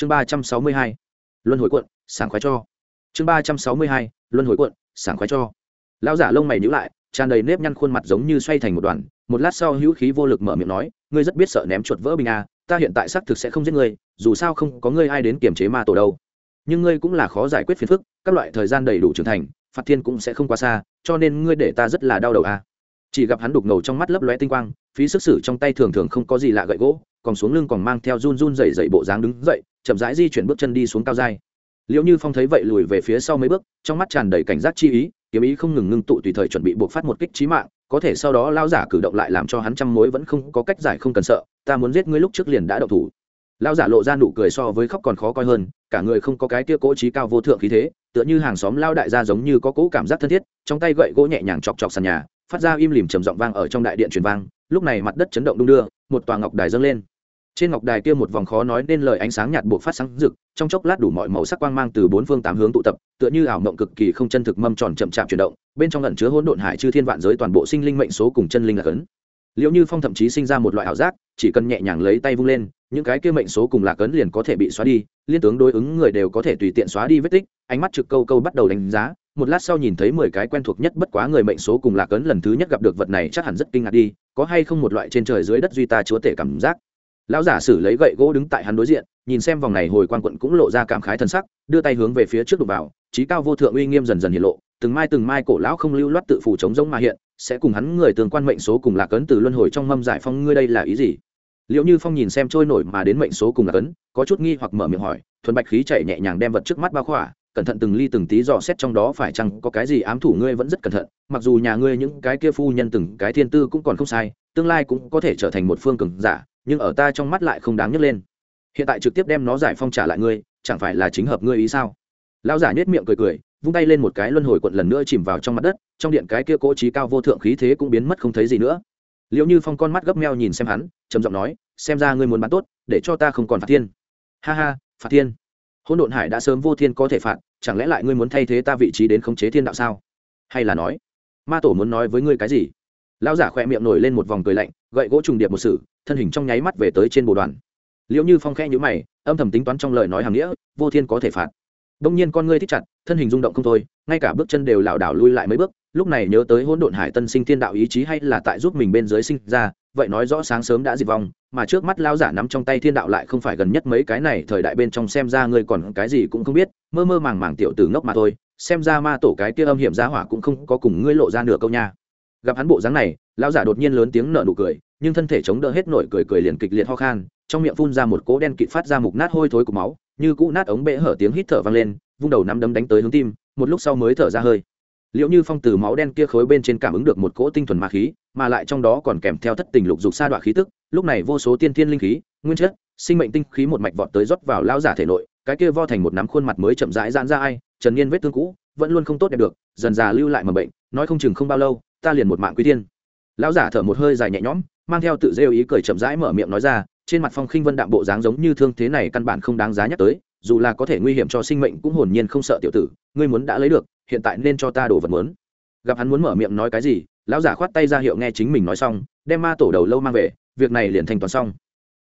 chương ba trăm sáu mươi hai, luân hồi quận sảng khoái cho. Chương ba trăm sáu mươi hai, luân hồi quận sảng khoái cho. Lão giả lông mày nhữ lại, tràn đầy nếp nhăn khuôn mặt giống như xoay thành một đoàn. Một lát sau hữu khí vô lực mở miệng nói, ngươi rất biết sợ ném chuột vỡ bình a, ta hiện tại xác thực sẽ không giết ngươi, dù sao không có ngươi ai đến kiềm chế ma tổ đâu. Nhưng ngươi cũng là khó giải quyết phiền phức, các loại thời gian đầy đủ trưởng thành, phạt thiên cũng sẽ không quá xa, cho nên ngươi để ta rất là đau đầu a. Chỉ gặp hắn đục ngầu trong mắt lấp lóe tinh quang, phí sức sử trong tay thường thường không có gì lạ gậy gỗ còn xuống lưng còn mang theo run run dậy dậy bộ dáng đứng dậy, chậm rãi di chuyển bước chân đi xuống cao dai. Liệu như phong thấy vậy lùi về phía sau mấy bước, trong mắt tràn đầy cảnh giác chi ý, kiếm ý không ngừng ngưng tụ tùy thời chuẩn bị buộc phát một kích trí mạng, có thể sau đó lao giả cử động lại làm cho hắn trăm mối vẫn không có cách giải không cần sợ, ta muốn giết ngươi lúc trước liền đã đậu thủ. Lao giả lộ ra nụ cười so với khóc còn khó coi hơn, cả người không có cái kia cỗ trí cao vô thượng khí thế, tựa như hàng xóm lao đại gia giống như có cỗ cảm giác thân thiết, trong tay gậy gỗ nhẹ nhàng chọc chọc sàn nhà, phát ra im lìm trầm giọng vang ở trong đại điện truyền vang, lúc này mặt đất chấn động đung đưa, một tòa ngọc đài dâng lên trên ngọc đài kia một vòng khó nói nên lời ánh sáng nhạt buộc phát sáng rực, trong chốc lát đủ mọi màu sắc quang mang từ bốn phương tám hướng tụ tập, tựa như ảo mộng cực kỳ không chân thực mâm tròn chậm chạp chuyển động, bên trong lẩn chứa hỗn độn hải chư thiên vạn giới toàn bộ sinh linh mệnh số cùng chân linh là cấn. Liệu như phong thậm chí sinh ra một loại ảo giác, chỉ cần nhẹ nhàng lấy tay vung lên, những cái kia mệnh số cùng lạc ấn liền có thể bị xóa đi, liên tướng đối ứng người đều có thể tùy tiện xóa đi vết tích, ánh mắt trực câu câu bắt đầu đánh giá, một lát sau nhìn thấy mười cái quen thuộc nhất bất quá người mệnh số cùng lạc ấn lần thứ nhất gặp được vật này chắc hẳn rất kinh ngạc đi, có hay không một loại trên trời dưới đất duy ta chúa tể cảm giác lão giả sử lấy gậy gỗ đứng tại hắn đối diện, nhìn xem vòng này hồi quan quận cũng lộ ra cảm khái thân sắc, đưa tay hướng về phía trước đục vào trí cao vô thượng uy nghiêm dần dần hiện lộ, từng mai từng mai cổ lão không lưu loát tự phủ chống giống mà hiện, sẽ cùng hắn người tường quan mệnh số cùng lạc ấn từ luân hồi trong mâm giải phong ngươi đây là ý gì? Liệu như phong nhìn xem trôi nổi mà đến mệnh số cùng lạc ấn, có chút nghi hoặc mở miệng hỏi, thuần bạch khí chạy nhẹ nhàng đem vật trước mắt bao khỏa cẩn thận từng ly từng tí dò xét trong đó phải chăng có cái gì ám thủ ngươi vẫn rất cẩn thận, mặc dù nhà ngươi những cái kia phu nhân từng cái thiên tư cũng còn không sai, tương lai cũng có thể trở thành một phương cường giả, nhưng ở ta trong mắt lại không đáng nhấc lên. Hiện tại trực tiếp đem nó giải phong trả lại ngươi, chẳng phải là chính hợp ngươi ý sao? Lão giả nhếch miệng cười cười, vung tay lên một cái luân hồi quận lần nữa chìm vào trong mặt đất, trong điện cái kia cố trí cao vô thượng khí thế cũng biến mất không thấy gì nữa. Liệu như phong con mắt gấp meo nhìn xem hắn, trầm giọng nói, xem ra ngươi muốn bán tốt, để cho ta không còn phạt thiên. Ha ha, phạt thiên hôn độn hải đã sớm vô thiên có thể phạt, chẳng lẽ lại ngươi muốn thay thế ta vị trí đến khống chế thiên đạo sao? Hay là nói, ma tổ muốn nói với ngươi cái gì? Lão giả khỏe miệng nổi lên một vòng cười lạnh, gậy gỗ trùng điệp một sự, thân hình trong nháy mắt về tới trên bồ đoàn. Liệu như phong khẽ nhữ mày, âm thầm tính toán trong lời nói hàng nghĩa, vô thiên có thể phạt. Đông nhiên con ngươi thích chặt, thân hình rung động không thôi, ngay cả bước chân đều lảo đảo lui lại mấy bước, lúc này nhớ tới hỗn độn hải tân sinh thiên đạo ý chí hay là tại giúp mình bên dưới sinh ra vậy nói rõ sáng sớm đã diệt vong, mà trước mắt lao giả nắm trong tay thiên đạo lại không phải gần nhất mấy cái này thời đại bên trong xem ra ngươi còn cái gì cũng không biết, mơ mơ màng màng tiểu tử ngốc mà thôi, xem ra ma tổ cái kia âm hiểm giá hỏa cũng không có cùng ngươi lộ ra nửa câu nha. Gặp hắn bộ dáng này lao giả đột nhiên lớn tiếng nở nụ cười, nhưng thân thể chống đỡ hết nổi cười cười liền kịch liệt ho khan, trong miệng phun ra một cỗ đen kịt phát ra mục nát hôi thối của máu, như cũ nát ống bệ hở tiếng hít thở vang lên, vung đầu nắm đấm đánh tới hướng tim, một lúc sau mới thở ra hơi. Liệu như phong từ máu đen kia khối bên trên cảm ứng được một cỗ tinh thuần ma khí mà lại trong đó còn kèm theo thất tình lục dục sa đoạn khí tức, lúc này vô số tiên thiên linh khí, nguyên chất, sinh mệnh tinh khí một mạch vọt tới rót vào lão giả thể nội, cái kia vo thành một nắm khuôn mặt mới chậm rãi giãn ra ai, trần Nghiên vết thương cũ, vẫn luôn không tốt đẹp được, dần già lưu lại mầm bệnh, nói không chừng không bao lâu, ta liền một mạng quý tiên. Lão giả thở một hơi dài nhẹ nhõm, mang theo tự rêu ý cười chậm rãi mở miệng nói ra, trên mặt phong khinh vân đạm bộ dáng giống như thương thế này căn bản không đáng giá nhắc tới, dù là có thể nguy hiểm cho sinh mệnh cũng hồn nhiên không sợ tiểu tử, ngươi muốn đã lấy được, hiện tại nên cho ta đồ vật muốn. Gặp hắn muốn mở miệng nói cái gì lão giả khoát tay ra hiệu nghe chính mình nói xong, đem ma tổ đầu lâu mang về, việc này liền thành toàn xong.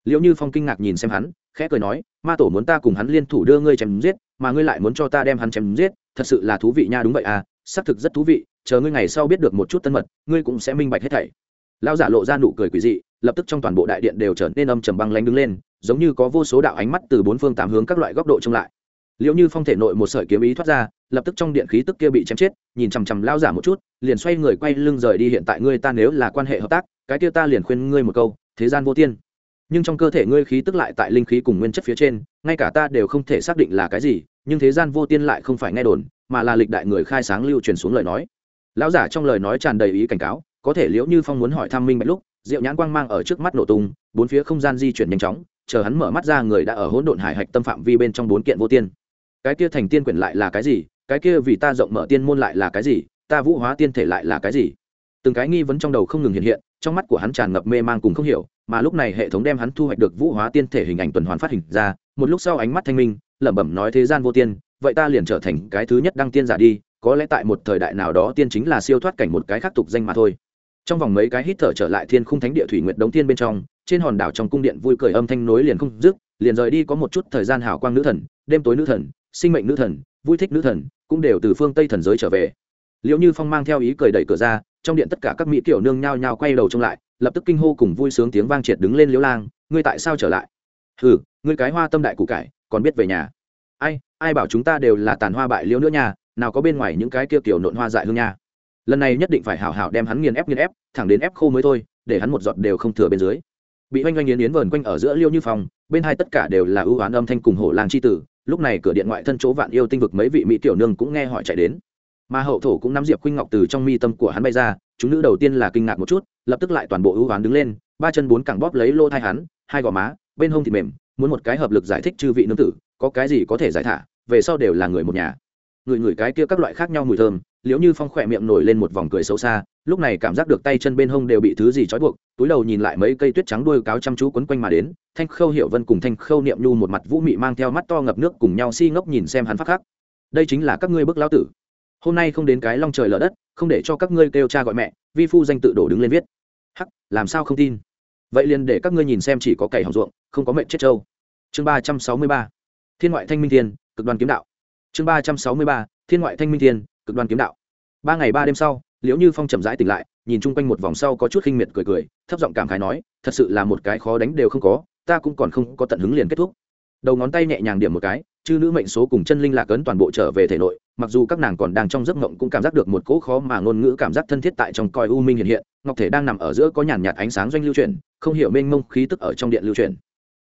Liệu như phong kinh ngạc nhìn xem hắn, khẽ cười nói, ma tổ muốn ta cùng hắn liên thủ đưa ngươi chém giết, mà ngươi lại muốn cho ta đem hắn chém giết, thật sự là thú vị nha, đúng vậy à xác thực rất thú vị, chờ ngươi ngày sau biết được một chút tân mật, ngươi cũng sẽ minh bạch hết thảy. Lão giả lộ ra nụ cười quỷ dị, lập tức trong toàn bộ đại điện đều trở nên âm trầm băng lanh đứng lên, giống như có vô số đạo ánh mắt từ bốn phương tám hướng các loại góc độ trông lại. Liệu như phong thể nội một sợi kiếm ý thoát ra lập tức trong điện khí tức kia bị chém chết, nhìn chằm chằm lao giả một chút, liền xoay người quay lưng rời đi hiện tại ngươi ta nếu là quan hệ hợp tác, cái kia ta liền khuyên ngươi một câu, thế gian vô tiên. Nhưng trong cơ thể ngươi khí tức lại tại linh khí cùng nguyên chất phía trên, ngay cả ta đều không thể xác định là cái gì, nhưng thế gian vô tiên lại không phải nghe đồn, mà là lịch đại người khai sáng lưu truyền xuống lời nói. Lão giả trong lời nói tràn đầy ý cảnh cáo, có thể liễu như phong muốn hỏi thăm minh bạch lúc diệu nhãn quang mang ở trước mắt nổ tung, bốn phía không gian di chuyển nhanh chóng, chờ hắn mở mắt ra người đã ở hỗn độn hải hạch tâm phạm vi bên trong bốn kiện vô tiên. Cái kia thành tiên quyển lại là cái gì? Cái kia vì ta rộng mở tiên môn lại là cái gì, ta vũ hóa tiên thể lại là cái gì? Từng cái nghi vấn trong đầu không ngừng hiện hiện, trong mắt của hắn tràn ngập mê mang cùng không hiểu, mà lúc này hệ thống đem hắn thu hoạch được vũ hóa tiên thể hình ảnh tuần hoàn phát hình ra, một lúc sau ánh mắt thanh minh, lẩm bẩm nói thế gian vô tiên, vậy ta liền trở thành cái thứ nhất đăng tiên giả đi, có lẽ tại một thời đại nào đó tiên chính là siêu thoát cảnh một cái khác tục danh mà thôi. Trong vòng mấy cái hít thở trở lại thiên khung thánh địa thủy nguyệt đống tiên bên trong, trên hòn đảo trong cung điện vui cười âm thanh nối liền không dứt, liền rời đi có một chút thời gian hào quang nữ thần, đêm tối nữ thần, sinh mệnh nữ thần, vui thích nữ thần cũng đều từ phương tây thần giới trở về. Liệu như phong mang theo ý cười đẩy cửa ra, trong điện tất cả các mỹ kiểu nương nhao nhao quay đầu trông lại, lập tức kinh hô cùng vui sướng tiếng vang triệt đứng lên liễu lang, ngươi tại sao trở lại? Hừ, ngươi cái hoa tâm đại củ cải, còn biết về nhà. Ai ai bảo chúng ta đều là tàn hoa bại liễu nữa nha, nào có bên ngoài những cái kia kiểu nộn hoa dại hương nha. Lần này nhất định phải hảo hảo đem hắn nghiền ép nghiền ép, thẳng đến ép khô mới thôi, để hắn một giọt đều không thừa bên dưới. Bị oanh oanh yến yến vờn quanh ở giữa liêu như phòng bên hai tất cả đều là ưu oán âm thanh cùng hổ làng c h i tử lúc này cửa điện ngoại thân chỗ vạn yêu tinh vực mấy vị mỹ tiểu nương cũng nghe hỏi chạy đến. Mà hậu thổ cũng nắm diệp khuynh ngọc từ trong mi tâm của hắn bay ra, chúng nữ đầu tiên là kinh ngạc một chút, lập tức lại toàn bộ ưu ván đứng lên, ba chân bốn cẳng bóp lấy lô thai hắn, hai gò má, bên hông thịt mềm, muốn một cái hợp lực giải thích chư vị nương tử, có cái gì có thể giải thả, về sau đều là người một nhà. Người người cái kia các loại khác nhau mùi thơm liếu như phong khỏe miệng nổi lên một vòng cười xấu xa, lúc này cảm giác được tay chân bên hông đều bị thứ gì trói buộc, túi đầu nhìn lại mấy cây tuyết trắng đuôi cáo chăm chú quấn quanh mà đến, thanh khâu hiệu vân cùng thanh khâu niệm nhu một mặt vũ mị mang theo mắt to ngập nước cùng nhau si ngốc nhìn xem hắn phát khắc. Đây chính là các ngươi bức lao tử. Hôm nay không đến cái long trời lở đất, không để cho các ngươi kêu cha gọi mẹ, vi phu danh tự đổ đứng lên viết. Hắc, làm sao không tin? Vậy liền để các ngươi nhìn xem chỉ có cày hỏng ruộng, không có mệnh chết trâu. Chương ba trăm sáu mươi ba. Thiên ngoại thanh minh thiên, cực đoàn kiếm đạo. Chương ba trăm sáu mươi ba. Thiên ngoại thanh minh thiên cực đoan kiếm đạo. Ba ngày ba đêm sau, liễu như phong chậm rãi tỉnh lại, nhìn chung quanh một vòng sau có chút khinh miệt cười cười, thấp giọng cảm khái nói, thật sự là một cái khó đánh đều không có, ta cũng còn không có tận hứng liền kết thúc. Đầu ngón tay nhẹ nhàng điểm một cái, chư nữ mệnh số cùng chân linh lạc ấn toàn bộ trở về thể nội, mặc dù các nàng còn đang trong giấc mộng cũng cảm giác được một cỗ khó mà ngôn ngữ cảm giác thân thiết tại trong coi u minh hiện hiện, ngọc thể đang nằm ở giữa có nhàn nhạt ánh sáng doanh lưu chuyển, không hiểu mênh mông khí tức ở trong điện lưu chuyển.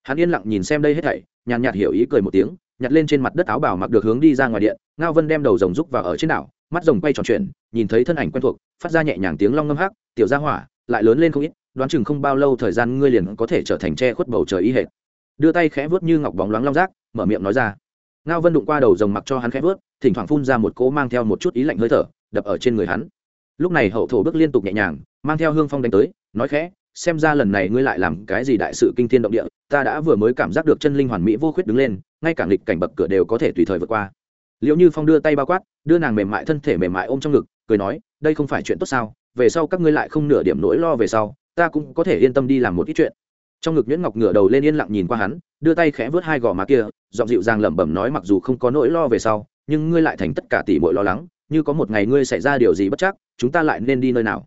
Hắn yên lặng nhìn xem đây hết thảy, nhàn nhạt hiểu ý cười một tiếng nhặt lên trên mặt đất áo bảo mặc được hướng đi ra ngoài điện, ngao vân đem đầu rồng rúc vào ở trên đảo, mắt rồng quay tròn chuyển, nhìn thấy thân ảnh quen thuộc, phát ra nhẹ nhàng tiếng long ngâm hắc, tiểu gia hỏa, lại lớn lên không ít, đoán chừng không bao lâu thời gian ngươi liền có thể trở thành tre khuất bầu trời ý hệt. Đưa tay khẽ vớt như ngọc bóng loáng long rác mở miệng nói ra. Ngao vân đụng qua đầu rồng mặc cho hắn khẽ vớt thỉnh thoảng phun ra một cỗ mang theo một chút ý lạnh hơi thở, đập ở trên người hắn. Lúc này hậu thổ bước liên tục nhẹ nhàng, mang theo hương phong đánh tới, nói khẽ xem ra lần này ngươi lại làm cái gì đại sự kinh thiên động địa, ta đã vừa mới cảm giác được chân linh hoàn mỹ vô khuyết đứng lên, ngay cả nghịch cảnh bậc cửa đều có thể tùy thời vượt qua. Liệu như phong đưa tay bao quát, đưa nàng mềm mại thân thể mềm mại ôm trong ngực, cười nói, đây không phải chuyện tốt sao, về sau các ngươi lại không nửa điểm nỗi lo về sau, ta cũng có thể yên tâm đi làm một ít chuyện. Trong ngực nhuyễn ngọc ngửa đầu lên yên lặng nhìn qua hắn, đưa tay khẽ vớt hai gò má kia, giọng dịu dàng lẩm bẩm nói mặc dù không có nỗi lo về sau, nhưng ngươi lại thành tất cả tỷ muội lo lắng, như có một ngày ngươi xảy ra điều gì bất chắc, chúng ta lại nên đi nơi nào?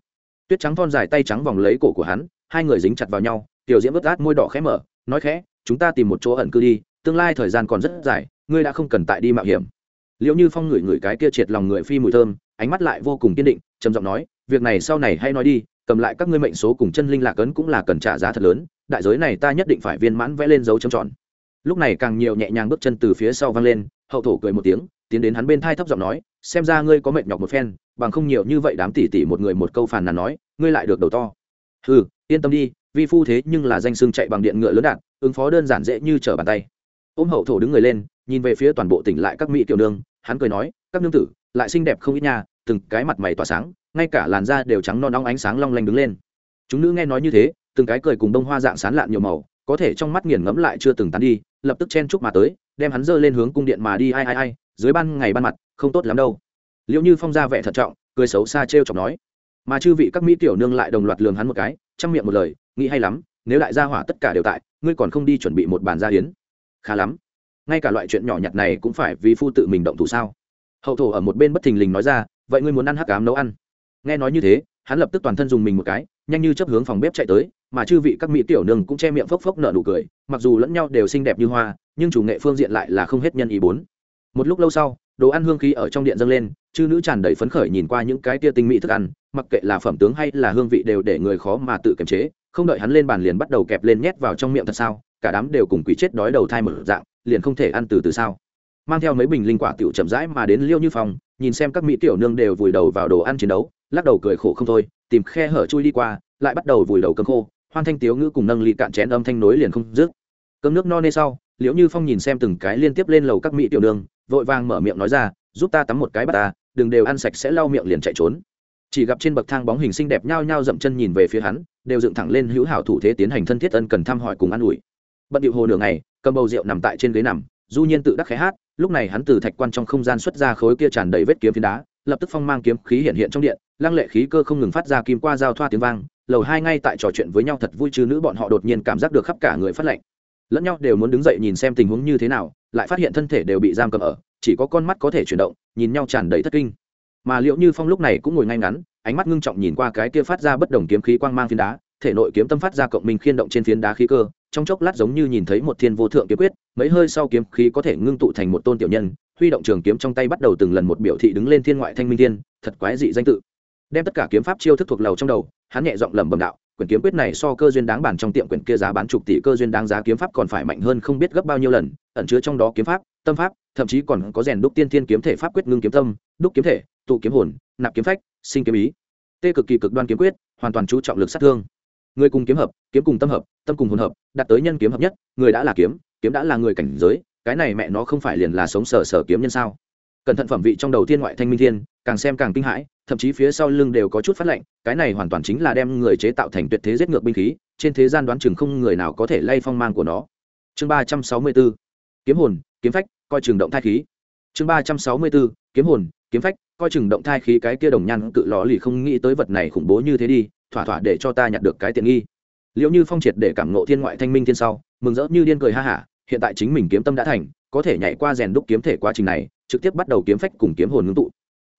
Tuyết trắng thon dài tay trắng vòng lấy cổ của hắn, hai người dính chặt vào nhau, tiểu diễm ướt át môi đỏ khẽ mở, nói khẽ, chúng ta tìm một chỗ ẩn cư đi, tương lai thời gian còn rất dài, ngươi đã không cần tại đi mạo hiểm. Liệu như phong ngửi ngửi cái kia triệt lòng người phi mùi thơm, ánh mắt lại vô cùng kiên định, trầm giọng nói, việc này sau này hay nói đi, cầm lại các ngươi mệnh số cùng chân linh lạc ấn cũng là cần trả giá thật lớn, đại giới này ta nhất định phải viên mãn vẽ lên dấu trầm tròn. Lúc này càng nhiều nhẹ nhàng bước chân từ phía sau vang lên, hậu thổ cười một tiếng, tiến đến hắn bên thai thấp giọng nói, xem ra ngươi có mệnh nhọc một phen bằng không nhiều như vậy đám tỉ tỉ một người một câu phàn nàn nói, ngươi lại được đầu to. Ừ yên tâm đi, vi phu thế nhưng là danh xương chạy bằng điện ngựa lớn đạn, ứng phó đơn giản dễ như trở bàn tay. Ôm hậu thổ đứng người lên, nhìn về phía toàn bộ tỉnh lại các mỹ tiểu nương, hắn cười nói, các nương tử, lại xinh đẹp không ít nha, từng cái mặt mày tỏa sáng, ngay cả làn da đều trắng non nóng ánh sáng long lanh đứng lên. Chúng nữ nghe nói như thế, từng cái cười cùng đông hoa dạng sán lạn nhiều màu, có thể trong mắt nghiền ngẫm lại chưa từng tán đi, lập tức chen chúc mà tới, đem hắn dơ lên hướng cung điện mà đi, ai ai ai, dưới ban ngày ban mặt, không tốt lắm đâu liệu như phong ra vẻ thận trọng, cười xấu xa trêu chọc nói, mà chư vị các mỹ tiểu nương lại đồng loạt lường hắn một cái, chăm miệng một lời, nghĩ hay lắm, nếu đại gia hỏa tất cả đều tại, ngươi còn không đi chuẩn bị một bàn gia hiến khá lắm. Ngay cả loại chuyện nhỏ nhặt này cũng phải vì phu tự mình động thủ sao? Hậu thổ ở một bên bất thình lình nói ra, vậy ngươi muốn ăn hắc cám nấu ăn? Nghe nói như thế, hắn lập tức toàn thân dùng mình một cái, nhanh như chấp hướng phòng bếp chạy tới, mà chư vị các mỹ tiểu nương cũng che miệng phốc phốc nở nụ cười, mặc dù lẫn nhau đều xinh đẹp như hoa, nhưng chủ nghệ phương diện lại là không hết nhân ý bốn một lúc lâu sau, đồ ăn hương khí ở trong điện dâng lên, chư nữ tràn đầy phấn khởi nhìn qua những cái tia tinh mỹ thức ăn, mặc kệ là phẩm tướng hay là hương vị đều để người khó mà tự kiềm chế, không đợi hắn lên bàn liền bắt đầu kẹp lên nhét vào trong miệng thật sao, cả đám đều cùng quỷ chết đói đầu thai mở dạng, liền không thể ăn từ từ sao. Mang theo mấy bình linh quả tiểu chậm rãi mà đến liêu như phòng nhìn xem các mỹ tiểu nương đều vùi đầu vào đồ ăn chiến đấu, lắc đầu cười khổ không thôi, tìm khe hở chui đi qua, lại bắt đầu vùi đầu cơm khô, hoan thanh tiếu ngữ cùng nâng ly cạn chén âm thanh nối liền không dứt. Cơm nước no nê sau, liễu như phong nhìn xem từng cái liên tiếp lên lầu các mỹ tiểu nương vội vàng mở miệng nói ra, giúp ta tắm một cái bắt ta, đừng đều ăn sạch sẽ lau miệng liền chạy trốn. Chỉ gặp trên bậc thang bóng hình xinh đẹp nhao nhao dậm chân nhìn về phía hắn, đều dựng thẳng lên hữu hảo thủ thế tiến hành thân thiết ân cần thăm hỏi cùng ă n ủi. Bận điệu hồ nửa ngày, cầm bầu rượu nằm tại trên ghế nằm, du nhiên tự đắc khé hát, lúc này hắn từ thạch quan trong không gian xuất ra khối kia tràn đầy vết kiếm phiến đá, lập tức phong mang kiếm khí hiện hiện trong điện, lăng lệ khí cơ không ngừng phát ra kim qua giao thoa tiếng vang, lầu hai ngay tại trò chuyện với nhau thật vui chứ nữ bọn họ đột nhiên cảm giác được khắp cả người phát lệnh lẫn nhau đều muốn đứng dậy nhìn xem tình huống như thế nào lại phát hiện thân thể đều bị giam cầm ở, chỉ có con mắt có thể chuyển động, nhìn nhau tràn đầy thất kinh. Mà liệu như phong lúc này cũng ngồi ngay ngắn, ánh mắt ngưng trọng nhìn qua cái kia phát ra bất đồng kiếm khí quang mang phiến đá, thể nội kiếm tâm phát ra cộng minh khiên động trên phiến đá khí cơ, trong chốc lát giống như nhìn thấy một thiên vô thượng kiếm quyết, mấy hơi sau kiếm khí có thể ngưng tụ thành một tôn tiểu nhân, huy động trường kiếm trong tay bắt đầu từng lần một biểu thị đứng lên thiên ngoại thanh minh thiên, thật quái dị danh tự. Đem tất cả kiếm pháp chiêu thức thuộc lầu trong đầu, hắn nhẹ giọng lẩm bẩm đạo quyển kiếm quyết này so cơ duyên đáng bản trong tiệm quyển kia giá bán chục tỷ cơ duyên đáng giá kiếm pháp còn phải mạnh hơn không biết gấp bao nhiêu lần, ẩn chứa trong đó kiếm pháp, tâm pháp, thậm chí còn có rèn đúc tiên thiên kiếm thể pháp quyết ngưng kiếm tâm, đúc kiếm thể, tụ kiếm hồn, nạp kiếm phách, sinh kiếm ý. Tê cực kỳ cực đoan kiếm quyết, hoàn toàn chú trọng lực sát thương. Người cùng kiếm hợp, kiếm cùng tâm hợp, tâm cùng hồn hợp, đạt tới nhân kiếm hợp nhất, người đã là kiếm kiếm đã là người cảnh giới, cái này mẹ nó không phải liền là sống sở sở kiếm nhân sao? Cẩn thận phẩm vị trong đầu tiên ngoại thanh minh thiên, càng xem càng kinh hãi thậm chí phía sau lưng đều có chút phát lạnh, cái này hoàn toàn chính là đem người chế tạo thành tuyệt thế giết ngược binh khí, trên thế gian đoán chừng không người nào có thể lay phong mang của nó. Chương ba trăm sáu mươi b ố kiếm hồn, kiếm phách, coi chừng động thai khí. Chương ba trăm sáu mươi b ố kiếm hồn, kiếm phách, coi chừng động thai khí, cái kia đồng nhan cự lò lì không nghĩ tới vật này khủng bố như thế đi, thỏa thỏa để cho ta nhặt được cái tiện nghi. Liệu như phong triệt để cảm nộ thiên ngoại thanh minh thiên sau, mừng rỡ như điên cười ha hả, hiện tại chính mình kiếm tâm đã thành, có thể nhảy qua rèn đúc kiếm thể quá trình này, trực tiếp bắt đầu kiếm phách cùng kiếm hồn ngưng tụ.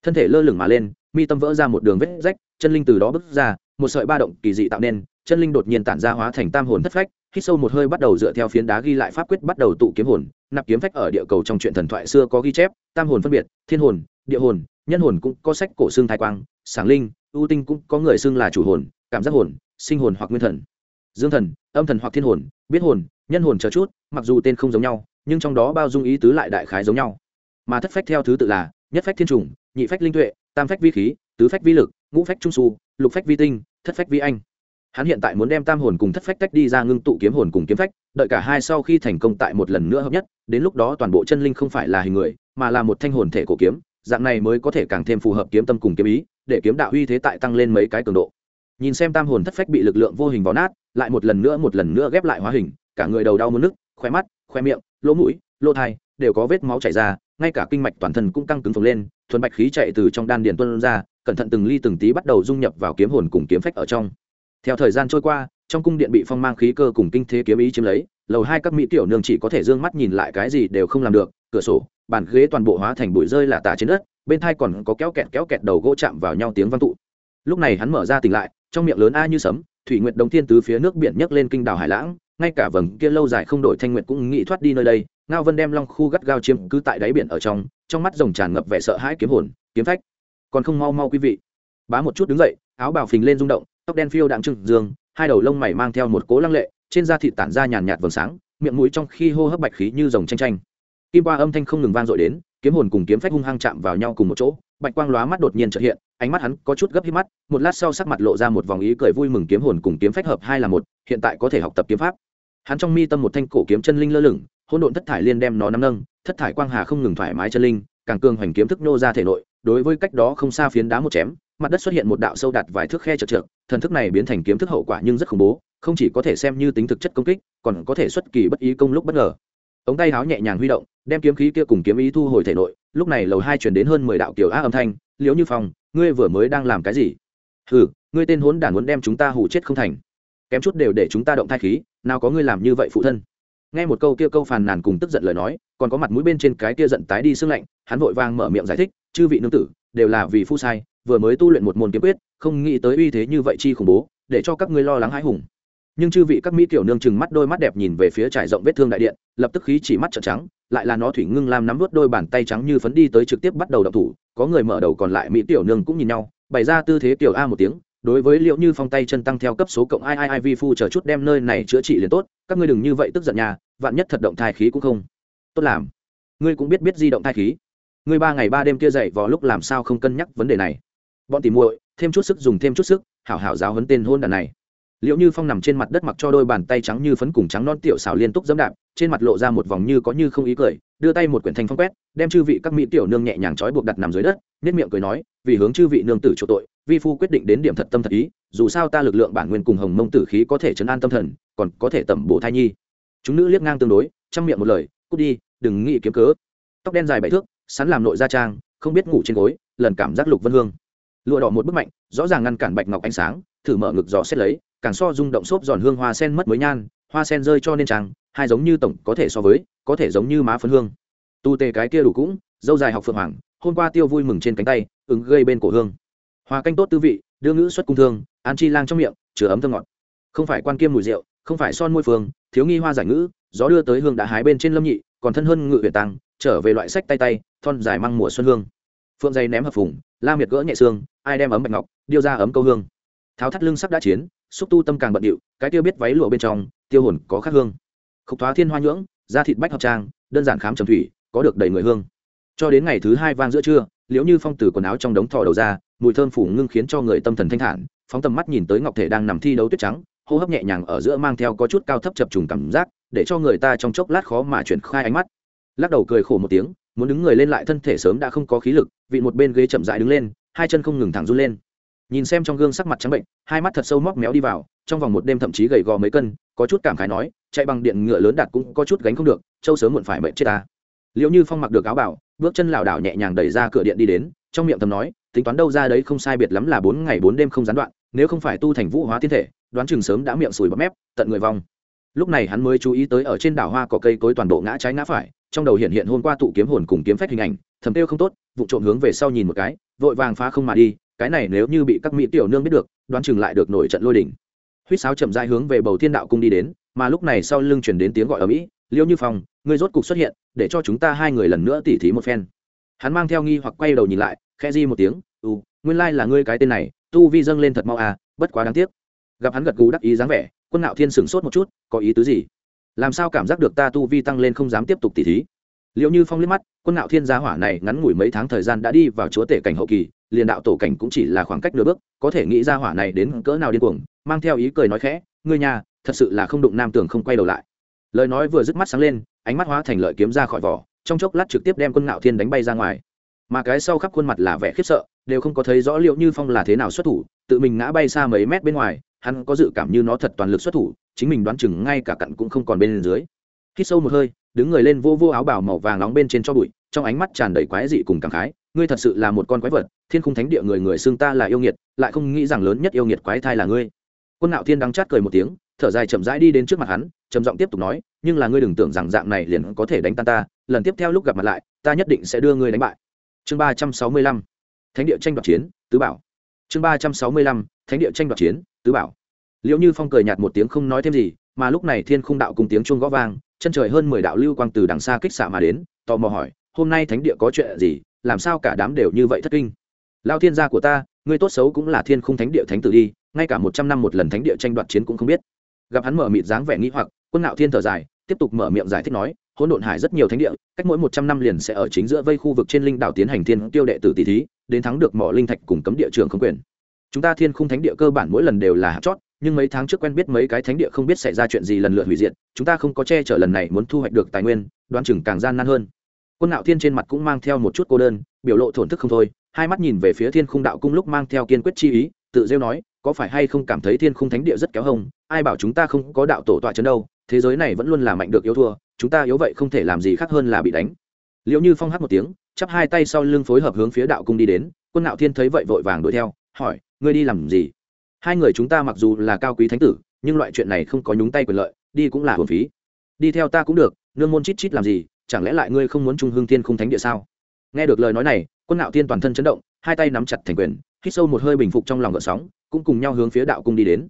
Thân thể lơ lửng mà lên mi tâm vỡ ra một đường vết rách, chân linh từ đó bước ra, một sợi ba động kỳ dị tạo nên, chân linh đột nhiên tản ra hóa thành tam hồn thất phách, hít sâu một hơi bắt đầu dựa theo phiến đá ghi lại pháp quyết bắt đầu tụ kiếm hồn, nạp kiếm phách ở địa cầu trong chuyện thần thoại xưa có ghi chép, tam hồn phân biệt, thiên hồn, địa hồn, nhân hồn cũng có sách cổ xương thái quang sáng linh, ưu tinh cũng có người xưng là chủ hồn, cảm giác hồn, sinh hồn hoặc nguyên thần. Dương thần, âm thần hoặc thiên hồn, biết hồn, nhân hồn chờ chút, mặc dù tên không giống nhau, nhưng trong đó bao dung ý tứ lại đại khái giống nhau. Mà thất phách theo thứ tự là, nhất phách thiên trùng, nhị phách linh tuệ tam phách vi khí, tứ phách vi lực, ngũ phách trung su, lục phách vi tinh, thất phách vi anh. Hắn hiện tại muốn đem tam hồn cùng thất phách tách đi ra ngưng tụ kiếm hồn cùng kiếm phách, đợi cả hai sau khi thành công tại một lần nữa hợp nhất, đến lúc đó toàn bộ chân linh không phải là hình người, mà là một thanh hồn thể cổ kiếm, dạng này mới có thể càng thêm phù hợp kiếm tâm cùng kiếm ý, để kiếm đạo uy thế tại tăng lên mấy cái cường độ. Nhìn xem tam hồn thất phách bị lực lượng vô hình vò nát, lại một lần nữa một lần nữa ghép lại hóa hình, cả người đầu đau mất nước khoe mắt khoe miệng, lỗ mũi, lỗ thai, đều có vết máu chảy ra, ngay cả kinh mạch toàn thân cũng căng cứng phồng lên thuần bạch khí chạy từ trong đan điền tuân ra, cẩn thận từng ly từng tí bắt đầu dung nhập vào kiếm hồn cùng kiếm phách ở trong. Theo thời gian trôi qua, trong cung điện bị phong mang khí cơ cùng kinh thế kiếm ý chiếm lấy, lầu hai các mỹ tiểu nương chỉ có thể d ư ơ n g mắt nhìn lại cái gì đều không làm được, cửa sổ, bàn ghế toàn bộ hóa thành bụi rơi là tả trên đất, bên thai còn có kéo kẹt kéo kẹt đầu gỗ chạm vào nhau tiếng văn tụ. Lúc này hắn mở ra tỉnh lại, trong miệng lớn a như sấm, thủy nguyệt đồng thiên tứ phía nước biển nhấc lên kinh đảo hải lãng, ngay cả vầng kia lâu dài không đổi thanh nguyệt cũng nghĩ thoát đi nơi đây ngao vân đem long khu gắt gao chiếm cứ tại đáy biển ở trong trong mắt rồng tràn ngập vẻ sợ hãi kiếm hồn, kiếm phách. Còn không mau mau quý vị. Bá một chút đứng dậy, áo bào phình lên rung động, tóc đen phiêu đạm trưng dương, hai đầu lông mày mang theo một cố lăng lệ, trên da thịt tản ra nhàn nhạt vầng sáng, miệng mũi trong khi hô hấp bạch khí như rồng tranh tranh kim qua âm thanh không ngừng vang dội đến, kiếm hồn cùng kiếm phách hung hăng chạm vào nhau cùng một chỗ, bạch quang lóa mắt đột nhiên trợ hiện, ánh mắt hắn có chút gấp hít mắt, một lát sau sắc mặt lộ ra một vòng ý cười vui mừng kiếm hồn cùng kiếm phách hợp hai là một, hiện tại có thể học tập kiếm pháp. Hắn trong mi tâm một thanh cổ kiếm chân linh lơ lửng hỗn độn thất thải liên đem nó nắm nâng, thất thải quang hà không ngừng thoải mái chân linh, càng cường hoành kiếm thức nô ra thể nội, đối với cách đó không xa phiến đá một chém, mặt đất xuất hiện một đạo sâu đạt vài thước khe chật trượt, thần thức này biến thành kiếm thức hậu quả nhưng rất khủng bố, không chỉ có thể xem như tính thực chất công kích, còn có thể xuất kỳ bất ý công lúc bất ngờ. Ống tay háo nhẹ nhàng huy động, đem kiếm khí kia cùng kiếm ý thu hồi thể nội, lúc này lầu hai chuyển đến hơn mười đạo kiểu á âm thanh liếu như phòng ngươi vừa mới đang làm cái gì? Hừ, ngươi tên hốn đản muốn đem chúng ta hủ chết không thành. Kém chút đều để chúng ta động thai khí, nào có ngươi làm như vậy phụ thân nghe một câu kia câu phàn nàn cùng tức giận lời nói, còn có mặt mũi bên trên cái kia giận tái đi sưng lạnh, hắn vội vàng mở miệng giải thích, chư vị nương tử, đều là vì phu sai, vừa mới tu luyện một môn kiếm quyết, không nghĩ tới uy thế như vậy chi khủng bố, để cho các ngươi lo lắng hãi hùng. Nhưng chư vị các mỹ tiểu nương chừng mắt đôi mắt đẹp nhìn về phía trải rộng vết thương đại điện, lập tức khí chỉ mắt trợn trắng, lại là nó thủy ngưng làm nắm vớt đôi bàn tay trắng như phấn đi tới trực tiếp bắt đầu đập thủ, có người mở đầu còn lại mỹ tiểu nương cũng nhìn nhau, bày ra tư thế tiểu a một tiếng đối với liệu như phong tay chân tăng theo cấp số cộng ai ai ai vi phu chờ chút đem nơi này chữa trị liền tốt, các ngươi đừng như vậy tức giận nhà vạn nhất thật động thai khí cũng không tốt làm. Ngươi cũng biết biết di động thai khí. Ngươi ba ngày ba đêm kia dậy vào lúc làm sao không cân nhắc vấn đề này. Bọn tìm muội, thêm chút sức dùng thêm chút sức, hảo hảo giáo hấn tên hôn đàn này liệu như phong nằm trên mặt đất mặc cho đôi bàn tay trắng như phấn cùng trắng non tiểu xảo liên tục dẫm đạp, trên mặt lộ ra một vòng như có như không ý cười, đưa tay một quyển thanh phong quét, đem chư vị các mỹ tiểu nương nhẹ nhàng trói buộc đặt nằm dưới đất nhất miệng cười nói, vì hướng chư vị nương tử chỗ tội, vi phu quyết định đến điểm thật tâm thật ý, dù sao ta lực lượng bản nguyên cùng hồng mông tử khí có thể chấn an tâm thần, còn có thể tẩm bổ thai nhi. Chúng nữ liếc ngang tương đối, chăm miệng một lời, cút đi, đừng nghĩ kiếm cớ. Tóc đen dài bảy thước, sắn làm nội gia trang, không biết ngủ trên gối, lần cảm giác lục vân hương. Lụa đỏ một bức mạnh, rõ ràng ngăn cản bạch ngọc ánh sáng, thử mở ngực giò xét lấy càng so rung động xốp giòn hương hoa sen mất mới nhan, hoa sen rơi cho nên trắng, hai giống như tổng có thể so với, có thể giống như má phấn hương. Tu tề cái kia đủ cũng, dâu dài học phượng hoàng, hôm qua tiêu vui mừng trên cánh tay, ứng gây bên cổ hương. Hoa canh tốt tư vị, đưa ngữ xuất cung thương, an chi lang trong miệng, chứa ấm thơm ngọt. Không phải quan kiêm mùi rượu, không phải son môi phương thiếu nghi hoa giải ngữ, gió đưa tới hương đã hái bên trên lâm nhị, còn thân hơn ngự huyện tăng, trở về loại sách tay tay, thon dài măng mùa xuân hương. Phượng dây ném hợp phùng, la miệt gỡ nhẹ xương, ai đem ấm bạch ngọc, điêu ra ấm câu hương. Tháo thắt lưng sắp đã chiến xúc tu tâm càng bận điệu, cái tiêu biết váy lụa bên trong, tiêu hồn có khắc hương. Khúc thoá thiên hoa nhưỡng, da thịt bách hợp trang, đơn giản khám trầm thủy, có được đầy người hương. Cho đến ngày thứ hai vang giữa trưa, liễu như phong từ quần áo trong đống thò đầu ra, mùi thơm phủ ngưng khiến cho người tâm thần thanh thản, phóng tầm mắt nhìn tới ngọc thể đang nằm thi đấu tuyết trắng, hô hấp nhẹ nhàng ở giữa mang theo có chút cao thấp chập trùng cảm giác, để cho người ta trong chốc lát khó mà chuyển khai ánh mắt. Lắc đầu cười khổ một tiếng, muốn đứng người lên lại thân thể sớm đã không có khí lực, vị một bên ghế chậm rãi đứng lên, hai chân không ngừng thẳng run lên nhìn xem trong gương sắc mặt trắng bệnh, hai mắt thật sâu móc méo đi vào, trong vòng một đêm thậm chí gầy gò mấy cân, có chút cảm khái nói, chạy bằng điện ngựa lớn đạt cũng có chút gánh không được, châu sớm muộn phải mệnh chết ta. Liệu như phong mặc được áo bảo, bước chân lảo đảo nhẹ nhàng đẩy ra cửa điện đi đến, trong miệng thầm nói, tính toán đâu ra đấy không sai biệt lắm là bốn ngày bốn đêm không gián đoạn, nếu không phải tu thành vũ hóa thiên thể, đoán chừng sớm đã miệng sùi bắp mép, tận người vong. Lúc này hắn mới chú ý tới ở trên đảo hoa có cây cối toàn bộ ngã trái ngã phải, trong đầu hiện hiện hôm qua tụ kiếm hồn cùng kiếm phách hình ảnh, thầm tiêu không tốt, vụ trộm hướng về sau nhìn một cái, vội vàng phá không mà đi cái này nếu như bị các mỹ tiểu nương biết được, đoán chừng lại được nổi trận lôi đỉnh huýt sáo chậm rãi hướng về bầu thiên đạo cung đi đến, mà lúc này sau lưng chuyển đến tiếng gọi ở mỹ, liêu như phong, ngươi rốt cục xuất hiện, để cho chúng ta hai người lần nữa tỉ thí một phen. Hắn mang theo nghi hoặc quay đầu nhìn lại khe di một tiếng ừ nguyên lai là ngươi cái tên này, tu vi dâng lên thật mau à bất quá đáng tiếc. Gặp hắn gật gù đắc ý dáng vẻ, quân nạo thiên sửng sốt một chút, có ý tứ gì? Làm sao cảm giác được ta tu vi tăng lên không dám tiếp tục tỉ thí? Liệu như phong liếc mắt, quân ngạo thiên gia hỏa này ngắn ngủi mấy tháng thời gian đã đi vào chúa tể cảnh hậu kỳ, liền đạo tổ cảnh cũng chỉ là khoảng cách nửa bước, có thể nghĩ gia hỏa này đến cỡ nào điên cuồng, mang theo ý cười nói khẽ, ngươi nhà, thật sự là không đụng nam tường không quay đầu lại. Lời nói vừa dứt mắt sáng lên, ánh mắt hóa thành lợi kiếm ra khỏi vỏ, trong chốc lát trực tiếp đem quân ngạo thiên đánh bay ra ngoài. Mà cái sau khắp khuôn mặt là vẻ khiếp sợ, đều không có thấy rõ liệu như phong là thế nào xuất thủ, tự mình ngã bay xa mấy mét bên ngoài, hắn có dự cảm như nó thật toàn lực xuất thủ, chính mình đoán chừng ngay cả cặn cũng không còn bên dưới hít sâu một hơi, đứng người lên vô vô áo bảo màu vàng nóng bên trên cho bụi, trong ánh mắt tràn đầy quái dị cùng cảm khái, ngươi thật sự là một con quái vật, thiên khung thánh địa người người xưng ta là yêu nghiệt, lại không nghĩ rằng lớn nhất yêu nghiệt quái thai là ngươi. Quân nạo thiên đắng chát cười một tiếng, thở dài chậm rãi đi đến trước mặt hắn, trầm giọng tiếp tục nói, nhưng là ngươi đừng tưởng rằng dạng này liền có thể đánh tan ta, lần tiếp theo lúc gặp mặt lại, ta nhất định sẽ đưa ngươi đánh bại. Chương ba trăm sáu mươi lăm, thánh địa tranh đoạt chiến, tứ bảo. Chương ba trăm sáu mươi lăm, thánh địa tranh đoạt chiến, tứ bảo. Liệu như phong cười nhạt một tiếng không nói thêm gì, mà lúc này thiên khung đạo cùng tiếng chuông gõ vang chân trời hơn mười đạo lưu quang từ đằng xa kích xạ mà đến, tò mò hỏi, hôm nay thánh địa có chuyện gì? Làm sao cả đám đều như vậy thất kinh? Lao thiên gia của ta ngươi tốt xấu cũng là thiên khung thánh địa thánh tử đi, ngay cả một trăm năm một lần thánh địa tranh đoạt chiến cũng không biết. Gặp hắn mở mịt dáng vẻ nghĩ hoặc, quân nạo thiên thở dài, tiếp tục mở miệng giải thích nói, hỗn độn hải rất nhiều thánh địa, cách mỗi một trăm năm liền sẽ ở chính giữa vây khu vực trên linh đảo tiến hành thiên tiêu đệ tử tỷ thí, đến thắng được mỏ linh thạch cùng cấm địa trường không quyền. Chúng ta thiên khung thánh địa cơ bản mỗi lần đều là hạt chót nhưng mấy tháng trước quen biết mấy cái thánh địa không biết xảy ra chuyện gì lần lượt hủy diệt, chúng ta không có che chở lần này muốn thu hoạch được tài nguyên, đoán chừng càng gian nan hơn. Quân nạo thiên trên mặt cũng mang theo một chút cô đơn, biểu lộ thổn thức không thôi, hai mắt nhìn về phía thiên khung đạo cung lúc mang theo kiên quyết chi ý, tự rêu nói, có phải hay không cảm thấy thiên khung thánh địa rất kéo hông ai bảo chúng ta không có đạo tổ tọa chấn đâu, thế giới này vẫn luôn là mạnh được yếu thua, chúng ta yếu vậy không thể làm gì khác hơn là bị đánh. Liệu như phong hát một tiếng, chắp hai tay sau lưng phối hợp hướng phía đạo cung đi đến, quân nạo thiên thấy vậy vội vàng đuổi theo, hỏi, ngươi đi làm gì? Hai người chúng ta mặc dù là cao quý thánh tử, nhưng loại chuyện này không có nhúng tay quyền lợi, đi cũng là hồn phí. Đi theo ta cũng được, nương môn chít chít làm gì, chẳng lẽ lại ngươi không muốn trung hương thiên không thánh địa sao? Nghe được lời nói này, quân nạo thiên toàn thân chấn động, hai tay nắm chặt thành quyền, hít sâu một hơi bình phục trong lòng gợn sóng, cũng cùng nhau hướng phía đạo cung đi đến.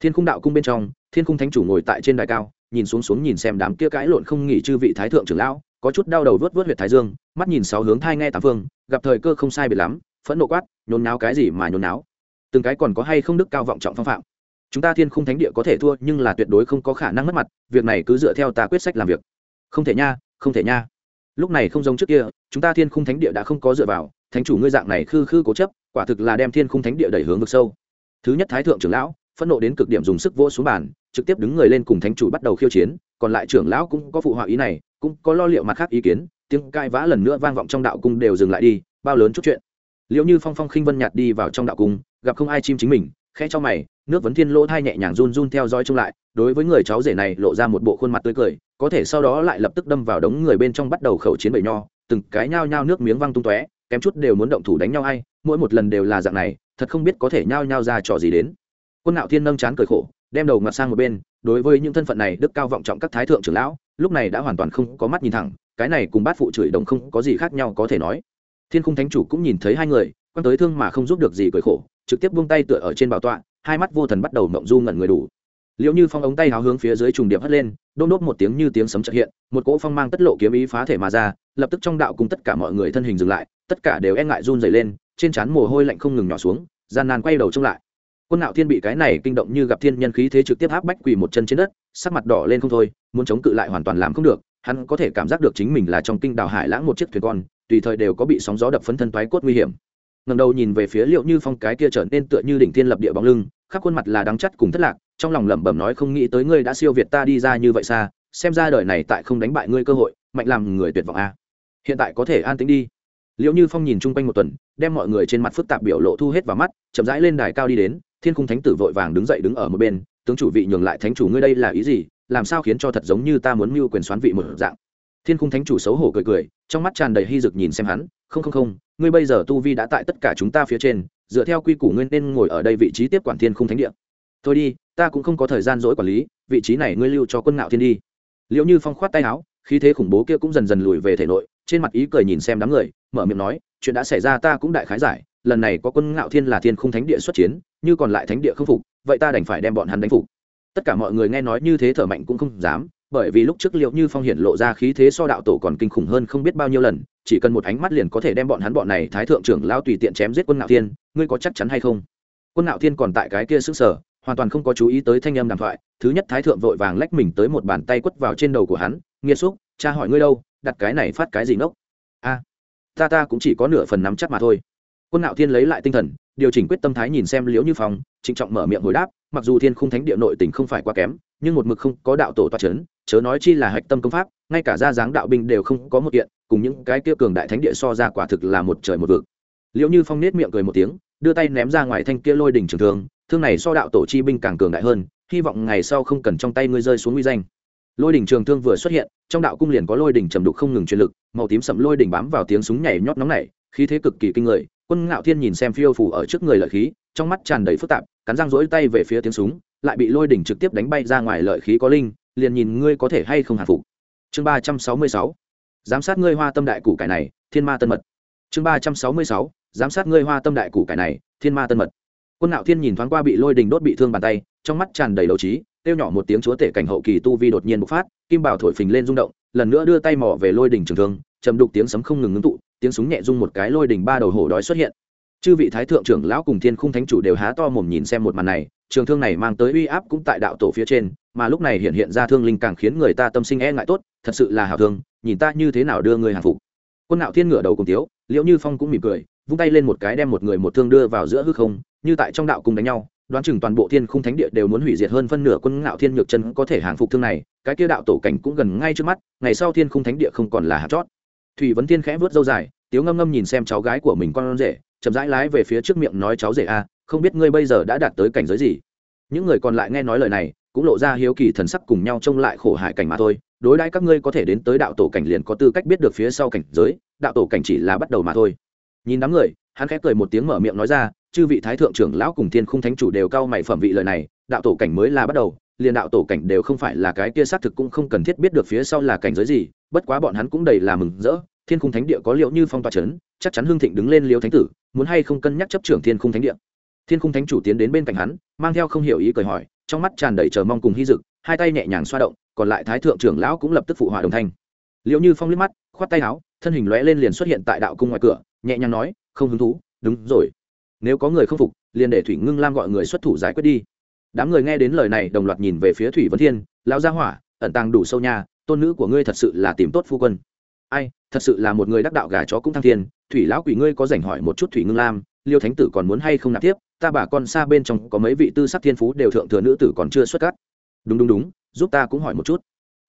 Thiên khung đạo cung bên trong, thiên khung thánh chủ ngồi tại trên đài cao, nhìn xuống xuống nhìn xem đám kia cãi lộn không nghỉ chư vị thái thượng trưởng lão, có chút đau đầu vớt vớt huyệt thái dương, mắt nhìn sáu hướng thai nghe tám phương, gặp thời cơ không sai biệt lắm, phẫn nộ quát, nhốn náo cái gì mà nhốn náo từng cái còn có hay không đức cao vọng trọng phong phạm. Chúng ta thiên khung thánh địa có thể thua, nhưng là tuyệt đối không có khả năng mất mặt, việc này cứ dựa theo ta quyết sách làm việc. Không thể nha, không thể nha. Lúc này không giống trước kia, chúng ta thiên khung thánh địa đã không có dựa vào, thánh chủ ngươi dạng này khư khư cố chấp, quả thực là đem thiên khung thánh địa đẩy hướng vực sâu. Thứ nhất thái thượng trưởng lão, phẫn nộ đến cực điểm dùng sức vỗ xuống bàn, trực tiếp đứng người lên cùng thánh chủ bắt đầu khiêu chiến, còn lại trưởng lão cũng có phụ họa ý này, cũng có lo liệu mặt khác ý kiến, tiếng cai vã lần nữa vang vọng trong đạo cung đều dừng lại đi, bao lớn chút chuyện liệu như phong phong khinh vân nhạt đi vào trong đạo cung, gặp không ai chim chính mình, khẽ cho mày, nước vấn thiên lỗ thai nhẹ nhàng run run theo dõi trông lại, đối với người cháu rể này lộ ra một bộ khuôn mặt tươi cười, có thể sau đó lại lập tức đâm vào đống người bên trong bắt đầu khẩu chiến bầy nho, từng cái nhao nhao nước miếng văng tung tóe, kém chút đều muốn động thủ đánh nhau hay mỗi một lần đều là dạng này, thật không biết có thể nhao nhao ra trò gì đến. Quân nạo thiên nâng chán cười khổ, đem đầu ngặt sang một bên, đối với những thân phận này đức cao vọng trọng các thái thượng trưởng lão, lúc này đã hoàn toàn không có mắt nhìn thẳng, cái này cùng bát phụ chửi đồng không có gì khác nhau có thể nói thiên khung thánh chủ cũng nhìn thấy hai người, quan tới thương mà không giúp được gì cười khổ, trực tiếp buông tay tựa ở trên bảo tọa, hai mắt vô thần bắt đầu mộng du ngẩn người đủ. Liệu như phong ống tay háo hướng phía dưới trùng điệp hất lên, đôn đốt một tiếng như tiếng sấm trợ hiện, một cỗ phong mang tất lộ kiếm ý phá thể mà ra, lập tức trong đạo cùng tất cả mọi người thân hình dừng lại, tất cả đều e ngại run dày lên, trên trán mồ hôi lạnh không ngừng nhỏ xuống, gian nan quay đầu trông lại. Quân nạo thiên bị cái này kinh động như gặp thiên nhân khí thế trực tiếp áp bách quỳ một chân trên đất, sắc mặt đỏ lên không thôi, muốn chống cự lại hoàn toàn làm không được, hắn có thể cảm giác được chính mình là trong kinh đào hải lãng một chiếc thuyền con tùy thời đều có bị sóng gió đập phấn thân toái cốt nguy hiểm. Ngẩng đầu nhìn về phía liệu như phong, cái kia trở nên tựa như đỉnh thiên lập địa bóng lưng, khắp khuôn mặt là đắng chắt cùng thất lạc, trong lòng lẩm bẩm nói không nghĩ tới ngươi đã siêu việt ta đi ra như vậy xa, xem ra đời này tại không đánh bại ngươi cơ hội, mạnh làm người tuyệt vọng a hiện tại có thể an tĩnh đi. Liệu như phong nhìn chung quanh một tuần, đem mọi người trên mặt phức tạp biểu lộ thu hết vào mắt, chậm rãi lên đài cao đi đến, thiên cung thánh tử vội vàng đứng dậy đứng ở một bên, tướng chủ vị nhường lại thánh chủ ngươi đây là ý gì? Làm sao khiến cho thật giống như ta muốn mưu quyền xoán vị một dạng? Thiên Khung thánh chủ xấu hổ cười cười, trong mắt tràn đầy hy dực nhìn xem hắn, không không không, ngươi bây giờ tu vi đã tại tất cả chúng ta phía trên, dựa theo quy củ ngươi nên ngồi ở đây vị trí tiếp quản thiên khung thánh địa. Thôi đi, ta cũng không có thời gian dỗi quản lý, vị trí này ngươi lưu cho quân ngạo thiên đi. Liệu như phong khoát tay áo, khí thế khủng bố kia cũng dần dần lùi về thể nội, trên mặt ý cười nhìn xem đám người, mở miệng nói, chuyện đã xảy ra ta cũng đại khái giải, lần này có quân ngạo thiên là thiên khung thánh địa xuất chiến, như còn lại thánh địa không phục, vậy ta đành phải đem bọn hắn đánh phục. Tất cả mọi người nghe nói như thế thở mạnh cũng không dám bởi vì lúc trước liệu như phong hiện lộ ra khí thế so đạo tổ còn kinh khủng hơn không biết bao nhiêu lần, chỉ cần một ánh mắt liền có thể đem bọn hắn bọn này thái thượng trưởng lao tùy tiện chém giết quân ngạo thiên, ngươi có chắc chắn hay không? Quân ngạo thiên còn tại cái kia sức sở hoàn toàn không có chú ý tới thanh âm đàm thoại, thứ nhất thái thượng vội vàng lách mình tới một bàn tay quất vào trên đầu của hắn, nghiệt xúc cha hỏi ngươi đâu, đặt cái này phát cái gì ngốc? A, ta ta cũng chỉ có nửa phần nắm chắc mà thôi. Quân ngạo thiên lấy lại tinh thần, điều chỉnh quyết tâm thái nhìn xem liễu như phong, trịnh trọng mở miệng hồi đáp, mặc dù thiên khung thánh địa nội tình không phải quá kém, nhưng một mực không có đạo tổ toa c h ấ n chớ nói chi là hạch tâm công pháp, ngay cả ra dáng đạo binh đều không có một kiện, cùng những cái kia cường đại thánh địa so ra quả thực là một trời một vực. Liễu như phong nết miệng cười một tiếng, đưa tay ném ra ngoài thanh kia lôi đỉnh trường thương thương này so đạo tổ chi binh càng cường đại hơn, hy vọng ngày sau không cần trong tay ngươi rơi xuống nguy danh. Lôi đỉnh trường thương vừa xuất hiện, trong đạo cung liền có lôi đỉnh trầm đục không ngừng truyền lực, màu tím sậm lôi đỉnh bám vào tiếng súng nhảy nhót nóng nảy, khí thế cực kỳ kinh người, quân ngạo thiên nhìn xem phiêu phủ ở trước người lợi khí, trong mắt tràn đầy phức tạp, cắn răng rỗi tay về phía tiếng súng, lại bị lôi đỉnh trực tiếp đánh bay ra ngoài lợi khí có linh liền nhìn ngươi có thể hay không hạ phục. Chương ba trăm sáu mươi sáu. Giám sát ngươi hoa tâm đại củ cải này, thiên ma tân mật. Chương ba trăm sáu mươi sáu. Giám sát ngươi hoa tâm đại củ cải này, thiên ma tân mật. Quân nạo thiên nhìn thoáng qua bị lôi đình đốt bị thương bàn tay, trong mắt tràn đầy đấu trí, kêu nhỏ một tiếng chúa tể cảnh hậu kỳ tu vi đột nhiên bộc phát, kim bảo thổi phình lên rung động, lần nữa đưa tay mỏ về lôi đình trường thương chầm đục tiếng sấm không ngừng ngưng tụ, tiếng súng nhẹ rung một cái lôi đình ba đầu hổ đói xuất hiện chư vị thái thượng trưởng lão cùng thiên khung thánh chủ đều há to mồm nhìn xem một màn này, trường thương này mang tới uy áp cũng tại đạo tổ phía trên, mà lúc này hiện hiện ra thương linh càng khiến người ta tâm sinh e ngại tốt, thật sự là hảo thương, nhìn ta như thế nào đưa người hàng phục. Quân ngạo thiên ngửa đầu cùng tiếu liễu như phong cũng mỉm cười, vung tay lên một cái đem một người một thương đưa vào giữa hư không, như tại trong đạo cùng đánh nhau, đoán chừng toàn bộ thiên khung thánh địa đều muốn hủy diệt hơn phân nửa quân ngạo thiên nhược chân có thể hàng phục thương này, cái kia đạo tổ cảnh cũng gần ngay trước mắt, ngày sau thiên khung thánh địa không còn là hạt chót. Thủy vấn thiên khẽ vớt dâu dài, tiếu ngâm ngâm nhìn xem cháu gái của mình con rể chậm rãi lái về phía trước miệng nói, cháu rể a, không biết ngươi bây giờ đã đạt tới cảnh giới gì? Những người còn lại nghe nói lời này, cũng lộ ra hiếu kỳ thần sắc cùng nhau trông lại khổ hại cảnh mà thôi. Đối đãi các ngươi có thể đến tới đạo tổ cảnh liền có tư cách biết được phía sau cảnh giới, đạo tổ cảnh chỉ là bắt đầu mà thôi. Nhìn đám người, hắn khẽ cười một tiếng mở miệng nói ra, chư vị thái thượng trưởng lão cùng thiên khung thánh chủ đều cao mày phẩm vị lời này, đạo tổ cảnh mới là bắt đầu, liền đạo tổ cảnh đều không phải là cái kia xác thực cũng không cần thiết biết được phía sau là cảnh giới gì, bất quá bọn hắn cũng đầy là mừng rỡ thiên khung thánh địa có liệu như phong tòa c h ấ n chắc chắn hương thịnh đứng lên liêu thánh tử, muốn hay không cân nhắc chấp trưởng thiên khung thánh địa. Thiên khung thánh chủ tiến đến bên cạnh hắn, mang theo không hiểu ý cởi hỏi, trong mắt tràn đầy chờ mong cùng hy dực hai tay nhẹ nhàng xoa động, còn lại thái thượng trưởng lão cũng lập tức phụ họa đồng thanh. Liệu như phong liếc mắt, khoát tay áo, thân hình lóe lên liền xuất hiện tại đạo cung ngoài cửa, nhẹ nhàng nói, không hứng thú, đúng rồi. Nếu có người không phục, liền để thủy ngưng lam gọi người xuất thủ giải quyết đi. Đám người nghe đến lời này đồng loạt nhìn về phía thủy vấn thiên, lão gia hỏa, ẩn tàng đủ sâu nha tôn nữ của ngươi thật sự là tìm tốt phu quân. Ai thật sự là một người đắc đạo gà chó cũng thăng thiên, thủy lão quỷ ngươi có dành hỏi một chút thủy ngưng lam, liêu thánh tử còn muốn hay không nạp tiếp, ta bà con xa bên trong có mấy vị tư sắc thiên phú đều thượng thừa nữ tử còn chưa xuất cát. Đúng đúng đúng, giúp ta cũng hỏi một chút.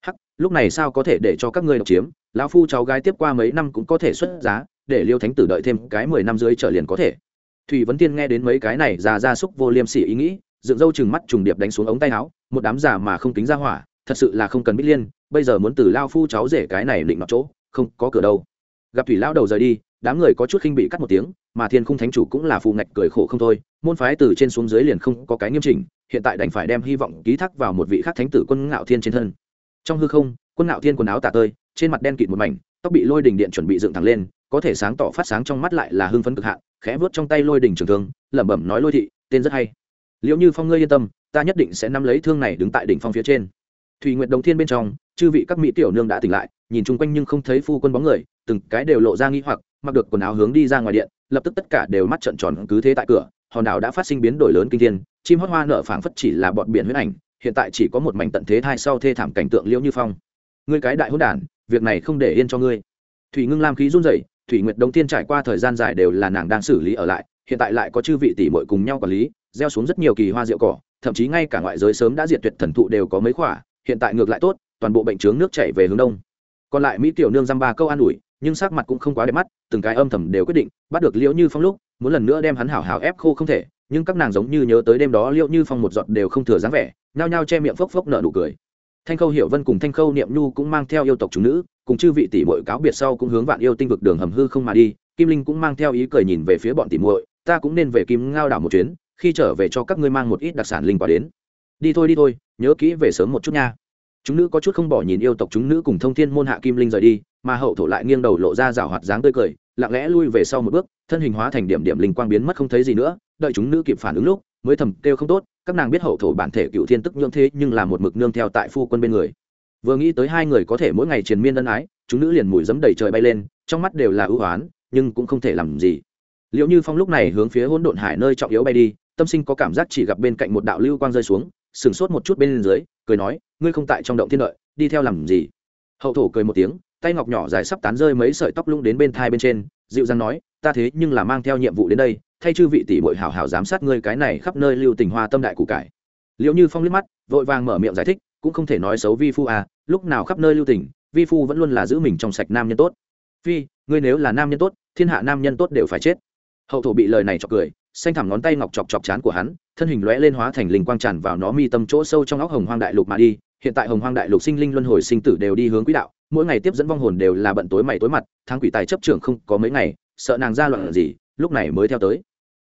Hắc, lúc này sao có thể để cho các ngươi độc chiếm, lão phu cháu gái tiếp qua mấy năm cũng có thể xuất giá, để liêu thánh tử đợi thêm cái mười năm dưới trở liền có thể. Thủy vấn tiên nghe đến mấy cái này già ra súc vô liêm sỉ ý nghĩ, dựng râu chừng mắt trùng điệp đánh xuống ống tay áo, một đám già mà không tính ra hỏa, thật sự là không cần biết liên, bây giờ muốn từ lao phu cháu rể cái này định nọ chỗ không có cửa đâu. Gặp thủy lao đầu rời đi, đám người có chút khinh bị cắt một tiếng, mà thiên khung thánh chủ cũng là phù ngạch cười khổ không thôi, môn phái từ trên xuống dưới liền không có cái nghiêm chỉnh, hiện tại đành phải đem hy vọng ký thác vào một vị khác thánh tử quân ngạo thiên trên thân. Trong hư không, quân ngạo thiên quần áo tả tơi, trên mặt đen kịt một mảnh, tóc bị lôi đình điện chuẩn bị dựng thẳng lên, có thể sáng tỏ phát sáng trong mắt lại là hưng phấn cực hạn, khẽ vớt trong tay lôi đình trường thương, lẩm bẩm nói lôi thị, tên rất hay. Liệu như phong ngươi yên tâm, ta nhất định sẽ nắm lấy thương này đứng tại đỉnh phong phía trên thùy nguyệt đồng thiên bên trong, chư vị các mỹ tiểu nương đã tỉnh lại, nhìn chung quanh nhưng không thấy phu quân bóng người, từng cái đều lộ ra nghi hoặc, mặc được quần áo hướng đi ra ngoài điện, lập tức tất cả đều mắt trợn tròn cứ thế tại cửa, hòn đảo đã phát sinh biến đổi lớn kinh thiên, chim hót hoa nở phảng phất chỉ là bọn biển huyết ảnh, hiện tại chỉ có một mảnh tận thế thai sau thê thảm cảnh tượng liễu như phong. Ngươi cái đại hỗn đản, việc này không để yên cho ngươi. Thủy ngưng lam khí run rẩy, thủy nguyệt đông tiên trải qua thời gian dài đều là nàng đang xử lý ở lại, hiện tại lại có chư vị tỷ muội cùng nhau quản lý, gieo xuống rất nhiều kỳ hoa rượu cỏ, thậm chí ngay cả ngoại giới sớm đã diệt tuyệt thần thụ đều có mấy khỏa hiện tại ngược lại tốt, toàn bộ bệnh trướng nước chảy về hướng đông. Còn lại mỹ tiểu nương dăm ba câu an ủi, nhưng sắc mặt cũng không quá đẹp mắt, từng cái âm thầm đều quyết định, bắt được liễu như phong lúc, muốn lần nữa đem hắn hảo hảo ép khô không thể, nhưng các nàng giống như nhớ tới đêm đó liễu như phong một giọt đều không thừa dáng vẻ, nhao nhao che miệng phốc phốc nở nụ cười. Thanh khâu hiểu vân cùng thanh khâu niệm nhu cũng mang theo yêu tộc chúng nữ, cùng chư vị tỷ muội cáo biệt sau cũng hướng vạn yêu tinh vực đường hầm hư không mà đi, kim linh cũng mang theo ý cười nhìn về phía bọn tỷ muội, ta cũng nên về kim ngao đảo một chuyến, khi trở về cho các ngươi mang một ít đặc sản linh quả đến đi thôi đi thôi, nhớ kỹ về sớm một chút nha. Chúng nữ có chút không bỏ nhìn yêu tộc chúng nữ cùng thông thiên môn hạ kim linh rời đi, mà hậu thổ lại nghiêng đầu lộ ra rào hoạt dáng tươi cười, lặng lẽ lui về sau một bước, thân hình hóa thành điểm điểm linh quang biến mất không thấy gì nữa, đợi chúng nữ kịp phản ứng lúc, mới thầm kêu không tốt, các nàng biết hậu thổ bản thể cựu thiên tức nhượng thế, nhưng là một mực nương theo tại phu quân bên người. Vừa nghĩ tới hai người có thể mỗi ngày triền miên ân ái, chúng nữ liền mùi dấm đầy trời bay lên, trong mắt đều là ưu oán, nhưng cũng không thể làm gì. Liệu như phong lúc này hướng phía hỗn độn hải nơi trọng yếu bay đi, tâm sinh có cảm giác chỉ gặp bên cạnh một đạo lưu quang rơi xuống sừng sốt một chút bên dưới, cười nói, ngươi không tại trong động thiên lợi đi theo làm gì? Hậu thổ cười một tiếng, tay ngọc nhỏ dài sắp tán rơi mấy sợi tóc lung đến bên thai bên trên, dịu dàng nói, ta thế nhưng là mang theo nhiệm vụ đến đây, thay chư vị tỷ bội hảo hảo giám sát ngươi cái này khắp nơi lưu tình hoa tâm đại cụ cải. Liệu như phong liếc mắt, vội vàng mở miệng giải thích, cũng không thể nói xấu vi phu à lúc nào khắp nơi lưu tình, vi phu vẫn luôn là giữ mình trong sạch nam nhân tốt. Phi, ngươi nếu là nam nhân tốt, thiên hạ nam nhân tốt đều phải chết. Hậu thổ bị lời này cho cười xanh thẳm ngón tay ngọc chọc chọc chán của hắn, thân hình lóe lên hóa thành linh quang tràn vào nó mi tâm chỗ sâu trong óc hồng hoang đại lục mà đi. Hiện tại hồng hoang đại lục sinh linh luân hồi sinh tử đều đi hướng quỹ đạo, mỗi ngày tiếp dẫn vong hồn đều là bận tối mày tối mặt, tháng quỷ tài chấp trưởng không có mấy ngày, sợ nàng ra loạn gì, lúc này mới theo tới.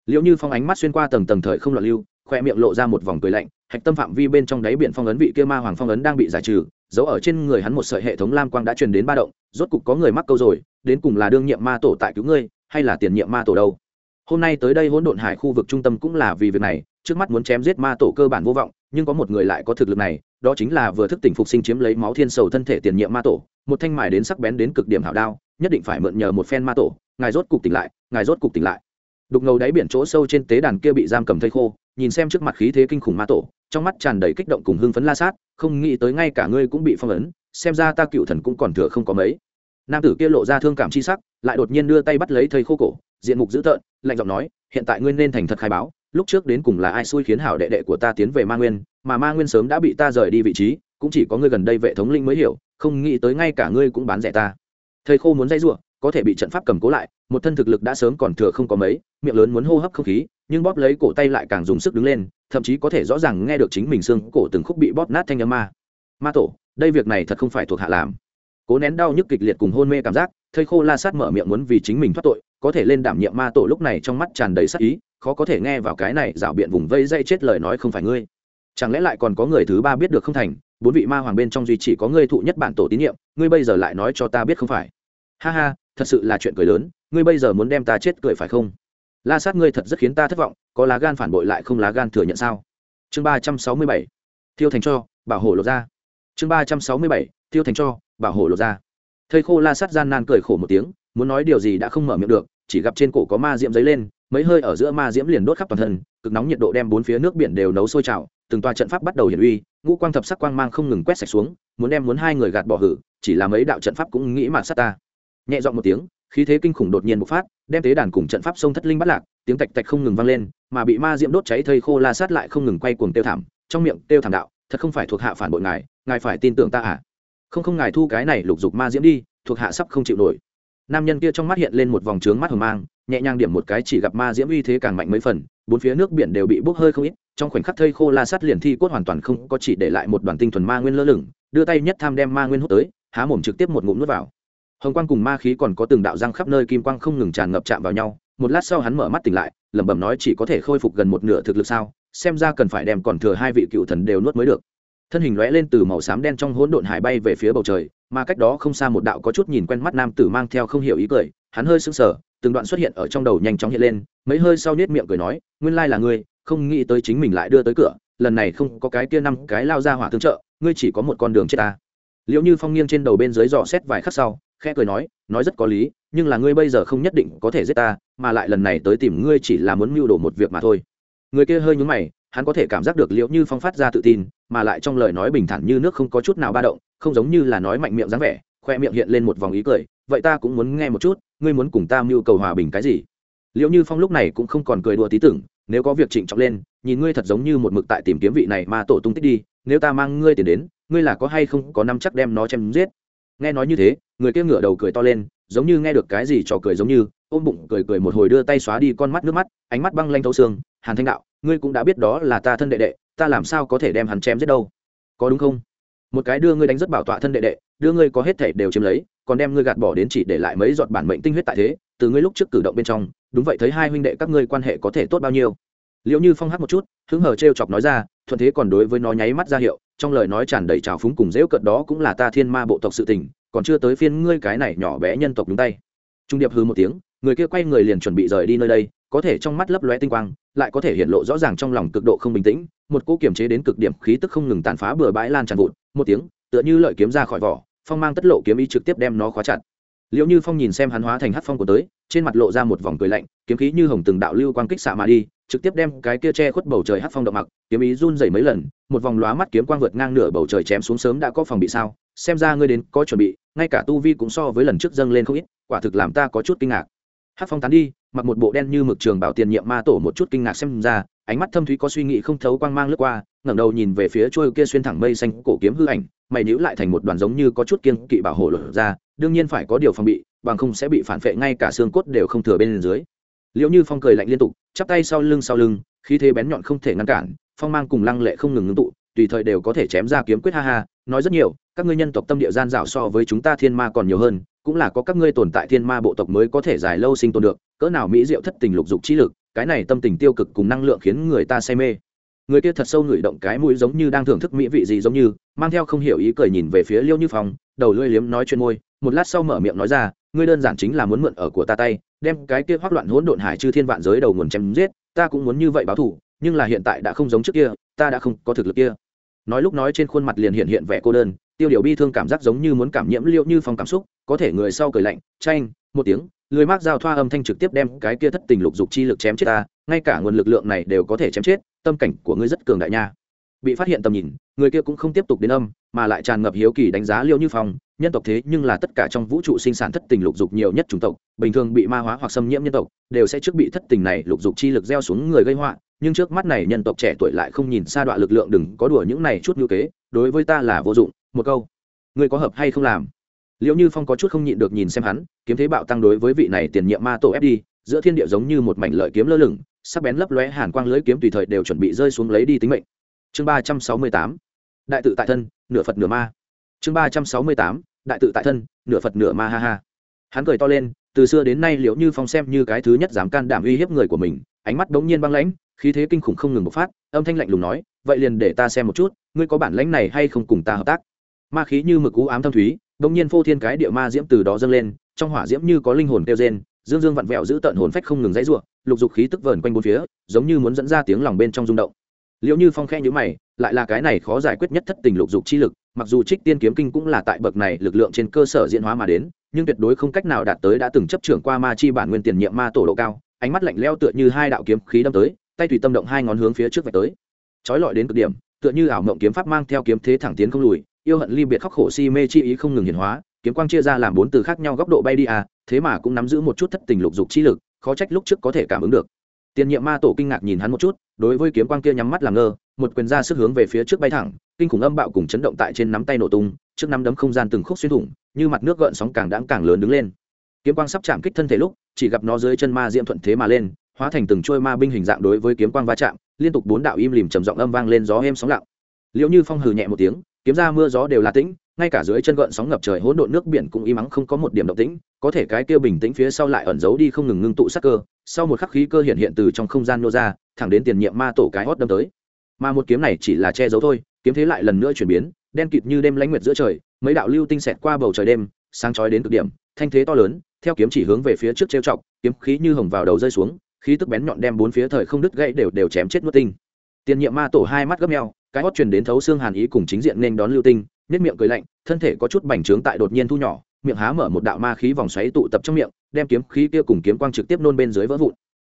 Liệu như phong ánh mắt xuyên qua tầng tầng thời không loạn lưu, khoe miệng lộ ra một vòng cười lạnh, hạch tâm phạm vi bên trong đáy biển phong ấn vị kia ma hoàng phong ấn đang bị giải trừ giấu ở trên người hắn một sợi hệ thống lam quang đã truyền đến ba động, rốt cục có người mắc câu rồi, đến cùng là đương nhiệm ma tổ tại cứu ngươi, hay là tiền nhiệm ma tổ đâu? Hôm nay tới đây hỗn độn hải khu vực trung tâm cũng là vì việc này, trước mắt muốn chém giết ma tổ cơ bản vô vọng, nhưng có một người lại có thực lực này, đó chính là vừa thức tỉnh phục sinh chiếm lấy máu thiên sầu thân thể tiền nhiệm ma tổ, một thanh mài đến sắc bén đến cực điểm hảo đao, nhất định phải mượn nhờ một phen ma tổ, ngài rốt cục tỉnh lại, ngài rốt cục tỉnh lại. Đục ngầu đáy biển chỗ sâu trên tế đàn kia bị giam cầm thây khô, nhìn xem trước mặt khí thế kinh khủng ma tổ, trong mắt tràn đầy kích động cùng hưng phấn la sát, không nghĩ tới ngay cả ngươi cũng bị phong ấn, xem ra ta cựu thần cũng còn thừa không có mấy. Nam tử kia lộ ra thương cảm chi sắc, lại đột nhiên đưa tay bắt lấy thây khô cổ diện mục dữ tợn, lạnh giọng nói, hiện tại ngươi nên thành thật khai báo, lúc trước đến cùng là ai xui khiến hảo đệ đệ của ta tiến về ma nguyên, mà ma nguyên sớm đã bị ta rời đi vị trí, cũng chỉ có ngươi gần đây vệ thống linh mới hiểu, không nghĩ tới ngay cả ngươi cũng bán rẻ ta. Thầy khô muốn dây giụa có thể bị trận pháp cầm cố lại, một thân thực lực đã sớm còn thừa không có mấy, miệng lớn muốn hô hấp không khí, nhưng bóp lấy cổ tay lại càng dùng sức đứng lên, thậm chí có thể rõ ràng nghe được chính mình xương cổ từng khúc bị bóp nát thanh âm ma. Ma tổ, đây việc này thật không phải thuộc hạ làm cố nén đau nhức kịch liệt cùng hôn mê cảm giác thây khô la sát mở miệng muốn vì chính mình thoát tội, có thể lên đảm nhiệm ma tổ lúc này trong mắt tràn đầy sắc ý, khó có thể nghe vào cái này rảo biện vùng vây dây chết lời nói không phải ngươi. Chẳng lẽ lại còn có người thứ ba biết được không thành, bốn vị ma hoàng bên trong duy chỉ có ngươi thụ nhất bản tổ tín nhiệm, ngươi bây giờ lại nói cho ta biết không phải. Ha ha, thật sự là chuyện cười lớn, ngươi bây giờ muốn đem ta chết cười phải không? La sát ngươi thật rất khiến ta thất vọng, có lá gan phản bội lại không lá gan thừa nhận sao? Chương ba trăm sáu mươi bảy, thiêu thành cho, bảo hộ lột ra chương ba trăm sáu mươi bảy, thiêu thành cho bảo hộ lột ra. Thầy khô la sắt gian nan cười khổ một tiếng, muốn nói điều gì đã không mở miệng được, chỉ gặp trên cổ có ma diễm giấy lên, mấy hơi ở giữa ma diễm liền đốt khắp toàn thân, cực nóng nhiệt độ đem bốn phía nước biển đều nấu sôi trào, từng tòa trận pháp bắt đầu hiển uy, ngũ quang thập sắc quang mang không ngừng quét sạch xuống, muốn đem muốn hai người gạt bỏ hử, chỉ là mấy đạo trận pháp cũng nghĩ mà sát ta. Nhẹ dọn một tiếng, khí thế kinh khủng đột nhiên bộc phát, đem tế đàn cùng trận pháp sông thất linh bắt lạc, tiếng tạch tạch không ngừng vang lên, mà bị ma diễm đốt cháy thây khô la sát lại không ngừng quay cuồng tiêu thảm, trong miệng tiêu thảm đạo, thật không phải thuộc hạ phản bội ngài ngài phải tin tưởng ta à? Không không ngài thu cái này lục dục ma diễm đi, thuộc hạ sắp không chịu nổi. Nam nhân kia trong mắt hiện lên một vòng trướng mắt hờ mang, nhẹ nhàng điểm một cái chỉ gặp ma diễm uy thế càng mạnh mấy phần, bốn phía nước biển đều bị bốc hơi không ít, trong khoảnh khắc thây khô la sát liền thi cốt hoàn toàn không có chỉ để lại một đoàn tinh thuần ma nguyên lơ lửng, đưa tay nhất tham đem ma nguyên hút tới, há mồm trực tiếp một ngụm nuốt vào. Hồng quang cùng ma khí còn có từng đạo răng khắp nơi kim quang không ngừng tràn ngập chạm vào nhau, một lát sau hắn mở mắt tỉnh lại, lẩm bẩm nói chỉ có thể khôi phục gần một nửa thực lực sao, xem ra cần phải đem còn thừa hai vị cựu thần đều nuốt mới được thân hình lóe lên từ màu xám đen trong hỗn độn hải bay về phía bầu trời, mà cách đó không xa một đạo có chút nhìn quen mắt nam tử mang theo không hiểu ý cười, hắn hơi sững sờ, từng đoạn xuất hiện ở trong đầu nhanh chóng hiện lên, mấy hơi sau nết miệng cười nói, nguyên lai là ngươi, không nghĩ tới chính mình lại đưa tới cửa, lần này không có cái kia năm cái lao ra hỏa tương trợ, ngươi chỉ có một con đường chết ta. Liệu như phong nghiêng trên đầu bên dưới dò xét vài khắc sau, khẽ cười nói nói rất có lý, nhưng là ngươi bây giờ không nhất định có thể giết ta, mà lại lần này tới tìm ngươi chỉ là muốn mưu đồ một việc mà thôi. Người kia hơi nhúng mày, hắn có thể cảm giác được liệu như phong phát ra tự tin mà lại trong lời nói bình thản như nước không có chút nào ba động, không giống như là nói mạnh miệng dáng vẻ, khoe miệng hiện lên một vòng ý cười, vậy ta cũng muốn nghe một chút, ngươi muốn cùng ta mưu cầu hòa bình cái gì? Liệu như phong lúc này cũng không còn cười đùa tí tưởng, nếu có việc trịnh trọng lên, nhìn ngươi thật giống như một mực tại tìm kiếm vị này mà tổ tung tích đi, nếu ta mang ngươi tiền đến, ngươi là có hay không có năm chắc đem nó chém giết? Nghe nói như thế, người kia ngửa đầu cười to lên, giống như nghe được cái gì trò cười giống như, ôm bụng cười cười một hồi đưa tay xóa đi con mắt nước mắt, ánh mắt băng lanh thấu xương, hàn thanh đạo, ngươi cũng đã biết đó là ta thân đệ đệ ta làm sao có thể đem hắn chém giết đâu? Có đúng không? Một cái đưa ngươi đánh rất bảo tọa thân đệ đệ, đưa ngươi có hết thể đều chiếm lấy, còn đem ngươi gạt bỏ đến chỉ để lại mấy giọt bản mệnh tinh huyết tại thế, từ ngươi lúc trước cử động bên trong, đúng vậy thấy hai huynh đệ các ngươi quan hệ có thể tốt bao nhiêu? Liệu như phong hát một chút, hứng hờ t r e o chọc nói ra, thuận thế còn đối với nó nháy mắt ra hiệu, trong lời nói tràn đầy trào phúng cùng dễu cận đó cũng là ta thiên ma bộ tộc sự tình, còn chưa tới phiên ngươi cái này nhỏ bé nhân tộc đúng tay. Trung điệp hư một tiếng người kia quay người liền chuẩn bị rời đi nơi đây, có thể trong mắt lấp lóe tinh quang, lại có thể hiện lộ rõ ràng trong lòng cực độ không bình tĩnh, một cỗ kiềm chế đến cực điểm khí tức không ngừng tàn phá bừa bãi lan tràn vụn, một tiếng, tựa như lợi kiếm ra khỏi vỏ, phong mang tất lộ kiếm ý trực tiếp đem nó khóa chặt. Liệu như phong nhìn xem hắn hóa thành hát phong của tới, trên mặt lộ ra một vòng cười lạnh, kiếm khí như hồng từng đạo lưu quang kích xạ mà đi, trực tiếp đem cái kia che khuất bầu trời hát phong động mặc, kiếm ý run dày mấy lần, một vòng lóa mắt kiếm quang vượt ngang nửa bầu trời chém xuống sớm đã có phòng bị sao, xem ra ngươi đến có chuẩn bị, ngay cả tu vi cũng so với lần trước dâng lên không ít, quả thực làm ta có chút kinh ngạc hát phong tán đi mặc một bộ đen như mực trường bảo tiền nhiệm ma tổ một chút kinh ngạc xem ra ánh mắt thâm thúy có suy nghĩ không thấu quang mang lướt qua ngẩng đầu nhìn về phía trôi kia xuyên thẳng mây xanh cổ kiếm hư ảnh mày níu lại thành một đoàn giống như có chút kiên kỵ bảo hộ lửa ra đương nhiên phải có điều phòng bị bằng không sẽ bị phản phệ ngay cả xương cốt đều không thừa bên dưới liệu như phong cười lạnh liên tục chắp tay sau lưng sau lưng khí thế bén nhọn không thể ngăn cản phong mang cùng lăng lệ không ngừng ngưng tụ tùy thời đều có thể chém ra kiếm quyết ha ha nói rất nhiều các ngươi nhân tộc tâm địa gian dạo so với chúng ta thiên ma còn nhiều hơn cũng là có các ngươi tồn tại thiên ma bộ tộc mới có thể dài lâu sinh tồn được, cỡ nào mỹ diệu thất tình lục dục trí lực, cái này tâm tình tiêu cực cùng năng lượng khiến người ta say mê. Người kia thật sâu ngửi động cái mũi giống như đang thưởng thức mỹ vị gì giống như, mang theo không hiểu ý cười nhìn về phía liêu như phong, đầu lưỡi liếm nói chuyện môi, một lát sau mở miệng nói ra, ngươi đơn giản chính là muốn mượn ở của ta tay, đem cái kia hoác loạn hỗn độn hải chư thiên vạn giới đầu nguồn chém giết, ta cũng muốn như vậy báo thủ nhưng là hiện tại đã không giống trước kia, ta đã không có thực lực kia. Nói lúc nói trên khuôn mặt liền hiện hiện vẻ cô đơn, tiêu điều bi thương cảm giác giống như muốn cảm nhiễm liệu như phong cảm xúc có thể người sau cười lạnh tranh một tiếng lưới mác giao thoa âm thanh trực tiếp đem cái kia thất tình lục dục chi lực chém chết ta, ngay cả nguồn lực lượng này đều có thể chém chết, tâm cảnh của ngươi rất cường đại nha. Bị phát hiện tầm nhìn, người kia cũng không tiếp tục đến âm, mà lại tràn ngập hiếu kỳ đánh giá liêu như phong, nhân tộc thế nhưng là tất cả trong vũ trụ sinh sản thất tình lục dục nhiều nhất chủng tộc, bình thường bị ma hóa hoặc xâm nhiễm nhân tộc, đều sẽ trước bị thất tình này lục dục chi lực gieo xuống người gây họa, nhưng trước mắt này nhân tộc trẻ tuổi lại không nhìn xa đoạn lực lượng đừng có đùa những này chút như kế, đối với ta là vô dụng, một câu. Người có hợp hay không làm? Liệu như phong có chút không nhịn được nhìn xem hắn, kiếm thế bạo tăng đối với vị này tiền nhiệm ma tổ fd giữa thiên địa giống như một mảnh lợi kiếm lơ lửng, sắc bén lấp lóe hàn quang lưới kiếm tùy thời đều chuẩn bị rơi xuống lấy đi tính mệnh. Chương ba trăm sáu mươi tám, đại tự tại thân, nửa phật nửa ma. Chương ba trăm sáu mươi tám, đại tự tại thân, nửa phật nửa ma ha ha. Hắn cười to lên, từ xưa đến nay liệu như phong xem như cái thứ nhất dám can đảm uy hiếp người của mình, ánh mắt đống nhiên băng lãnh, khí thế kinh khủng không ngừng bộc phát, âm thanh lạnh lùng nói, vậy liền để ta xem một chút, ngươi có bản lãnh này hay không cùng ta hợp tác? Ma khí như mực cú ám thâm thúy đông nhiên phô thiên cái địa ma diễm từ đó dâng lên, trong hỏa diễm như có linh hồn kêu rên, dương dương vặn vẹo giữ tận hồn phách không ngừng dãy rủa, lục dục khí tức vờn quanh bốn phía, giống như muốn dẫn ra tiếng lòng bên trong rung động. Liệu như phong khe nhữ mày, lại là cái này khó giải quyết nhất thất tình lục dục chi lực, mặc dù trích tiên kiếm kinh cũng là tại bậc này lực lượng trên cơ sở diễn hóa mà đến, nhưng tuyệt đối không cách nào đạt tới đã từng chấp trưởng qua ma chi bản nguyên tiền nhiệm ma tổ độ cao, ánh mắt lạnh leo tựa như hai đạo kiếm khí đâm tới, tay tùy tâm động hai ngón hướng phía trước vạch tới. Trói lọi đến cực điểm, tựa như ảo mộng kiếm pháp mang theo kiếm thế thẳng tiến không lùi yêu hận ly biệt khóc khổ si mê chi ý không ngừng hiển hóa, kiếm quang chia ra làm bốn từ khác nhau góc độ bay đi à thế mà cũng nắm giữ một chút thất tình lục dục chi lực, khó trách lúc trước có thể cảm ứng được. Tiền nhiệm ma tổ kinh ngạc nhìn hắn một chút, đối với kiếm quang kia nhắm mắt làm ngơ, một quyền ra sức hướng về phía trước bay thẳng, kinh khủng âm bạo cùng chấn động tại trên nắm tay nổ tung, trước nắm đấm không gian từng khúc xuyên thủng, như mặt nước gợn sóng càng đáng càng lớn đứng lên. Kiếm quang sắp chạm kích thân thể lúc, chỉ gặp nó dưới chân ma diễm thuận thế mà lên, hóa thành từng trôi ma binh hình dạng đối với kiếm quang va chạm, liên tục bốn đạo im lìm trầm giọng âm vang lên gió êm sóng lặng. Liệu như phong hừ nhẹ một tiếng kiếm ra mưa gió đều là tĩnh, ngay cả dưới chân gợn sóng ngập trời hỗn độn nước biển cũng im ắng không có một điểm động tĩnh, có thể cái kia bình tĩnh phía sau lại ẩn giấu đi không ngừng ngưng tụ sắc cơ, sau một khắc khí cơ hiện hiện từ trong không gian nô ra, thẳng đến tiền nhiệm ma tổ cái hót đâm tới. Mà một kiếm này chỉ là che giấu thôi, kiếm thế lại lần nữa chuyển biến, đen kịt như đêm lãnh nguyệt giữa trời, mấy đạo lưu tinh xẹt qua bầu trời đêm, sáng chói đến cực điểm, thanh thế to lớn, theo kiếm chỉ hướng về phía trước trêu chọc, kiếm khí như hồng vào đầu rơi xuống, khí tức bén nhọn đem bốn phía thời không đứt gãy đều đều chém chết nuốt tinh. Tiền nhiệm ma tổ hai mắt gấp meo cái hót truyền đến thấu xương hàn ý cùng chính diện nên đón lưu tinh nết miệng cười lạnh, thân thể có chút bành trướng tại đột nhiên thu nhỏ, miệng há mở một đạo ma khí vòng xoáy tụ tập trong miệng, đem kiếm khí kia cùng kiếm quang trực tiếp nôn bên dưới vỡ vụn.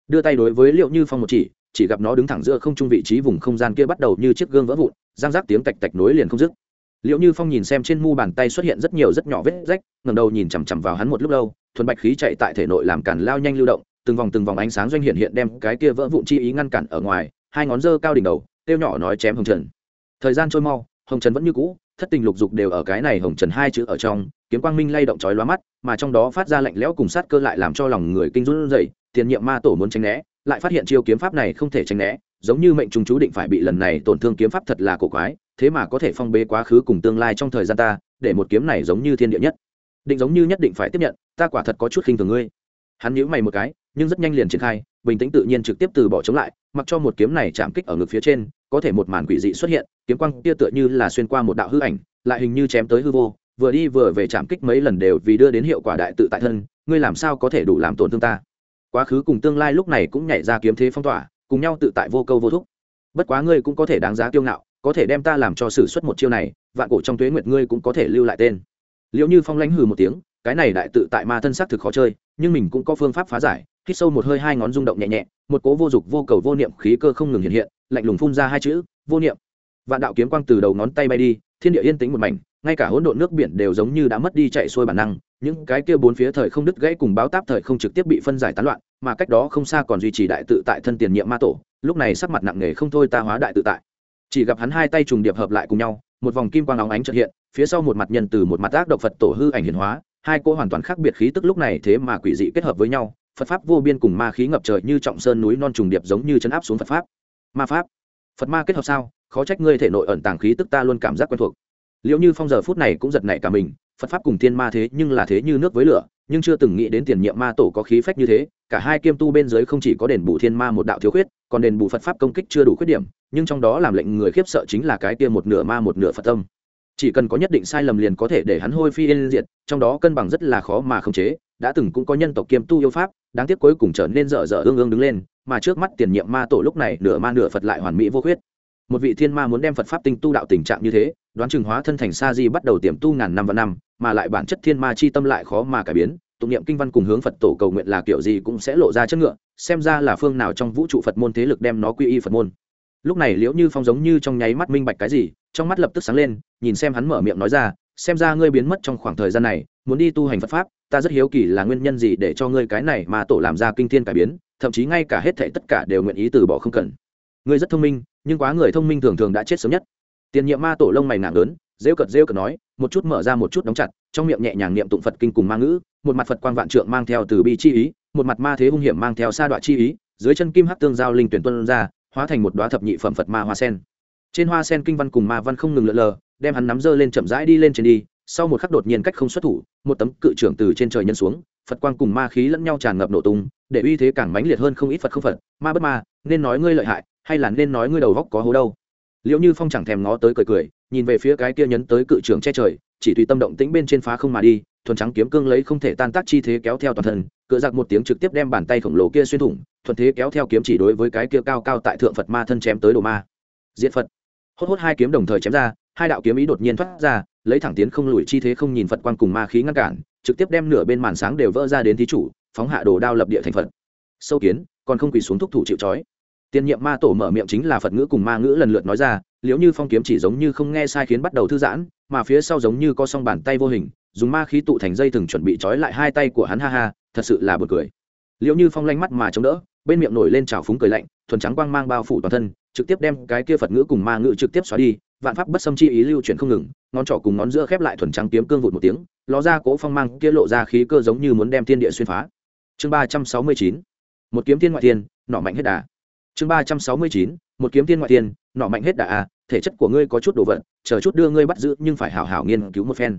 Đưa tay đối với liệu như phong một chỉ chỉ gặp nó đứng thẳng giữa không trung vị trí vùng không gian kia bắt đầu như chiếc gương vỡ vụn giang rác tiếng tạch tạch nối liền không dứt. Liệu như phong nhìn xem trên mu bàn tay xuất hiện rất nhiều rất nhỏ vết rách ngầm đầu nhìn chằm chằm vào hắn một lúc lâu, thuần bạch khí chạy tại thể nội làm cản lao nhanh lưu động, từng vòng từng vòng ánh sáng doanh hiện hiện đem cái kia vỡ vụn chi ý ngăn cản ở ngoài, hai ngón dơ cao đỉnh đầu tiêu nhỏ nói chém hồng trần. Thời gian trôi mau, hồng trần vẫn như cũ, thất tình lục dục đều ở cái này hồng trần hai chữ ở trong, kiếm quang minh lay động chói lóa mắt, mà trong đó phát ra lạnh lẽo cùng sát cơ lại làm cho lòng người kinh run rẩy, tiền nhiệm ma tổ muốn tránh né, lại phát hiện chiêu kiếm pháp này không thể tránh né, giống như mệnh trùng chú định phải bị lần này tổn thương kiếm pháp thật là cổ quái, thế mà có thể phong bế quá khứ cùng tương lai trong thời gian ta, để một kiếm này giống như thiên địa nhất. Định giống như nhất định phải tiếp nhận, ta quả thật có chút khinh thường ngươi. Hắn nhíu mày một cái, nhưng rất nhanh liền triển khai, bình tĩnh tự nhiên trực tiếp từ bỏ chống lại, mặc cho một kiếm này chạm kích ở ngực phía trên có thể một màn quỷ dị xuất hiện, kiếm quang kia tựa như là xuyên qua một đạo hư ảnh, lại hình như chém tới hư vô, vừa đi vừa về chạm kích mấy lần đều vì đưa đến hiệu quả đại tự tại thân, ngươi làm sao có thể đủ làm tổn thương ta? Quá khứ cùng tương lai lúc này cũng nhảy ra kiếm thế phong tỏa, cùng nhau tự tại vô câu vô thúc. Bất quá ngươi cũng có thể đáng giá kiêu ngạo, có thể đem ta làm cho xử suất một chiêu này, vạn cổ trong tuế nguyệt ngươi cũng có thể lưu lại tên. Liệu như phong lãnh hừ một tiếng, cái này đại tự tại ma thân xác thực khó chơi, nhưng mình cũng có phương pháp phá giải, hít sâu một hơi hai ngón rung động nhẹ nhẹ, một cố vô dục vô cầu vô niệm khí cơ không ngừng hiện hiện lạnh lùng phun ra hai chữ, vô niệm. Vạn đạo kiếm quang từ đầu ngón tay bay đi, thiên địa yên tĩnh một mảnh, ngay cả hỗn độn nước biển đều giống như đã mất đi chạy xuôi bản năng, những cái kia bốn phía thời không đứt gãy cùng báo táp thời không trực tiếp bị phân giải tán loạn, mà cách đó không xa còn duy trì đại tự tại thân tiền nhiệm ma tổ, lúc này sắc mặt nặng nề không thôi ta hóa đại tự tại. Chỉ gặp hắn hai tay trùng điệp hợp lại cùng nhau, một vòng kim quang óng ánh trợ hiện, phía sau một mặt nhân từ một mặt ác độc phật tổ hư ảnh hiển hóa, hai cô hoàn toàn khác biệt khí tức lúc này thế mà quỷ dị kết hợp với nhau, phật pháp vô biên cùng ma khí ngập trời như trọng sơn núi non trùng điệp giống như chấn áp xuống phật pháp ma pháp. Phật ma kết hợp sao? Khó trách ngươi thể nội ẩn tàng khí tức ta luôn cảm giác quen thuộc. Liệu như phong giờ phút này cũng giật nảy cả mình, phật pháp cùng thiên ma thế nhưng là thế như nước với lửa, nhưng chưa từng nghĩ đến tiền nhiệm ma tổ có khí phách như thế, cả hai kiêm tu bên dưới không chỉ có đền bù thiên ma một đạo thiếu khuyết, còn đền bù phật pháp công kích chưa đủ khuyết điểm, nhưng trong đó làm lệnh người khiếp sợ chính là cái kia một nửa ma một nửa phật tâm. Chỉ cần có nhất định sai lầm liền có thể để hắn hôi phi yên diệt, trong đó cân bằng rất là khó mà khống chế đã từng cũng có nhân tộc kiêm tu yêu pháp, đáng tiếc cuối cùng trở nên dở dở ương ương đứng lên, mà trước mắt tiền nhiệm ma tổ lúc này nửa ma nửa phật lại hoàn mỹ vô khuyết. Một vị thiên ma muốn đem phật pháp tinh tu đạo tình trạng như thế, đoán chừng hóa thân thành sa di bắt đầu tiềm tu ngàn năm và năm, mà lại bản chất thiên ma chi tâm lại khó mà cải biến, tụng niệm kinh văn cùng hướng phật tổ cầu nguyện là kiểu gì cũng sẽ lộ ra chất ngựa, xem ra là phương nào trong vũ trụ phật môn thế lực đem nó quy y phật môn. Lúc này liễu như phong giống như trong nháy mắt minh bạch cái gì, trong mắt lập tức sáng lên, nhìn xem hắn mở miệng nói ra, xem ra ngươi biến mất trong khoảng thời gian này, muốn đi tu hành phật pháp ta rất hiếu kỳ là nguyên nhân gì để cho ngươi cái này mà tổ làm ra kinh thiên cải biến, thậm chí ngay cả hết thảy tất cả đều nguyện ý từ bỏ không cần. Ngươi rất thông minh, nhưng quá người thông minh thường thường đã chết sớm nhất. Tiền nhiệm ma tổ lông mày nặng lớn, rêu cợt rêu cợt nói, một chút mở ra một chút đóng chặt, trong miệng nhẹ nhàng niệm tụng phật kinh cùng ma ngữ, một mặt phật quan vạn trượng mang theo từ bi chi ý, một mặt ma thế hung hiểm mang theo sa đoạn chi ý, dưới chân kim hắc tương giao linh tuyển tuân ra, hóa thành một đoá thập nhị phẩm phật ma hoa sen. Trên hoa sen kinh văn cùng ma văn không ngừng lượn lờ, đem hắn nắm dơ lên chậm rãi đi lên trên đi sau một khắc đột nhiên cách không xuất thủ, một tấm cự trưởng từ trên trời nhân xuống, phật quang cùng ma khí lẫn nhau tràn ngập nổ tung, để uy thế càng mãnh liệt hơn không ít phật không phật. Ma bất ma, nên nói ngươi lợi hại, hay là nên nói ngươi đầu góc có hố đâu? Liệu như phong chẳng thèm ngó tới cười cười, nhìn về phía cái kia nhấn tới cự trưởng che trời, chỉ tùy tâm động tĩnh bên trên phá không mà đi, thuần trắng kiếm cương lấy không thể tan tác chi thế kéo theo toàn thân, cựa giặc một tiếng trực tiếp đem bàn tay khổng lồ kia xuyên thủng thuần thế kéo theo kiếm chỉ đối với cái kia cao cao tại thượng phật ma thân chém tới đồ ma. Diện phật. Hốt hốt hai kiếm đồng thời chém ra, hai đạo kiếm ý đột nhiên thoát ra lấy thẳng tiến không lùi chi thế không nhìn phật quan cùng ma khí ngăn cản, trực tiếp đem nửa bên màn sáng đều vỡ ra đến thí chủ, phóng hạ đồ đao lập địa thành phật. Sâu kiến, còn không quỳ xuống thúc thủ chịu trói. Tiền nhiệm ma tổ mở miệng chính là phật ngữ cùng ma ngữ lần lượt nói ra liếu như phong kiếm chỉ giống như không nghe sai khiến bắt đầu thư giãn, mà phía sau giống như có song bàn tay vô hình, dùng ma khí tụ thành dây thừng chuẩn bị trói lại hai tay của hắn, ha ha, thật sự là bật cười. Liễu như phong lanh mắt mà chống đỡ, bên miệng nổi lên trào phúng cười lạnh, thuần trắng quang mang bao phủ toàn thân, trực tiếp đem cái kia phật ngữ cùng ma ngữ trực tiếp xóa đi vạn pháp bất xâm chi ý lưu chuyển không ngừng, ngón trỏ cùng ngón giữa khép lại thuần trắng kiếm cương vụt một tiếng, ló ra cỗ phong mang kia lộ ra khí cơ giống như muốn đem thiên địa xuyên phá. Chương ba trăm sáu mươi chín, một kiếm thiên ngoại thiên, nọ mạnh hết đà. Chương ba trăm sáu mươi chín, một kiếm thiên ngoại thiên, nọ mạnh hết đà à thể chất của ngươi có chút đồ vật, chờ chút đưa ngươi bắt giữ, nhưng phải hảo hảo nghiên cứu một phen.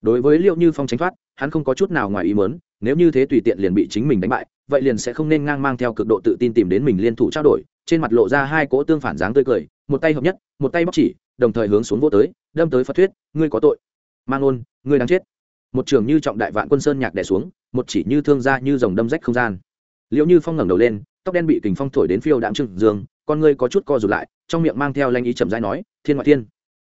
Đối với liệu như phong tránh thoát, hắn không có chút nào ngoài ý mớn nếu như thế tùy tiện liền bị chính mình đánh bại, vậy liền sẽ không nên ngang mang theo cực độ tự tin tìm đến mình liên thủ trao đổi. Trên mặt lộ ra hai cỗ tương phản dáng tươi cười, một tay hợp nhất, một tay bóc chỉ đồng thời hướng xuống vô tới, đâm tới phật thuyết, ngươi có tội. Mang ôn ngươi đang chết. Một trường như trọng đại vạn quân sơn nhạc đẻ xuống, một chỉ như thương gia như dòng đâm rách không gian. Liệu như phong ngẩng đầu lên, tóc đen bị kình phong thổi đến phiêu đạm trừng dương, con ngươi có chút co rụt lại, trong miệng mang theo lanh ý chậm rãi nói, thiên ngoại thiên.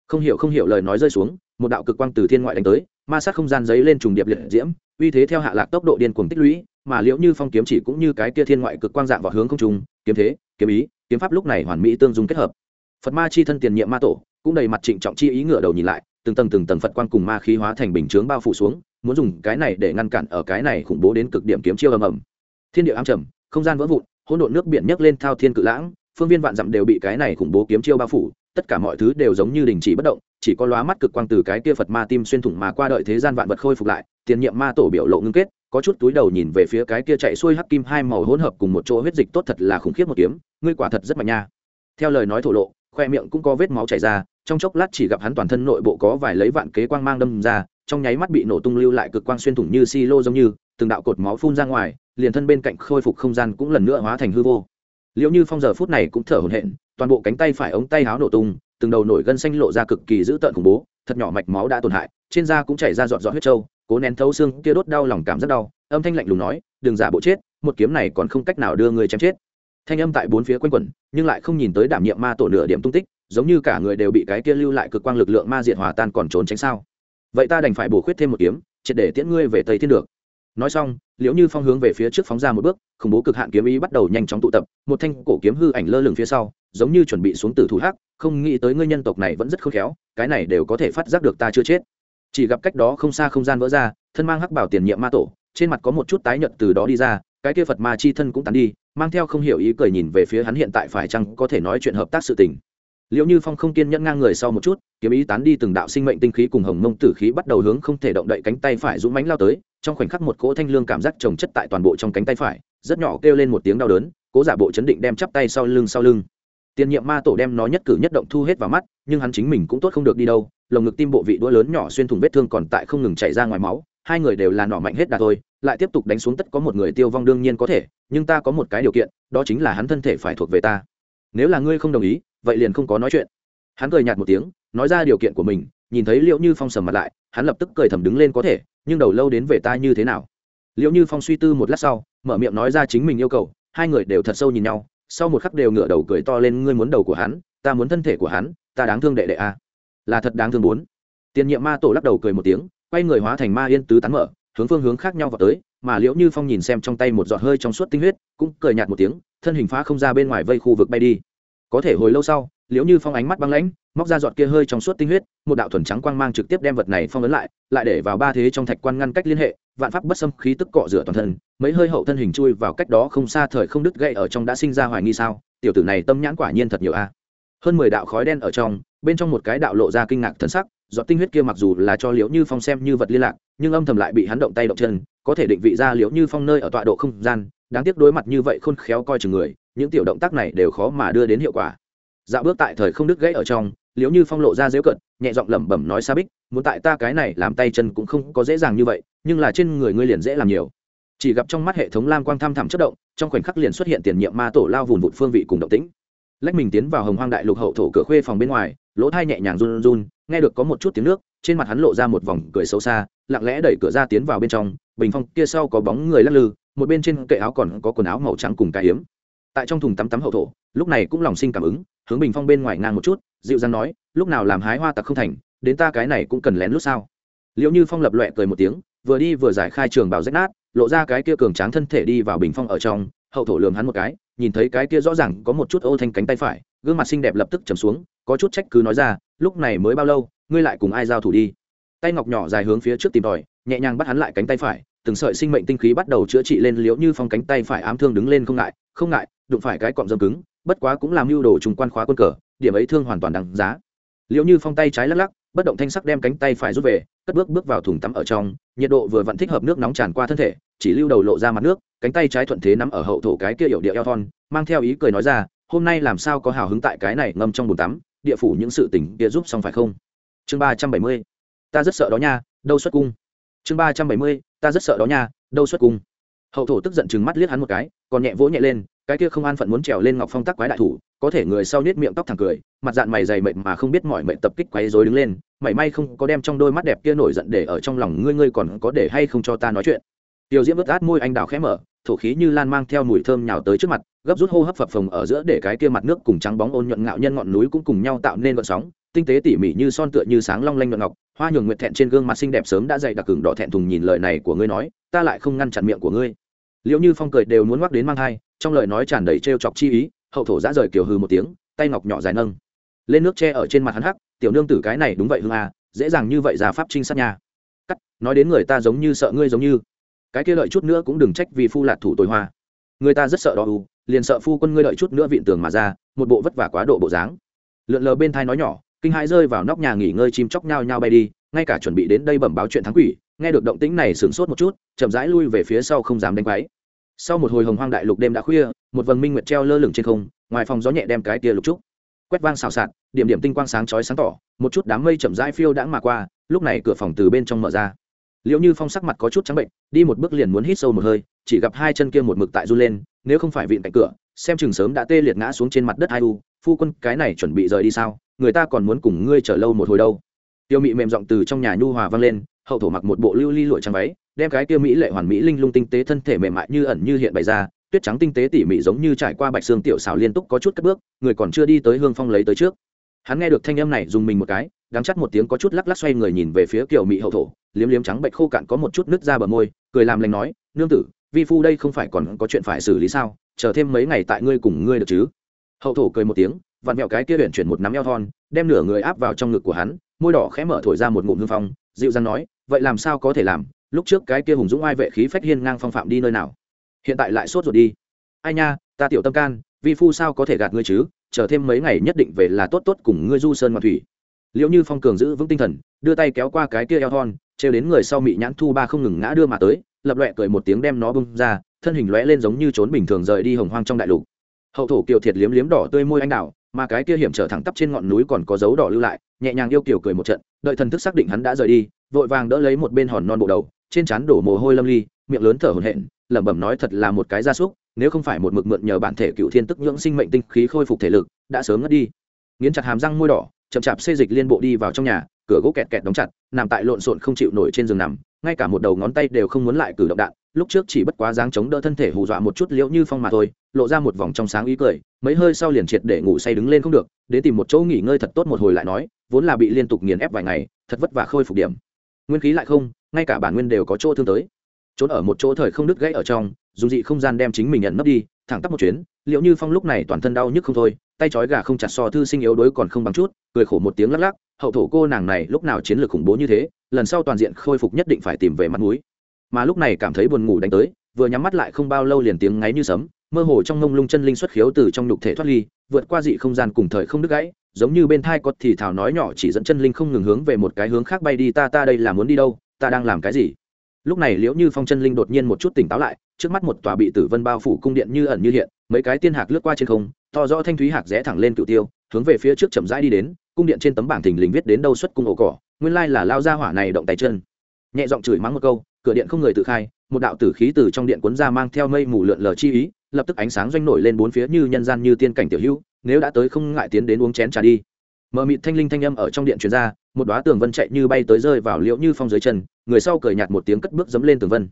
Không hiểu không hiểu lời nói rơi xuống, một đạo cực quang từ thiên ngoại đánh tới, ma sát không gian giấy lên trùng điệp liệt diễm, uy thế theo hạ lạc tốc độ điên cuồng tích lũy, mà liễu như phong kiếm chỉ cũng như cái kia thiên ngoại cực quang dạng vào hướng không trùng kiếm thế, kiếm ý, kiếm pháp lúc này hoàn mỹ tương dung kết hợp. Phật ma chi thân tiền nhiệm ma tổ cũng đầy mặt trịnh trọng chi ý ngựa đầu nhìn lại, từng tầng từng tầng phật quan cùng ma khí hóa thành bình chướng bao phủ xuống, muốn dùng cái này để ngăn cản ở cái này khủng bố đến cực điểm kiếm chiêu ầm ầm. Thiên địa ám trầm, không gian vỡ vụn, hỗn độn nước biển nhấc lên thao thiên cự lãng, phương viên vạn dặm đều bị cái này khủng bố kiếm chiêu bao phủ, tất cả mọi thứ đều giống như đình chỉ bất động, chỉ có lóa mắt cực quang từ cái kia phật ma tim xuyên thủng mà qua đợi thế gian vạn vật khôi phục lại, tiền nhiệm ma tổ biểu lộ ngưng kết, có chút túi đầu nhìn về phía cái kia chạy xuôi hắc kim hai màu hỗn hợp cùng một chỗ huyết dịch tốt thật là khủng khiếp một kiếm, ngươi quả thật rất mạnh nha. Theo lời nói thổ lộ khoe miệng cũng có vết máu chảy ra, trong chốc lát chỉ gặp hắn toàn thân nội bộ có vài lấy vạn kế quang mang đâm ra, trong nháy mắt bị nổ tung lưu lại cực quang xuyên thủng như si lô giống như, từng đạo cột máu phun ra ngoài, liền thân bên cạnh khôi phục không gian cũng lần nữa hóa thành hư vô. Liệu như phong giờ phút này cũng thở hổn hển, toàn bộ cánh tay phải ống tay háo nổ tung, từng đầu nổi gân xanh lộ ra cực kỳ dữ tợn khủng bố, thật nhỏ mạch máu đã tổn hại, trên da cũng chảy ra dọn dọn huyết trâu, cố nén thấu xương, kia đốt đau lòng cảm rất đau, âm thanh lạnh lùng nói, đừng giả bộ chết, một kiếm này còn không cách nào đưa người chém chết thanh âm tại bốn phía quanh quẩn, nhưng lại không nhìn tới đảm nhiệm ma tổ nửa điểm tung tích, giống như cả người đều bị cái kia lưu lại cực quang lực lượng ma diệt hòa tan còn trốn tránh sao. Vậy ta đành phải bổ khuyết thêm một kiếm, triệt để tiễn ngươi về tây thiên được. Nói xong, liễu như phong hướng về phía trước phóng ra một bước, khủng bố cực hạn kiếm ý bắt đầu nhanh chóng tụ tập, một thanh cổ kiếm hư ảnh lơ lửng phía sau, giống như chuẩn bị xuống từ thủ hắc, không nghĩ tới ngươi nhân tộc này vẫn rất khôn khéo, cái này đều có thể phát giác được ta chưa chết. Chỉ gặp cách đó không xa không gian vỡ ra, thân mang hắc bảo tiền nhiệm ma tổ, trên mặt có một chút tái nhợt từ đó đi ra, cái kia phật ma chi thân cũng tán đi mang theo không hiểu ý cười nhìn về phía hắn hiện tại phải chăng có thể nói chuyện hợp tác sự tình. Liệu như phong không kiên nhẫn ngang người sau một chút, kiếm ý tán đi từng đạo sinh mệnh tinh khí cùng hồng mông tử khí bắt đầu hướng không thể động đậy cánh tay phải dũng mánh lao tới, trong khoảnh khắc một cỗ thanh lương cảm giác trồng chất tại toàn bộ trong cánh tay phải, rất nhỏ kêu lên một tiếng đau đớn, cố giả bộ chấn định đem chắp tay sau lưng sau lưng. Tiền nhiệm ma tổ đem nó nhất cử nhất động thu hết vào mắt, nhưng hắn chính mình cũng tốt không được đi đâu, lồng ngực tim bộ vị đũa lớn nhỏ xuyên thủng vết thương còn tại không ngừng chảy ra ngoài máu hai người đều là nỏ mạnh hết đà thôi, lại tiếp tục đánh xuống tất có một người tiêu vong đương nhiên có thể, nhưng ta có một cái điều kiện, đó chính là hắn thân thể phải thuộc về ta. Nếu là ngươi không đồng ý, vậy liền không có nói chuyện. Hắn cười nhạt một tiếng, nói ra điều kiện của mình, nhìn thấy liệu như phong sầm mặt lại, hắn lập tức cười thầm đứng lên có thể, nhưng đầu lâu đến về ta như thế nào? Liệu như phong suy tư một lát sau, mở miệng nói ra chính mình yêu cầu, hai người đều thật sâu nhìn nhau, sau một khắc đều ngửa đầu cười to lên, ngươi muốn đầu của hắn, ta muốn thân thể của hắn, ta đáng thương đệ đệ a. Là thật đáng thương bốn. Tiền nhiệm ma tổ lắc đầu cười một tiếng quay người hóa thành ma yên tứ tán mở, hướng phương hướng khác nhau vào tới, mà liễu như phong nhìn xem trong tay một giọt hơi trong suốt tinh huyết, cũng cười nhạt một tiếng, thân hình phá không ra bên ngoài vây khu vực bay đi. Có thể hồi lâu sau, liễu như phong ánh mắt băng lãnh, móc ra giọt kia hơi trong suốt tinh huyết, một đạo thuần trắng quang mang trực tiếp đem vật này phong ấn lại lại để vào ba thế trong thạch quan ngăn cách liên hệ, vạn pháp bất xâm khí tức cọ rửa toàn thân, mấy hơi hậu thân hình chui vào cách đó không xa thời không đứt gậy ở trong đã sinh ra hoài nghi sao, tiểu tử này tâm nhãn quả nhiên thật nhiều a. Hơn mười đạo khói đen ở trong, bên trong một cái đạo lộ ra kinh ngạc thân sắc giọt tinh huyết kia mặc dù là cho liễu như phong xem như vật liên lạc, nhưng âm thầm lại bị hắn động tay động chân, có thể định vị ra liễu như phong nơi ở tọa độ không gian, đáng tiếc đối mặt như vậy khôn khéo coi chừng người, những tiểu động tác này đều khó mà đưa đến hiệu quả. Dạo bước tại thời không đứt gãy ở trong, liễu như phong lộ ra dễu cận nhẹ giọng lẩm bẩm nói xa bích, muốn tại ta cái này làm tay chân cũng không có dễ dàng như vậy, nhưng là trên người ngươi liền dễ làm nhiều. Chỉ gặp trong mắt hệ thống lam quang thăm thẳm chất động, trong khoảnh khắc liền xuất hiện tiền nhiệm ma tổ lao vùn vụt phương vị cùng động tĩnh. Lách mình tiến vào hồng hoang đại lục hậu thổ cửa khuê phòng bên ngoài, lỗ thai nhẹ nhàng run run nghe được có một chút tiếng nước, trên mặt hắn lộ ra một vòng cười xấu xa, lặng lẽ đẩy cửa ra tiến vào bên trong, bình phong kia sau có bóng người lắc lư, một bên trên kệ áo còn có quần áo màu trắng cùng cái hiếm tại trong thùng tắm tắm hậu thổ, lúc này cũng lòng sinh cảm ứng, hướng bình phong bên ngoài ngang một chút, dịu dàng nói, lúc nào làm hái hoa tặc không thành, đến ta cái này cũng cần lén lút sao? Liệu như phong lập loẹ cười một tiếng, vừa đi vừa giải khai trường bảo rách nát, lộ ra cái kia cường tráng thân thể đi vào bình phong ở trong, hậu thổ lường hắn một cái, nhìn thấy cái kia rõ ràng có một chút ô thanh cánh tay phải, gương mặt xinh đẹp lập tức trầm xuống, có chút trách cứ nói ra lúc này mới bao lâu, ngươi lại cùng ai giao thủ đi? Tay ngọc nhỏ dài hướng phía trước tìm tòi, nhẹ nhàng bắt hắn lại cánh tay phải, từng sợi sinh mệnh tinh khí bắt đầu chữa trị lên liễu như phong cánh tay phải ám thương đứng lên không ngại không ngại, đụng phải cái cọng dâm cứng, bất quá cũng làm mưu đồ trùng quan khóa quân cờ, điểm ấy thương hoàn toàn đáng giá. Liễu như phong tay trái lắc lắc, bất động thanh sắc đem cánh tay phải rút về, cất bước bước vào thùng tắm ở trong, nhiệt độ vừa vặn thích hợp nước nóng tràn qua thân thể, chỉ lưu đầu lộ ra mặt nước, cánh tay trái thuận thế nắm ở hậu thổ cái kia hiệu địa eo thon, mang theo ý cười nói ra, hôm nay làm sao có hào hứng tại cái này ngâm trong bồn tắm? Địa phủ những sự tình kia giúp xong phải không? Chương ba trăm bảy mươi, ta rất sợ đó nha, đâu xuất cung. Chương ba trăm bảy mươi, ta rất sợ đó nha, đâu xuất cung. Hậu thổ tức giận chừng mắt liếc hắn một cái, còn nhẹ vỗ nhẹ lên, cái kia không an phận muốn trèo lên ngọc phong tắc quái đại thủ, có thể người sau nết miệng tóc thẳng cười, mặt dạng mày dày mệt mà không biết mọi mệt tập kích quấy rối đứng lên, mảy may không có đem trong đôi mắt đẹp kia nổi giận để ở trong lòng ngươi ngươi còn có để hay không cho ta nói chuyện. Tiểu diễm vớt át môi anh đào khẽ mở thổ khí như lan mang theo mùi thơm nhào tới trước mặt, gấp rút hô hấp phập phồng ở giữa để cái kia mặt nước cùng trắng bóng ôn nhuận ngạo nhân ngọn núi cũng cùng nhau tạo nên vận sóng, tinh tế tỉ mỉ như son tựa như sáng long lanh nhuận ngọc, hoa nhường nguyệt thẹn trên gương mặt xinh đẹp sớm đã dày đặc cứng đỏ thẹn thùng nhìn lời này của ngươi nói, ta lại không ngăn chặn miệng của ngươi. Liệu như phong cười đều muốn ngoắc đến mang thai, trong lời nói tràn đầy trêu chọc chi ý, hậu thổ giã rời kiểu hư một tiếng, tay ngọc nhỏ dài nâng. Lên nước che ở trên mặt hắn hắc, tiểu nương tử cái này đúng vậy hương à dễ dàng như vậy ra pháp trinh sát nhà cắt, nói đến người ta giống như sợ ngươi giống như cái kia lợi chút nữa cũng đừng trách vì phu lạt thủ tối hoa. Người ta rất sợ đó u, liền sợ phu quân ngươi lợi chút nữa vịn tường mà ra, một bộ vất vả quá độ bộ dáng. Lượn lờ bên thai nói nhỏ, kinh hãi rơi vào nóc nhà nghỉ ngơi chim chóc nhao nhao bay đi, ngay cả chuẩn bị đến đây bẩm báo chuyện thắng quỷ, nghe được động tĩnh này sửng sốt một chút, chậm rãi lui về phía sau không dám đánh quáy sau một hồi hồng hoang đại lục đêm đã khuya, một vầng minh nguyệt treo lơ lửng trên không, ngoài phòng gió nhẹ đem cái tia lục trúc. Quét vang xào xạc, điểm điểm tinh quang sáng chói sáng tỏ, một chút đám mây chậm rãi phiêu đãng mà qua, lúc này cửa phòng từ bên trong mở ra liệu như phong sắc mặt có chút trắng bệnh, đi một bước liền muốn hít sâu một hơi, chỉ gặp hai chân kia một mực tại run lên, nếu không phải vịn cạnh cửa, xem chừng sớm đã tê liệt ngã xuống trên mặt đất hai u, phu quân, cái này chuẩn bị rời đi sao? Người ta còn muốn cùng ngươi chờ lâu một hồi đâu. Tiêu mị mềm giọng từ trong nhà nhu hòa vang lên, hậu thổ mặc một bộ lưu ly lụa trắng váy, đem cái kia mỹ lệ hoàn mỹ linh lung tinh tế thân thể mềm mại như ẩn như hiện bày ra, tuyết trắng tinh tế tỉ mỉ giống như trải qua bạch xương tiểu xảo liên tục có chút cất bước, người còn chưa đi tới hương phong lấy tới trước. Hắn nghe được thanh âm này dùng mình một cái đáng chắc một tiếng có chút lắc lắc xoay người nhìn về phía kiểu mỹ hậu thổ liếm liếm trắng bệnh khô cạn có một chút nứt ra bờ môi, cười làm lành nói, nương tử, vi phu đây không phải còn có chuyện phải xử lý sao? Chờ thêm mấy ngày tại ngươi cùng ngươi được chứ? Hậu thổ cười một tiếng, vặn mẹo cái kia huyện chuyển một nắm eo thon, đem nửa người áp vào trong ngực của hắn, môi đỏ khẽ mở thổi ra một ngụm hương phong, dịu dàng nói, vậy làm sao có thể làm? Lúc trước cái kia hùng dũng ai vệ khí phách hiên ngang phong phạm đi nơi nào? Hiện tại lại sốt ruột đi. Ai nha, ta tiểu tâm can, vi phu sao có thể gạt ngươi chứ? Chờ thêm mấy ngày nhất định về là tốt tốt cùng ngươi du sơn ngoạn thủy. Liệu như phong cường giữ vững tinh thần, đưa tay kéo qua cái kia eo thon trêu đến người sau mị nhãn thu ba không ngừng ngã đưa mà tới, lập loẹ cười một tiếng đem nó bung ra, thân hình lóe lên giống như trốn bình thường rời đi hồng hoang trong đại lục. Hậu thổ kiều thiệt liếm liếm đỏ tươi môi anh đào, mà cái kia hiểm trở thẳng tắp trên ngọn núi còn có dấu đỏ lưu lại, nhẹ nhàng yêu kiều cười một trận, đợi thần thức xác định hắn đã rời đi, vội vàng đỡ lấy một bên hòn non bộ đầu, trên trán đổ mồ hôi lâm ly, miệng lớn thở hổn hển, lẩm bẩm nói thật là một cái gia súc, nếu không phải một mực mượn nhờ bản thể cựu thiên tức nhưỡng sinh mệnh tinh khí khôi phục thể lực, đã sớm ngất đi. Nghiến chặt hàm răng môi đỏ chậm chạp xê dịch liên bộ đi vào trong nhà, cửa gỗ kẹt kẹt đóng chặt, nằm tại lộn xộn không chịu nổi trên giường nằm, ngay cả một đầu ngón tay đều không muốn lại cử động đạn, lúc trước chỉ bất quá dáng chống đỡ thân thể hù dọa một chút liễu như phong mà thôi, lộ ra một vòng trong sáng ý cười, mấy hơi sau liền triệt để ngủ say đứng lên không được, đến tìm một chỗ nghỉ ngơi thật tốt một hồi lại nói, vốn là bị liên tục nghiền ép vài ngày, thật vất vả khôi phục điểm. Nguyên khí lại không, ngay cả bản nguyên đều có chỗ thương tới. Trốn ở một chỗ thời không đứt gãy ở trong, dùng dị không gian đem chính mình nhận nấp đi, thẳng tắp một chuyến liệu như phong lúc này toàn thân đau nhức không thôi tay trói gà không chặt so thư sinh yếu đuối còn không bằng chút, cười khổ một tiếng lắc lắc, hậu thổ cô nàng này lúc nào chiến lược khủng bố như thế, lần sau toàn diện khôi phục nhất định phải tìm về mặt núi mà lúc này cảm thấy buồn ngủ đánh tới, vừa nhắm mắt lại không bao lâu liền tiếng ngáy như sấm, mơ hồ trong mông lung chân linh xuất khiếu từ trong nhục thể thoát ly, vượt qua dị không gian cùng thời không đứt gãy, giống như bên thai có thì thảo nói nhỏ chỉ dẫn chân linh không ngừng hướng về một cái hướng khác bay đi, ta ta đây là muốn đi đâu, ta đang làm cái gì? Lúc này liễu như phong chân linh đột nhiên một chút tỉnh táo lại, trước mắt một tòa bị tử vân bao phủ cung điện như ẩn như hiện, mấy cái tiên hạc lướt qua trên không, to rõ thanh thúy hạc rẽ thẳng lên cựu tiêu, hướng về phía trước chậm rãi đi đến, cung điện trên tấm bảng thình lình viết đến đâu xuất cung ổ cỏ, nguyên lai là lao ra hỏa này động tay chân. Nhẹ giọng chửi mắng một câu, cửa điện không người tự khai, một đạo tử khí từ trong điện cuốn ra mang theo mây mù lượn lờ chi ý, lập tức ánh sáng doanh nổi lên bốn phía như nhân gian như tiên cảnh tiểu hữu, nếu đã tới không ngại tiến đến uống chén trà đi. Mờ mịt thanh linh thanh âm ở trong điện truyền ra, một đoá tường vân chạy như bay tới rơi vào liễu như phong dưới chân người sau cười nhạt một tiếng cất bước dẫm lên tường vân.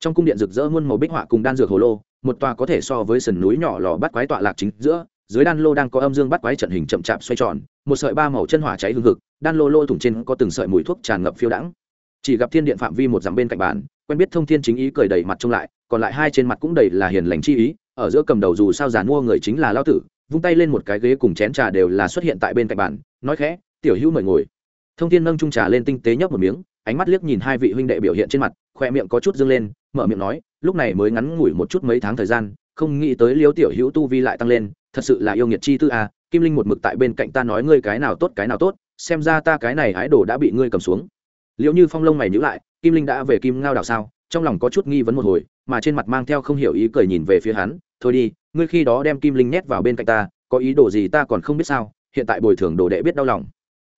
Trong cung điện rực rỡ muôn màu bích họa cùng đan dược hồ lô, một tòa có thể so với sườn núi nhỏ lò bắt quái tọa lạc chính giữa, dưới đan lô đang có âm dương bắt quái trận hình chậm chạp xoay tròn, một sợi ba màu chân hỏa cháy hương hực, đan lô lô thủng trên có từng sợi mùi thuốc tràn ngập phiêu đãng. Chỉ gặp thiên điện phạm vi một dặm bên cạnh bàn, quen biết thông thiên chính ý cười đầy mặt trông lại, còn lại hai trên mặt cũng đầy là hiền lành chi ý, ở giữa cầm đầu dù sao giàn mua người chính là lao tử, vung tay lên một cái ghế cùng chén trà đều là xuất hiện tại bên cạnh bàn, nói khẽ, tiểu hữu mời ngồi. Thông thiên nâng trung trà lên tinh tế nhấp một miếng ánh mắt liếc nhìn hai vị huynh đệ biểu hiện trên mặt, khoe miệng có chút dâng lên, mở miệng nói, lúc này mới ngắn ngủi một chút mấy tháng thời gian, không nghĩ tới liêu tiểu hữu tu vi lại tăng lên, thật sự là yêu nghiệt chi tư a kim linh một mực tại bên cạnh ta nói ngươi cái nào tốt, cái nào tốt, xem ra ta cái này ái đồ đã bị ngươi cầm xuống. Liệu như phong lông mày nhữ lại, kim linh đã về kim ngao đảo sao? Trong lòng có chút nghi vấn một hồi, mà trên mặt mang theo không hiểu ý cười nhìn về phía hắn, thôi đi, ngươi khi đó đem kim linh nhét vào bên cạnh ta, có ý đồ gì ta còn không biết sao, hiện tại bồi thường đồ đệ biết đau lòng.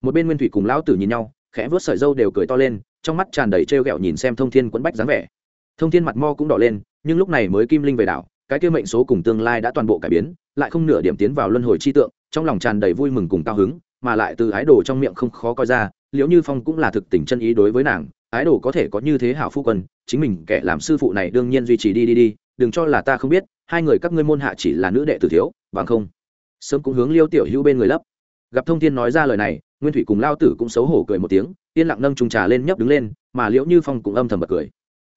Một bên nguyên thủy cùng lão tử nhìn nhau khẽ vớt sợi dâu đều cười to lên, trong mắt tràn đầy trêu ghẹo nhìn xem thông thiên quẫn bách dáng vẻ. Thông thiên mặt mo cũng đỏ lên, nhưng lúc này mới kim linh về đảo, cái kia mệnh số cùng tương lai đã toàn bộ cải biến, lại không nửa điểm tiến vào luân hồi chi tượng, trong lòng tràn đầy vui mừng cùng cao hứng, mà lại từ ái đồ trong miệng không khó coi ra, liễu như phong cũng là thực tình chân ý đối với nàng, ái đồ có thể có như thế hảo phu quân, chính mình kẻ làm sư phụ này đương nhiên duy trì đi đi đi, đừng cho là ta không biết, hai người các ngươi môn hạ chỉ là nữ đệ tử thiếu, bằng không. Sớm cũng hướng liêu tiểu hữu bên người lấp. Gặp thông thiên nói ra lời này nguyên thủy cùng lao tử cũng xấu hổ cười một tiếng, yên lặng nâng trùng trà lên nhấp đứng lên, mà liễu như phong cũng âm thầm bật cười.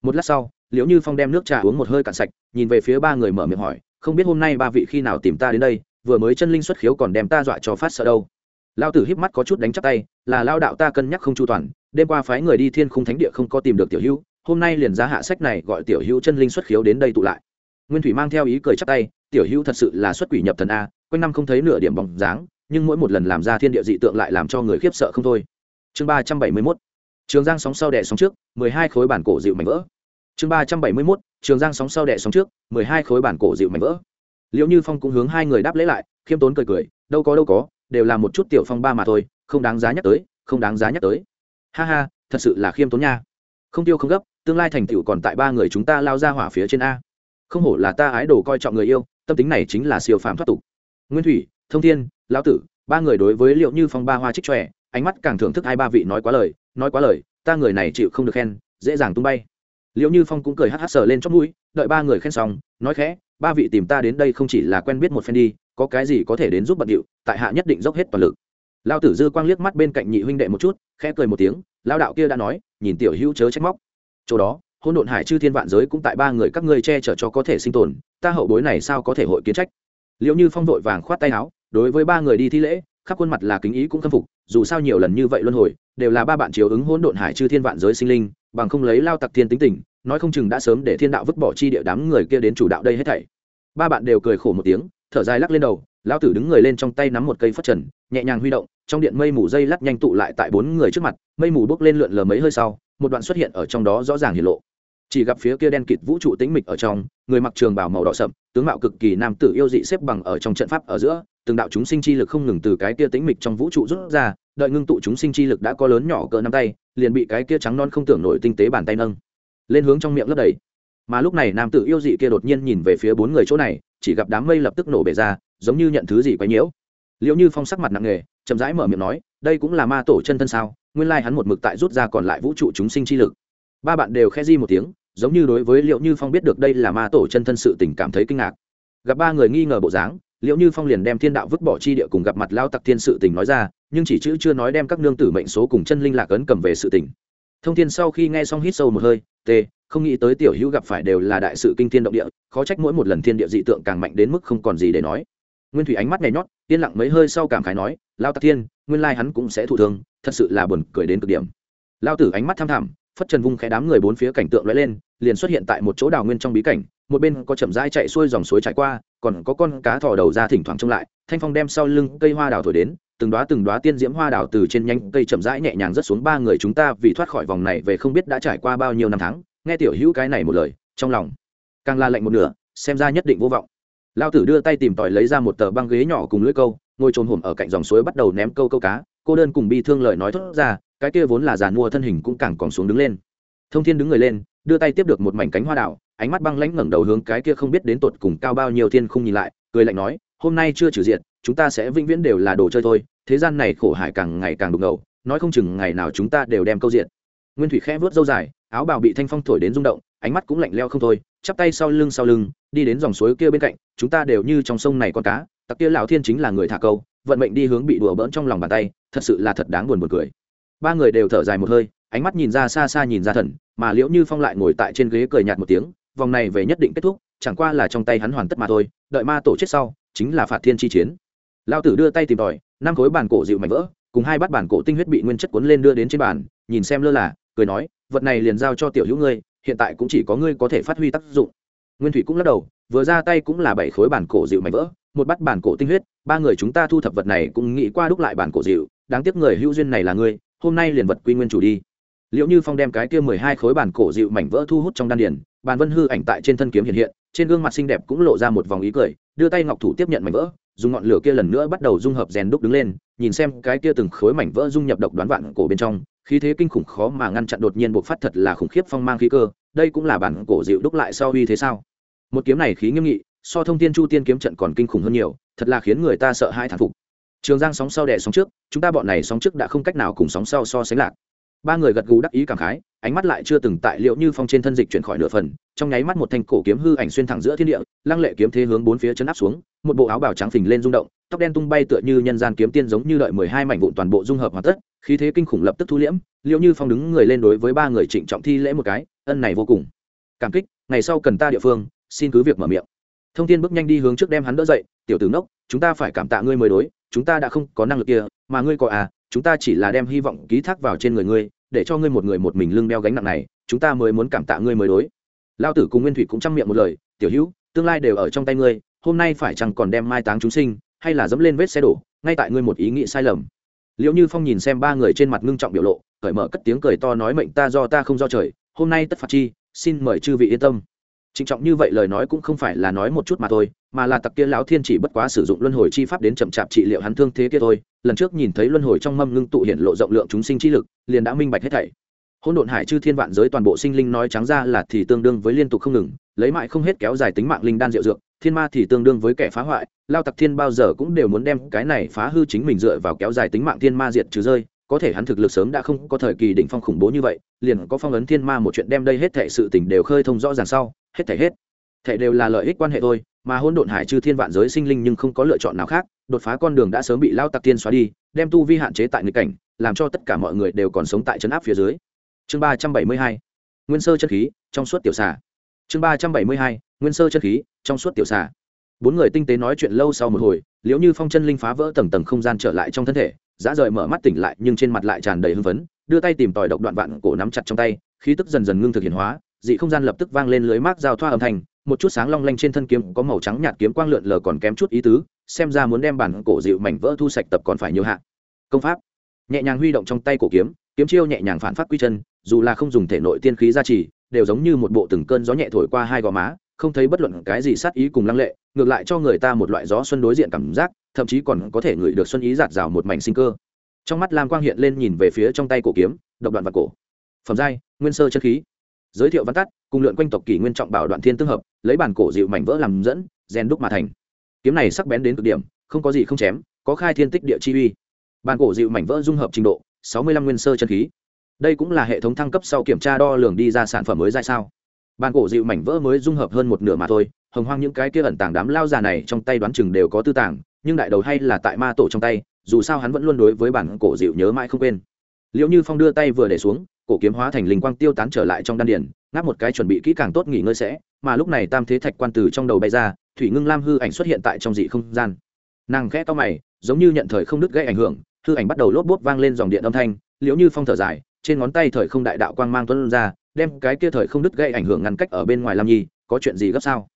Một lát sau, liễu như phong đem nước trà uống một hơi cạn sạch, nhìn về phía ba người mở miệng hỏi, không biết hôm nay ba vị khi nào tìm ta đến đây, vừa mới chân linh xuất khiếu còn đem ta dọa cho phát sợ đâu? Lao tử híp mắt có chút đánh chắc tay, là lao đạo ta cân nhắc không chu toàn, đêm qua phái người đi thiên khung thánh địa không có tìm được tiểu hữu, hôm nay liền ra hạ sách này gọi tiểu hữu chân linh xuất khiếu đến đây tụ lại. Nguyên thủy mang theo ý cười chắc tay, tiểu hữu thật sự là xuất quỷ nhập thần a, quanh năm không thấy nửa điểm bóng dáng nhưng mỗi một lần làm ra thiên địa dị tượng lại làm cho người khiếp sợ không thôi. Chương ba trăm bảy mươi mốt, trường giang sóng sau đẻ sóng trước, mười hai khối bản cổ dịu mảnh vỡ. Chương ba trăm bảy mươi mốt, trường giang sóng sau đẻ sóng trước, mười hai khối bản cổ dịu mảnh vỡ. Liệu như phong cũng hướng hai người đáp lễ lại, khiêm tốn cười cười, đâu có đâu có, đều là một chút tiểu phong ba mà thôi, không đáng giá nhắc tới, không đáng giá nhắc tới. Ha ha, thật sự là khiêm tốn nha. Không tiêu không gấp, tương lai thành tựu còn tại ba người chúng ta lao ra hỏa phía trên a. Không hổ là ta ái đồ coi trọng người yêu, tâm tính này chính là siêu phàm thoát tục. Nguyên thủy, thông thiên lão tử, ba người đối với liệu như phong ba hoa trích tròe ánh mắt càng thưởng thức hai ba vị nói quá lời, nói quá lời, ta người này chịu không được khen, dễ dàng tung bay. Liệu như phong cũng cười hắt hát sờ lên chót mũi, đợi ba người khen xong, nói khẽ, ba vị tìm ta đến đây không chỉ là quen biết một phen đi, có cái gì có thể đến giúp bận điệu, tại hạ nhất định dốc hết toàn lực. Lao tử dư quang liếc mắt bên cạnh nhị huynh đệ một chút, khẽ cười một tiếng lao đạo kia đã nói, nhìn tiểu hữu chớ trách móc. Chỗ đó hôn độn hải chư thiên vạn giới cũng tại ba người các ngươi che chở cho có thể sinh tồn, ta hậu bối này sao có thể hội kiến trách? Liệu như phong vội vàng khoát tay áo đối với ba người đi thi lễ, khắp khuôn mặt là kính ý cũng khâm phục, dù sao nhiều lần như vậy luân hồi, đều là ba bạn chiếu ứng hỗn độn hải chư thiên vạn giới sinh linh, bằng không lấy lao tặc thiên tính tình, nói không chừng đã sớm để thiên đạo vứt bỏ chi địa đám người kia đến chủ đạo đây hết thảy. Ba bạn đều cười khổ một tiếng, thở dài lắc lên đầu, lão tử đứng người lên trong tay nắm một cây phất trần, nhẹ nhàng huy động, trong điện mây mù dây lắc nhanh tụ lại tại bốn người trước mặt, mây mù bốc lên lượn lờ mấy hơi sau, một đoạn xuất hiện ở trong đó rõ ràng hiện lộ. Chỉ gặp phía kia đen kịt vũ trụ tĩnh mịch ở trong, người mặc trường bào màu đỏ sậm, tướng mạo cực kỳ nam tử yêu dị xếp bằng ở trong trận pháp ở giữa từng đạo chúng sinh chi lực không ngừng từ cái kia tĩnh mịch trong vũ trụ rút ra, đợi ngưng tụ chúng sinh chi lực đã có lớn nhỏ cỡ nắm tay, liền bị cái kia trắng non không tưởng nổi tinh tế bàn tay nâng, lên hướng trong miệng lấp đầy. Mà lúc này nam tử yêu dị kia đột nhiên nhìn về phía bốn người chỗ này, chỉ gặp đám mây lập tức nổ bể ra, giống như nhận thứ gì quấy nhiễu. Liệu như phong sắc mặt nặng nề, chậm rãi mở miệng nói, đây cũng là ma tổ chân thân sao? Nguyên lai hắn một mực tại rút ra còn lại vũ trụ chúng sinh chi lực. Ba bạn đều khẽ di một tiếng, giống như đối với liệu như phong biết được đây là ma tổ chân thân sự tình cảm thấy kinh ngạc. Gặp ba người nghi ngờ bộ dáng liệu như phong liền đem thiên đạo vứt bỏ chi địa cùng gặp mặt lao tặc thiên sự tình nói ra, nhưng chỉ chữ chưa nói đem các nương tử mệnh số cùng chân linh lạc ấn cầm về sự tình. Thông thiên sau khi nghe xong hít sâu một hơi, t, không nghĩ tới tiểu hữu gặp phải đều là đại sự kinh thiên động địa, khó trách mỗi một lần thiên địa dị tượng càng mạnh đến mức không còn gì để nói. Nguyên thủy ánh mắt nhảy nhót, yên lặng mấy hơi sau cảm khái nói, lao tặc thiên, nguyên lai hắn cũng sẽ thụ thương, thật sự là buồn cười đến cực điểm. Lao tử ánh mắt tham thẳm, phất trần vung khẽ đám người bốn phía cảnh tượng lóe lên, liền xuất hiện tại một chỗ đào nguyên trong bí cảnh, một bên có chậm rãi chạy xuôi dòng suối trải qua còn có con cá thò đầu ra thỉnh thoảng trông lại, thanh phong đem sau lưng cây hoa đào thổi đến, từng đoá từng đoá tiên diễm hoa đào từ trên nhanh cây chậm rãi nhẹ nhàng rớt xuống ba người chúng ta vì thoát khỏi vòng này về không biết đã trải qua bao nhiêu năm tháng. Nghe tiểu hữu cái này một lời, trong lòng càng la lạnh một nửa, xem ra nhất định vô vọng. Lao tử đưa tay tìm tòi lấy ra một tờ băng ghế nhỏ cùng lưỡi câu, ngồi trồn hổm ở cạnh dòng suối bắt đầu ném câu câu cá. Cô đơn cùng bi thương lời nói thốt ra, cái kia vốn là giàn mua thân hình cũng càng còn xuống đứng lên thông thiên đứng người lên, đưa tay tiếp được một mảnh cánh hoa đảo ánh mắt băng lãnh ngẩng đầu hướng cái kia không biết đến tột cùng cao bao nhiêu thiên không nhìn lại, cười lạnh nói, hôm nay chưa trừ diệt, chúng ta sẽ vĩnh viễn đều là đồ chơi thôi, thế gian này khổ hải càng ngày càng đục ngầu, nói không chừng ngày nào chúng ta đều đem câu diện nguyên thủy khẽ vớt dâu dài, áo bào bị thanh phong thổi đến rung động, ánh mắt cũng lạnh leo không thôi, chắp tay sau lưng sau lưng, đi đến dòng suối kia bên cạnh, chúng ta đều như trong sông này con cá, tặc kia lão thiên chính là người thả câu, vận mệnh đi hướng bị đùa bỡn trong lòng bàn tay, thật sự là thật đáng buồn buồn cười. Ba người đều thở dài một hơi ánh mắt nhìn ra xa xa nhìn ra thần, mà liễu như phong lại ngồi tại trên ghế cười nhạt một tiếng, vòng này về nhất định kết thúc, chẳng qua là trong tay hắn hoàn tất mà thôi, đợi ma tổ chết sau, chính là phạt thiên chi chiến. Lao tử đưa tay tìm tòi, năm khối bản cổ dịu mảnh vỡ, cùng hai bát bản cổ tinh huyết bị nguyên chất cuốn lên đưa đến trên bàn, nhìn xem lơ là, cười nói, vật này liền giao cho tiểu hữu ngươi, hiện tại cũng chỉ có ngươi có thể phát huy tác dụng. Nguyên thủy cũng lắc đầu, vừa ra tay cũng là bảy khối bản cổ dịu mảnh vỡ, một bát bản cổ tinh huyết, ba người chúng ta thu thập vật này cũng nghĩ qua đúc lại bản cổ dịu, đáng tiếc người hữu duyên này là ngươi, hôm nay liền vật quy nguyên chủ đi liệu như phong đem cái kia mười hai khối bản cổ dịu mảnh vỡ thu hút trong đan điền, bàn vân hư ảnh tại trên thân kiếm hiện hiện, trên gương mặt xinh đẹp cũng lộ ra một vòng ý cười, đưa tay ngọc thủ tiếp nhận mảnh vỡ, dùng ngọn lửa kia lần nữa bắt đầu dung hợp rèn đúc đứng lên, nhìn xem cái kia từng khối mảnh vỡ dung nhập độc đoán vạn cổ bên trong, khí thế kinh khủng khó mà ngăn chặn đột nhiên buộc phát thật là khủng khiếp phong mang khí cơ, đây cũng là bản cổ dịu đúc lại sau uy thế sao? Một kiếm này khí nghiêm nghị, so thông thiên chu tiên kiếm trận còn kinh khủng hơn nhiều, thật là khiến người ta sợ hai thản phục. Trường giang sóng sau đẻ sóng trước, chúng ta bọn này sóng trước đã không cách nào cùng sóng sau so sánh lạc ba người gật gù đắc ý cảm khái, ánh mắt lại chưa từng tại liệu như phong trên thân dịch chuyển khỏi nửa phần, trong nháy mắt một thanh cổ kiếm hư ảnh xuyên thẳng giữa thiên địa, lăng lệ kiếm thế hướng bốn phía chấn áp xuống, một bộ áo bào trắng phình lên rung động, tóc đen tung bay tựa như nhân gian kiếm tiên giống như đợi mười hai mảnh vụn toàn bộ dung hợp hoàn tất, khí thế kinh khủng lập tức thu liễm, liệu như phong đứng người lên đối với ba người trịnh trọng thi lễ một cái, ân này vô cùng. Cảm kích, ngày sau cần ta địa phương, xin cứ việc mở miệng. Thông tin bước nhanh đi hướng trước đem hắn đỡ dậy, tiểu tử nốc chúng ta phải cảm tạ ngươi mới đối, chúng ta đã không có năng lực kia, mà ngươi có à chúng ta chỉ là đem hy vọng ký thác vào trên người ngươi, để cho ngươi một người một mình lưng đeo gánh nặng này, chúng ta mới muốn cảm tạ ngươi mới đối. Lao tử cùng nguyên thủy cũng chăm miệng một lời, tiểu hữu, tương lai đều ở trong tay ngươi, hôm nay phải chẳng còn đem mai táng chúng sinh, hay là dẫm lên vết xe đổ, ngay tại ngươi một ý nghĩ sai lầm? Liệu như phong nhìn xem ba người trên mặt ngưng trọng biểu lộ, cởi mở cất tiếng cười to nói mệnh ta do ta không do trời, hôm nay tất phạt chi, xin mời chư vị yên tâm. Trịnh trọng như vậy lời nói cũng không phải là nói một chút mà thôi mà là tặc kia lão thiên chỉ bất quá sử dụng luân hồi chi pháp đến chậm chạp trị liệu hắn thương thế kia thôi. Lần trước nhìn thấy luân hồi trong mâm ngưng tụ hiện lộ rộng lượng chúng sinh chi lực, liền đã minh bạch hết thảy. Hôn độn hải chư thiên vạn giới toàn bộ sinh linh nói trắng ra là thì tương đương với liên tục không ngừng, lấy mại không hết kéo dài tính mạng linh đan diệu dược, thiên ma thì tương đương với kẻ phá hoại, lao tặc thiên bao giờ cũng đều muốn đem cái này phá hư chính mình dựa vào kéo dài tính mạng thiên ma diệt trừ rơi, có thể hắn thực lực sớm đã không có thời kỳ đỉnh phong khủng bố như vậy, liền có phong ấn thiên ma một chuyện đem đây hết thảy sự tình đều khơi thông rõ ràng sau, hết thảy hết thể đều là lợi ích quan hệ thôi, mà hôn độn hải chư thiên vạn giới sinh linh nhưng không có lựa chọn nào khác, đột phá con đường đã sớm bị lao tặc tiên xóa đi, đem tu vi hạn chế tại nghịch cảnh, làm cho tất cả mọi người đều còn sống tại trấn áp phía dưới. Chương ba trăm bảy mươi hai, nguyên sơ chân khí, trong suốt tiểu xà. Chương ba trăm bảy mươi hai, nguyên sơ chân khí, trong suốt tiểu xà. Bốn người tinh tế nói chuyện lâu sau một hồi, liễu như phong chân linh phá vỡ tầng tầng không gian trở lại trong thân thể, dã rời mở mắt tỉnh lại nhưng trên mặt lại tràn đầy hưng phấn, đưa tay tìm tòi độc đoạn vạn cổ nắm chặt trong tay, khí tức dần dần ngưng thực hiện hóa, dị không gian lập tức vang lên lưới mát giao thoa âm thanh một chút sáng long lanh trên thân kiếm có màu trắng nhạt kiếm quang lượn lờ còn kém chút ý tứ, xem ra muốn đem bản cổ dịu mảnh vỡ thu sạch tập còn phải nhiều hạ. Công pháp. Nhẹ nhàng huy động trong tay cổ kiếm kiếm chiêu nhẹ nhàng phản phát quy chân, dù là không dùng thể nội tiên khí gia trì, đều giống như một bộ từng cơn gió nhẹ thổi qua hai gò má, không thấy bất luận cái gì sát ý cùng lăng lệ, ngược lại cho người ta một loại gió xuân đối diện cảm giác, thậm chí còn có thể ngửi được xuân ý giạt rào một mảnh sinh cơ. Trong mắt lam quang hiện lên nhìn về phía trong tay cổ kiếm, độc đoạn và cổ. Phẩm giai, nguyên sơ chân khí giới thiệu văn tắt, cùng lượn quanh tộc kỷ nguyên trọng bảo đoạn thiên tương hợp, lấy bản cổ dịu mảnh vỡ làm dẫn gen đúc mà thành. Kiếm này sắc bén đến cực điểm, không có gì không chém, có khai thiên tích địa chi uy. Bản cổ dịu mảnh vỡ dung hợp trình độ, sáu mươi lăm nguyên sơ chân khí. Đây cũng là hệ thống thăng cấp sau kiểm tra đo lường đi ra sản phẩm mới ra sao. Bản cổ dịu mảnh vỡ mới dung hợp hơn một nửa mà thôi, hồng hoang những cái kia ẩn tàng đám lao già này trong tay đoán chừng đều có tư tàng, nhưng đại đầu hay là tại ma tổ trong tay, dù sao hắn vẫn luôn đối với bản cổ dịu nhớ mãi không quên. Liệu như phong đưa tay vừa để xuống cổ kiếm hóa thành linh quang tiêu tán trở lại trong đan điền, ngáp một cái chuẩn bị kỹ càng tốt nghỉ ngơi sẽ, mà lúc này tam thế thạch quan từ trong đầu bay ra, thủy ngưng lam hư ảnh xuất hiện tại trong dị không gian. Nàng khẽ to mày, giống như nhận thời không đứt gây ảnh hưởng, hư ảnh bắt đầu lốp bốt vang lên dòng điện âm thanh, liễu như phong thở dài, trên ngón tay thời không đại đạo quang mang tuân ra, đem cái kia thời không đứt gây ảnh hưởng ngăn cách ở bên ngoài lam nhi, có chuyện gì gấp sao?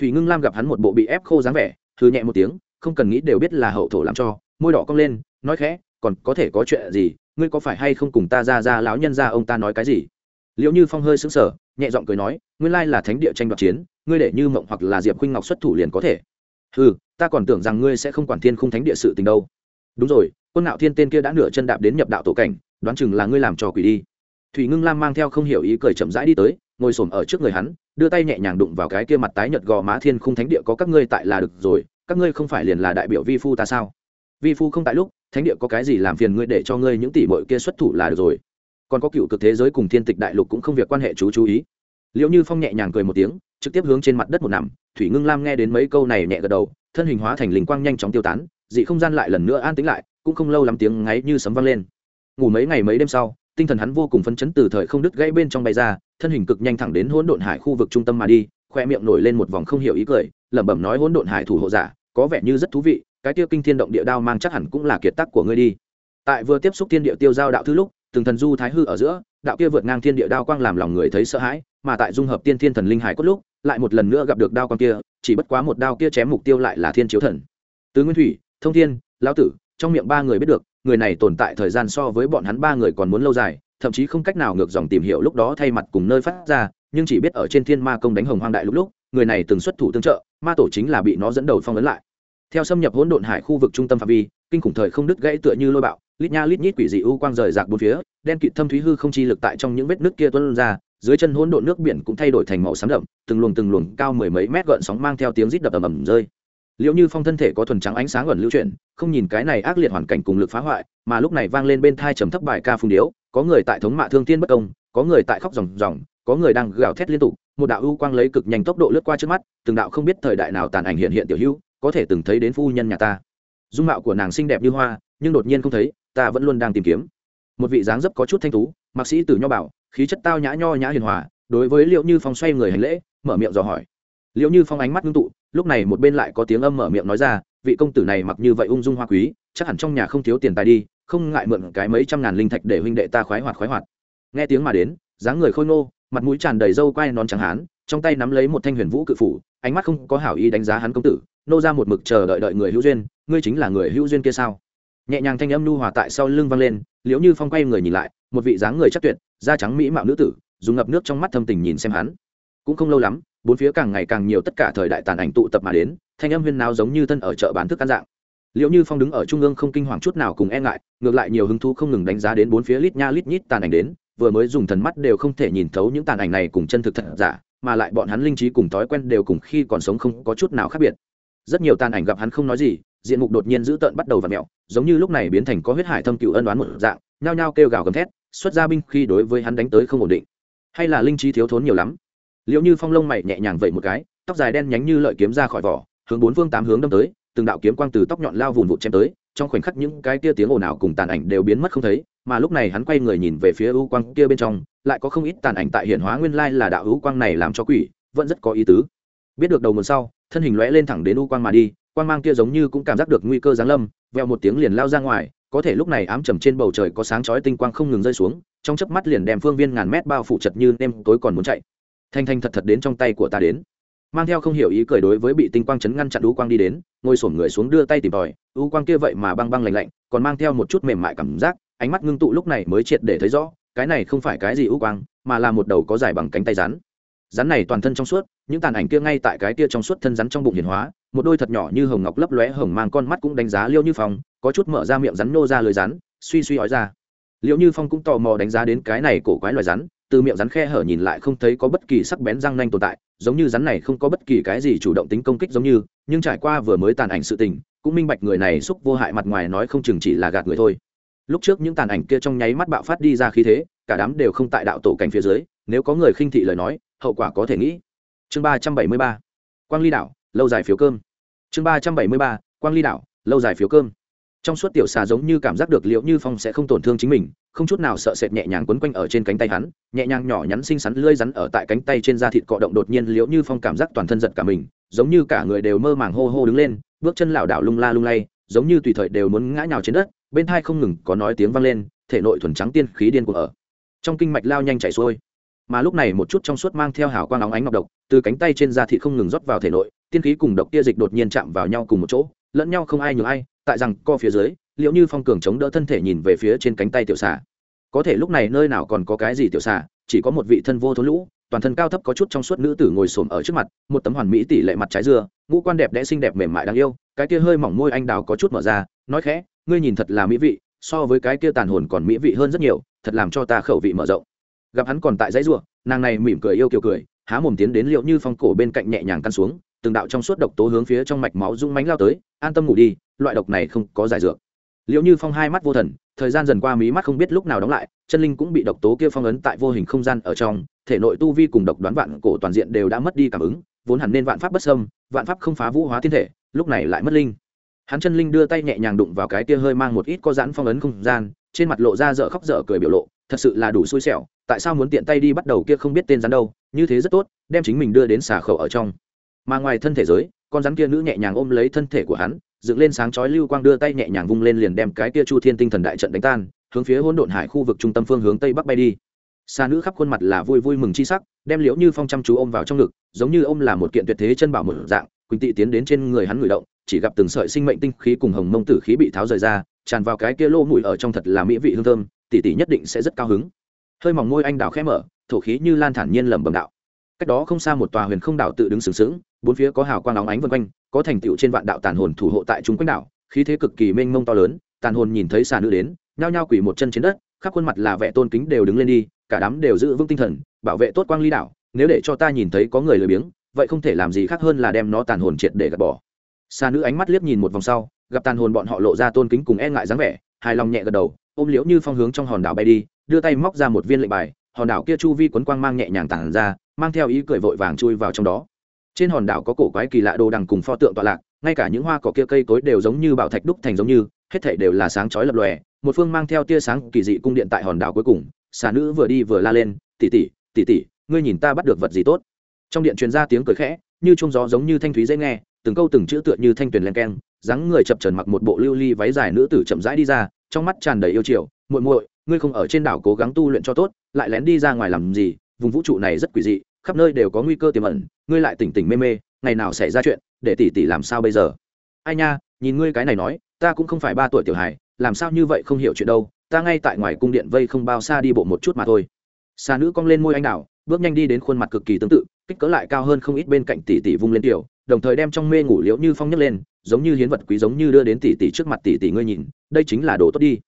Thủy ngưng lam gặp hắn một bộ bị ép khô dáng vẻ thư nhẹ một tiếng, không cần nghĩ đều biết là hậu thổ làm cho, môi đỏ cong lên, nói khẽ, còn có thể có chuyện gì ngươi có phải hay không cùng ta ra ra lão nhân ra ông ta nói cái gì? Liệu như phong hơi sững sờ, nhẹ giọng cười nói, nguyên lai là thánh địa tranh đoạt chiến, ngươi để như mộng hoặc là diệp khuynh ngọc xuất thủ liền có thể. Ừ ta còn tưởng rằng ngươi sẽ không quản thiên khung thánh địa sự tình đâu. Đúng rồi, quân nạo thiên tên kia đã nửa chân đạp đến nhập đạo tổ cảnh, đoán chừng là ngươi làm trò quỷ đi. Thủy ngưng lam mang theo không hiểu ý cười chậm rãi đi tới, ngồi s ở trước người hắn, đưa tay nhẹ nhàng đụng vào cái kia mặt tái nhợt gò má thiên khung thánh địa có các ngươi tại là được rồi, các ngươi không phải liền là đại biểu vi phu ta sao? Vi phu không tại lúc, thánh địa có cái gì làm phiền ngươi để cho ngươi những tỷ bội kia xuất thủ là được rồi. Còn có cựu cực thế giới cùng thiên tịch đại lục cũng không việc quan hệ chú chú ý. Liệu như phong nhẹ nhàng cười một tiếng, trực tiếp hướng trên mặt đất một nằm, thủy ngưng lam nghe đến mấy câu này nhẹ gật đầu, thân hình hóa thành linh quang nhanh chóng tiêu tán, dị không gian lại lần nữa an tĩnh lại, cũng không lâu lắm tiếng ngáy như sấm vang lên. Ngủ mấy ngày mấy đêm sau, tinh thần hắn vô cùng phấn chấn từ thời không đứt gãy bên trong bay ra, thân hình cực nhanh thẳng đến hỗn độn hải khu vực trung tâm mà đi, khoe miệng nổi lên một vòng không hiểu ý cười, lẩm bẩm nói hỗn độn hải thủ hộ giả, có vẻ như rất thú vị cái tiêu kinh thiên động địa đao mang chắc hẳn cũng là kiệt tác của ngươi đi. Tại vừa tiếp xúc thiên địa tiêu giao đạo thứ lúc, từng thần du thái hư ở giữa, đạo kia vượt ngang thiên địa đao quang làm lòng người thấy sợ hãi, mà tại dung hợp tiên thiên thần linh hải cốt lúc, lại một lần nữa gặp được đao quang kia, chỉ bất quá một đao kia chém mục tiêu lại là thiên chiếu thần. Tứ nguyên thủy, thông thiên, lão tử, trong miệng ba người biết được, người này tồn tại thời gian so với bọn hắn ba người còn muốn lâu dài, thậm chí không cách nào ngược dòng tìm hiểu lúc đó thay mặt cùng nơi phát ra, nhưng chỉ biết ở trên thiên ma công đánh hồng hoang đại lúc lúc, người này từng xuất thủ tương trợ, ma tổ chính là bị nó dẫn đầu phong ấn lại theo xâm nhập hỗn độn hải khu vực trung tâm phạm vi, kinh khủng thời không đứt gãy tựa như lôi bạo, lít nha lít nhít quỷ dị u quang rời rạc bốn phía, đen kịt thâm thúy hư không chi lực tại trong những vết nước kia tuôn ra, dưới chân hỗn độn nước biển cũng thay đổi thành màu xám đậm, từng luồng từng luồng cao mười mấy mét gợn sóng mang theo tiếng rít đập ầm ầm rơi. Liệu như phong thân thể có thuần trắng ánh sáng ẩn lưu chuyển, không nhìn cái này ác liệt hoàn cảnh cùng lực phá hoại, mà lúc này vang lên bên thai trầm thấp bài ca phung điếu, có người tại thống mạ thương tiên bất công, có người tại khóc ròng ròng, có người đang gào thét liên tục, một đạo ưu quang lấy cực nhanh tốc độ lướt qua trước mắt, từng đạo không biết thời đại nào tàn ảnh hiện hiện tiểu hữu có thể từng thấy đến phu nhân nhà ta. Dung mạo của nàng xinh đẹp như hoa, nhưng đột nhiên không thấy, ta vẫn luôn đang tìm kiếm. Một vị dáng dấp có chút thanh tú mạc sĩ tử nho bảo, khí chất tao nhã nho nhã hiền hòa, đối với liệu như phong xoay người hành lễ, mở miệng dò hỏi. Liệu như phong ánh mắt ngưng tụ, lúc này một bên lại có tiếng âm mở miệng nói ra, vị công tử này mặc như vậy ung dung hoa quý, chắc hẳn trong nhà không thiếu tiền tài đi, không ngại mượn cái mấy trăm ngàn linh thạch để huynh đệ ta khoái hoạt khoái hoạt. Nghe tiếng mà đến, dáng người khôi ngô, mặt mũi tràn đầy râu quai non trắng hán, trong tay nắm lấy một thanh huyền vũ cự phủ, ánh mắt không có hảo ý đánh giá hắn công tử nô ra một mực chờ đợi đợi người hữu duyên, ngươi chính là người hữu duyên kia sao? Nhẹ nhàng thanh âm nu hòa tại sau lưng vang lên, liễu như phong quay người nhìn lại, một vị dáng người chắc tuyệt, da trắng mỹ mạo nữ tử, dùng ngập nước trong mắt thâm tình nhìn xem hắn. Cũng không lâu lắm, bốn phía càng ngày càng nhiều tất cả thời đại tàn ảnh tụ tập mà đến, thanh âm huyên nào giống như thân ở chợ bán thức ăn dạng. Liệu như phong đứng ở trung ương không kinh hoàng chút nào cùng e ngại, ngược lại nhiều hứng thú không ngừng đánh giá đến bốn phía lít nha lít nhít tàn ảnh đến, vừa mới dùng thần mắt đều không thể nhìn thấu những tàn ảnh này cùng chân thực thật giả, mà lại bọn hắn linh trí cùng thói quen đều cùng khi còn sống không có chút nào khác biệt rất nhiều tàn ảnh gặp hắn không nói gì, diện mục đột nhiên dữ tợn bắt đầu v ặ mẹo giống như lúc này biến thành có huyết hải thâm cựu ân đoán một dạng, nhao nhao kêu gào gầm thét, xuất ra binh khi đối với hắn đánh tới không ổn định. Hay là linh trí thiếu thốn nhiều lắm? Liệu như phong lông mày nhẹ nhàng vậy một cái, tóc dài đen nhánh như lợi kiếm ra khỏi vỏ, hướng bốn phương tám hướng đâm tới, từng đạo kiếm quang từ tóc nhọn lao vùn vụt chém tới, trong khoảnh khắc những cái kia tiếng ồn ào cùng tàn ảnh đều biến mất không thấy, mà lúc này hắn quay người nhìn về phía ưu quang kia bên trong, lại có không ít tàn ảnh tại hiện hóa nguyên lai là đạo ưu quang này làm cho quỷ, vẫn rất có ý tứ. Biết được đầu nguồn sau thân hình lóe lên thẳng đến u quang mà đi, quang mang kia giống như cũng cảm giác được nguy cơ giáng lâm, veo một tiếng liền lao ra ngoài, có thể lúc này ám trầm trên bầu trời có sáng chói tinh quang không ngừng rơi xuống, trong chớp mắt liền đem phương viên ngàn mét bao phủ chật như nem tối còn muốn chạy. Thanh thanh thật thật đến trong tay của ta đến. Mang theo không hiểu ý cười đối với bị tinh quang chấn ngăn chặn u quang đi đến, ngồi sổm người xuống đưa tay tìm tòi, u quang kia vậy mà băng băng lạnh lạnh, còn mang theo một chút mềm mại cảm giác, ánh mắt ngưng tụ lúc này mới triệt để thấy rõ, cái này không phải cái gì u quang, mà là một đầu có dài bằng cánh tay rắn rắn này toàn thân trong suốt, những tàn ảnh kia ngay tại cái kia trong suốt thân rắn trong bụng hiển hóa, một đôi thật nhỏ như hồng ngọc lấp lóe hồng mang con mắt cũng đánh giá liêu như phong, có chút mở ra miệng rắn nô ra lưới rắn, suy suy ói ra. Liệu như phong cũng tò mò đánh giá đến cái này cổ quái loài rắn, từ miệng rắn khe hở nhìn lại không thấy có bất kỳ sắc bén răng nanh tồn tại, giống như rắn này không có bất kỳ cái gì chủ động tính công kích giống như, nhưng trải qua vừa mới tàn ảnh sự tình, cũng minh bạch người này xúc vô hại mặt ngoài nói không chừng chỉ là gạt người thôi. Lúc trước những tàn ảnh kia trong nháy mắt bạo phát đi ra khí thế, cả đám đều không tại đạo tổ cảnh phía dưới, nếu có người khinh thị lời nói hậu quả có thể nghĩ. Chương ba trăm bảy mươi ba, quang ly đảo, lâu dài phiếu cơm. Chương ba trăm bảy mươi ba, quang ly đảo, lâu dài phiếu cơm. Trong suốt tiểu xà giống như cảm giác được liệu như phong sẽ không tổn thương chính mình, không chút nào sợ sệt nhẹ nhàng quấn quanh ở trên cánh tay hắn, nhẹ nhàng nhỏ nhắn xinh xắn lưỡi rắn ở tại cánh tay trên da thịt cọ động đột nhiên liệu như phong cảm giác toàn thân giật cả mình, giống như cả người đều mơ màng hô hô đứng lên, bước chân lảo đảo lung la lung lay, giống như tùy thời đều muốn ngã nhào trên đất, bên thai không ngừng có nói tiếng vang lên, thể nội thuần trắng tiên khí điên cuồng ở. Trong kinh mạch lao nhanh chảy xuôi mà lúc này một chút trong suốt mang theo hào quang óng ánh ngọc độc, từ cánh tay trên da thịt không ngừng rót vào thể nội, tiên khí cùng độc tia dịch đột nhiên chạm vào nhau cùng một chỗ, lẫn nhau không ai nhường ai, tại rằng co phía dưới, liệu như phong cường chống đỡ thân thể nhìn về phía trên cánh tay tiểu xà. Có thể lúc này nơi nào còn có cái gì tiểu xà, chỉ có một vị thân vô thốn lũ, toàn thân cao thấp có chút trong suốt nữ tử ngồi xổm ở trước mặt, một tấm hoàn mỹ tỷ lệ mặt trái dưa ngũ quan đẹp đẽ xinh đẹp mềm mại đáng yêu, cái kia hơi mỏng môi anh đào có chút mở ra, nói khẽ, ngươi nhìn thật là mỹ vị, so với cái kia tàn hồn còn mỹ vị hơn rất nhiều, thật làm cho ta khẩu vị mở rộng gặp hắn còn tại dãy ruộng nàng này mỉm cười yêu kiều cười, há mồm tiến đến liệu như phong cổ bên cạnh nhẹ nhàng căn xuống, từng đạo trong suốt độc tố hướng phía trong mạch máu rung mánh lao tới, an tâm ngủ đi, loại độc này không có giải dược. Liệu như phong hai mắt vô thần, thời gian dần qua mí mắt không biết lúc nào đóng lại, chân linh cũng bị độc tố kia phong ấn tại vô hình không gian ở trong, thể nội tu vi cùng độc đoán vạn cổ toàn diện đều đã mất đi cảm ứng, vốn hẳn nên vạn pháp bất sâm vạn pháp không phá vũ hóa thiên thể, lúc này lại mất linh. Hắn chân linh đưa tay nhẹ nhàng đụng vào cái kia hơi mang một ít có giãn phong ấn không gian, trên mặt lộ ra dở khóc dở cười biểu lộ thật sự là đủ xui xẻo, tại sao muốn tiện tay đi bắt đầu kia không biết tên rắn đâu, như thế rất tốt, đem chính mình đưa đến xà khẩu ở trong. Mà ngoài thân thể giới, con rắn kia nữ nhẹ nhàng ôm lấy thân thể của hắn, dựng lên sáng chói lưu quang đưa tay nhẹ nhàng vung lên liền đem cái kia chu thiên tinh thần đại trận đánh tan, hướng phía hỗn độn hải khu vực trung tâm phương hướng tây bắc bay đi. Xa nữ khắp khuôn mặt là vui vui mừng chi sắc, đem liễu như phong chăm chú ôm vào trong ngực, giống như ôm là một kiện tuyệt thế chân bảo một dạng, quỳnh tị tiến đến trên người hắn người động, chỉ gặp từng sợi sinh mệnh tinh khí cùng hồng mông tử khí bị tháo rời ra, tràn vào cái kia lô mũi ở trong thật là mỹ vị hương thơm tỷ tỷ nhất định sẽ rất cao hứng. Hơi mỏng môi anh đào khẽ mở, thổ khí như lan thản nhiên lẩm bẩm đạo. Cách đó không xa một tòa huyền không đảo tự đứng sừng sững, bốn phía có hào quang óng ánh vân quanh, có thành tựu trên vạn đạo tàn hồn thủ hộ tại chúng quanh đảo, khí thế cực kỳ mênh mông to lớn, tàn hồn nhìn thấy xà nữ đến, nhao nhao quỳ một chân trên đất, khắp khuôn mặt là vẻ tôn kính đều đứng lên đi, cả đám đều giữ vững tinh thần, bảo vệ tốt quang ly đảo, nếu để cho ta nhìn thấy có người lười biếng, vậy không thể làm gì khác hơn là đem nó tàn hồn triệt để gạt bỏ. Xà nữ ánh mắt liếc nhìn một vòng sau, gặp tàn hồn bọn họ lộ ra tôn kính cùng e ngại dáng vẻ, hài lòng nhẹ gật đầu ôm liễu như phong hướng trong hòn đảo bay đi, đưa tay móc ra một viên lệnh bài, hòn đảo kia chu vi quấn quang mang nhẹ nhàng tản ra, mang theo ý cười vội vàng chui vào trong đó. Trên hòn đảo có cổ quái kỳ lạ đồ đằng cùng pho tượng tọa lạc, ngay cả những hoa cỏ kia cây cối đều giống như bảo thạch đúc thành giống như, hết thảy đều là sáng chói lập lòe, một phương mang theo tia sáng kỳ dị cung điện tại hòn đảo cuối cùng, xà nữ vừa đi vừa la lên tỉ tỉ tỉ tỉ ngươi nhìn ta bắt được vật gì tốt? Trong điện truyền ra tiếng cười khẽ, như trung gió giống như thanh thúy dễ nghe, từng câu từng chữ tựa như thanh tuyền len keng, dáng người chập trần mặc một bộ lưu ly váy dài nữ tử chậm rãi đi ra trong mắt tràn đầy yêu chiều, muội muội, ngươi không ở trên đảo cố gắng tu luyện cho tốt, lại lén đi ra ngoài làm gì? Vùng vũ trụ này rất quỷ dị, khắp nơi đều có nguy cơ tiềm ẩn, ngươi lại tỉnh tỉnh mê mê, ngày nào xảy ra chuyện, để tỷ tỷ làm sao bây giờ? Ai nha, nhìn ngươi cái này nói, ta cũng không phải ba tuổi tiểu hài, làm sao như vậy không hiểu chuyện đâu, ta ngay tại ngoài cung điện vây không bao xa đi bộ một chút mà thôi. Xa nữ cong lên môi anh đào, bước nhanh đi đến khuôn mặt cực kỳ tương tự, kích cỡ lại cao hơn không ít bên cạnh tỷ tỷ vung lên tiểu, đồng thời đem trong mê ngủ liễu như phong nhấc lên giống như hiến vật quý giống như đưa đến tỷ tỷ trước mặt tỷ tỷ ngươi nhìn, đây chính là đồ tốt đi.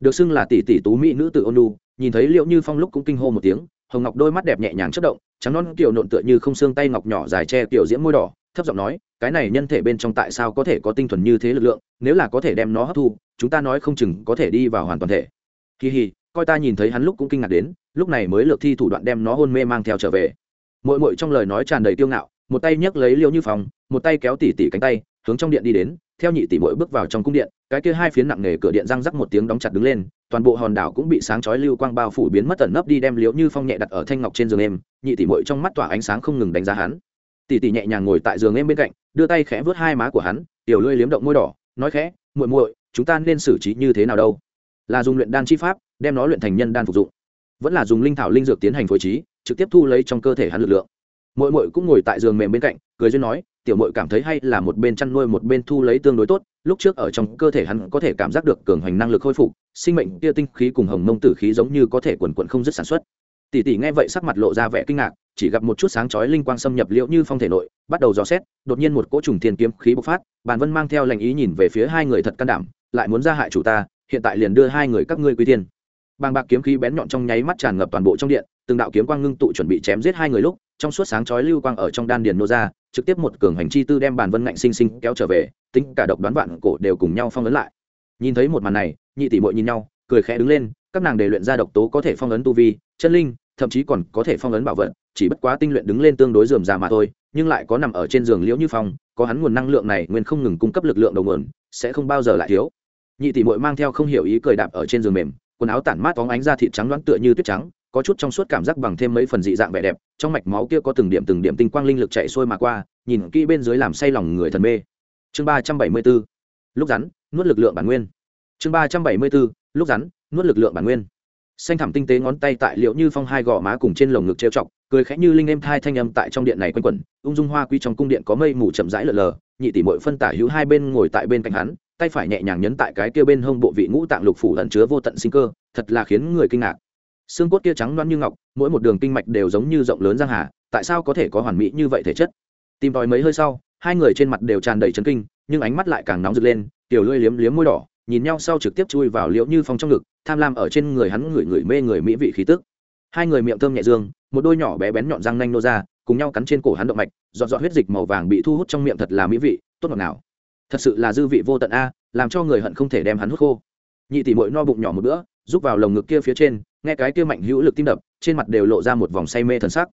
Được xưng là tỷ tỷ tú mỹ nữ tự ôn lu nhìn thấy liễu như phong lúc cũng kinh hô một tiếng, hồng ngọc đôi mắt đẹp nhẹ nhàng chất động, trắng non kiểu nộn tựa như không xương tay ngọc nhỏ dài che kiểu diễm môi đỏ, thấp giọng nói, cái này nhân thể bên trong tại sao có thể có tinh thuần như thế lực lượng, nếu là có thể đem nó hấp thu, chúng ta nói không chừng có thể đi vào hoàn toàn thể. Kỳ hì, coi ta nhìn thấy hắn lúc cũng kinh ngạc đến, lúc này mới lược thi thủ đoạn đem nó hôn mê mang theo trở về. Mội mội trong lời nói tràn đầy tiêu ngạo, một tay nhấc lấy liễu như phòng một tay kéo tỉ tỉ cánh tay hướng trong điện đi đến, theo nhị tỷ mội bước vào trong cung điện, cái kia hai phiến nặng nề cửa điện răng rắc một tiếng đóng chặt đứng lên, toàn bộ hòn đảo cũng bị sáng chói lưu quang bao phủ biến mất tẩn nấp đi đem liễu như phong nhẹ đặt ở thanh ngọc trên giường em, nhị tỷ mội trong mắt tỏa ánh sáng không ngừng đánh giá hắn. Tỷ tỷ nhẹ nhàng ngồi tại giường em bên cạnh, đưa tay khẽ vớt hai má của hắn, tiểu lưỡi liếm động môi đỏ, nói khẽ, muội muội, chúng ta nên xử trí như thế nào đâu? Là dùng luyện đan chi pháp, đem nó luyện thành nhân đan phục dụng. Vẫn là dùng linh thảo linh dược tiến hành phối trí, trực tiếp thu lấy trong cơ thể hắn lực lượng mội mội cũng ngồi tại giường mềm bên cạnh, cười duyên nói, tiểu Mội cảm thấy hay là một bên chăn nuôi một bên thu lấy tương đối tốt, lúc trước ở trong cơ thể hắn có thể cảm giác được cường hoành năng lực khôi phục, sinh mệnh kia tinh khí cùng hồng mông tử khí giống như có thể quần quận không dứt sản xuất. Tỷ tỷ nghe vậy sắc mặt lộ ra vẻ kinh ngạc, chỉ gặp một chút sáng chói linh quang xâm nhập liễu như phong thể nội, bắt đầu dò xét, đột nhiên một cỗ trùng thiên kiếm khí bộc phát, bàn vân mang theo lệnh ý nhìn về phía hai người thật can đảm, lại muốn ra hại chủ ta, hiện tại liền đưa hai người các ngươi quy tiên bàng bạc kiếm khí bén nhọn trong nháy mắt tràn ngập toàn bộ trong điện, từng đạo kiếm quang ngưng tụ chuẩn bị chém giết hai người lúc trong suốt sáng chói lưu quang ở trong đan điền nô ra, trực tiếp một cường hành chi tư đem bàn vân ngạnh sinh sinh kéo trở về, tính cả độc đoán vạn cổ đều cùng nhau phong ấn lại. Nhìn thấy một màn này, nhị tỷ muội nhìn nhau, cười khẽ đứng lên, các nàng đều luyện ra độc tố có thể phong ấn tu vi, chân linh, thậm chí còn có thể phong ấn bảo vật, chỉ bất quá tinh luyện đứng lên tương đối dườm già mà thôi, nhưng lại có nằm ở trên giường liễu như phong, có hắn nguồn năng lượng này nguyên không ngừng cung cấp lực lượng đầu nguồn, sẽ không bao giờ lại thiếu. Nhị tỷ muội mang theo không hiểu ý cười đạp ở trên giường mềm, quần áo tản mát phóng ánh ra thịt trắng loáng tựa như tuyết trắng có chút trong suốt cảm giác bằng thêm mấy phần dị dạng vẻ đẹp, trong mạch máu kia có từng điểm từng điểm tinh quang linh lực chạy xuôi mà qua, nhìn kỹ bên dưới làm say lòng người thần mê. Chương ba trăm bảy mươi b ố lúc rắn, nuốt lực lượng bản nguyên. Chương ba trăm bảy mươi b ố lúc rắn, nuốt lực lượng bản nguyên. Xanh thẳm tinh tế ngón tay tại liệu như phong hai gò má cùng trên lồng ngực trêu chọc, cười khẽ như linh em thai thanh âm tại trong điện này quanh quẩn, ung dung hoa quy trong cung điện có mây mù chậm rãi lờ lờ, nhị tỷ mội phân tả hữu hai bên ngồi tại bên cạnh hắn, tay phải nhẹ nhàng nhấn tại cái kia bên hông bộ vị ngũ tạng lục phủ ẩn chứa vô tận sinh cơ, thật là khiến người kinh ngạc xương cốt kia trắng loăn như ngọc, mỗi một đường kinh mạch đều giống như rộng lớn giang hà, tại sao có thể có hoàn mỹ như vậy thể chất? Tìm tòi mấy hơi sau, hai người trên mặt đều tràn đầy chấn kinh, nhưng ánh mắt lại càng nóng rực lên, tiểu lưỡi liếm liếm môi đỏ, nhìn nhau sau trực tiếp chui vào liễu như phong trong ngực, tham lam ở trên người hắn người người mê người mỹ vị khí tức. Hai người miệng thơm nhẹ dương, một đôi nhỏ bé bén nhọn răng nanh nô ra, cùng nhau cắn trên cổ hắn động mạch dọn dọn huyết dịch màu vàng bị thu hút trong miệng thật là mỹ vị, tốt ngọt nào thật sự là dư vị vô tận a, làm cho người hận không thể đem hắn hút khô. Nhị tỷ mội no bụng nhỏ một bữa, rút vào lồng ngực kia phía trên nghe cái kia mạnh hữu lực tim đập, trên mặt đều lộ ra một vòng say mê thần sắc.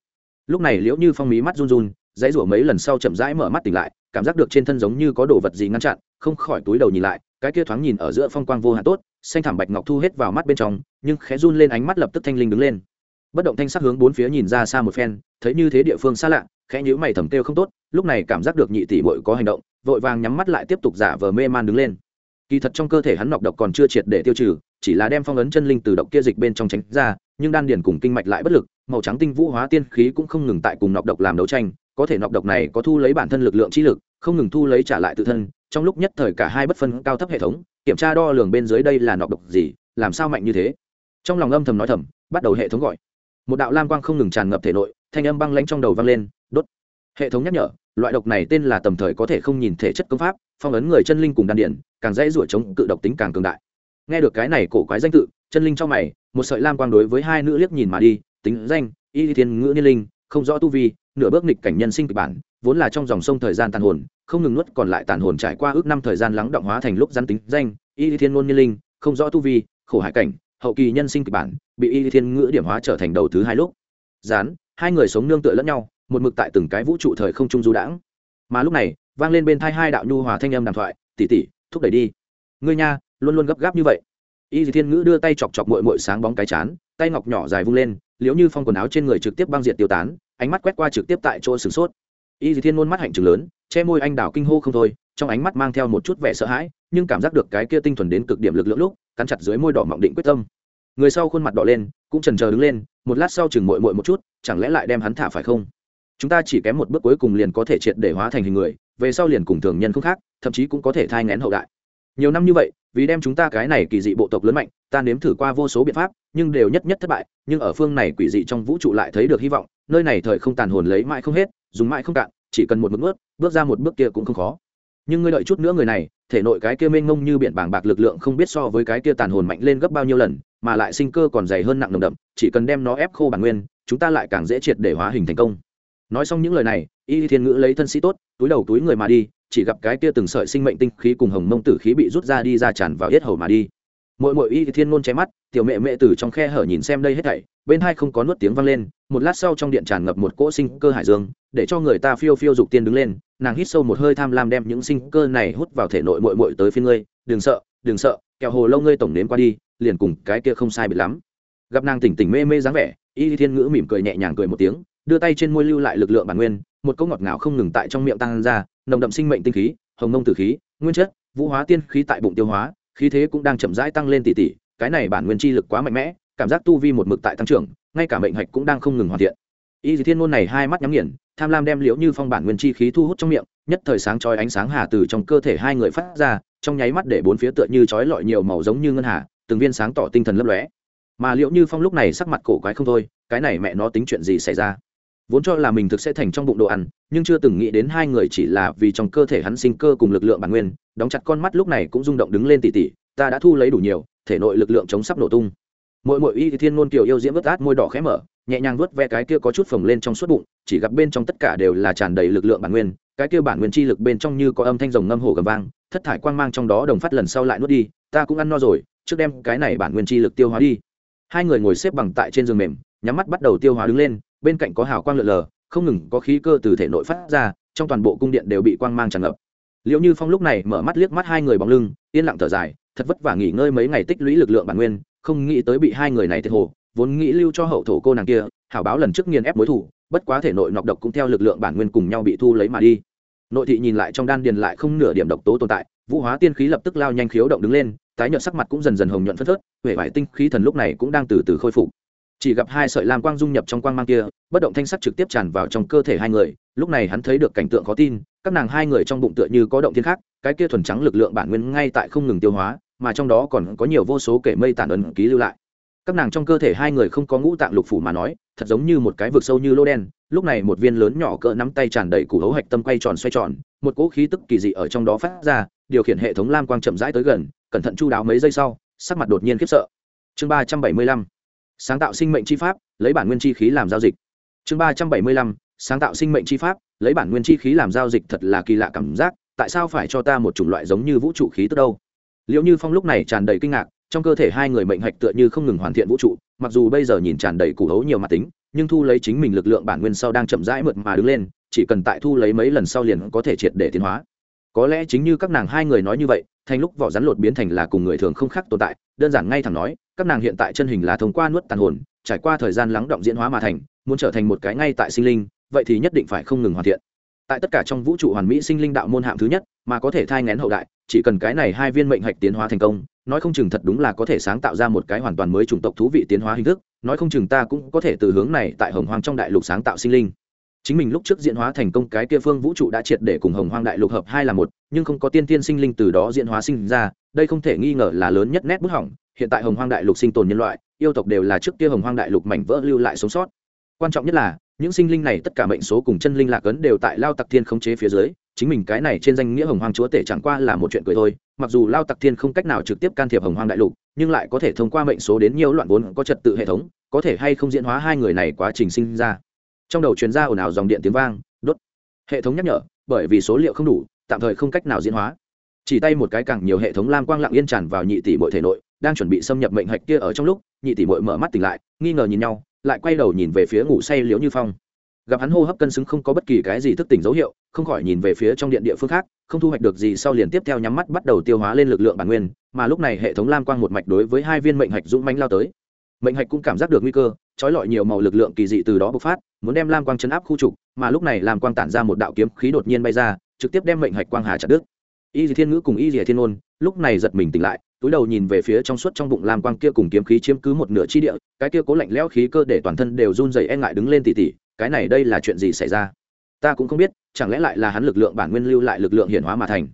Lúc này liễu như phong mí mắt run run, dãy rủa mấy lần sau chậm rãi mở mắt tỉnh lại, cảm giác được trên thân giống như có đồ vật gì ngăn chặn, không khỏi túi đầu nhìn lại, cái kia thoáng nhìn ở giữa phong quang vô hạn tốt, xanh thảm bạch ngọc thu hết vào mắt bên trong, nhưng khẽ run lên ánh mắt lập tức thanh linh đứng lên. Bất động thanh sắc hướng bốn phía nhìn ra xa một phen, thấy như thế địa phương xa lạ, khẽ nhíu mày thầm kêu không tốt, lúc này cảm giác được nhị tỷ bội có hành động, vội vàng nhắm mắt lại tiếp tục giả vờ mê man đứng lên. Kỳ thật trong cơ thể hắn nọc độc còn chưa triệt để tiêu trừ chỉ là đem phong ấn chân linh từ độc kia dịch bên trong tránh ra, nhưng đan điền cùng kinh mạch lại bất lực, màu trắng tinh vũ hóa tiên khí cũng không ngừng tại cùng nọc độc làm đấu tranh, có thể nọc độc này có thu lấy bản thân lực lượng trí lực, không ngừng thu lấy trả lại tự thân, trong lúc nhất thời cả hai bất phân cao thấp hệ thống, kiểm tra đo lường bên dưới đây là nọc độc gì, làm sao mạnh như thế? Trong lòng âm thầm nói thầm, bắt đầu hệ thống gọi. Một đạo lam quang không ngừng tràn ngập thể nội, thanh âm băng lãnh trong đầu vang lên, đốt. Hệ thống nhắc nhở, loại độc này tên là tầm thời có thể không nhìn thể chất công pháp, phong ấn người chân linh cùng đan điển càng dễ rủa chống cự độc tính càng cường đại nghe được cái này cổ quái danh tự, chân linh trong mày, một sợi lam quang đối với hai nữ liếc nhìn mà đi, tính danh, y thiên ngữ niên linh, không rõ tu vi, nửa bước nghịch cảnh nhân sinh kịch bản, vốn là trong dòng sông thời gian tàn hồn, không ngừng nuốt còn lại tàn hồn trải qua ước năm thời gian lắng động hóa thành lúc gian tính danh, y thiên ngôn niên linh, không rõ tu vi, khổ hải cảnh, hậu kỳ nhân sinh kịch bản, bị y thiên ngữ điểm hóa trở thành đầu thứ hai lúc. Gián, hai người sống nương tựa lẫn nhau, một mực tại từng cái vũ trụ thời không trung du đãng. Mà lúc này, vang lên bên thai hai đạo nhu hòa thanh âm đàm thoại tỉ tỉ thúc đẩy đi. Ngươi nha luôn luôn gấp gáp như vậy. Y thiên ngữ đưa tay chọc chọc mội mội sáng bóng cái chán, tay ngọc nhỏ dài vung lên, liếu như phong quần áo trên người trực tiếp băng diệt tiêu tán, ánh mắt quét qua trực tiếp tại chỗ sửng sốt. Y thiên nôn mắt hạnh trừng lớn, che môi anh đào kinh hô không thôi, trong ánh mắt mang theo một chút vẻ sợ hãi, nhưng cảm giác được cái kia tinh thuần đến cực điểm lực lượng lúc, cắn chặt dưới môi đỏ mọng định quyết tâm. Người sau khuôn mặt đỏ lên, cũng trần chờ đứng lên, một lát sau chừng mội mội một chút, chẳng lẽ lại đem hắn thả phải không? Chúng ta chỉ kém một bước cuối cùng liền có thể triệt để hóa thành hình người, về sau liền cùng thường nhân không khác, thậm chí cũng có thể thai ngén hậu đại. Nhiều năm như vậy vì đem chúng ta cái này kỳ dị bộ tộc lớn mạnh, ta nếm thử qua vô số biện pháp, nhưng đều nhất nhất thất bại, nhưng ở phương này quỷ dị trong vũ trụ lại thấy được hy vọng, nơi này thời không tàn hồn lấy mãi không hết, dùng mãi không cạn, chỉ cần một bước ướt bước ra một bước kia cũng không khó. Nhưng ngươi đợi chút nữa người này, thể nội cái kia mênh mông như biển bảng bạc lực lượng không biết so với cái kia tàn hồn mạnh lên gấp bao nhiêu lần, mà lại sinh cơ còn dày hơn nặng nồng đậm, chỉ cần đem nó ép khô bản nguyên, chúng ta lại càng dễ triệt để hóa hình thành công. Nói xong những lời này, y thiên ngữ lấy thân sĩ tốt, túi đầu túi người mà đi chỉ gặp cái kia từng sợi sinh mệnh tinh khí cùng hồng mông tử khí bị rút ra đi ra tràn vào yết hầu mà đi. Mỗi mỗi y thiên ngôn che mắt, tiểu mẹ mẹ từ trong khe hở nhìn xem đây hết thảy, bên hai không có nuốt tiếng vang lên, một lát sau trong điện tràn ngập một cỗ sinh cơ hải dương, để cho người ta phiêu phiêu dục tiên đứng lên, nàng hít sâu một hơi tham lam đem những sinh cơ này hút vào thể nội mội mội tới phía ngươi, đừng sợ đừng sợ, kẹo hồ lâu ngươi tổng nếm qua đi, liền cùng cái kia không sai biệt lắm. Gặp nàng tỉnh tỉnh mê mê dáng vẻ, y thiên ngữ mỉm cười nhẹ nhàng cười một tiếng, đưa tay trên môi lưu lại lực lượng bản nguyên, một câu ngọt ngào không ngừng tại trong miệng tăng ra nồng đậm sinh mệnh tinh khí, hồng mông tử khí, nguyên chất, vũ hóa tiên khí tại bụng tiêu hóa, khí thế cũng đang chậm rãi tăng lên tỷ tỷ cái này bản nguyên chi lực quá mạnh mẽ, cảm giác tu vi một mực tại tăng trưởng, ngay cả mệnh hạch cũng đang không ngừng hoàn thiện. Y thiên Nôn này hai mắt nhắm nghiền, tham lam đem liễu như phong bản nguyên chi khí thu hút trong miệng, nhất thời sáng chói ánh sáng hà từ trong cơ thể hai người phát ra, trong nháy mắt để bốn phía tựa như chói lọi nhiều màu giống như ngân hà, từng viên sáng tỏ tinh thần lấp lóe. Mà liễu như phong lúc này sắc mặt cổ quái không thôi, cái này mẹ nó tính chuyện gì xảy ra? Vốn cho là mình thực sẽ thành trong bụng đồ ăn, nhưng chưa từng nghĩ đến hai người chỉ là vì trong cơ thể hắn sinh cơ cùng lực lượng bản nguyên, đóng chặt con mắt lúc này cũng rung động đứng lên tỉ tỉ, ta đã thu lấy đủ nhiều, thể nội lực lượng chống sắp nổ tung. Mỗi mỗi y thiên ngôn kiều yêu diễm vớt át môi đỏ khẽ mở, nhẹ nhàng vớt ve cái kia có chút phồng lên trong suốt bụng, chỉ gặp bên trong tất cả đều là tràn đầy lực lượng bản nguyên, cái kia bản nguyên chi lực bên trong như có âm thanh rồng ngâm hổ gầm vang, thất thải quang mang trong đó đồng phát lần sau lại nuốt đi, ta cũng ăn no rồi, trước đem cái này bản nguyên chi lực tiêu hóa đi. Hai người ngồi xếp bằng tại trên giường mềm, nhắm mắt bắt đầu tiêu hóa đứng lên bên cạnh có hào quang lượn lờ, không ngừng có khí cơ từ thể nội phát ra, trong toàn bộ cung điện đều bị quang mang tràn ngập. Liệu như phong lúc này mở mắt liếc mắt hai người bóng lưng, yên lặng thở dài, thật vất vả nghỉ ngơi mấy ngày tích lũy lực lượng bản nguyên, không nghĩ tới bị hai người này thiệt hồ, vốn nghĩ lưu cho hậu thổ cô nàng kia, hảo báo lần trước nghiền ép mối thủ, bất quá thể nội nọc độc cũng theo lực lượng bản nguyên cùng nhau bị thu lấy mà đi. Nội thị nhìn lại trong đan điền lại không nửa điểm độc tố tồn tại, vũ hóa tiên khí lập tức lao nhanh khiếu động đứng lên, tái nhợt sắc mặt cũng dần dần hồng nhuận phất phớt huệ vải tinh khí thần lúc này cũng đang từ từ khôi phục chỉ gặp hai sợi lam quang dung nhập trong quang mang kia, bất động thanh sắc trực tiếp tràn vào trong cơ thể hai người, lúc này hắn thấy được cảnh tượng khó tin, các nàng hai người trong bụng tựa như có động thiên khác, cái kia thuần trắng lực lượng bản nguyên ngay tại không ngừng tiêu hóa, mà trong đó còn có nhiều vô số kể mây tản ấn ký lưu lại. Các nàng trong cơ thể hai người không có ngũ tạng lục phủ mà nói, thật giống như một cái vực sâu như lô đen, lúc này một viên lớn nhỏ cỡ nắm tay tràn đầy củ hấu hạch tâm quay tròn xoay tròn, một cỗ khí tức kỳ dị ở trong đó phát ra, điều khiển hệ thống lam quang chậm rãi tới gần, cẩn thận chu đáo mấy giây sau, sắc mặt đột nhiên khiếp sợ. Chương ba trăm bảy mươi lăm sáng tạo sinh mệnh chi pháp, lấy bản nguyên chi khí làm giao dịch. Chương ba trăm bảy mươi lăm, sáng tạo sinh mệnh chi pháp, lấy bản nguyên chi khí làm giao dịch thật là kỳ lạ cảm giác, tại sao phải cho ta một chủng loại giống như vũ trụ khí tức đâu? Liệu như phong lúc này tràn đầy kinh ngạc, trong cơ thể hai người mệnh hạch tựa như không ngừng hoàn thiện vũ trụ, mặc dù bây giờ nhìn tràn đầy củ hấu nhiều mặt tính, nhưng thu lấy chính mình lực lượng bản nguyên sau đang chậm rãi mượt mà đứng lên, chỉ cần tại thu lấy mấy lần sau liền có thể triệt để tiến hóa. Có lẽ chính như các nàng hai người nói như vậy, thành lúc vỏ rắn lột biến thành là cùng người thường không khác tồn tại, đơn giản ngay thẳng nói các nàng hiện tại chân hình là thông qua nuốt tàn hồn, trải qua thời gian lắng động diễn hóa mà thành, muốn trở thành một cái ngay tại sinh linh, vậy thì nhất định phải không ngừng hoàn thiện. Tại tất cả trong vũ trụ hoàn mỹ sinh linh đạo môn hạng thứ nhất, mà có thể thai ngén hậu đại, chỉ cần cái này hai viên mệnh hạch tiến hóa thành công, nói không chừng thật đúng là có thể sáng tạo ra một cái hoàn toàn mới chủng tộc thú vị tiến hóa hình thức, nói không chừng ta cũng có thể từ hướng này tại hồng hoang trong đại lục sáng tạo sinh linh. Chính mình lúc trước diễn hóa thành công cái kia phương vũ trụ đã triệt để cùng hồng hoang đại lục hợp hai là một, nhưng không có tiên tiên sinh linh từ đó diễn hóa sinh ra, đây không thể nghi ngờ là lớn nhất nét bức hỏng hiện tại hồng hoang đại lục sinh tồn nhân loại, yêu tộc đều là trước kia hồng hoang đại lục mảnh vỡ lưu lại sống sót. Quan trọng nhất là, những sinh linh này tất cả mệnh số cùng chân linh lạc ấn đều tại lao tặc thiên khống chế phía dưới, chính mình cái này trên danh nghĩa hồng hoang chúa tể chẳng qua là một chuyện cười thôi. Mặc dù lao tặc thiên không cách nào trực tiếp can thiệp hồng hoang đại lục, nhưng lại có thể thông qua mệnh số đến nhiều loạn vốn có trật tự hệ thống, có thể hay không diễn hóa hai người này quá trình sinh ra. Trong đầu chuyên gia ồn ào dòng điện tiếng vang, đốt. Hệ thống nhắc nhở, bởi vì số liệu không đủ, tạm thời không cách nào diễn hóa. Chỉ tay một cái càng nhiều hệ thống lam quang lặng yên tràn vào nhị tỷ bội thể nội đang chuẩn bị xâm nhập mệnh hạch kia ở trong lúc, nhị tỷ mội mở mắt tỉnh lại, nghi ngờ nhìn nhau, lại quay đầu nhìn về phía ngủ say liễu như phong. Gặp hắn hô hấp cân xứng không có bất kỳ cái gì thức tỉnh dấu hiệu, không khỏi nhìn về phía trong điện địa phương khác, không thu hoạch được gì sau liền tiếp theo nhắm mắt bắt đầu tiêu hóa lên lực lượng bản nguyên, mà lúc này hệ thống lam quang một mạch đối với hai viên mệnh hạch dũng mánh lao tới. Mệnh hạch cũng cảm giác được nguy cơ, trói lọi nhiều màu lực lượng kỳ dị từ đó bộc phát, muốn đem lam quang chấn áp khu trục, mà lúc này lam quang tản ra một đạo kiếm khí đột nhiên bay ra, trực tiếp đem mệnh hạch quang hà chặt đứt. Y dì thiên ngữ cùng y dì thiên ôn lúc này giật mình tỉnh lại túi đầu nhìn về phía trong suốt trong bụng lam quang kia cùng kiếm khí chiếm cứ một nửa chi địa, cái kia cố lạnh lẽo khí cơ để toàn thân đều run rẩy e ngại đứng lên tỉ tỉ, cái này đây là chuyện gì xảy ra? Ta cũng không biết, chẳng lẽ lại là hắn lực lượng bản nguyên lưu lại lực lượng hiển hóa mà thành?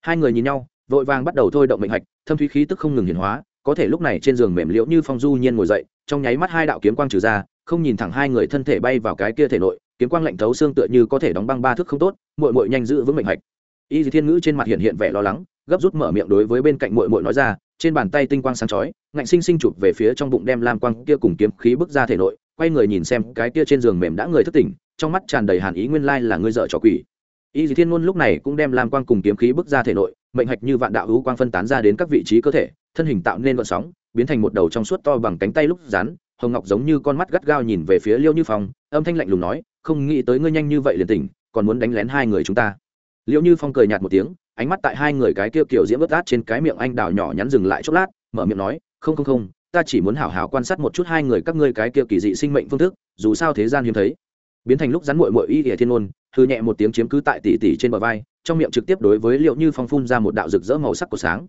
Hai người nhìn nhau, vội vàng bắt đầu thôi động mệnh hạch, thâm thúy khí tức không ngừng hiển hóa, có thể lúc này trên giường mềm liễu như phong du nhiên ngồi dậy, trong nháy mắt hai đạo kiếm quang trừ ra, không nhìn thẳng hai người thân thể bay vào cái kia thể nội, kiếm quang lạnh thấu xương tựa như có thể đóng băng ba thước không tốt, muội muội nhanh giữ vững mệnh hạch. Y thiên ngữ trên mặt hiện hiện vẻ lo lắng gấp rút mở miệng đối với bên cạnh muội muội nói ra, trên bàn tay tinh quang sáng chói, ngạnh sinh sinh chụp về phía trong bụng đem lam quang kia cùng kiếm khí bước ra thể nội, quay người nhìn xem cái kia trên giường mềm đã người thức tỉnh, trong mắt tràn đầy hàn ý nguyên lai là ngươi dợ trò quỷ. Y dì thiên ngôn lúc này cũng đem lam quang cùng kiếm khí bước ra thể nội, mệnh hạch như vạn đạo hữu quang phân tán ra đến các vị trí cơ thể, thân hình tạo nên vận sóng, biến thành một đầu trong suốt to bằng cánh tay lúc rán hồng ngọc giống như con mắt gắt gao nhìn về phía liêu như phong, âm thanh lạnh lùng nói, không nghĩ tới ngươi nhanh như vậy liền tỉnh, còn muốn đánh lén hai người chúng ta liệu như phong cười nhạt một tiếng, ánh mắt tại hai người cái kia kiểu diễm ướt át trên cái miệng anh đào nhỏ nhắn dừng lại chốc lát, mở miệng nói, không không không, ta chỉ muốn hảo hảo quan sát một chút hai người các ngươi cái kia kỳ dị sinh mệnh phương thức, dù sao thế gian hiếm thấy. Biến thành lúc rắn mội mội y ỉa thiên ôn thư nhẹ một tiếng chiếm cứ tại tỷ tỷ trên bờ vai, trong miệng trực tiếp đối với liệu như phong phun ra một đạo rực rỡ màu sắc của sáng.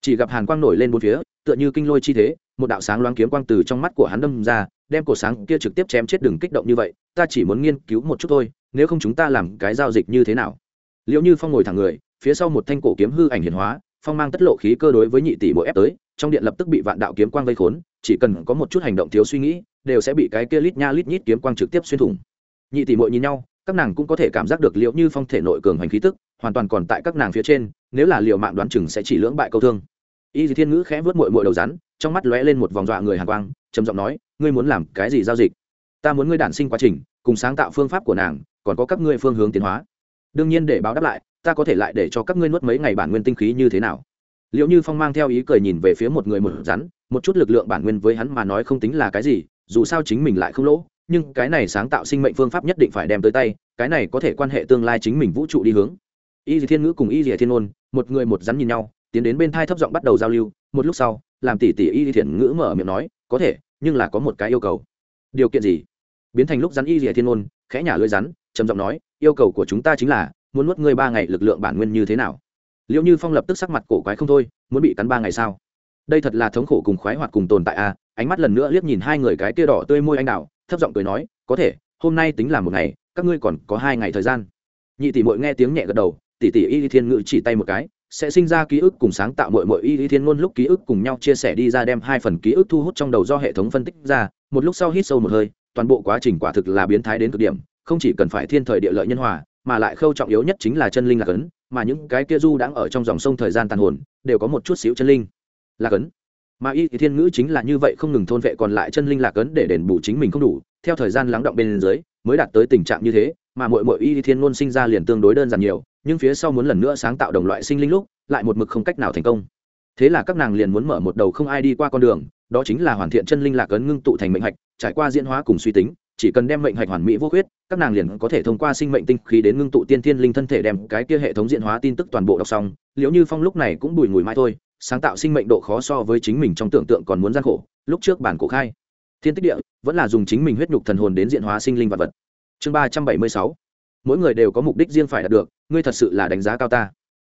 Chỉ gặp hàn quang nổi lên bốn phía, tựa như kinh lôi chi thế, một đạo sáng loáng kiếm quang từ trong mắt của hắn đâm ra, đem cổ sáng kia trực tiếp chém chết đừng kích động như vậy, ta chỉ muốn nghiên cứu một chút thôi, nếu không chúng ta làm cái giao dịch như thế nào? Liệu như phong ngồi thẳng người, phía sau một thanh cổ kiếm hư ảnh hiển hóa, phong mang tất lộ khí cơ đối với nhị tỷ bộ ép tới, trong điện lập tức bị vạn đạo kiếm quang vây khốn, chỉ cần có một chút hành động thiếu suy nghĩ, đều sẽ bị cái kia lít nha lít nhít kiếm quang trực tiếp xuyên thủng. Nhị tỷ muội nhìn nhau, các nàng cũng có thể cảm giác được liệu như phong thể nội cường hành khí tức, hoàn toàn còn tại các nàng phía trên, nếu là liệu mạng đoán chừng sẽ chỉ lưỡng bại câu thương. Y thiên ngữ khẽ vớt mội mội đầu rắn, trong mắt lóe lên một vòng dọa người hàn quang, trầm giọng nói, ngươi muốn làm cái gì giao dịch? Ta muốn ngươi đản sinh quá trình, cùng sáng tạo phương pháp của nàng, còn có các ngươi phương hướng tiến hóa đương nhiên để báo đáp lại, ta có thể lại để cho các ngươi nuốt mấy ngày bản nguyên tinh khí như thế nào? Liệu như phong mang theo ý cười nhìn về phía một người một rắn, một chút lực lượng bản nguyên với hắn mà nói không tính là cái gì, dù sao chính mình lại không lỗ, nhưng cái này sáng tạo sinh mệnh phương pháp nhất định phải đem tới tay, cái này có thể quan hệ tương lai chính mình vũ trụ đi hướng. Y dì thiên ngữ cùng y dì thiên ôn một người một rắn nhìn nhau, tiến đến bên thai thấp giọng bắt đầu giao lưu, một lúc sau, làm tỷ tỷ y dì thiên ngữ mở miệng nói, có thể, nhưng là có một cái yêu cầu. Điều kiện gì? Biến thành lúc rắn y dì thiên ôn khẽ nhả lưỡi rắn, trầm giọng nói yêu cầu của chúng ta chính là, muốn nuốt ngươi ba ngày lực lượng bản nguyên như thế nào liệu như phong lập tức sắc mặt cổ quái không thôi, muốn bị cắn ba ngày sao đây thật là thống khổ cùng khoái hoạt cùng tồn tại a à? ánh mắt lần nữa liếc nhìn hai người cái tia đỏ tươi môi anh đào, thấp giọng cười nói, có thể, hôm nay tính là một ngày, các ngươi còn có hai ngày thời gian nhị tỷ mội nghe tiếng nhẹ gật đầu, tỷ tỷ y thiên ngự chỉ tay một cái, sẽ sinh ra ký ức cùng sáng tạo mội mội y thiên ngôn lúc ký ức cùng nhau chia sẻ đi ra đem hai phần ký ức thu hút trong đầu do hệ thống phân tích ra, một lúc sau hít sâu một hơi, toàn bộ quá trình quả thực là biến thái đến cực điểm không chỉ cần phải thiên thời địa lợi nhân hòa, mà lại khâu trọng yếu nhất chính là chân linh lạc ấn, mà những cái kia du đang ở trong dòng sông thời gian tàn hồn, đều có một chút xíu chân linh. Lạc ấn. Mà y thiên ngữ chính là như vậy không ngừng thôn vệ còn lại chân linh lạc ấn để đền bù chính mình không đủ, theo thời gian lắng động bên dưới, mới đạt tới tình trạng như thế, mà mỗi mỗi y thiên ngôn sinh ra liền tương đối đơn giản nhiều, nhưng phía sau muốn lần nữa sáng tạo đồng loại sinh linh lúc, lại một mực không cách nào thành công. Thế là các nàng liền muốn mở một đầu không ai đi qua con đường, đó chính là hoàn thiện chân linh lạc ấn ngưng tụ thành mệnh hạch, trải qua diễn hóa cùng suy tính chỉ cần đem mệnh hạch hoàn mỹ vô khuyết, các nàng liền có thể thông qua sinh mệnh tinh khí đến ngưng tụ tiên thiên linh thân thể đem cái kia hệ thống diện hóa tin tức toàn bộ đọc xong. Liễu như phong lúc này cũng bùi ngùi mai thôi, sáng tạo sinh mệnh độ khó so với chính mình trong tưởng tượng còn muốn gian khổ. Lúc trước bản cổ khai, thiên tích địa vẫn là dùng chính mình huyết nhục thần hồn đến diện hóa sinh linh vật vật. Chương ba trăm bảy mươi sáu, mỗi người đều có mục đích riêng phải đạt được, ngươi thật sự là đánh giá cao ta.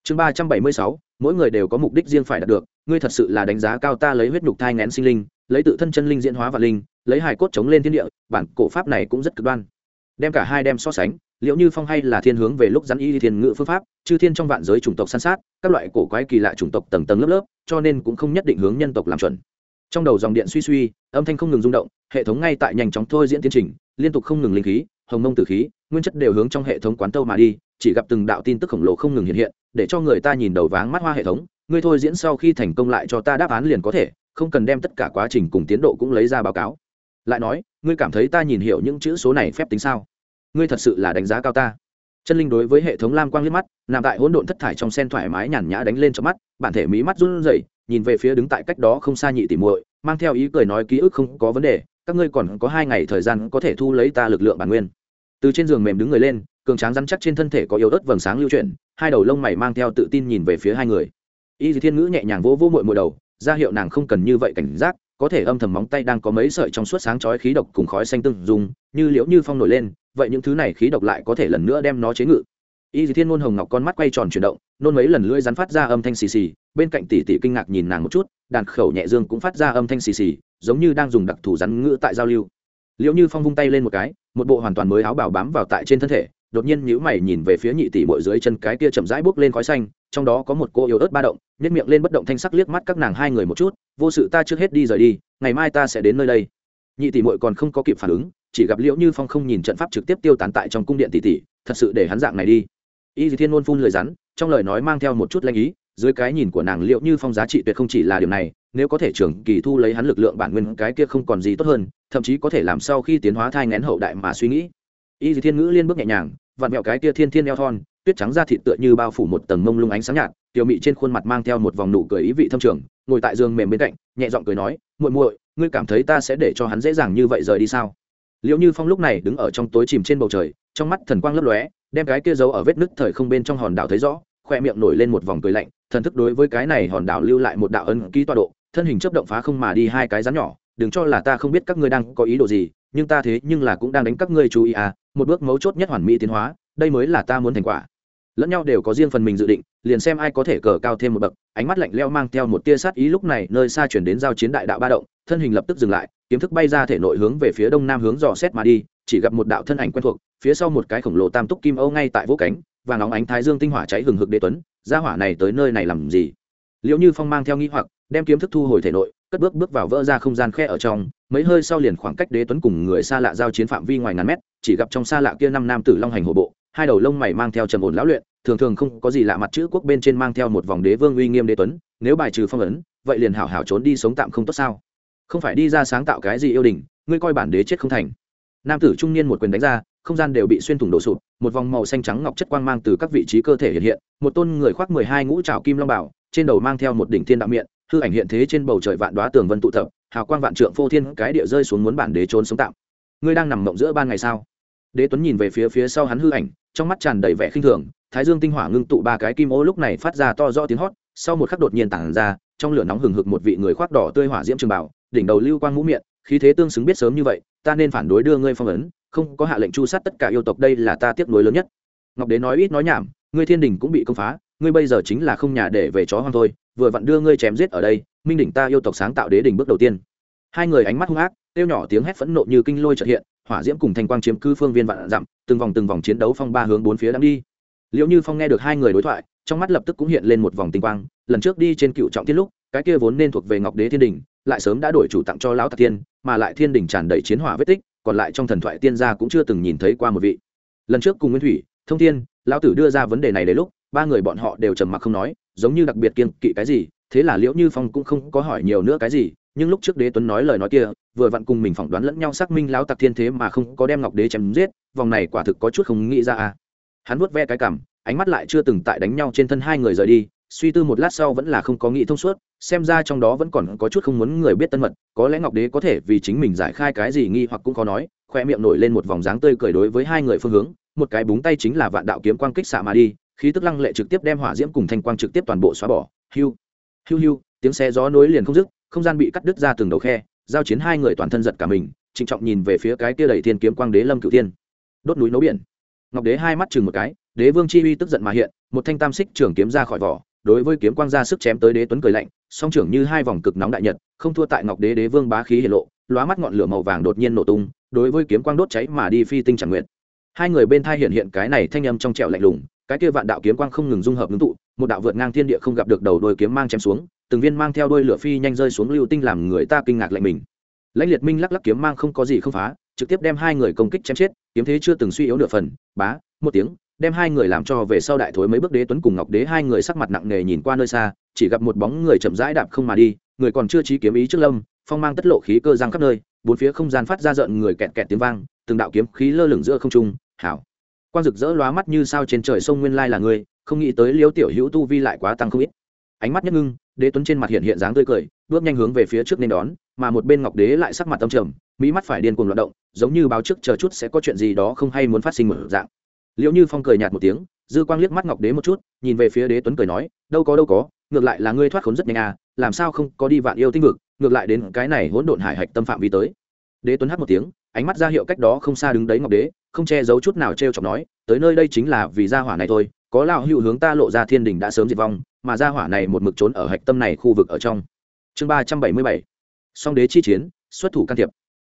Chương ba trăm bảy mươi sáu, mỗi người đều có mục đích riêng phải đạt được, ngươi thật sự là đánh giá cao ta lấy huyết nhục thai ngén sinh linh, lấy tự thân chân linh diễn hóa và linh lấy hài cốt chống lên thiên địa, bản cổ pháp này cũng rất cực đoan. Đem cả hai đem so sánh liệu như phong hay là thiên hướng về lúc rắn y thiên ngự phương pháp, chư thiên trong vạn giới chủng tộc săn sát, các loại cổ quái kỳ lạ chủng tộc tầng tầng lớp lớp, cho nên cũng không nhất định hướng nhân tộc làm chuẩn. Trong đầu dòng điện suy suy, âm thanh không ngừng rung động, hệ thống ngay tại nhanh chóng thôi diễn tiến trình, liên tục không ngừng linh khí, hồng mông tử khí, nguyên chất đều hướng trong hệ thống quán tâu mà đi, chỉ gặp từng đạo tin tức khổng lồ không ngừng hiện hiện, để cho người ta nhìn đầu váng mắt hoa hệ thống, ngươi thôi diễn sau khi thành công lại cho ta đáp án liền có thể, không cần đem tất cả quá trình cùng tiến độ cũng lấy ra báo cáo lại nói, ngươi cảm thấy ta nhìn hiểu những chữ số này phép tính sao? Ngươi thật sự là đánh giá cao ta. Chân linh đối với hệ thống lam quang liếc mắt, nằm tại hỗn độn thất thải trong sen thoải mái nhàn nhã đánh lên trong mắt, bản thể mí mắt run rẩy, nhìn về phía đứng tại cách đó không xa nhị tỉ muội, mang theo ý cười nói ký ức không có vấn đề, các ngươi còn có hai ngày thời gian có thể thu lấy ta lực lượng bản nguyên. Từ trên giường mềm đứng người lên, cường tráng rắn chắc trên thân thể có yếu ớt vầng sáng lưu chuyển, hai đầu lông mày mang theo tự tin nhìn về phía hai người. Y thiên ngữ nhẹ nhàng vỗ vỗ mội mội đầu, ra hiệu nàng không cần như vậy cảnh giác có thể âm thầm móng tay đang có mấy sợi trong suốt sáng chói khí độc cùng khói xanh tưng dùng như liễu như phong nổi lên, vậy những thứ này khí độc lại có thể lần nữa đem nó chế ngự. Y thiên ngôn hồng ngọc con mắt quay tròn chuyển động, nôn mấy lần lưỡi rắn phát ra âm thanh xì xì, bên cạnh tỷ tỷ kinh ngạc nhìn nàng một chút, đàn khẩu nhẹ dương cũng phát ra âm thanh xì xì, giống như đang dùng đặc thù rắn ngữ tại giao lưu. Liễu như phong vung tay lên một cái, một bộ hoàn toàn mới áo bảo bám vào tại trên thân thể đột nhiên nhíu mày nhìn về phía nhị tỷ muội dưới chân cái kia chậm rãi bước lên khói xanh, trong đó có một cô yếu ớt ba động, nhếch miệng lên bất động thanh sắc liếc mắt các nàng hai người một chút, vô sự ta trước hết đi rời đi, ngày mai ta sẽ đến nơi đây. Nhị tỷ muội còn không có kịp phản ứng, chỉ gặp liễu như phong không nhìn trận pháp trực tiếp tiêu tán tại trong cung điện tỷ tỷ, thật sự để hắn dạng này đi. Y thiên luôn phun lời rắn, trong lời nói mang theo một chút lanh ý, dưới cái nhìn của nàng liễu như phong giá trị tuyệt không chỉ là điều này, nếu có thể trưởng kỳ thu lấy hắn lực lượng bản nguyên cái kia không còn gì tốt hơn, thậm chí có thể làm sau khi tiến hóa thai nghén hậu đại mà suy nghĩ y thiên ngữ liên bước nhẹ nhàng, vặn mẹo cái kia thiên thiên eo thon, tuyết trắng da thịt tựa như bao phủ một tầng mông lung ánh sáng nhạt, tiểu mị trên khuôn mặt mang theo một vòng nụ cười ý vị thâm trường, ngồi tại giường mềm bên cạnh, nhẹ giọng cười nói, muội muội, ngươi cảm thấy ta sẽ để cho hắn dễ dàng như vậy rời đi sao? Liệu như phong lúc này đứng ở trong tối chìm trên bầu trời, trong mắt thần quang lấp lóe, đem cái kia giấu ở vết nứt thời không bên trong hòn đảo thấy rõ khoe miệng nổi lên một vòng cười lạnh, thần thức đối với cái này hòn đảo lưu lại một đạo ấn ký tọa độ, thân hình chấp động phá không mà đi hai cái rắn nhỏ, đừng cho là ta không biết các ngươi đang có ý đồ gì, nhưng ta thế nhưng là cũng đang đánh các ngươi chú ý à một bước mấu chốt nhất hoàn mỹ tiến hóa, đây mới là ta muốn thành quả. Lẫn nhau đều có riêng phần mình dự định, liền xem ai có thể cờ cao thêm một bậc, ánh mắt lạnh leo mang theo một tia sát ý lúc này nơi xa chuyển đến giao chiến đại đạo ba động, thân hình lập tức dừng lại, kiếm thức bay ra thể nội hướng về phía đông nam hướng dò xét mà đi, chỉ gặp một đạo thân ảnh quen thuộc, phía sau một cái khổng lồ tam túc kim âu ngay tại vỗ cánh và nóng ánh thái dương tinh hỏa cháy hừng hực đế tuấn, gia hỏa này tới nơi này làm gì? Liệu như phong mang theo nghĩ hoặc, đem kiếm thức thu hồi thể nội cất bước bước vào vỡ ra không gian khe ở trong, mấy hơi sau liền khoảng cách đế tuấn cùng người xa lạ giao chiến phạm vi ngoài ngàn mét, chỉ gặp trong xa lạ kia năm nam tử long hành hổ bộ, hai đầu lông mày mang theo trầm ổn lão luyện, thường thường không có gì lạ mặt chữ quốc bên trên mang theo một vòng đế vương uy nghiêm đế tuấn, nếu bài trừ phong ấn, vậy liền hảo hảo trốn đi sống tạm không tốt sao? Không phải đi ra sáng tạo cái gì yêu đình ngươi coi bản đế chết không thành. Nam tử trung niên một quyền đánh ra, không gian đều bị xuyên thủng đổ sụp, một vòng màu xanh trắng ngọc chất quang mang từ các vị trí cơ thể hiện hiện, một tôn người khoác mười hai ngũ trào kim long bảo, trên đầu mang theo một đỉnh thiên đạo miệng hư ảnh hiện thế trên bầu trời vạn đoá tường vân tụ tập, hào quang vạn trượng phô thiên cái địa rơi xuống muốn bản đế trốn sống tạm. Ngươi đang nằm mộng giữa ban ngày sao? Đế tuấn nhìn về phía phía sau hắn hư ảnh, trong mắt tràn đầy vẻ khinh thường, thái dương tinh hỏa ngưng tụ ba cái kim ô lúc này phát ra to rõ tiếng hót, sau một khắc đột nhiên tản ra, trong lửa nóng hừng hực một vị người khoác đỏ tươi hỏa diễm trường bảo đỉnh đầu lưu quang mũ miệng, khí thế tương xứng biết sớm như vậy, ta nên phản đối đưa ngươi phong ấn, không có hạ lệnh chu sát tất cả yêu tộc, đây là ta tiếc nuối lớn nhất. Ngọc đế nói ít nói nhảm, ngươi thiên đình cũng bị công phá, ngươi bây giờ chính là không nhà để về chó hoang thôi vừa vặn đưa ngươi chém giết ở đây, minh đỉnh ta yêu tộc sáng tạo đế đỉnh bước đầu tiên. Hai người ánh mắt hung ác tiêu nhỏ tiếng hét phẫn nộ như kinh lôi trợ hiện, hỏa diễm cùng thanh quang chiếm cư phương viên vạn dặm, từng vòng từng vòng chiến đấu phong ba hướng bốn phía đang đi. Liệu như phong nghe được hai người đối thoại, trong mắt lập tức cũng hiện lên một vòng tinh quang, lần trước đi trên cựu trọng tiết lúc, cái kia vốn nên thuộc về ngọc đế thiên đình lại sớm đã đổi chủ tặng cho lão tạc tiên mà lại thiên đình tràn đầy chiến hỏa vết tích, còn lại trong thần thoại tiên gia cũng chưa từng nhìn thấy qua một vị. Lần trước cùng nguyên thủy, thông thiên, lão tử đưa ra vấn đề này đến lúc, ba người bọn họ đều trầm mặc không nói giống như đặc biệt kiên kỵ cái gì, thế là liễu như phong cũng không có hỏi nhiều nữa cái gì, nhưng lúc trước đế tuấn nói lời nói kia, vừa vặn cùng mình phỏng đoán lẫn nhau xác minh lão tặc thiên thế mà không có đem ngọc đế chém giết, vòng này quả thực có chút không nghĩ ra à. Hắn vuốt ve cái cảm ánh mắt lại chưa từng tại đánh nhau trên thân hai người rời đi, suy tư một lát sau vẫn là không có nghĩ thông suốt, xem ra trong đó vẫn còn có chút không muốn người biết tân mật, có lẽ ngọc đế có thể vì chính mình giải khai cái gì nghi hoặc cũng có nói, khoe miệng nổi lên một vòng dáng tươi cười đối với hai người phương hướng, một cái búng tay chính là vạn đạo kiếm quang kích xạ mà đi khí tức lăng lệ trực tiếp đem hỏa diễm cùng thanh quang trực tiếp toàn bộ xóa bỏ. Hiu hiu hiu, tiếng xe gió nối liền không dứt, không gian bị cắt đứt ra từng đầu khe, giao chiến hai người toàn thân giật cả mình, trịnh trọng nhìn về phía cái kia đầy thiên kiếm quang đế lâm cửu tiên đốt núi nấu biển. Ngọc đế hai mắt chừng một cái, đế vương chi uy tức giận mà hiện, một thanh tam xích trưởng kiếm ra khỏi vỏ, đối với kiếm quang ra sức chém tới đế tuấn cười lạnh, song trưởng như hai vòng cực nóng đại nhật, không thua tại ngọc đế đế vương bá khí hiển lộ, lóa mắt ngọn lửa màu vàng đột nhiên nổ tung, đối với kiếm quang đốt cháy mà đi phi tinh chẳng nguyện. Hai người bên thai hiện hiện cái này thanh âm trong trẻo lạnh lùng cái kia vạn đạo kiếm quang không ngừng dung hợp ngưng tụ, một đạo vượt ngang thiên địa không gặp được đầu đôi kiếm mang chém xuống, từng viên mang theo đôi lửa phi nhanh rơi xuống lưu tinh làm người ta kinh ngạc lạnh mình. Lãnh liệt minh lắc lắc kiếm mang không có gì không phá, trực tiếp đem hai người công kích chém chết, kiếm thế chưa từng suy yếu nửa phần, bá, một tiếng, đem hai người làm cho về sau đại thối mấy bước đế tuấn cùng ngọc đế hai người sắc mặt nặng nề nhìn qua nơi xa, chỉ gặp một bóng người chậm rãi đạp không mà đi, người còn chưa trí kiếm ý trước lâm, phong mang tất lộ khí cơ giang khắp nơi, bốn phía không gian phát ra rợn người kẹt kẹt tiếng vang, từng đạo kiếm khí lơ lửng giữa không trung, hảo quang rực rỡ lóa mắt như sao trên trời sông nguyên lai là người không nghĩ tới liêu tiểu hữu tu vi lại quá tăng không ít. Ánh mắt nhất ngưng, đế tuấn trên mặt hiện hiện dáng tươi cười, bước nhanh hướng về phía trước nên đón, mà một bên ngọc đế lại sắc mặt tâm trầm, mỹ mắt phải điên cuồng loạt động, giống như báo trước chờ chút sẽ có chuyện gì đó không hay muốn phát sinh mở dạng. Liệu như phong cười nhạt một tiếng, dư quang liếc mắt ngọc đế một chút, nhìn về phía đế tuấn cười nói, đâu có đâu có, ngược lại là ngươi thoát khốn rất nhanh à làm sao không có đi vạn yêu tinh vực, ngược lại đến cái này hỗn độn hải hạch tâm phạm vi tới. Đế tuấn hát một tiếng ánh mắt ra hiệu cách đó không xa đứng đấy ngọc đế, không che giấu chút nào t r e o chọc nói, tới nơi đây chính là vì gia hỏa này thôi, có lão hữu hướng ta lộ ra thiên đình đã sớm diệt vong, mà gia hỏa này một mực trốn ở hạch tâm này khu vực ở trong. Chương ba trăm bảy mươi bảy. Song đế chi chiến, xuất thủ can thiệp.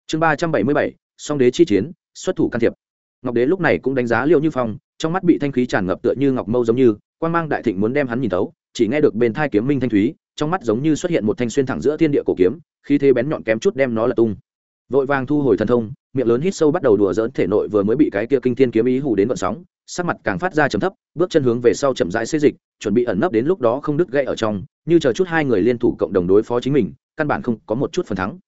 Chương ba trăm bảy mươi bảy. Song đế chi chiến, xuất thủ can thiệp. Ngọc đế lúc này cũng đánh giá liệu như phong, trong mắt bị thanh khí tràn ngập tựa như ngọc mâu giống như quan mang đại thịnh muốn đem hắn nhìn thấu, chỉ nghe được bên thai kiếm minh thanh thúy, trong mắt giống như xuất hiện một thanh xuyên thẳng giữa thiên địa cổ kiếm khi thế bén nhọn kém chút đem nó là tung vội vàng thu hồi thần thông, miệng lớn hít sâu bắt đầu đùa dỡn thể nội vừa mới bị cái kia kinh thiên kiếm ý hù đến vận sóng, sắc mặt càng phát ra chấm thấp, bước chân hướng về sau chậm rãi xê dịch, chuẩn bị ẩn nấp đến lúc đó không đứt gãy ở trong, như chờ chút hai người liên thủ cộng đồng đối phó chính mình, căn bản không có một chút phần thắng.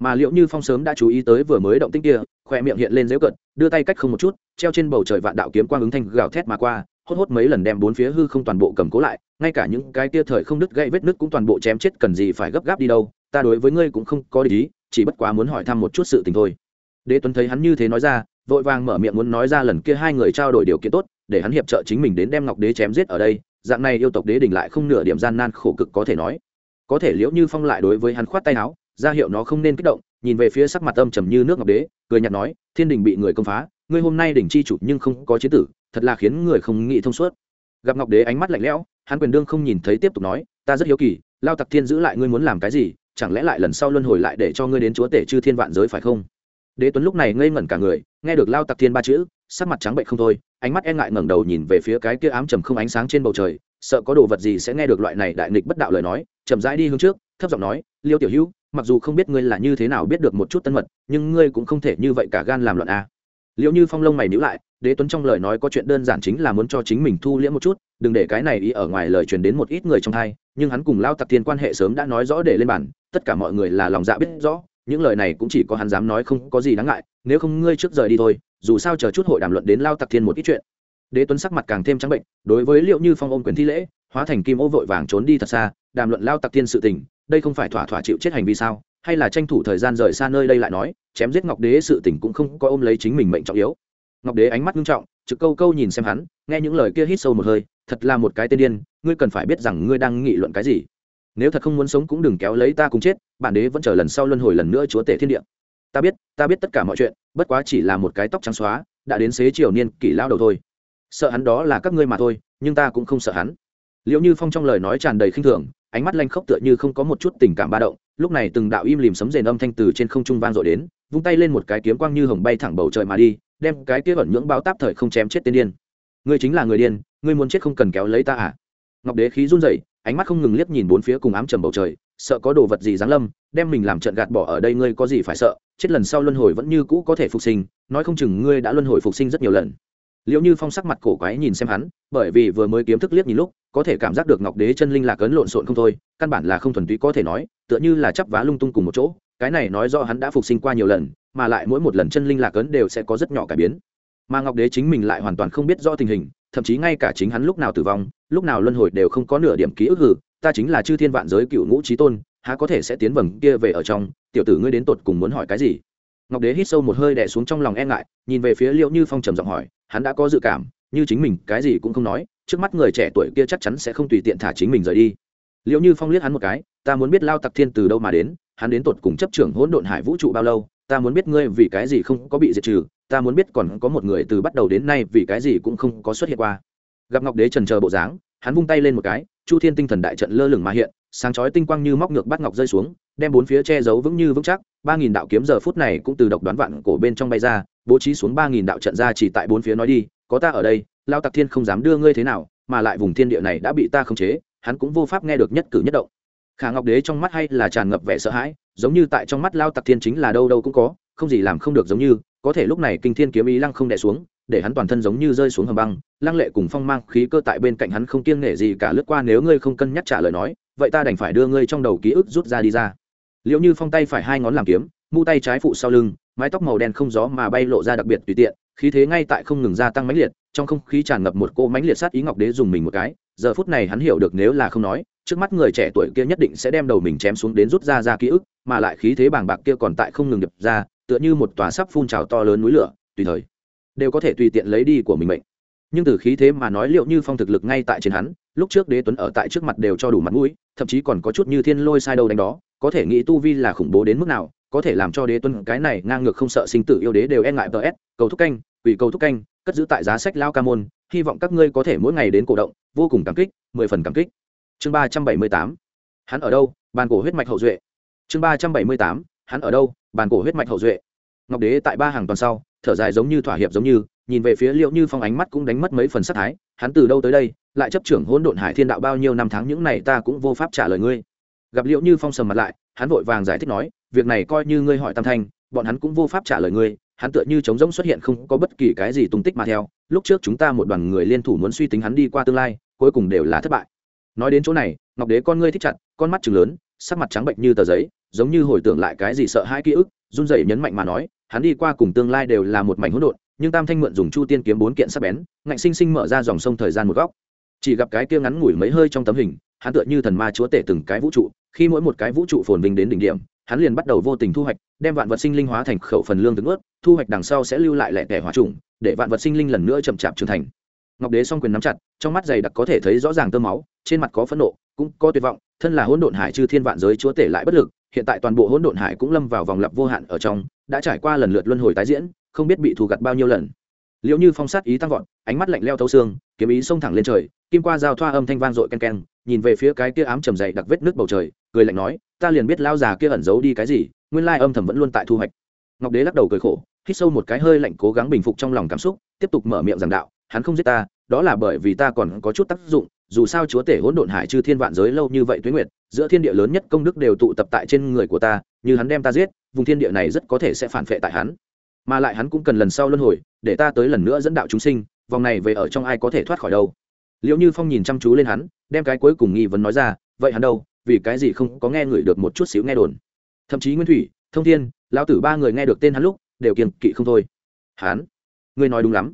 Mà liệu như phong sớm đã chú ý tới vừa mới động tĩnh kia khoe miệng hiện lên dễu cận đưa tay cách không một chút, treo trên bầu trời vạn đạo kiếm quang ứng thanh gào thét mà qua, hốt hốt mấy lần đem bốn phía hư không toàn bộ cầm cố lại, ngay cả những cái tia thời không đứt gãy vết nứt cũng toàn bộ chém chết cần gì phải gấp gáp đi đâu, ta đối với ngươi cũng không có lý chỉ bất quá muốn hỏi thăm một chút sự tình thôi. Đế tuấn thấy hắn như thế nói ra, vội vàng mở miệng muốn nói ra lần kia hai người trao đổi điều kiện tốt, để hắn hiệp trợ chính mình đến đem ngọc đế chém giết ở đây, dạng này yêu tộc đế đình lại không nửa điểm gian nan khổ cực có thể nói. Có thể liễu như phong lại đối với hắn khoát tay áo, ra hiệu nó không nên kích động, nhìn về phía sắc mặt âm trầm như nước ngọc đế, cười nhạt nói, thiên đình bị người công phá, ngươi hôm nay đỉnh chi chủ nhưng không có chế tử, thật là khiến người không nghĩ thông suốt. Gặp ngọc đế ánh mắt lạnh lẽo, hắn quyền đương không nhìn thấy tiếp tục nói, ta rất hiếu kỳ, lao tặc thiên giữ lại ngươi muốn làm cái gì chẳng lẽ lại lần sau luân hồi lại để cho ngươi đến chúa tể chư thiên vạn giới phải không? Đế tuấn lúc này ngây ngẩn cả người, nghe được lao tặc thiên ba chữ, sắc mặt trắng bệnh không thôi, ánh mắt e ngại ngẩng đầu nhìn về phía cái kia ám trầm không ánh sáng trên bầu trời, sợ có đồ vật gì sẽ nghe được loại này đại nghịch bất đạo lời nói, chậm rãi đi hướng trước, thấp giọng nói, liêu tiểu hữu, mặc dù không biết ngươi là như thế nào biết được một chút tân mật, nhưng ngươi cũng không thể như vậy cả gan làm loạn a. Liệu như phong lông mày nhữ lại, đế tuấn trong lời nói có chuyện đơn giản chính là muốn cho chính mình thu liễm một chút, đừng để cái này ý ở ngoài lời truyền đến một ít người trong thai nhưng hắn cùng lao tặc thiên quan hệ sớm đã nói rõ để lên bản tất cả mọi người là lòng dạ biết rõ, những lời này cũng chỉ có hắn dám nói không có gì đáng ngại, nếu không ngươi trước rời đi thôi, dù sao chờ chút hội đàm luận đến lao tặc thiên một ít chuyện. Đế tuấn sắc mặt càng thêm trắng bệnh, đối với liệu như phong ôm quyền thi lễ, hóa thành kim ô vội vàng trốn đi thật xa, đàm luận lao tặc thiên sự tình, đây không phải thỏa thỏa chịu chết hành vi sao, hay là tranh thủ thời gian rời xa nơi đây lại nói, chém giết ngọc đế sự tình cũng không có ôm lấy chính mình mệnh trọng yếu. Ngọc đế ánh mắt nghiêm trọng, trực câu câu nhìn xem hắn, nghe những lời kia hít sâu một hơi, thật là một cái tên điên, ngươi cần phải biết rằng ngươi đang nghị luận cái gì nếu thật không muốn sống cũng đừng kéo lấy ta cùng chết bản đế vẫn chờ lần sau luân hồi lần nữa chúa tể thiên địa. Ta biết ta biết tất cả mọi chuyện, bất quá chỉ là một cái tóc trắng xóa, đã đến xế chiều niên kỷ lao đầu thôi. Sợ hắn đó là các ngươi mà thôi, nhưng ta cũng không sợ hắn. Liệu như phong trong lời nói tràn đầy khinh thường, ánh mắt lanh khốc tựa như không có một chút tình cảm ba động, lúc này từng đạo im lìm sấm rền âm thanh từ trên không trung vang dội đến, vung tay lên một cái kiếm quang như hồng bay thẳng bầu trời mà đi, đem cái kia ẩn nhưỡng báo táp thời không chém chết tên điên. Ngươi chính là người điên, ngươi muốn chết không cần kéo lấy ta à? Ngọc đế khí run rẩy ánh mắt không ngừng liếc nhìn bốn phía cùng ám trầm bầu trời, sợ có đồ vật gì giáng lâm, đem mình làm trận gạt bỏ ở đây ngươi có gì phải sợ, chết lần sau luân hồi vẫn như cũ có thể phục sinh, nói không chừng ngươi đã luân hồi phục sinh rất nhiều lần. Liệu như phong sắc mặt cổ quái nhìn xem hắn, bởi vì vừa mới kiếm thức liếc nhìn lúc, có thể cảm giác được ngọc đế chân linh lạc ấn lộn xộn không thôi, căn bản là không thuần túy có thể nói, tựa như là chắp vá lung tung cùng một chỗ, cái này nói do hắn đã phục sinh qua nhiều lần, mà lại mỗi một lần chân linh lạc ấn đều sẽ có rất nhỏ cải biến. Mà ngọc đế chính mình lại hoàn toàn không biết rõ tình hình, thậm chí ngay cả chính hắn lúc nào tử vong lúc nào luân hồi đều không có nửa điểm ký ức hử, ta chính là chư thiên vạn giới cựu ngũ trí tôn, há có thể sẽ tiến vầng kia về ở trong? Tiểu tử ngươi đến tột cùng muốn hỏi cái gì? Ngọc đế hít sâu một hơi đè xuống trong lòng e ngại, nhìn về phía liệu như phong trầm giọng hỏi, hắn đã có dự cảm, như chính mình, cái gì cũng không nói, trước mắt người trẻ tuổi kia chắc chắn sẽ không tùy tiện thả chính mình rời đi. Liệu như phong liếc hắn một cái, ta muốn biết lao tặc thiên từ đâu mà đến, hắn đến tột cùng chấp trưởng hỗn độn hải vũ trụ bao lâu, ta muốn biết ngươi vì cái gì không có bị diệt trừ, ta muốn biết còn có một người từ bắt đầu đến nay vì cái gì cũng không có xuất hiện qua gặp ngọc đế trần chờ bộ dáng, hắn vung tay lên một cái, chu thiên tinh thần đại trận lơ lửng mà hiện, sáng chói tinh quang như móc ngược bắt ngọc rơi xuống, đem bốn phía che giấu vững như vững chắc, ba nghìn đạo kiếm giờ phút này cũng từ độc đoán vạn cổ bên trong bay ra, bố trí xuống ba nghìn đạo trận ra chỉ tại bốn phía nói đi, có ta ở đây, lao tặc thiên không dám đưa ngươi thế nào, mà lại vùng thiên địa này đã bị ta khống chế, hắn cũng vô pháp nghe được nhất cử nhất động. Khả ngọc đế trong mắt hay là tràn ngập vẻ sợ hãi, giống như tại trong mắt lao tặc thiên chính là đâu đâu cũng có, không gì làm không được giống như, có thể lúc này kinh thiên kiếm ý lăng không đè xuống để hắn toàn thân giống như rơi xuống hầm băng, lăng lệ cùng phong mang khí cơ tại bên cạnh hắn không kiêng nể gì cả lướt qua nếu ngươi không cân nhắc trả lời nói, vậy ta đành phải đưa ngươi trong đầu ký ức rút ra đi ra. Liệu như phong tay phải hai ngón làm kiếm, mu tay trái phụ sau lưng, mái tóc màu đen không gió mà bay lộ ra đặc biệt tùy tiện, khí thế ngay tại không ngừng gia tăng mãnh liệt, trong không khí tràn ngập một cô mãnh liệt sát ý ngọc đế dùng mình một cái, giờ phút này hắn hiểu được nếu là không nói, trước mắt người trẻ tuổi kia nhất định sẽ đem đầu mình chém xuống đến rút ra ra ký ức, mà lại khí thế bàng bạc kia còn tại không ngừng đập ra, tựa như một tòa sắp phun trào to lớn núi lửa, tùy thời đều có thể tùy tiện lấy đi của mình mệnh. Nhưng từ khí thế mà nói liệu như phong thực lực ngay tại trên hắn, lúc trước đế tuấn ở tại trước mặt đều cho đủ mặt mũi, thậm chí còn có chút như thiên lôi sai đâu đánh đó, có thể nghĩ tu vi là khủng bố đến mức nào, có thể làm cho đế tuấn cái này ngang ngược không sợ sinh tử yêu đế đều e ngại ts cầu thúc canh ủy cầu thúc canh, cất giữ tại giá sách lao ca môn, hy vọng các ngươi có thể mỗi ngày đến cổ động, vô cùng cảm kích, mười phần cảm kích. Chương ba trăm bảy mươi tám, hắn ở đâu, bàn cổ huyết mạch hậu duệ. Chương ba trăm bảy mươi tám, hắn ở đâu, bàn cổ huyết mạch hậu duệ. Ngọc đế tại ba hàng toàn sau thở dài giống như thỏa hiệp giống như, nhìn về phía liệu như phong ánh mắt cũng đánh mất mấy phần sắc thái, hắn từ đâu tới đây, lại chấp trưởng hỗn độn hải thiên đạo bao nhiêu năm tháng, những này ta cũng vô pháp trả lời ngươi. Gặp liệu như phong sầm mặt lại, hắn vội vàng giải thích nói, việc này coi như ngươi hỏi tam thanh, bọn hắn cũng vô pháp trả lời ngươi, hắn tựa như trống rỗng xuất hiện không có bất kỳ cái gì tung tích mà theo, lúc trước chúng ta một đoàn người liên thủ muốn suy tính hắn đi qua tương lai, cuối cùng đều là thất bại. Nói đến chỗ này, ngọc đế con ngươi thích chặt, con mắt chừng lớn, sắc mặt trắng bệnh như tờ giấy, giống như hồi tưởng lại cái gì sợ hãi ký ức, run rẩy nhấn mạnh mà nói hắn đi qua cùng tương lai đều là một mảnh hỗn độn, nhưng tam thanh mượn dùng chu tiên kiếm bốn kiện sắc bén, ngạnh sinh sinh mở ra dòng sông thời gian một góc. Chỉ gặp cái kia ngắn ngủi mấy hơi trong tấm hình, hắn tựa như thần ma chúa tể từng cái vũ trụ, khi mỗi một cái vũ trụ phồn vinh đến đỉnh điểm, hắn liền bắt đầu vô tình thu hoạch, đem vạn vật sinh linh hóa thành khẩu phần lương từng ướt, thu hoạch đằng sau sẽ lưu lại lẻ tẻ hóa trùng, để vạn vật sinh linh lần nữa chậm chạp trưởng thành. Ngọc đế song quyền nắm chặt, trong mắt dày đặc có thể thấy rõ ràng tơ máu, trên mặt có phẫn nộ, cũng có tuyệt vọng, thân là hỗn độn hải chư thiên vạn giới chúa tể lại bất lực hiện tại toàn bộ hỗn độn hải cũng lâm vào vòng lặp vô hạn ở trong, đã trải qua lần lượt luân hồi tái diễn, không biết bị thù gặt bao nhiêu lần. Liệu như phong sát ý tăng vọt, ánh mắt lạnh leo thấu xương, kiếm ý xông thẳng lên trời, kim qua giao thoa âm thanh vang dội ken ken, nhìn về phía cái kia ám trầm dày đặc vết nước bầu trời, cười lạnh nói, ta liền biết lao già kia ẩn giấu đi cái gì, nguyên lai âm thầm vẫn luôn tại thu hoạch. Ngọc đế lắc đầu cười khổ, hít sâu một cái hơi lạnh cố gắng bình phục trong lòng cảm xúc, tiếp tục mở miệng giảng đạo, hắn không giết ta, đó là bởi vì ta còn có chút tác dụng, dù sao chúa tể hỗn độn hải chư thiên vạn giới lâu như vậy tuế nguyệt giữa thiên địa lớn nhất công đức đều tụ tập tại trên người của ta, như hắn đem ta giết, vùng thiên địa này rất có thể sẽ phản phệ tại hắn. Mà lại hắn cũng cần lần sau luân hồi, để ta tới lần nữa dẫn đạo chúng sinh, vòng này về ở trong ai có thể thoát khỏi đâu. Liệu như phong nhìn chăm chú lên hắn, đem cái cuối cùng nghi vấn nói ra, vậy hắn đâu? Vì cái gì không có nghe người được một chút xíu nghe đồn? Thậm chí nguyên thủy, thông thiên, lão tử ba người nghe được tên hắn lúc, đều kiềng kỵ không thôi. Hắn? Ngươi nói đúng lắm.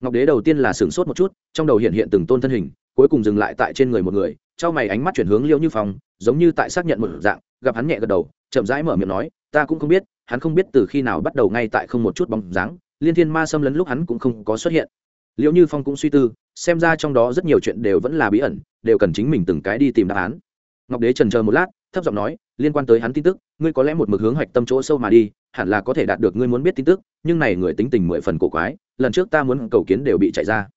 Ngọc đế đầu tiên là sửng sốt một chút, trong đầu hiện hiện từng tôn thân hình, cuối cùng dừng lại tại trên người một người trao mày ánh mắt chuyển hướng liêu như phong, giống như tại xác nhận một dạng, gặp hắn nhẹ gật đầu, chậm rãi mở miệng nói, ta cũng không biết, hắn không biết từ khi nào bắt đầu ngay tại không một chút bóng dáng, liên thiên ma xâm lấn lúc hắn cũng không có xuất hiện. Liệu như phong cũng suy tư, xem ra trong đó rất nhiều chuyện đều vẫn là bí ẩn, đều cần chính mình từng cái đi tìm đáp án. Ngọc đế trần chờ một lát, thấp giọng nói, liên quan tới hắn tin tức, ngươi có lẽ một mực hướng hoạch tâm chỗ sâu mà đi, hẳn là có thể đạt được ngươi muốn biết tin tức, nhưng này người tính tình mười phần cổ quái, lần trước ta muốn cầu kiến đều bị chạy ra.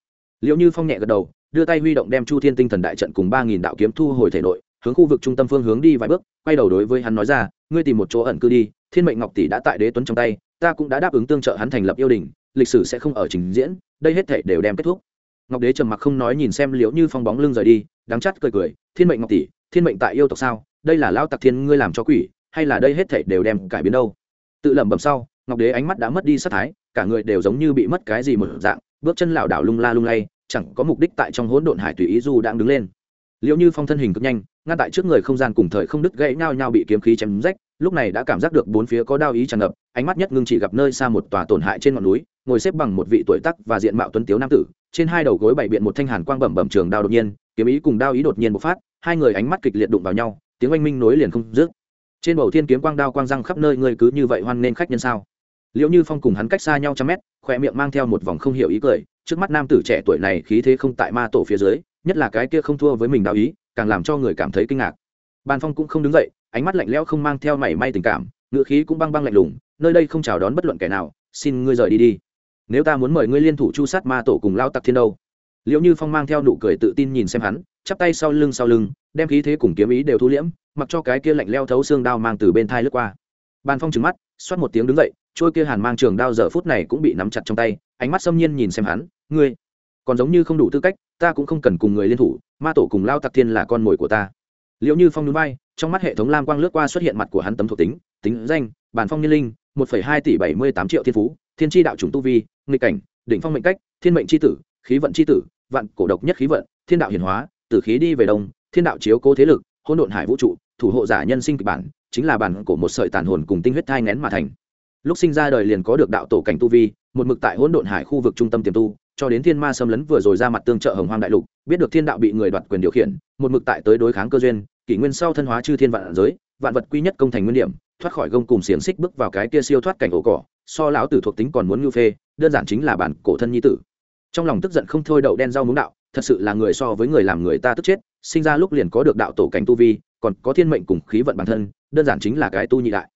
Liệu như phong nhẹ gật đầu đưa tay huy động đem chu thiên tinh thần đại trận cùng ba nghìn đạo kiếm thu hồi thể nội, hướng khu vực trung tâm phương hướng đi vài bước, quay đầu đối với hắn nói ra, ngươi tìm một chỗ ẩn cư đi, thiên mệnh ngọc tỷ đã tại đế tuấn trong tay, ta cũng đã đáp ứng tương trợ hắn thành lập yêu đình, lịch sử sẽ không ở trình diễn, đây hết thể đều đem kết thúc. Ngọc đế trầm mặc không nói nhìn xem liễu như phong bóng lưng rời đi, đắng chắt cười cười, thiên mệnh ngọc tỷ, thiên mệnh tại yêu tộc sao? Đây là lao tặc thiên ngươi làm cho quỷ, hay là đây hết thể đều đem cải biến đâu? Tự lẩm bẩm sau, ngọc đế ánh mắt đã mất đi sát thái, cả người đều giống như bị mất cái gì một dạng, bước chân lảo đảo lung la lung lay chẳng có mục đích tại trong hỗn độn hải tùy ý du đang đứng lên. Liệu như phong thân hình cực nhanh, ngăn tại trước người không gian cùng thời không đứt gãy nhao nhao bị kiếm khí chém rách, lúc này đã cảm giác được bốn phía có đao ý tràn ngập, ánh mắt nhất ngưng chỉ gặp nơi xa một tòa tổn hại trên ngọn núi, ngồi xếp bằng một vị tuổi tắc và diện mạo tuấn tiếu nam tử, trên hai đầu gối bảy biện một thanh hàn quang bẩm bẩm trường đao đột nhiên, kiếm ý cùng đao ý đột nhiên bộc phát, hai người ánh mắt kịch liệt đụng vào nhau, tiếng oanh minh nối liền không dứt. Trên bầu thiên kiếm quang đao quang răng khắp nơi người cứ như vậy hoan nên khách nhân sao? Liệu như phong cùng hắn cách xa nhau trăm mét khoe miệng mang theo một vòng không hiểu ý cười trước mắt nam tử trẻ tuổi này khí thế không tại ma tổ phía dưới, nhất là cái kia không thua với mình đạo ý, càng làm cho người cảm thấy kinh ngạc. Bàn phong cũng không đứng dậy, ánh mắt lạnh lẽo không mang theo mảy may tình cảm, ngựa khí cũng băng băng lạnh lùng, nơi đây không chào đón bất luận kẻ nào, xin ngươi rời đi đi. Nếu ta muốn mời ngươi liên thủ chu sát ma tổ cùng lao tặc thiên đâu. Liệu như phong mang theo nụ cười tự tin nhìn xem hắn, chắp tay sau lưng sau lưng, đem khí thế cùng kiếm ý đều thu liễm, mặc cho cái kia lạnh leo thấu xương đao mang từ bên thai lướt qua. Bàn phong trứng mắt, xoát một tiếng đứng dậy trôi kia hàn mang trường đao giờ phút này cũng bị nắm chặt trong tay, ánh mắt xâm nhiên nhìn xem hắn, ngươi, còn giống như không đủ tư cách, ta cũng không cần cùng người liên thủ, ma tổ cùng lao tặc thiên là con mồi của ta. Liệu như phong núi bay trong mắt hệ thống lam quang lướt qua xuất hiện mặt của hắn tấm thuộc tính tính danh, bản phong niên linh, một hai tỷ bảy mươi tám triệu thiên phú, thiên tri đạo chủng tu vi, nghịch cảnh, đỉnh phong mệnh cách, thiên mệnh tri tử, khí vận tri tử, vạn cổ độc nhất khí vận, thiên đạo hiển hóa tử khí đi về đông, thiên đạo chiếu cố thế lực, hỗn độn hải vũ trụ, thủ hộ giả nhân sinh kịch bản, chính là bản của một sợi tàn hồn cùng tinh huyết thai ngén mà thành lúc sinh ra đời liền có được đạo tổ cảnh tu vi, một mực tại hỗn độn hải khu vực trung tâm tiềm tu, cho đến thiên ma xâm lấn vừa rồi ra mặt tương trợ hồng hoang đại lục, biết được thiên đạo bị người đoạt quyền điều khiển, một mực tại tới đối kháng cơ duyên, kỷ nguyên sau thân hóa chư thiên vạn giới, vạn vật quy nhất công thành nguyên điểm, thoát khỏi gông cùng xiềng xích bước vào cái kia siêu thoát cảnh ổ cỏ, so lão tử thuộc tính còn muốn ngưu phê, đơn giản chính là bản cổ thân nhi tử. Trong lòng tức giận không thôi đậu đen rau muống đạo, thật sự là người so với người làm người ta tức chết, sinh ra lúc liền có được đạo tổ cảnh tu vi, còn có thiên mệnh cùng khí vận bản thân, đơn giản chính là cái tu nhị đại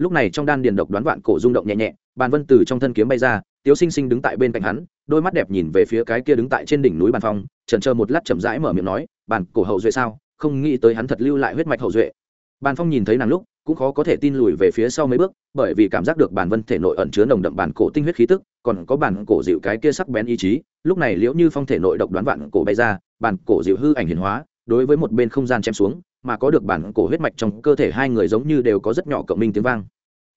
lúc này trong đan điền độc đoán vạn cổ rung động nhẹ nhẹ, bàn vân từ trong thân kiếm bay ra, tiếu sinh sinh đứng tại bên cạnh hắn, đôi mắt đẹp nhìn về phía cái kia đứng tại trên đỉnh núi bàn phong trần chờ một lát chậm rãi mở miệng nói, bàn cổ hậu duệ sao? Không nghĩ tới hắn thật lưu lại huyết mạch hậu duệ. Bàn phong nhìn thấy nàng lúc, cũng khó có thể tin lùi về phía sau mấy bước, bởi vì cảm giác được bản vân thể nội ẩn chứa nồng đậm bản cổ tinh huyết khí tức, còn có bản cổ dịu cái kia sắc bén ý chí, lúc này liễu như phong thể nội độc đoán vạn cổ bay ra bản cổ dịu hư ảnh hiển hóa, đối với một bên không gian chém xuống mà có được bản cổ huyết mạch trong cơ thể hai người giống như đều có rất nhỏ cộng minh tiếng vang.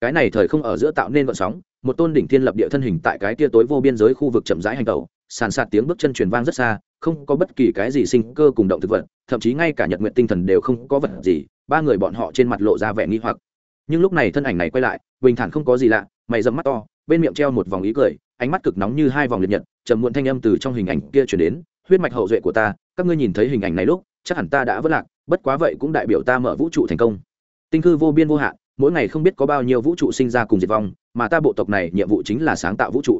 Cái này thời không ở giữa tạo nên vận sóng, một tôn đỉnh thiên lập địa thân hình tại cái kia tối vô biên giới khu vực chậm rãi hành tẩu, sàn sạt tiếng bước chân truyền vang rất xa, không có bất kỳ cái gì sinh cơ cùng động thực vật, thậm chí ngay cả nhật nguyện tinh thần đều không có vật gì, ba người bọn họ trên mặt lộ ra vẻ nghi hoặc. Nhưng lúc này thân ảnh này quay lại, bình thản không có gì lạ, mày dẫm mắt to, bên miệng treo một vòng ý cười, ánh mắt cực nóng như hai vòng liệt nhật, trầm muộn thanh âm từ trong hình ảnh kia chuyển đến, huyết mạch hậu duệ của ta, các ngươi nhìn thấy hình ảnh này lúc, chắc hẳn ta đã vất lạc bất quá vậy cũng đại biểu ta mở vũ trụ thành công. Tinh cư vô biên vô hạn, mỗi ngày không biết có bao nhiêu vũ trụ sinh ra cùng diệt vong, mà ta bộ tộc này nhiệm vụ chính là sáng tạo vũ trụ.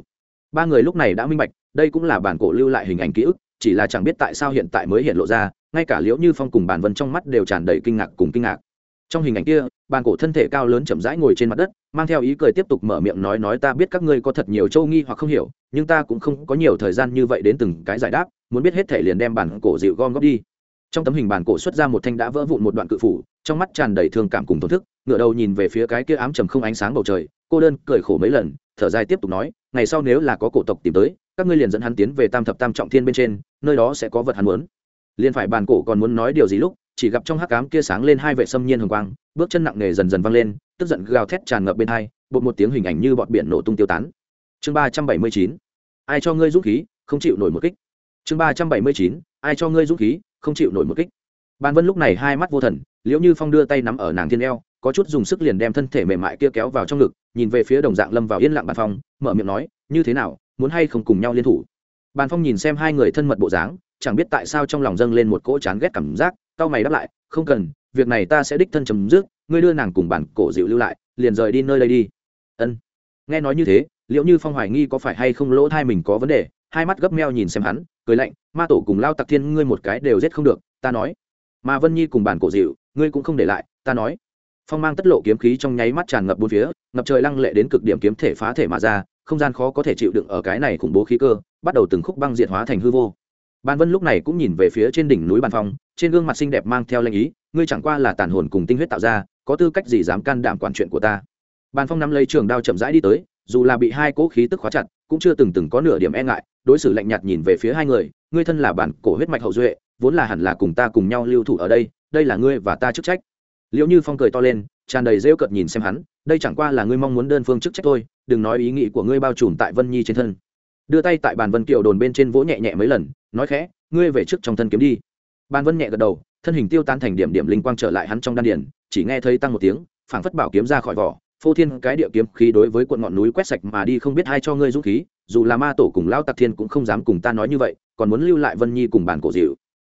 Ba người lúc này đã minh bạch, đây cũng là bản cổ lưu lại hình ảnh ký ức, chỉ là chẳng biết tại sao hiện tại mới hiện lộ ra, ngay cả liễu như phong cùng bản vân trong mắt đều tràn đầy kinh ngạc cùng kinh ngạc. Trong hình ảnh kia bàn cổ thân thể cao lớn chậm rãi ngồi trên mặt đất, mang theo ý cười tiếp tục mở miệng nói nói ta biết các ngươi có thật nhiều châu nghi hoặc không hiểu, nhưng ta cũng không có nhiều thời gian như vậy đến từng cái giải đáp, muốn biết hết thể liền đem bản cổ dịu gom góp đi trong tấm hình bản cổ xuất ra một thanh đã vỡ vụn một đoạn cự phủ, trong mắt tràn đầy thương cảm cùng thổn thức ngựa đầu nhìn về phía cái kia ám trầm không ánh sáng bầu trời, cô đơn cười khổ mấy lần, thở dài tiếp tục nói, ngày sau nếu là có cổ tộc tìm tới, các ngươi liền dẫn hắn tiến về tam thập tam trọng thiên bên trên, nơi đó sẽ có vật hắn muốn. Liền phải bàn cổ còn muốn nói điều gì lúc, chỉ gặp trong hắc ám kia sáng lên hai vệ sâm nhiên hồng quang, bước chân nặng nề dần dần văng lên, tức giận gào thét tràn ngập bên hai, bột một tiếng hình ảnh như bọt biển nổ tung tiêu tán. Chương ba trăm bảy mươi chín, ai cho ngươi dũng khí, không chịu nổi một kích. Chương ba trăm bảy mươi chín, ai cho ngươi dũng khí không chịu nổi một kích. Ban vân lúc này hai mắt vô thần, liễu như phong đưa tay nắm ở nàng thiên eo, có chút dùng sức liền đem thân thể mềm mại kia kéo vào trong ngực, nhìn về phía đồng dạng lâm vào yên lặng bàn phong, mở miệng nói, như thế nào, muốn hay không cùng nhau liên thủ? Bàn phong nhìn xem hai người thân mật bộ dáng, chẳng biết tại sao trong lòng dâng lên một cỗ chán ghét cảm giác tao mày đáp lại, không cần, việc này ta sẽ đích thân chấm dứt, ngươi đưa nàng cùng bản cổ dịu lưu lại, liền rời đi nơi đây đi. Ân. Nghe nói như thế liệu như phong hoài nghi có phải hay không lỗ thai mình có vấn đề, hai mắt gấp meo nhìn xem hắn cười lạnh, ma tổ cùng lao tặc thiên, ngươi một cái đều giết không được, ta nói. Mà vân nhi cùng bản cổ dịu, ngươi cũng không để lại, ta nói. Phong mang tất lộ kiếm khí trong nháy mắt tràn ngập bốn phía, ngập trời lăng lệ đến cực điểm kiếm thể phá thể mà ra, không gian khó có thể chịu đựng ở cái này khủng bố khí cơ, bắt đầu từng khúc băng diệt hóa thành hư vô. Ban vân lúc này cũng nhìn về phía trên đỉnh núi bàn phong, trên gương mặt xinh đẹp mang theo lanh ý, ngươi chẳng qua là tàn hồn cùng tinh huyết tạo ra, có tư cách gì dám can đảm quản chuyện của ta? Bàn phong nắm lấy trường đao chậm rãi đi tới dù là bị hai cỗ khí tức khóa chặt, cũng chưa từng từng có nửa điểm e ngại, đối xử lạnh nhạt nhìn về phía hai người, ngươi thân là bản cổ huyết mạch hậu duệ, vốn là hẳn là cùng ta cùng nhau lưu thủ ở đây đây là ngươi và ta chức trách. Liệu như phong cười to lên, tràn đầy rêu cợt nhìn xem hắn, đây chẳng qua là ngươi mong muốn đơn phương chức trách thôi, đừng nói ý nghĩ của ngươi bao trùm tại vân nhi trên thân. Đưa tay tại bàn vân kiều đồn bên trên vỗ nhẹ nhẹ mấy lần, nói khẽ, ngươi về trước trong thân kiếm đi. Bàn vân nhẹ gật đầu, thân hình tiêu tan thành điểm điểm linh quang trở lại hắn trong đan điển chỉ nghe thấy tăng một tiếng, phảng phất bảo kiếm ra khỏi vỏ phô thiên cái địa kiếm khí đối với quận ngọn núi quét sạch mà đi không biết ai cho ngươi dũng khí, dù là ma tổ cùng lao tặc thiên cũng không dám cùng ta nói như vậy, còn muốn lưu lại vân nhi cùng bản cổ dịu.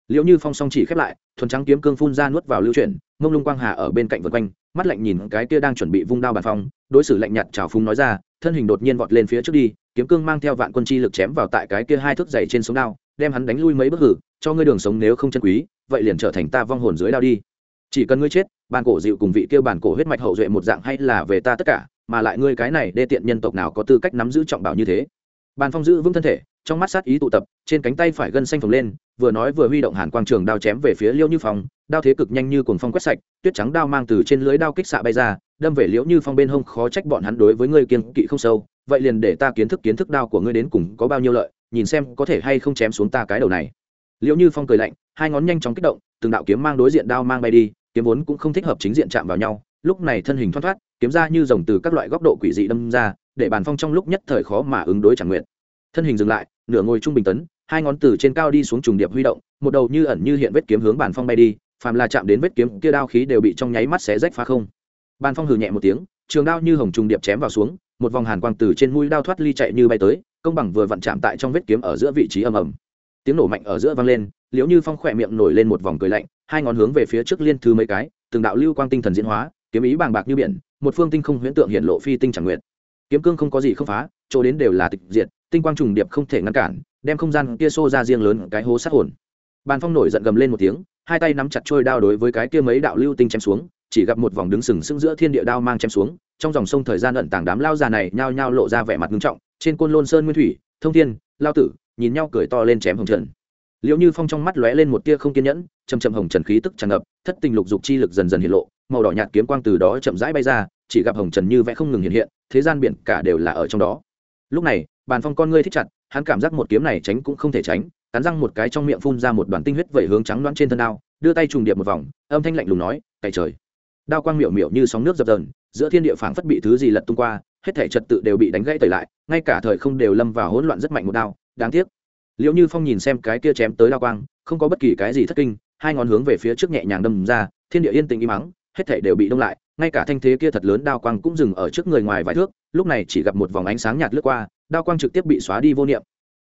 Liệu như phong song chỉ khép lại, thuần trắng kiếm cương phun ra nuốt vào lưu chuyển, mông lung quang hà ở bên cạnh vân quanh, mắt lạnh nhìn cái kia đang chuẩn bị vung đao bàn phong, đối xử lạnh nhạt trào phúng nói ra, thân hình đột nhiên vọt lên phía trước đi, kiếm cương mang theo vạn quân chi lực chém vào tại cái kia hai thước dày trên sống đao, đem hắn đánh lui mấy bước hử, cho ngươi đường sống nếu không chân quý, vậy liền trở thành ta vong hồn dưới đao đi chỉ cần ngươi chết bàn cổ dịu cùng vị kêu bàn cổ huyết mạch hậu duệ một dạng hay là về ta tất cả, mà lại ngươi cái này đê tiện nhân tộc nào có tư cách nắm giữ trọng bảo như thế? Bàn phong giữ vững thân thể, trong mắt sát ý tụ tập, trên cánh tay phải gân xanh phồng lên, vừa nói vừa huy động hàn quang trường đao chém về phía liễu như phong, đao thế cực nhanh như cuồng phong quét sạch, tuyết trắng đao mang từ trên lưới đao kích xạ bay ra, đâm về liễu như phong bên hông, khó trách bọn hắn đối với ngươi kiên kỵ không sâu, vậy liền để ta kiến thức kiến thức đao của ngươi đến cùng có bao nhiêu lợi, nhìn xem có thể hay không chém xuống ta cái đầu này. Liễu như phong cười lạnh hai ngón nhanh chóng kích động, từng đạo kiếm mang đối diện đao mang bay đi, kiếm vốn cũng không thích hợp chính diện chạm vào nhau, lúc này thân hình thoát thoát, kiếm ra như rồng từ các loại góc độ quỷ dị đâm ra, để bàn phong trong lúc nhất thời khó mà ứng đối chẳng nguyện. Thân hình dừng lại, nửa ngồi trung bình tấn, hai ngón từ trên cao đi xuống trùng điệp huy động, một đầu như ẩn như hiện vết kiếm hướng bàn phong bay đi, phàm là chạm đến vết kiếm kia đao khí đều bị trong nháy mắt xé rách phá không. Bàn phong hừ nhẹ một tiếng, trường đao như hồng trùng điệp chém vào xuống, một vòng hàn quang từ trên mũi đao thoát ly chạy như bay tới, công bằng vừa vặn chạm tại trong vết kiếm ở giữa vị trí ầm ầm. Tiếng nổ mạnh ở giữa vang lên liếu như phong khỏe miệng nổi lên một vòng cười lạnh, hai ngón hướng về phía trước liên thứ mấy cái, từng đạo lưu quang tinh thần diễn hóa, kiếm ý bàng bạc như biển, một phương tinh không huyễn tượng hiện lộ phi tinh chẳng nguyện. Kiếm cương không có gì không phá, chỗ đến đều là tịch diệt, tinh quang trùng điệp không thể ngăn cản, đem không gian kia xô ra riêng lớn cái hố sát hồn. Bàn phong nổi giận gầm lên một tiếng, hai tay nắm chặt trôi đao đối với cái kia mấy đạo lưu tinh chém xuống, chỉ gặp một vòng đứng sừng sững giữa thiên địa đao mang chém xuống, trong dòng sông thời gian ẩn tàng đám lao già này nhao nhao lộ ra vẻ mặt nghiêm trọng, trên côn lôn sơn nguyên thủy, thông thiên, lao tử, nhìn nhau cười to lên chém hồng trần liệu như phong trong mắt lóe lên một tia không kiên nhẫn chầm chậm hồng trần khí tức tràn ngập, thất tình lục dục chi lực dần dần hiện lộ, màu đỏ nhạt kiếm quang từ đó chậm rãi bay ra, chỉ gặp hồng trần như vẽ không ngừng hiện hiện, thế gian biển cả đều là ở trong đó. Lúc này, bàn phong con ngươi thích chặt, hắn cảm giác một kiếm này tránh cũng không thể tránh, cắn răng một cái trong miệng phun ra một đoàn tinh huyết vẩy hướng trắng đoán trên thân đao, đưa tay trùng điệp một vòng, âm thanh lạnh lùng nói cày trời. Đao quang miệu miệu như sóng nước dập dờn, giữa thiên địa phảng phất bị thứ gì lật tung qua, hết thể trật tự đều bị đánh gãy tẩy lại, ngay cả thời không đều lâm vào hỗn loạn rất mạnh một đao, đáng tiếc liệu như phong nhìn xem cái kia chém tới đao quang, không có bất kỳ cái gì thất kinh, hai ngón hướng về phía trước nhẹ nhàng đâm ra, thiên địa yên tĩnh im mắng, hết thể đều bị đông lại, ngay cả thanh thế kia thật lớn đao quang cũng dừng ở trước người ngoài vài thước, lúc này chỉ gặp một vòng ánh sáng nhạt lướt qua, đao quang trực tiếp bị xóa đi vô niệm.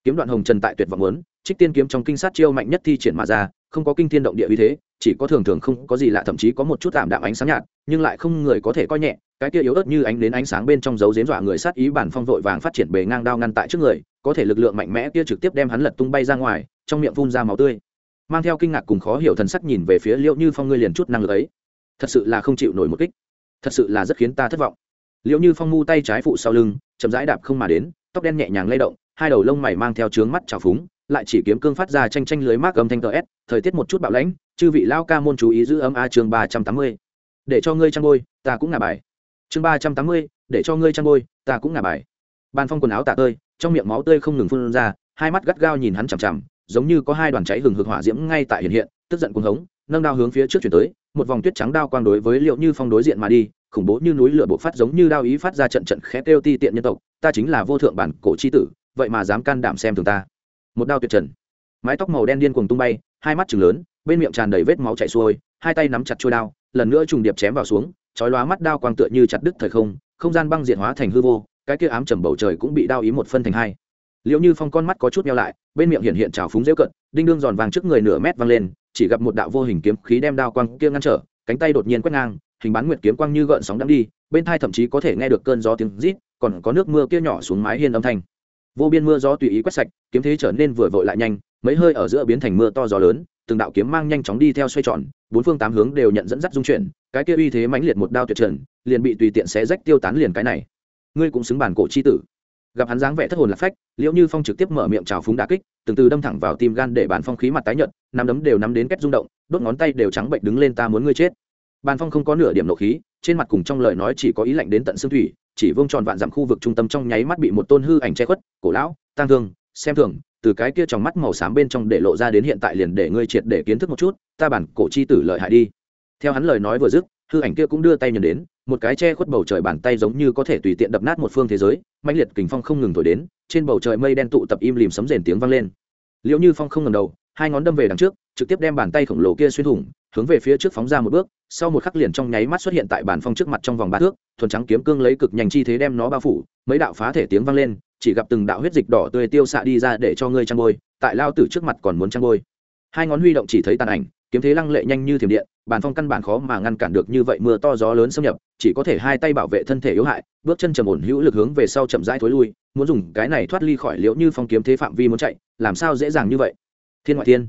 Kiếm đoạn hồng trần tại tuyệt vọng lớn trích tiên kiếm trong kinh sát chiêu mạnh nhất thi triển mà ra, không có kinh thiên động địa uy thế, chỉ có thường thường không có gì lạ, thậm chí có một chút tạm đạm ánh sáng nhạt, nhưng lại không người có thể coi nhẹ, cái kia yếu ớt như ánh đến ánh sáng bên trong dấu dếm dọa người sát ý bản phong vội vàng phát triển bề ngang đao ngăn tại trước người có thể lực lượng mạnh mẽ kia trực tiếp đem hắn lật tung bay ra ngoài, trong miệng phun ra máu tươi. Mang theo kinh ngạc cùng khó hiểu thần sắc nhìn về phía liệu như phong ngươi liền chút năng lực ấy. Thật sự là không chịu nổi một kích. Thật sự là rất khiến ta thất vọng. Liệu như phong mu tay trái phụ sau lưng, chậm rãi đạp không mà đến, tóc đen nhẹ nhàng lay động, hai đầu lông mày mang theo trướng mắt trào phúng, lại chỉ kiếm cương phát ra tranh tranh lưới mác âm thanh tờ s, thời tiết một chút bạo lãnh, chư vị lao ca môn chú ý giữ ấm a chương ba trăm tám mươi. Để cho ngươi chăn bôi, ta cũng ngả bài. Chương ba trăm tám mươi, để cho ngươi chăn bôi, ta cũng ngả bài. Bàn phong quần áo tạ tơi trong miệng máu tươi không ngừng phun ra, hai mắt gắt gao nhìn hắn chằm chằm, giống như có hai đoàn cháy hừng hực hỏa diễm ngay tại hiện hiện, tức giận cuồng hống, nâng đao hướng phía trước chuyển tới, một vòng tuyết trắng đao quang đối với liệu như phong đối diện mà đi, khủng bố như núi lửa bộc phát giống như đao ý phát ra trận trận khẽ kêu ti tiện nhân tộc, ta chính là vô thượng bản cổ chi tử, vậy mà dám can đảm xem thường ta. Một đao tuyệt trần. Mái tóc màu đen điên cuồng tung bay, hai mắt chừng lớn, bên miệng tràn đầy vết máu chảy xuôi, hai tay nắm chặt chuôi đao, lần nữa trùng điệp chém vào xuống, chói lóa mắt đao quang tựa như chặt đứt thời không không gian băng diện hóa thành hư vô cái kia ám trầm bầu trời cũng bị đao ý một phân thành hai. Liệu như phong con mắt có chút nhau lại, bên miệng hiện hiện trào phúng rêu cận đinh đương giòn vàng trước người nửa mét văng lên, chỉ gặp một đạo vô hình kiếm khí đem đao quang kia ngăn trở, cánh tay đột nhiên quét ngang, hình bán nguyệt kiếm quang như gợn sóng đang đi, bên thai thậm chí có thể nghe được cơn gió tiếng rít, còn có nước mưa kia nhỏ xuống mái hiên âm thanh. Vô biên mưa gió tùy ý quét sạch, kiếm thế trở nên vừa vội lại nhanh, mấy hơi ở giữa biến thành mưa to gió lớn, từng đạo kiếm mang nhanh chóng đi theo xoay tròn, bốn phương tám hướng đều nhận dẫn dắt dung chuyển, cái kia uy thế mãnh liệt một đao tuyệt trần, liền bị tùy tiện xé rách tiêu tán liền cái này ngươi cũng xứng bản cổ chi tử. Gặp hắn dáng vẻ thất hồn lạc phách, liễu như phong trực tiếp mở miệng trào phúng đà kích, từng từ đâm thẳng vào tim gan để bản phong khí mặt tái nhợt, nắm đấm đều nắm đến kép rung động, đốt ngón tay đều trắng bệnh đứng lên ta muốn ngươi chết. Bàn phong không có nửa điểm nộ khí, trên mặt cùng trong lời nói chỉ có ý lạnh đến tận xương thủy, chỉ vương tròn vạn dặm khu vực trung tâm trong nháy mắt bị một tôn hư ảnh che khuất, cổ lão tăng thương, xem thường, từ cái kia trong mắt màu xám bên trong để lộ ra đến hiện tại liền để ngươi triệt để kiến thức một chút, ta bản cổ chi tử lợi hại đi. Theo hắn lời nói vừa dứt, hư ảnh kia cũng đưa tay nhận đến một cái che khuất bầu trời bàn tay giống như có thể tùy tiện đập nát một phương thế giới mạnh liệt kình phong không ngừng thổi đến, trên bầu trời mây đen tụ tập im lìm sấm rền tiếng vang lên. Liệu như phong không ngầm đầu, hai ngón đâm về đằng trước, trực tiếp đem bàn tay khổng lồ kia xuyên thủng, hướng về phía trước phóng ra một bước, sau một khắc liền trong nháy mắt xuất hiện tại bàn phong trước mặt trong vòng ba thước, thuần trắng kiếm cương lấy cực nhanh chi thế đem nó bao phủ, mấy đạo phá thể tiếng vang lên, chỉ gặp từng đạo huyết dịch đỏ tươi tiêu xạ đi ra để cho ngươi trăng bôi, tại lao tử trước mặt còn muốn trăng bôi. Hai ngón huy động chỉ thấy tàn ảnh kiếm thế lăng lệ nhanh như thiểm điện, bàn phong căn bản khó mà ngăn cản được như vậy mưa to gió lớn xâm nhập, chỉ có thể hai tay bảo vệ thân thể yếu hại, bước chân trầm ổn hữu lực hướng về sau chậm rãi thối lui, muốn dùng cái này thoát ly khỏi liễu như phong kiếm thế phạm vi muốn chạy, làm sao dễ dàng như vậy? Thiên ngoại thiên.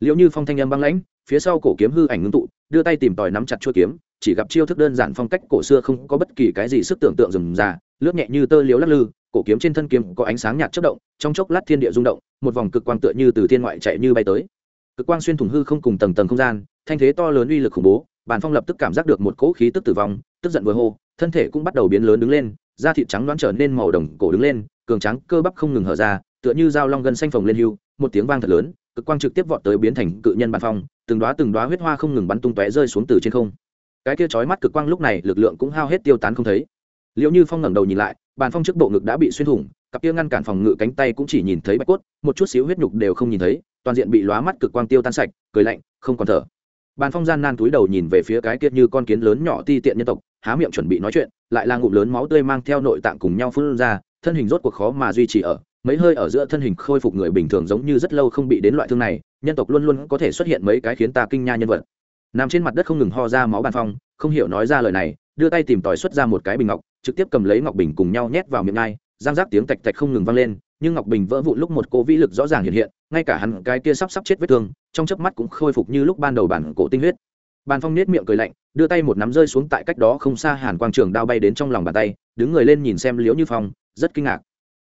Liễu như phong thanh âm băng lãnh, phía sau cổ kiếm hư ảnh ngưng tụ, đưa tay tìm tòi nắm chặt chuôi kiếm, chỉ gặp chiêu thức đơn giản phong cách cổ xưa không có bất kỳ cái gì sức tưởng tượng rừng già lướt nhẹ như tơ liếu lắc lư, cổ kiếm trên thân kiếm có ánh sáng nhạt chất động, trong chốc lát thiên địa rung động, một vòng cực quang tựa như từ thiên ngoại chạy như bay tới cực quang xuyên thủng hư không cùng tầng tầng không gian, thanh thế to lớn uy lực khủng bố, bàn phong lập tức cảm giác được một cỗ khí tức tử vong, tức giận vừa hô, thân thể cũng bắt đầu biến lớn đứng lên, da thịt trắng đoán trở nên màu đồng cổ đứng lên, cường trắng cơ bắp không ngừng hở ra, tựa như dao long gân xanh phồng lên hưu, một tiếng vang thật lớn, cực quang trực tiếp vọt tới biến thành cự nhân bàn phong, từng đoá từng đoá huyết hoa không ngừng bắn tung tóe rơi xuống từ trên không. Cái kia chói mắt cực quang lúc này, lực lượng cũng hao hết tiêu tán không thấy. Liệu như phong ngẩng đầu nhìn lại, bàn phong trước bộ ngực đã bị xuyên thủng, cặp kia ngăn cản phòng ngự cánh tay cũng chỉ nhìn thấy bạch cốt, một chút xíu huyết nhục đều không nhìn thấy toàn diện bị lóa mắt cực quang tiêu tan sạch, cười lạnh, không còn thở. Bàn phong gian nan túi đầu nhìn về phía cái kia như con kiến lớn nhỏ ti tiện nhân tộc, há miệng chuẩn bị nói chuyện, lại là ngụm lớn máu tươi mang theo nội tạng cùng nhau phun ra, thân hình rốt cuộc khó mà duy trì ở, mấy hơi ở giữa thân hình khôi phục người bình thường giống như rất lâu không bị đến loại thương này, nhân tộc luôn luôn có thể xuất hiện mấy cái khiến ta kinh nha nhân vật. Nằm trên mặt đất không ngừng ho ra máu bàn phong, không hiểu nói ra lời này, đưa tay tìm tòi xuất ra một cái bình ngọc, trực tiếp cầm lấy ngọc bình cùng nhau nhét vào miệng ngai giang giác tiếng tạch tạch không ngừng vang lên nhưng ngọc bình vỡ vụn lúc một cô vĩ lực rõ ràng hiện hiện, ngay cả hắn cái kia sắp sắp chết vết thương, trong chớp mắt cũng khôi phục như lúc ban đầu bản cổ tinh huyết. Bàn phong nết miệng cười lạnh, đưa tay một nắm rơi xuống tại cách đó không xa hàn quang trường đao bay đến trong lòng bàn tay, đứng người lên nhìn xem liễu như phong, rất kinh ngạc.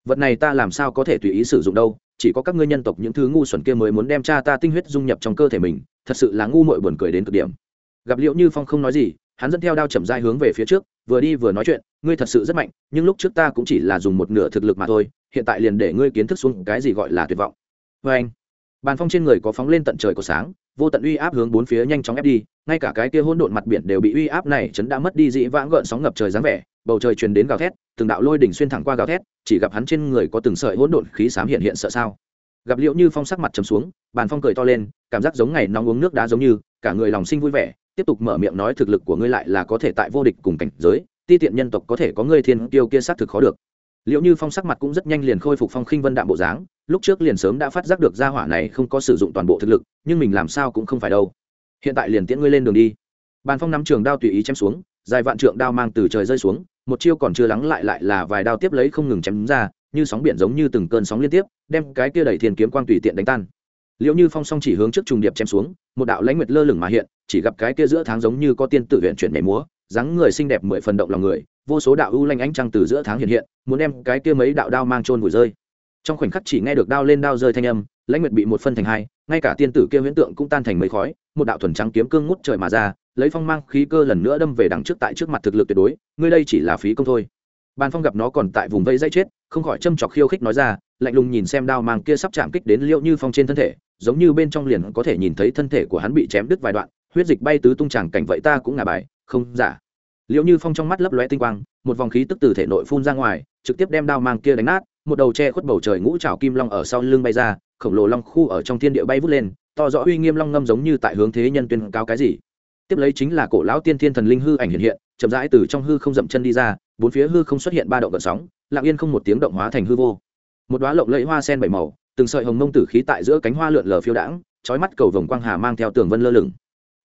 Vật này ta làm sao có thể tùy ý sử dụng đâu, chỉ có các ngươi nhân tộc những thứ ngu xuẩn kia mới muốn đem cha ta tinh huyết dung nhập trong cơ thể mình, thật sự là ngu muội buồn cười đến cực điểm. Gặp liễu như phong không nói gì hắn dẫn theo đao chậm dai hướng về phía trước, vừa đi vừa nói chuyện, ngươi thật sự rất mạnh, nhưng lúc trước ta cũng chỉ là dùng một nửa thực lực mà thôi, hiện tại liền để ngươi kiến thức xuống cái gì gọi là tuyệt vọng. Vê anh, bàn phong trên người có phóng lên tận trời của sáng, vô tận uy áp hướng bốn phía nhanh chóng ép đi, ngay cả cái kia hỗn độn mặt biển đều bị uy áp này chấn đã mất đi dị vãng gợn sóng ngập trời dáng vẻ, bầu trời truyền đến gào thét, từng đạo lôi đỉnh xuyên thẳng qua gào thét, chỉ gặp hắn trên người có từng sợi hỗn độn khí xám hiện hiện sợ sao. Gặp liệu như phong sắc mặt trầm xuống, bàn phong cười to lên, cảm giác giống ngày nóng uống nước đá giống như, cả người lòng sinh vui vẻ tiếp tục mở miệng nói thực lực của ngươi lại là có thể tại vô địch cùng cảnh giới, ti tiện nhân tộc có thể có ngươi thiên tiêu kia xác thực khó được. Liệu như phong sắc mặt cũng rất nhanh liền khôi phục phong khinh vân đạm bộ dáng, lúc trước liền sớm đã phát giác được gia hỏa này không có sử dụng toàn bộ thực lực, nhưng mình làm sao cũng không phải đâu. Hiện tại liền tiễn ngươi lên đường đi. Bàn phong nắm trường đao tùy ý chém xuống, dài vạn trượng đao mang từ trời rơi xuống, một chiêu còn chưa lắng lại lại là vài đao tiếp lấy không ngừng chém ra, như sóng biển giống như từng cơn sóng liên tiếp, đem cái kia đẩy thiên kiếm quang tùy tiện đánh tan liệu như phong song chỉ hướng trước trùng điệp chém xuống, một đạo lãnh nguyệt lơ lửng mà hiện, chỉ gặp cái kia giữa tháng giống như có tiên tử huyện chuyển nhảy múa, dáng người xinh đẹp mười phần động lòng người, vô số đạo ưu lanh ánh trăng từ giữa tháng hiện hiện, muốn đem cái kia mấy đạo đao mang trôn vùi rơi. Trong khoảnh khắc chỉ nghe được đao lên đao rơi thanh âm, lãnh nguyệt bị một phân thành hai, ngay cả tiên tử kia huyễn tượng cũng tan thành mấy khói, một đạo thuần trắng kiếm cương ngút trời mà ra, lấy phong mang khí cơ lần nữa đâm về đằng trước tại trước mặt thực lực tuyệt đối, ngươi đây chỉ là phí công thôi. Bàn phong gặp nó còn tại vùng vây dây chết không khỏi châm chọc khiêu khích nói ra, lạnh lùng nhìn xem đao mang kia sắp chạm kích đến liệu như phong trên thân thể, giống như bên trong liền có thể nhìn thấy thân thể của hắn bị chém đứt vài đoạn, huyết dịch bay tứ tung tràng cảnh vậy ta cũng ngả bài, không dạ. giả liệu như phong trong mắt lấp lóe tinh quang, một vòng khí tức từ thể nội phun ra ngoài, trực tiếp đem đao mang kia đánh nát, một đầu che khuất bầu trời ngũ trào kim long ở sau lưng bay ra, khổng lồ long khu ở trong thiên địa bay vút lên, to rõ uy nghiêm long ngâm giống như tại hướng thế nhân tuyên cao cái gì. Tiếp lấy chính là cổ lão tiên thiên thần linh hư ảnh hiện hiện, chậm rãi từ trong hư không dậm chân đi ra, bốn phía hư không xuất hiện ba động gợn sóng lặng yên không một tiếng động hóa thành hư vô. Một đoá lộng lẫy hoa sen bảy màu, từng sợi hồng mông tử khí tại giữa cánh hoa lượn lờ phiêu đãng trói mắt cầu vồng quang hà mang theo tường vân lơ lửng.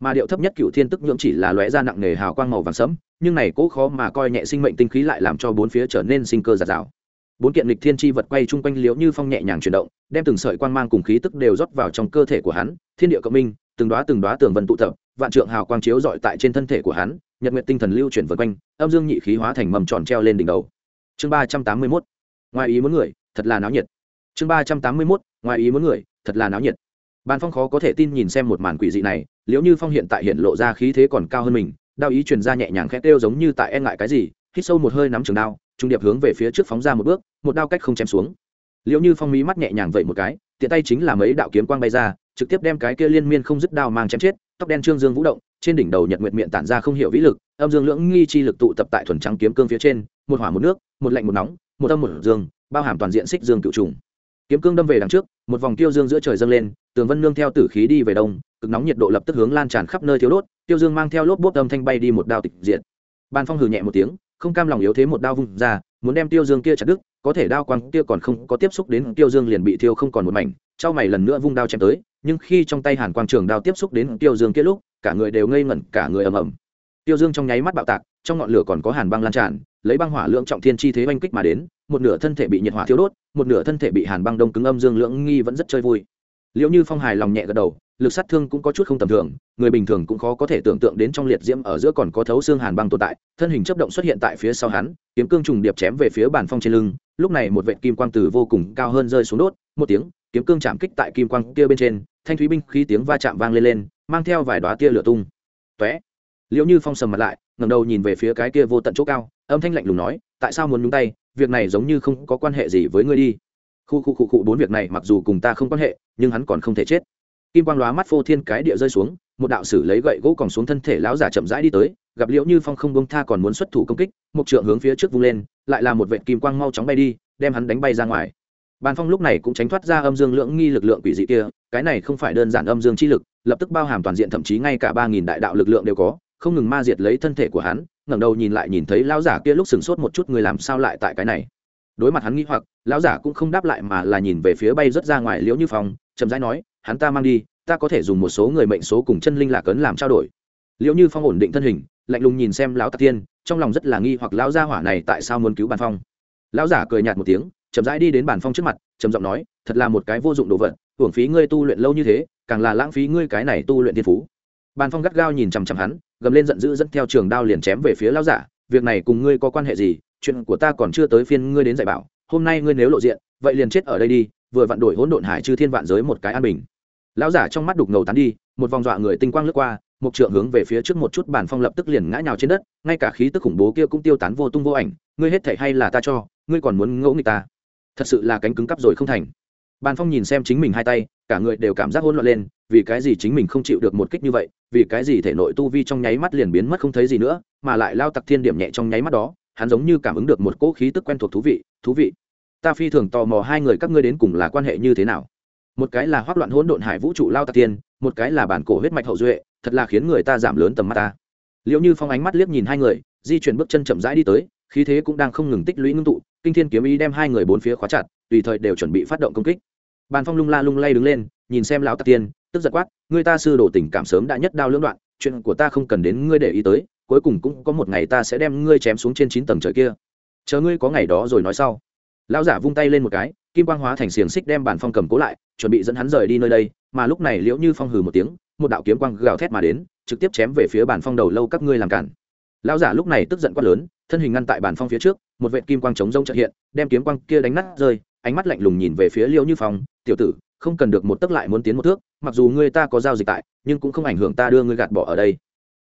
Mà điệu thấp nhất cựu thiên tức nhưỡng chỉ là lóe ra nặng nề hào quang màu vàng sẫm, nhưng này cố khó mà coi nhẹ sinh mệnh tinh khí lại làm cho bốn phía trở nên sinh cơ giạt rào. Bốn kiện lịch thiên chi vật quay chung quanh liễu như phong nhẹ nhàng chuyển động, đem từng sợi quang mang cùng khí tức đều rót vào trong cơ thể của hắn, thiên địa cộng minh, từng đoá từng đoá tường vân tụ tập, vạn trượng hào quang chiếu dọi tại trên thân thể của hắn, nhật nguyện tinh thần lưu chuyển vượt quanh, âm dương nhị khí hóa thành mầm tròn treo lên đỉnh đầu chương ba trăm tám mươi mốt, ngoài ý muốn người, thật là náo nhiệt. Chương ba trăm tám mươi mốt, ngoài ý muốn người, thật là náo nhiệt. Bàn phong khó có thể tin nhìn xem một màn quỷ dị này liệu như phong hiện tại hiện lộ ra khí thế còn cao hơn mình đao ý truyền ra nhẹ nhàng khét kêu giống như tại e ngại cái gì, hít sâu một hơi nắm trường đao, trung điệp hướng về phía trước phóng ra một bước, một đao cách không chém xuống. Liệu như phong mí mắt nhẹ nhàng vậy một cái, tiện tay chính là mấy đạo kiếm quang bay ra, trực tiếp đem cái kia liên miên không dứt đao mang chém chết, tóc đen trương dương vũ động, trên đỉnh đầu nhật nguyệt miệng tản ra không hiểu vĩ lực, âm dương lưỡng nghi chi lực tụ tập tại thuần trắng kiếm cương phía trên một hỏa một nước, một lạnh một nóng, một âm một dương, bao hàm toàn diện xích dương cựu trùng. Kiếm cương đâm về đằng trước, một vòng tiêu dương giữa trời dâng lên, tường vân nương theo tử khí đi về đông, cực nóng nhiệt độ lập tức hướng lan tràn khắp nơi thiếu đốt, tiêu dương mang theo lốp bốp âm thanh bay đi một đao tịch diện ban phong hừ nhẹ một tiếng, không cam lòng yếu thế một đao vung ra, muốn đem tiêu dương kia chặt đứt, có thể đao quang kia còn không có tiếp xúc đến, tiêu dương liền bị thiêu không còn một mảnh, trao mày lần nữa vung đao chém tới, nhưng khi trong tay hàn quang trường đao tiếp xúc đến tiêu dương kia lúc, cả người đều ngây ngẩn, cả người ầm ầm. Tiêu dương trong nháy mắt bạo tạc, trong ngọn lửa còn có hàn băng lan tràn lấy băng hỏa lượng trọng thiên chi thế oanh kích mà đến, một nửa thân thể bị nhiệt hỏa thiêu đốt, một nửa thân thể bị hàn băng đông cứng âm dương lưỡng nghi vẫn rất chơi vui. Liệu như phong hài lòng nhẹ gật đầu, lực sát thương cũng có chút không tầm thường, người bình thường cũng khó có thể tưởng tượng đến trong liệt diễm ở giữa còn có thấu xương hàn băng tồn tại, thân hình chấp động xuất hiện tại phía sau hắn, kiếm cương trùng điệp chém về phía bàn phong trên lưng, lúc này một vệ kim quang từ vô cùng cao hơn rơi xuống đốt, một tiếng, kiếm cương chạm kích tại kim quang kia bên trên, thanh thúy binh khí tiếng va chạm vang lên lên, mang theo vài đoá tia lửa tung. Tóe. Liệu như phong sầm mặt lại ngẩng đầu nhìn về phía cái kia vô tận chỗ cao, âm thanh lạnh lùng nói, tại sao muốn nhúng tay? Việc này giống như không có quan hệ gì với ngươi đi. Khu khu khu khu, bốn việc này mặc dù cùng ta không quan hệ, nhưng hắn còn không thể chết. Kim quang lóa mắt phô thiên cái địa rơi xuống, một đạo sử lấy gậy gỗ còn xuống thân thể lão giả chậm rãi đi tới, gặp liễu như phong không bông tha còn muốn xuất thủ công kích, một trượng hướng phía trước vung lên, lại là một vệ kim quang mau chóng bay đi, đem hắn đánh bay ra ngoài. Bàn phong lúc này cũng tránh thoát ra âm dương lưỡng nghi lực lượng quỷ dị kia, cái này không phải đơn giản âm dương chi lực, lập tức bao hàm toàn diện, thậm chí ngay cả ba nghìn đại đạo lực lượng đều có không ngừng ma diệt lấy thân thể của hắn, ngẩng đầu nhìn lại nhìn thấy lão giả kia lúc sừng sốt một chút, người làm sao lại tại cái này? Đối mặt hắn nghĩ hoặc, lão giả cũng không đáp lại mà là nhìn về phía bay rất ra ngoài liễu như phong, chậm rãi nói, hắn ta mang đi, ta có thể dùng một số người mệnh số cùng chân linh lạc ấn làm trao đổi. Liễu như phong ổn định thân hình, lạnh lùng nhìn xem lão tạc tiên, trong lòng rất là nghi hoặc lão gia hỏa này tại sao muốn cứu bàn phong. Lão giả cười nhạt một tiếng, chậm rãi đi đến bàn phong trước mặt, trầm giọng nói, thật là một cái vô dụng đồ vật, hưởng phí ngươi tu luyện lâu như thế, càng là lãng phí ngươi cái này tu luyện thiên phú. Bàn phong gắt gao nhìn chằm chằm hắn gầm lên giận dữ dẫn theo trường đao liền chém về phía lão giả, việc này cùng ngươi có quan hệ gì? Chuyện của ta còn chưa tới phiên ngươi đến dạy bảo, hôm nay ngươi nếu lộ diện, vậy liền chết ở đây đi, vừa vặn đổi hỗn độn hải chư thiên vạn giới một cái an bình. Lão giả trong mắt đục ngầu tán đi, một vòng dọa người tinh quang lướt qua, một trượng hướng về phía trước một chút bàn phong lập tức liền ngã nhào trên đất, ngay cả khí tức khủng bố kia cũng tiêu tán vô tung vô ảnh, ngươi hết thể hay là ta cho, ngươi còn muốn ngỗ nghịch ta? Thật sự là cánh cứng cắp rồi không thành bàn phong nhìn xem chính mình hai tay, cả người đều cảm giác hỗn loạn lên, vì cái gì chính mình không chịu được một kích như vậy, vì cái gì thể nội tu vi trong nháy mắt liền biến mất không thấy gì nữa, mà lại lao tặc thiên điểm nhẹ trong nháy mắt đó, hắn giống như cảm ứng được một cỗ khí tức quen thuộc thú vị thú vị, ta phi thường tò mò hai người các ngươi đến cùng là quan hệ như thế nào. Một cái là hoác loạn hỗn độn hải vũ trụ lao tạc tiên một cái là bản cổ huyết mạch hậu duệ, thật là khiến người ta giảm lớn tầm mắt ta. Liệu như phong ánh mắt liếc nhìn hai người, di chuyển bước chân chậm rãi đi tới, khí thế cũng đang không ngừng tích lũy ngưng tụ, kinh thiên kiếm ý đem hai người bốn phía khóa chặt, tùy thời đều chuẩn bị phát động công kích bàn phong lung la lung lay đứng lên, nhìn xem lão tạc tiên, tức giật quát người ta sư đổ tình cảm sớm đã nhất đao lưỡng đoạn, chuyện của ta không cần đến ngươi để ý tới, cuối cùng cũng có một ngày ta sẽ đem ngươi chém xuống trên chín tầng trời kia. Chờ ngươi có ngày đó rồi nói sau. Lão giả vung tay lên một cái, kim quang hóa thành xiềng xích đem bản phong cầm cố lại, chuẩn bị dẫn hắn rời đi nơi đây, mà lúc này liễu như phong hừ một tiếng, một đạo kiếm quang gào thét mà đến, trực tiếp chém về phía bản phong đầu lâu các ngươi làm cản. Lão giả lúc này tức giận quát lớn, thân hình ngăn tại bản phong phía trước, một vệ kim quang chống rông trợ hiện, đem kiếm quang kia đánh nát rơi ánh mắt lạnh lùng nhìn về phía Liêu như phong, tiểu tử, không cần được một tấc lại muốn tiến một thước, mặc dù ngươi ta có giao dịch tại, nhưng cũng không ảnh hưởng ta đưa ngươi gạt bỏ ở đây.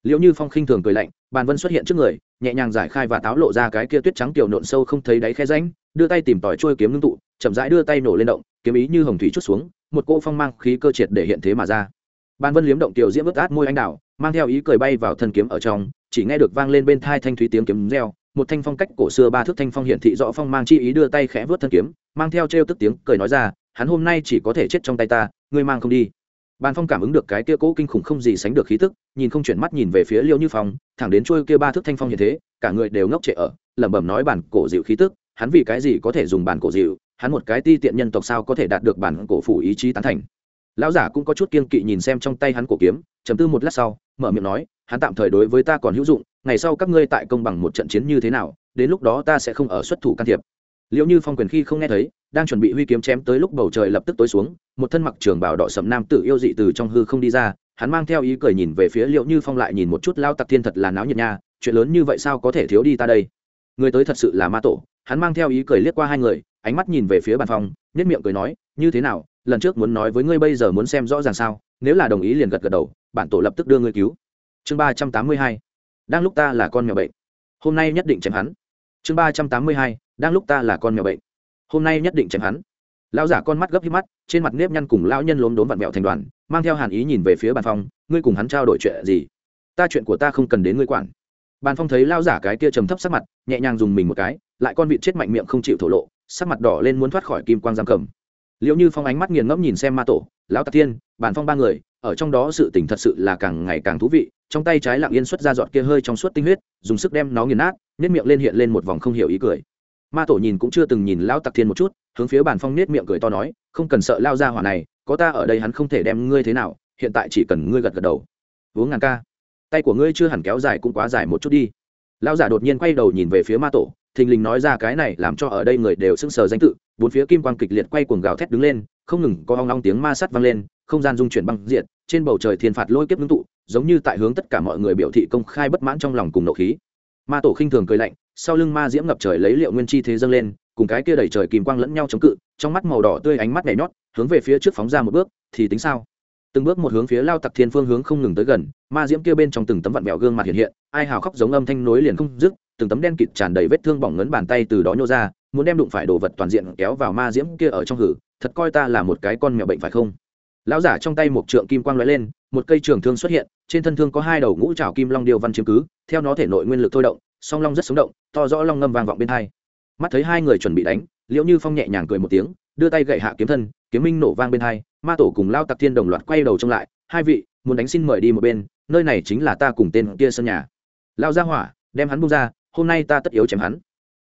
Liệu như phong khinh thường cười lạnh, bàn vân xuất hiện trước người, nhẹ nhàng giải khai và táo lộ ra cái kia tuyết trắng tiểu nộn sâu không thấy đáy khe ránh đưa tay tìm tỏi trôi kiếm ngưng tụ, chậm rãi đưa tay nổ lên động, kiếm ý như hồng thủy chút xuống, một cỗ phong mang khí cơ triệt để hiện thế mà ra. Ban vân liếm động tiểu diễm ướt át môi anh đào, mang theo ý cười bay vào thân kiếm ở trong, chỉ nghe được vang lên bên thai thanh thúy tiếng kiếm reo một thanh phong cách cổ xưa ba thước thanh phong hiển thị rõ phong mang chi ý đưa tay khẽ vớt thân kiếm, mang theo trêu tức tiếng cười nói ra, hắn hôm nay chỉ có thể chết trong tay ta, ngươi mang không đi. Bàn phong cảm ứng được cái kia cỗ kinh khủng không gì sánh được khí tức, nhìn không chuyển mắt nhìn về phía liêu như phong, thẳng đến trôi kia ba thước thanh phong như thế, cả người đều ngốc trệ ở, lẩm bẩm nói bản cổ dịu khí tức, hắn vì cái gì có thể dùng bản cổ dịu, hắn một cái ti tiện nhân tộc sao có thể đạt được bản cổ phủ ý chí tán thành. Lão giả cũng có chút kiên kỵ nhìn xem trong tay hắn cổ kiếm chấm tư một lát sau, mở miệng nói, hắn tạm thời đối với ta còn hữu dụng ngày sau các ngươi tại công bằng một trận chiến như thế nào, đến lúc đó ta sẽ không ở xuất thủ can thiệp. Liệu như phong quyền khi không nghe thấy, đang chuẩn bị huy kiếm chém tới lúc bầu trời lập tức tối xuống, một thân mặc trường bảo đỏ sầm nam tử yêu dị từ trong hư không đi ra, hắn mang theo ý cười nhìn về phía liệu như phong lại nhìn một chút, lao tặc thiên thật là náo nhiệt nha, chuyện lớn như vậy sao có thể thiếu đi ta đây? Người tới thật sự là ma tổ. Hắn mang theo ý cười liếc qua hai người, ánh mắt nhìn về phía bàn phong nhất miệng cười nói, như thế nào, lần trước muốn nói với ngươi bây giờ muốn xem rõ ràng sao, nếu là đồng ý liền gật gật đầu, bản tổ lập tức đưa ngươi cứu. Chương ba trăm tám mươi hai đang lúc ta là con mèo bệnh. Hôm nay nhất định chém hắn. Chương ba trăm tám mươi hai, đang lúc ta là con mèo bệnh. Hôm nay nhất định chém hắn. Lão giả con mắt gấp hít mắt, trên mặt nếp nhăn cùng lão nhân lốm đốm vặn mẹo thành đoàn, mang theo hàn ý nhìn về phía bàn phong, ngươi cùng hắn trao đổi chuyện gì? Ta chuyện của ta không cần đến ngươi quản. Bàn phong thấy lão giả cái kia trầm thấp sắc mặt, nhẹ nhàng dùng mình một cái, lại con vịt chết mạnh miệng không chịu thổ lộ, sắc mặt đỏ lên muốn thoát khỏi kim quang giam cầm. Liệu như phong ánh mắt nghiền ngẫm nhìn xem ma tổ, lão tạc tiên bàn phong ba người ở trong đó sự tình thật sự là càng ngày càng thú vị, trong tay trái lặng yên xuất ra dọn kia hơi trong suốt tinh huyết, dùng sức đem nó nghiền nát nếp miệng lên hiện lên một vòng không hiểu ý cười. Ma tổ nhìn cũng chưa từng nhìn lão tặc thiên một chút, hướng phía bàn phong nết miệng cười to nói, không cần sợ lao ra hỏa này, có ta ở đây hắn không thể đem ngươi thế nào, hiện tại chỉ cần ngươi gật gật đầu. Uống ngàn ca. Tay của ngươi chưa hẳn kéo dài cũng quá dài một chút đi. Lao giả đột nhiên quay đầu nhìn về phía ma tổ, thình lình nói ra cái này làm cho ở đây người đều sững sờ danh tự, bốn phía kim quang kịch liệt quay cuồng gào thét đứng lên, không ngừng có hoang long tiếng ma sắt vang lên không gian dung chuyển băng diệt, trên bầu trời thiên phạt lôi kiếp ngưng tụ, giống như tại hướng tất cả mọi người biểu thị công khai bất mãn trong lòng cùng nộ khí. Ma tổ khinh thường cười lạnh, sau lưng ma diễm ngập trời lấy liệu nguyên chi thế dâng lên, cùng cái kia đẩy trời kìm quang lẫn nhau chống cự, trong mắt màu đỏ tươi ánh mắt nhảy nhót, hướng về phía trước phóng ra một bước, thì tính sao? Từng bước một hướng phía lao tặc thiên phương hướng không ngừng tới gần, ma diễm kia bên trong từng tấm vặn vẹo gương mặt hiện hiện, ai hào khóc giống âm thanh nối liền không dứt, từng tấm đen kịt tràn đầy vết thương bỏng ngấn bàn tay từ đó nhô ra, muốn đem đụng phải đồ vật toàn diện kéo vào ma diễm kia ở trong hử, thật coi ta là một cái con mèo bệnh phải không? Lão giả trong tay một trượng kim quang lóe lên một cây trường thương xuất hiện trên thân thương có hai đầu ngũ trào kim long điêu văn chiếm cứ theo nó thể nội nguyên lực thôi động song long rất sống động to rõ long ngâm vang vọng bên hai. Mắt thấy hai người chuẩn bị đánh liễu như phong nhẹ nhàng cười một tiếng đưa tay gậy hạ kiếm thân kiếm minh nổ vang bên hai ma tổ cùng lao tặc thiên đồng loạt quay đầu trông lại hai vị muốn đánh xin mời đi một bên nơi này chính là ta cùng tên kia sân nhà. Lao ra hỏa đem hắn bung ra hôm nay ta tất yếu chém hắn.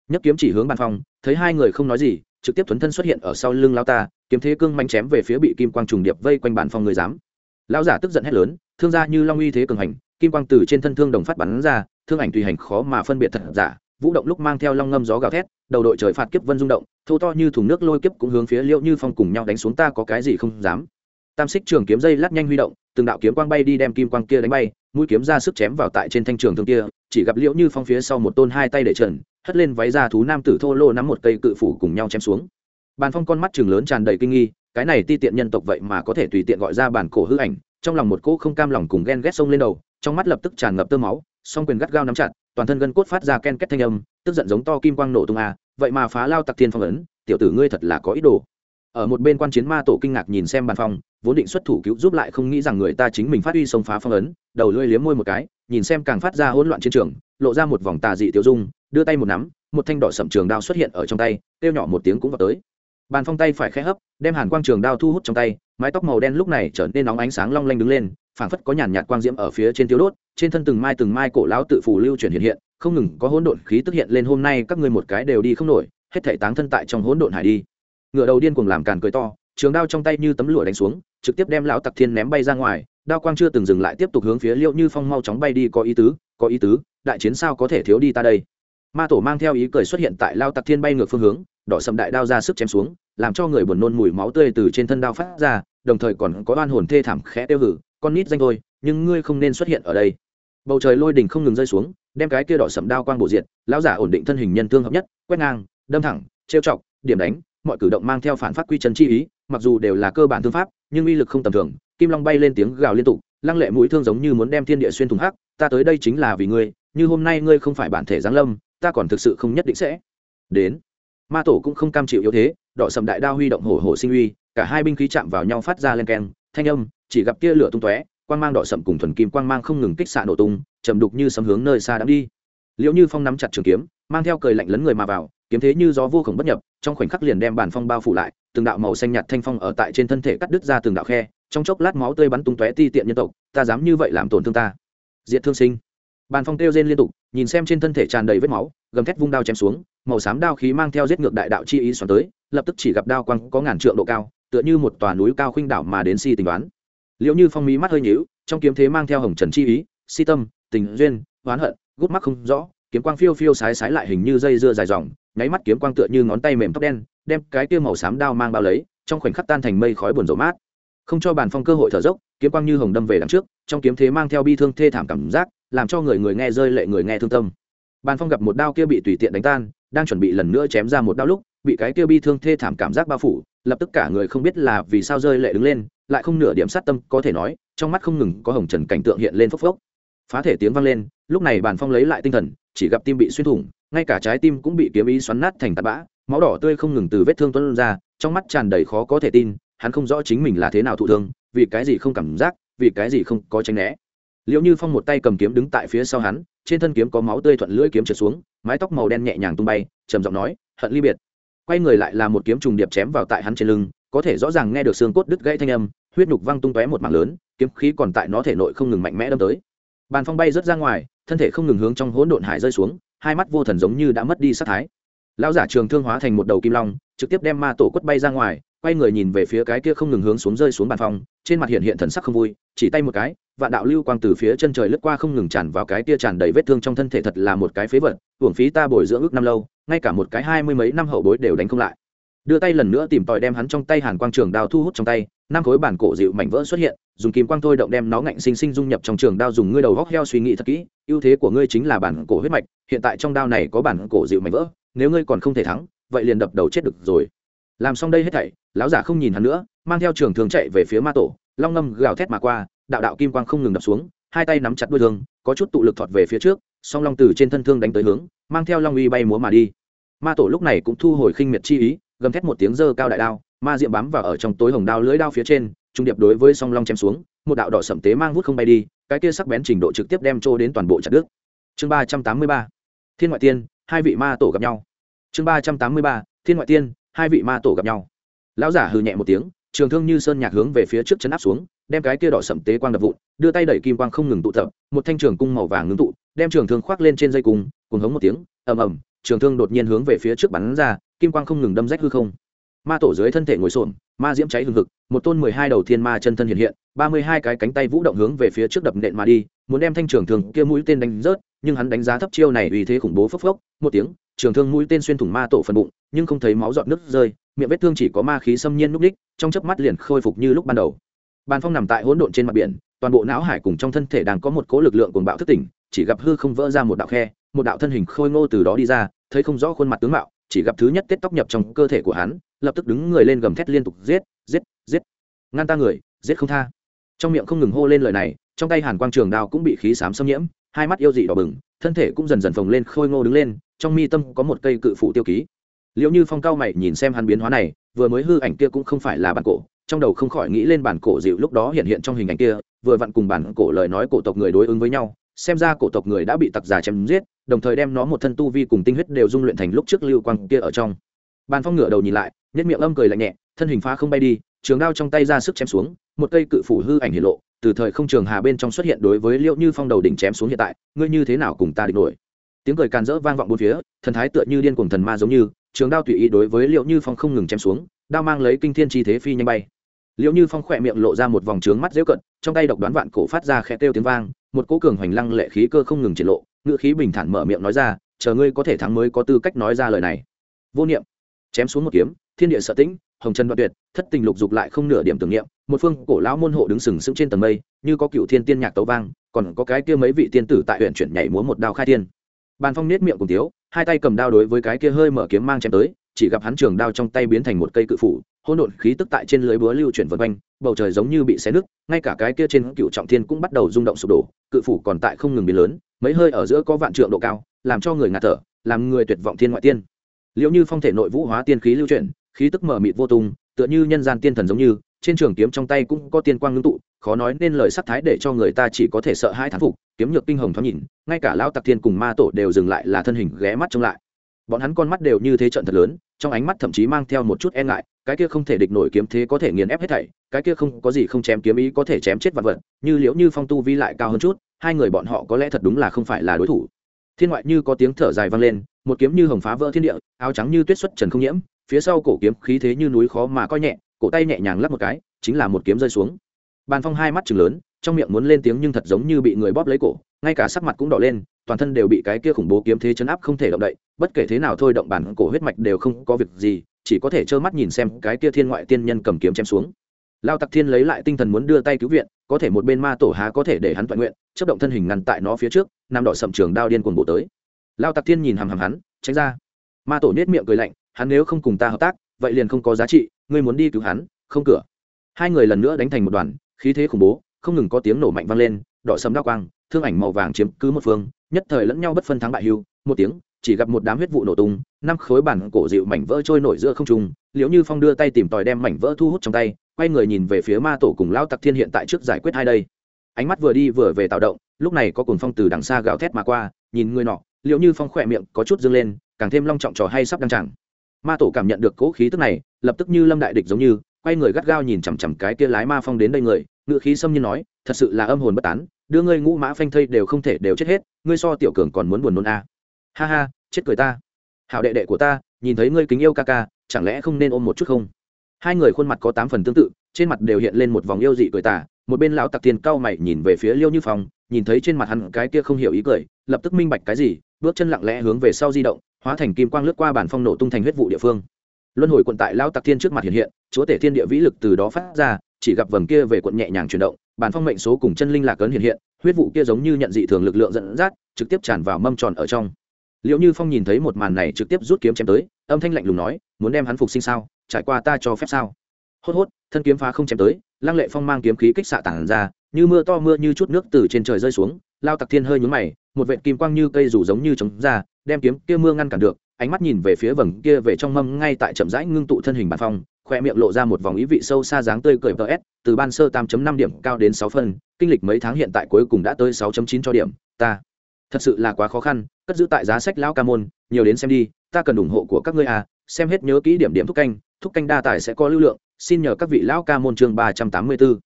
Nhấc kiếm chỉ hướng bàn phòng, thấy hai người không nói gì trực tiếp thuấn thân xuất hiện ở sau lưng lao ta, kiếm thế cương manh chém về phía bị kim quang trùng điệp vây quanh bản phong người dám lao giả tức giận hét lớn, thương gia như long uy thế cường hành, kim quang từ trên thân thương đồng phát bắn ra, thương ảnh tùy hành khó mà phân biệt thật giả, vũ động lúc mang theo long ngâm gió gào thét, đầu đội trời phạt kiếp vân rung động, thô to như thùng nước lôi kiếp cũng hướng phía liệu như phong cùng nhau đánh xuống, ta có cái gì không dám? Tam xích trường kiếm dây lát nhanh huy động, từng đạo kiếm quang bay đi đem kim quang kia đánh bay, mũi kiếm ra sức chém vào tại trên thanh trường thương kia, chỉ gặp liễu như phong phía sau một tôn hai tay để trần hất lên váy ra thú nam tử thô lô nắm một cây cự phủ cùng nhau chém xuống. Bàn phong con mắt chừng lớn tràn đầy kinh nghi, cái này ti tiện nhân tộc vậy mà có thể tùy tiện gọi ra bản cổ hư ảnh, trong lòng một cỗ không cam lòng cùng ghen ghét sông lên đầu, trong mắt lập tức tràn ngập tơ máu, song quyền gắt gao nắm chặt, toàn thân gân cốt phát ra ken két thanh âm, tức giận giống to kim quang nổ tung a vậy mà phá lao tặc thiên phong ấn, tiểu tử ngươi thật là có ý đồ. Ở một bên quan chiến ma tổ kinh ngạc nhìn xem bàn phong, vốn định xuất thủ cứu giúp lại không nghĩ rằng người ta chính mình phát huy xông phá phong ấn, đầu lưỡi liếm môi một cái, nhìn xem càng phát ra hỗn loạn chiến trường, lộ ra một vòng tà dị tiêu dung đưa tay một nắm, một thanh đỏ sậm trường đao xuất hiện ở trong tay, kêu nhỏ một tiếng cũng vào tới. Bàn phong tay phải khẽ hấp, đem hàn quang trường đao thu hút trong tay, mái tóc màu đen lúc này trở nên nóng ánh sáng long lanh đứng lên, phảng phất có nhàn nhạt quang diễm ở phía trên tiêu đốt, trên thân từng mai từng mai cổ lão tự phủ lưu chuyển hiện hiện, không ngừng có hỗn độn khí tức hiện lên hôm nay các ngươi một cái đều đi không nổi, hết thảy táng thân tại trong hỗn độn hải đi. Ngựa đầu điên cuồng làm càn cười to, trường đao trong tay như tấm lụa đánh xuống, trực tiếp đem lão tặc thiên ném bay ra ngoài, đao quang chưa từng dừng lại tiếp tục hướng phía liệu như phong mau chóng bay đi, có ý tứ, có ý tứ, đại chiến sao có thể thiếu đi ta đây? Ma tổ mang theo ý cười xuất hiện tại lao tặc thiên bay ngược phương hướng, đỏ sầm đại đao ra sức chém xuống, làm cho người buồn nôn mùi máu tươi từ trên thân đao phát ra, đồng thời còn có oan hồn thê thảm khẽ tiêu hử, con nít danh thôi, nhưng ngươi không nên xuất hiện ở đây. Bầu trời lôi đình không ngừng rơi xuống, đem cái kia đỏ sầm đao quang bổ diệt, lão giả ổn định thân hình nhân thương hợp nhất, quét ngang, đâm thẳng, trêu chọc, điểm đánh, mọi cử động mang theo phản phát quy chân chi ý, mặc dù đều là cơ bản thương pháp, nhưng uy lực không tầm thường, kim long bay lên tiếng gào liên tục, lăng lệ mũi thương giống như muốn đem thiên địa xuyên thủng hắc, ta tới đây chính là vì ngươi, như hôm nay ngươi không phải bản thể giáng lâm ta còn thực sự không nhất định sẽ đến. Ma tổ cũng không cam chịu yếu thế, đỏ sầm đại đao huy động hổ hổ sinh uy, cả hai binh khí chạm vào nhau phát ra len keng, thanh âm, chỉ gặp tia lửa tung tóe, quang mang đỏ sầm cùng thuần kim quang mang không ngừng kích xạ nổ tung chầm đục như sấm hướng nơi xa đắm đi. Liệu như phong nắm chặt trường kiếm, mang theo cười lạnh lấn người mà vào, kiếm thế như gió vô khổng bất nhập, trong khoảnh khắc liền đem bàn phong bao phủ lại, từng đạo màu xanh nhạt thanh phong ở tại trên thân thể cắt đứt ra từng đạo khe, trong chốc lát máu tươi bắn tung tóe ti tiện nhân tộc, ta dám như vậy làm tổn thương ta. Diệt thương sinh bàn phong kêu rên liên tục, nhìn xem trên thân thể tràn đầy vết máu, gầm thét vung đao chém xuống, màu xám đao khí mang theo giết ngược đại đạo chi ý xoắn tới, lập tức chỉ gặp đao quang có ngàn trượng độ cao, tựa như một tòa núi cao khuynh đảo mà đến si tình đoán. Liệu như phong mí mắt hơi nhíu, trong kiếm thế mang theo hồng trần chi ý, si tâm, tình duyên, oán hận, gút mắt không rõ, kiếm quang phiêu phiêu sái sái lại hình như dây dưa dài dòng, nháy mắt kiếm quang tựa như ngón tay mềm tóc đen, đem cái kia màu xám đao mang bao lấy, trong khoảnh khắc tan thành mây khói buồn rộ mát. Không cho bàn phong cơ hội thở dốc, kiếm quang như hồng đâm về đằng trước, trong kiếm thế mang theo bi thương thê thảm cảm giác làm cho người người nghe rơi lệ người nghe thương tâm. Bàn phong gặp một đao kia bị tùy tiện đánh tan, đang chuẩn bị lần nữa chém ra một đao lúc, bị cái kia bi thương thê thảm cảm giác bao phủ, lập tức cả người không biết là vì sao rơi lệ đứng lên, lại không nửa điểm sát tâm, có thể nói, trong mắt không ngừng có hồng trần cảnh tượng hiện lên phốc phốc. Phá thể tiếng vang lên, lúc này bàn phong lấy lại tinh thần, chỉ gặp tim bị xuyên thủng, ngay cả trái tim cũng bị kiếm ý xoắn nát thành tạt bã, máu đỏ tươi không ngừng từ vết thương tuân ra, trong mắt tràn đầy khó có thể tin, hắn không rõ chính mình là thế nào thụ thương, vì cái gì không cảm giác, vì cái gì không có tránh né liệu như phong một tay cầm kiếm đứng tại phía sau hắn, trên thân kiếm có máu tươi thuận lưỡi kiếm trượt xuống, mái tóc màu đen nhẹ nhàng tung bay, trầm giọng nói, hận ly biệt. Quay người lại là một kiếm trùng điệp chém vào tại hắn trên lưng, có thể rõ ràng nghe được xương cốt đứt gãy thanh âm, huyết nhục văng tung tóe một mảng lớn, kiếm khí còn tại nó thể nội không ngừng mạnh mẽ đâm tới. Bàn phong bay rớt ra ngoài, thân thể không ngừng hướng trong hỗn độn hải rơi xuống, hai mắt vô thần giống như đã mất đi sát thái. Lão giả trường thương hóa thành một đầu kim long, trực tiếp đem ma tổ quất bay ra ngoài, quay người nhìn về phía cái kia không ngừng hướng xuống rơi xuống bàn phong, trên mặt hiện hiện thần sắc không vui, chỉ tay một cái vạn đạo lưu quang từ phía chân trời lướt qua không ngừng tràn vào cái kia tràn đầy vết thương trong thân thể thật là một cái phế vật, uổng phí ta bồi dưỡng ước năm lâu, ngay cả một cái hai mươi mấy năm hậu bối đều đánh không lại. Đưa tay lần nữa tìm tòi đem hắn trong tay hàn quang trường đao thu hút trong tay, năm khối bản cổ dịu mảnh vỡ xuất hiện, dùng kim quang thôi động đem nó ngạnh sinh sinh dung nhập trong trường đao dùng ngươi đầu góc heo suy nghĩ thật kỹ, ưu thế của ngươi chính là bản cổ huyết mạch, hiện tại trong đao này có bản cổ dịu mảnh vỡ, nếu ngươi còn không thể thắng, vậy liền đập đầu chết được rồi. Làm xong đây hết thảy, lão giả không nhìn hắn nữa, mang theo trường thường chạy về phía ma tổ, long ngâm gào thét mà qua đạo đạo kim quang không ngừng đập xuống, hai tay nắm chặt đuôi thương, có chút tụ lực thọt về phía trước, song long từ trên thân thương đánh tới hướng, mang theo long uy bay múa mà đi. Ma tổ lúc này cũng thu hồi khinh miệt chi ý, gầm thét một tiếng dơ cao đại đao, ma diệm bám vào ở trong tối hồng đao lưỡi đao phía trên, trung điệp đối với song long chém xuống, một đạo đỏ sẩm tế mang vút không bay đi, cái kia sắc bén trình độ trực tiếp đem trô đến toàn bộ chặt đứt. Chương ba trăm tám mươi ba, thiên ngoại tiên, hai vị ma tổ gặp nhau. Chương ba trăm tám mươi ba, thiên ngoại tiên, hai vị ma tổ gặp nhau. Lão giả hừ nhẹ một tiếng, trường thương như sơn nhạc hướng về phía trước chấn áp xuống đem cái kia đỏ sậm tế quang đập vụn, đưa tay đẩy kim quang không ngừng tụ tập, một thanh trường cung màu vàng ngưng tụ, đem trường thương khoác lên trên dây cung cùng hống một tiếng, ầm ầm, trường thương đột nhiên hướng về phía trước bắn ra, kim quang không ngừng đâm rách hư không. Ma tổ dưới thân thể ngồi xổm, ma diễm cháy hừng hực, một tôn mười hai đầu thiên ma chân thân hiện hiện, ba mươi hai cái cánh tay vũ động hướng về phía trước đập nện mà đi, muốn đem thanh trường thương kia mũi tên đánh rớt, nhưng hắn đánh giá thấp chiêu này uy thế khủng bố phốc phốc, một tiếng, trường thương mũi tên xuyên thủng ma tổ phần bụng, nhưng không thấy máu giọt nước rơi, miệng vết thương chỉ có ma khí xâm nhiên núp đích, trong chớp mắt liền khôi phục như lúc ban đầu bàn phong nằm tại hỗn độn trên mặt biển, toàn bộ não hải cùng trong thân thể đang có một cỗ lực lượng cuồng bạo thức tỉnh, chỉ gặp hư không vỡ ra một đạo khe, một đạo thân hình khôi ngô từ đó đi ra, thấy không rõ khuôn mặt tướng mạo, chỉ gặp thứ nhất tết tóc nhập trong cơ thể của hắn, lập tức đứng người lên gầm thét liên tục, giết giết giết. Ngăn ta người, giết không tha. Trong miệng không ngừng hô lên lời này, trong tay hàn quang trường đao cũng bị khí xám xâm nhiễm, hai mắt yêu dị đỏ bừng, thân thể cũng dần dần phồng lên khôi ngô đứng lên, trong mi tâm có một cây cự phụ tiêu ký. Liệu như phong cao mày nhìn xem hắn biến hóa này vừa mới hư ảnh kia cũng không phải là bản cổ, trong đầu không khỏi nghĩ lên bản cổ dịu lúc đó hiện hiện trong hình ảnh kia, vừa vặn cùng bản cổ lời nói cổ tộc người đối ứng với nhau, xem ra cổ tộc người đã bị tặc giả chém giết, đồng thời đem nó một thân tu vi cùng tinh huyết đều dung luyện thành lúc trước lưu quang kia ở trong. Bàn phong ngửa đầu nhìn lại, nhất miệng âm cười lạnh nhẹ, thân hình phá không bay đi, trường đao trong tay ra sức chém xuống, một cây cự phủ hư ảnh hiện lộ, từ thời không trường hà bên trong xuất hiện đối với liệu như phong đầu đỉnh chém xuống hiện tại, ngươi như thế nào cùng ta địch nổi? Tiếng cười càn rỡ vang vọng bốn phía, thần thái tựa như điên cuồng thần ma giống như, trường đao tùy ý đối với liệu như phong không ngừng chém xuống, đao mang lấy kinh thiên chi thế phi nhanh bay. Liệu như phong khỏe miệng lộ ra một vòng trướng mắt dễu cận, trong tay độc đoán vạn cổ phát ra khe kêu tiếng vang, một cỗ cường hoành lăng lệ khí cơ không ngừng triển lộ, ngựa khí bình thản mở miệng nói ra, chờ ngươi có thể thắng mới có tư cách nói ra lời này. Vô niệm, chém xuống một kiếm, thiên địa sợ tĩnh, hồng trần đoạn tuyệt, thất tình lục dục lại không nửa điểm tưởng niệm, một phương cổ lão môn hộ đứng sừng sững trên tầng mây, như có cựu thiên tiên nhạc tấu vang, còn có cái kia mấy vị tiên tử tại huyện chuyển nhảy múa một đao khai thiên bàn phong nết miệng cùng tiếu, hai tay cầm đao đối với cái kia hơi mở kiếm mang chém tới, chỉ gặp hắn trường đao trong tay biến thành một cây cự phủ, hỗn độn khí tức tại trên lưới búa lưu chuyển vân quanh, bầu trời giống như bị xé nứt, ngay cả cái kia trên cựu trọng thiên cũng bắt đầu rung động sụp đổ, cự phủ còn tại không ngừng biến lớn, mấy hơi ở giữa có vạn trượng độ cao, làm cho người ngạt thở, làm người tuyệt vọng thiên ngoại tiên. Liệu như phong thể nội vũ hóa tiên khí lưu chuyển, khí tức mở mịt vô tung, tựa như nhân gian tiên thần giống như, trên trường kiếm trong tay cũng có tiên quang ngưng tụ, khó nói nên lời sắc thái để cho người ta chỉ có thể sợ hai thán phục kiếm nhược kinh hồng thoáng nhìn, ngay cả lão tặc thiên cùng ma tổ đều dừng lại là thân hình ghé mắt trông lại. Bọn hắn con mắt đều như thế trận thật lớn, trong ánh mắt thậm chí mang theo một chút e ngại, cái kia không thể địch nổi kiếm thế có thể nghiền ép hết thảy, cái kia không có gì không chém kiếm ý có thể chém chết vật vật, như liễu như phong tu vi lại cao hơn chút, hai người bọn họ có lẽ thật đúng là không phải là đối thủ. Thiên ngoại như có tiếng thở dài vang lên, một kiếm như hồng phá vỡ thiên địa, áo trắng như tuyết xuất trần không nhiễm, phía sau cổ kiếm khí thế như núi khó mà coi nhẹ, cổ tay nhẹ nhàng lắp một cái, chính là một kiếm rơi xuống. Bàn phong hai mắt chừng lớn trong miệng muốn lên tiếng nhưng thật giống như bị người bóp lấy cổ, ngay cả sắc mặt cũng đỏ lên, toàn thân đều bị cái kia khủng bố kiếm thế chấn áp không thể động đậy, bất kể thế nào thôi động bản cổ huyết mạch đều không có việc gì, chỉ có thể trơ mắt nhìn xem cái kia thiên ngoại tiên nhân cầm kiếm chém xuống. Lao tặc thiên lấy lại tinh thần muốn đưa tay cứu viện, có thể một bên ma tổ há có thể để hắn toàn nguyện chấp động thân hình ngăn tại nó phía trước nằm đỏ sậm trường đao điên cuồng bộ tới. Lao tặc thiên nhìn hằm hằm hắn, tránh ra. Ma tổ nết miệng cười lạnh, hắn nếu không cùng ta hợp tác, vậy liền không có giá trị, ngươi muốn đi cứu hắn, không cửa. Hai người lần nữa đánh thành một đoàn, khí thế khủng bố không ngừng có tiếng nổ mạnh vang lên, đỏ sầm đao quang, thương ảnh màu vàng chiếm cứ một phương, nhất thời lẫn nhau bất phân thắng bại hưu, một tiếng, chỉ gặp một đám huyết vụ nổ tung, năm khối bản cổ dịu mảnh vỡ trôi nổi giữa không trung, liễu như phong đưa tay tìm tòi đem mảnh vỡ thu hút trong tay, quay người nhìn về phía ma tổ cùng lao tặc thiên hiện tại trước giải quyết hai đây. Ánh mắt vừa đi vừa về tạo động, lúc này có cuồng phong từ đằng xa gào thét mà qua, nhìn người nọ, liễu như phong khỏe miệng có chút dâng lên, càng thêm long trọng trò hay sắp đăng chẳng. Ma tổ cảm nhận được cố khí tức này, lập tức như lâm đại địch giống như, quay người gắt gao nhìn chằm chằm cái kia lái ma phong đến đây người ngựa khí xâm nhiên nói, thật sự là âm hồn bất tán, đưa ngươi ngũ mã phanh thây đều không thể đều chết hết, ngươi so tiểu cường còn muốn buồn nôn a. À. ha ha, chết cười ta. Hảo đệ đệ của ta, nhìn thấy ngươi kính yêu ca ca, chẳng lẽ không nên ôm một chút không? Hai người khuôn mặt có tám phần tương tự, trên mặt đều hiện lên một vòng yêu dị cười tả một bên lão tặc tiền cao mày nhìn về phía liêu như phong, nhìn thấy trên mặt hắn cái kia không hiểu ý cười, lập tức minh bạch cái gì, bước chân lặng lẽ hướng về sau di động, hóa thành kim quang lướt qua bản phong nổ tung thành huyết vụ địa phương. Luân hồi quận tại lão tặc thiên trước mặt hiện hiện, chúa tể thiên địa vĩ lực từ đó phát ra chỉ gặp vầng kia về quận nhẹ nhàng chuyển động bản phong mệnh số cùng chân linh lạc ấn hiện hiện, huyết vụ kia giống như nhận dị thường lực lượng dẫn dắt, trực tiếp tràn vào mâm tròn ở trong. Liệu như phong nhìn thấy một màn này trực tiếp rút kiếm chém tới, âm thanh lạnh lùng nói, muốn đem hắn phục sinh sao? Trải qua ta cho phép sao? Hốt hốt, thân kiếm phá không chém tới, lăng lệ phong mang kiếm khí kích xạ tản ra, như mưa to mưa như chút nước từ trên trời rơi xuống, lao tặc thiên hơi nhúng mày, một vệt kim quang như cây rủ giống như trống ra, đem kiếm kia mưa ngăn cản được, ánh mắt nhìn về phía vầng kia về trong mâm ngay tại chậm rãi ngưng tụ thân hình bàn phong khoe miệng lộ ra một vòng ý vị sâu xa dáng tươi cười ts từ ban sơ 8.5 điểm cao đến 6 phân kinh lịch mấy tháng hiện tại cuối cùng đã tới 6.9 cho điểm ta. Thật sự là quá khó khăn cất giữ tại giá sách lão ca môn nhiều đến xem đi ta cần ủng hộ của các ngươi à xem hết nhớ kỹ điểm điểm thúc canh thúc canh đa tài sẽ có lưu lượng xin nhờ các vị lão ca môn chương 384.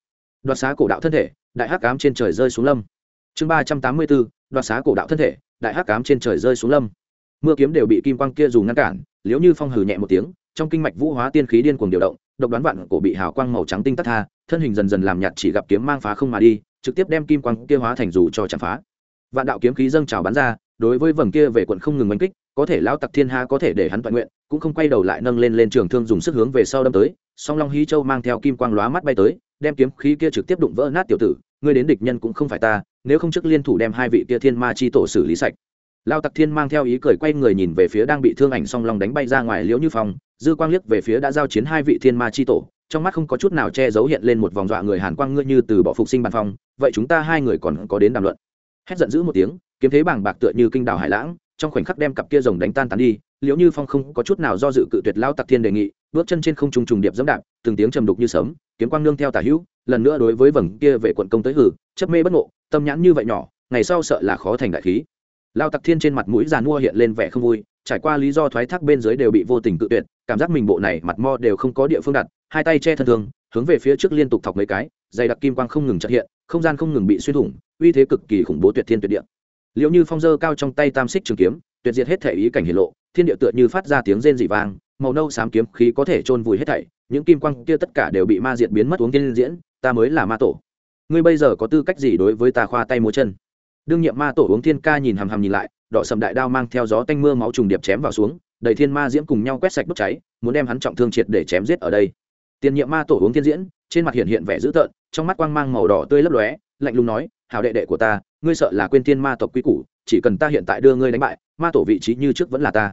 đoạt xá cổ đạo thân thể đại hắc ám trên trời rơi xuống lâm. Chương 384, đoạt xá cổ đạo thân thể đại hắc ám trên trời rơi xuống lâm. Mưa kiếm đều bị kim quang kia dùng ngăn cản liếu như phong hừ nhẹ một tiếng trong kinh mạch vũ hóa tiên khí điên cuồng điều động, độc đoán vạn cổ bị hào quang màu trắng tinh tắt tha, thân hình dần dần làm nhạt chỉ gặp kiếm mang phá không mà đi, trực tiếp đem kim quang kia hóa thành dù cho chạm phá. Vạn đạo kiếm khí dâng trào bắn ra, đối với vầng kia về quận không ngừng đánh kích, có thể lao tặc thiên ha có thể để hắn toàn nguyện, cũng không quay đầu lại nâng lên lên trường thương dùng sức hướng về sau đâm tới, song long hí châu mang theo kim quang lóa mắt bay tới, đem kiếm khí kia trực tiếp đụng vỡ nát tiểu tử, ngươi đến địch nhân cũng không phải ta, nếu không trước liên thủ đem hai vị kia thiên ma chi tổ xử lý sạch. Lao tặc thiên mang theo ý cười quay người nhìn về phía đang bị thương ảnh song long đánh bay ra ngoài liễu như phong dư quang liếc về phía đã giao chiến hai vị thiên ma chi tổ, trong mắt không có chút nào che giấu hiện lên một vòng dọa người hàn quang ngươi như từ bỏ phục sinh bàn phong, vậy chúng ta hai người còn có đến đàm luận. Hét giận dữ một tiếng, kiếm thế bảng bạc tựa như kinh đảo hải lãng, trong khoảnh khắc đem cặp kia rồng đánh tan tán đi liệu như phong không có chút nào do dự cự tuyệt lao tặc thiên đề nghị, bước chân trên không trùng trùng điệp dẫm đạp, từng tiếng trầm đục như sấm, kiếm quang nương theo tả hữu, lần nữa đối với vầng kia về quận công tới hử, chấp mê bất ngộ, tâm nhãn như vậy nhỏ, ngày sau sợ là khó thành đại khí. Lao tặc thiên trên mặt mũi giàn mua hiện lên vẻ không vui trải qua lý do thoái thác bên dưới đều bị vô tình cự tuyệt, cảm giác mình bộ này mặt mo đều không có địa phương đặt, hai tay che thân thương, hướng về phía trước liên tục thọc mấy cái, dày đặc kim quang không ngừng trật hiện, không gian không ngừng bị xuyên thủng, uy thế cực kỳ khủng bố tuyệt thiên tuyệt địa. Liệu như phong dơ cao trong tay tam xích trường kiếm, tuyệt diệt hết thể ý cảnh hiển lộ, thiên địa tựa như phát ra tiếng rên dị vang, màu nâu xám kiếm khí có thể chôn vùi hết thảy, những kim quang kia tất cả đều bị ma diệt biến mất uống tiên diễn, ta mới là ma tổ. Ngươi bây giờ có tư cách gì đối với ta khoa tay múa chân? Đương nhiệm ma tổ uống thiên ca nhìn hằm hằm nhìn lại đỏ sầm đại đao mang theo gió tanh mưa máu trùng điệp chém vào xuống, đầy thiên ma diễm cùng nhau quét sạch bốc cháy, muốn đem hắn trọng thương triệt để chém giết ở đây. Tiền nhiệm ma tổ uống thiên diễn, trên mặt hiện hiện vẻ dữ tợn, trong mắt quang mang màu đỏ tươi lấp lóe, lạnh lùng nói hào đệ đệ của ta, ngươi sợ là quên thiên ma tộc quy củ, chỉ cần ta hiện tại đưa ngươi đánh bại, ma tổ vị trí như trước vẫn là ta.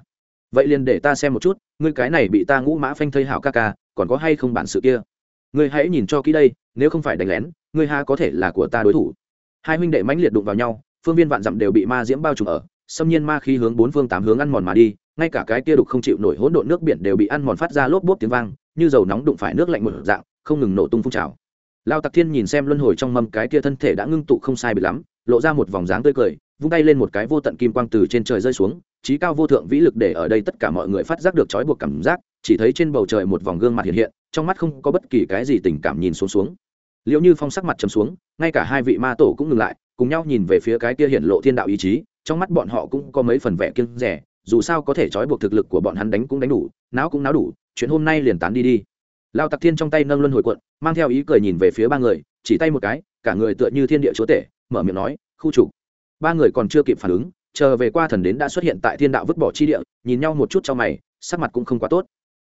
Vậy liền để ta xem một chút, ngươi cái này bị ta ngũ mã phanh thây hảo ca ca, còn có hay không bản sự kia? Ngươi hãy nhìn cho kỹ đây, nếu không phải đánh lén, ngươi ha có thể là của ta đối thủ. Hai huynh đệ mãnh liệt đụng vào nhau, phương viên vạn dặm đều bị ma diễm bao trùm ở xâm nhiên ma khí hướng bốn phương tám hướng ăn mòn mà đi, ngay cả cái kia đục không chịu nổi hỗn độn nước biển đều bị ăn mòn phát ra lốp bốp tiếng vang, như dầu nóng đụng phải nước lạnh một dạng, không ngừng nổ tung phun trào. Lao tặc thiên nhìn xem luân hồi trong mâm cái kia thân thể đã ngưng tụ không sai bị lắm, lộ ra một vòng dáng tươi cười, vung tay lên một cái vô tận kim quang từ trên trời rơi xuống trí cao vô thượng vĩ lực để ở đây tất cả mọi người phát giác được trói buộc cảm giác, chỉ thấy trên bầu trời một vòng gương mặt hiện hiện, trong mắt không có bất kỳ cái gì tình cảm nhìn xuống xuống. Liệu như phong sắc mặt chấm xuống, ngay cả hai vị ma tổ cũng ngừng lại, cùng nhau nhìn về phía cái kia hiện lộ thiên đạo ý chí trong mắt bọn họ cũng có mấy phần vẻ kiêng rẻ, dù sao có thể trói buộc thực lực của bọn hắn đánh cũng đánh đủ não cũng não đủ, chuyện hôm nay liền tán đi đi. Lao tặc thiên trong tay nâng luân hồi cuộn mang theo ý cười nhìn về phía ba người, chỉ tay một cái, cả người tựa như thiên địa chúa tể, mở miệng nói, khu trục. Ba người còn chưa kịp phản ứng, chờ về qua thần đến đã xuất hiện tại thiên đạo vứt bỏ chi địa, nhìn nhau một chút trong mày, sắc mặt cũng không quá tốt.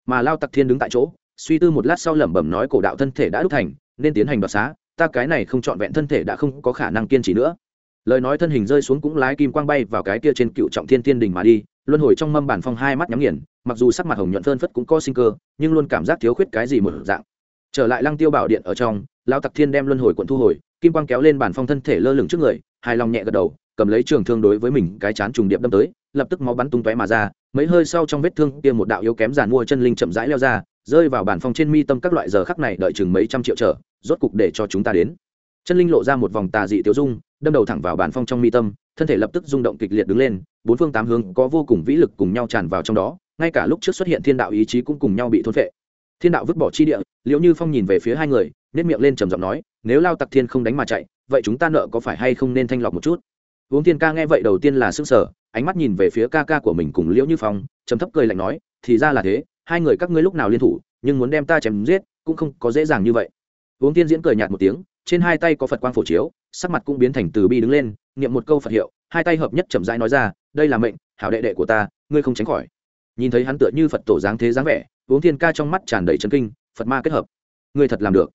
Mà lao tặc thiên đứng tại chỗ, suy tư một lát sau lẩm bẩm nói, cổ đạo thân thể đã đúc thành, nên tiến hành đoạt xá, ta cái này không trọn vẹn thân thể đã không có khả năng kiên trì nữa lời nói thân hình rơi xuống cũng lái kim quang bay vào cái kia trên cựu trọng thiên thiên đình mà đi, luân hồi trong mâm bản phong hai mắt nhắm nghiền, mặc dù sắc mặt hồng nhuận phơn phất cũng có sinh cơ, nhưng luôn cảm giác thiếu khuyết cái gì một dạng. Trở lại lăng tiêu bảo điện ở trong lao tặc thiên đem luân hồi quận thu hồi, kim quang kéo lên bản phong thân thể lơ lửng trước người, hài lòng nhẹ gật đầu, cầm lấy trường thương đối với mình cái chán trùng điệp đâm tới, lập tức máu bắn tung tóe mà ra, mấy hơi sau trong vết thương kia một đạo yếu kém giàn mua chân linh chậm rãi leo ra, rơi vào bản phong trên mi tâm các loại giờ khắc này đợi chừng mấy trăm triệu trở, rốt cục để cho chúng ta đến chân linh lộ ra một vòng tà dị tiêu dung, đâm đầu thẳng vào bản phong trong mi tâm, thân thể lập tức rung động kịch liệt đứng lên, bốn phương tám hướng có vô cùng vĩ lực cùng nhau tràn vào trong đó, ngay cả lúc trước xuất hiện thiên đạo ý chí cũng cùng nhau bị thôn phệ. Thiên đạo vứt bỏ chi địa liệu như phong nhìn về phía hai người nếp miệng lên trầm giọng nói, nếu lao tặc thiên không đánh mà chạy, vậy chúng ta nợ có phải hay không nên thanh lọc một chút? Uống thiên ca nghe vậy đầu tiên là s ư n g sở ánh mắt nhìn về phía ca ca của mình cùng liễu như phong, trầm thấp cười lạnh nói, thì ra là thế, hai người các ngươi lúc nào liên thủ, nhưng muốn đem ta chém giết, cũng không có dễ dàng như vậy. Uống tiên diễn cười nhạt một tiếng trên hai tay có phật quang phổ chiếu, sắc mặt cũng biến thành từ bi đứng lên, niệm một câu phật hiệu, hai tay hợp nhất chậm rãi nói ra, đây là mệnh, hảo đệ đệ của ta, ngươi không tránh khỏi. Nhìn thấy hắn tựa như phật tổ dáng thế dáng vẻ, uống thiên ca trong mắt tràn đầy chân kinh, phật ma kết hợp. Ngươi thật làm được.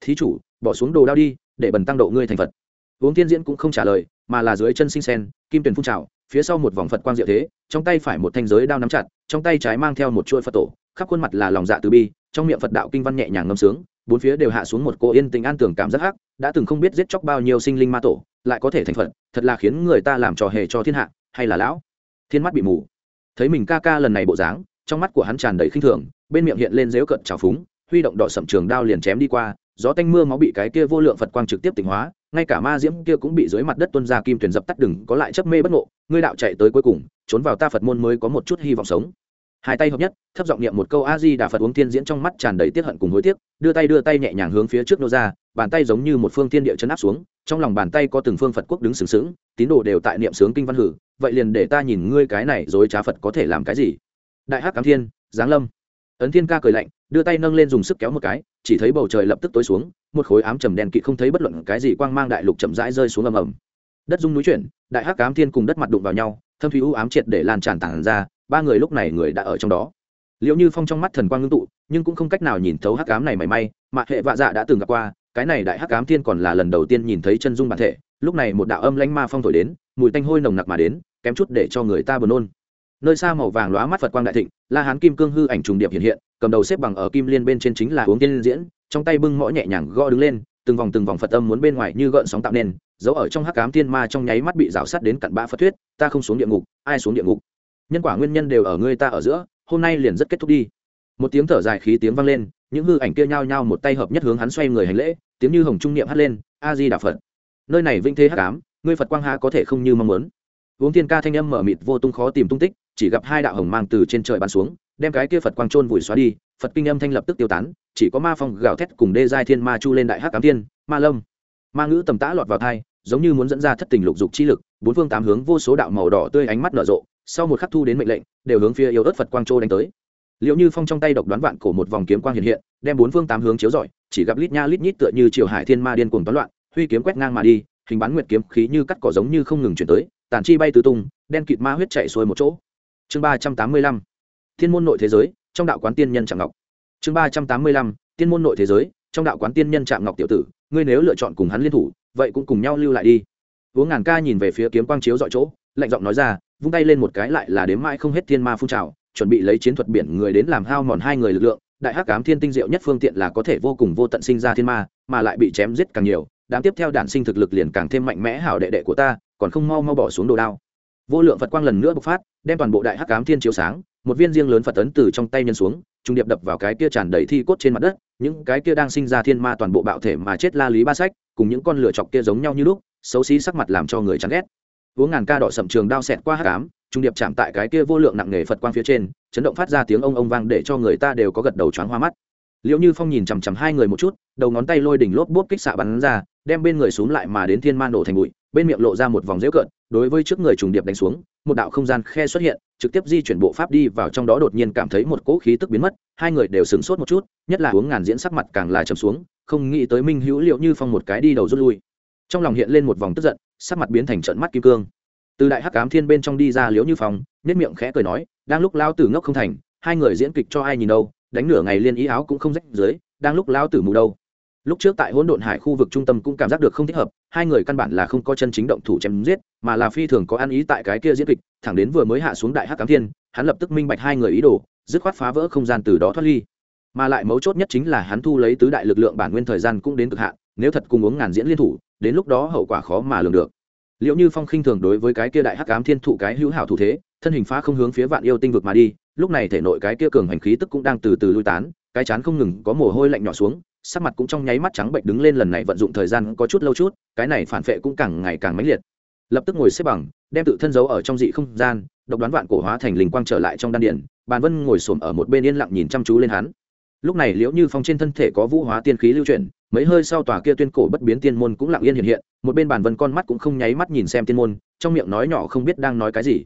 Thí chủ, bỏ xuống đồ đao đi, để bần tăng độ ngươi thành phật. Uống thiên diễn cũng không trả lời, mà là dưới chân sinh sen, kim tuyền phun trào, phía sau một vòng phật quang diệu thế, trong tay phải một thanh giới đao nắm chặt, trong tay trái mang theo một chuỗi phật tổ, khắp khuôn mặt là lòng dạ từ bi, trong miệng phật đạo kinh văn nhẹ nhàng ngâm sướng bốn phía đều hạ xuống một cô yên tình an tưởng cảm giác hắc, đã từng không biết giết chóc bao nhiêu sinh linh ma tổ, lại có thể thành phật, thật là khiến người ta làm trò hề cho thiên hạ, hay là lão? Thiên mắt bị mù. Thấy mình ca ca lần này bộ dáng, trong mắt của hắn tràn đầy khinh thường, bên miệng hiện lên dếu cận trào phúng, huy động đọ sẩm trường đao liền chém đi qua, gió tanh mưa máu bị cái kia vô lượng phật quang trực tiếp tỉnh hóa, ngay cả ma diễm kia cũng bị dưới mặt đất tuân ra kim thuyền dập tắt đừng có lại chấp mê bất ngộ, ngươi đạo chạy tới cuối cùng, trốn vào ta phật môn mới có một chút hy vọng sống hai tay hợp nhất, thấp giọng niệm một câu a di đà phật uống tiên diễn trong mắt tràn đầy tiết hận cùng hối tiếc, đưa tay đưa tay nhẹ nhàng hướng phía trước nô ra, bàn tay giống như một phương thiên địa chấn áp xuống, trong lòng bàn tay có từng phương phật quốc đứng sừng sững, tín đồ đều tại niệm sướng kinh văn hử, vậy liền để ta nhìn ngươi cái này rồi trá phật có thể làm cái gì? Đại hắc cám thiên, giáng lâm. Ấn thiên ca cười lạnh, đưa tay nâng lên dùng sức kéo một cái, chỉ thấy bầu trời lập tức tối xuống, một khối ám trầm đen kỵ không thấy bất luận cái gì quang mang đại lục chậm rãi rơi xuống ầm ầm. Đất dung núi chuyển, đại hắc cám thiên cùng đất mặt đụng vào nhau, thâm thủy u ám triệt để lan tràn tản ra ba người lúc này người đã ở trong đó. Liệu như phong trong mắt thần quang ngưng tụ, nhưng cũng không cách nào nhìn thấu hắc cám này mảy may, mà hệ vạ dạ đã từng gặp qua, cái này đại hắc cám thiên còn là lần đầu tiên nhìn thấy chân dung bản thể, lúc này một đạo âm lãnh ma phong thổi đến, mùi tanh hôi nồng nặc mà đến, kém chút để cho người ta buồn nôn. Nơi xa màu vàng lóa mắt phật quang đại thịnh, la hán kim cương hư ảnh trùng điệp hiện hiện, cầm đầu xếp bằng ở kim liên bên trên chính là uống tiên diễn, trong tay bưng mõ nhẹ nhàng gõ đứng lên, từng vòng từng vòng phật âm muốn bên ngoài như gợn sóng tạo nên, giấu ở trong hắc cám thiên ma trong nháy mắt bị rào sát đến cặn bã phật thuyết, ta không xuống địa ngục, ai xuống địa ngục? Nhân quả nguyên nhân đều ở ngươi ta ở giữa, hôm nay liền rất kết thúc đi. Một tiếng thở dài khí tiếng vang lên, những hư ảnh kia nhao nhao một tay hợp nhất hướng hắn xoay người hành lễ, tiếng như hồng trung niệm hắt lên a di đà phật. Nơi này vinh thế hắc ám, ngươi phật quang há có thể không như mong muốn. Uống thiên ca thanh âm mở mịt vô tung khó tìm tung tích, chỉ gặp hai đạo hồng mang từ trên trời bắn xuống, đem cái kia phật quang trôn vùi xóa đi, phật kinh âm thanh lập tức tiêu tán, chỉ có ma phong gào thét cùng đê giai thiên ma chu lên đại hắc ám thiên, ma lâm. Ma ngữ tầm tã lọt vào thai giống như muốn dẫn ra thất tình lục dục chi lực, bốn phương tám hướng vô số đạo màu đỏ tươi ánh mắt nở rộ sau một khắc thu đến mệnh lệnh, đều hướng phía yêu ớt phật quang châu đánh tới. Liệu như phong trong tay độc đoán vạn cổ một vòng kiếm quang hiện hiện, đem bốn phương tám hướng chiếu rọi, chỉ gặp lít nha lít nhít tựa như triều hải thiên ma điên cuồng toán loạn, huy kiếm quét ngang mà đi, hình bán nguyệt kiếm khí như cắt cỏ giống như không ngừng chuyển tới, tàn chi bay tứ tung, đen kịt ma huyết chạy xuôi một chỗ. Chương ba trăm tám mươi lăm, thiên môn nội thế giới, trong đạo quán tiên nhân trạm ngọc. Chương ba trăm tám mươi lăm tiên môn nội thế giới, trong đạo quán tiên nhân trạm ngọc tiểu tử, ngươi nếu lựa chọn cùng hắn liên thủ, vậy cũng cùng nhau lưu lại đi. Uống ngàn ca nhìn về phía kiếm quang chiếu dọi chỗ, lạnh giọng nói ra vung tay lên một cái lại là đếm mãi không hết thiên ma phun trào, chuẩn bị lấy chiến thuật biển người đến làm hao mòn hai người lực lượng, đại hắc cám thiên tinh diệu nhất phương tiện là có thể vô cùng vô tận sinh ra thiên ma, mà lại bị chém giết càng nhiều, đám tiếp theo đản sinh thực lực liền càng thêm mạnh mẽ hảo đệ đệ của ta, còn không mau mau bỏ xuống đồ đao. Vô lượng phật quang lần nữa bộc phát, đem toàn bộ đại hắc cám thiên chiếu sáng, một viên riêng lớn phật tấn từ trong tay nhân xuống, trung điệp đập vào cái kia tràn đầy thi cốt trên mặt đất, những cái kia đang sinh ra thiên ma toàn bộ bạo thể mà chết la lý ba sách, cùng những con lửa chọc kia giống nhau như lúc, xấu xí sắc mặt làm cho người chán ghét uống ngàn ca đỏ sậm trường đao xẹt qua hát cám, trung điệp chạm tại cái kia vô lượng nặng nề phật quang phía trên, chấn động phát ra tiếng ông ông vang để cho người ta đều có gật đầu choáng hoa mắt. Liệu như phong nhìn chằm chằm hai người một chút, đầu ngón tay lôi đỉnh lốp bốp kích xạ bắn ra, đem bên người xuống lại mà đến thiên man nổ thành bụi, bên miệng lộ ra một vòng dễu cợt, đối với trước người trùng điệp đánh xuống, một đạo không gian khe xuất hiện, trực tiếp di chuyển bộ pháp đi vào trong đó đột nhiên cảm thấy một cỗ khí tức biến mất, hai người đều sửng sốt một chút, nhất là uống ngàn diễn sắc mặt càng là trầm xuống, không nghĩ tới minh hữu liệu như phong một cái đi đầu rút lui. Trong lòng hiện lên một vòng tức giận sắc mặt biến thành trận mắt kim cương. Từ đại hắc ám thiên bên trong đi ra liễu như phong nết miệng khẽ cười nói, đang lúc lao tử ngốc không thành, hai người diễn kịch cho ai nhìn đâu, đánh nửa ngày liên ý áo cũng không rách dưới, đang lúc lao tử mù đâu. Lúc trước tại hỗn độn hải khu vực trung tâm cũng cảm giác được không thích hợp, hai người căn bản là không có chân chính động thủ chém giết, mà là phi thường có ăn ý tại cái kia diễn kịch, thẳng đến vừa mới hạ xuống đại hắc cám thiên, hắn lập tức minh bạch hai người ý đồ, dứt khoát phá vỡ không gian từ đó thoát ly. Mà lại mấu chốt nhất chính là hắn thu lấy tứ đại lực lượng bản nguyên thời gian cũng đến cực hạn nếu thật cùng uống ngàn diễn liên thủ, đến lúc đó hậu quả khó mà lường được. Liệu như phong khinh thường đối với cái kia đại hắc ám thiên thụ cái hữu hảo thủ thế, thân hình phá không hướng phía vạn yêu tinh vực mà đi, lúc này thể nội cái kia cường hành khí tức cũng đang từ từ lui tán, cái chán không ngừng có mồ hôi lạnh nhỏ xuống, sắc mặt cũng trong nháy mắt trắng bệnh đứng lên lần này vận dụng thời gian có chút lâu chút, cái này phản vệ cũng càng ngày càng mãnh liệt. Lập tức ngồi xếp bằng, đem tự thân giấu ở trong dị không gian, độc đoán vạn cổ hóa thành linh quang trở lại trong đan điện bàn vân ngồi xổm ở một bên yên lặng nhìn chăm chú lên hắn lúc này liễu như phong trên thân thể có vũ hóa tiên khí lưu chuyển, mấy hơi sau tòa kia tuyên cổ bất biến tiên môn cũng lặng yên hiện hiện, một bên bàn vân con mắt cũng không nháy mắt nhìn xem tiên môn, trong miệng nói nhỏ không biết đang nói cái gì.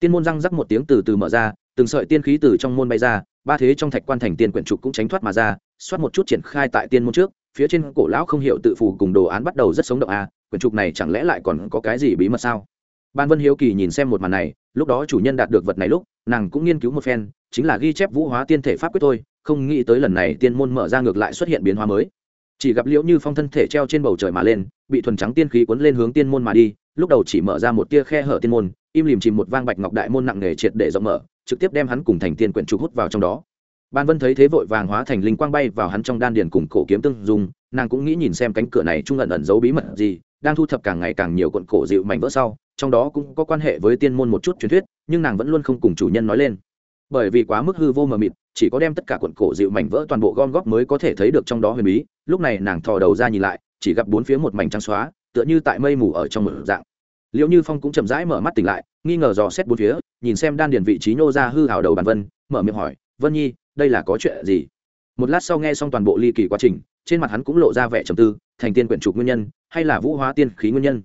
Tiên môn răng rắc một tiếng từ từ mở ra, từng sợi tiên khí từ trong môn bay ra, ba thế trong thạch quan thành tiên quyển trục cũng tránh thoát mà ra, xoát một chút triển khai tại tiên môn trước, phía trên cổ lão không hiểu tự phù cùng đồ án bắt đầu rất sống động à quyển trục này chẳng lẽ lại còn có cái gì bí mật sao? Ban vân hiếu kỳ nhìn xem một màn này, lúc đó chủ nhân đạt được vật này lúc, nàng cũng nghiên cứu một phen, chính là ghi chép vũ hóa tiên thể pháp quyết thôi không nghĩ tới lần này tiên môn mở ra ngược lại xuất hiện biến hóa mới. Chỉ gặp liễu như phong thân thể treo trên bầu trời mà lên, bị thuần trắng tiên khí cuốn lên hướng tiên môn mà đi, lúc đầu chỉ mở ra một tia khe hở tiên môn, im lìm chìm một vang bạch ngọc đại môn nặng nề triệt để rộng mở, trực tiếp đem hắn cùng thành tiên quyển trục hút vào trong đó. Ban vân thấy thế vội vàng hóa thành linh quang bay vào hắn trong đan điền cùng cổ kiếm tương dung, nàng cũng nghĩ nhìn xem cánh cửa này trung ẩn ẩn giấu bí mật gì, đang thu thập càng ngày càng nhiều cuộn cổ dịu mảnh vỡ sau, trong đó cũng có quan hệ với tiên môn một chút truyền thuyết, nhưng nàng vẫn luôn không cùng chủ nhân nói lên bởi vì quá mức hư vô mờ mịt, chỉ có đem tất cả cuộn cổ dịu mảnh vỡ toàn bộ gom góp mới có thể thấy được trong đó huyền bí. Lúc này nàng thò đầu ra nhìn lại, chỉ gặp bốn phía một mảnh trắng xóa, tựa như tại mây mù ở trong một dạng. Liệu như phong cũng chậm rãi mở mắt tỉnh lại, nghi ngờ dò xét bốn phía, nhìn xem đan điền vị trí nhô ra hư hào đầu bàn vân, mở miệng hỏi, vân nhi, đây là có chuyện gì? Một lát sau nghe xong toàn bộ ly kỳ quá trình, trên mặt hắn cũng lộ ra vẻ trầm tư, thành tiên quyển trục nguyên nhân, hay là vũ hóa tiên khí nguyên nhân?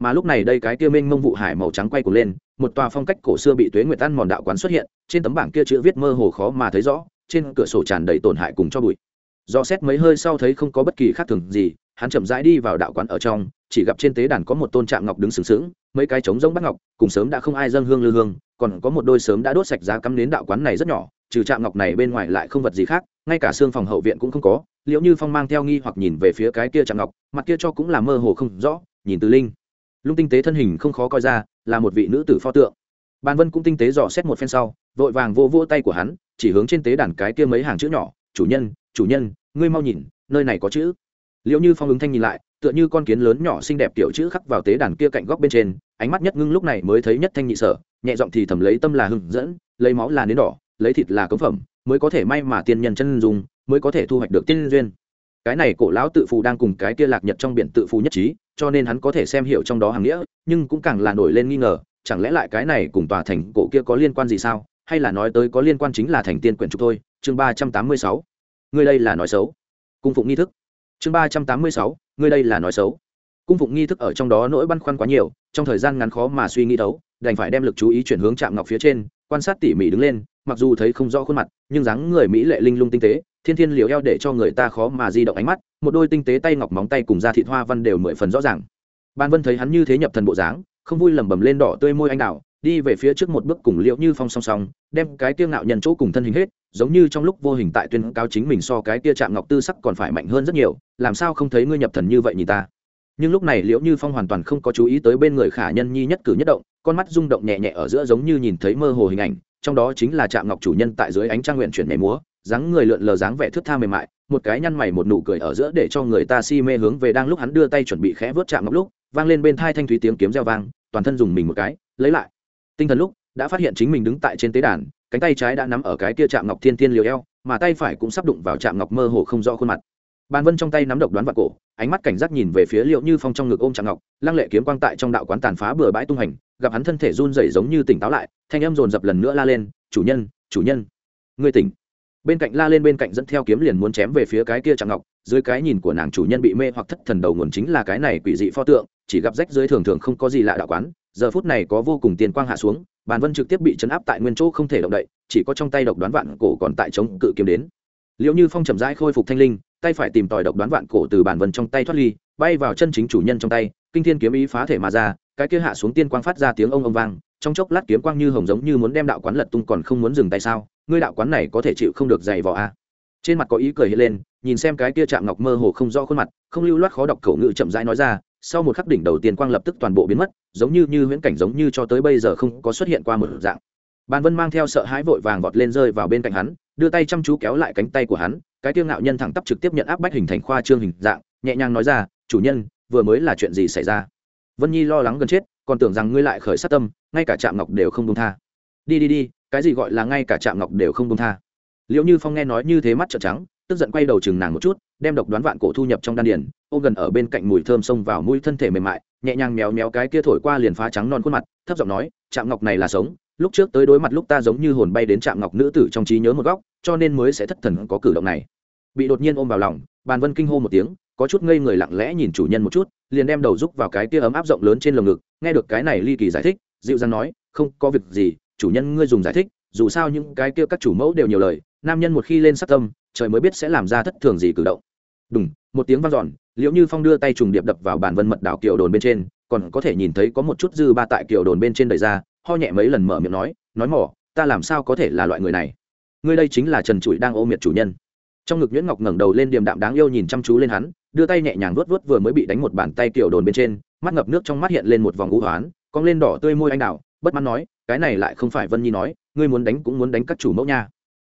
Mà lúc này đây cái kia minh mông vụ hải màu trắng quay cuồng lên, một tòa phong cách cổ xưa bị tuế nguyệt tan mòn đạo quán xuất hiện, trên tấm bảng kia chữ viết mơ hồ khó mà thấy rõ, trên cửa sổ tràn đầy tổn hại cùng cho bụi. Do xét mấy hơi sau thấy không có bất kỳ khác thường gì, hắn chậm rãi đi vào đạo quán ở trong, chỉ gặp trên tế đàn có một tôn trạm ngọc đứng sừng sững, mấy cái trống rỗng bắt ngọc, cùng sớm đã không ai dâng hương lư hương, còn có một đôi sớm đã đốt sạch giá cắm đến đạo quán này rất nhỏ, trừ trạm ngọc này bên ngoài lại không vật gì khác, ngay cả xương phòng hậu viện cũng không có liệu như phong mang theo nghi hoặc nhìn về phía cái kia trạm ngọc, mặt kia cho cũng là mơ hồ không rõ, nhìn từ linh lung tinh tế thân hình không khó coi ra, là một vị nữ tử pho tượng. Bàn vân cũng tinh tế dò xét một phen sau, vội vàng vô vô tay của hắn, chỉ hướng trên tế đàn cái kia mấy hàng chữ nhỏ, chủ nhân chủ nhân, ngươi mau nhìn, nơi này có chữ. Liệu như phong ứng thanh nhìn lại, tựa như con kiến lớn nhỏ xinh đẹp tiểu chữ khắc vào tế đàn kia cạnh góc bên trên, ánh mắt nhất ngưng lúc này mới thấy nhất thanh nhị sở, nhẹ giọng thì thầm lấy tâm là hưng dẫn, lấy máu là nến đỏ, lấy thịt là cống phẩm, mới có thể may mà tiên nhân chân dùng mới có thể thu hoạch được tiên duyên cái này cổ lão tự phù đang cùng cái kia lạc nhật trong biển tự phù nhất trí, cho nên hắn có thể xem hiểu trong đó hàng nghĩa, nhưng cũng càng là nổi lên nghi ngờ, chẳng lẽ lại cái này cùng tòa thành cổ kia có liên quan gì sao? Hay là nói tới có liên quan chính là thành tiên quyển trục thôi? Chương ba trăm tám mươi sáu. Ngươi đây là nói xấu. Cung phụng nghi thức. Chương ba trăm tám mươi sáu. Ngươi đây là nói xấu. Cung phụng nghi thức ở trong đó nỗi băn khoăn quá nhiều, trong thời gian ngắn khó mà suy nghĩ đấu, đành phải đem lực chú ý chuyển hướng chạm ngọc phía trên, quan sát tỉ mỉ đứng lên, mặc dù thấy không rõ khuôn mặt, nhưng dáng người mỹ lệ linh lung tinh tế thiên thiên liều eo để cho người ta khó mà di động ánh mắt, một đôi tinh tế tay ngọc móng tay cùng da thịt hoa văn đều mười phần rõ ràng. Ban vân thấy hắn như thế nhập thần bộ dáng, không vui lẩm bẩm lên đỏ tươi môi anh đào, đi về phía trước một bước cùng liễu như phong song song, đem cái tiêu ngạo nhận chỗ cùng thân hình hết, giống như trong lúc vô hình tại tuyên cao chính mình so cái tia chạm ngọc tư sắc còn phải mạnh hơn rất nhiều, làm sao không thấy ngươi nhập thần như vậy nhìn ta. Nhưng lúc này liễu như phong hoàn toàn không có chú ý tới bên người khả nhân nhi nhất cử nhất động, con mắt rung động nhẹ nhẹ ở giữa giống như nhìn thấy mơ hồ hình ảnh, trong đó chính là chạm ngọc chủ nhân tại dưới ánh trang nguyện chuyển nhảy múa dáng người lượn lờ dáng vẻ thước tha mềm mại, một cái nhăn mày một nụ cười ở giữa để cho người ta si mê hướng về đang lúc hắn đưa tay chuẩn bị khẽ vớt chạm ngọc lúc, vang lên bên thai thanh thúy tiếng kiếm reo vang, toàn thân dùng mình một cái, lấy lại. Tinh thần lúc, đã phát hiện chính mình đứng tại trên tế đàn, cánh tay trái đã nắm ở cái kia chạm ngọc thiên tiên liều eo, mà tay phải cũng sắp đụng vào chạm ngọc mơ hồ không rõ khuôn mặt. Bàn vân trong tay nắm độc đoán vào cổ, ánh mắt cảnh giác nhìn về phía liệu như phong trong ngực ôm chạm ngọc, lăng lệ kiếm quang tại trong đạo quán tàn phá bừa bãi tung hành, gặp hắn thân thể run rẩy giống như tỉnh táo lại, thanh âm dồn dập lần nữa la lên, chủ nhân chủ nhân người tỉnh bên cạnh la lên bên cạnh dẫn theo kiếm liền muốn chém về phía cái kia trạng ngọc, dưới cái nhìn của nàng chủ nhân bị mê hoặc thất thần đầu nguồn chính là cái này quỷ dị pho tượng, chỉ gặp rách dưới thường thường không có gì lạ đạo quán, giờ phút này có vô cùng tiền quang hạ xuống, bàn vân trực tiếp bị chấn áp tại nguyên chỗ không thể động đậy, chỉ có trong tay độc đoán vạn cổ còn tại chống cự kiếm đến. Liệu như phong chậm rãi khôi phục thanh linh, tay phải tìm tòi độc đoán vạn cổ từ bàn vân trong tay thoát ly, bay vào chân chính chủ nhân trong tay, kinh thiên kiếm ý phá thể mà ra, cái kia hạ xuống tiên quang phát ra tiếng ông ông vang, trong chốc lát kiếm quang như hồng giống như muốn đem đạo quán lật tung còn không muốn dừng tay sao? Ngươi đạo quán này có thể chịu không được dày vò a trên mặt có ý cười hiện lên, nhìn xem cái kia chạm ngọc mơ hồ không rõ khuôn mặt, không lưu loát khó đọc khẩu ngữ chậm rãi nói ra, sau một khắc đỉnh đầu tiên quang lập tức toàn bộ biến mất, giống như như huyễn cảnh giống như cho tới bây giờ không có xuất hiện qua một dạng. Bàn vân mang theo sợ hãi vội vàng vọt lên rơi vào bên cạnh hắn, đưa tay chăm chú kéo lại cánh tay của hắn, cái tiêu ngạo nhân thẳng tắp trực tiếp nhận áp bách hình thành khoa trương hình dạng, nhẹ nhàng nói ra, chủ nhân, vừa mới là chuyện gì xảy ra? Vân nhi lo lắng gần chết, còn tưởng rằng ngươi lại khởi sát tâm, ngay cả trạm ngọc đều không công tha. Đi đi đi cái gì gọi là ngay cả trạm ngọc đều không công tha. Liệu như phong nghe nói như thế mắt trợn trắng, tức giận quay đầu chừng nàng một chút, đem độc đoán vạn cổ thu nhập trong đan điền, ôm gần ở bên cạnh mùi thơm xông vào mũi thân thể mềm mại, nhẹ nhàng méo méo cái kia thổi qua liền phá trắng non khuôn mặt, thấp giọng nói, Trạm ngọc này là sống, lúc trước tới đối mặt lúc ta giống như hồn bay đến Trạm ngọc nữ tử trong trí nhớ một góc, cho nên mới sẽ thất thần có cử động này. Bị đột nhiên ôm vào lòng, bàn vân kinh hô một tiếng, có chút ngây người lặng lẽ nhìn chủ nhân một chút, liền đem đầu rúc vào cái kia ấm áp rộng lớn trên lồng ngực, nghe được cái này ly kỳ giải thích, dịu dàng nói, không có việc gì chủ nhân, ngươi dùng giải thích, dù sao những cái kia các chủ mẫu đều nhiều lời, nam nhân một khi lên sát tâm, trời mới biết sẽ làm ra thất thường gì cử động. Đúng một tiếng vang dọn, liễu như phong đưa tay trùng điệp đập vào bàn vân mật đảo kiều đồn bên trên, còn có thể nhìn thấy có một chút dư ba tại kiều đồn bên trên đầy ra, ho nhẹ mấy lần mở miệng nói nói mỏ, ta làm sao có thể là loại người này? Ngươi đây chính là trần trụi đang ô miệt chủ nhân. Trong ngực nhuyễn ngọc ngẩng đầu lên điềm đạm đáng yêu nhìn chăm chú lên hắn, đưa tay nhẹ nhàng vuốt vuốt vừa mới bị đánh một bàn tay kiểu đồn bên trên, mắt ngập nước trong mắt hiện lên một vòng ngũ hoán, cong lên đỏ tươi môi anh đào, bất mãn nói cái này lại không phải vân nhi nói, ngươi muốn đánh cũng muốn đánh các chủ mẫu nha.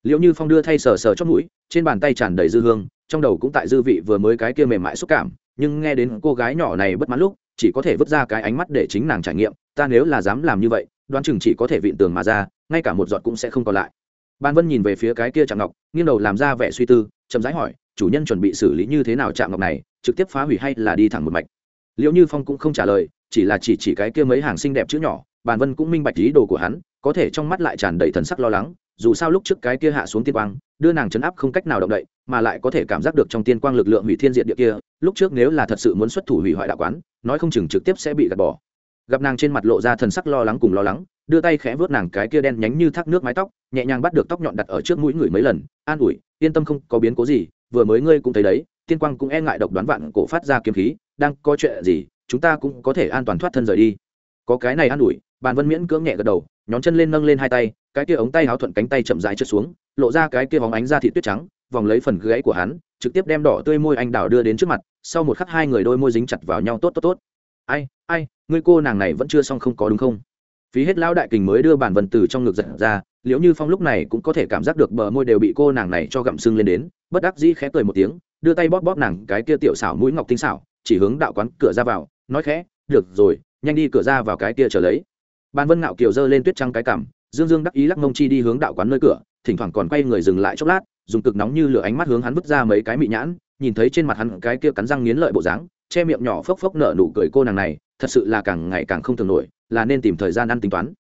Liệu như phong đưa thay sờ sờ chót mũi, trên bàn tay tràn đầy dư hương, trong đầu cũng tại dư vị vừa mới cái kia mềm mại xúc cảm, nhưng nghe đến cô gái nhỏ này bất mãn lúc, chỉ có thể vứt ra cái ánh mắt để chính nàng trải nghiệm, ta nếu là dám làm như vậy, đoán chừng chỉ có thể vịn tường mà ra, ngay cả một giọt cũng sẽ không còn lại. Ban vân nhìn về phía cái kia Trạng ngọc, nghiêng đầu làm ra vẻ suy tư, chậm rãi hỏi, chủ nhân chuẩn bị xử lý như thế nào Trạng ngọc này, trực tiếp phá hủy hay là đi thẳng một mạch? Liệu như phong cũng không trả lời, chỉ là chỉ chỉ cái kia mấy hàng xinh đẹp chữ nhỏ bàn vân cũng minh bạch ý đồ của hắn, có thể trong mắt lại tràn đầy thần sắc lo lắng, dù sao lúc trước cái kia hạ xuống tiên quang, đưa nàng chấn áp không cách nào động đậy, mà lại có thể cảm giác được trong tiên quang lực lượng hủy thiên diện địa kia, lúc trước nếu là thật sự muốn xuất thủ hủy hoại đạo quán, nói không chừng trực tiếp sẽ bị gạt bỏ. Gặp nàng trên mặt lộ ra thần sắc lo lắng cùng lo lắng, đưa tay khẽ vớt nàng cái kia đen nhánh như thác nước mái tóc, nhẹ nhàng bắt được tóc nhọn đặt ở trước mũi người mấy lần, an ủi, yên tâm không có biến cố gì, vừa mới ngươi cũng thấy đấy, tiên quang cũng e ngại độc đoán vạn cổ phát ra kiếm khí, đang có chuyện gì, chúng ta cũng có thể an toàn thoát thân rời đi. Có cái này an ủi bàn vân miễn cưỡng nhẹ gật đầu, nhón chân lên nâng lên hai tay, cái kia ống tay háo thuận cánh tay chậm rãi trượt xuống, lộ ra cái kia hóng ánh ra thị tuyết trắng, vòng lấy phần gãy của hắn, trực tiếp đem đỏ tươi môi anh đào đưa đến trước mặt, sau một khắc hai người đôi môi dính chặt vào nhau tốt tốt tốt. Ai ai, ngươi cô nàng này vẫn chưa xong không có đúng không? Phí hết lão đại kình mới đưa bản vân từ trong ngực giật ra liệu như phong lúc này cũng có thể cảm giác được bờ môi đều bị cô nàng này cho gặm sưng lên đến, bất đắc dĩ khẽ cười một tiếng, đưa tay bóp bóp nàng cái kia tiểu xảo mũi ngọc tinh xảo, chỉ hướng đạo quán cửa ra vào, nói khẽ, được rồi, nhanh đi cửa ra vào cái kia trở lấy ban vân ngạo kiều giơ lên tuyết trắng cái cằm, dương dương đắc ý lắc mông chi đi hướng đạo quán nơi cửa thỉnh thoảng còn quay người dừng lại chốc lát dùng cực nóng như lửa ánh mắt hướng hắn vứt ra mấy cái mị nhãn nhìn thấy trên mặt hắn cái kia cắn răng nghiến lợi bộ dáng che miệng nhỏ phốc phốc nở nụ cười cô nàng này thật sự là càng ngày càng không thường nổi là nên tìm thời gian ăn tính toán.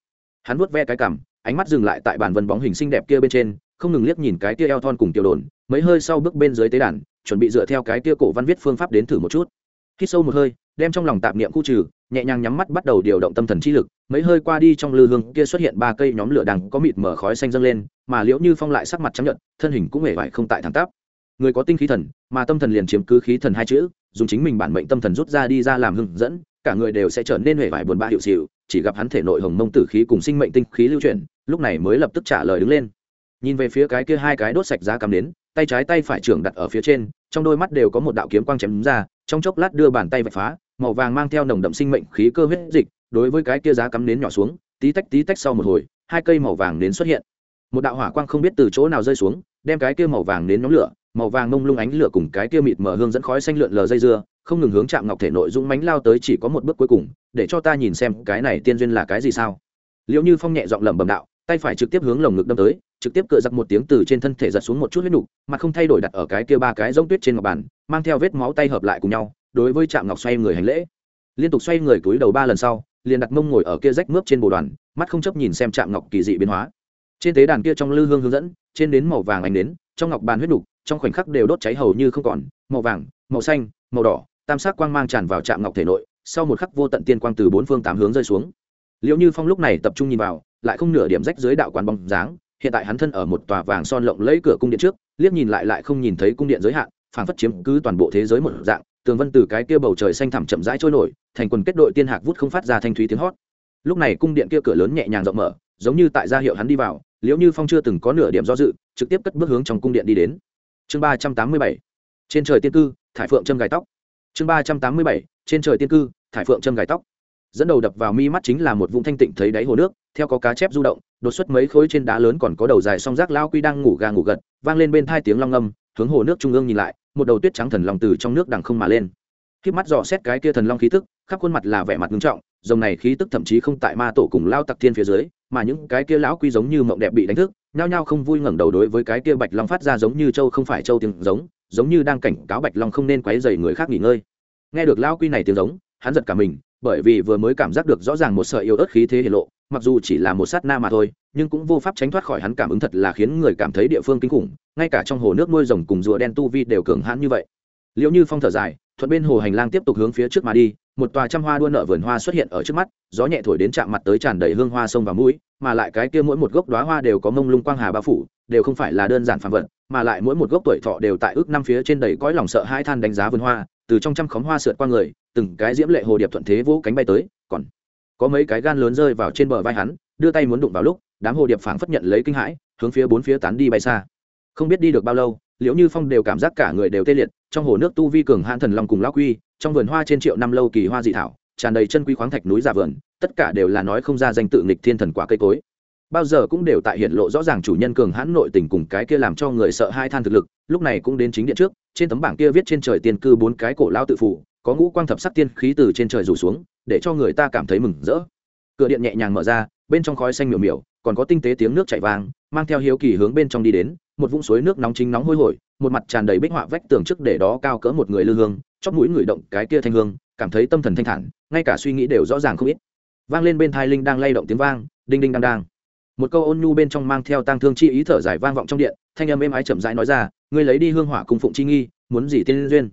Hắn vuốt ve cái cằm, ánh mắt dừng lại tại bàn vân bóng hình xinh đẹp kia bên trên không ngừng liếc nhìn cái kia eo thon cùng tiểu đồn mấy hơi sau bước bên dưới tế đàn chuẩn bị dựa theo cái kia cổ văn viết phương pháp đến thử một chút. Hít sâu một hơi đem trong lòng tạp niệm khu trừ nhẹ nhàng nhắm mắt bắt đầu điều động tâm thần chi lực, mấy hơi qua đi trong lư hương kia xuất hiện ba cây nhóm lửa đằng có mịt mở khói xanh dâng lên, mà liễu như phong lại sắc mặt chấp nhận thân hình cũng hề vải không tại thẳng tắp. Người có tinh khí thần, mà tâm thần liền chiếm cứ khí thần hai chữ, dùng chính mình bản mệnh tâm thần rút ra đi ra làm hướng dẫn, cả người đều sẽ trở nên hề vải buồn bã hiệu xịu, chỉ gặp hắn thể nội hồng mông tử khí cùng sinh mệnh tinh khí lưu chuyển, lúc này mới lập tức trả lời đứng lên. Nhìn về phía cái kia hai cái đốt sạch giá cắm đến, tay trái tay phải trưởng đặt ở phía trên, trong đôi mắt đều có một đạo kiếm quang chém ra, trong chốc lát đưa bàn tay vạch phá màu vàng mang theo nồng đậm sinh mệnh khí cơ huyết dịch, đối với cái kia giá cắm nến nhỏ xuống, tí tách tí tách sau một hồi, hai cây màu vàng nến xuất hiện. Một đạo hỏa quang không biết từ chỗ nào rơi xuống, đem cái kia màu vàng nến nhóm lửa, màu vàng mông lung ánh lửa cùng cái kia mịt mở hương dẫn khói xanh lượn lờ dây dưa, không ngừng hướng chạm ngọc thể nội dũng mánh lao tới chỉ có một bước cuối cùng, để cho ta nhìn xem cái này tiên duyên là cái gì sao. Liệu như phong nhẹ giọng lẩm bẩm đạo, tay phải trực tiếp hướng lồng ngực đâm tới, trực tiếp cựa giặc một tiếng từ trên thân thể giật xuống một chút huyết nục, mà không thay đổi đặt ở cái kia ba cái giống tuyết trên ngọc bàn, mang theo vết máu tay hợp lại cùng nhau đối với trạm ngọc xoay người hành lễ. Liên tục xoay người cúi đầu ba lần sau, liền đặt mông ngồi ở kia rách mướp trên bồ đoàn, mắt không chấp nhìn xem trạm ngọc kỳ dị biến hóa. Trên tế đàn kia trong lư hương hướng dẫn, trên đến màu vàng ánh đến trong ngọc bàn huyết đục trong khoảnh khắc đều đốt cháy hầu như không còn, màu vàng, màu xanh, màu đỏ, tam sắc quang mang tràn vào trạm ngọc thể nội, sau một khắc vô tận tiên quang từ bốn phương tám hướng rơi xuống. Liệu như phong lúc này tập trung nhìn vào, lại không nửa điểm rách dưới đạo quán bóng dáng, hiện tại hắn thân ở một tòa vàng son lộng lẫy cửa cung điện trước, liếc nhìn lại lại không nhìn thấy cung điện giới hạn, phảng phất chiếm cứ toàn bộ thế giới một dạng tường vân từ cái kia bầu trời xanh thẳm chậm rãi trôi nổi, thành quần kết đội tiên hạc vút không phát ra thanh thúy tiếng hót. Lúc này cung điện kia cửa lớn nhẹ nhàng rộng mở, giống như tại gia hiệu hắn đi vào, liễu như phong chưa từng có nửa điểm do dự, trực tiếp cất bước hướng trong cung điện đi đến. Chương ba trăm tám mươi bảy, trên trời tiên cư, thải phượng châm gài tóc. Chương ba trăm tám mươi bảy, trên trời tiên cư, thải phượng châm gài tóc. Dẫn đầu đập vào mi mắt chính là một vùng thanh tịnh thấy đáy hồ nước, theo có cá chép du động, đột xuất mấy khối trên đá lớn còn có đầu dài song rác lao quy đang ngủ gà ngủ gật, vang lên bên thai tiếng long âm hướng hồ nước trung ương nhìn lại, một đầu tuyết trắng thần long từ trong nước đằng không mà lên. Khi mắt dò xét cái kia thần long khí tức, khắp khuôn mặt là vẻ mặt nghiêm trọng dòng này khí tức thậm chí không tại ma tổ cùng lao tặc thiên phía dưới, mà những cái kia lão quy giống như mộng đẹp bị đánh thức, nhao nhao không vui ngẩng đầu đối với cái kia bạch long phát ra giống như châu không phải châu tiếng giống giống như đang cảnh cáo bạch long không nên quấy rầy người khác nghỉ ngơi. Nghe được lão quy này tiếng giống, hắn giật cả mình, bởi vì vừa mới cảm giác được rõ ràng một sợi yêu ớt khí thế hiện lộ mặc dù chỉ là một sát na mà thôi, nhưng cũng vô pháp tránh thoát khỏi hắn cảm ứng thật là khiến người cảm thấy địa phương kinh khủng, ngay cả trong hồ nước nuôi rồng cùng rùa đen tu vi đều cường hãn như vậy. Liệu như phong thở dài, thuận bên hồ hành lang tiếp tục hướng phía trước mà đi, một tòa trăm hoa đua nợ vườn hoa xuất hiện ở trước mắt, gió nhẹ thổi đến chạm mặt tới tràn đầy hương hoa sông và mũi, mà lại cái kia mỗi một gốc đoá hoa đều có mông lung quang hà bao phủ, đều không phải là đơn giản phàm vật, mà lại mỗi một gốc tuổi thọ đều tại ước năm phía trên đầy cõi lòng sợ hai than đánh giá vườn hoa, từ trong trăm khóm hoa sượt qua người, từng cái diễm lệ hồ điệp thuận thế vỗ cánh bay tới, còn có mấy cái gan lớn rơi vào trên bờ vai hắn, đưa tay muốn đụng vào lúc, đám hồ điệp phảng phất nhận lấy kinh hãi, hướng phía bốn phía tán đi bay xa. Không biết đi được bao lâu, liễu như phong đều cảm giác cả người đều tê liệt, trong hồ nước tu vi cường hãn thần long cùng lao quy, trong vườn hoa trên triệu năm lâu kỳ hoa dị thảo, tràn đầy chân quý khoáng thạch núi giả vườn, tất cả đều là nói không ra danh tự nghịch thiên thần quả cây cối. Bao giờ cũng đều tại hiện lộ rõ ràng chủ nhân cường hãn nội tình cùng cái kia làm cho người sợ hai than thực lực, lúc này cũng đến chính điện trước, trên tấm bảng kia viết trên trời tiên cư bốn cái cổ lao tự phủ có ngũ quang thập sắc tiên khí từ trên trời rủ xuống, để cho người ta cảm thấy mừng rỡ. Cửa điện nhẹ nhàng mở ra, bên trong khói xanh miểu miểu, còn có tinh tế tiếng nước chảy vang, mang theo hiếu kỳ hướng bên trong đi đến, một vũng suối nước nóng chính nóng hôi hổi, một mặt tràn đầy bích họa vách tường trước để đó cao cỡ một người lư hương, chóp mũi người động cái kia thanh hương, cảm thấy tâm thần thanh thản, ngay cả suy nghĩ đều rõ ràng không ít. Vang lên bên thai linh đang lay động tiếng vang, đinh đinh đang đang. Một câu ôn nhu bên trong mang theo tang thương chi ý thở dài vang vọng trong điện, thanh âm êm ái chậm rãi nói ra, ngươi lấy đi hương hỏa cung phụng chi nghi, muốn gì tiên duyên?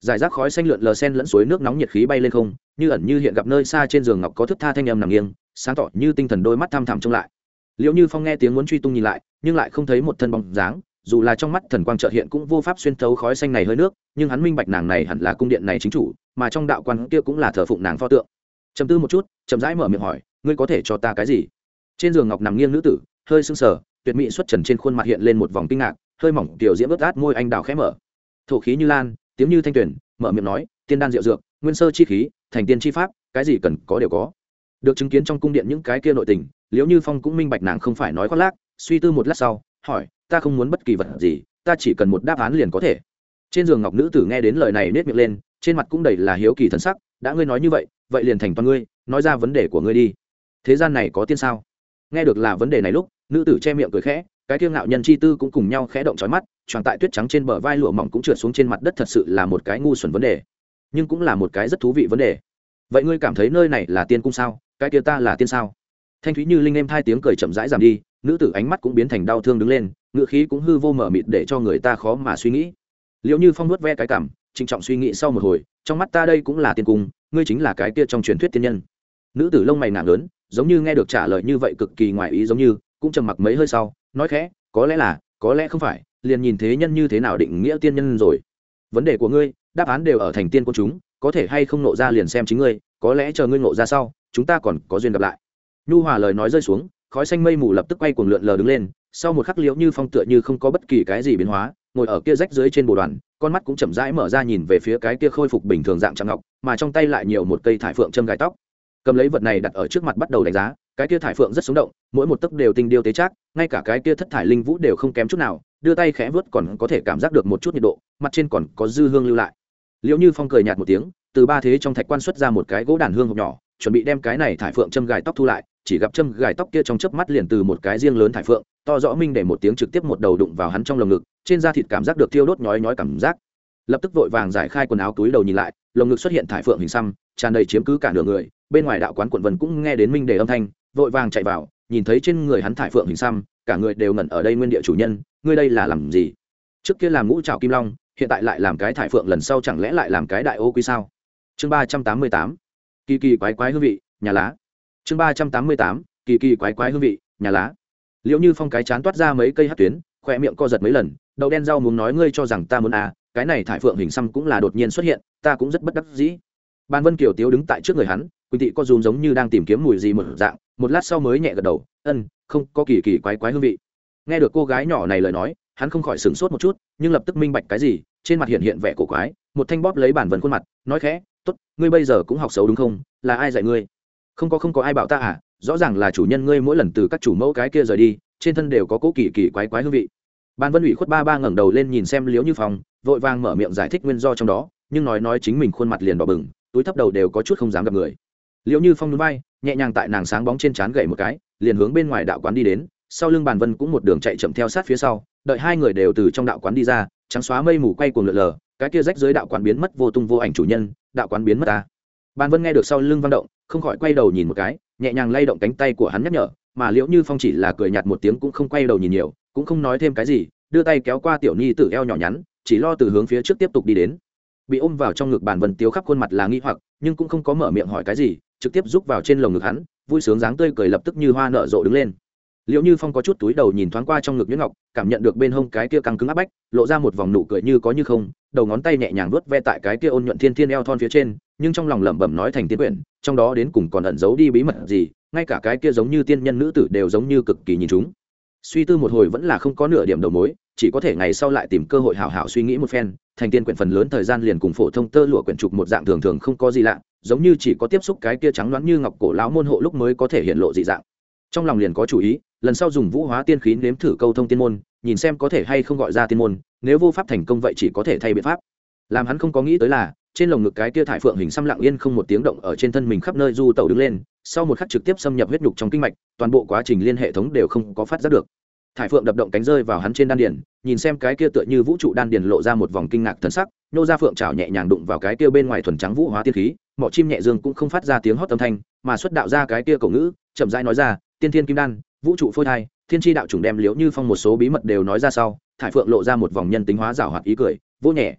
Giải rác khói xanh lượn lờ sen lẫn suối nước nóng nhiệt khí bay lên không, như ẩn như hiện gặp nơi xa trên giường ngọc có thức tha thanh âm nằm nghiêng, sáng tỏ như tinh thần đôi mắt thăm thẳm trông lại. Liệu như phong nghe tiếng muốn truy tung nhìn lại, nhưng lại không thấy một thân bóng dáng, dù là trong mắt thần quang trợ hiện cũng vô pháp xuyên thấu khói xanh này hơi nước, nhưng hắn minh bạch nàng này hẳn là cung điện này chính chủ, mà trong đạo quan kia cũng là thờ phụng nàng pho tượng. Chầm tư một chút, chậm rãi mở miệng hỏi, ngươi có thể cho ta cái gì? Trên giường ngọc nằm nghiêng nữ tử, hơi sưng sờ, tuyệt mỹ xuất trần trên khuôn mặt hiện lên một vòng kinh ngạc, hơi mỏng tiểu diễm ướt át môi anh đào khẽ mở. Thổ khí như lan tiếng như thanh tuyển mở miệng nói, tiên đan diệu dược, nguyên sơ chi khí, thành tiên chi pháp, cái gì cần có đều có. Được chứng kiến trong cung điện những cái kia nội tình, liễu như phong cũng minh bạch nàng không phải nói khoác lác, suy tư một lát sau, hỏi, ta không muốn bất kỳ vật gì, ta chỉ cần một đáp án liền có thể. Trên giường ngọc nữ tử nghe đến lời này nết miệng lên, trên mặt cũng đầy là hiếu kỳ thần sắc, đã ngươi nói như vậy vậy liền thành toàn ngươi, nói ra vấn đề của ngươi đi. Thế gian này có tiên sao? Nghe được là vấn đề này lúc, nữ tử che miệng cười khẽ cái kiêng ngạo nhân chi tư cũng cùng nhau khẽ động trói mắt tròn tại tuyết trắng trên bờ vai lụa mỏng cũng trượt xuống trên mặt đất thật sự là một cái ngu xuẩn vấn đề. Nhưng cũng là một cái rất thú vị vấn đề. Vậy ngươi cảm thấy nơi này là tiên cung sao? Cái kia ta là tiên sao? Thanh thúy như linh em hai tiếng cười chậm rãi giảm đi, nữ tử ánh mắt cũng biến thành đau thương đứng lên ngựa khí cũng hư vô mở mịt để cho người ta khó mà suy nghĩ. Liệu như phong nuốt ve cái cảm, trịnh trọng suy nghĩ sau một hồi, trong mắt ta đây cũng là tiên cung, ngươi chính là cái kia trong truyền thuyết tiên nhân. Nữ tử lông mày nặng lớn, giống như nghe được trả lời như vậy cực kỳ ngoài ý giống như, cũng trầm mặc mấy hơi sau nói khẽ, có lẽ là, có lẽ không phải, liền nhìn thế nhân như thế nào định nghĩa tiên nhân rồi. Vấn đề của ngươi, đáp án đều ở thành tiên của chúng, có thể hay không nộ ra liền xem chính ngươi, có lẽ chờ ngươi nộ ra sau, chúng ta còn có duyên gặp lại. Nhu hòa lời nói rơi xuống, khói xanh mây mù lập tức quay cuồng lượn lờ đứng lên, sau một khắc liễu như phong tựa như không có bất kỳ cái gì biến hóa, ngồi ở kia rách dưới trên bồ đoàn, con mắt cũng chậm rãi mở ra nhìn về phía cái kia khôi phục bình thường dạng trang ngọc, mà trong tay lại nhiều một cây thải phượng châm gai tóc. Cầm lấy vật này đặt ở trước mặt bắt đầu đánh giá cái kia thải phượng rất sống động, mỗi một tấc đều tinh điêu tế trác, ngay cả cái kia thất thải linh vũ đều không kém chút nào, đưa tay khẽ vớt còn có thể cảm giác được một chút nhiệt độ, mặt trên còn có dư hương lưu lại. Liệu như phong cười nhạt một tiếng, từ ba thế trong thạch quan xuất ra một cái gỗ đàn hương hộp nhỏ, chuẩn bị đem cái này thải phượng châm gài tóc thu lại, chỉ gặp châm gài tóc kia trong chớp mắt liền từ một cái riêng lớn thải phượng, to rõ minh để một tiếng trực tiếp một đầu đụng vào hắn trong lồng ngực, trên da thịt cảm giác được thiêu đốt nhói nhói cảm giác. Lập tức vội vàng giải khai quần áo túi đầu nhìn lại, lồng ngực xuất hiện thải phượng hình xăm, tràn đầy chiếm cứ cả nửa người, bên ngoài đạo quán quận vân cũng nghe đến minh để âm thanh vội vàng chạy vào, nhìn thấy trên người hắn thải phượng hình xăm, cả người đều ngẩn ở đây nguyên địa chủ nhân, ngươi đây là làm gì? Trước kia làm ngũ trào kim long, hiện tại lại làm cái thải phượng, lần sau chẳng lẽ lại làm cái đại ô quy sao? Chương ba trăm tám mươi tám, kỳ kỳ quái quái hương vị, nhà lá. Chương ba trăm tám mươi tám, kỳ kỳ quái quái hương vị, nhà lá. Liệu như phong cái chán toát ra mấy cây hát tuyến khoe miệng co giật mấy lần, đậu đen rau muốn nói ngươi cho rằng ta muốn à cái này thải phượng hình xăm cũng là đột nhiên xuất hiện, ta cũng rất bất đắc dĩ. Ban vân kiều tiếu đứng tại trước người hắn quỳnh thị co dùm giống như đang tìm kiếm mùi gì một dạng, một lát sau mới nhẹ gật đầu, ân, không, có kỳ kỳ quái quái hương vị. Nghe được cô gái nhỏ này lời nói, hắn không khỏi sửng sốt một chút, nhưng lập tức minh bạch cái gì, trên mặt hiện hiện vẻ cổ quái, một thanh bóp lấy bản vân khuôn mặt, nói khẽ, tốt, ngươi bây giờ cũng học xấu đúng không? Là ai dạy ngươi? Không có không có ai bảo ta à rõ ràng là chủ nhân ngươi mỗi lần từ các chủ mẫu cái kia rời đi, trên thân đều có cố kỳ kỳ quái quái hương vị. Ban vân ủy khuất ba ba ngẩng đầu lên nhìn xem liếu như phòng vội vàng mở miệng giải thích nguyên do trong đó, nhưng nói nói chính mình khuôn mặt liền đỏ bừng, túi thấp đầu đều có chút không dám gặp người liệu như phong núi bay nhẹ nhàng tại nàng sáng bóng trên trán gậy một cái, liền hướng bên ngoài đạo quán đi đến. Sau lưng bàn vân cũng một đường chạy chậm theo sát phía sau, đợi hai người đều từ trong đạo quán đi ra, trắng xóa mây mù quay cuồng lượn lờ, cái kia rách dưới đạo quán biến mất vô tung vô ảnh chủ nhân, đạo quán biến mất ta. Bàn vân nghe được sau lưng vang động, không khỏi quay đầu nhìn một cái, nhẹ nhàng lay động cánh tay của hắn nhắc nhở, mà liễu như phong chỉ là cười nhạt một tiếng cũng không quay đầu nhìn nhiều, cũng không nói thêm cái gì, đưa tay kéo qua tiểu nhi tử eo nhỏ nhắn, chỉ lo từ hướng phía trước tiếp tục đi đến. Bị ôm vào trong ngực bàn vân tiếu khắp khuôn mặt là nghi hoặc, nhưng cũng không có mở miệng hỏi cái gì trực tiếp rúc vào trên lồng ngực hắn, vui sướng dáng tươi cười lập tức như hoa nở rộ đứng lên. Liệu như phong có chút túi đầu nhìn thoáng qua trong ngực nhuyễn ngọc, cảm nhận được bên hông cái kia căng cứng áp bách, lộ ra một vòng nụ cười như có như không, đầu ngón tay nhẹ nhàng vuốt ve tại cái kia ôn nhuận thiên thiên eo thon phía trên, nhưng trong lòng lẩm bẩm nói thành tiên quyển, trong đó đến cùng còn ẩn giấu đi bí mật gì, ngay cả cái kia giống như tiên nhân nữ tử đều giống như cực kỳ nhìn chúng. Suy tư một hồi vẫn là không có nửa điểm đầu mối, chỉ có thể ngày sau lại tìm cơ hội hào hảo suy nghĩ một phen, thành tiên quyển phần lớn thời gian liền cùng phổ thông tơ lụa quyển trục một dạng thường thường không có gì lạ giống như chỉ có tiếp xúc cái kia trắng đoán như ngọc cổ lão môn hộ lúc mới có thể hiện lộ dị dạng. Trong lòng liền có chủ ý, lần sau dùng vũ hóa tiên khí nếm thử câu thông tiên môn, nhìn xem có thể hay không gọi ra tiên môn, nếu vô pháp thành công vậy chỉ có thể thay biện pháp. Làm hắn không có nghĩ tới là, trên lồng ngực cái kia thải phượng hình xăm lặng yên không một tiếng động ở trên thân mình khắp nơi du tẩu đứng lên, sau một khắc trực tiếp xâm nhập huyết nhục trong kinh mạch, toàn bộ quá trình liên hệ thống đều không có phát giác được. Thải phượng đập động cánh rơi vào hắn trên đan điền nhìn xem cái kia tựa như vũ trụ đan điền lộ ra một vòng kinh ngạc thần sắc, nô ra phượng trào nhẹ nhàng đụng vào cái kia bên ngoài thuần trắng vũ hóa tiên khí, mỏ chim nhẹ dương cũng không phát ra tiếng hót âm thanh, mà xuất đạo ra cái kia cổ ngữ, chậm rãi nói ra, tiên thiên kim đan, vũ trụ phôi thai, thiên tri đạo chủng đem liễu như phong một số bí mật đều nói ra sau, thải phượng lộ ra một vòng nhân tính hóa rào hoạt ý cười, vô nhẹ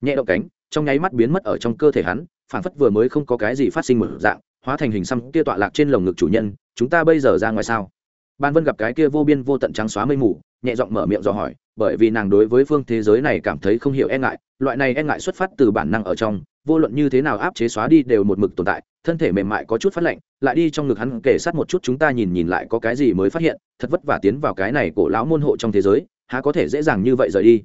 nhẹ động cánh, trong nháy mắt biến mất ở trong cơ thể hắn phản phất vừa mới không có cái gì phát sinh một dạng, hóa thành hình xăm kia tọa lạc trên lồng ngực chủ nhân, chúng ta bây giờ ra ngoài sao? Ban vân gặp cái kia vô biên vô tận trắng xóa mây mù, nhẹ giọng mở miệng dò hỏi bởi vì nàng đối với phương thế giới này cảm thấy không hiểu e ngại, loại này e ngại xuất phát từ bản năng ở trong, vô luận như thế nào áp chế xóa đi đều một mực tồn tại, thân thể mềm mại có chút phát lạnh, lại đi trong ngực hắn kể sát một chút chúng ta nhìn nhìn lại có cái gì mới phát hiện, thật vất vả tiến vào cái này cổ lão môn hộ trong thế giới, há có thể dễ dàng như vậy rời đi.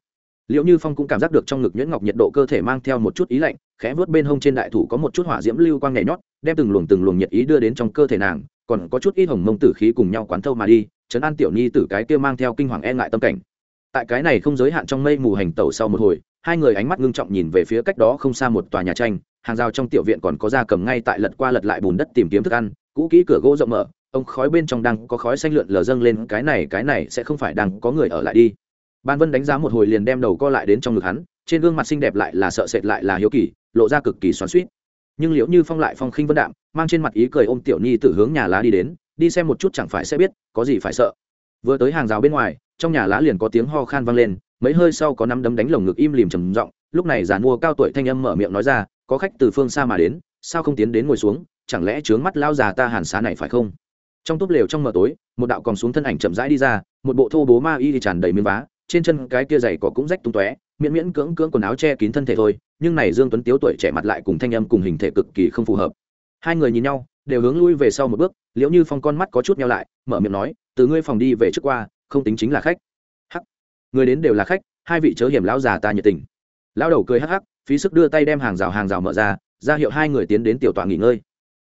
Liệu như phong cũng cảm giác được trong ngực nhuyễn ngọc nhiệt độ cơ thể mang theo một chút ý lạnh, khẽ vớt bên hông trên đại thủ có một chút hỏa diễm lưu quang nhảy nhót, đem từng luồng từng luồng nhiệt ý đưa đến trong cơ thể nàng, còn có chút ít hồng mông tử khí cùng nhau quán thâu mà đi chấn an tiểu nhi tử cái kia mang theo kinh hoàng e ngại tâm cảnh tại cái này không giới hạn trong mây mù hành tẩu sau một hồi, hai người ánh mắt ngưng trọng nhìn về phía cách đó không xa một tòa nhà tranh, hàng rào trong tiểu viện còn có da cầm ngay tại lật qua lật lại bùn đất tìm kiếm thức ăn, cũ kỹ cửa gỗ rộng mở, ông khói bên trong đang có khói xanh lượn lờ dâng lên, cái này cái này sẽ không phải đang có người ở lại đi. Ban vân đánh giá một hồi liền đem đầu co lại đến trong ngực hắn, trên gương mặt xinh đẹp lại là sợ sệt lại là hiếu kỳ, lộ ra cực kỳ xoắn suýt nhưng liệu như phong lại phong khinh vân đạm, mang trên mặt ý cười ôm tiểu nhi từ hướng nhà lá đi đến, đi xem một chút chẳng phải sẽ biết, có gì phải sợ. Vừa tới hàng rào bên ngoài trong nhà lá liền có tiếng ho khan vang lên, mấy hơi sau có năm đấm đánh lồng ngực im lìm trầm giọng, lúc này giàn mua cao tuổi thanh âm mở miệng nói ra, có khách từ phương xa mà đến, sao không tiến đến ngồi xuống, chẳng lẽ trướng mắt lao già ta hàn xá này phải không? Trong túp lều trong mờ tối, một đạo còn xuống thân ảnh chậm rãi đi ra, một bộ thô bố ma y thì tràn đầy miếng vá, trên chân cái kia dày cỏ cũng rách tung tóe, miễn miễn cưỡng cưỡng quần áo che kín thân thể thôi, nhưng này dương tuấn tiếu tuổi trẻ mặt lại cùng thanh âm cùng hình thể cực kỳ không phù hợp. Hai người nhìn nhau, đều hướng lui về sau một bước, liễu như phong con mắt có chút nhau lại, mở miệng nói, từ ngươi phòng đi về trước qua không tính chính là khách. Hắc. Người đến đều là khách, hai vị chớ hiểm lão già ta nhiệt tình. Lão đầu cười hắc hắc, phí sức đưa tay đem hàng rào hàng rào mở ra ra hiệu hai người tiến đến tiểu tọa nghỉ ngơi.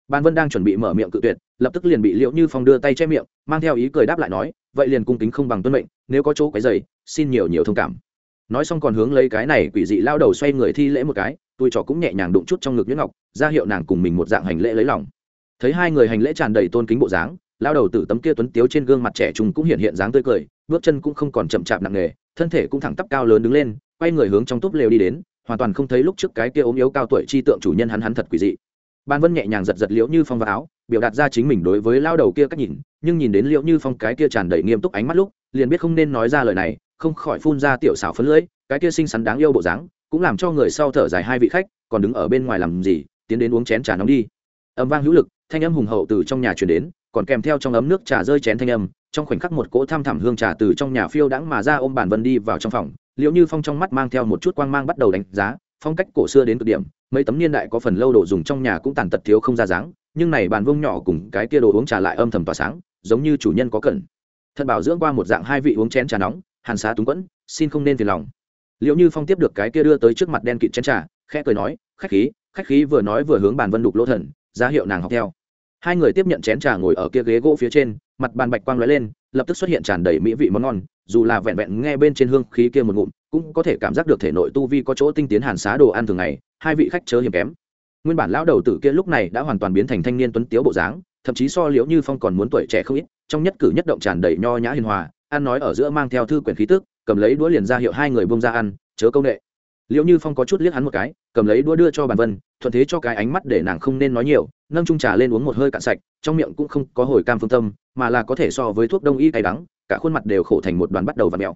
Ban vân đang chuẩn bị mở miệng cự tuyệt, lập tức liền bị liễu như phong đưa tay che miệng, mang theo ý cười đáp lại nói, vậy liền cung kính không bằng tuân mệnh, nếu có chỗ cái dày xin nhiều nhiều thông cảm. Nói xong còn hướng lấy cái này quỷ dị lao đầu xoay người thi lễ một cái tôi trò cũng nhẹ nhàng đụng chút trong ngực nhuyễn ngọc, ra hiệu nàng cùng mình một dạng hành lễ lấy lòng. Thấy hai người hành lễ tràn đầy tôn kính bộ dáng lao đầu tử tấm kia tuấn tiếu trên gương mặt trẻ trung cũng hiện hiện dáng tươi cười, bước chân cũng không còn chậm chạp nặng nề, thân thể cũng thẳng tắp cao lớn đứng lên, quay người hướng trong túp lều đi đến, hoàn toàn không thấy lúc trước cái kia ốm yếu cao tuổi chi tượng chủ nhân hắn hắn thật quỷ dị. Ban vân nhẹ nhàng giật giật liễu như phong vào áo, biểu đạt ra chính mình đối với lao đầu kia cách nhìn, nhưng nhìn đến liễu như phong cái kia tràn đầy nghiêm túc ánh mắt lúc, liền biết không nên nói ra lời này, không khỏi phun ra tiểu xảo phấn lưỡi, cái kia xinh xắn đáng yêu bộ dáng, cũng làm cho người sau thở dài hai vị khách, còn đứng ở bên ngoài làm gì, tiến đến uống chén trà nóng đi. Âm vang hữu lực, thanh âm hùng hậu từ trong nhà truyền đến còn kèm theo trong ấm nước trà rơi chén thanh âm, trong khoảnh khắc một cỗ tham thảm hương trà từ trong nhà phiêu đãng mà ra ôm bản vân đi vào trong phòng, liệu như phong trong mắt mang theo một chút quang mang bắt đầu đánh giá, phong cách cổ xưa đến cực điểm, mấy tấm niên đại có phần lâu đồ dùng trong nhà cũng tàn tật thiếu không ra dáng, nhưng này bàn vông nhỏ cùng cái kia đồ uống trà lại âm thầm tỏa sáng, giống như chủ nhân có cần. Thật bảo dưỡng qua một dạng hai vị uống chén trà nóng, hàn xá túng quẫn, xin không nên phiền lòng. Liệu như phong tiếp được cái kia đưa tới trước mặt đen kịt chén trà, khẽ cười nói, khách khí khách khí vừa nói vừa hướng bàn vân đục lỗ thần ra hiệu nàng học theo hai người tiếp nhận chén trà ngồi ở kia ghế gỗ phía trên, mặt bàn bạch quang lóe lên, lập tức xuất hiện tràn đầy mỹ vị món ngon, dù là vẹn vẹn nghe bên trên hương khí kia một ngụm, cũng có thể cảm giác được thể nội tu vi có chỗ tinh tiến hàn xá đồ ăn thường ngày, hai vị khách chớ hiếm kém. Nguyên bản lão đầu tử kia lúc này đã hoàn toàn biến thành thanh niên tuấn tiếu bộ dáng, thậm chí so liễu như phong còn muốn tuổi trẻ không ít, trong nhất cử nhất động tràn đầy nho nhã hiền hòa, ăn nói ở giữa mang theo thư quyển khí tức, cầm lấy đũa liền ra hiệu hai người bông ra ăn, chớ công nghệ liễu như phong có chút liếc hắn một cái, cầm lấy đũa đưa cho bàn vân, thuận thế cho cái ánh mắt để nàng không nên nói nhiều nâng trung trà lên uống một hơi cạn sạch, trong miệng cũng không có hồi cam phương tâm, mà là có thể so với thuốc đông y cay đắng, cả khuôn mặt đều khổ thành một đoàn bắt đầu và mẹo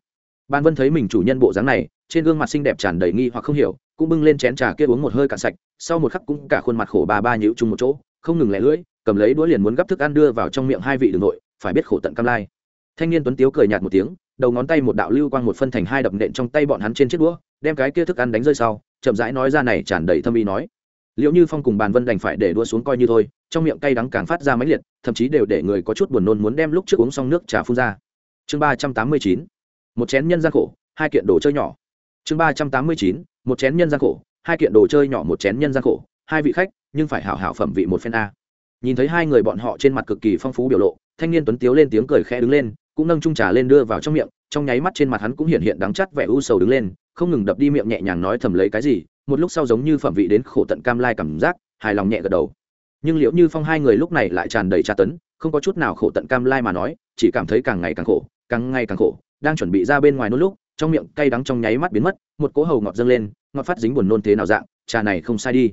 ban vân thấy mình chủ nhân bộ dáng này, trên gương mặt xinh đẹp tràn đầy nghi hoặc không hiểu, cũng bưng lên chén trà kia uống một hơi cạn sạch, sau một khắc cũng cả khuôn mặt khổ ba ba nhịu chung một chỗ, không ngừng lẻ lưỡi, cầm lấy đũa liền muốn gắp thức ăn đưa vào trong miệng hai vị đường nội, phải biết khổ tận cam lai. Thanh niên tuấn tiếu cười nhạt một tiếng, đầu ngón tay một đạo lưu quang một phân thành hai đập nện trong tay bọn hắn trên chiếc đũa, đem cái kia thức ăn đánh rơi sau, chậm rãi nói ra này tràn đầy thâm ý nói liệu như phong cùng bàn vân đành phải để đua xuống coi như thôi, trong miệng cay đắng càng phát ra máy liệt, thậm chí đều để người có chút buồn nôn muốn đem lúc trước uống xong nước trà phun ra. Chương ba trăm tám mươi chín, một chén nhân gian khổ, hai kiện đồ chơi nhỏ. Chương ba trăm tám mươi chín, một chén nhân gian khổ, hai kiện đồ chơi nhỏ, một chén nhân gian khổ, hai vị khách, nhưng phải hảo hảo phẩm vị một phen a. Nhìn thấy hai người bọn họ trên mặt cực kỳ phong phú biểu lộ, thanh niên tuấn tiếu lên tiếng cười khẽ đứng lên, cũng nâng trung trà lên đưa vào trong miệng, trong nháy mắt trên mặt hắn cũng hiện hiện đắng chắt vẻ u sầu đứng lên, không ngừng đập đi miệng nhẹ nhàng nói thầm lấy cái gì một lúc sau giống như phẩm vị đến khổ tận cam lai cảm giác, hài lòng nhẹ gật đầu. Nhưng liệu như phong hai người lúc này lại tràn đầy tra tấn, không có chút nào khổ tận cam lai mà nói, chỉ cảm thấy càng ngày càng khổ, càng ngày càng khổ, đang chuẩn bị ra bên ngoài nốt lúc, trong miệng cay đắng trong nháy mắt biến mất, một cỗ hầu ngọt dâng lên, ngọt phát dính buồn nôn thế nào dạng, trà này không sai đi.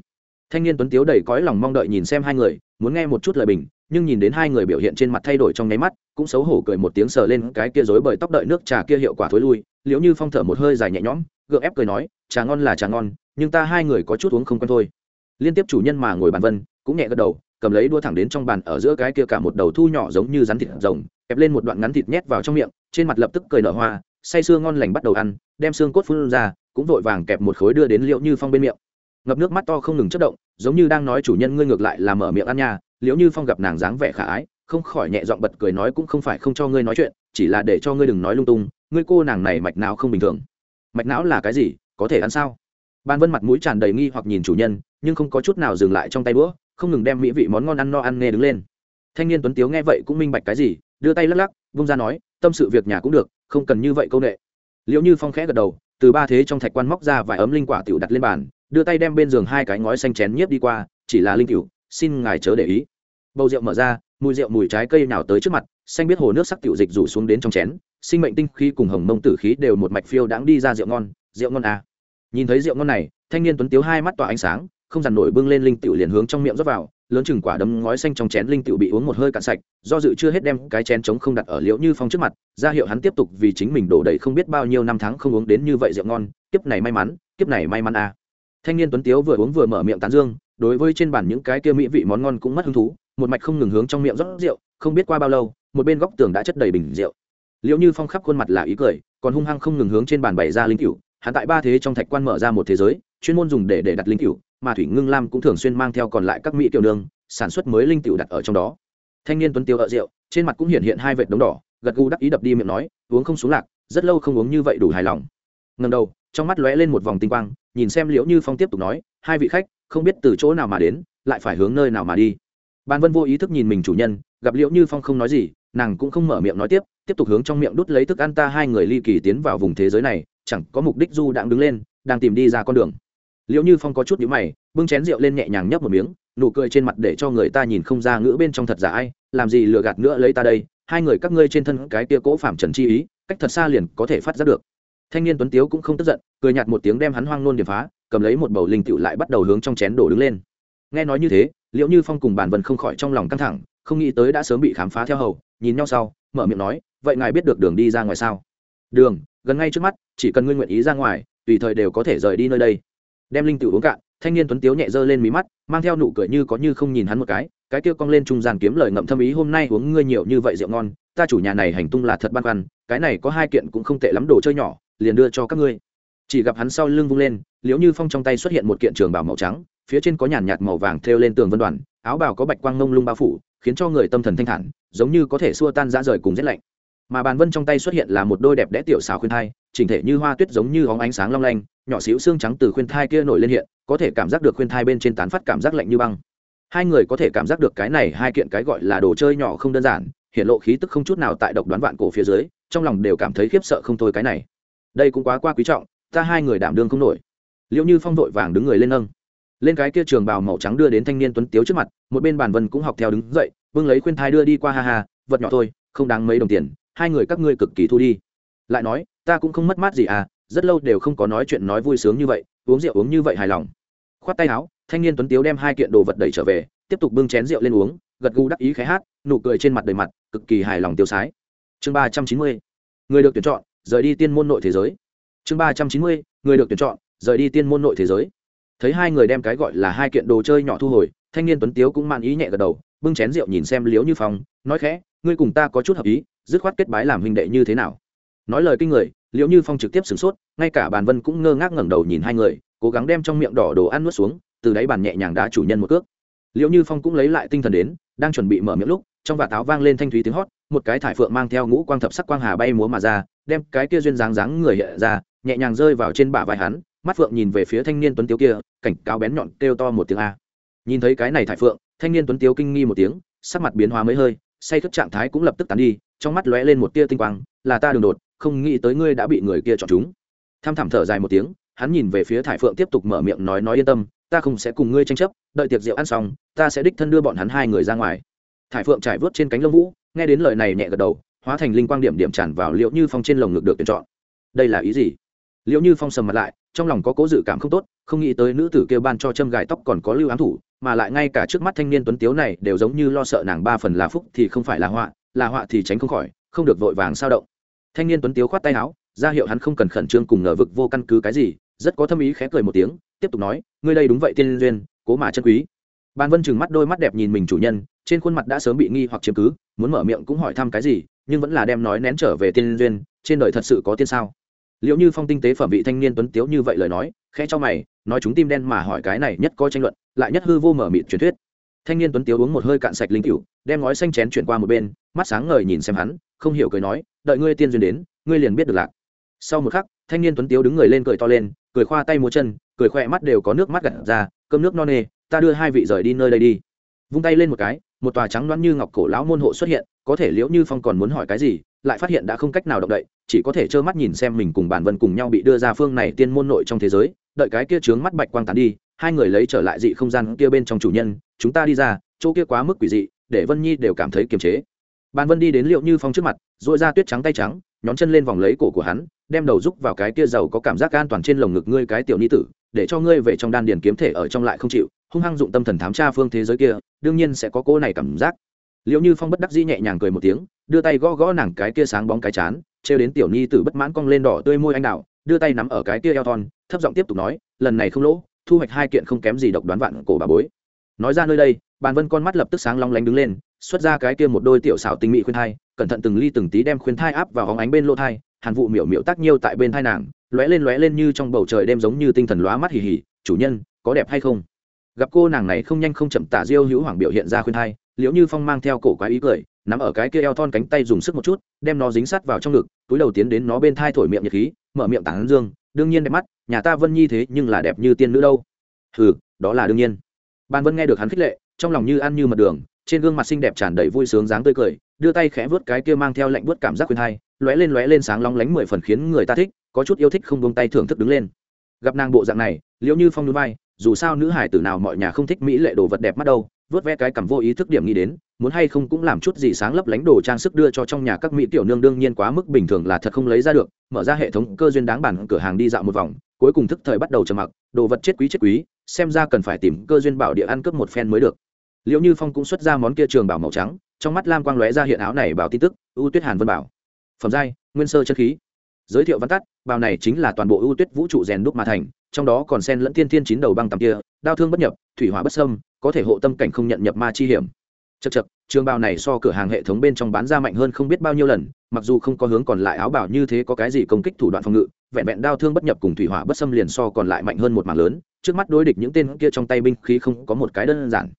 Thanh niên tuấn tiếu đầy cõi lòng mong đợi nhìn xem hai người, muốn nghe một chút lời bình, nhưng nhìn đến hai người biểu hiện trên mặt thay đổi trong nháy mắt, cũng xấu hổ cười một tiếng sờ lên cái kia rối bởi tóc đợi nước trà kia hiệu quả thối lui, liệu như phong thở một hơi dài nhẹ nhõm, gượng ép cười nói, trà ngon là trà ngon nhưng ta hai người có chút uống không quen thôi. Liên tiếp chủ nhân mà ngồi bàn vân, cũng nhẹ gật đầu, cầm lấy đua thẳng đến trong bàn ở giữa cái kia cả một đầu thu nhỏ giống như rắn thịt rồng, kẹp lên một đoạn ngắn thịt nhét vào trong miệng, trên mặt lập tức cười nở hoa, say sưa ngon lành bắt đầu ăn, đem xương cốt phun ra, cũng vội vàng kẹp một khối đưa đến liễu như phong bên miệng. Ngập nước mắt to không ngừng chất động, giống như đang nói chủ nhân ngươi ngược lại là mở miệng ăn nha, liễu như phong gặp nàng dáng vẻ khả ái, không khỏi nhẹ giọng bật cười nói cũng không phải không cho ngươi nói chuyện, chỉ là để cho ngươi đừng nói lung tung, ngươi cô nàng này mạch não không bình thường. Mạch não là cái gì, có thể ăn sao? Ban vân mặt mũi tràn đầy nghi hoặc nhìn chủ nhân, nhưng không có chút nào dừng lại trong tay đũa, không ngừng đem mỹ vị món ngon ăn no ăn nghe đứng lên. Thanh niên tuấn tiếu nghe vậy cũng minh bạch cái gì, đưa tay lắc lắc, vung ra nói, tâm sự việc nhà cũng được, không cần như vậy câu nệ. Liễu như phong khẽ gật đầu, từ ba thế trong thạch quan móc ra vài ấm linh quả tiểu đặt lên bàn, đưa tay đem bên giường hai cái ngói xanh chén nhiếp đi qua, chỉ là linh tiểu, xin ngài chớ để ý. Bầu rượu mở ra, mùi rượu mùi trái cây nào tới trước mặt, xanh biết hồ nước sắc tiểu dịch rủ xuống đến trong chén, sinh mệnh tinh khí cùng hồng mông tử khí đều một mạch phiêu đãng đi ra rượu ngon rượu ngon à nhìn thấy rượu ngon này, thanh niên tuấn tiếu hai mắt tỏa ánh sáng, không dằn nổi bưng lên linh tiểu liền hướng trong miệng rót vào, lớn chừng quả đấm ngói xanh trong chén linh tiểu bị uống một hơi cạn sạch, do dự chưa hết đem cái chén trống không đặt ở liễu như phong trước mặt, ra hiệu hắn tiếp tục vì chính mình đổ đầy không biết bao nhiêu năm tháng không uống đến như vậy rượu ngon, kiếp này may mắn, kiếp này may mắn à. thanh niên tuấn tiếu vừa uống vừa mở miệng tán dương, đối với trên bàn những cái kia mỹ vị món ngon cũng mất hứng thú, một mạch không ngừng hướng trong miệng rót rượu, không biết qua bao lâu, một bên góc tường đã chất đầy bình rượu liệu như phong khắp khuôn mặt là ý cười, còn hung hăng không ngừng hướng trên bàn bày ra linh cựu hắn tại ba thế trong thạch quan mở ra một thế giới, chuyên môn dùng để để đặt linh cựu mà thủy ngưng lam cũng thường xuyên mang theo còn lại các mỹ tiểu nương, sản xuất mới linh cựu đặt ở trong đó. Thanh niên tuấn tiêu ở rượu, trên mặt cũng hiện hiện hai vệt đống đỏ, gật gù đắc ý đập đi miệng nói, uống không xuống lạc, rất lâu không uống như vậy đủ hài lòng. Ngần đầu, trong mắt lóe lên một vòng tinh quang, nhìn xem liễu như phong tiếp tục nói, hai vị khách, không biết từ chỗ nào mà đến, lại phải hướng nơi nào mà đi? Ban vân vô ý thức nhìn mình chủ nhân, gặp liễu như phong không nói gì, nàng cũng không mở miệng nói tiếp tiếp tục hướng trong miệng đút lấy thức ăn ta hai người ly kỳ tiến vào vùng thế giới này chẳng có mục đích du đang đứng lên, đang tìm đi ra con đường. Liệu như phong có chút nhữ mày, bưng chén rượu lên nhẹ nhàng nhấp một miếng, nụ cười trên mặt để cho người ta nhìn không ra ngữ bên trong thật giả ai, làm gì lừa gạt nữa lấy ta đây, hai người các ngươi trên thân cái kia cỗ phạm trần chi ý, cách thật xa liền có thể phát giác được. Thanh niên tuấn tiếu cũng không tức giận, cười nhạt một tiếng đem hắn hoang nôn điểm phá, cầm lấy một bầu linh tựu lại bắt đầu hướng trong chén đổ đứng lên. Nghe nói như thế liệu như phong cùng bản vần không khỏi trong lòng căng thẳng, không nghĩ tới đã sớm bị khám phá theo hầu, nhìn nhau sau, mở miệng nói, vậy ngài biết được đường đi ra ngoài sao? Đường? Gần ngay trước mắt, chỉ cần ngươi nguyện ý ra ngoài, tùy thời đều có thể rời đi nơi đây. Đem linh tự uống cạn, thanh niên tuấn tiếu nhẹ dơ lên mí mắt, mang theo nụ cười như có như không nhìn hắn một cái cái kia cong lên trung gian kiếm lời ngậm thâm ý, hôm nay uống ngươi nhiều như vậy rượu ngon, ta chủ nhà này hành tung là thật băn khoăn, cái này có hai kiện cũng không tệ lắm đồ chơi nhỏ, liền đưa cho các ngươi. Chỉ gặp hắn sau lưng vung lên, liễu như phong trong tay xuất hiện một kiện trường bảo màu trắng, phía trên có nhàn nhạt màu vàng thêu lên tường vân đoàn, áo bào có bạch quang ngông lung bao phủ, khiến cho người tâm thần thanh thản, giống như có thể xua tan dã rời cùng rét lạnh mà bàn vân trong tay xuất hiện là một đôi đẹp đẽ tiểu xào khuyên thai, chỉnh thể như hoa tuyết giống như hóng ánh sáng long lanh, nhỏ xíu xương trắng từ khuyên thai kia nổi lên hiện, có thể cảm giác được khuyên thai bên trên tán phát cảm giác lạnh như băng. Hai người có thể cảm giác được cái này hai kiện cái gọi là đồ chơi nhỏ không đơn giản, hiện lộ khí tức không chút nào tại độc đoán vạn cổ phía dưới, trong lòng đều cảm thấy khiếp sợ không thôi cái này. Đây cũng quá quá quý trọng, ta hai người đảm đương không nổi. Liệu như phong vội vàng đứng người lên nâng. Lên cái kia trường bào màu trắng đưa đến thanh niên tuấn tiếu trước mặt, một bên bàn vân cũng học theo đứng dậy, vương lấy khuyên thai đưa đi qua, ha ha, vật nhỏ thôi, không đáng mấy đồng tiền hai người các ngươi cực kỳ thu đi. Lại nói, ta cũng không mất mát gì à rất lâu đều không có nói chuyện nói vui sướng như vậy, uống rượu uống như vậy hài lòng. Khoát tay áo, thanh niên tuấn tiếu đem hai kiện đồ vật đẩy trở về, tiếp tục bưng chén rượu lên uống, gật gù đắc ý khái hát, nụ cười trên mặt đầy mặt, cực kỳ hài lòng tiêu sái. Chương ba trăm chín mươi, người được tuyển chọn, rời đi tiên môn nội thế giới. Chương ba trăm chín mươi, người được tuyển chọn, rời đi tiên môn nội thế giới. Thấy hai người đem cái gọi là hai kiện đồ chơi nhỏ thu hồi, thanh niên tuấn tiếu cũng man ý nhẹ gật đầu, bưng chén rượu nhìn xem liếu như phong, nói khẽ, ngươi cùng ta có chút hợp ý dứt khoát kết bái làm huynh đệ như thế nào? Nói lời kinh người, liễu như phong trực tiếp sửng sốt, ngay cả bàn vân cũng ngơ ngác ngẩng đầu nhìn hai người, cố gắng đem trong miệng đỏ đồ ăn nuốt xuống, từ đáy bàn nhẹ nhàng đá chủ nhân một cước. Liễu như phong cũng lấy lại tinh thần đến, đang chuẩn bị mở miệng lúc, trong vạt áo vang lên thanh thúy tiếng hót, một cái thải phượng mang theo ngũ quang thập sắc quang hà bay múa mà ra, đem cái kia duyên dáng dáng người hệ ra, nhẹ nhàng rơi vào trên bả vai hắn, mắt phượng nhìn về phía thanh niên tuấn tiếu kia, cảnh cáo bén nhọn kêu to một tiếng a. Nhìn thấy cái này thải phượng, thanh niên tuấn tiếu kinh nghi một tiếng, sắc mặt biến hóa mấy hơi say thức trạng thái cũng lập tức tán đi, trong mắt lóe lên một tia tinh quang, là ta đường đột, không nghĩ tới ngươi đã bị người kia chọn chúng. Tham thảm thở dài một tiếng, hắn nhìn về phía thải phượng tiếp tục mở miệng nói nói yên tâm, ta không sẽ cùng ngươi tranh chấp, đợi tiệc rượu ăn xong, ta sẽ đích thân đưa bọn hắn hai người ra ngoài. Thải phượng trải vớt trên cánh lông vũ, nghe đến lời này nhẹ gật đầu, hóa thành linh quang điểm điểm tràn vào liệu như phong trên lồng ngực được tuyển chọn. Đây là ý gì? Liệu như phong sầm mặt lại, trong lòng có cố dự cảm không tốt, không nghĩ tới nữ tử kêu ban cho châm gài tóc còn có lưu ám thủ mà lại ngay cả trước mắt thanh niên tuấn tiếu này đều giống như lo sợ nàng ba phần là phúc thì không phải là họa là họa thì tránh không khỏi, không được vội vàng sao động. Thanh niên tuấn tiếu khoát tay áo, ra hiệu hắn không cần khẩn trương cùng ngờ vực vô căn cứ cái gì, rất có thâm ý khẽ cười một tiếng, tiếp tục nói, ngươi đây đúng vậy tiên duyên, cố mà chân quý. Ban vân chừng mắt đôi mắt đẹp nhìn mình chủ nhân, trên khuôn mặt đã sớm bị nghi hoặc chiếm cứ, muốn mở miệng cũng hỏi thăm cái gì, nhưng vẫn là đem nói nén trở về tiên duyên, trên đời thật sự có tiên sao? Liệu như phong tinh tế phẩm vị thanh niên tuấn tiếu như vậy lời nói, khẽ cho mày, nói chúng tim đen mà hỏi cái này nhất có tranh luận lại nhất hư vô mở mịt truyền thuyết. Thanh niên tuấn tiếu uống một hơi cạn sạch linh cựu đem ngói xanh chén chuyển qua một bên, mắt sáng ngời nhìn xem hắn, không hiểu cười nói, đợi ngươi tiên duyên đến, ngươi liền biết được lạc. Sau một khắc, thanh niên tuấn tiếu đứng người lên cười to lên, cười khoa tay múa chân, cười khoe mắt đều có nước mắt gặt ra, cơm nước no nê, ta đưa hai vị rời đi nơi đây đi. Vung tay lên một cái, một tòa trắng loãng như ngọc cổ lão môn hộ xuất hiện, có thể liễu như phong còn muốn hỏi cái gì, lại phát hiện đã không cách nào động đậy, chỉ có thể trơ mắt nhìn xem mình cùng bản vân cùng nhau bị đưa ra phương này tiên môn nội trong thế giới, đợi cái kia trướng mắt bạch quang tán đi hai người lấy trở lại dị không gian kia bên trong chủ nhân, chúng ta đi ra, chỗ kia quá mức quỷ dị, để vân nhi đều cảm thấy kiềm chế. Bàn vân đi đến liệu như phong trước mặt dội ra tuyết trắng tay trắng, nhón chân lên vòng lấy cổ của hắn, đem đầu rúc vào cái kia giàu có cảm giác an toàn trên lồng ngực ngươi cái tiểu ni tử, để cho ngươi về trong đan điền kiếm thể ở trong lại không chịu, hung hăng dụng tâm thần thám tra phương thế giới kia, đương nhiên sẽ có cô này cảm giác. Liệu như phong bất đắc dĩ nhẹ nhàng cười một tiếng, đưa tay gõ gõ nàng cái kia sáng bóng cái chán, trêu đến tiểu ni tử bất mãn cong lên đỏ tươi môi anh đạo, đưa tay nắm ở cái kia eo thon, thấp giọng tiếp tục nói, lần này không lỗ thu hoạch hai kiện không kém gì độc đoán vạn cổ bà bối. Nói ra nơi đây, bàn vân con mắt lập tức sáng long lánh đứng lên, xuất ra cái kia một đôi tiểu xảo tinh mỹ khuyên thai, cẩn thận từng ly từng tí đem khuyên thai áp vào hóng ánh bên lỗ thai, hàn vụ miểu miểu tác nhiêu tại bên thai nàng, lóe lên lóe lên như trong bầu trời đêm giống như tinh thần lóa mắt hì hì, chủ nhân, có đẹp hay không? Gặp cô nàng này không nhanh không chậm tả diêu hữu hoàng biểu hiện ra khuyên thai, liễu như phong mang theo cổ quái ý cười, nắm ở cái kia eo thon cánh tay dùng sức một chút, đem nó dính sát vào trong ngực, túi đầu tiến đến nó bên thai thổi miệng nhiệt khí, mở miệng tảng dương đương nhiên đẹp mắt, nhà ta vân nhi thế nhưng là đẹp như tiên nữ đâu. Hừ, đó là đương nhiên. Ban vân nghe được hắn khích lệ, trong lòng như ăn như mật đường, trên gương mặt xinh đẹp tràn đầy vui sướng dáng tươi cười, đưa tay khẽ vớt cái kia mang theo lạnh vớt cảm giác khuyên hai, lóe lên lóe lên sáng long lánh mười phần khiến người ta thích, có chút yêu thích không buông tay thưởng thức đứng lên. Gặp nàng bộ dạng này, liễu như phong núi vai, dù sao nữ hải tử nào mọi nhà không thích mỹ lệ đồ vật đẹp mắt đâu vớt ve cái cảm vô ý thức điểm nghĩ đến muốn hay không cũng làm chút gì sáng lấp lánh đồ trang sức đưa cho trong nhà các mỹ tiểu nương đương nhiên quá mức bình thường là thật không lấy ra được, mở ra hệ thống cơ duyên đáng bản cửa hàng đi dạo một vòng, cuối cùng thức thời bắt đầu trầm mặc, đồ vật chết quý chết quý, xem ra cần phải tìm cơ duyên bảo địa ăn cướp một phen mới được. Liệu như phong cũng xuất ra món kia trường bảo màu trắng, trong mắt lam quang lóe ra hiện áo này bảo tin tức ưu tuyết hàn vân bảo. Phẩm giai, nguyên sơ chất khí. Giới thiệu văn tắt bào này chính là toàn bộ ưu tuyết vũ trụ rèn đúc mà thành, trong đó còn sen lẫn thiên thiên chín đầu băng tầm kia, đao thương bất nhập, thủy hỏa bất sâm có thể hộ tâm cảnh không nhận nhập ma chi hiểm chật chật, trường bào này so cửa hàng hệ thống bên trong bán ra mạnh hơn không biết bao nhiêu lần, mặc dù không có hướng còn lại áo bảo như thế có cái gì công kích thủ đoạn phòng ngự, vẹn vẹn đao thương bất nhập cùng thủy hỏa bất xâm liền so còn lại mạnh hơn một mảng lớn, trước mắt đối địch những tên kia trong tay binh khí không có một cái đơn giản.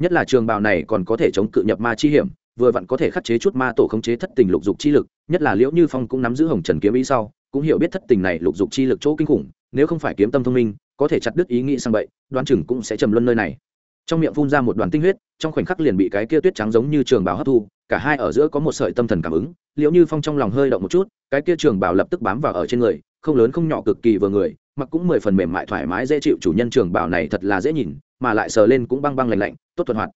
Nhất là trường bào này còn có thể chống cự nhập ma chi hiểm, vừa vặn có thể khắc chế chút ma tổ khống chế thất tình lục dục chi lực, nhất là liễu như phong cũng nắm giữ hồng trần kiếm ý sau, cũng hiểu biết thất tình này lục dục chi lực chỗ kinh khủng, nếu không phải kiếm tâm thông minh, có thể chặt đứt ý nghĩ sang bậy đoan chừng cũng sẽ trầm luân nơi này trong miệng phun ra một đoàn tinh huyết, trong khoảnh khắc liền bị cái kia tuyết trắng giống như trường bào hấp thu, cả hai ở giữa có một sợi tâm thần cảm ứng liệu như phong trong lòng hơi động một chút, cái kia trường bào lập tức bám vào ở trên người, không lớn không nhỏ cực kỳ vừa người, mặc cũng mười phần mềm mại thoải mái dễ chịu, chủ nhân trường bào này thật là dễ nhìn, mà lại sờ lên cũng băng băng lạnh lạnh, tốt thuận hoạt.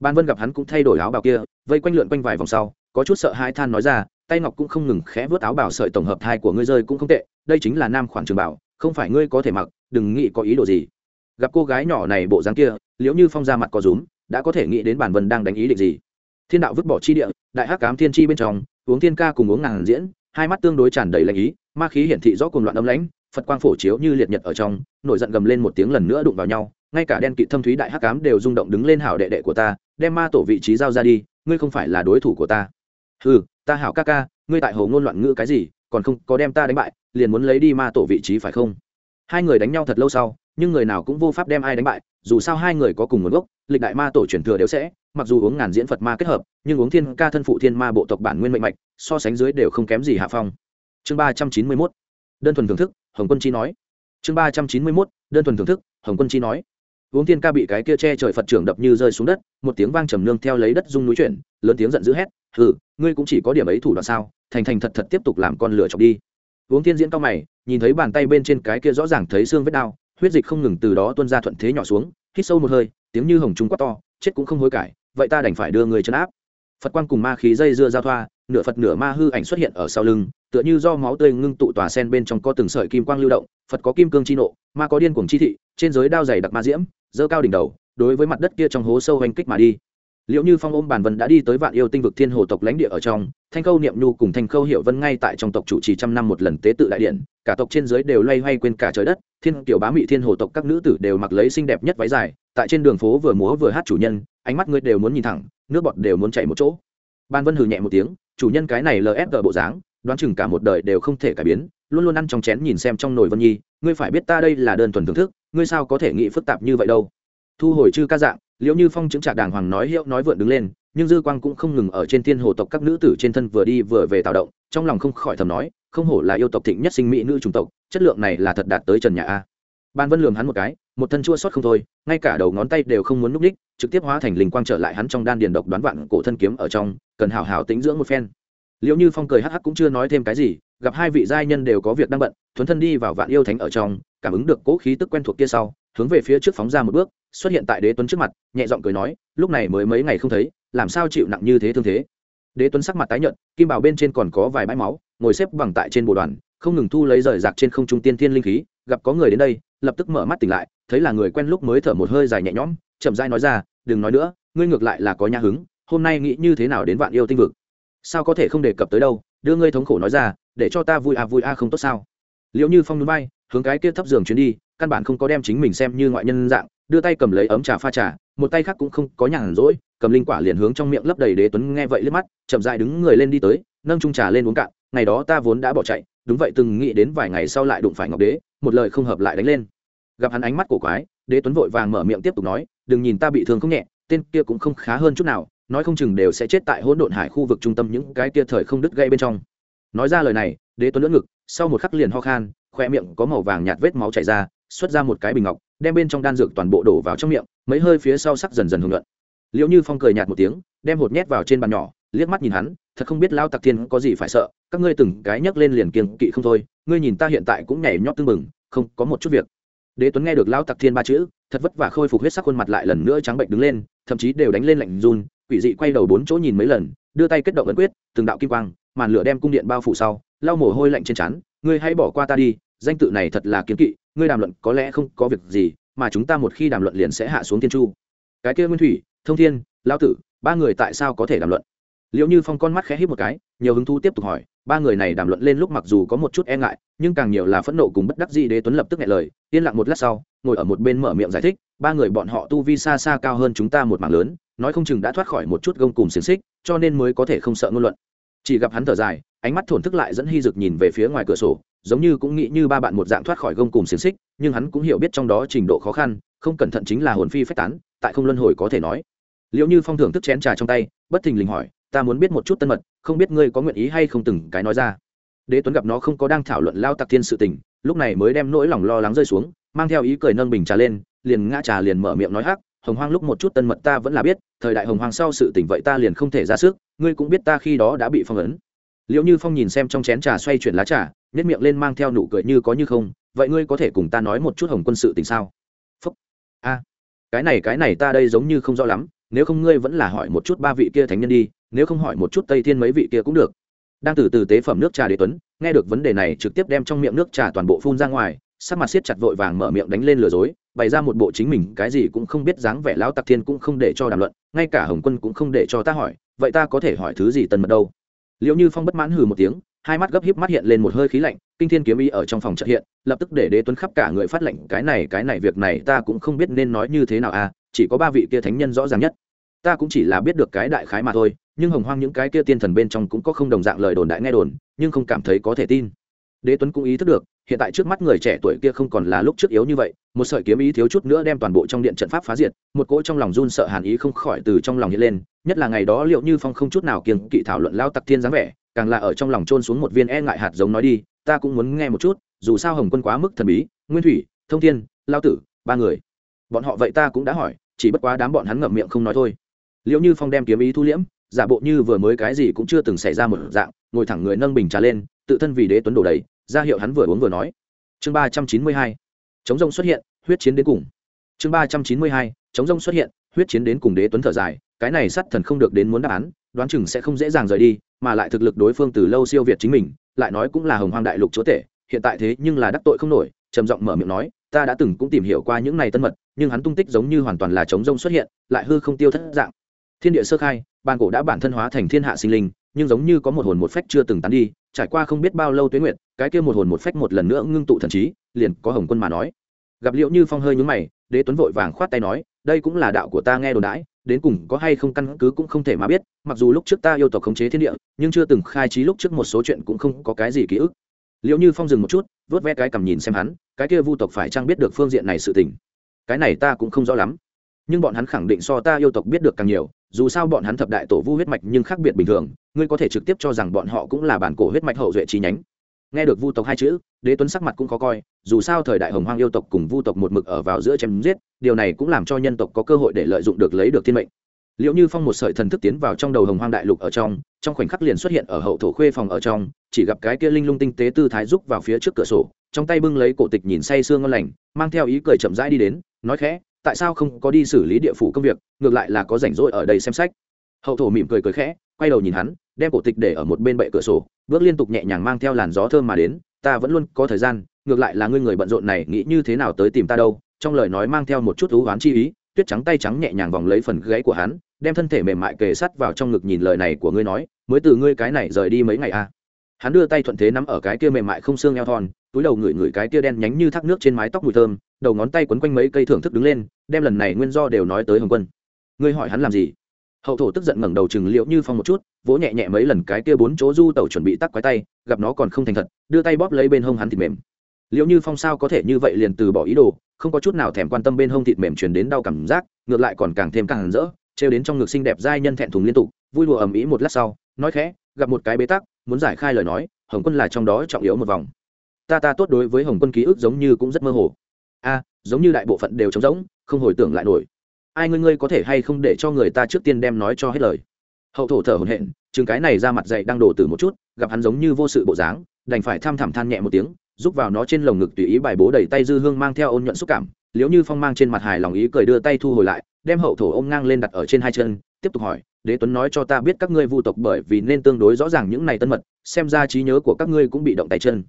Ban vân gặp hắn cũng thay đổi áo bào kia, vây quanh lượn quanh vài vòng sau, có chút sợ hai than nói ra, tay ngọc cũng không ngừng khẽ vớt áo bào sợi tổng hợp thai của ngươi rơi cũng không tệ, đây chính là nam khoản trường bảo không phải ngươi có thể mặc, đừng nghĩ có ý đồ gì. Gặp cô gái nhỏ này bộ dáng kia liễu như phong ra mặt có rúm, đã có thể nghĩ đến bản vân đang đánh ý định gì. Thiên đạo vứt bỏ chi địa, đại hắc cám thiên chi bên trong, uống thiên ca cùng uống ngàn diễn, hai mắt tương đối tràn đầy lãnh ý, ma khí hiển thị rõ cùng loạn âm lãnh, phật quang phổ chiếu như liệt nhật ở trong, nổi giận gầm lên một tiếng lần nữa đụng vào nhau, ngay cả đen kỵ thâm thúy đại hắc cám đều rung động đứng lên hảo đệ đệ của ta, đem ma tổ vị trí giao ra đi, ngươi không phải là đối thủ của ta. Ừ ta hảo ca ca, ngươi tại hồ ngôn loạn ngữ cái gì, còn không có đem ta đánh bại, liền muốn lấy đi ma tổ vị trí phải không? Hai người đánh nhau thật lâu sau nhưng người nào cũng vô pháp đem ai đánh bại, dù sao hai người có cùng nguồn gốc, lịch đại ma tổ truyền thừa đều sẽ, mặc dù uống ngàn diễn phật ma kết hợp, nhưng uống thiên ca thân phụ thiên ma bộ tộc bản nguyên mệnh mạch, so sánh dưới đều không kém gì hạ phong. Chương ba trăm chín mươi mốt, đơn thuần thưởng thức, hồng quân chi nói. Chương ba trăm chín mươi mốt, đơn thuần thưởng thức, hồng quân chi nói. Uống thiên ca bị cái kia che trời phật trưởng đập như rơi xuống đất, một tiếng vang trầm nương theo lấy đất rung núi chuyển, lớn tiếng giận dữ hét ừ ngươi cũng chỉ có điểm ấy thủ đoạn sao, thành thành thật thật tiếp tục làm con lửa chọc đi. Uống thiên diễn cao mày, nhìn thấy bàn tay bên trên cái kia rõ ràng thấy xương vết đau huyết dịch không ngừng từ đó tuôn ra thuận thế nhỏ xuống, hít sâu một hơi, tiếng như hồng trung quát to, chết cũng không hối cải, vậy ta đành phải đưa người chân áp. Phật quang cùng ma khí dây dưa giao thoa, nửa phật nửa ma hư ảnh xuất hiện ở sau lưng, tựa như do máu tươi ngưng tụ tòa sen bên trong có từng sợi kim quang lưu động, phật có kim cương chi nộ, ma có điên cuồng chi thị, trên giới đao dày đặc ma diễm dơ cao đỉnh đầu, đối với mặt đất kia trong hố sâu hành kích mà đi liệu như phong ôm bàn vân đã đi tới vạn yêu tinh vực thiên hồ tộc lãnh địa ở trong, thanh khâu niệm nhu cùng thanh khâu hiệu vân ngay tại trong tộc chủ trì trăm năm một lần tế tự đại điện, cả tộc trên dưới đều loay hoay quên cả trời đất, thiên tiểu bá mị thiên hồ tộc các nữ tử đều mặc lấy xinh đẹp nhất váy dài, tại trên đường phố vừa múa vừa hát chủ nhân, ánh mắt ngươi đều muốn nhìn thẳng, nước bọt đều muốn chạy một chỗ. Ban vân hừ nhẹ một tiếng, chủ nhân cái này lfg bộ dáng, đoán chừng cả một đời đều không thể cải biến, luôn luôn ăn trong chén nhìn xem trong nồi vân nhi, ngươi phải biết ta đây là đơn thuần thưởng thức, ngươi sao có thể nghĩ phức tạp như vậy đâu. Thu hồi chư ca dạng liệu như phong chứng trạc đàng hoàng nói hiệu nói vượn đứng lên, nhưng dư quang cũng không ngừng ở trên thiên hồ tộc các nữ tử trên thân vừa đi vừa về tạo động, trong lòng không khỏi thầm nói, không hổ là yêu tộc thịnh nhất sinh mỹ nữ chủng tộc, chất lượng này là thật đạt tới trần nhà a. Ban vân lường hắn một cái, một thân chua sót không thôi, ngay cả đầu ngón tay đều không muốn núp ních trực tiếp hóa thành linh quang trở lại hắn trong đan điền độc đoán vạn cổ thân kiếm ở trong, cần hào hào tính dưỡng một phen. Liệu như phong cười hắc hắc cũng chưa nói thêm cái gì, gặp hai vị giai nhân đều có việc đang bận, thuấn thân đi vào vạn yêu thánh ở trong, cảm ứng được cố khí tức quen thuộc kia sau, hướng về phía trước phóng ra một bước xuất hiện tại đế tuấn trước mặt, nhẹ giọng cười nói, lúc này mới mấy ngày không thấy, làm sao chịu nặng như thế thương thế? Đế tuấn sắc mặt tái nhợt, kim bảo bên trên còn có vài bãi máu, ngồi xếp bằng tại trên bộ đoàn, không ngừng thu lấy rời rạc trên không trung tiên thiên linh khí, gặp có người đến đây, lập tức mở mắt tỉnh lại, thấy là người quen lúc mới thở một hơi dài nhẹ nhõm, chậm dai nói ra, đừng nói nữa, ngươi ngược lại là có nhà hứng, hôm nay nghĩ như thế nào đến vạn yêu tinh vực? Sao có thể không đề cập tới đâu, đưa ngươi thống khổ nói ra, để cho ta vui à vui à không tốt sao? Liệu như phong núi bay, hướng cái kia thấp giường chuyến đi, căn bản không có đem chính mình xem như ngoại nhân dạng đưa tay cầm lấy ấm trà pha trà, một tay khác cũng không có nhàn rỗi, cầm linh quả liền hướng trong miệng lấp đầy đế tuấn nghe vậy liếc mắt, chậm dại đứng người lên đi tới, nâng trung trà lên uống cạn, ngày đó ta vốn đã bỏ chạy, đúng vậy từng nghĩ đến vài ngày sau lại đụng phải ngọc đế, một lời không hợp lại đánh lên. Gặp hắn ánh mắt cổ quái, đế tuấn vội vàng mở miệng tiếp tục nói, đừng nhìn ta bị thương không nhẹ, tên kia cũng không khá hơn chút nào, nói không chừng đều sẽ chết tại hỗn độn hải khu vực trung tâm những cái kia thời không đứt gây bên trong. Nói ra lời này, đế tuấn lưỡng ngực, sau một khắc liền ho khan, khoe miệng có màu vàng nhạt vết máu chảy ra, xuất ra một cái bình ngọc đem bên trong đan dược toàn bộ đổ vào trong miệng, mấy hơi phía sau sắc dần dần hưởng luận. Liệu như phong cười nhạt một tiếng, đem hột nhét vào trên bàn nhỏ, liếc mắt nhìn hắn, thật không biết lao tặc thiên có gì phải sợ, các ngươi từng cái nhấc lên liền kiềng kỵ không thôi, ngươi nhìn ta hiện tại cũng nhảy nhót tưng bừng, không, có một chút việc. Đế tuấn nghe được lao tặc thiên ba chữ, thật vất vả khôi phục huyết sắc khuôn mặt lại lần nữa trắng bệnh đứng lên, thậm chí đều đánh lên lạnh run, quỷ dị quay đầu bốn chỗ nhìn mấy lần, đưa tay kết động ấn quyết, từng đạo kim quang, màn lửa đem cung điện bao phủ sau, lau mồ hôi lạnh trên trán, ngươi hãy bỏ qua ta đi danh tự này thật là kiến kỵ, ngươi đàm luận có lẽ không có việc gì, mà chúng ta một khi đàm luận liền sẽ hạ xuống thiên chu. Cái kia nguyên thủy, thông thiên, lao tử, ba người tại sao có thể đàm luận? Liệu như phong con mắt khẽ hít một cái, nhiều hứng thú tiếp tục hỏi, ba người này đàm luận lên lúc mặc dù có một chút e ngại, nhưng càng nhiều là phẫn nộ cùng bất đắc dĩ đế tuấn lập tức nghe lời, yên lặng một lát sau, ngồi ở một bên mở miệng giải thích, ba người bọn họ tu vi xa xa cao hơn chúng ta một mảng lớn, nói không chừng đã thoát khỏi một chút gông cùng xiềng xích, cho nên mới có thể không sợ ngôn luận chỉ gặp hắn thở dài, ánh mắt thổn thức lại dẫn hy dực nhìn về phía ngoài cửa sổ, giống như cũng nghĩ như ba bạn một dạng thoát khỏi gông cùng xiềng xích, nhưng hắn cũng hiểu biết trong đó trình độ khó khăn, không cẩn thận chính là hồn phi phách tán, tại không luân hồi có thể nói. Liệu như phong thưởng thức chén trà trong tay, bất thình lình hỏi, ta muốn biết một chút tân mật, không biết ngươi có nguyện ý hay không từng cái nói ra? Đế tuấn gặp nó không có đang thảo luận lao tặc thiên sự tình, lúc này mới đem nỗi lòng lo lắng rơi xuống, mang theo ý cười nâng bình trà lên, liền ngã trà liền mở miệng nói hắc hồng hoang lúc một chút tân mật ta vẫn là biết, thời đại hồng hoang sau sự tình vậy ta liền không thể ra sức, ngươi cũng biết ta khi đó đã bị phong ấn. Liệu như phong nhìn xem trong chén trà xoay chuyển lá trà nhét miệng lên mang theo nụ cười như có như không, vậy ngươi có thể cùng ta nói một chút hồng quân sự tình sao? Phúc. A, cái này cái này ta đây giống như không rõ lắm, nếu không ngươi vẫn là hỏi một chút ba vị kia thánh nhân đi, nếu không hỏi một chút tây thiên mấy vị kia cũng được. Đang từ từ tế phẩm nước trà đế tuấn, nghe được vấn đề này trực tiếp đem trong miệng nước trà toàn bộ phun ra ngoài sắc mặt siết chặt vội vàng mở miệng đánh lên lừa dối, bày ra một bộ chính mình cái gì cũng không biết dáng vẻ lão tặc thiên cũng không để cho đàm luận, ngay cả hồng quân cũng không để cho ta hỏi, vậy ta có thể hỏi thứ gì tần mật đâu? Liệu như phong bất mãn hừ một tiếng, hai mắt gấp híp mắt hiện lên một hơi khí lạnh, kinh thiên kiếm ý ở trong phòng trợ hiện, lập tức để đế tuấn khắp cả người phát lệnh, cái này cái này việc này ta cũng không biết nên nói như thế nào à chỉ có ba vị kia thánh nhân rõ ràng nhất. Ta cũng chỉ là biết được cái đại khái mà thôi, nhưng hồng hoang những cái kia tiên thần bên trong cũng có không đồng dạng lời đồn đại nghe đồn, nhưng không cảm thấy có thể tin. Đế tuấn cũng ý thức được hiện tại trước mắt người trẻ tuổi kia không còn là lúc trước yếu như vậy, một sợi kiếm ý thiếu chút nữa đem toàn bộ trong điện trận pháp phá diệt, một cỗ trong lòng run sợ hàn ý không khỏi từ trong lòng hiện lên, nhất là ngày đó liệu như phong không chút nào kiêng kỵ thảo luận lao tặc thiên dáng vẻ, càng là ở trong lòng trôn xuống một viên e ngại hạt giống nói đi, ta cũng muốn nghe một chút, dù sao hồng quân quá mức thần bí, nguyên thủy, thông thiên, lao tử, ba người. Bọn họ vậy ta cũng đã hỏi, chỉ bất quá đám bọn hắn ngậm miệng không nói thôi. Liệu như phong đem kiếm ý thu liễm, giả bộ như vừa mới cái gì cũng chưa từng xảy ra một dạng, ngồi thẳng người nâng bình trà lên, tự thân vì đế tuấn đổ đầy ra hiệu hắn vừa uống vừa nói. Chương ba trăm chín mươi hai, chống rông xuất hiện, huyết chiến đến cùng. Chương ba trăm chín mươi hai, chống rông xuất hiện, huyết chiến đến cùng đế tuấn thở dài, cái này sát thần không được đến muốn đáp án, đoán chừng sẽ không dễ dàng rời đi, mà lại thực lực đối phương từ lâu siêu việt chính mình, lại nói cũng là hồng hoang đại lục chúa tể, hiện tại thế nhưng là đắc tội không nổi, trầm giọng mở miệng nói, ta đã từng cũng tìm hiểu qua những này tân mật, nhưng hắn tung tích giống như hoàn toàn là chống rông xuất hiện, lại hư không tiêu thất dạng. Thiên địa sơ khai, bàn cổ đã bản thân hóa thành thiên hạ sinh linh, nhưng giống như có một hồn một phách chưa từng tán đi trải qua không biết bao lâu tuế nguyệt, cái kia một hồn một phách một lần nữa ngưng tụ thần trí, liền có hồng quân mà nói. Gặp liệu như phong hơi nhúng mày, đế tuấn vội vàng khoát tay nói, đây cũng là đạo của ta nghe đồn đãi, đến cùng có hay không căn cứ cũng không thể mà biết, mặc dù lúc trước ta yêu tộc khống chế thiên địa, nhưng chưa từng khai trí lúc trước một số chuyện cũng không có cái gì ký ức. Liệu như phong dừng một chút vớt ve cái cầm nhìn xem hắn, cái kia vu tộc phải chăng biết được phương diện này sự tình? Cái này ta cũng không rõ lắm nhưng bọn hắn khẳng định so ta yêu tộc biết được càng nhiều, dù sao bọn hắn thập đại tổ vu huyết mạch nhưng khác biệt bình thường, ngươi có thể trực tiếp cho rằng bọn họ cũng là bản cổ huyết mạch hậu duệ chi nhánh. Nghe được vu tộc hai chữ, đế tuấn sắc mặt cũng khó coi, dù sao thời đại hồng hoang yêu tộc cùng vu tộc một mực ở vào giữa chém giết, điều này cũng làm cho nhân tộc có cơ hội để lợi dụng được lấy được thiên mệnh. Liệu như phong một sợi thần thức tiến vào trong đầu hồng hoang đại lục ở trong trong khoảnh khắc liền xuất hiện ở hậu thổ khuê phòng ở trong, chỉ gặp cái kia linh lung tinh tế tư thái rúc vào phía trước cửa sổ, trong tay bưng lấy cổ tịch nhìn say sương ngon lành, mang theo ý cười chậm rãi đi đến, nói khẽ tại sao không có đi xử lý địa phủ công việc, ngược lại là có rảnh rỗi ở đây xem sách hậu thổ mỉm cười cười khẽ, quay đầu nhìn hắn, đem cổ tịch để ở một bên bệ cửa sổ, bước liên tục nhẹ nhàng mang theo làn gió thơm mà đến, ta vẫn luôn có thời gian, ngược lại là ngươi người bận rộn này nghĩ như thế nào tới tìm ta đâu trong lời nói mang theo một chút thú oán chi ý, tuyết trắng tay trắng nhẹ nhàng vòng lấy phần gãy của hắn, đem thân thể mềm mại kề sắt vào trong ngực nhìn lời này của ngươi nói, mới từ ngươi cái này rời đi mấy ngày à. hắn đưa tay thuận thế nắm ở cái kia mềm mại không xương eo thon, túi đầu ngửi ngửi cái kia đen nhánh như thác nước trên mái tóc mùi thơm đầu ngón tay quấn quanh mấy cây thưởng thức đứng lên, đem lần này nguyên do đều nói tới hồng quân. Ngươi hỏi hắn làm gì? Hậu thổ tức giận ngẩng đầu chừng liệu như phong một chút, vỗ nhẹ nhẹ mấy lần cái kia bốn chỗ du tẩu chuẩn bị tắc quái tay, gặp nó còn không thành thật, đưa tay bóp lấy bên hông hắn thịt mềm. Liệu như phong sao có thể như vậy liền từ bỏ ý đồ, không có chút nào thèm quan tâm bên hông thịt mềm truyền đến đau cảm giác, ngược lại còn càng thêm càng rỡ, trêu đến trong ngực xinh đẹp giai nhân thẹn thùng liên tục, vui đùa ầm ĩ một lát sau, nói khẽ, gặp một cái bế tắc, muốn giải khai lời nói, hồng quân là trong đó trọng yếu một vòng. Ta ta tốt đối với hồng quân ký ức giống như cũng rất mơ hồ a, giống như đại bộ phận đều trống rỗng, không hồi tưởng lại nổi. Ai ngươi ngươi có thể hay không để cho người ta trước tiên đem nói cho hết lời? Hậu thổ thở hổn hển, chừng cái này ra mặt dậy đang đổ từ một chút, gặp hắn giống như vô sự bộ dáng, đành phải tham thảm than nhẹ một tiếng giúp vào nó trên lồng ngực tùy ý bài bố đẩy tay dư hương mang theo ôn nhuận xúc cảm liếu như phong mang trên mặt hài lòng ý cười đưa tay thu hồi lại, đem hậu thổ ôm ngang lên đặt ở trên hai chân, tiếp tục hỏi, đế tuấn nói cho ta biết các ngươi vu tộc bởi vì nên tương đối rõ ràng những này tân mật, xem ra trí nhớ của các ngươi cũng bị động tay chân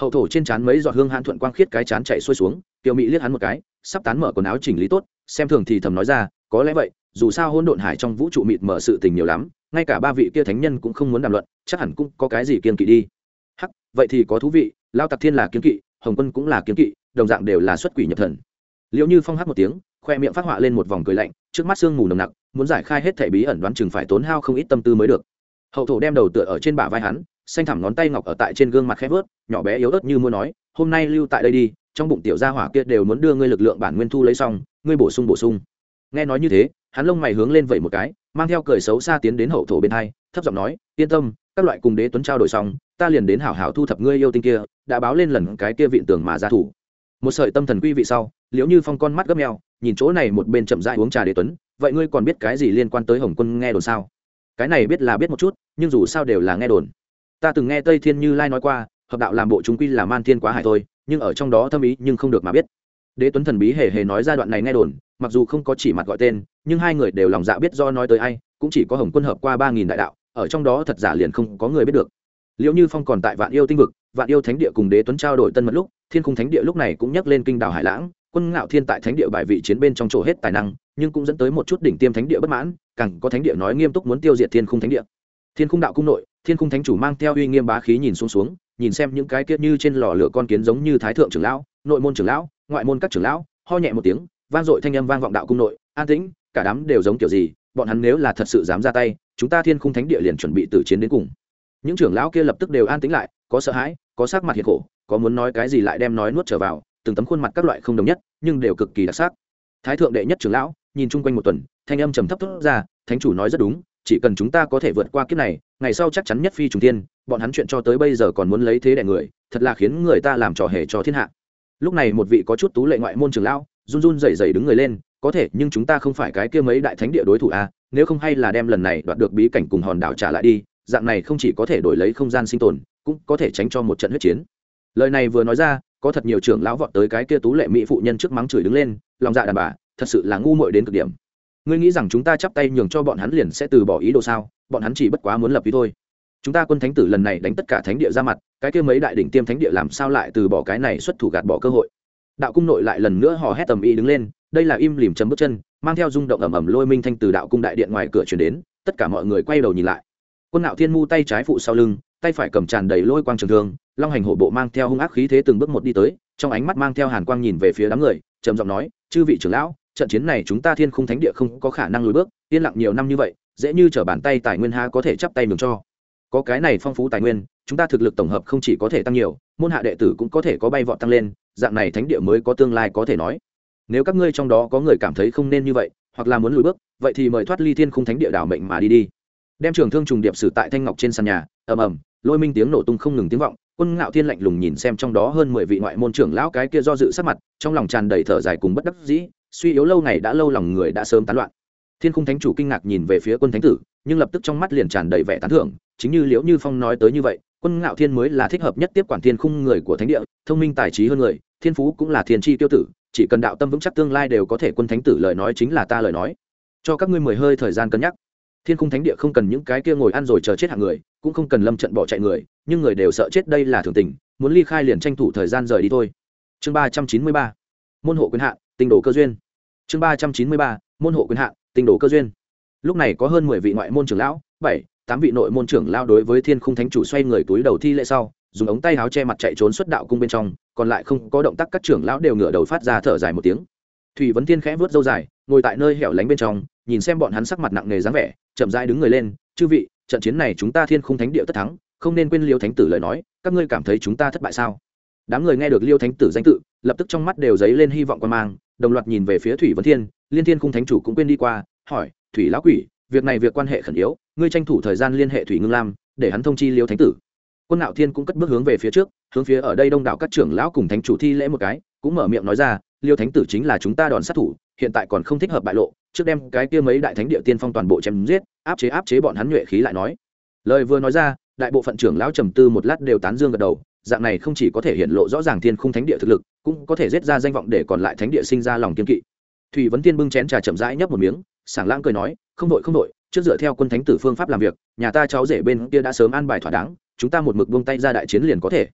hậu thổ trên trán mấy giọt hương hãn thuận quang khiết cái chán chạy xuôi xuống tiểu mỹ liếc hắn một cái, sắp tán mở quần áo chỉnh lý tốt, xem thường thì thầm nói ra, có lẽ vậy, dù sao hôn độn hải trong vũ trụ mịt mở sự tình nhiều lắm, ngay cả ba vị kia thánh nhân cũng không muốn đàm luận, chắc hẳn cũng có cái gì kiên kỵ đi. Hắc, vậy thì có thú vị, lao tặc thiên là kiên kỵ, hồng quân cũng là kiên kỵ, đồng dạng đều là xuất quỷ nhập thần. Liệu như phong hắc một tiếng, khoe miệng phát họa lên một vòng cười lạnh, trước mắt sương mù nồng nặc, muốn giải khai hết thể bí ẩn đoán chừng phải tốn hao không ít tâm tư mới được. Hậu thổ đem đầu tựa ở trên bả vai hắn xanh thẳm ngón tay ngọc ở tại trên gương mặt khép vớt, nhỏ bé yếu ớt như mua nói, hôm nay lưu tại đây đi, trong bụng tiểu gia hỏa kia đều muốn đưa ngươi lực lượng bản nguyên thu lấy xong, ngươi bổ sung bổ sung. Nghe nói như thế, hắn lông mày hướng lên vậy một cái, mang theo cười xấu xa tiến đến hậu thổ bên hai, thấp giọng nói, yên tâm, các loại cùng đế tuấn trao đổi xong, ta liền đến hảo hảo thu thập ngươi yêu tinh kia, đã báo lên lần cái kia vịn tường mà ra thủ. Một sợi tâm thần quy vị sau, liễu như phong con mắt gấp mèo, nhìn chỗ này một bên chậm rãi uống trà đế tuấn, vậy ngươi còn biết cái gì liên quan tới hồng quân nghe đồn sao? Cái này biết là biết một chút, nhưng dù sao đều là nghe đồn ta từng nghe tây thiên như lai nói qua, hợp đạo làm bộ chúng quy là man thiên quá hải thôi, nhưng ở trong đó thâm ý nhưng không được mà biết. Đế tuấn thần bí hề hề nói giai đoạn này nghe đồn, mặc dù không có chỉ mặt gọi tên, nhưng hai người đều lòng dạ biết do nói tới ai, cũng chỉ có hồng quân hợp qua ba nghìn đại đạo, ở trong đó thật giả liền không có người biết được. Liệu như phong còn tại vạn yêu tinh vực, vạn yêu thánh địa cùng đế tuấn trao đổi tân mật lúc, thiên khung thánh địa lúc này cũng nhắc lên kinh đảo hải lãng, quân ngạo thiên tại thánh địa bài vị chiến bên trong chỗ hết tài năng, nhưng cũng dẫn tới một chút đỉnh tiêm thánh địa bất mãn, càng có thánh địa nói nghiêm túc muốn tiêu diệt thiên khung thánh địa. Thiên khung đạo cung nội thiên khung thánh chủ mang theo uy nghiêm bá khí nhìn xuống xuống, nhìn xem những cái kiết như trên lò lửa con kiến giống như thái thượng trưởng lão, nội môn trưởng lão, ngoại môn các trưởng lão, ho nhẹ một tiếng, vang dội thanh âm vang vọng đạo cung nội, an tĩnh, cả đám đều giống kiểu gì, bọn hắn nếu là thật sự dám ra tay, chúng ta thiên khung thánh địa liền chuẩn bị tử chiến đến cùng. Những trưởng lão kia lập tức đều an tĩnh lại, có sợ hãi, có sắc mặt hiệt khổ, có muốn nói cái gì lại đem nói nuốt trở vào, từng tấm khuôn mặt các loại không đồng nhất, nhưng đều cực kỳ đặc sắc. Thái thượng đệ nhất trưởng lão, nhìn chung quanh một tuần, thanh âm trầm thấp thốt ra, thánh chủ nói rất đúng chỉ cần chúng ta có thể vượt qua kiếp này, ngày sau chắc chắn nhất phi trùng tiên bọn hắn chuyện cho tới bây giờ còn muốn lấy thế đẻ người, thật là khiến người ta làm trò hề cho thiên hạ. Lúc này một vị có chút tú lệ ngoại môn trưởng lão, run run rẩy rẩy đứng người lên, có thể, nhưng chúng ta không phải cái kia mấy đại thánh địa đối thủ à nếu không hay là đem lần này đoạt được bí cảnh cùng hòn đảo trả lại đi, dạng này không chỉ có thể đổi lấy không gian sinh tồn, cũng có thể tránh cho một trận huyết chiến. Lời này vừa nói ra, có thật nhiều trưởng lão vọt tới cái kia tú lệ mỹ phụ nhân trước mắng chửi đứng lên, lòng dạ đàn bà, thật sự là ngu muội đến cực điểm ngươi nghĩ rằng chúng ta chắp tay nhường cho bọn hắn liền sẽ từ bỏ ý đồ sao? Bọn hắn chỉ bất quá muốn lập ý thôi. Chúng ta quân thánh tử lần này đánh tất cả thánh địa ra mặt, cái kia mấy đại đỉnh tiêm thánh địa làm sao lại từ bỏ cái này xuất thủ gạt bỏ cơ hội? Đạo cung nội lại lần nữa hò hét tầm ý đứng lên, đây là im lìm chấm bước chân, mang theo rung động ầm ầm lôi minh thanh từ đạo cung đại điện ngoài cửa chuyển đến, tất cả mọi người quay đầu nhìn lại. Quân nạo thiên mu tay trái phụ sau lưng, tay phải cầm tràn đầy lôi quang trường thương, long hành hổ bộ mang theo hung ác khí thế từng bước một đi tới, trong ánh mắt mang theo hàn quang nhìn về phía đám người, trầm giọng nói, chư vị trưởng lão trận chiến này chúng ta thiên khung thánh địa không có khả năng lùi bước, yên lặng nhiều năm như vậy, dễ như trở bàn tay tài nguyên ha có thể chắp tay mừng cho. Có cái này phong phú tài nguyên, chúng ta thực lực tổng hợp không chỉ có thể tăng nhiều, môn hạ đệ tử cũng có thể có bay vọt tăng lên, dạng này thánh địa mới có tương lai có thể nói. Nếu các ngươi trong đó có người cảm thấy không nên như vậy, hoặc là muốn lùi bước, vậy thì mời thoát ly thiên khung thánh địa đảo mệnh mà đi đi. Đem trường thương trùng điệp sử tại thanh ngọc trên sàn nhà, ầm ầm, lôi minh tiếng nổ tung không ngừng tiếng vọng, quân ngạo thiên lạnh lùng nhìn xem trong đó hơn mười vị ngoại môn trưởng lão cái kia do dự sắc mặt, trong lòng tràn đầy thở dài cùng bất đắc dĩ suy yếu lâu ngày đã lâu lòng người đã sớm tán loạn. Thiên khung thánh chủ kinh ngạc nhìn về phía quân thánh tử, nhưng lập tức trong mắt liền tràn đầy vẻ tán thưởng, chính như liễu như phong nói tới như vậy, quân ngạo thiên mới là thích hợp nhất tiếp quản thiên khung người của thánh địa, thông minh tài trí hơn người, thiên phú cũng là thiên tri tiêu tử, chỉ cần đạo tâm vững chắc tương lai đều có thể quân thánh tử lời nói chính là ta lời nói. Cho các ngươi mười hơi thời gian cân nhắc. Thiên khung thánh địa không cần những cái kia ngồi ăn rồi chờ chết hạng người, cũng không cần lâm trận bỏ chạy người, nhưng người đều sợ chết đây là thường tình, muốn ly khai liền tranh thủ thời gian rời đi thôi. Chương ba trăm chín mươi ba. Môn hộ quyền hạn tinh đồ cơ duyên. Chương ba trăm chín mươi ba, môn hộ quyền hạn, tinh đồ cơ duyên. Lúc này có hơn mười vị ngoại môn trưởng lão, bảy, tám vị nội môn trưởng lao đối với thiên khung thánh chủ xoay người túi đầu thi lễ sau, dùng ống tay áo che mặt chạy trốn xuất đạo cung bên trong, còn lại không có động tác các trưởng lão đều ngửa đầu phát ra thở dài một tiếng. Thủy vấn thiên khẽ vớt dâu dài, ngồi tại nơi hẻo lánh bên trong, nhìn xem bọn hắn sắc mặt nặng nề dáng vẻ, chậm rãi đứng người lên, chư vị, trận chiến này chúng ta thiên khung thánh địa tất thắng, không nên quên liêu thánh tử lời nói, các ngươi cảm thấy chúng ta thất bại sao? Đám người nghe được liêu thánh tử danh tự, lập tức trong mắt đều dấy lên hy vọng quan mang đồng loạt nhìn về phía thủy vấn thiên, liên thiên khung thánh chủ cũng quên đi qua, hỏi, thủy lão quỷ, việc này việc quan hệ khẩn yếu, ngươi tranh thủ thời gian liên hệ thủy ngưng lam, để hắn thông chi liêu thánh tử. Quân nạo thiên cũng cất bước hướng về phía trước, hướng phía ở đây đông đảo các trưởng lão cùng thánh chủ thi lễ một cái, cũng mở miệng nói ra, liêu thánh tử chính là chúng ta đòn sát thủ, hiện tại còn không thích hợp bại lộ, trước đem cái kia mấy đại thánh địa tiên phong toàn bộ chém giết, áp chế áp chế bọn hắn nhuệ khí lại nói. Lời vừa nói ra, đại bộ phận trưởng lão trầm tư một lát đều tán dương gật đầu dạng này không chỉ có thể hiện lộ rõ ràng thiên khung thánh địa thực lực, cũng có thể giết ra danh vọng để còn lại thánh địa sinh ra lòng kiên kỵ. Thủy vấn tiên bưng chén trà chậm rãi nhấp một miếng, sảng lãng cười nói, không đội không đội, trước dựa theo quân thánh tử phương pháp làm việc, nhà ta cháu rể bên kia đã sớm an bài thỏa đáng, chúng ta một mực buông tay ra đại chiến liền có thể.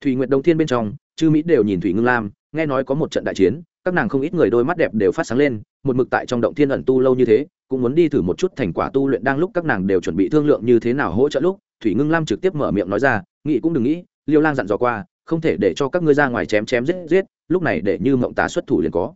Thủy nguyệt đông thiên bên trong, chư mỹ đều nhìn thủy ngưng lam, nghe nói có một trận đại chiến, các nàng không ít người đôi mắt đẹp đều phát sáng lên, một mực tại trong động thiên ẩn tu lâu như thế, cũng muốn đi thử một chút thành quả tu luyện đang lúc các nàng đều chuẩn bị thương lượng như thế nào hỗ trợ lúc, thủy ngưng lam trực tiếp mở miệng nói ra, nghĩ cũng đừng nghĩ liêu lang dặn dò qua, không thể để cho các ngươi ra ngoài chém chém giết giết, lúc này để như mộng tả xuất thủ liền có.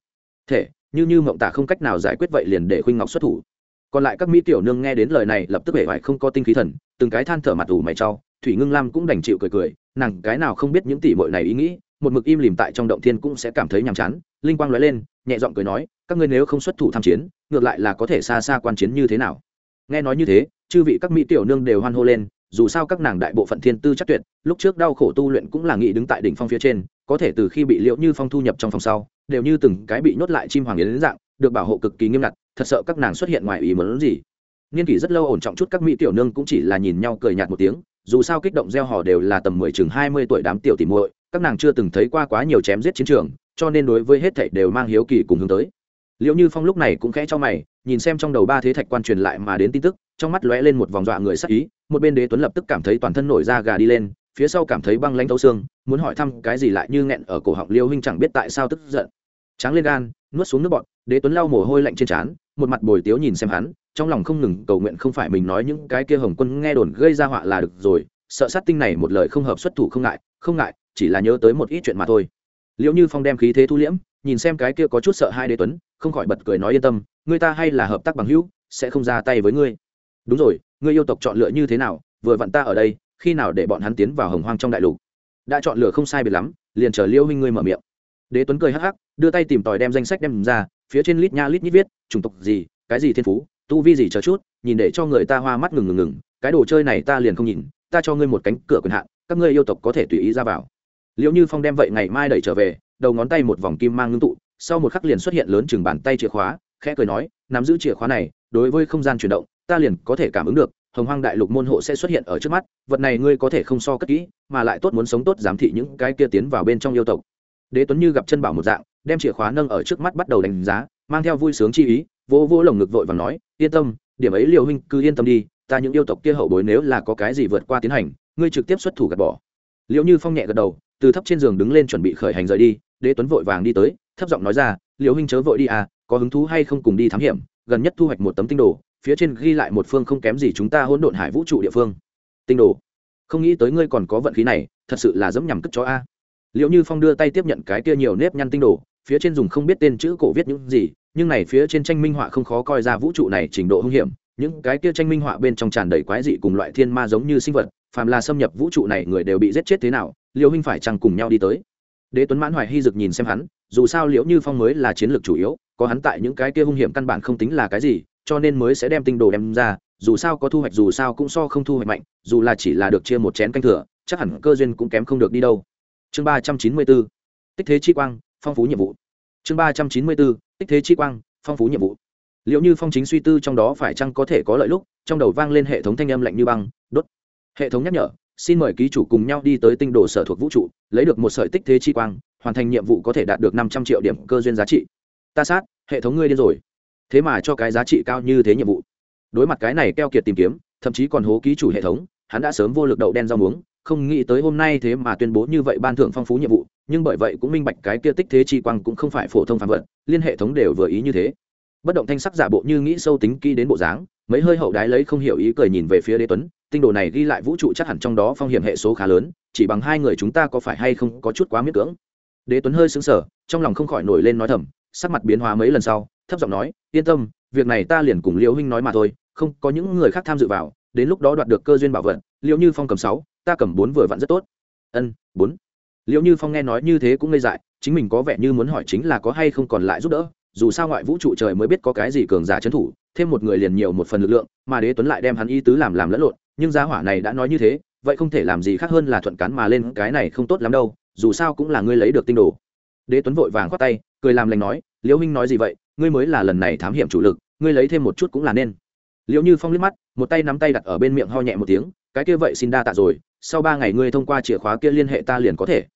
Thể, như như mộng tả không cách nào giải quyết vậy liền để khuynh ngọc xuất thủ. Còn lại các mỹ tiểu nương nghe đến lời này lập tức vẻ vải không có tinh khí thần, từng cái than thở mặt ủ mày trau thủy ngưng lam cũng đành chịu cười cười, nàng cái nào không biết những tỷ muội này ý nghĩ, một mực im lìm tại trong động thiên cũng sẽ cảm thấy nhàm chán, linh quang lóe lên, nhẹ giọng cười nói, các ngươi nếu không xuất thủ tham chiến, ngược lại là có thể xa xa quan chiến như thế nào. Nghe nói như thế, chư vị các mỹ tiểu nương đều hoan hô lên dù sao các nàng đại bộ phận thiên tư chắc tuyệt, lúc trước đau khổ tu luyện cũng là nghị đứng tại đỉnh phong phía trên, có thể từ khi bị liễu như phong thu nhập trong phòng sau, đều như từng cái bị nhốt lại chim hoàng yến dạng, được bảo hộ cực kỳ nghiêm ngặt, thật sợ các nàng xuất hiện ngoài ý muốn gì. Niên kỷ rất lâu ổn trọng chút các mỹ tiểu nương cũng chỉ là nhìn nhau cười nhạt một tiếng, dù sao kích động gieo hò đều là tầm mười chừng hai mươi tuổi đám tiểu tỉ muội, các nàng chưa từng thấy qua quá nhiều chém giết chiến trường, cho nên đối với hết thảy đều mang hiếu kỳ cùng hướng tới. Liễu như phong lúc này cũng khẽ cho mày, nhìn xem trong đầu ba thế thạch quan truyền lại mà đến tin tức trong mắt lóe lên một vòng dọa người sắc ý, một bên đế tuấn lập tức cảm thấy toàn thân nổi da gà đi lên, phía sau cảm thấy băng lãnh thấu xương, muốn hỏi thăm cái gì lại như nghẹn ở cổ họng liêu huynh chẳng biết tại sao tức giận. Tráng lên gan, nuốt xuống nước bọt, đế tuấn lau mồ hôi lạnh trên trán, một mặt bồi tiếu nhìn xem hắn, trong lòng không ngừng cầu nguyện không phải mình nói những cái kia hồng quân nghe đồn gây ra họa là được rồi, sợ sát tinh này một lời không hợp xuất thủ không ngại không ngại, chỉ là nhớ tới một ít chuyện mà thôi. Liệu như phong đem khí thế thu liễm, nhìn xem cái kia có chút sợ hai đế tuấn, không khỏi bật cười nói yên tâm, người ta hay là hợp tác bằng hữu, sẽ không ra tay với ngươi đúng rồi, ngươi yêu tộc chọn lựa như thế nào, vừa vặn ta ở đây, khi nào để bọn hắn tiến vào hồng hoang trong đại lục? Đã chọn lựa không sai biệt lắm, liền chờ liêu huynh ngươi mở miệng. Đế tuấn cười hắc hắc, đưa tay tìm tòi đem danh sách đem ra, phía trên lít nha lít nhít viết, chủng tộc gì, cái gì thiên phú, tu vi gì chờ chút, nhìn để cho người ta hoa mắt ngừng ngừng ngừng, cái đồ chơi này ta liền không nhìn, ta cho ngươi một cánh cửa quyền hạn, các ngươi yêu tộc có thể tùy ý ra vào. Liệu như phong đem vậy ngày mai đẩy trở về, đầu ngón tay một vòng kim mang ngưng tụ, sau một khắc liền xuất hiện lớn chừng bàn tay chìa khóa, khẽ cười nói, nắm giữ chìa khóa này, đối với không gian chuyển động ta liền có thể cảm ứng được, hồng hoang đại lục môn hộ sẽ xuất hiện ở trước mắt, vật này ngươi có thể không so cất kỹ, mà lại tốt muốn sống tốt giám thị những cái kia tiến vào bên trong yêu tộc. Đế tuấn như gặp chân bảo một dạng, đem chìa khóa nâng ở trước mắt bắt đầu đánh giá, mang theo vui sướng chi ý, vô vô lồng ngực vội và nói, yên tâm, điểm ấy liều huynh cứ yên tâm đi, ta những yêu tộc kia hậu bối nếu là có cái gì vượt qua tiến hành, ngươi trực tiếp xuất thủ gạt bỏ. Liệu như phong nhẹ gật đầu, từ thấp trên giường đứng lên chuẩn bị khởi hành rời đi, đế tuấn vội vàng đi tới, thấp giọng nói ra liều huynh chớ vội đi à có hứng thú hay không cùng đi thám hiểm, gần nhất thu hoạch một tấm tinh đồ phía trên ghi lại một phương không kém gì chúng ta hỗn độn hải vũ trụ địa phương. Tinh đồ, không nghĩ tới ngươi còn có vận khí này, thật sự là dẫm nhằm cất chó a. Liệu như phong đưa tay tiếp nhận cái kia nhiều nếp nhăn tinh đồ, phía trên dùng không biết tên chữ cổ viết những gì, nhưng này phía trên tranh minh họa không khó coi ra vũ trụ này trình độ hung hiểm, những cái kia tranh minh họa bên trong tràn đầy quái dị cùng loại thiên ma giống như sinh vật, phàm là xâm nhập vũ trụ này người đều bị giết chết thế nào, liễu huynh phải chăng cùng nhau đi tới. Đế tuấn mãn hoài hy dực nhìn xem hắn, dù sao liễu như phong mới là chiến lược chủ yếu, có hắn tại những cái kia hung hiểm căn bản không tính là cái gì cho nên mới sẽ đem tinh đồ đem ra, dù sao có thu hoạch dù sao cũng so không thu hoạch mạnh, dù là chỉ là được chia một chén canh thừa, chắc hẳn cơ duyên cũng kém không được đi đâu. Chương ba trăm chín mươi bốn, tích thế chi quang, phong phú nhiệm vụ. Chương ba trăm chín mươi bốn, tích thế chi quang, phong phú nhiệm vụ. Liệu như phong chính suy tư trong đó phải chăng có thể có lợi lúc, trong đầu vang lên hệ thống thanh âm lạnh như băng, đốt. Hệ thống nhắc nhở, xin mời ký chủ cùng nhau đi tới tinh đồ sở thuộc vũ trụ, lấy được một sợi tích thế chi quang, hoàn thành nhiệm vụ có thể đạt được năm trăm triệu điểm cơ duyên giá trị. Ta sát, hệ thống ngươi điên rồi thế mà cho cái giá trị cao như thế nhiệm vụ. Đối mặt cái này keo kiệt tìm kiếm, thậm chí còn hố ký chủ hệ thống, hắn đã sớm vô lực đậu đen rau muống, không nghĩ tới hôm nay thế mà tuyên bố như vậy ban thưởng phong phú nhiệm vụ, nhưng bởi vậy cũng minh bạch cái kia tích thế chi quang cũng không phải phổ thông phản vật, liên hệ thống đều vừa ý như thế. Bất động thanh sắc giả bộ như nghĩ sâu tính kỹ đến bộ dáng, mấy hơi hậu đái lấy không hiểu ý cười nhìn về phía đế tuấn, tinh đồ này ghi lại vũ trụ chắc hẳn trong đó phong hiểm hệ số khá lớn, chỉ bằng hai người chúng ta có phải hay không có chút quá miết cưỡng. Đế tuấn hơi xứng sở trong lòng không khỏi nổi lên nói thầm, sắc mặt biến hóa mấy lần sau thấp giọng nói, yên tâm, việc này ta liền cùng liễu huynh nói mà thôi, không có những người khác tham dự vào, đến lúc đó đoạt được cơ duyên bảo vật liệu như phong cầm sáu, ta cầm bốn vừa vặn rất tốt. Ân, bốn. Liệu như phong nghe nói như thế cũng ngây dại, chính mình có vẻ như muốn hỏi chính là có hay không còn lại giúp đỡ, dù sao ngoại vũ trụ trời mới biết có cái gì cường giả trấn thủ, thêm một người liền nhiều một phần lực lượng, mà đế tuấn lại đem hắn y tứ làm làm lẫn lộn, nhưng giá hỏa này đã nói như thế, vậy không thể làm gì khác hơn là thuận cắn mà lên, cái này không tốt lắm đâu, dù sao cũng là ngươi lấy được tinh đồ. Đế tuấn vội vàng khoát tay, cười làm lành nói, liễu huynh nói gì vậy? Ngươi mới là lần này thám hiểm chủ lực, ngươi lấy thêm một chút cũng là nên. Liễu như phong liếc mắt, một tay nắm tay đặt ở bên miệng ho nhẹ một tiếng, cái kia vậy xin đa tạ rồi, sau ba ngày ngươi thông qua chìa khóa kia liên hệ ta liền có thể.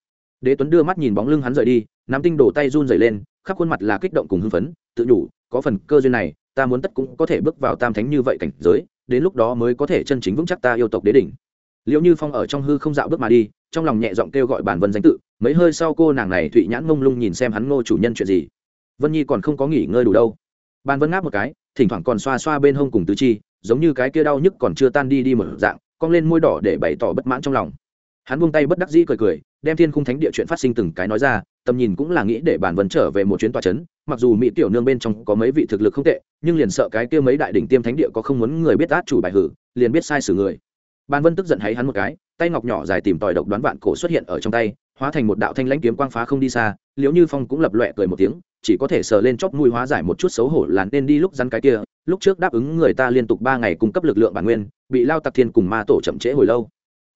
Đế tuấn đưa mắt nhìn bóng lưng hắn rời đi, nắm tinh đổ tay run rẩy lên, khắp khuôn mặt là kích động cùng hưng phấn, tự nhủ, có phần cơ duyên này, ta muốn tất cũng có thể bước vào tam thánh như vậy cảnh giới, đến lúc đó mới có thể chân chính vững chắc ta yêu tộc đế đỉnh. Liệu như phong ở trong hư không dạo bước mà đi, trong lòng nhẹ giọng kêu gọi bản vân danh tự, mấy hơi sau cô nàng này thụy nhãn ngông lung nhìn xem hắn ngô chủ nhân chuyện gì vân nhi còn không có nghỉ ngơi đủ đâu. Ban vân ngáp một cái, thỉnh thoảng còn xoa xoa bên hông cùng tứ chi, giống như cái kia đau nhức còn chưa tan đi đi một dạng, cong lên môi đỏ để bày tỏ bất mãn trong lòng. Hắn buông tay bất đắc dĩ cười cười, đem thiên khung thánh địa chuyện phát sinh từng cái nói ra, tầm nhìn cũng là nghĩ để bản vân trở về một chuyến tòa trấn mặc dù mỹ tiểu nương bên trong có mấy vị thực lực không tệ, nhưng liền sợ cái kia mấy đại đỉnh tiêm thánh địa có không muốn người biết át chủ bài hử, liền biết sai xử người. Ban vân tức giận hay hắn một cái, tay ngọc nhỏ dài tìm tòi độc đoán vạn cổ xuất hiện ở trong tay hóa thành một đạo thanh lãnh kiếm quang phá không đi xa, liễu như phong cũng lập loẹ cười một tiếng, chỉ có thể sờ lên chóp mùi hóa giải một chút xấu hổ là nên đi lúc rắn cái kia, lúc trước đáp ứng người ta liên tục ba ngày cung cấp lực lượng bản nguyên, bị lao tặc thiên cùng ma tổ chậm trễ hồi lâu.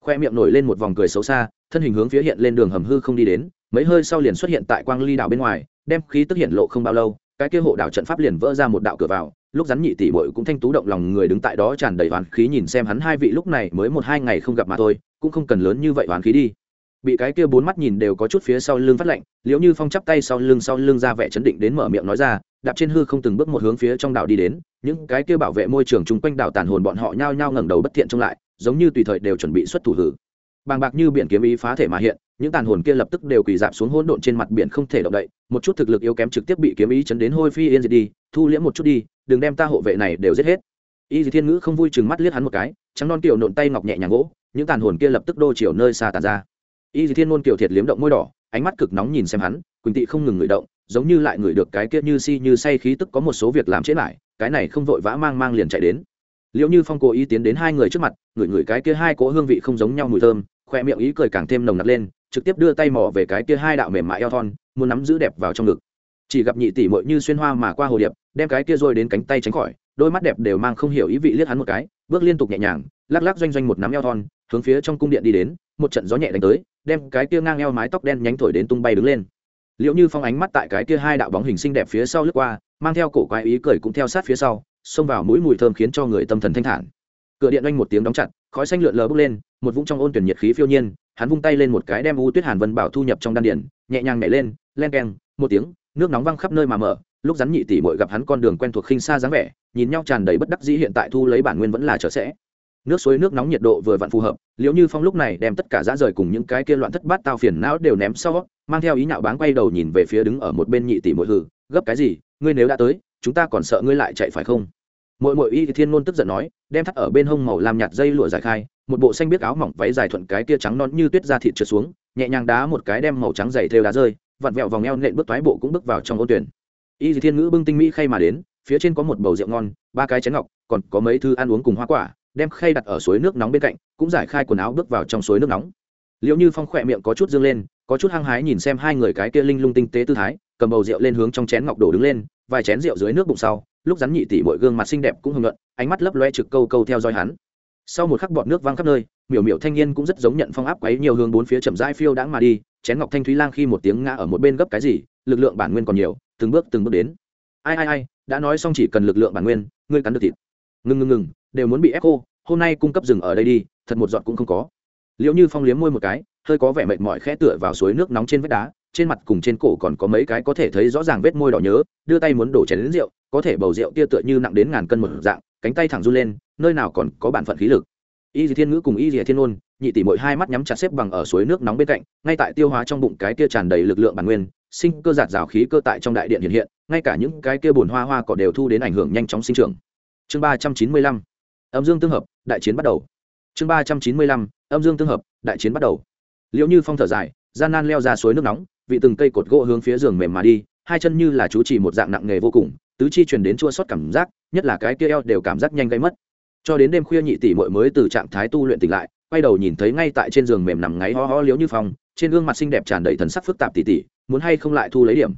Khoe miệng nổi lên một vòng cười xấu xa, thân hình hướng phía hiện lên đường hầm hư không đi đến, mấy hơi sau liền xuất hiện tại quang ly đảo bên ngoài, đem khí tức hiện lộ không bao lâu, cái kia hộ đảo trận pháp liền vỡ ra một đạo cửa vào, lúc rắn nhị tỷ bội cũng thanh tú động lòng người đứng tại đó tràn đầy oán khí nhìn xem hắn hai vị lúc này mới một hai ngày không gặp mà thôi, cũng không cần lớn như vậy oán khí đi bị cái kia bốn mắt nhìn đều có chút phía sau lưng phát lạnh, liễu như phong chắp tay sau lưng sau lưng ra vẻ chấn định đến mở miệng nói ra, đạp trên hư không từng bước một hướng phía trong đảo đi đến, những cái kia bảo vệ môi trường chung quanh đảo tàn hồn bọn họ nhao nhao ngẩng đầu bất thiện trông lại, giống như tùy thời đều chuẩn bị xuất thủ hử. Bàng bạc như biển kiếm ý phá thể mà hiện, những tàn hồn kia lập tức đều quỳ dạp xuống hỗn độn trên mặt biển không thể động đậy, một chút thực lực yếu kém trực tiếp bị kiếm ý chấn đến hôi phi yên diệt đi, thu liễm một chút đi, đừng đem ta hộ vệ này đều giết hết. Y dì thiên ngữ không vui chừng mắt liếc hắn một cái, trắng non kiểu nộn tay ngọc nhẹ nhàng gỗ, những tàn hồn kia lập tức đô chiều nơi xa tàn ra y dì thiên ngôn kiểu thiệt liếm động môi đỏ, ánh mắt cực nóng nhìn xem hắn, quỳnh tị không ngừng ngửi động, giống như lại ngửi được cái kia như si như say khí tức có một số việc làm chết lại, cái này không vội vã mang mang liền chạy đến. Liệu như phong cố ý tiến đến hai người trước mặt, ngửi ngửi cái kia hai cỗ hương vị không giống nhau mùi thơm, khoe miệng ý cười càng thêm nồng nặc lên, trực tiếp đưa tay mò về cái kia hai đạo mềm mại eo thon, muốn nắm giữ đẹp vào trong ngực. Chỉ gặp nhị tỷ mội như xuyên hoa mà qua hồ điệp đem cái kia rồi đến cánh tay tránh khỏi, đôi mắt đẹp đều mang không hiểu ý vị liếc hắn một cái, bước liên tục nhẹ nhàng, lắc lắc doanh doanh một nắm eo thon, hướng phía trong cung điện đi đến, một trận gió nhẹ đánh tới, đem cái kia ngang eo mái tóc đen nhánh thổi đến tung bay đứng lên. Liệu như phong ánh mắt tại cái kia hai đạo bóng hình xinh đẹp phía sau lướt qua, mang theo cổ quái ý cười cũng theo sát phía sau, xông vào mũi mùi thơm khiến cho người tâm thần thanh thản. Cửa điện oanh một tiếng đóng chặt, khói xanh lượn lờ bốc lên, một vũng trong ôn tuyển nhiệt khí phiêu nhiên, hắn vung tay lên một cái đem u tuyết hàn vân bảo thu nhập trong đan điện nhẹ nhàng nhảy lên, len keng, một tiếng, nước nóng văng khắp nơi mà mở lúc rắn nhị tỷ mội gặp hắn con đường quen thuộc khinh xa dáng vẻ, nhìn nhau tràn đầy bất đắc dĩ hiện tại thu lấy bản nguyên vẫn là trở sẽ. Nước suối, nước nóng nhiệt độ vừa vặn phù hợp liệu như phong lúc này đem tất cả dã rời cùng những cái kia loạn thất bát tao phiền não đều ném sau, mang theo ý nhạo báng quay đầu nhìn về phía đứng ở một bên nhị tỷ mội hừ, gấp cái gì? Ngươi nếu đã tới, chúng ta còn sợ ngươi lại chạy phải không? Mỗi mỗi y thiên ngôn tức giận nói, đem thắt ở bên hông màu làm nhạt dây lụa dài khai, một bộ xanh biết áo mỏng váy dài thuận cái kia trắng non như tuyết ra thịt trượt xuống, nhẹ nhàng đá một cái đem màu trắng dày theo đá rơi, vặn vẹo vòng eo nện bước toái bộ cũng bước vào trong ô tuyển y thiên ngữ bưng tinh mỹ khay mà đến, phía trên có một bầu rượu ngon, ba cái chén ngọc, còn có mấy thứ ăn uống cùng hoa quả, đem khay đặt ở suối nước nóng bên cạnh, cũng giải khai quần áo bước vào trong suối nước nóng. Liệu như phong khỏe miệng có chút dương lên, có chút hăng hái nhìn xem hai người cái kia linh lung tinh tế tư thái, cầm bầu rượu lên hướng trong chén ngọc đổ đứng lên, vài chén rượu dưới nước bụng sau, lúc rắn nhị tỷ bội gương mặt xinh đẹp cũng hưng luận ánh mắt lấp loe trực câu câu theo dõi hắn. Sau một khắc bọt nước văng khắp nơi, miểu miểu thanh niên cũng rất giống nhận phong áp quấy nhiều hướng bốn phía chậm rãi phiêu đãng mà đi, chén ngọc thanh thúy lang khi một tiếng ngã ở một bên gấp cái gì, lực lượng bản nguyên còn nhiều từng bước từng bước đến. Ai ai ai, đã nói xong chỉ cần lực lượng bản nguyên, ngươi cắn được thịt. Ngừng ngừng ngừng, đều muốn bị ép cô hôm nay cung cấp rừng ở đây đi, thật một giọt cũng không có. Liệu như phong liếm môi một cái, hơi có vẻ mệt mỏi khẽ tựa vào suối nước nóng trên vách đá, trên mặt cùng trên cổ còn có mấy cái có thể thấy rõ ràng vết môi đỏ nhớ, đưa tay muốn đổ chén đến rượu, có thể bầu rượu kia tựa như nặng đến ngàn cân một dạng, cánh tay thẳng run lên, nơi nào còn có bản phận khí lực. Y dì thiên ngữ cùng y dì thiên ôn nhị tỷ mỗi hai mắt nhắm chặt xếp bằng ở suối nước nóng bên cạnh, ngay tại tiêu hóa trong bụng cái kia tràn đầy lực lượng bản nguyên sinh cơ giạt rào khí cơ tại trong đại điện hiện hiện, ngay cả những cái kia bùn hoa hoa cỏ đều thu đến ảnh hưởng nhanh chóng sinh trưởng. Chương ba trăm chín mươi lăm, âm dương tương hợp, đại chiến bắt đầu. Chương ba trăm chín mươi lăm, âm dương tương hợp, đại chiến bắt đầu. Liệu như phong thở dài, gian nan leo ra suối nước nóng, vị từng cây cột gỗ hướng phía giường mềm mà đi, hai chân như là chú chỉ một dạng nặng nghề vô cùng, tứ chi truyền đến chua sót cảm giác, nhất là cái kia eo đều cảm giác nhanh gây mất. Cho đến đêm khuya nhị tỷ muội mới từ trạng thái tu luyện tỉnh lại, quay đầu nhìn thấy ngay tại trên giường mềm nằm ngáy ho ho liếu như phong, trên gương mặt xinh đẹp tràn đầy thần sắc phức tạp tỷ tỷ muốn hay không lại thu lấy điểm.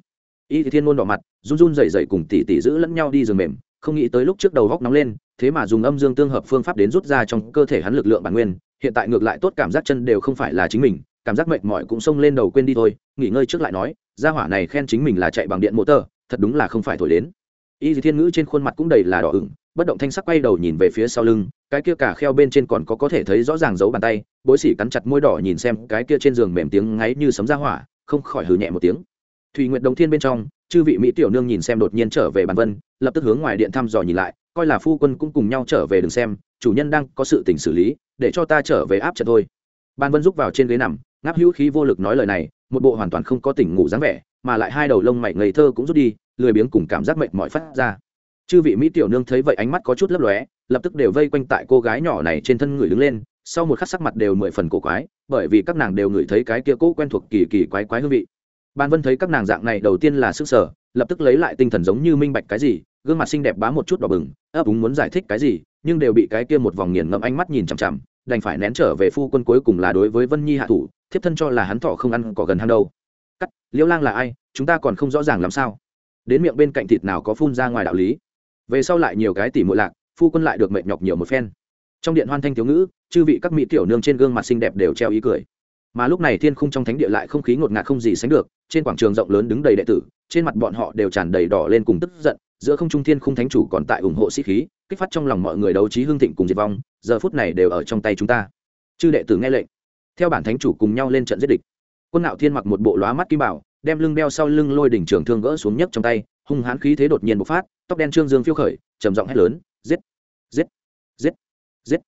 Y thì thiên môn đỏ mặt, run run rẩy rẩy cùng tỷ tỷ giữ lẫn nhau đi giường mềm, không nghĩ tới lúc trước đầu góc nóng lên, thế mà dùng âm dương tương hợp phương pháp đến rút ra trong cơ thể hắn lực lượng bản nguyên, hiện tại ngược lại tốt cảm giác chân đều không phải là chính mình, cảm giác mệt mỏi cũng xông lên đầu quên đi thôi, nghỉ ngơi trước lại nói, gia hỏa này khen chính mình là chạy bằng điện motor, thật đúng là không phải thổi đến. Y thiên ngữ trên khuôn mặt cũng đầy là đỏ ửng, bất động thanh sắc quay đầu nhìn về phía sau lưng, cái kia cả kheo bên trên còn có có thể thấy rõ ràng dấu bàn tay, bối xỉ cắn chặt môi đỏ nhìn xem cái kia trên giường mềm tiếng ngáy như sấm ra hỏa không khỏi hừ nhẹ một tiếng. Thùy nguyệt đồng thiên bên trong, chư vị mỹ tiểu nương nhìn xem đột nhiên trở về bàn vân, lập tức hướng ngoài điện thăm dò nhìn lại, coi là phu quân cũng cùng nhau trở về đừng xem, chủ nhân đang có sự tình xử lý, để cho ta trở về áp trận thôi. Ban vân rúc vào trên ghế nằm, ngáp hữu khí vô lực nói lời này, một bộ hoàn toàn không có tỉnh ngủ dáng vẻ, mà lại hai đầu lông mày ngây thơ cũng rút đi, lười biếng cùng cảm giác mệt mỏi phát ra. Chư vị mỹ tiểu nương thấy vậy ánh mắt có chút lấp lóe, lập tức đều vây quanh tại cô gái nhỏ này trên thân người đứng lên sau một khắc sắc mặt đều mười phần cổ quái, bởi vì các nàng đều ngửi thấy cái kia cũ quen thuộc kỳ kỳ quái quái hương vị. Ban vân thấy các nàng dạng này đầu tiên là sức sở, lập tức lấy lại tinh thần giống như minh bạch cái gì, gương mặt xinh đẹp bá một chút đỏ bừng, ấp úng muốn giải thích cái gì, nhưng đều bị cái kia một vòng nghiền ngẫm ánh mắt nhìn chằm chằm, đành phải nén trở về phu quân cuối cùng là đối với vân nhi hạ thủ, thiếp thân cho là hắn thọ không ăn cỏ gần hang đâu. Cắt, liễu lang là ai, chúng ta còn không rõ ràng làm sao? Đến miệng bên cạnh thịt nào có phun ra ngoài đạo lý? Về sau lại nhiều cái tỉ muội lạc, phu quân lại được mệt nhọc nhiều một phen. Trong điện hoan thanh thiếu ngữ chư vị các mỹ tiểu nương trên gương mặt xinh đẹp đều treo ý cười. Mà lúc này thiên khung trong thánh địa lại không khí ngột ngạt không gì sánh được, trên quảng trường rộng lớn đứng đầy đệ tử, trên mặt bọn họ đều tràn đầy đỏ lên cùng tức giận, giữa không trung thiên khung thánh chủ còn tại ủng hộ sĩ khí, kích phát trong lòng mọi người đấu trí hương thịnh cùng diệt vong, giờ phút này đều ở trong tay chúng ta. Chư đệ tử nghe lệnh. Theo bản thánh chủ cùng nhau lên trận giết địch. Quân nạo thiên mặc một bộ lóa mắt kim bảo, đem lưng đeo sau lưng lôi đỉnh trường thương gỡ xuống nhấc trong tay, hung hãn khí thế đột nhiên bộc phát, tóc đen trương dương phiêu khởi, trầm giọng hét lớn, giết! Giết! Giết! Giết!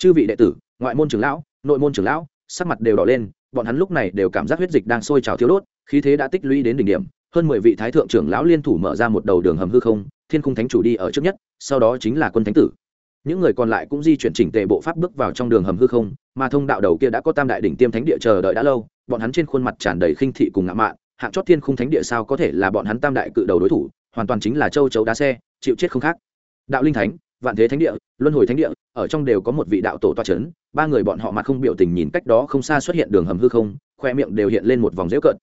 Chư vị đệ tử, ngoại môn trưởng lão, nội môn trưởng lão, sắc mặt đều đỏ lên, bọn hắn lúc này đều cảm giác huyết dịch đang sôi trào thiếu đốt, khí thế đã tích lũy đến đỉnh điểm. Hơn mười vị thái thượng trưởng lão liên thủ mở ra một đầu đường hầm hư không, thiên cung thánh chủ đi ở trước nhất, sau đó chính là quân thánh tử. Những người còn lại cũng di chuyển chỉnh tề bộ pháp bước vào trong đường hầm hư không, mà thông đạo đầu kia đã có tam đại đỉnh tiêm thánh địa chờ đợi đã lâu, bọn hắn trên khuôn mặt tràn đầy khinh thị cùng ngạo mạn, hạng chót thiên khung thánh địa sao có thể là bọn hắn tam đại cự đầu đối thủ, hoàn toàn chính là châu chấu đá xe, chịu chết không khác. Đạo linh thánh vạn thế thánh địa, luân hồi thánh địa, ở trong đều có một vị đạo tổ toa c h ấ n ba người bọn họ mặt không biểu tình nhìn cách đó không xa xuất hiện đường hầm hư không, khoe miệng đều hiện lên một vòng dễu cợt.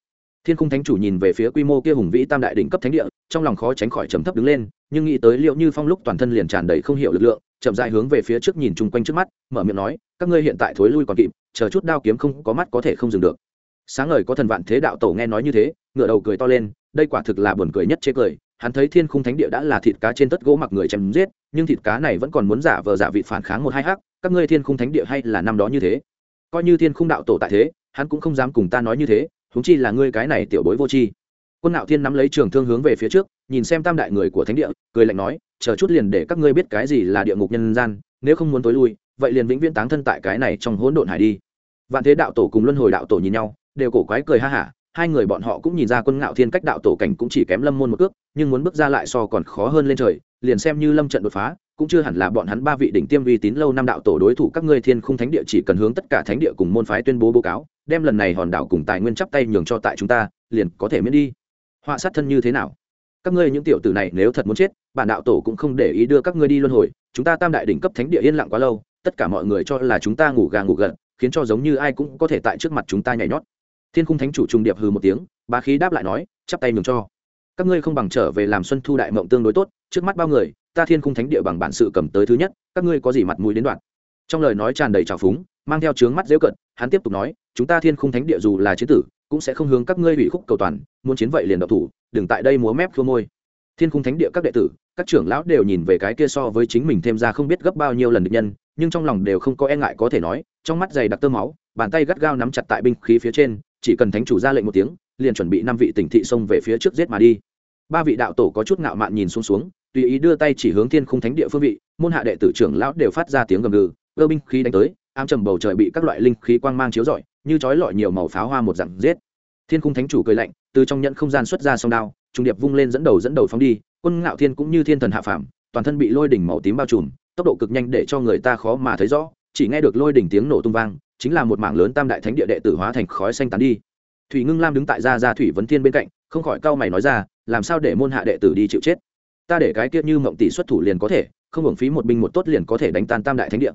Thiên khung thánh chủ nhìn về phía quy mô kia hùng vĩ tam đại đỉnh cấp thánh địa, trong lòng khó tránh khỏi trầm thấp đứng lên, nhưng nghĩ tới liệu như phong lúc toàn thân liền tràn đầy không hiểu lực lượng, chậm dại hướng về phía trước nhìn chung quanh trước mắt, mở miệng nói, các ngươi hiện tại thối lui còn kịp, chờ chút đao kiếm không có mắt có thể không dừng được. Sáng ngời có thần vạn thế đạo tổ nghe nói như thế ngựa đầu cười to lên, đây quả thực là buồn cười nhất chế cười hắn thấy thiên khung thánh địa đã là thịt cá trên tất gỗ mặc người chém giết, nhưng thịt cá này vẫn còn muốn giả vờ giả vị phản kháng một hai hắc, các ngươi thiên khung thánh địa hay là năm đó như thế? Coi như thiên khung đạo tổ tại thế, hắn cũng không dám cùng ta nói như thế, huống chi là ngươi cái này tiểu bối vô tri. Quân nạo thiên nắm lấy trường thương hướng về phía trước, nhìn xem tam đại người của thánh địa, cười lạnh nói, chờ chút liền để các ngươi biết cái gì là địa ngục nhân gian, nếu không muốn tối lui, vậy liền vĩnh viễn táng thân tại cái này trong hỗn độn hải đi. Vạn thế đạo tổ cùng luân hồi đạo tổ nhìn nhau, đều cổ quái cười ha hả hai người bọn họ cũng nhìn ra quân ngạo thiên cách đạo tổ cảnh cũng chỉ kém lâm môn một cước, nhưng muốn bước ra lại so còn khó hơn lên trời, liền xem như lâm trận đột phá, cũng chưa hẳn là bọn hắn ba vị đỉnh tiêm uy tín lâu năm đạo tổ đối thủ các ngươi thiên khung thánh địa chỉ cần hướng tất cả thánh địa cùng môn phái tuyên bố báo cáo, đem lần này hòn đảo cùng tài nguyên chắp tay nhường cho tại chúng ta, liền có thể miễn đi. Họa sát thân như thế nào? Các ngươi những tiểu tử này nếu thật muốn chết, bản đạo tổ cũng không để ý đưa các ngươi đi luân hồi, chúng ta tam đại đỉnh cấp thánh địa yên lặng quá lâu, tất cả mọi người cho là chúng ta ngủ gà ngủ gật, khiến cho giống như ai cũng có thể tại trước mặt chúng ta nhảy nhót thiên khung thánh chủ trùng điệp hừ một tiếng, bá khí đáp lại nói, chắp tay nhường cho. Các ngươi không bằng trở về làm xuân thu đại mộng tương đối tốt, trước mắt bao người, ta thiên khung thánh địa bằng bản sự cầm tới thứ nhất, các ngươi có gì mặt mũi đến đoạn. Trong lời nói tràn đầy trào phúng, mang theo trướng mắt dễu cận, hắn tiếp tục nói, chúng ta thiên khung thánh địa dù là chiến tử, cũng sẽ không hướng các ngươi bị khúc cầu toàn, muốn chiến vậy liền độc thủ, đừng tại đây múa mép khua môi. Thiên khung thánh địa các đệ tử, các trưởng lão đều nhìn về cái kia so với chính mình thêm ra không biết gấp bao nhiêu lần được nhân, nhưng trong lòng đều không có e ngại có thể nói, trong mắt dày đặc tơ máu, bàn tay gắt gao nắm chặt tại binh khí phía trên chỉ cần thánh chủ ra lệnh một tiếng, liền chuẩn bị năm vị tỉnh thị xông về phía trước giết mà đi. Ba vị đạo tổ có chút ngạo mạn nhìn xuống xuống, tùy ý đưa tay chỉ hướng thiên khung thánh địa phương vị, môn hạ đệ tử trưởng lão đều phát ra tiếng gầm gừ ơ binh khí đánh tới, ám trầm bầu trời bị các loại linh khí quang mang chiếu rọi, như chói lọi nhiều màu pháo hoa một dạng giết. Thiên khung thánh chủ cười lạnh, từ trong nhận không gian xuất ra song đao, trung điệp vung lên dẫn đầu dẫn đầu phóng đi, quân ngạo thiên cũng như thiên thần hạ phàm, toàn thân bị lôi đỉnh màu tím bao trùm, tốc độ cực nhanh để cho người ta khó mà thấy rõ, chỉ nghe được lôi đỉnh tiếng nổ tung vang chính là một mảng lớn tam đại thánh địa đệ tử hóa thành khói xanh tán đi. Thủy ngưng lam đứng tại gia gia thủy vấn thiên bên cạnh, không khỏi cau mày nói ra, làm sao để môn hạ đệ tử đi chịu chết? Ta để cái kia như mộng tỷ xuất thủ liền có thể, không hưởng phí một binh một tốt liền có thể đánh tan tam đại thánh địa.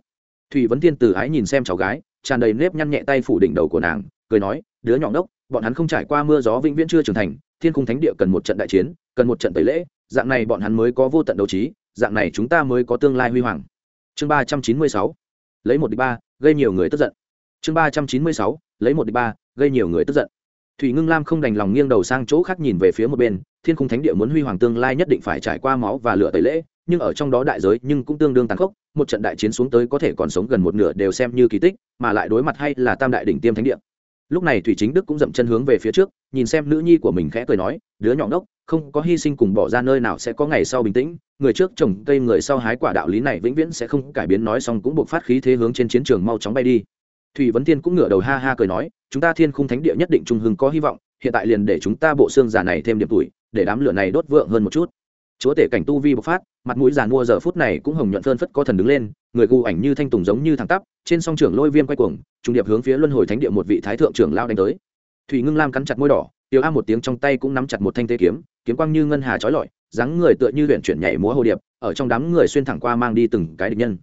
Thủy vấn thiên từ ái nhìn xem cháu gái, tràn đầy nếp nhăn nhẹ tay phủ đỉnh đầu của nàng, cười nói, đứa nhỏ ngốc, bọn hắn không trải qua mưa gió vĩnh viễn chưa trưởng thành, thiên cung thánh địa cần một trận đại chiến, cần một trận tẩy lễ, dạng này bọn hắn mới có vô tận đấu trí, dạng này chúng ta mới có tương lai huy hoàng. Chương ba trăm chín mươi sáu. Lấy một đ ba, gây nhiều người tức giận chương ba trăm chín mươi sáu, lấy một đ ba, gây nhiều người tức giận. Thủy ngưng lam không đành lòng nghiêng đầu sang chỗ khác nhìn về phía một bên, thiên khung thánh địa muốn huy hoàng tương lai nhất định phải trải qua máu và lửa tẩy lễ, nhưng ở trong đó đại giới nhưng cũng tương đương tàn khốc, một trận đại chiến xuống tới có thể còn sống gần một nửa đều xem như kỳ tích, mà lại đối mặt hay là tam đại đỉnh tiêm thánh địa. Lúc này thủy chính đức cũng dậm chân hướng về phía trước, nhìn xem nữ nhi của mình khẽ cười nói, đứa nhỏ ngốc, không có hy sinh cùng bỏ ra nơi nào sẽ có ngày sau bình tĩnh, người trước trồng cây người sau hái quả đạo lý này vĩnh viễn sẽ không cải biến, nói xong cũng buộc phát khí thế hướng trên chiến trường mau chóng bay đi thủy vấn thiên cũng ngửa đầu ha ha cười nói, chúng ta thiên khung thánh địa nhất định trung hưng có hy vọng, hiện tại liền để chúng ta bộ xương già này thêm điểm tuổi, để đám lửa này đốt vượng hơn một chút. Chúa tể cảnh tu vi bộc phát, mặt mũi giàn mua giờ phút này cũng hồng nhuận phơn phất có thần đứng lên, người gu ảnh như thanh tùng giống như thẳng tắp, trên song trưởng lôi viêm quay cuồng, trung điệp hướng phía luân hồi thánh địa một vị thái thượng trưởng lao đánh tới. Thủy ngưng lam cắn chặt môi đỏ, tiểu a một tiếng trong tay cũng nắm chặt một thanh tế kiếm kiếm quang như ngân hà trói lọi, dáng người tựa như luyện chuyển nhảy múa hồ điệp, ở trong đám người xuyên thẳng qua mang đi từng cái địch nhân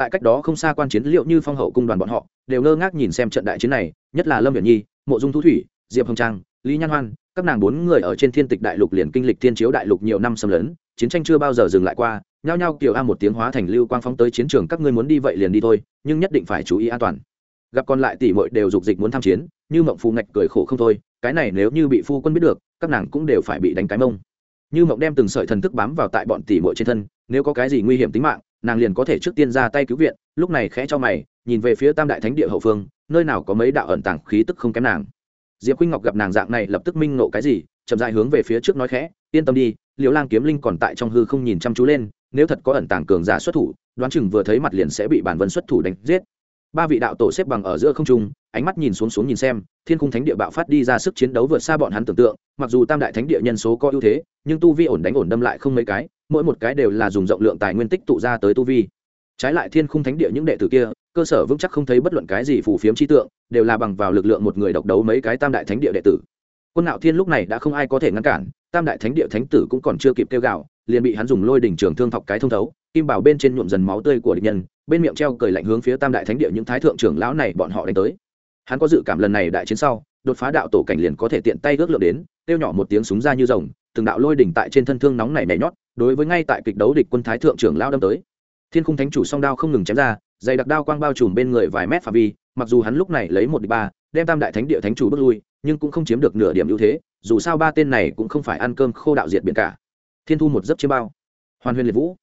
tại cách đó không xa quan chiến liệu như phong hậu cung đoàn bọn họ, đều ngơ ngác nhìn xem trận đại chiến này, nhất là lâm viện nhi, mộ dung thu thủy, diệp hồng trang, lý nhan hoan, các nàng bốn người ở trên thiên tịch đại lục liền kinh lịch thiên chiếu đại lục nhiều năm xâm lấn, chiến tranh chưa bao giờ dừng lại qua, nhao nhao kiểu a một tiếng hóa thành lưu quang phóng tới chiến trường, các ngươi muốn đi vậy liền đi thôi, nhưng nhất định phải chú ý an toàn. Gặp còn lại tỷ muội đều dục dịch muốn tham chiến, như mộng phù ngạch cười khổ không thôi, cái này nếu như bị phu quân biết được, các nàng cũng đều phải bị đánh cái mông. Như mộng đem từng sợi thần thức bám vào tại bọn tỷ muội trên thân, nếu có cái gì nguy hiểm tính mạng nàng liền có thể trước tiên ra tay cứu viện, lúc này khẽ cho mày, nhìn về phía tam đại thánh địa hậu phương, nơi nào có mấy đạo ẩn tàng khí tức không kém nàng. Diệp khuynh ngọc gặp nàng dạng này lập tức minh nộ cái gì, chậm dại hướng về phía trước nói khẽ, yên tâm đi, liễu lang kiếm linh còn tại trong hư không nhìn chăm chú lên, nếu thật có ẩn tàng cường giả xuất thủ, đoán chừng vừa thấy mặt liền sẽ bị bản vân xuất thủ đánh giết. Ba vị đạo tổ xếp bằng ở giữa không trung ánh mắt nhìn xuống xuống nhìn xem, thiên cung thánh địa bạo phát đi ra sức chiến đấu vượt xa bọn hắn tưởng tượng, mặc dù tam đại thánh địa nhân số có ưu thế, nhưng tu vi ổn đánh ổn đâm lại không mấy cái, mỗi một cái đều là dùng rộng lượng tài nguyên tích tụ ra tới tu vi. Trái lại thiên khung thánh địa những đệ tử kia, cơ sở vững chắc không thấy bất luận cái gì phù phiếm chi tượng, đều là bằng vào lực lượng một người độc đấu mấy cái tam đại thánh địa đệ tử. Quân nạo thiên lúc này đã không ai có thể ngăn cản, tam đại thánh địa thánh tử cũng còn chưa kịp kêu gạo liền bị hắn dùng lôi đỉnh trường thương thọc cái thông thấu, kim bảo bên trên nhuộm dần máu tươi của địch nhân, bên miệng treo cười lạnh hướng phía tam đại thánh địa những thái thượng trưởng lão này bọn họ đánh tới hắn có dự cảm lần này đại chiến sau, đột phá đạo tổ cảnh liền có thể tiện tay ước lượng đến, tiêu nhỏ một tiếng súng ra như rồng, từng đạo lôi đỉnh tại trên thân thương nóng này nhảy nhót, đối với ngay tại kịch đấu địch quân thái thượng trưởng lao đâm tới. Thiên khung thánh chủ song đao không ngừng chém ra, dày đặc đao quang bao trùm bên người vài mét phạm vi, mặc dù hắn lúc này lấy một địch ba, đem tam đại thánh địa thánh chủ bước lui, nhưng cũng không chiếm được nửa điểm ưu thế, dù sao ba tên này cũng không phải ăn cơm khô đạo diệt biển cả. Thiên thu một giấc chiêm bao. Hoàn huyền liệt vũ.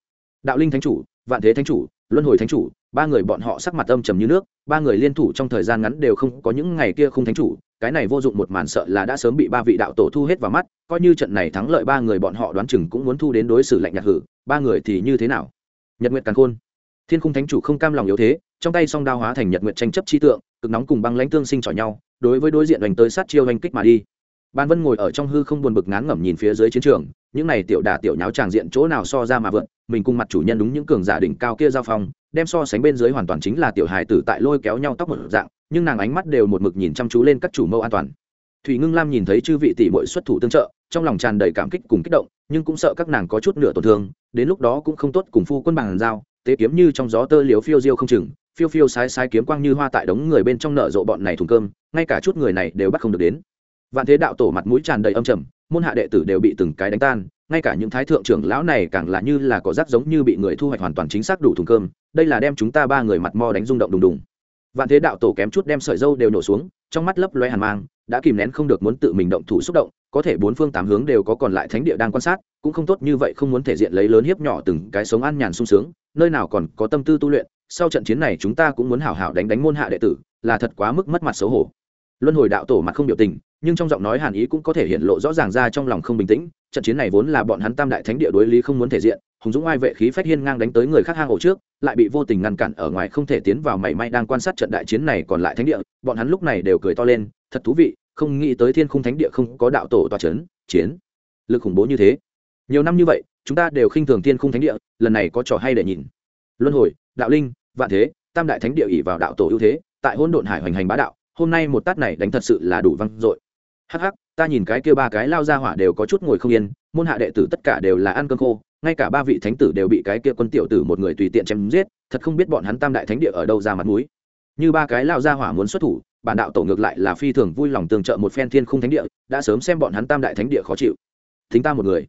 Đạo linh thánh chủ, vạn thế thánh chủ luân hồi thánh chủ, ba người bọn họ sắc mặt âm trầm như nước, ba người liên thủ trong thời gian ngắn đều không có những ngày kia không thánh chủ, cái này vô dụng một màn sợ là đã sớm bị ba vị đạo tổ thu hết vào mắt, coi như trận này thắng lợi ba người bọn họ đoán chừng cũng muốn thu đến đối xử lạnh nhạt hử, ba người thì như thế nào? Nhật nguyệt càn khôn, thiên khung thánh chủ không cam lòng yếu thế, trong tay song đao hóa thành nhật nguyệt tranh chấp chi tượng, cực nóng cùng băng lãnh tương sinh chọi nhau, đối với đối diện đánh tới sát chiêu hành kích mà đi. Ban vân ngồi ở trong hư không buồn bực ngán ngẩm nhìn phía dưới chiến trường những này tiểu đả tiểu nháo tràng diện chỗ nào so ra mà vượn, mình cùng mặt chủ nhân đúng những cường giả đỉnh cao kia giao phong, đem so sánh bên dưới hoàn toàn chính là tiểu hài tử tại lôi kéo nhau tóc một dạng, nhưng nàng ánh mắt đều một mực nhìn chăm chú lên các chủ mâu an toàn. Thủy ngưng lam nhìn thấy chư vị tỷ bội xuất thủ tương trợ, trong lòng tràn đầy cảm kích cùng kích động, nhưng cũng sợ các nàng có chút nửa tổn thương, đến lúc đó cũng không tốt cùng phu quân bằng giao, tế kiếm như trong gió tơ liếu phiêu diêu không chừng, phiêu phiêu sái sái kiếm quang như hoa tại đống người bên trong nợ rộ bọn này thùng cơm, ngay cả chút người này đều bắt không được đến. Vạn thế đạo tổ mặt mũi tràn đầy âm trầm môn hạ đệ tử đều bị từng cái đánh tan, ngay cả những thái thượng trưởng lão này càng là như là có rác giống như bị người thu hoạch hoàn toàn chính xác đủ thùng cơm, đây là đem chúng ta ba người mặt mo đánh rung động đùng đùng. Vạn thế đạo tổ kém chút đem sợi dâu đều nổ xuống, trong mắt lấp loe hàn mang, đã kìm nén không được muốn tự mình động thủ xúc động, có thể bốn phương tám hướng đều có còn lại thánh địa đang quan sát, cũng không tốt như vậy không muốn thể diện lấy lớn hiếp nhỏ từng cái sống an nhàn sung sướng, nơi nào còn có tâm tư tu luyện, sau trận chiến này chúng ta cũng muốn hảo hảo đánh đánh môn hạ đệ tử, là thật quá mức mất mặt xấu hổ. Luân hồi đạo tổ mặt không biểu tình nhưng trong giọng nói hàn ý cũng có thể hiện lộ rõ ràng ra trong lòng không bình tĩnh, trận chiến này vốn là bọn hắn tam đại thánh địa đối lý không muốn thể diện, hùng dũng ai vệ khí phách hiên ngang đánh tới người khác hang ổ trước, lại bị vô tình ngăn cản ở ngoài không thể tiến vào mảy may đang quan sát trận đại chiến này còn lại thánh địa, bọn hắn lúc này đều cười to lên, thật thú vị, không nghĩ tới thiên khung thánh địa không có đạo tổ toa c chiến, lực khủng bố như thế. Nhiều năm như vậy, chúng ta đều khinh thường thiên khung thánh địa, lần này có trò hay để nhìn. Luân hồi, đạo linh, vạn thế, tam đại thánh địa ỉ vào đạo tổ ưu thế, tại hôn độn hải hoành hành bá đạo, hôm nay một tát này đánh thật sự là đủ văng dội hắc hắc, ta nhìn cái kia ba cái lao ra hỏa đều có chút ngồi không yên, môn hạ đệ tử tất cả đều là ăn cơm khô, ngay cả ba vị thánh tử đều bị cái kia quân tiểu tử một người tùy tiện chém giết, thật không biết bọn hắn tam đại thánh địa ở đâu ra mặt mũi. Như ba cái lao ra hỏa muốn xuất thủ, bản đạo tổ ngược lại là phi thường vui lòng tường trợ một phen thiên khung thánh địa, đã sớm xem bọn hắn tam đại thánh địa khó chịu. Thính ta một người.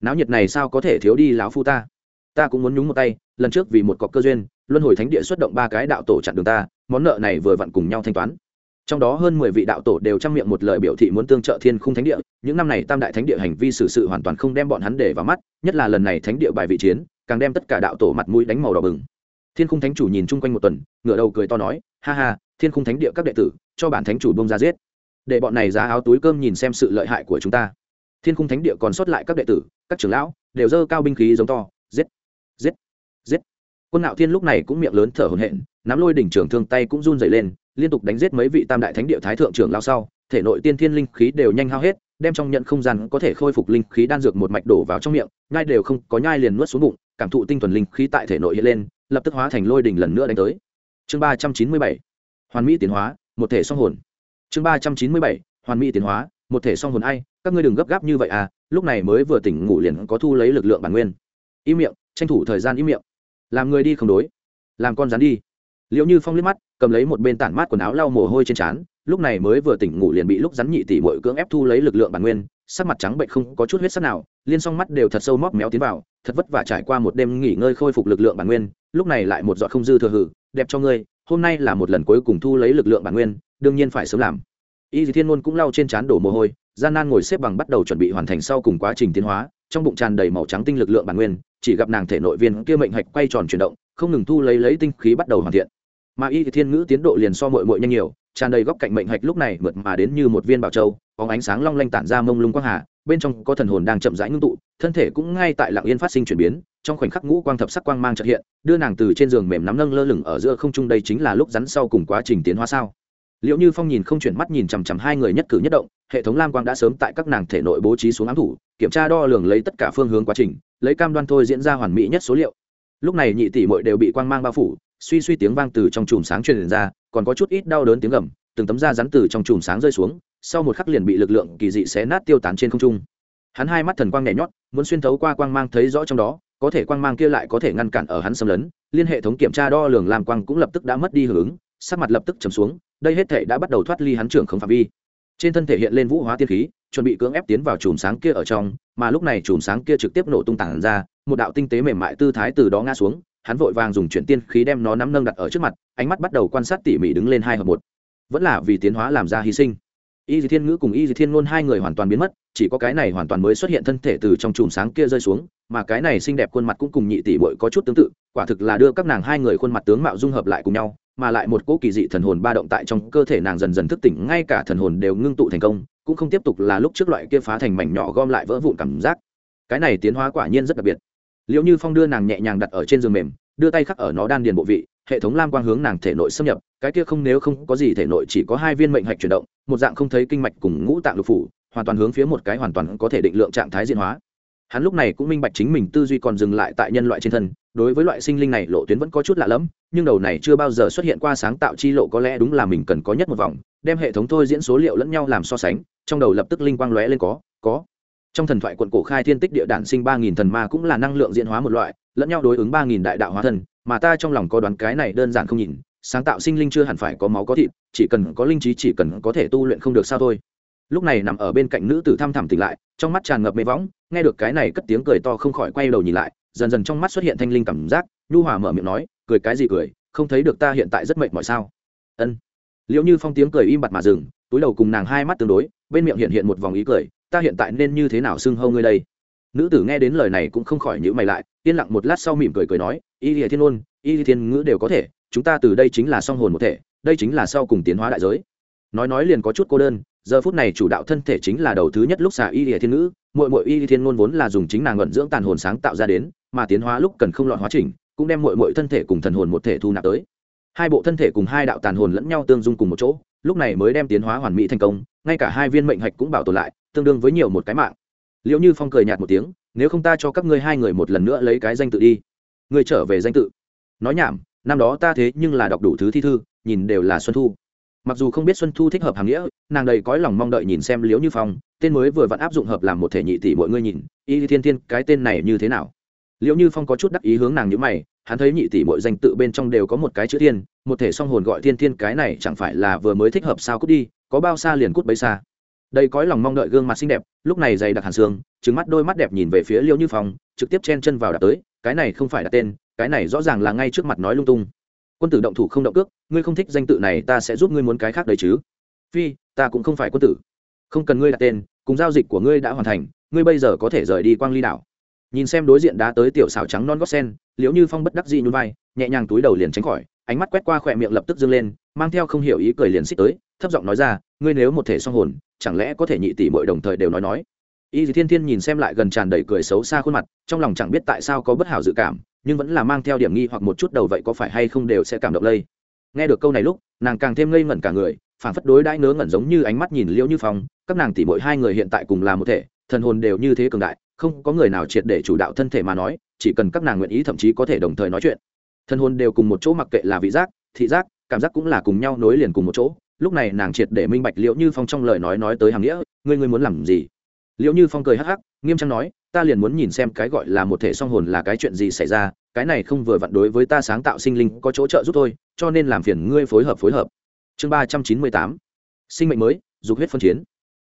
Náo nhiệt này sao có thể thiếu đi lão phu ta? Ta cũng muốn nhúng một tay, lần trước vì một cọc cơ duyên, luân hồi thánh địa xuất động ba cái đạo tổ chặn đường ta, món nợ này vừa vặn cùng nhau thanh toán trong đó hơn mười vị đạo tổ đều trang miệng một lời biểu thị muốn tương trợ thiên khung thánh địa. Những năm này tam đại thánh địa hành vi xử sự hoàn toàn không đem bọn hắn để vào mắt, nhất là lần này thánh địa bài vị chiến, càng đem tất cả đạo tổ mặt mũi đánh màu đỏ bừng. Thiên khung thánh chủ nhìn chung quanh một tuần, ngửa đầu cười to nói, ha ha, thiên khung thánh địa các đệ tử, cho bản thánh chủ bông ra giết. Để bọn này giá áo túi cơm nhìn xem sự lợi hại của chúng ta. Thiên khung thánh địa còn sót lại các đệ tử, các trưởng lão, đều dơ cao binh khí giống to, giết giết giết. Quân ngạo thiên lúc này cũng miệng lớn thở hổn hển, nắm lôi đỉnh trưởng thương tay cũng run dày lên liên tục đánh giết mấy vị tam đại thánh địa thái thượng trưởng lao sau, thể nội tiên thiên linh khí đều nhanh hao hết, đem trong nhận không gian có thể khôi phục linh khí đan dược một mạch đổ vào trong miệng, nhai đều không có nhai liền nuốt xuống bụng, cảm thụ tinh thuần linh khí tại thể nội hiện lên, lập tức hóa thành lôi đỉnh lần nữa đánh tới. Chương ba trăm chín mươi bảy, hoàn mỹ tiến hóa, một thể song hồn. Chương ba trăm chín mươi bảy, hoàn mỹ tiến hóa, một thể song hồn ai, các ngươi đừng gấp gáp như vậy à lúc này mới vừa tỉnh ngủ liền có thu lấy lực lượng bản nguyên. Im miệng, tranh thủ thời gian im miệng. Làm người đi không đối, làm con rắn đi liệu như phong liếc mắt, cầm lấy một bên tản mát quần áo lau mồ hôi trên trán, lúc này mới vừa tỉnh ngủ liền bị lúc rắn nhị tỷ mội cưỡng ép thu lấy lực lượng bản nguyên, sắc mặt trắng bệnh không có chút huyết sắc nào, liên song mắt đều thật sâu móc méo tiến vào, thật vất vả trải qua một đêm nghỉ ngơi khôi phục lực lượng bản nguyên, lúc này lại một giọt không dư thừa hử, đẹp cho ngươi, hôm nay là một lần cuối cùng thu lấy lực lượng bản nguyên, đương nhiên phải sớm làm. Y dì thiên môn cũng lau trên trán đổ mồ hôi, gian nan ngồi xếp bằng bắt đầu chuẩn bị hoàn thành sau cùng quá trình tiến hóa, trong bụng tràn đầy màu trắng tinh lực lượng bản nguyên, chỉ gặp nàng thể nội viên kia mệnh hạch quay tròn chuyển động, không ngừng thu lấy lấy tinh khí bắt đầu hoàn thiện mà y thiên ngữ tiến độ liền so mội mội nhanh nhiều, tràn đầy góc cạnh mệnh hạch lúc này mượt mà đến như một viên bảo châu, có ánh sáng long lanh tản ra mông lung quang hà, bên trong có thần hồn đang chậm rãi ngưng tụ, thân thể cũng ngay tại lặng yên phát sinh chuyển biến, trong khoảnh khắc ngũ quang thập sắc quang mang trật hiện, đưa nàng từ trên giường mềm nắm nâng lơ lửng ở giữa không trung, đây chính là lúc rắn sau cùng quá trình tiến hóa sao. Liệu như phong nhìn không chuyển mắt nhìn chằm chằm hai người nhất cử nhất động, hệ thống lam quang đã sớm tại các nàng thể nội bố trí xuống ám thủ, kiểm tra đo lường lấy tất cả phương hướng quá trình, lấy cam đoan thôi diễn ra hoàn mỹ nhất số liệu. Lúc này nhị tỷ mội đều bị quang mang bao phủ suy suy tiếng vang từ trong chùm sáng truyền ra, còn có chút ít đau đớn tiếng gầm, từng tấm da rắn từ trong chùm sáng rơi xuống, sau một khắc liền bị lực lượng kỳ dị xé nát tiêu tán trên không trung. Hắn hai mắt thần quang nhẹ nhót, muốn xuyên thấu qua quang mang thấy rõ trong đó, có thể quang mang kia lại có thể ngăn cản ở hắn xâm lấn, liên hệ thống kiểm tra đo lường làm quang cũng lập tức đã mất đi hướng sắc mặt lập tức trầm xuống, đây hết thể đã bắt đầu thoát ly hắn trưởng không phạm vi. Trên thân thể hiện lên vũ hóa tiên khí, chuẩn bị cưỡng ép tiến vào chùm sáng kia ở trong, mà lúc này chùm sáng kia trực tiếp nổ tung tản ra, một đạo tinh tế mềm mại tư thái từ đó ngã xuống hắn vội vàng dùng chuyển tiên khí đem nó nắm nâng đặt ở trước mặt, ánh mắt bắt đầu quan sát tỉ mỉ đứng lên hai hợp một. Vẫn là vì tiến hóa làm ra hy sinh. Y dì thiên ngữ cùng y dì thiên ngôn hai người hoàn toàn biến mất, chỉ có cái này hoàn toàn mới xuất hiện thân thể từ trong chùm sáng kia rơi xuống, mà cái này xinh đẹp khuôn mặt cũng cùng nhị tỷ bội có chút tương tự, quả thực là đưa các nàng hai người khuôn mặt tướng mạo dung hợp lại cùng nhau, mà lại một cỗ kỳ dị thần hồn ba động tại trong cơ thể nàng dần dần thức tỉnh, ngay cả thần hồn đều ngưng tụ thành công, cũng không tiếp tục là lúc trước loại kia phá thành mảnh nhỏ gom lại vỡ vụn cảm giác. Cái này tiến hóa quả nhiên rất đặc biệt liệu như phong đưa nàng nhẹ nhàng đặt ở trên giường mềm, đưa tay khắc ở nó đan điền bộ vị, hệ thống lam quang hướng nàng thể nội xâm nhập, cái kia không nếu không có gì thể nội chỉ có hai viên mệnh hạch chuyển động, một dạng không thấy kinh mạch cùng ngũ tạng lục phủ, hoàn toàn hướng phía một cái hoàn toàn có thể định lượng trạng thái diễn hóa. Hắn lúc này cũng minh bạch chính mình tư duy còn dừng lại tại nhân loại trên thân, đối với loại sinh linh này lộ tuyến vẫn có chút lạ lẫm, nhưng đầu này chưa bao giờ xuất hiện qua sáng tạo chi lộ có lẽ đúng là mình cần có nhất một vòng, đem hệ thống thôi diễn số liệu lẫn nhau làm so sánh, trong đầu lập tức linh quang lóe lên có có trong thần thoại quận cổ khai thiên tích địa đản sinh ba nghìn thần ma cũng là năng lượng diễn hóa một loại, lẫn nhau đối ứng ba nghìn đại đạo hóa thần, mà ta trong lòng có đoán cái này đơn giản không nhìn, sáng tạo sinh linh chưa hẳn phải có máu có thịt, chỉ cần có linh trí chỉ cần có thể tu luyện không được sao thôi. Lúc này nằm ở bên cạnh nữ tử thăm thẳm tỉnh lại, trong mắt tràn ngập mê võng, nghe được cái này cất tiếng cười to không khỏi quay đầu nhìn lại, dần dần trong mắt xuất hiện thanh linh cảm giác, nhu hòa mở miệng nói, cười cái gì cười, không thấy được ta hiện tại rất mệt mỏi sao? Ân. Liệu như phong tiếng cười im bặt mà dừng, túi đầu cùng nàng hai mắt tương đối, bên miệng hiện hiện một vòng ý cười ta hiện tại nên như thế nào xưng hâu ngươi đây? Nữ tử nghe đến lời này cũng không khỏi nhữ mày lại, yên lặng một lát sau mỉm cười cười nói, y lìa thiên ôn, y lìa thiên ngữ đều có thể, chúng ta từ đây chính là song hồn một thể, đây chính là sau cùng tiến hóa đại giới. Nói nói liền có chút cô đơn, giờ phút này chủ đạo thân thể chính là đầu thứ nhất lúc xả y lìa thiên ngữ, muội muội y thiên ngôn vốn là dùng chính nàng luận dưỡng tàn hồn sáng tạo ra đến, mà tiến hóa lúc cần không lọt hóa trình cũng đem muội muội thân thể cùng thần hồn một thể thu nạp tới. Hai bộ thân thể cùng hai đạo tàn hồn lẫn nhau tương dung cùng một chỗ, lúc này mới đem tiến hóa hoàn mỹ thành công, ngay cả hai viên mệnh hạch cũng bảo tồn lại tương đương với nhiều một cái mạng. Liệu như phong cười nhạt một tiếng, nếu không ta cho các ngươi hai người một lần nữa lấy cái danh tự đi. Ngươi trở về danh tự. Nói nhảm, năm đó ta thế nhưng là đọc đủ thứ thi thư, nhìn đều là xuân thu. Mặc dù không biết xuân thu thích hợp hàng nghĩa, nàng đầy cõi lòng mong đợi nhìn xem liễu như phong, tên mới vừa vặn áp dụng hợp làm một thể nhị tỷ mọi người nhìn y thiên thiên, cái tên này như thế nào? Liễu như phong có chút đắc ý hướng nàng như mày, hắn thấy nhị tỷ mọi danh tự bên trong đều có một cái chữ thiên một thể song hồn gọi thiên thiên cái này chẳng phải là vừa mới thích hợp sao cút đi, có bao xa liền cút bấy xa đây cõi lòng mong đợi gương mặt xinh đẹp, lúc này dày đặc hàn xương trứng mắt đôi mắt đẹp nhìn về phía liễu như phong, trực tiếp chen chân vào đặt tới, cái này không phải đặt tên, cái này rõ ràng là ngay trước mặt nói lung tung. Quân tử động thủ không động cước, ngươi không thích danh tự này ta sẽ giúp ngươi muốn cái khác đấy chứ. Phi, ta cũng không phải quân tử. Không cần ngươi đặt tên, cùng giao dịch của ngươi đã hoàn thành, ngươi bây giờ có thể rời đi quang ly đảo. Nhìn xem đối diện đá tới tiểu xào trắng non gót sen, liễu như phong bất đắc dị nhún vai, nhẹ nhàng túi đầu liền tránh khỏi, ánh mắt quét qua khỏe miệng lập tức dâng lên, mang theo không hiểu ý cười liền xích tới, thấp giọng nói ra, ngươi nếu một thể song hồn chẳng lẽ có thể nhị tỷ mọi đồng thời đều nói nói? Y thiên thiên nhìn xem lại gần tràn đầy cười xấu xa khuôn mặt, trong lòng chẳng biết tại sao có bất hảo dự cảm, nhưng vẫn là mang theo điểm nghi hoặc một chút đầu vậy có phải hay không đều sẽ cảm động lây. Nghe được câu này lúc, nàng càng thêm ngây ngẩn cả người phản phất đối đãi ngớ ngẩn giống như ánh mắt nhìn liễu như phong, các nàng tỷ mỗi hai người hiện tại cùng là một thể, thần hồn đều như thế cường đại, không có người nào triệt để chủ đạo thân thể mà nói, chỉ cần các nàng nguyện ý thậm chí có thể đồng thời nói chuyện. Thân hồn đều cùng một chỗ mặc kệ là vị giác, thị giác, cảm giác cũng là cùng nhau nối liền cùng một chỗ lúc này nàng triệt để minh bạch liệu như phong trong lời nói nói tới hàng nghĩa, ngươi ngươi muốn làm gì? Liệu như phong cười hắc hắc, nghiêm trang nói, ta liền muốn nhìn xem cái gọi là một thể song hồn là cái chuyện gì xảy ra, cái này không vừa vặn đối với ta sáng tạo sinh linh có chỗ trợ giúp thôi, cho nên làm phiền ngươi phối hợp phối hợp. Chương ba trăm chín mươi tám, sinh mệnh mới, dục huyết phân chiến.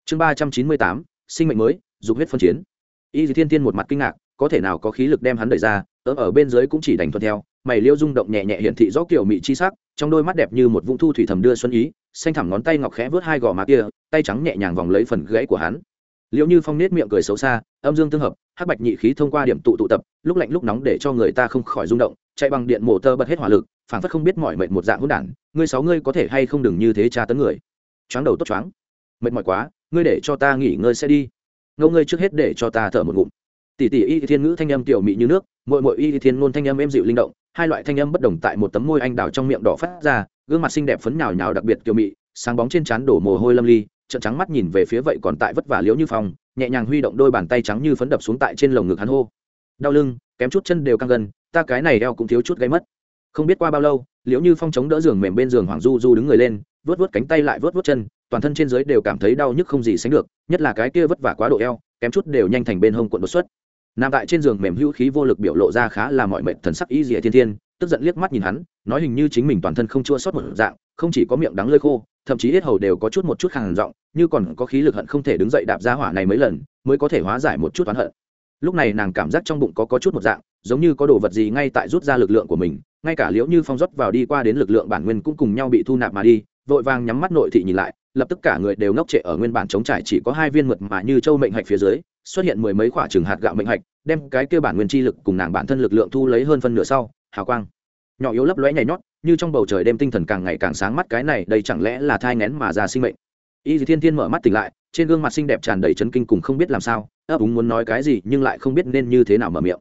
Chương ba trăm chín mươi tám, sinh mệnh mới, dục huyết phân chiến. Y thiên thiên một mặt kinh ngạc, có thể nào có khí lực đem hắn đẩy ra, ở ở bên dưới cũng chỉ đành thuận theo, mày liêu rung động nhẹ nhẹ hiển thị rõ kiểu mị chi sắc, trong đôi mắt đẹp như một vũng thu thủy thầm đưa xuân ý xanh thẳm ngón tay ngọc khẽ vớt hai gò má kia, tay trắng nhẹ nhàng vòng lấy phần gãy của hắn. Liệu như phong nết miệng cười xấu xa, âm dương tương hợp, hắc bạch nhị khí thông qua điểm tụ tụ tập, lúc lạnh lúc nóng để cho người ta không khỏi rung động, chạy bằng điện mổ tơ bật hết hỏa lực, phảng phất không biết mỏi mệt một dạng hỗn đản, ngươi sáu ngươi có thể hay không đừng như thế tra tấn người. Choáng đầu tốt choáng. Mệt mỏi quá, ngươi để cho ta nghỉ ngơi sẽ đi. Ngâu ngươi trước hết để cho ta thở một ngụm. Tỷ tỷ y thiên ngữ thanh âm tiểu mị như nước mội mội y thiên ngôn thanh âm êm dịu linh động, hai loại thanh âm bất đồng tại một tấm môi anh đào trong miệng đỏ phát ra gương mặt xinh đẹp phấn nhào nhào đặc biệt kiểu mị, sáng bóng trên trán đổ mồ hôi lâm ly trận trắng mắt nhìn về phía vậy còn tại vất vả liễu như phong, nhẹ nhàng huy động đôi bàn tay trắng như phấn đập xuống tại trên lồng ngực hắn hô. Đau lưng, kém chút chân đều căng gần, ta cái này đeo cũng thiếu chút gây mất. Không biết qua bao lâu, liễu như phong chống đỡ giường mềm bên giường hoàng du du đứng người lên vớt vớt cánh tay lại vớt vớt chân, toàn thân trên dưới đều cảm thấy đau nhức không gì sánh được, nhất là cái kia vất vả quá độ eo, kém chút đều nhanh thành bên hông cuộn đột xuất. Nằm tại trên giường mềm hữu khí vô lực biểu lộ ra khá là mọi mệnh thần sắc y dị thiên thiên, tức giận liếc mắt nhìn hắn nói hình như chính mình toàn thân không chua sót một dạng, không chỉ có miệng đắng lơi khô, thậm chí hết hầu đều có chút một chút khàn giọng, như còn có khí lực hận không thể đứng dậy đạp ra hỏa này mấy lần, mới có thể hóa giải một chút oán hận. Lúc này nàng cảm giác trong bụng có có chút một dạng, giống như có đồ vật gì ngay tại rút ra lực lượng của mình, ngay cả liễu như phong rót vào đi qua đến lực lượng bản nguyên cũng cùng nhau bị thu nạp mà đi, vội vàng nhắm mắt nội thị nhìn lại, lập tức cả người đều ngốc trệ ở nguyên bản chống trải chỉ có hai viên mượt mà như châu mệnh hạch phía dưới, xuất hiện mười mấy quả trừng hạt gạo mệnh hạch, đem cái kia bản nguyên chi lực cùng nàng bản thân lực lượng thu lấy hơn phân nửa sau, hào quang nhỏ yếu lấp lóe nhảy nhót, như trong bầu trời đêm tinh thần càng ngày càng sáng mắt cái này, đây chẳng lẽ là thai ngén mà ra sinh mệnh? Y thiên thiên mở mắt tỉnh lại, trên gương mặt xinh đẹp tràn đầy chấn kinh cùng không biết làm sao, ấp úng muốn nói cái gì nhưng lại không biết nên như thế nào mở miệng.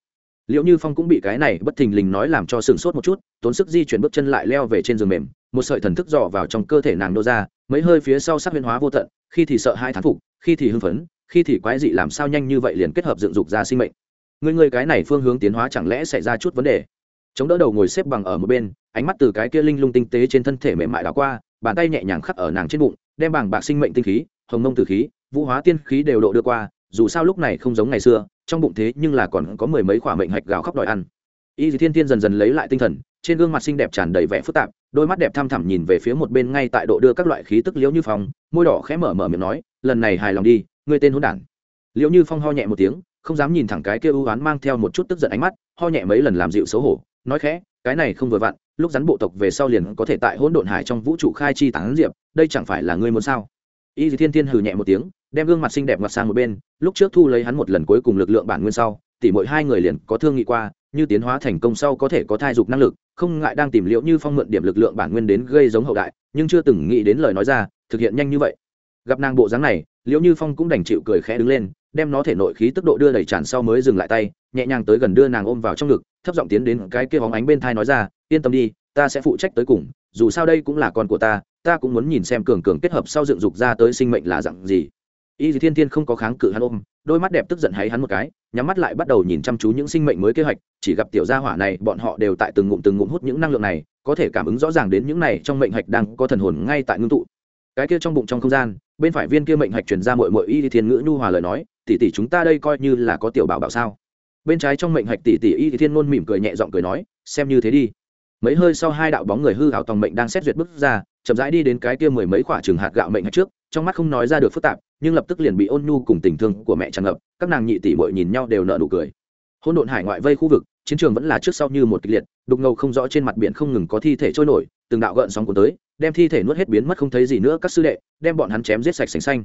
Liệu như phong cũng bị cái này bất thình lình nói làm cho sừng sốt một chút, tốn sức di chuyển bước chân lại leo về trên giường mềm, một sợi thần thức dò vào trong cơ thể nàng nô ra, mấy hơi phía sau sắc huyên hóa vô tận, khi thì sợ hai thán phục, khi thì hưng phấn, khi thì quái dị làm sao nhanh như vậy liền kết hợp dựng dục ra sinh mệnh. Người người cái này phương hướng tiến hóa chẳng lẽ xảy ra chút vấn đề? Chống đỡ đầu ngồi xếp bằng ở một bên, ánh mắt từ cái kia linh lung tinh tế trên thân thể mềm mại đảo qua, bàn tay nhẹ nhàng khắc ở nàng trên bụng, đem bảng bạc sinh mệnh tinh khí, hồng mông tử khí, vũ hóa tiên khí đều độ đưa qua, dù sao lúc này không giống ngày xưa, trong bụng thế nhưng là còn có mười mấy khỏa mệnh hạch gào khóc đòi ăn. Y dì thiên thiên dần dần lấy lại tinh thần, trên gương mặt xinh đẹp tràn đầy vẻ phức tạp, đôi mắt đẹp thăm thẳm nhìn về phía một bên ngay tại độ đưa các loại khí tức liễu như phong, môi đỏ khẽ mở mở miệng nói, lần này hài lòng đi người tên hôn đản. Liễu như phong ho nhẹ một tiếng, không dám nhìn thẳng cái kia ưu oán mang theo một chút tức giận ánh mắt, ho nhẹ mấy lần làm dịu xấu hổ nói khẽ, cái này không vừa vặn, lúc rắn bộ tộc về sau liền có thể tại hỗn độn hải trong vũ trụ khai chi tán diệp, đây chẳng phải là ngươi muốn sao? Y dì thiên thiên hừ nhẹ một tiếng, đem gương mặt xinh đẹp ngặt sang một bên, lúc trước thu lấy hắn một lần cuối cùng lực lượng bản nguyên sau, tỉ mỗi hai người liền có thương nghị qua, như tiến hóa thành công sau có thể có thai dục năng lực, không ngại đang tìm liệu như phong mượn điểm lực lượng bản nguyên đến gây giống hậu đại, nhưng chưa từng nghĩ đến lời nói ra, thực hiện nhanh như vậy. Gặp nàng bộ dáng này, liễu như phong cũng đành chịu cười khẽ đứng lên, đem nó thể nội khí tức độ đưa đẩy tràn sau mới dừng lại tay, nhẹ nhàng tới gần đưa nàng ôm vào trong ngực thấp giọng tiến đến cái kia bóng ánh bên thai nói ra, yên tâm đi, ta sẽ phụ trách tới cùng, dù sao đây cũng là con của ta ta cũng muốn nhìn xem cường cường kết hợp sau dựng dục ra tới sinh mệnh là dặn gì. Y dì thiên thiên không có kháng cự hắn ôm, đôi mắt đẹp tức giận hay hắn một cái, nhắm mắt lại bắt đầu nhìn chăm chú những sinh mệnh mới kế hoạch, chỉ gặp tiểu gia hỏa này, bọn họ đều tại từng ngụm từng ngụm hút những năng lượng này, có thể cảm ứng rõ ràng đến những này trong mệnh hạch đang có thần hồn ngay tại ngưng tụ. Cái kia trong bụng trong không gian, bên phải viên kia mệnh hạch truyền ra mội mội y thiên ngữ nhu hòa lời nói, tỷ tỷ chúng ta đây coi như là có tiểu bảo bảo sao? Bên trái trong mệnh hạch tỷ tỷ y thiên ngôn mỉm cười nhẹ giọng cười nói, xem như thế đi. Mấy hơi sau hai đạo bóng người hư hảo tòng mệnh đang xét duyệt bước ra, chậm rãi đi đến cái kia mười mấy quả trường hạt gạo mệnh hạch trước, trong mắt không nói ra được phức tạp, nhưng lập tức liền bị ôn nhu cùng tình thương của mẹ tràn ngập, các nàng nhị tỷ bội nhìn nhau đều nợ nụ cười. Hôn độn hải ngoại vây khu vực, chiến trường vẫn là trước sau như một kịch liệt, đục ngầu không rõ trên mặt biển không ngừng có thi thể trôi nổi, từng đạo gợn sóng cuốn tới, đem thi thể nuốt hết biến mất không thấy gì nữa các sư đệ, đem bọn hắn chém giết sạch sành xanh.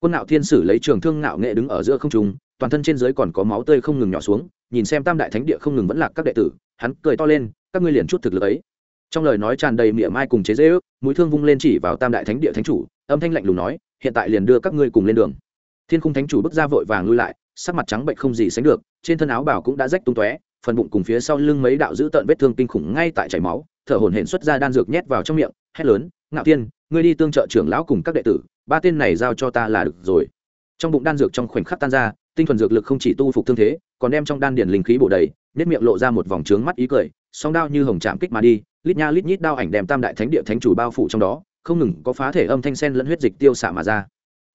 Quân nạo thiên sử lấy trường thương ngạo nghệ đứng ở giữa không trung toàn thân trên dưới còn có máu tươi không ngừng nhỏ xuống, nhìn xem tam đại thánh địa không ngừng vẫn lạc các đệ tử, hắn cười to lên, các ngươi liền chút thực lực ấy. Trong lời nói tràn đầy mỉa mai cùng chế dễ ước mũi thương vung lên chỉ vào tam đại thánh địa thánh chủ, âm thanh lạnh lùng nói, hiện tại liền đưa các ngươi cùng lên đường. Thiên khung thánh chủ bước ra vội vàng lui lại, sắc mặt trắng bệnh không gì sánh được, trên thân áo bảo cũng đã rách tung tóe, phần bụng cùng phía sau lưng mấy đạo dữ tợn vết thương kinh khủng ngay tại chảy máu, thở hổn hển xuất ra đan dược nhét vào trong miệng, hét lớn, ngạo tiên ngươi đi tương trợ trưởng lão cùng các đệ tử, ba tên này giao cho ta là được rồi. Trong bụng đan dược trong khoảnh khắc tan ra tinh thuần dược lực không chỉ tu phục thương thế, còn đem trong đan điển linh khí bổ đầy nếp miệng lộ ra một vòng trướng mắt ý cười, song đao như hồng chạm kích mà đi, lít nha lít nhít đao ảnh đem tam đại thánh địa thánh chủ bao phủ trong đó, không ngừng có phá thể âm thanh sen lẫn huyết dịch tiêu xạ mà ra.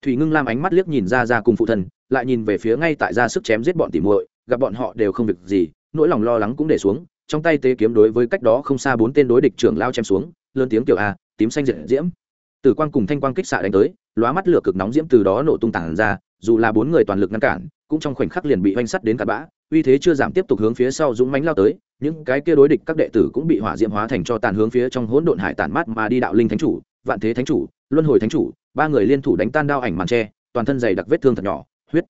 Thủy ngưng lam ánh mắt liếc nhìn ra ra cùng phụ thần, lại nhìn về phía ngay tại ra sức chém giết bọn tỉ muội, gặp bọn họ đều không việc gì, nỗi lòng lo lắng cũng để xuống, trong tay tế kiếm đối với cách đó không xa bốn tên đối địch trưởng lao chém xuống, lớn tiếng kiểu a, tím xanh diện diễm. Tử quang cùng thanh quang kích xạ đánh tới, lóa mắt lửa cực nóng diễm từ đó nổ tung tản ra dù là bốn người toàn lực ngăn cản, cũng trong khoảnh khắc liền bị oanh sắt đến cặn bã, uy thế chưa giảm tiếp tục hướng phía sau dũng mánh lao tới, những cái kia đối địch các đệ tử cũng bị hỏa diễm hóa thành cho tàn hướng phía trong hỗn độn hải tản mát mà đi đạo linh thánh chủ, vạn thế thánh chủ, luân hồi thánh chủ, ba người liên thủ đánh tan đao ảnh màn tre, toàn thân dày đặc vết thương thật nhỏ, huyết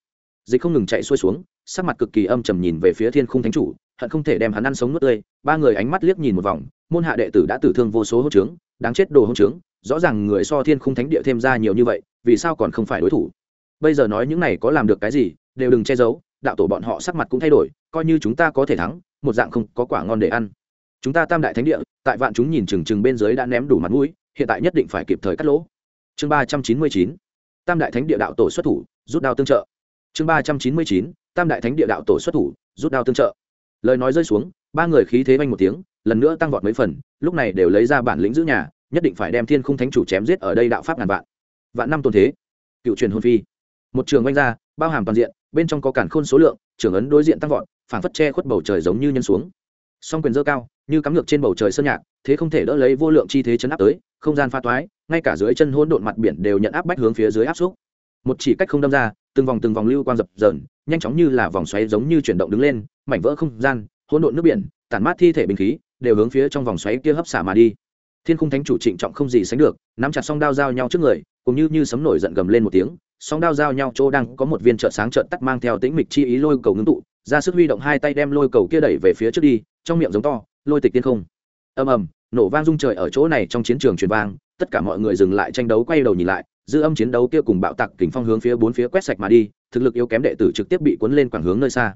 dịch không ngừng chạy xuôi xuống, sắc mặt cực kỳ âm trầm nhìn về phía thiên khung thánh chủ, hận không thể đem hắn ăn sống nuốt tươi, ba người ánh mắt liếc nhìn một vòng, môn hạ đệ tử đã tử thương vô số hỗ trướng, đáng chết đồ hỗ trướng, rõ ràng người so thiên khung thánh địa thêm ra nhiều như vậy, vì sao còn không phải đối thủ? Bây giờ nói những này có làm được cái gì, đều đừng che giấu, đạo tổ bọn họ sắc mặt cũng thay đổi, coi như chúng ta có thể thắng, một dạng không có quả ngon để ăn. Chúng ta tam đại thánh địa, tại vạn chúng nhìn chừng chừng bên dưới đã ném đủ mặt mũi, hiện tại nhất định phải kịp thời cắt lỗ. Chương ba trăm chín mươi chín, tam đại thánh địa đạo tổ xuất thủ, rút đao tương trợ. Chương ba trăm chín mươi chín, tam đại thánh địa đạo tổ xuất thủ, rút đao tương trợ. Lời nói rơi xuống, ba người khí thế vanh một tiếng, lần nữa tăng vọt mấy phần, lúc này đều lấy ra bản lĩnh giữ nhà, nhất định phải đem thiên khung thánh chủ chém giết ở đây đạo pháp ngàn vạn. Vạn năm tôn thế, cựu truyền hôn phi một trường oanh ra, bao hàm toàn diện, bên trong có cản khôn số lượng trưởng ấn đối diện tăng vọt phản phất che khuất bầu trời giống như nhân xuống. Song quyền dơ cao, như cắm ngược trên bầu trời sơn nhạc, thế không thể đỡ lấy vô lượng chi thế chấn áp tới, không gian pha toái, ngay cả dưới chân hỗn độn mặt biển đều nhận áp bách hướng phía dưới áp xúc. Một chỉ cách không đâm ra, từng vòng từng vòng lưu quang dập dờn, nhanh chóng như là vòng xoáy giống như chuyển động đứng lên, mảnh vỡ không gian, hỗn độn nước biển, tản mát thi thể bình khí, đều hướng phía trong vòng xoáy kia hấp xả mà đi. Thiên khung thánh chủ trịnh trọng không gì sánh được, nắm chặt song đao giao nhau trước người, cũng như như sấm nổi giận gầm lên một tiếng song đao giao nhau, chỗ đang có một viên trợ sáng trợn tắt mang theo tĩnh mịch chi ý lôi cầu ngưng tụ, ra sức huy động hai tay đem lôi cầu kia đẩy về phía trước đi, trong miệng giống to, lôi tịch tiên không. Ầm ầm, nổ vang rung trời ở chỗ này trong chiến trường truyền vang, tất cả mọi người dừng lại tranh đấu, quay đầu nhìn lại, dư âm chiến đấu kia cùng bạo tặc kình phong hướng phía bốn phía quét sạch mà đi, thực lực yếu kém đệ tử trực tiếp bị cuốn lên quảng hướng nơi xa.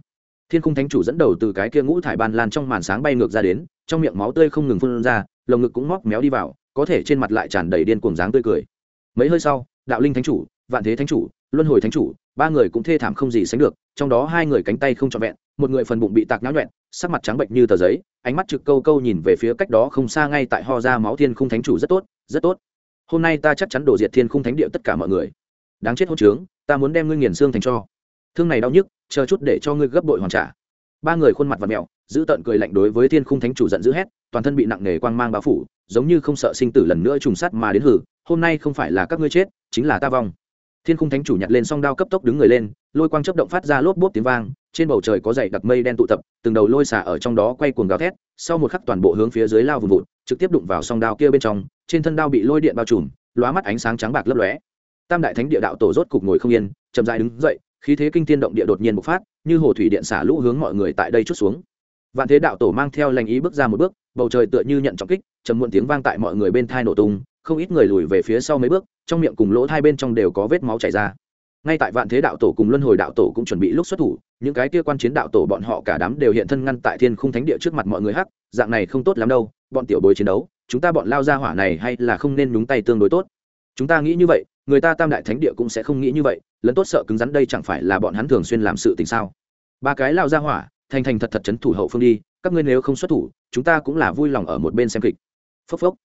Thiên khung thánh chủ dẫn đầu từ cái kia ngũ thải ban lan trong màn sáng bay ngược ra đến, trong miệng máu tươi không ngừng phun ra, lồng ngực cũng móc méo đi vào, có thể trên mặt lại tràn đầy điên cuồng dáng tươi cười. Mấy hơi sau, đạo linh thánh chủ vạn thế thánh chủ, luân hồi thánh chủ, ba người cũng thê thảm không gì sánh được, trong đó hai người cánh tay không trọn vẹn, một người phần bụng bị tạc nhão nhuẹn, sắc mặt trắng bệnh như tờ giấy, ánh mắt trực câu câu nhìn về phía cách đó không xa ngay tại ho ra máu thiên khung thánh chủ rất tốt rất tốt. Hôm nay ta chắc chắn đổ diệt thiên khung thánh địa tất cả mọi người. Đáng chết hôn trướng, ta muốn đem ngươi nghiền xương thành cho. Thương này đau nhức, chờ chút để cho ngươi gấp bội hoàn trả. Ba người khuôn mặt và mẹo, giữ tợn cười lạnh đối với thiên khung thánh chủ giận dữ hét, toàn thân bị nặng nề quang mang bao phủ, giống như không sợ sinh tử lần nữa trùng sắt mà đến hử, hôm nay không phải là các ngươi chết, chính là ta vong thiên khung thánh chủ nhặt lên song đao cấp tốc đứng người lên, lôi quang chấp động phát ra lốp bốp tiếng vang, trên bầu trời có dày đặc mây đen tụ tập, từng đầu lôi xả ở trong đó quay cuồng gào thét, sau một khắc toàn bộ hướng phía dưới lao vùng vụt, trực tiếp đụng vào song đao kia bên trong, trên thân đao bị lôi điện bao trùm, lóa mắt ánh sáng trắng bạc lấp lóe. Tam đại thánh địa đạo tổ rốt cục ngồi không yên, chậm dại đứng dậy, khí thế kinh thiên động địa đột nhiên bộc phát, như hồ thủy điện xả lũ hướng mọi người tại đây chút xuống. Vạn thế đạo tổ mang theo lành ý bước ra một bước, bầu trời tựa như nhận trọng kích, trầm muộn tiếng vang tại mọi người bên thai nổ tung không ít người lùi về phía sau mấy bước, trong miệng cùng lỗ hai bên trong đều có vết máu chảy ra. Ngay tại vạn thế đạo tổ cùng luân hồi đạo tổ cũng chuẩn bị lúc xuất thủ, những cái kia quan chiến đạo tổ bọn họ cả đám đều hiện thân ngăn tại thiên khung thánh địa trước mặt mọi người hắc, dạng này không tốt lắm đâu, bọn tiểu bối chiến đấu, chúng ta bọn lao ra hỏa này hay là không nên nhúng tay tương đối tốt. Chúng ta nghĩ như vậy, người ta tam đại thánh địa cũng sẽ không nghĩ như vậy lẫn tốt sợ cứng rắn đây chẳng phải là bọn hắn thường xuyên làm sự tình sao? Ba cái lao ra hỏa, thành thành thật thật chấn thủ hậu phương đi, các ngươi nếu không xuất thủ, chúng ta cũng là vui lòng ở một bên xem kịch. Phốc phốc.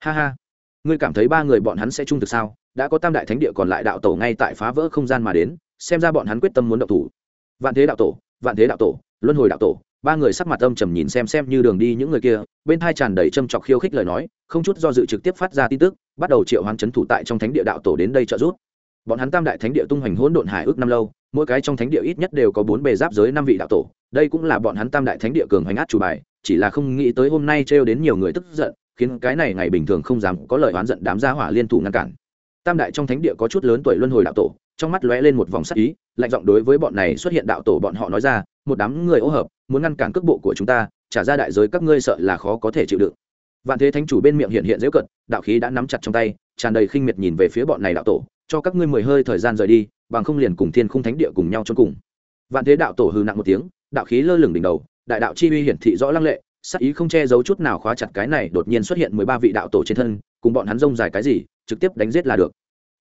Ha ha ngươi cảm thấy ba người bọn hắn sẽ trung thực sao? Đã có tam đại thánh địa còn lại đạo tổ ngay tại phá vỡ không gian mà đến, xem ra bọn hắn quyết tâm muốn động thủ. Vạn thế đạo tổ, vạn thế đạo tổ, luân hồi đạo tổ, ba người sắc mặt âm trầm nhìn xem xem như đường đi những người kia, bên thai tràn đầy châm chọc khiêu khích lời nói, không chút do dự trực tiếp phát ra tin tức, bắt đầu triệu hoán c h ấ n thủ tại trong thánh địa đạo tổ đến đây trợ giúp. Bọn hắn tam đại thánh địa tung hoành hỗn độn hải ước năm lâu, mỗi cái trong thánh địa ít nhất đều có bốn bề giáp giới năm vị đạo tổ, đây cũng là bọn hắn tam đại thánh địa cường hoành át chủ bài, chỉ là không nghĩ tới hôm nay trêu đến nhiều người tức giận khiến cái này ngày bình thường không dám có lời oán giận đám gia hỏa liên thủ ngăn cản. Tam đại trong thánh địa có chút lớn tuổi luân hồi đạo tổ, trong mắt lóe lên một vòng sắc ý, lạnh giọng đối với bọn này xuất hiện đạo tổ bọn họ nói ra, một đám người ô hợp, muốn ngăn cản cước bộ của chúng ta, trả ra đại giới các ngươi sợ là khó có thể chịu đựng. Vạn thế thánh chủ bên miệng hiện hiện dễu cận, đạo khí đã nắm chặt trong tay, tràn đầy khinh miệt nhìn về phía bọn này đạo tổ, cho các ngươi mười hơi thời gian rời đi, bằng không liền cùng thiên khung thánh địa cùng nhau cho cùng. Vạn thế đạo tổ hư nặng một tiếng, đạo khí lơ lửng đỉnh đầu, đại đạo chi uy hiển thị rõ lăng lệ sắc ý không che giấu chút nào khóa chặt cái này, đột nhiên xuất hiện mười ba vị đạo tổ trên thân, cùng bọn hắn rông dài cái gì, trực tiếp đánh giết là được.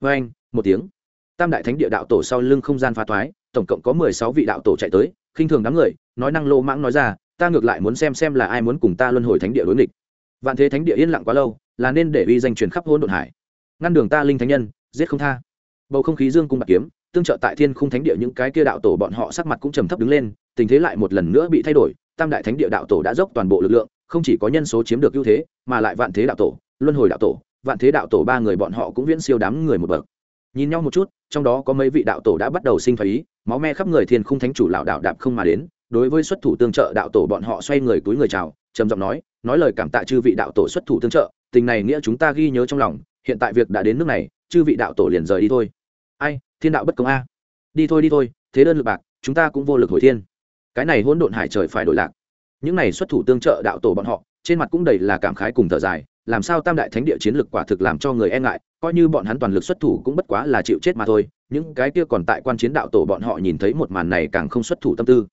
Vê anh, một tiếng. Tam đại thánh địa đạo tổ sau lưng không gian phá thoái, tổng cộng có mười sáu vị đạo tổ chạy tới, khinh thường đám người, nói năng lô mãng nói ra, ta ngược lại muốn xem xem là ai muốn cùng ta luân hồi thánh địa đối nghịch. Vạn thế thánh địa yên lặng quá lâu, là nên để uy danh truyền khắp hôn đột hải. Ngăn đường ta linh thánh nhân, giết không tha. Bầu không khí dương cung bạc kiếm, tương trợ tại thiên khung thánh địa những cái kia đạo tổ bọn họ sắc mặt cũng trầm thấp đứng lên, tình thế lại một lần nữa bị thay đổi tam đại thánh địa đạo tổ đã dốc toàn bộ lực lượng, không chỉ có nhân số chiếm được ưu thế, mà lại vạn thế đạo tổ, luân hồi đạo tổ, vạn thế đạo tổ ba người bọn họ cũng viễn siêu đám người một bậc. Nhìn nhau một chút, trong đó có mấy vị đạo tổ đã bắt đầu sinh thái ý, máu me khắp người thiên khung thánh chủ lão đạo đạp không mà đến, đối với xuất thủ tương trợ đạo tổ bọn họ xoay người túi người chào, trầm giọng nói nói lời cảm tạ chư vị đạo tổ xuất thủ tương trợ, tình này nghĩa chúng ta ghi nhớ trong lòng, hiện tại việc đã đến nước này, chư vị đạo tổ liền rời đi thôi. Ai, thiên đạo bất công a. Đi thôi đi thôi, thế đơn lực bạc, chúng ta cũng vô lực hồi thiên cái này hỗn độn hải trời phải đổi lạc. Những này xuất thủ tương trợ đạo tổ bọn họ, trên mặt cũng đầy là cảm khái cùng thở dài, làm sao tam đại thánh địa chiến lực quả thực làm cho người e ngại, coi như bọn hắn toàn lực xuất thủ cũng bất quá là chịu chết mà thôi, những cái kia còn tại quan chiến đạo tổ bọn họ nhìn thấy một màn này càng không xuất thủ tâm tư.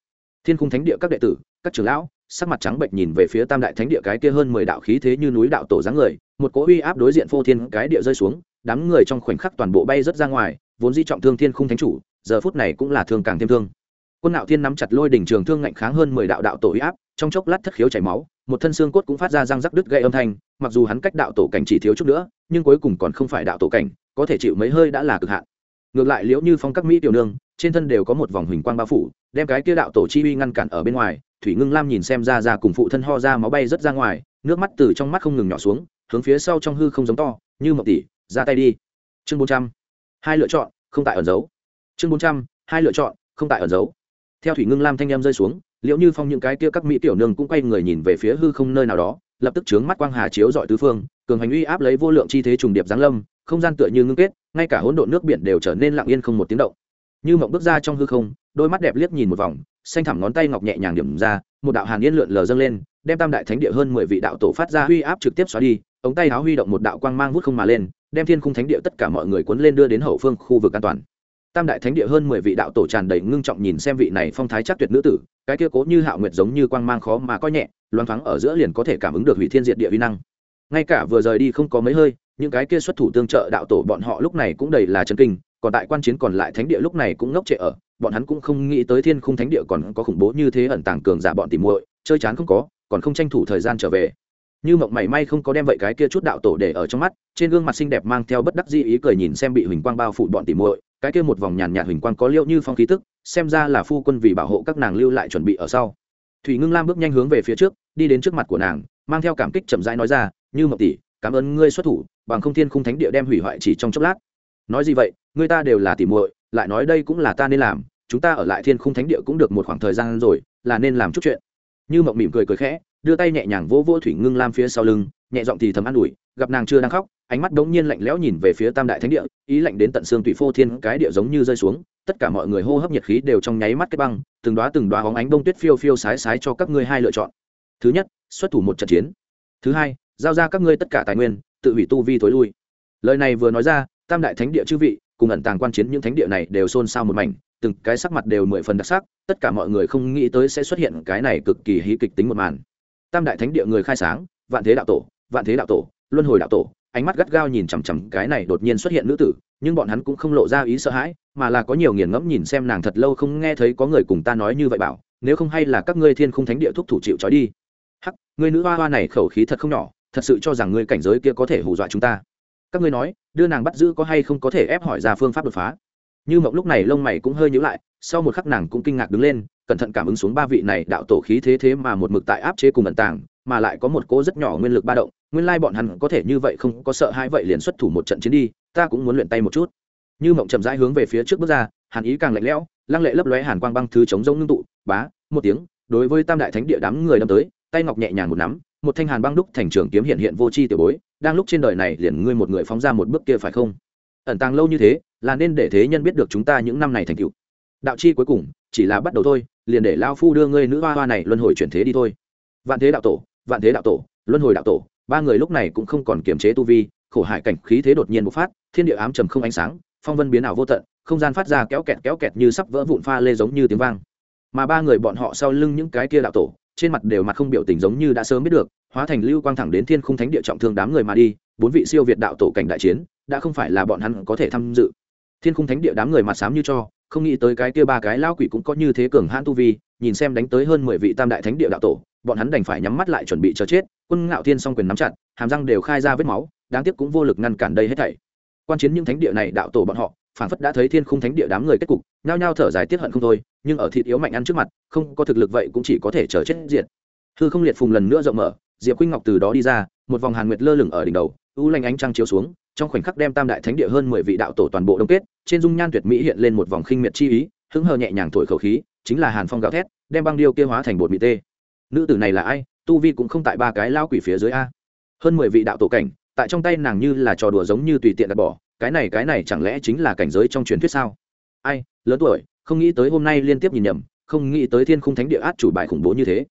Thiên khung thánh địa các đệ tử, các trưởng lão, sắc mặt trắng bệnh nhìn về phía tam đại thánh địa cái kia hơn mười đạo khí thế như núi đạo tổ dáng người, một cỗ uy áp đối diện phô thiên cái địa rơi xuống, đám người trong khoảnh khắc toàn bộ bay rất ra ngoài, vốn di trọng thương thiên khung thánh chủ, giờ phút này cũng là thương càng thêm thương quân nạo thiên nắm chặt lôi đỉnh trường thương ngạnh kháng hơn mười đạo đạo tổ uy áp, trong chốc lát thất khiếu chảy máu, một thân xương cốt cũng phát ra răng rắc đứt gây âm thanh, mặc dù hắn cách đạo tổ cảnh chỉ thiếu chút nữa, nhưng cuối cùng còn không phải đạo tổ cảnh, có thể chịu mấy hơi đã là cực hạn. Ngược lại liễu như phong các mỹ tiểu nương, trên thân đều có một vòng huỳnh quang bao phủ, đem cái kia đạo tổ chi uy ngăn cản ở bên ngoài, thủy ngưng lam nhìn xem ra ra cùng phụ thân ho ra máu bay rất ra ngoài, nước mắt từ trong mắt không ngừng nhỏ xuống, hướng phía sau trong hư không giống to, như mộng tỷ, ra tay đi. Chương bốn trăm, hai lựa chọn, không tại ẩn giấu. Chương bốn trăm, hai lựa chọn, không tại ẩn giấu theo thủy ngưng lam thanh em rơi xuống liệu như phong những cái kia các mỹ tiểu nương cũng quay người nhìn về phía hư không nơi nào đó, lập tức chướng mắt quang hà chiếu dọi tứ phương, cường hành uy áp lấy vô lượng chi thế trùng điệp giáng lâm, không gian tựa như ngưng kết, ngay cả hỗn độn nước biển đều trở nên lặng yên không một tiếng động. Như mộng bước ra trong hư không, đôi mắt đẹp liếc nhìn một vòng, xanh thẳm ngón tay ngọc nhẹ nhàng điểm ra, một đạo hàn yên lượn lờ dâng lên, đem tam đại thánh địa hơn mười vị đạo tổ phát ra uy áp trực tiếp xóa đi, ống tay áo huy động một đạo quang mang vút không mà lên, đem thiên khung thánh địa tất cả mọi người cuốn lên đưa đến hậu phương khu vực an toàn tam đại thánh địa hơn mười vị đạo tổ tràn đầy ngưng trọng nhìn xem vị này phong thái chắc tuyệt nữ tử, cái kia cố như hạo nguyệt giống như quang mang khó mà coi nhẹ loáng thoáng ở giữa liền có thể cảm ứng được hủy thiên diệt địa vi năng. Ngay cả vừa rời đi không có mấy hơi, những cái kia xuất thủ tương trợ đạo tổ bọn họ lúc này cũng đầy là chân kinh, còn tại quan chiến còn lại thánh địa lúc này cũng ngốc trệ ở, bọn hắn cũng không nghĩ tới thiên khung thánh địa còn có khủng bố như thế ẩn tàng cường giả bọn tìm muội, chơi chán không có, còn không tranh thủ thời gian trở về như mộng mảy may không có đem vậy cái kia chút đạo tổ để ở trong mắt, trên gương mặt xinh đẹp mang theo bất đắc di ý cười nhìn xem bị huỳnh quang bao phủ bọn tìm muội, cái kia một vòng nhàn nhạt huỳnh quang có liệu như phong khí tức, xem ra là phu quân vì bảo hộ các nàng lưu lại chuẩn bị ở sau. Thủy ngưng lam bước nhanh hướng về phía trước, đi đến trước mặt của nàng, mang theo cảm kích chậm rãi nói ra, như mộng tỷ, cảm ơn ngươi xuất thủ, bằng không thiên khung thánh địa đem hủy hoại chỉ trong chốc lát. Nói gì vậy? Người ta đều là tỉ muội, lại nói đây cũng là ta nên làm, chúng ta ở lại thiên khung thánh địa cũng được một khoảng thời gian rồi, là nên làm chút chuyện. Như mộng mỉm cười cười khẽ đưa tay nhẹ nhàng vỗ vỗ thủy ngưng lam phía sau lưng, nhẹ giọng thì thầm an ủi, gặp nàng chưa đang khóc, ánh mắt đống nhiên lạnh lẽo nhìn về phía tam đại thánh địa, ý lạnh đến tận xương tụy phô thiên, cái địa giống như rơi xuống, tất cả mọi người hô hấp nhiệt khí đều trong nháy mắt kết băng, từng đoá từng đoá hóng ánh bông tuyết phiêu phiêu sái sái cho các ngươi hai lựa chọn. Thứ nhất, xuất thủ một trận chiến. Thứ hai, giao ra các ngươi tất cả tài nguyên, tự hủy tu vi tối lui. Lời này vừa nói ra, tam đại thánh địa chư vị, cùng ẩn tàng quan chiến những thánh địa này đều xôn xao một mảnh, từng cái sắc mặt đều mười phần đặc sắc, tất cả mọi người không nghĩ tới sẽ xuất hiện cái này cực kỳ hí kịch tính một màn tam đại thánh địa người khai sáng, vạn thế đạo tổ, vạn thế đạo tổ, luân hồi đạo tổ, ánh mắt gắt gao nhìn chằm chằm cái này đột nhiên xuất hiện nữ tử, nhưng bọn hắn cũng không lộ ra ý sợ hãi, mà là có nhiều nghiền ngẫm nhìn xem nàng thật lâu không nghe thấy có người cùng ta nói như vậy bảo, nếu không hay là các ngươi thiên khung thánh địa thúc thủ chịu trói đi. Hắc, ngươi nữ hoa hoa này khẩu khí thật không nhỏ, thật sự cho rằng ngươi cảnh giới kia có thể hù dọa chúng ta. Các ngươi nói, đưa nàng bắt giữ có hay không có thể ép hỏi ra phương pháp đột phá? Như mộng lúc này lông mày cũng hơi nhíu lại, sau một khắc nàng cũng kinh ngạc đứng lên cẩn thận cảm ứng xuống ba vị này đạo tổ khí thế thế mà một mực tại áp chế cùng ẩn tàng, mà lại có một cỗ rất nhỏ nguyên lực ba động, nguyên lai bọn hắn có thể như vậy không có sợ hai vậy liền xuất thủ một trận chiến đi, ta cũng muốn luyện tay một chút. Như mộng chậm rãi hướng về phía trước bước ra, hàn ý càng lạnh lẽo, lăng lệ lấp lóe hàn quang băng thứ chống rông ngưng tụ, bá, một tiếng, đối với tam đại thánh địa đám người đâm tới, tay ngọc nhẹ nhàng một nắm, một thanh hàn băng đúc thành trường kiếm hiện hiện vô chi tiểu bối, đang lúc trên đời này liền ngươi một người phóng ra một bước kia phải không? Ẩn tàng lâu như thế, là nên để thế nhân biết được chúng ta những năm này thành tựu. Đạo chi cuối cùng, chỉ là bắt đầu thôi liền để lao phu đưa ngươi nữ hoa hoa này luân hồi chuyển thế đi thôi. Vạn thế đạo tổ, vạn thế đạo tổ, luân hồi đạo tổ. Ba người lúc này cũng không còn kiềm chế tu vi, khổ hải cảnh khí thế đột nhiên bộc phát, thiên địa ám trầm không ánh sáng, phong vân biến ảo vô tận, không gian phát ra kéo kẹt kéo kẹt như sắp vỡ vụn pha lê giống như tiếng vang. Mà ba người bọn họ sau lưng những cái kia đạo tổ, trên mặt đều mặt không biểu tình giống như đã sớm biết được, hóa thành lưu quang thẳng đến thiên khung thánh địa trọng thương đám người mà đi, bốn vị siêu việt đạo tổ cảnh đại chiến, đã không phải là bọn hắn có thể tham dự. Thiên khung thánh địa đám người mặt sám như cho không nghĩ tới cái kia ba cái lao quỷ cũng có như thế cường hãn tu vi, nhìn xem đánh tới hơn mười vị tam đại thánh địa đạo tổ, bọn hắn đành phải nhắm mắt lại chuẩn bị chờ chết, quân ngạo thiên s quyền nắm chặt, hàm răng đều khai ra vết máu, đáng tiếc cũng vô lực ngăn cản đây hết thảy. Quan chiến những thánh địa này đạo tổ bọn họ, phản phất đã thấy thiên khung thánh địa đám người kết cục, nhao nhao thở dài tiết hận không thôi, nhưng ở thịt yếu mạnh ăn trước mặt, không có thực lực vậy cũng chỉ có thể chờ chết diệt. Hư không liệt phùng lần nữa rộng mở diệp khuynh ngọc từ đó đi ra, một vòng hàn nguyệt lơ lửng ở đỉnh đầu, u lanh ánh trăng chiếu xuống, trong khoảnh khắc đem tam đại thánh địa hơn mười vị đạo tổ toàn bộ đông kết, trên dung nhan tuyệt mỹ hiện lên một vòng khinh miệt chi ý, hứng hờ nhẹ nhàng thổi khẩu khí, chính là hàn phong gạo thét, đem băng điêu kia hóa thành bột mì tê. Nữ tử này là ai? Tu vi cũng không tại ba cái lao quỷ phía dưới a. Hơn mười vị đạo tổ cảnh, tại trong tay nàng như là trò đùa giống như tùy tiện đặt bỏ, cái này cái này chẳng lẽ chính là cảnh giới trong truyền thuyết sao? Ai, lớn tuổi, không nghĩ tới hôm nay liên tiếp nhìn nhầm, không nghĩ tới thiên khung thánh địa át chủ bài khủng bố như thế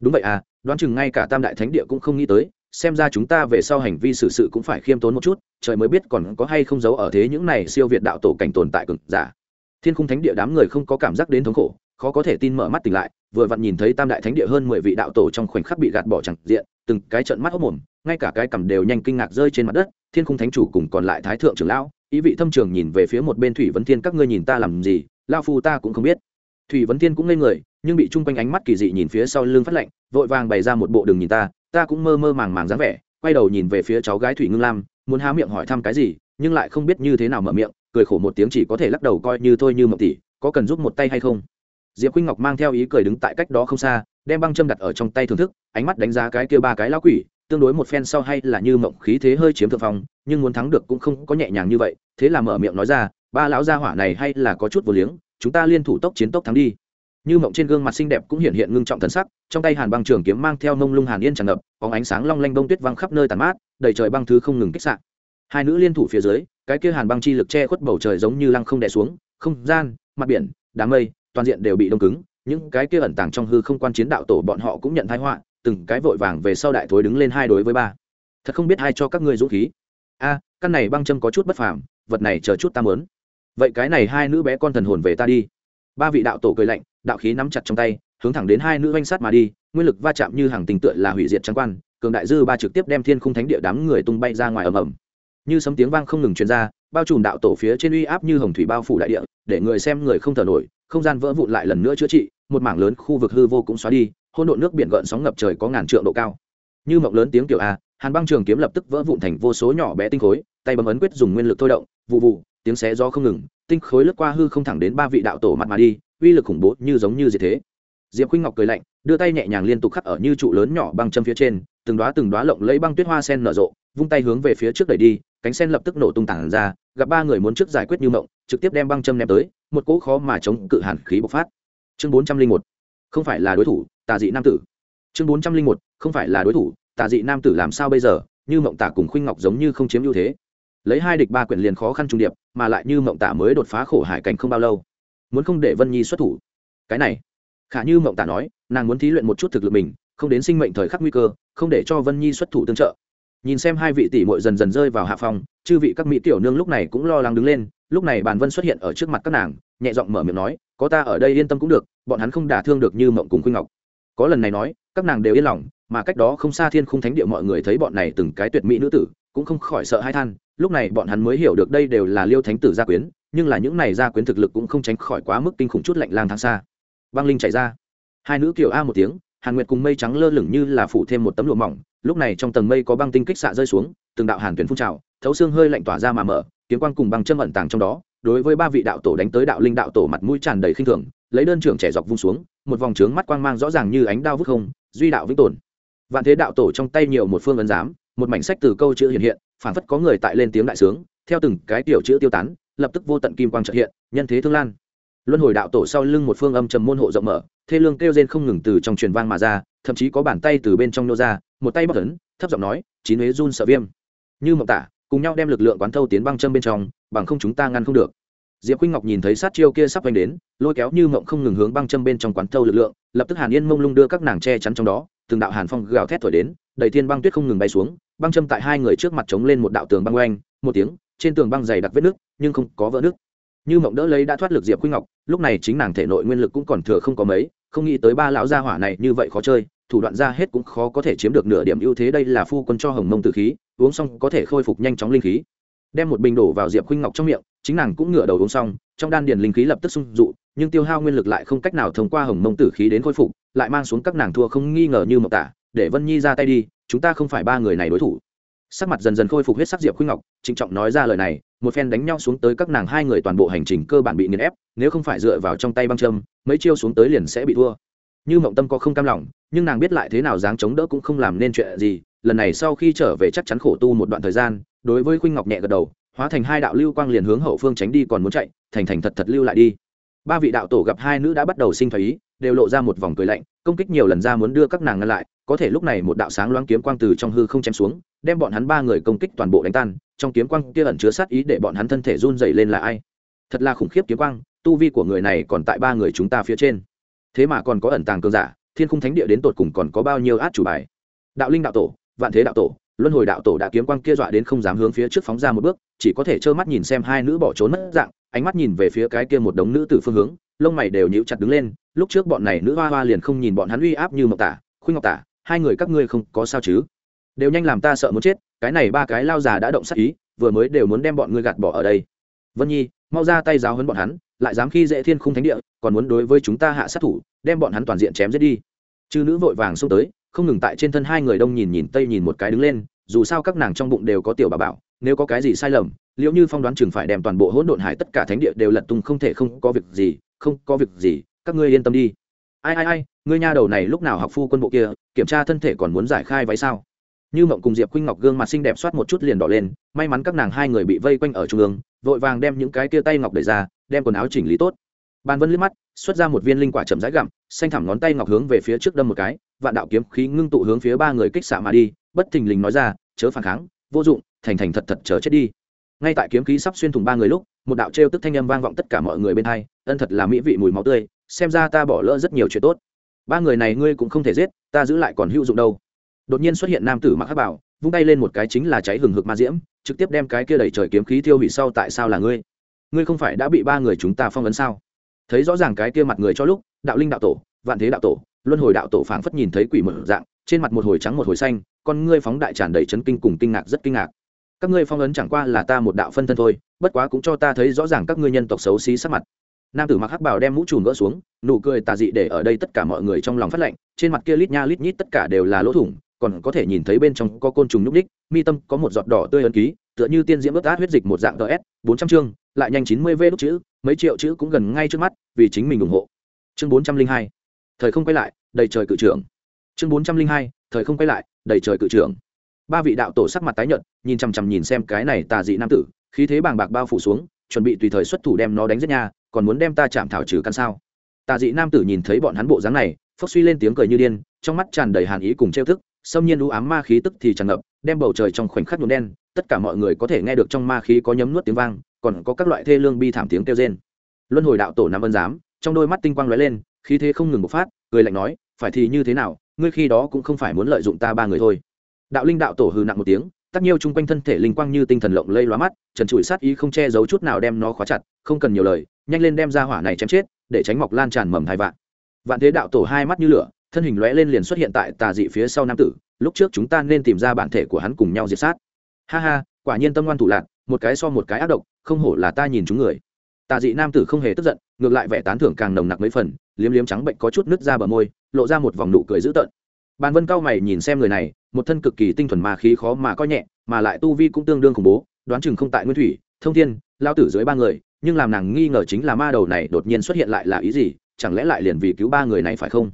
đúng vậy à đoán chừng ngay cả tam đại thánh địa cũng không nghĩ tới, xem ra chúng ta về sau hành vi xử sự cũng phải khiêm tốn một chút, trời mới biết còn có hay không giấu ở thế những này siêu việt đạo tổ cảnh tồn tại cực giả. Thiên khung thánh địa đám người không có cảm giác đến thống khổ, khó có thể tin mở mắt tỉnh lại, vừa vặn nhìn thấy tam đại thánh địa hơn mười vị đạo tổ trong khoảnh khắc bị gạt bỏ chẳng diện, từng cái trận mắt hốc mồm, ngay cả cái cầm đều nhanh kinh ngạc rơi trên mặt đất, thiên khung thánh chủ cùng còn lại thái thượng trưởng lão, ý vị thâm trường nhìn về phía một bên thủy vấn thiên, các ngươi nhìn ta làm gì lao phu ta cũng không biết. Thủy vấn thiên cũng lên người nhưng bị chung quanh ánh mắt kỳ dị nhìn phía sau lưng phát lạnh, vội vàng bày ra một bộ đường nhìn ta ta cũng mơ mơ màng màng dáng vẻ, quay đầu nhìn về phía cháu gái thủy ngưng lam, muốn há miệng hỏi thăm cái gì, nhưng lại không biết như thế nào mở miệng, cười khổ một tiếng chỉ có thể lắc đầu coi như thôi như mộng tỷ có cần giúp một tay hay không? Diệp khuynh ngọc mang theo ý cười đứng tại cách đó không xa, đem băng châm đặt ở trong tay thưởng thức, ánh mắt đánh giá cái kia ba cái lão quỷ, tương đối một phen sau hay là như mộng khí thế hơi chiếm thượng phong, nhưng muốn thắng được cũng không có nhẹ nhàng như vậy, thế là mở miệng nói ra, ba lão gia hỏa này hay là có chút vô liếng, chúng ta liên thủ tốc chiến tốc thắng đi như mộng trên gương mặt xinh đẹp cũng hiện hiện ngưng trọng thần sắc, trong tay hàn băng trường kiếm mang theo nông lung hàn yên tràn ngập có ánh sáng long lanh bông tuyết văng khắp nơi tàn mát, đầy trời băng thứ không ngừng kích sạn hai nữ liên thủ phía dưới, cái kia hàn băng chi lực che khuất bầu trời giống như lăng không đè xuống, không gian, mặt biển, đám mây, toàn diện đều bị đông cứng, những cái kia ẩn tàng trong hư không quan chiến đạo tổ bọn họ cũng nhận thái họa, từng cái vội vàng về sau đại thối đứng lên hai đối với ba. Thật không biết ai cho các ngươi dũng khí. A, căn này băng châm có chút bất phàm, vật này chờ chút ta mớn vậy cái này hai nữ bé con thần hồn về ta đi ba vị đạo tổ cười lạnh, đạo khí nắm chặt trong tay, hướng thẳng đến hai nữ oanh sát mà đi, nguyên lực va chạm như hàng tình tựa là hủy diệt trắng quan, cường đại dư ba trực tiếp đem thiên khung thánh địa đám người tung bay ra ngoài ầm ầm. Như sấm tiếng vang không ngừng truyền ra, bao trùm đạo tổ phía trên uy áp như hồng thủy bao phủ đại địa, để người xem người không thở nổi, không gian vỡ vụn lại lần nữa chữa trị, một mảng lớn khu vực hư vô cũng xóa đi hôn độn nước biển gợn sóng ngập trời có ngàn trượng độ cao. Như mộng lớn tiếng kiểu a, hàn băng trường kiếm lập tức vỡ vụn thành vô số nhỏ bé tinh khối, tay bấm ấn quyết dùng nguyên lực thôi động, vụ vụ, tiếng xé gió không ngừng tinh khối lướt qua hư không thẳng đến ba vị đạo tổ mặt mà đi, uy lực khủng bố như giống như gì thế. Diệp khuynh ngọc cười lạnh, đưa tay nhẹ nhàng liên tục khắc ở như trụ lớn nhỏ băng châm phía trên, từng đoá từng đoá lộng lấy băng tuyết hoa sen nở rộ, vung tay hướng về phía trước đẩy đi, cánh sen lập tức nổ tung tảng ra, gặp ba người muốn trước giải quyết như mộng, trực tiếp đem băng châm ném tới, một cỗ khó mà chống cự hàn khí bộc phát. Chương bốn trăm linh một, không phải là đối thủ, tà dị nam tử. Chương bốn trăm linh một, không phải là đối thủ, tà dị nam tử làm sao bây giờ, như mộng tả cùng khuynh ngọc giống như không chiếm ưu thế lấy hai địch ba quyển liền khó khăn trung điệp, mà lại như mộng tả mới đột phá khổ hải cảnh không bao lâu. Muốn không để vân nhi xuất thủ. Cái này, khả như mộng tả nói, nàng muốn thí luyện một chút thực lực mình, không đến sinh mệnh thời khắc nguy cơ, không để cho vân nhi xuất thủ tương trợ. Nhìn xem hai vị tỷ muội dần dần rơi vào hạ phòng chư vị các mỹ tiểu nương lúc này cũng lo lắng đứng lên, lúc này bàn vân xuất hiện ở trước mặt các nàng, nhẹ giọng mở miệng nói, có ta ở đây yên tâm cũng được, bọn hắn không đả thương được như mộng cùng khuynh ngọc. Có lần này nói, các nàng đều yên lòng, mà cách đó không xa thiên khung thánh địa mọi người thấy bọn này từng cái tuyệt mỹ nữ tử, cũng không khỏi sợ hai than lúc này bọn hắn mới hiểu được đây đều là liêu thánh tử gia quyến, nhưng là những này gia quyến thực lực cũng không tránh khỏi quá mức kinh khủng chút lạnh lang thang xa. Băng linh chạy ra. Hai nữ kiều a một tiếng, hàn nguyệt cùng mây trắng lơ lửng như là phủ thêm một tấm lụa mỏng, lúc này trong tầng mây có băng tinh kích xạ rơi xuống, từng đạo hàn tuyển phun trào, thấu xương hơi lạnh tỏa ra mà mở, kiếm quang cùng băng châm ẩn tàng trong đó, đối với ba vị đạo tổ đánh tới đạo linh đạo tổ mặt mũi tràn đầy khinh thường, lấy đơn trưởng trẻ dọc vung xuống, một vòng trướng mắt quang mang rõ ràng như ánh đao vứt không, duy đạo vĩnh tồn. Vạn thế đạo tổ trong tay nhiều một phương ấn giám, một mảnh sách từ câu chữ hiện hiện phản phất có người tại lên tiếng đại sướng, theo từng cái tiểu chữ tiêu tán, lập tức vô tận kim quang trợ hiện, nhân thế thương lan. Luân hồi đạo tổ sau lưng một phương âm trầm môn hộ rộng mở, thê lương kêu rên không ngừng từ trong truyền vang mà ra, thậm chí có bàn tay từ bên trong nô ra, một tay bóc ấn, thấp giọng nói, chín huế run sợ viêm. Như mộng tả, cùng nhau đem lực lượng quán thâu tiến băng châm bên trong, bằng không chúng ta ngăn không được. Diệp khuynh ngọc nhìn thấy sát chiêu kia sắp đánh đến, lôi kéo như mộng không ngừng hướng băng châm bên trong quán thâu lực lượng, lập tức hàn yên mông lung đưa các nàng che chắn trong đó, từng đạo hàn phong gào thét thổi đến đầy thiên băng tuyết không ngừng bay xuống, băng châm tại hai người trước mặt chống lên một đạo tường băng oanh, một tiếng, trên tường băng dày đặc vết nước nhưng không có vỡ nước như mộng đỡ lấy đã thoát lực diệp khuynh ngọc, lúc này chính nàng thể nội nguyên lực cũng còn thừa không có mấy, không nghĩ tới ba lão gia hỏa này như vậy khó chơi, thủ đoạn ra hết cũng khó có thể chiếm được nửa điểm ưu thế đây là phu quân cho hồng mông tử khí, uống xong có thể khôi phục nhanh chóng linh khí. Đem một bình đổ vào diệp khuynh ngọc trong miệng, chính nàng cũng ngửa đầu uống xong, trong đan điền linh khí lập tức sung dụ, nhưng tiêu hao nguyên lực lại không cách nào thông qua hồng mông tử khí đến khôi phục, lại mang xuống các nàng thua không nghi ngờ như mộng tả để vân nhi ra tay đi, chúng ta không phải ba người này đối thủ. Sắc mặt dần dần khôi phục huyết sắc diệp khuynh ngọc, trịnh trọng nói ra lời này, một phen đánh nhau xuống tới các nàng hai người toàn bộ hành trình cơ bản bị nghiền ép, nếu không phải dựa vào trong tay băng châm, mấy chiêu xuống tới liền sẽ bị thua. Như mộng tâm có không cam lòng, nhưng nàng biết lại thế nào dáng chống đỡ cũng không làm nên chuyện gì, lần này sau khi trở về chắc chắn khổ tu một đoạn thời gian, đối với khuynh ngọc nhẹ gật đầu, hóa thành hai đạo lưu quang liền hướng hậu phương tránh đi còn muốn chạy, thành thành thật thật lưu lại đi ba vị đạo tổ gặp hai nữ đã bắt đầu sinh thái ý, đều lộ ra một vòng cười lạnh, công kích nhiều lần ra muốn đưa các nàng ngăn lại, có thể lúc này một đạo sáng loáng kiếm quang từ trong hư không chém xuống, đem bọn hắn ba người công kích toàn bộ đánh tan, trong kiếm quang kia ẩn chứa sát ý để bọn hắn thân thể run dày lên là ai? Thật là khủng khiếp kiếm quang, tu vi của người này còn tại ba người chúng ta phía trên. Thế mà còn có ẩn tàng cơn giả, thiên khung thánh địa đến tột cùng còn có bao nhiêu át chủ bài? Đạo linh đạo tổ, vạn thế đạo tổ luân hồi đạo tổ đã kiếm quang kia dọa đến không dám hướng phía trước phóng ra một bước, chỉ có thể trơ mắt nhìn xem hai nữ bỏ trốn mất dạng, ánh mắt nhìn về phía cái kia một đống nữ từ phương hướng, lông mày đều nhíu chặt đứng lên, lúc trước bọn này nữ hoa hoa liền không nhìn bọn hắn uy áp như mộc tả, khuynh ngọc tả, hai người các ngươi không có sao chứ? Đều nhanh làm ta sợ muốn chết, cái này ba cái lao già đã động sát ý, vừa mới đều muốn đem bọn ngươi gạt bỏ ở đây. Vân nhi, mau ra tay giáo hấn bọn hắn, lại dám khi dễ thiên khung thánh địa, còn muốn đối với chúng ta hạ sát thủ, đem bọn hắn toàn diện chém giết đi. Chư nữ vội vàng xông tới không ngừng tại trên thân hai người đông nhìn nhìn tây nhìn một cái đứng lên, dù sao các nàng trong bụng đều có tiểu bà bảo, nếu có cái gì sai lầm, liệu như phong đoán chừng phải đem toàn bộ hỗn độn hải tất cả thánh địa đều lật tung không thể không có việc gì, không có việc gì, các ngươi yên tâm đi. Ai ai ai, ngươi nha đầu này lúc nào học phu quân bộ kia, kiểm tra thân thể còn muốn giải khai váy sao? Như mộng cùng diệp khuynh ngọc gương mặt xinh đẹp soát một chút liền đỏ lên, may mắn các nàng hai người bị vây quanh ở trung ương, vội vàng đem những cái kia tay ngọc đẩy ra, đem quần áo chỉnh lý tốt. Bàn vân liếc mắt, xuất ra một viên linh quả chậm rãi gặm, xanh thẳm ngón tay ngọc hướng về phía trước đâm một cái vạn đạo kiếm khí ngưng tụ hướng phía ba người kích xạ mà đi, bất thình lình nói ra, chớ phản kháng, vô dụng, thành thành thật thật chờ chết đi. Ngay tại kiếm khí sắp xuyên thủng ba người lúc, một đạo trêu tức thanh âm vang vọng tất cả mọi người bên hai, ân thật là mỹ vị mùi máu tươi, xem ra ta bỏ lỡ rất nhiều chuyện tốt. Ba người này ngươi cũng không thể giết, ta giữ lại còn hữu dụng đâu. Đột nhiên xuất hiện nam tử mặc hắc bảo, vung tay lên một cái chính là cháy hừng hực ma diễm, trực tiếp đem cái kia đẩy trời kiếm khí tiêu hủy sau tại sao là ngươi? Ngươi không phải đã bị ba người chúng ta phong ấn sao? Thấy rõ ràng cái kia mặt người cho lúc, đạo linh đạo tổ, vạn thế đạo tổ luân hồi đạo tổ phảng phất nhìn thấy quỷ mở dạng, trên mặt một hồi trắng một hồi xanh, con ngươi phóng đại tràn đầy chấn kinh cùng kinh ngạc, rất kinh ngạc. Các ngươi phong ấn chẳng qua là ta một đạo phân thân thôi, bất quá cũng cho ta thấy rõ ràng các ngươi nhân tộc xấu xí sắc mặt. Nam tử mặc hắc bảo đem mũ trùm gỡ xuống, nụ cười tà dị để ở đây tất cả mọi người trong lòng phát lệnh trên mặt kia lít nha lít nhít tất cả đều là lỗ thủng, còn có thể nhìn thấy bên trong có côn trùng nhúc ních mi tâm có một giọt đỏ tươi ấn ký, tựa như tiên diễm ướt át huyết dịch một dạng ts bốn trăm chương, lại nhanh chín mươi v đúc chữ, mấy triệu chữ cũng gần ngay trước mắt, vì chính mình ủng hộ. Chương bốn trăm linh hai thời không quay lại, đầy trời cự trưởng. Chương bốn trăm linh hai, thời không quay lại, đầy trời cự trưởng. Ba vị đạo tổ sắc mặt tái nhợt, nhìn chằm chằm nhìn xem cái này tà dị nam tử, khí thế bàng bạc bao phủ xuống, chuẩn bị tùy thời xuất thủ đem nó đánh giết nha, còn muốn đem ta chạm thảo trừ căn sao. Tà dị nam tử nhìn thấy bọn hắn bộ dáng này, phốc suy lên tiếng cười như điên, trong mắt tràn đầy hàn ý cùng trêu thức xâm nhiên u ám ma khí tức thì tràn ngập, đem bầu trời trong khoảnh khắc nhuộm đen, tất cả mọi người có thể nghe được trong ma khí có nhấm nuốt tiếng vang, còn có các loại thê lương bi thảm tiếng kêu rên. Luân hồi đạo tổ nam ân giám, trong đôi mắt tinh quang lóe lên khí thế không ngừng bộc phát, cười lạnh nói, phải thì như thế nào, ngươi khi đó cũng không phải muốn lợi dụng ta ba người thôi. Đạo linh đạo tổ hừ nặng một tiếng, tất nhiêu chung quanh thân thể linh quang như tinh thần lộng lây lóa mắt, trần trụi sát ý không che giấu chút nào đem nó khóa chặt, không cần nhiều lời, nhanh lên đem ra hỏa này chém chết, để tránh mọc lan tràn mầm thai vạn. Vạn thế đạo tổ hai mắt như lửa, thân hình lóe lên liền xuất hiện tại tà dị phía sau nam tử, lúc trước chúng ta nên tìm ra bản thể của hắn cùng nhau diệt sát. Ha ha, quả nhiên tâm ngoan thủ lạc, một cái so một cái ác độc, không hổ là ta nhìn chúng người tà dị nam tử không hề tức giận, ngược lại vẻ tán thưởng càng nồng nặc mấy phần, liếm liếm trắng bệnh có chút nứt ra bờ môi, lộ ra một vòng nụ cười dữ tợn. Bàn vân cao mày nhìn xem người này, một thân cực kỳ tinh thuần mà khí khó mà coi nhẹ, mà lại tu vi cũng tương đương khủng bố, đoán chừng không tại nguyên thủy, thông thiên, lao tử dưới ba người, nhưng làm nàng nghi ngờ chính là ma đầu này đột nhiên xuất hiện lại là ý gì, chẳng lẽ lại liền vì cứu ba người này phải không?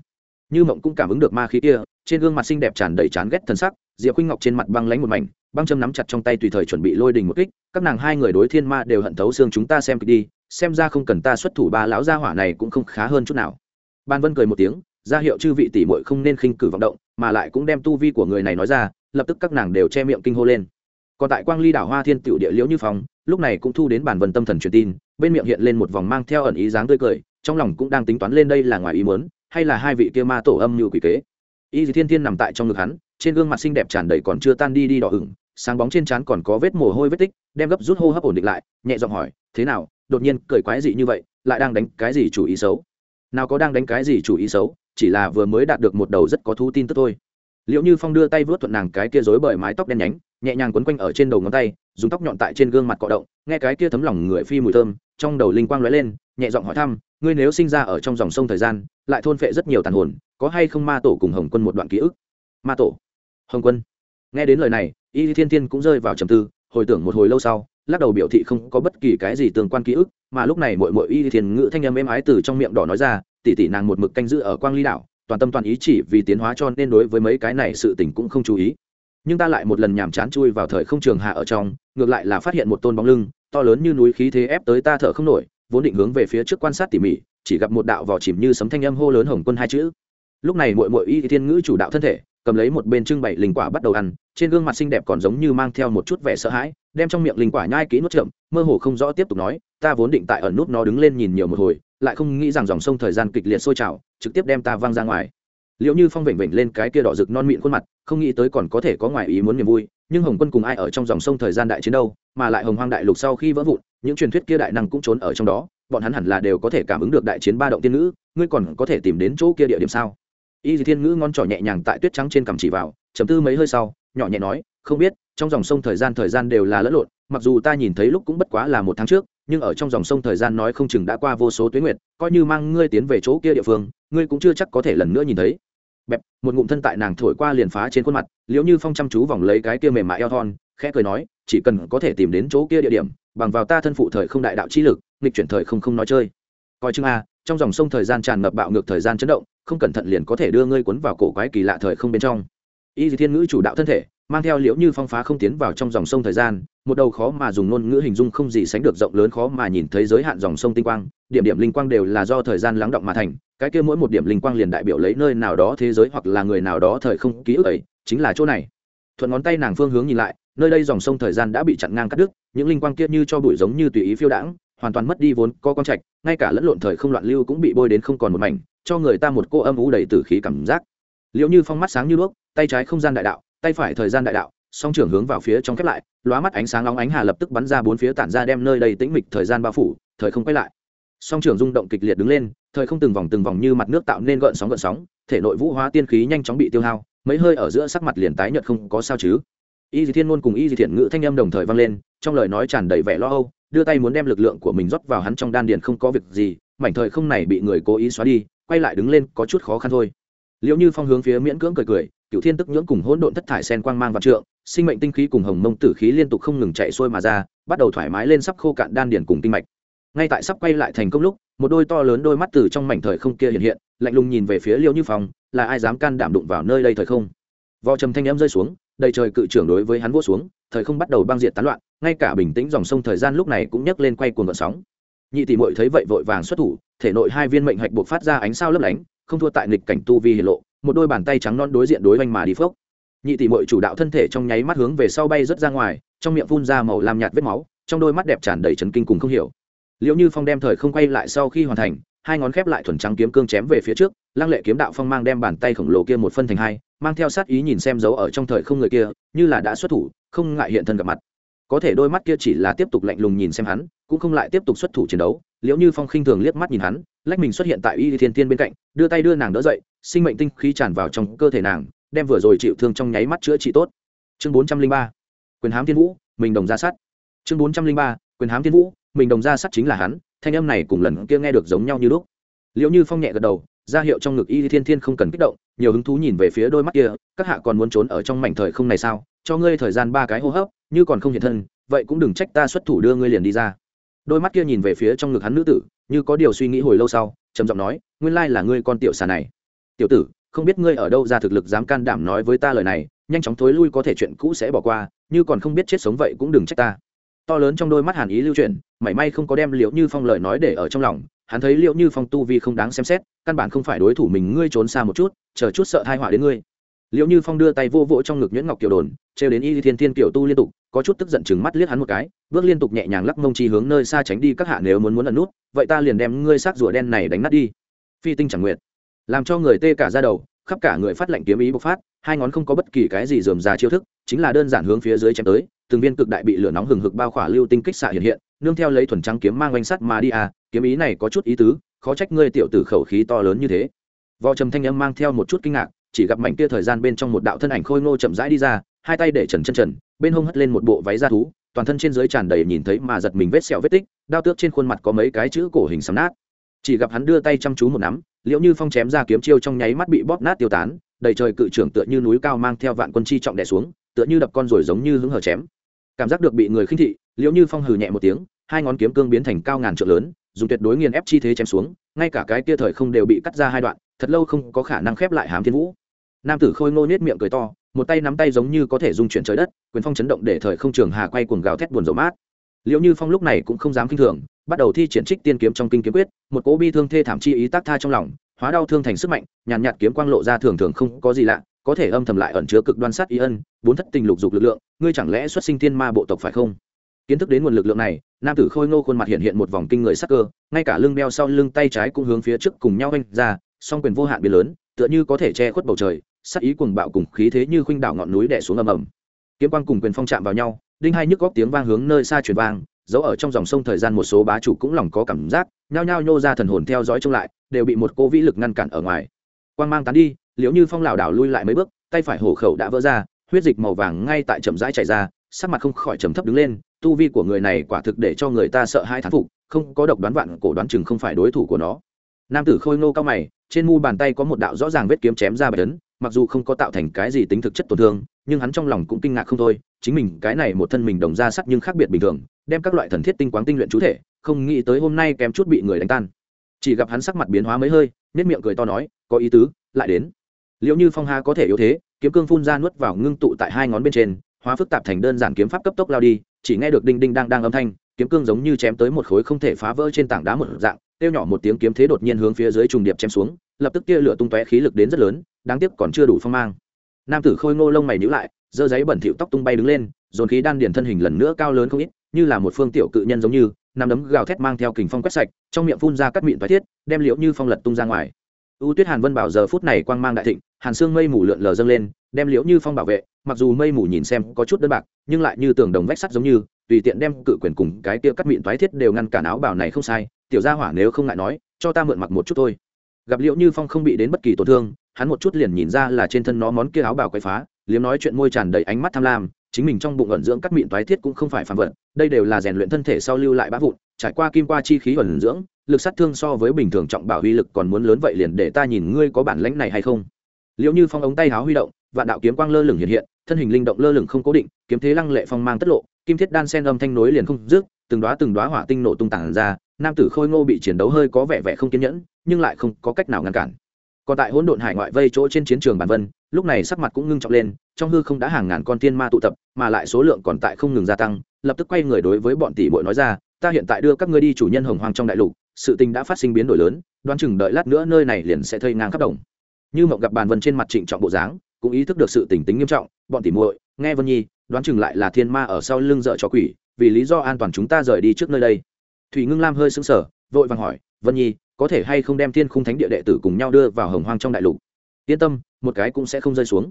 Như mộng cũng cảm ứng được ma khí kia, trên gương mặt xinh đẹp tràn đầy chán ghét thân sắc, diệp khuynh ngọc trên mặt băng lánh một mảnh, băng châm nắm chặt trong tay tùy thời chuẩn bị lôi đình một kích, các nàng hai người đối thiên ma đều hận thấu xương chúng ta xem kịch đi xem ra không cần ta xuất thủ ba lão gia hỏa này cũng không khá hơn chút nào. Ban vân cười một tiếng, ra hiệu chư vị tỷ muội không nên khinh cử vọng động, mà lại cũng đem tu vi của người này nói ra, lập tức các nàng đều che miệng kinh hô lên. Còn tại quang ly đảo hoa thiên tiểu địa liễu như phong, lúc này cũng thu đến bản vân tâm thần truyền tin, bên miệng hiện lên một vòng mang theo ẩn ý dáng tươi cười, trong lòng cũng đang tính toán lên đây là ngoài ý muốn, hay là hai vị kia ma tổ âm như quỷ kế. Y thiên thiên nằm tại trong ngực hắn, trên gương mặt xinh đẹp tràn đầy còn chưa tan đi đi đỏ ửng sáng bóng trên trán còn có vết mồ hôi vết tích, đem gấp rút hô hấp ổn định lại, nhẹ giọng hỏi, thế nào? Đột nhiên cười quái dị như vậy, lại đang đánh cái gì chủ ý xấu? Nào có đang đánh cái gì chủ ý xấu, chỉ là vừa mới đạt được một đầu rất có thú tin tức thôi. Liệu như phong đưa tay vớt thuận nàng cái kia rối bởi mái tóc đen nhánh, nhẹ nhàng quấn quanh ở trên đầu ngón tay, dùng tóc nhọn tại trên gương mặt cọ động, nghe cái kia thấm lòng người phi mùi thơm, trong đầu linh quang lóe lên, nhẹ giọng hỏi thăm, ngươi nếu sinh ra ở trong dòng sông thời gian, lại thôn phệ rất nhiều tàn hồn, có hay không ma tổ cùng hồng quân một đoạn ký ức? Ma tổ? Hồng quân. Nghe đến lời này y thiên thiên cũng rơi vào trầm tư, hồi tưởng một hồi lâu sau, lắc đầu biểu thị không có bất kỳ cái gì tương quan ký ức, mà lúc này mội mội y thiên ngữ thanh âm êm ái từ trong miệng đỏ nói ra tỉ tỉ nàng một mực canh giữ ở quang ly đảo, toàn tâm toàn ý chỉ vì tiến hóa cho nên đối với mấy cái này sự tình cũng không chú ý. Nhưng ta lại một lần nhàm chán chui vào thời không trường hạ ở trong, ngược lại là phát hiện một tôn bóng lưng, to lớn như núi khí thế ép tới ta thở không nổi, vốn định hướng về phía trước quan sát tỉ mỉ, chỉ gặp một đạo vỏ chìm như sấm thanh âm hô lớn hồng quân hai chữ. Lúc này mội mội y thiên ngữ chủ đạo thân thể cầm lấy một bên trưng bày linh quả bắt đầu ăn, trên gương mặt xinh đẹp còn giống như mang theo một chút vẻ sợ hãi, đem trong miệng linh quả nhai kỹ nuốt chậm, mơ hồ không rõ tiếp tục nói, ta vốn định tại ẩn nút nó đứng lên nhìn nhiều một hồi, lại không nghĩ rằng dòng sông thời gian kịch liệt sôi trào, trực tiếp đem ta văng ra ngoài. Liệu như phong vểnh vểnh lên cái kia đỏ rực non mịn khuôn mặt, không nghĩ tới còn có thể có ngoài ý muốn niềm vui, nhưng hồng quân cùng ai ở trong dòng sông thời gian đại chiến đâu, mà lại hồng hoang đại lục sau khi vỡ vụn, những truyền thuyết kia đại năng cũng trốn ở trong đó, bọn hắn hẳn là đều có thể cảm ứng được đại chiến ba động tiên nữ ngươi còn có thể tìm đến chỗ kia địa điểm sao? Y thiên ngữ ngón trỏ nhẹ nhàng tại tuyết trắng trên cằm chỉ vào chấm tư mấy hơi sau, nhỏ nhẹ nói, không biết, trong dòng sông thời gian thời gian đều là lẫn lộn, mặc dù ta nhìn thấy lúc cũng bất quá là một tháng trước, nhưng ở trong dòng sông thời gian nói không chừng đã qua vô số tuyến nguyệt, coi như mang ngươi tiến về chỗ kia địa phương, ngươi cũng chưa chắc có thể lần nữa nhìn thấy. Bẹp, một ngụm thân tại nàng thổi qua liền phá trên khuôn mặt, liễu như phong chăm chú vòng lấy cái kia mềm mại eo thon, khẽ cười nói, chỉ cần có thể tìm đến chỗ kia địa điểm, bằng vào ta thân phụ thời không đại đạo chi lực, nghịch chuyển thời không không nói chơi. Coi chừng a trong dòng sông thời gian tràn ngập bạo ngược thời gian chấn động, không cẩn thận liền có thể đưa ngươi cuốn vào cổ quái kỳ lạ thời không bên trong. Y thiên ngữ chủ đạo thân thể, mang theo liễu như phong phá không tiến vào trong dòng sông thời gian, một đầu khó mà dùng ngôn ngữ hình dung không gì sánh được rộng lớn khó mà nhìn thấy giới hạn dòng sông tinh quang, điểm điểm linh quang đều là do thời gian lắng động mà thành, cái kia mỗi một điểm linh quang liền đại biểu lấy nơi nào đó thế giới hoặc là người nào đó thời không ký ức ấy, chính là chỗ này. Thuận ngón tay nàng phương hướng nhìn lại, nơi đây dòng sông thời gian đã bị chặn ngang cắt đứt, những linh quang kia như cho bụi giống như tùy ý phiêu đãng hoàn toàn mất đi vốn, có con trạch, ngay cả lẫn lộn thời không loạn lưu cũng bị bôi đến không còn một mảnh, cho người ta một cô âm ú đầy tử khí cảm giác. Liệu như phong mắt sáng như đuốc, tay trái không gian đại đạo, tay phải thời gian đại đạo, song trưởng hướng vào phía trong khép lại, lóa mắt ánh sáng nóng ánh hà lập tức bắn ra bốn phía tản ra đem nơi đây tĩnh mịch thời gian bao phủ, thời không quay lại. Song trưởng rung động kịch liệt đứng lên, thời không từng vòng từng vòng như mặt nước tạo nên gợn sóng gợn sóng, thể nội vũ hóa tiên khí nhanh chóng bị tiêu hao, mấy hơi ở giữa sắc mặt liền tái nhợt không có sao chứ. Y di thiên ngôn cùng y di thiện ngữ thanh âm đồng thời vang lên, trong lời nói tràn đầy vẻ lo âu đưa tay muốn đem lực lượng của mình rót vào hắn trong đan điền không có việc gì, mảnh thời không này bị người cố ý xóa đi, quay lại đứng lên có chút khó khăn thôi. Liệu như phong hướng phía miễn cưỡng cười cười cựu thiên tức nhưỡng cùng hỗn độn thất thải sen quang mang vạn trượng, sinh mệnh tinh khí cùng hồng mông tử khí liên tục không ngừng chạy xuôi mà ra, bắt đầu thoải mái lên sắp khô cạn đan điền cùng tinh mạch. Ngay tại sắp quay lại thành công lúc, một đôi to lớn đôi mắt từ trong mảnh thời không kia hiện hiện, lạnh lùng nhìn về phía liêu như phong, là ai dám can đảm đụng vào nơi đây thời không? Vò trầm thanh em rơi xuống đầy trời cự trưởng đối với hắn vỗ xuống, thời không bắt đầu băng diệt tán loạn, ngay cả bình tĩnh dòng sông thời gian lúc này cũng nhấc lên quay cuồng gợn sóng. Nhị tỷ mội thấy vậy vội vàng xuất thủ, thể nội hai viên mệnh hạch buộc phát ra ánh sao lấp lánh, không thua tại nghịch cảnh tu vi hiển lộ, một đôi bàn tay trắng non đối diện đối oanh mà đi phốc. Nhị tỷ mội chủ đạo thân thể trong nháy mắt hướng về sau bay rớt ra ngoài, trong miệng phun ra màu làm nhạt vết máu, trong đôi mắt đẹp tràn đầy trấn kinh cùng không hiểu. Liệu như phong đem thời không quay lại sau khi hoàn thành, hai ngón khép lại thuần trắng kiếm cương chém về phía trước, lăng lệ kiếm đạo phong mang đem bàn tay khổng lồ kia một phân thành hai mang theo sát ý nhìn xem dấu ở trong thời không người kia, như là đã xuất thủ, không ngại hiện thân gặp mặt. Có thể đôi mắt kia chỉ là tiếp tục lạnh lùng nhìn xem hắn, cũng không lại tiếp tục xuất thủ chiến đấu, liễu như phong khinh thường liếc mắt nhìn hắn, lách mình xuất hiện tại y thiên tiên bên cạnh, đưa tay đưa nàng đỡ dậy, sinh mệnh tinh khí tràn vào trong cơ thể nàng, đem vừa rồi chịu thương trong nháy mắt chữa trị tốt. Chương bốn trăm linh ba, quyền hám thiên vũ, mình đồng ra sắt. Chương bốn trăm linh ba, quyền hám thiên vũ, mình đồng ra sắt chính là hắn, thanh âm này cùng lần kia nghe được giống nhau như lúc. Liệu như phong nhẹ gật đầu, ra hiệu trong ngực y thiên thiên không cần kích động nhiều hứng thú nhìn về phía đôi mắt kia, các hạ còn muốn trốn ở trong mảnh thời không này sao? Cho ngươi thời gian ba cái hô hấp, như còn không hiện thân, vậy cũng đừng trách ta xuất thủ đưa ngươi liền đi ra. Đôi mắt kia nhìn về phía trong ngực hắn nữ tử, như có điều suy nghĩ hồi lâu sau, trầm giọng nói, nguyên lai là ngươi con tiểu xà này. Tiểu tử, không biết ngươi ở đâu ra thực lực dám can đảm nói với ta lời này, nhanh chóng thối lui có thể chuyện cũ sẽ bỏ qua, như còn không biết chết sống vậy cũng đừng trách ta. To lớn trong đôi mắt hàn ý lưu chuyển, mảy may không có đem liệu như phong lời nói để ở trong lòng hắn thấy liệu như phong tu vi không đáng xem xét, căn bản không phải đối thủ mình, ngươi trốn xa một chút, chờ chút sợ thai họa đến ngươi. Liệu như phong đưa tay vô vỗ trong ngực nhuyễn ngọc kiều đồn, trêu đến y thiên thiên kiểu tu liên tục, có chút tức giận chừng mắt liếc hắn một cái, bước liên tục nhẹ nhàng lắc mông chi hướng nơi xa tránh đi các hạ nếu muốn muốn ẩn nút, vậy ta liền đem ngươi xác rùa đen này đánh nát đi. Phi tinh chẳng nguyệt làm cho người tê cả ra đầu, khắp cả người phát lệnh kiếm ý bộc phát, hai ngón không có bất kỳ cái gì dườm già chiêu thức, chính là đơn giản hướng phía dưới chém tới, từng viên cực đại bị lửa nóng hừng hực bao khỏa lưu tinh kích xạ hiện hiện nương theo lấy thuần trắng kiếm mang oanh sắt mà đi à kiếm ý này có chút ý tứ, khó trách ngươi tiểu tử khẩu khí to lớn như thế. Vò trầm thanh âm mang theo một chút kinh ngạc, chỉ gặp mảnh kia thời gian bên trong một đạo thân ảnh khôi ngô chậm rãi đi ra, hai tay để trần chân trần, bên hông hất lên một bộ váy da thú, toàn thân trên dưới tràn đầy nhìn thấy mà giật mình vết sẹo vết tích, đao tước trên khuôn mặt có mấy cái chữ cổ hình sắm nát. Chỉ gặp hắn đưa tay chăm chú một nắm liệu như phong chém ra kiếm chiêu trong nháy mắt bị bóp nát tiêu tán, đầy trời cự trưởng tựa như núi cao mang theo vạn quân chi trọng đè xuống, tựa như đập con rồi giống như hứng hở chém. Cảm giác được bị người khinh thị liệu như phong hừ nhẹ một tiếng hai ngón kiếm cương biến thành cao ngàn trượng lớn dùng tuyệt đối nghiền ép chi thế chém xuống ngay cả cái kia thời không đều bị cắt ra hai đoạn thật lâu không có khả năng khép lại hám thiên vũ. Nam tử khôi ngô nết miệng cười to một tay nắm tay giống như có thể dung chuyển trời đất quyền phong chấn động để thời không trường hà quay cuồng gào thét buồn rầu mát. Liệu như phong lúc này cũng không dám kinh thường bắt đầu thi triển trích tiên kiếm trong kinh kiếm quyết một cỗ bi thương thê thảm chi ý tác tha trong lòng hóa đau thương thành sức mạnh nhàn nhạt, nhạt kiếm quang lộ ra thường thường không có gì lạ có thể âm thầm lại ẩn chứa cực đoan sát ý ân bốn thất tình lục dục lực lượng ngươi chẳng lẽ xuất sinh tiên ma bộ tộc phải không? Kiến thức đến nguồn lực lượng này, nam tử khôi ngô khuôn mặt hiện hiện một vòng kinh người sắc cơ, ngay cả lưng đeo sau lưng tay trái cũng hướng phía trước cùng nhau oanh ra, song quyền vô hạn biến lớn, tựa như có thể che khuất bầu trời, sắc ý cùng bạo cùng khí thế như khuynh đảo ngọn núi đè xuống ầm ầm. Kiếm quang cùng quyền phong chạm vào nhau, đinh hai nhức góc tiếng vang hướng nơi xa truyền vang dẫu ở trong dòng sông thời gian một số bá chủ cũng lòng có cảm giác, nhao nhao nhô ra thần hồn theo dõi trông lại, đều bị một cô vĩ lực ngăn cản ở ngoài. Quang mang tán đi, liễu như phong lảo đảo lui lại mấy bước, tay phải hổ khẩu đã vỡ ra, huyết dịch màu vàng ngay tại chậm rãi chảy ra, sắc mặt không khỏi trầm thấp đứng lên tu vi của người này quả thực để cho người ta sợ hai thán phục, không có độc đoán vạn cổ đoán chừng không phải đối thủ của nó. Nam tử khôi ngô cao mày, trên mu bàn tay có một đạo rõ ràng vết kiếm chém ra bạch tấn mặc dù không có tạo thành cái gì tính thực chất tổn thương, nhưng hắn trong lòng cũng kinh ngạc không thôi, chính mình, cái này một thân mình đồng ra sắc nhưng khác biệt bình thường, đem các loại thần thiết tinh quáng tinh luyện chú thể, không nghĩ tới hôm nay kém chút bị người đánh tan. Chỉ gặp hắn sắc mặt biến hóa mấy hơi nết miệng cười to nói, có ý tứ, lại đến. Liệu như phong ha có thể yếu thế, kiếm cương phun ra nuốt vào ngưng tụ tại hai ngón bên trên hóa phức tạp thành đơn giản kiếm pháp cấp tốc lao đi, chỉ nghe được đinh đinh đang đang âm thanh, kiếm cương giống như chém tới một khối không thể phá vỡ trên tảng đá một dạng, tiêu nhỏ một tiếng kiếm thế đột nhiên hướng phía dưới trùng điệp chém xuống, lập tức tia lửa tung tóe khí lực đến rất lớn, đáng tiếc còn chưa đủ phong mang. Nam tử khôi ngô lông mày nhíu lại, giơ giấy bẩn thỉu tóc tung bay đứng lên, dồn khí đan điền thân hình lần nữa cao lớn không ít, như là một phương tiểu cự nhân giống như nằm đấm gào thét mang theo kình phong quét sạch, trong miệng phun ra cắt mịn thoái thiết, đem liễu như phong lật tung ra ngoài. U tuyết hàn vân bảo giờ phút này quang mang đại thịnh hàn xương mây mù lượn lờ dâng lên, đem liễu như phong bảo vệ, mặc dù mây mù nhìn xem có chút đơn bạc, nhưng lại như tường đồng vách sắt giống như, tùy tiện đem cự quyền cùng cái kia cắt mịn toái thiết đều ngăn cản áo bảo này không sai, tiểu gia hỏa nếu không ngại nói, cho ta mượn mặc một chút thôi. Gặp liễu như phong không bị đến bất kỳ tổn thương, hắn một chút liền nhìn ra là trên thân nó món kia áo bảo quay phá, liếm nói chuyện môi tràn đầy ánh mắt tham lam, chính mình trong bụng ẩn dưỡng cắt mịn toái thiết cũng không phải phản vật, đây đều là rèn luyện thân thể sau lưu lại bá vụn, trải qua kim qua chi khí ẩn dưỡng, lực sát thương so với bình thường trọng bảo uy lực còn muốn lớn vậy liền để ta nhìn ngươi có bản lãnh này hay không liệu như phong ống tay háo huy động, vạn đạo kiếm quang lơ lửng hiện hiện, thân hình linh động lơ lửng không cố định, kiếm thế lăng lệ phong mang tất lộ, kim thiết đan sen âm thanh nối liền không dứt, từng đóa từng đóa hỏa tinh nổ tung tản ra, nam tử khôi ngô bị chiến đấu hơi có vẻ vẻ không kiên nhẫn, nhưng lại không có cách nào ngăn cản. Còn tại hỗn độn hải ngoại vây chỗ trên chiến trường bản vân, lúc này sắc mặt cũng ngưng trọng lên, trong hư không đã hàng ngàn con tiên ma tụ tập, mà lại số lượng còn tại không ngừng gia tăng, lập tức quay người đối với bọn tỷ bội nói ra, ta hiện tại đưa các ngươi đi chủ nhân hồng hoang trong đại lục, sự tình đã phát sinh biến đổi lớn, đoán chừng đợi lát nữa nơi này liền sẽ thây ngang khắp đồng như mộng gặp bàn vân trên mặt trịnh trọng bộ dáng, cũng ý thức được sự tình tính nghiêm trọng, bọn tỷ muội, nghe vân nhi, đoán chừng lại là thiên ma ở sau lưng dợ cho quỷ, vì lý do an toàn chúng ta rời đi trước nơi đây. Thủy ngưng lam hơi sững sờ, vội vàng hỏi, vân nhi, có thể hay không đem thiên khung thánh địa đệ tử cùng nhau đưa vào hồng hoang trong đại lục? Yên tâm, một cái cũng sẽ không rơi xuống.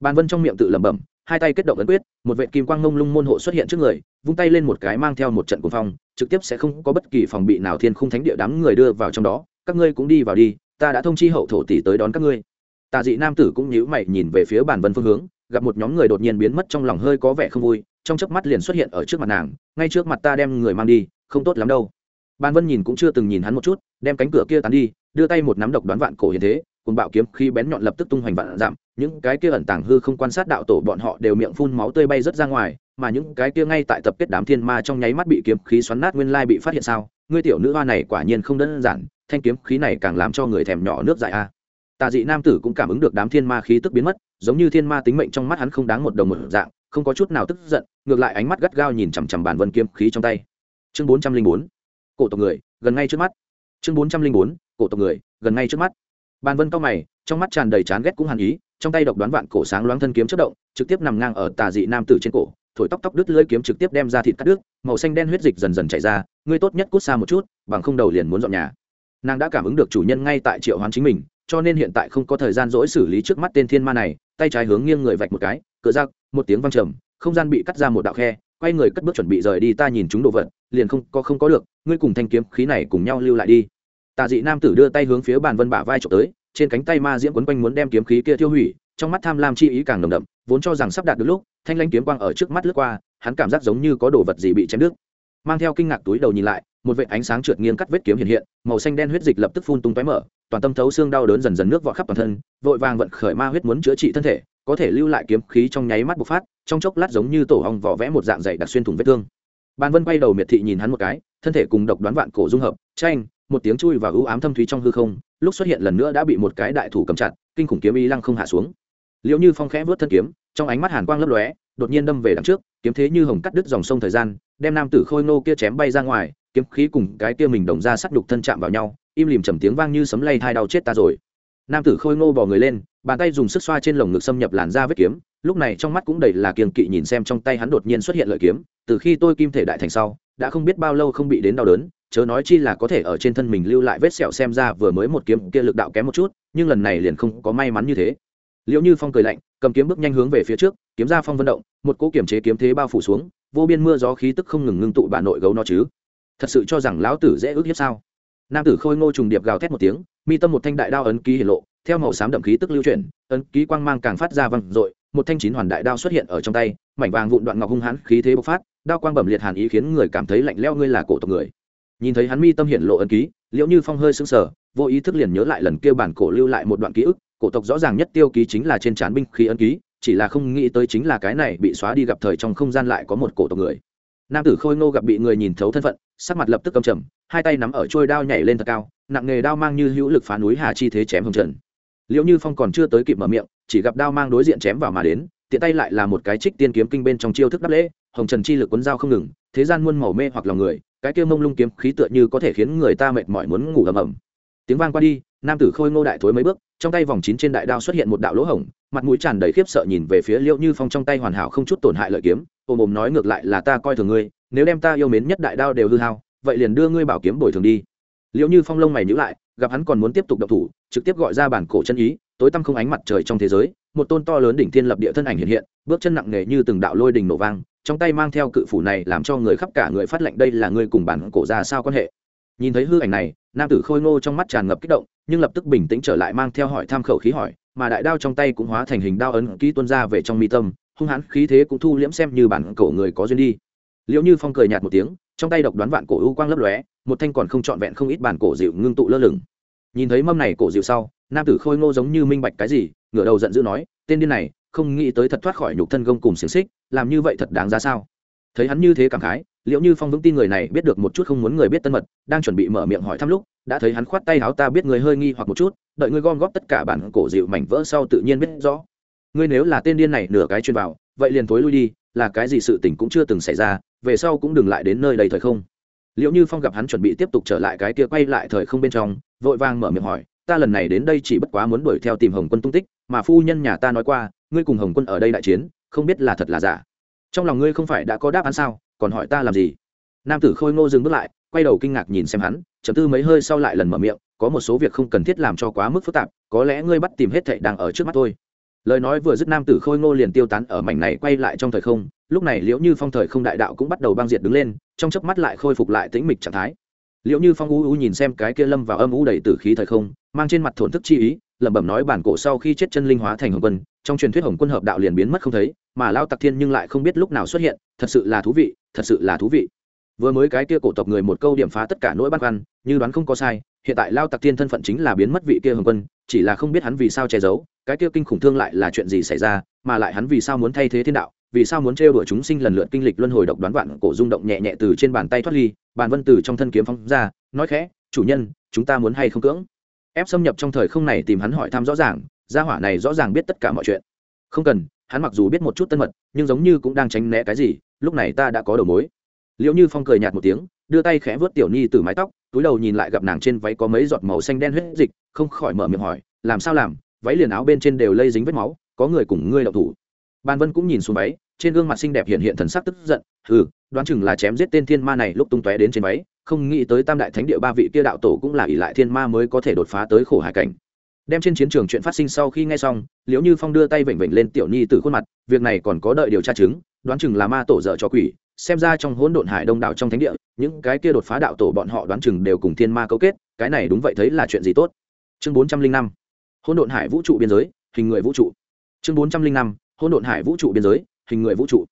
Bàn vân trong miệng tự lẩm bẩm, hai tay kết động ấn quyết, một vệ kim quang ngông lung môn hộ xuất hiện trước người, vung tay lên một cái mang theo một trận cuồng phong, trực tiếp sẽ không có bất kỳ phòng bị nào thiên khung thánh địa đám người đưa vào trong đó, các ngươi cũng đi vào đi ta đã thông chi hậu thổ tỷ tới đón các ngươi. Tà dị nam tử cũng nhíu mày nhìn về phía bàn vân phương hướng, gặp một nhóm người đột nhiên biến mất trong lòng hơi có vẻ không vui, trong chớp mắt liền xuất hiện ở trước mặt nàng, ngay trước mặt ta đem người mang đi, không tốt lắm đâu. Bàn vân nhìn cũng chưa từng nhìn hắn một chút, đem cánh cửa kia tán đi, đưa tay một nắm độc đoán vạn cổ hiện thế cùng bạo kiếm khi bén nhọn lập tức tung hoành vạn giảm những cái kia ẩn tàng hư không quan sát đạo tổ bọn họ đều miệng phun máu tươi bay rất ra ngoài, mà những cái kia ngay tại tập kết đám thiên ma trong nháy mắt bị kiếm khí xoắn nát nguyên lai bị phát hiện sao? Ngươi tiểu nữ hoa này quả nhiên không đơn giản thanh kiếm khí này càng làm cho người thèm nhỏ nước dại a. Tà dị nam tử cũng cảm ứng được đám thiên ma khí tức biến mất, giống như thiên ma tính mệnh trong mắt hắn không đáng một đồng một dạng, không có chút nào tức giận, ngược lại ánh mắt gắt gao nhìn chằm chằm bàn vân kiếm khí trong tay. Chương bốn trăm linh bốn, cổ tộc người, gần ngay trước mắt. Chương bốn trăm linh bốn, cổ tộc người, gần ngay trước mắt. Bàn vân cao mày, trong mắt tràn đầy chán ghét cũng hàn ý, trong tay độc đoán vạn cổ sáng loáng thân kiếm chất động, trực tiếp nằm ngang ở tà dị nam tử trên cổ, thổi tóc tóc đứt lưỡi kiếm trực tiếp đem ra thịt cắt đứt, màu xanh đen huyết dịch dần dần chảy ra, ngươi tốt nhất cút xa một chút, bằng không đầu liền muốn dọn nhà nàng đã cảm ứng được chủ nhân ngay tại triệu hoán chính mình, cho nên hiện tại không có thời gian dỗi xử lý trước mắt tên thiên ma này, tay trái hướng nghiêng người vạch một cái, cửa ra một tiếng văng trầm, không gian bị cắt ra một đạo khe, quay người cất bước chuẩn bị rời đi, ta nhìn chúng đồ vật, liền không có không có được, ngươi cùng thanh kiếm khí này cùng nhau lưu lại đi. Tà dị nam tử đưa tay hướng phía bàn vân bả vai trộm tới, trên cánh tay ma diễm quấn quanh muốn đem kiếm khí kia tiêu hủy, trong mắt tham lam chi ý càng nồng đậm, vốn cho rằng sắp đạt được lúc, thanh lanh kiếm quang ở trước mắt lướt qua, hắn cảm giác giống như có đồ vật gì bị chém đứt. Mang theo kinh ngạc túi đầu nhìn lại một vệt ánh sáng trượt nghiêng cắt vết kiếm hiện hiện, màu xanh đen huyết dịch lập tức phun tung tóe mở, toàn tâm thấu xương đau đớn dần dần nước vọt khắp toàn thân, vội vàng vận khởi ma huyết muốn chữa trị thân thể, có thể lưu lại kiếm khí trong nháy mắt bộc phát, trong chốc lát giống như tổ ong vỏ vẽ một dạng dày đặc xuyên thủng vết thương. Ban vân quay đầu miệt thị nhìn hắn một cái, thân thể cùng độc đoán vạn cổ dung hợp tranh một tiếng chui và ưu ám thâm thúy trong hư không, lúc xuất hiện lần nữa đã bị một cái đại thủ cầm chặt, kinh khủng kiếm y lăng không hạ xuống. Liễu như phong khẽ vớt thân kiếm, trong ánh mắt hàn quang lấp lóe đột nhiên đâm về đằng trước, kiếm thế như hồng cắt đứt dòng sông thời gian, đem nam tử khôi nô kia chém bay ra ngoài, kiếm khí cùng cái kia mình đồng ra sắt đục thân chạm vào nhau, im lìm trầm tiếng vang như sấm lay thai đau chết ta rồi. Nam tử khôi nô bò người lên, bàn tay dùng sức xoa trên lồng ngực xâm nhập làn da vết kiếm, lúc này trong mắt cũng đầy là kiềng kỵ nhìn xem trong tay hắn đột nhiên xuất hiện lợi kiếm, từ khi tôi kim thể đại thành sau, đã không biết bao lâu không bị đến đau đớn, chớ nói chi là có thể ở trên thân mình lưu lại vết sẹo xem ra vừa mới một kiếm kia lực đạo kém một chút, nhưng lần này liền không có may mắn như thế. Liệu như phong cười lạnh, cầm kiếm bước nhanh hướng về phía trước kiếm ra phong vận động, một cỗ kiểm chế kiếm thế bao phủ xuống, vô biên mưa gió khí tức không ngừng ngưng tụ bà nội gấu nó chứ. Thật sự cho rằng lão tử dễ ước hiếp sao? Nam tử khôi ngô trùng điệp gào thét một tiếng, mi tâm một thanh đại đao ấn ký hiển lộ, theo màu xám đậm khí tức lưu chuyển, ấn ký quang mang càng phát ra văng dội, một thanh chín hoàn đại đao xuất hiện ở trong tay, mảnh vàng vụn đoạn ngọc hung hãn khí thế bộc phát, đao quang bẩm liệt hàn ý khiến người cảm thấy lạnh leo ngươi là cổ tộc người. Nhìn thấy hắn mi tâm hiển lộ ấn ký liệu như phong hơi sững sờ, vô ý thức liền nhớ lại lần kia bản cổ lưu lại một đoạn ký ức, cổ tộc rõ ràng nhất tiêu ký chính là trên trán binh khí ấn ký chỉ là không nghĩ tới chính là cái này bị xóa đi gặp thời trong không gian lại có một cổ tộc người. Nam tử khôi ngô gặp bị người nhìn thấu thân phận, sắc mặt lập tức cầm trầm, hai tay nắm ở trôi đao nhảy lên thật cao, nặng nghề đao mang như hữu lực phá núi hà chi thế chém hồng trần. Liệu như phong còn chưa tới kịp mở miệng, chỉ gặp đao mang đối diện chém vào mà đến, tiện tay lại là một cái trích tiên kiếm kinh bên trong chiêu thức đắp lễ, hồng trần chi lực quấn dao không ngừng, thế gian muôn màu mê hoặc lòng người, cái kia mông lung kiếm khí tựa như có thể khiến người ta mệt mỏi muốn ngủ ầm ầm. Tiếng vang qua đi, nam tử khôi ngô đại thối mấy bước, trong tay vòng chín trên đại đao xuất hiện một đạo lỗ hổng mặt mũi tràn đầy khiếp sợ nhìn về phía liễu như phong trong tay hoàn hảo không chút tổn hại lợi kiếm, ôm ôm nói ngược lại là ta coi thường ngươi, nếu đem ta yêu mến nhất đại đao đều hư hao, vậy liền đưa ngươi bảo kiếm bồi thường đi. Liễu như phong lông mày nhữ lại, gặp hắn còn muốn tiếp tục độc thủ, trực tiếp gọi ra bản cổ chân ý, tối tăm không ánh mặt trời trong thế giới, một tôn to lớn đỉnh thiên lập địa thân ảnh hiện hiện, bước chân nặng nề như từng đạo lôi đình nổ vang, trong tay mang theo cự phủ này làm cho người khắp cả người phát lệnh đây là ngươi cùng bản cổ ra sao quan hệ. Nhìn thấy hư ảnh này, nam tử khôi ngô trong mắt tràn ngập kích động, nhưng lập tức bình tĩnh trở lại mang theo hỏi tham khẩu khí hỏi mà đại đao trong tay cũng hóa thành hình đao ấn ký tuân ra về trong mi tâm, hung hãn khí thế cũng thu liễm xem như bản cổ người có duyên đi. Liệu như phong cười nhạt một tiếng, trong tay độc đoán vạn cổ u quang lấp lóe, một thanh còn không trọn vẹn không ít bản cổ dịu ngưng tụ lơ lửng. Nhìn thấy mâm này cổ dịu sau, nam tử khôi ngô giống như minh bạch cái gì, ngửa đầu giận dữ nói, tên điên này, không nghĩ tới thật thoát khỏi nhục thân gông cùng xiềng xích, làm như vậy thật đáng ra sao? Thấy hắn như thế cảm khái liệu như phong vững tin người này biết được một chút không muốn người biết tân mật, đang chuẩn bị mở miệng hỏi thăm lúc, đã thấy hắn khoát tay áo ta biết người hơi nghi hoặc một chút, đợi ngươi gom góp tất cả bản cổ dịu mảnh vỡ sau tự nhiên biết rõ. Ngươi nếu là tên điên này nửa cái chuyên vào, vậy liền thối lui đi, là cái gì sự tình cũng chưa từng xảy ra, về sau cũng đừng lại đến nơi đầy thời không. Liệu như phong gặp hắn chuẩn bị tiếp tục trở lại cái kia quay lại thời không bên trong, vội vàng mở miệng hỏi, ta lần này đến đây chỉ bất quá muốn đuổi theo tìm hồng quân tung tích, mà phu nhân nhà ta nói qua, ngươi cùng hồng quân ở đây đại chiến, không biết là thật là giả. Trong lòng ngươi không phải đã có đáp án sao? Còn hỏi ta làm gì? Nam tử khôi ngô dừng bước lại, quay đầu kinh ngạc nhìn xem hắn, chấm tư mấy hơi sau lại lần mở miệng, có một số việc không cần thiết làm cho quá mức phức tạp, có lẽ ngươi bắt tìm hết thệ đang ở trước mắt thôi lời nói vừa dứt nam tử khôi ngô liền tiêu tán ở mảnh này quay lại trong thời không, lúc này liễu như phong thời không đại đạo cũng bắt đầu băng diệt đứng lên, trong chớp mắt lại khôi phục lại tĩnh mịch trạng thái. Liễu như phong u u nhìn xem cái kia lâm vào âm u đầy tử khí thời không, mang trên mặt thổn thức chi ý, lẩm bẩm nói bản cổ sau khi chết chân linh hóa thành hồng quân, trong truyền thuyết hồng quân hợp đạo liền biến mất không thấy, mà lao tặc thiên nhưng lại không biết lúc nào xuất hiện, thật sự là thú vị thật sự là thú vị. Vừa mới cái kia cổ tộc người một câu điểm phá tất cả nỗi băn khoăn, như đoán không có sai, hiện tại lao tặc thiên thân phận chính là biến mất vị kia hồng quân, chỉ là không biết hắn vì sao che giấu, cái kia kinh khủng thương lại là chuyện gì xảy ra, mà lại hắn vì sao muốn thay thế thiên đạo, vì sao muốn trêu đuổi chúng sinh lần lượt kinh lịch luân hồi độc đoán vạn cổ rung động nhẹ nhẹ từ trên bàn tay thoát ly, bàn vân từ trong thân kiếm phóng ra, nói khẽ, chủ nhân, chúng ta muốn hay không cưỡng? Ép xâm nhập trong thời không này tìm hắn hỏi thăm rõ ràng, gia hỏa này rõ ràng biết tất cả mọi chuyện. Không cần, hắn mặc dù biết một chút tân mật, nhưng giống như cũng đang tránh né cái gì lúc này ta đã có đầu mối. Liệu như phong cười nhạt một tiếng, đưa tay khẽ vớt tiểu nhi từ mái tóc, túi đầu nhìn lại gặp nàng trên váy có mấy giọt màu xanh đen huyết dịch, không khỏi mở miệng hỏi, làm sao làm? Váy liền áo bên trên đều lây dính vết máu, có người cùng ngươi đậu thủ. Ban vân cũng nhìn xuống váy, trên gương mặt xinh đẹp hiện hiện thần sắc tức giận ừ đoán chừng là chém giết tên thiên ma này lúc tung tóe đến trên váy, không nghĩ tới tam đại thánh địa ba vị kia đạo tổ cũng là ỷ lại thiên ma mới có thể đột phá tới khổ hải cảnh đem trên chiến trường chuyện phát sinh sau khi nghe xong, liễu như phong đưa tay vểnh vểnh lên tiểu nhi từ khuôn mặt, việc này còn có đợi điều tra chứng, đoán chừng là ma tổ dở cho quỷ, xem ra trong hỗn độn hải đông đảo trong thánh địa, những cái kia đột phá đạo tổ bọn họ đoán chừng đều cùng thiên ma cấu kết, cái này đúng vậy thấy là chuyện gì tốt. Chương bốn trăm linh năm, hỗn độn hải vũ trụ biên giới, hình người vũ trụ. Chương bốn trăm linh năm, hỗn độn hải vũ trụ biên giới, hình người vũ trụ.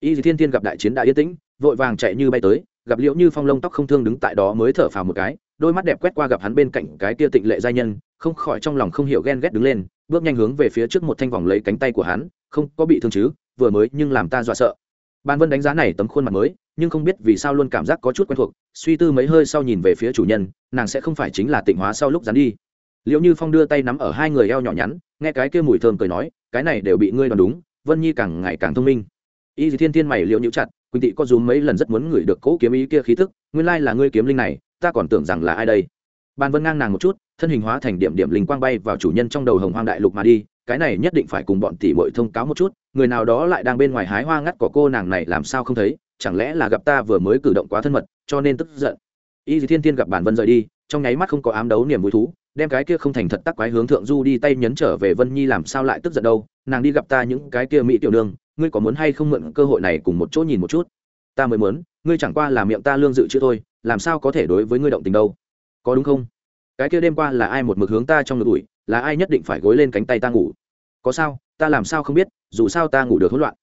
Y thiên thiên gặp đại chiến đã yên tĩnh, vội vàng chạy như bay tới, gặp liễu như phong lông tóc không thương đứng tại đó mới thở phào một cái, đôi mắt đẹp quét qua gặp hắn bên cạnh cái kia tịnh lệ giai nhân không khỏi trong lòng không hiểu ghen ghét đứng lên, bước nhanh hướng về phía trước một thanh vòng lấy cánh tay của hắn, không, có bị thương chứ, vừa mới, nhưng làm ta dọa sợ. Ban vân đánh giá này tấm khuôn mặt mới, nhưng không biết vì sao luôn cảm giác có chút quen thuộc, suy tư mấy hơi sau nhìn về phía chủ nhân, nàng sẽ không phải chính là tịnh hóa sau lúc dán đi. Liệu như phong đưa tay nắm ở hai người eo nhỏ nhắn, nghe cái kia mùi thơm cười nói, cái này đều bị ngươi đoán đúng, vân nhi càng ngày càng thông minh. Y thiên thiên mày liệu nhũ chặt, quỳnh tị có dù mấy lần rất muốn ngửi được cỗ kiếm ý kia khí thức nguyên lai là ngươi kiếm linh này, ta còn tưởng rằng là ai đây? Ban vân ngang nàng một chút thân hình hóa thành điểm điểm linh quang bay vào chủ nhân trong đầu hồng hoang đại lục mà đi cái này nhất định phải cùng bọn tỷ muội thông cáo một chút người nào đó lại đang bên ngoài hái hoa ngắt cỏ cô nàng này làm sao không thấy chẳng lẽ là gặp ta vừa mới cử động quá thân mật cho nên tức giận. Y thiên thiên gặp bản vân rời đi trong nháy mắt không có ám đấu niềm vui thú đem cái kia không thành thật tắc quái hướng thượng du đi tay nhấn trở về vân nhi làm sao lại tức giận đâu nàng đi gặp ta những cái kia mỹ tiểu đường, ngươi có muốn hay không mượn cơ hội này cùng một chỗ nhìn một chút? Ta mới muốn ngươi chẳng qua là miệng ta lương dự chứ thôi làm sao có thể đối với ngươi động tình đâu? Có đúng không? Cái kia đêm qua là ai một mực hướng ta trong ngực ủi, là ai nhất định phải gối lên cánh tay ta ngủ? Có sao, ta làm sao không biết, dù sao ta ngủ được hỗn loạn.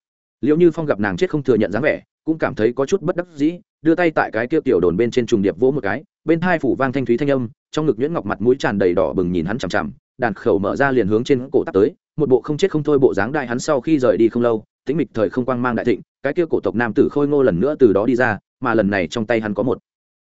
Liệu như phong gặp nàng chết không thừa nhận dáng vẻ, cũng cảm thấy có chút bất đắc dĩ, đưa tay tại cái kia tiểu đồn bên trên trùng điệp vỗ một cái, bên hai phủ vang thanh thúy thanh âm, trong ngực nhuyễn ngọc mặt mũi tràn đầy đỏ bừng nhìn hắn chằm chằm, đàn khẩu mở ra liền hướng trên cổ tắt tới, một bộ không chết không thôi bộ dáng đại hắn sau khi rời đi không lâu, tĩnh mịch thời không quang mang đại thịnh, cái kia cổ tộc nam tử khôi ngô lần nữa từ đó đi ra, mà lần này trong tay hắn có một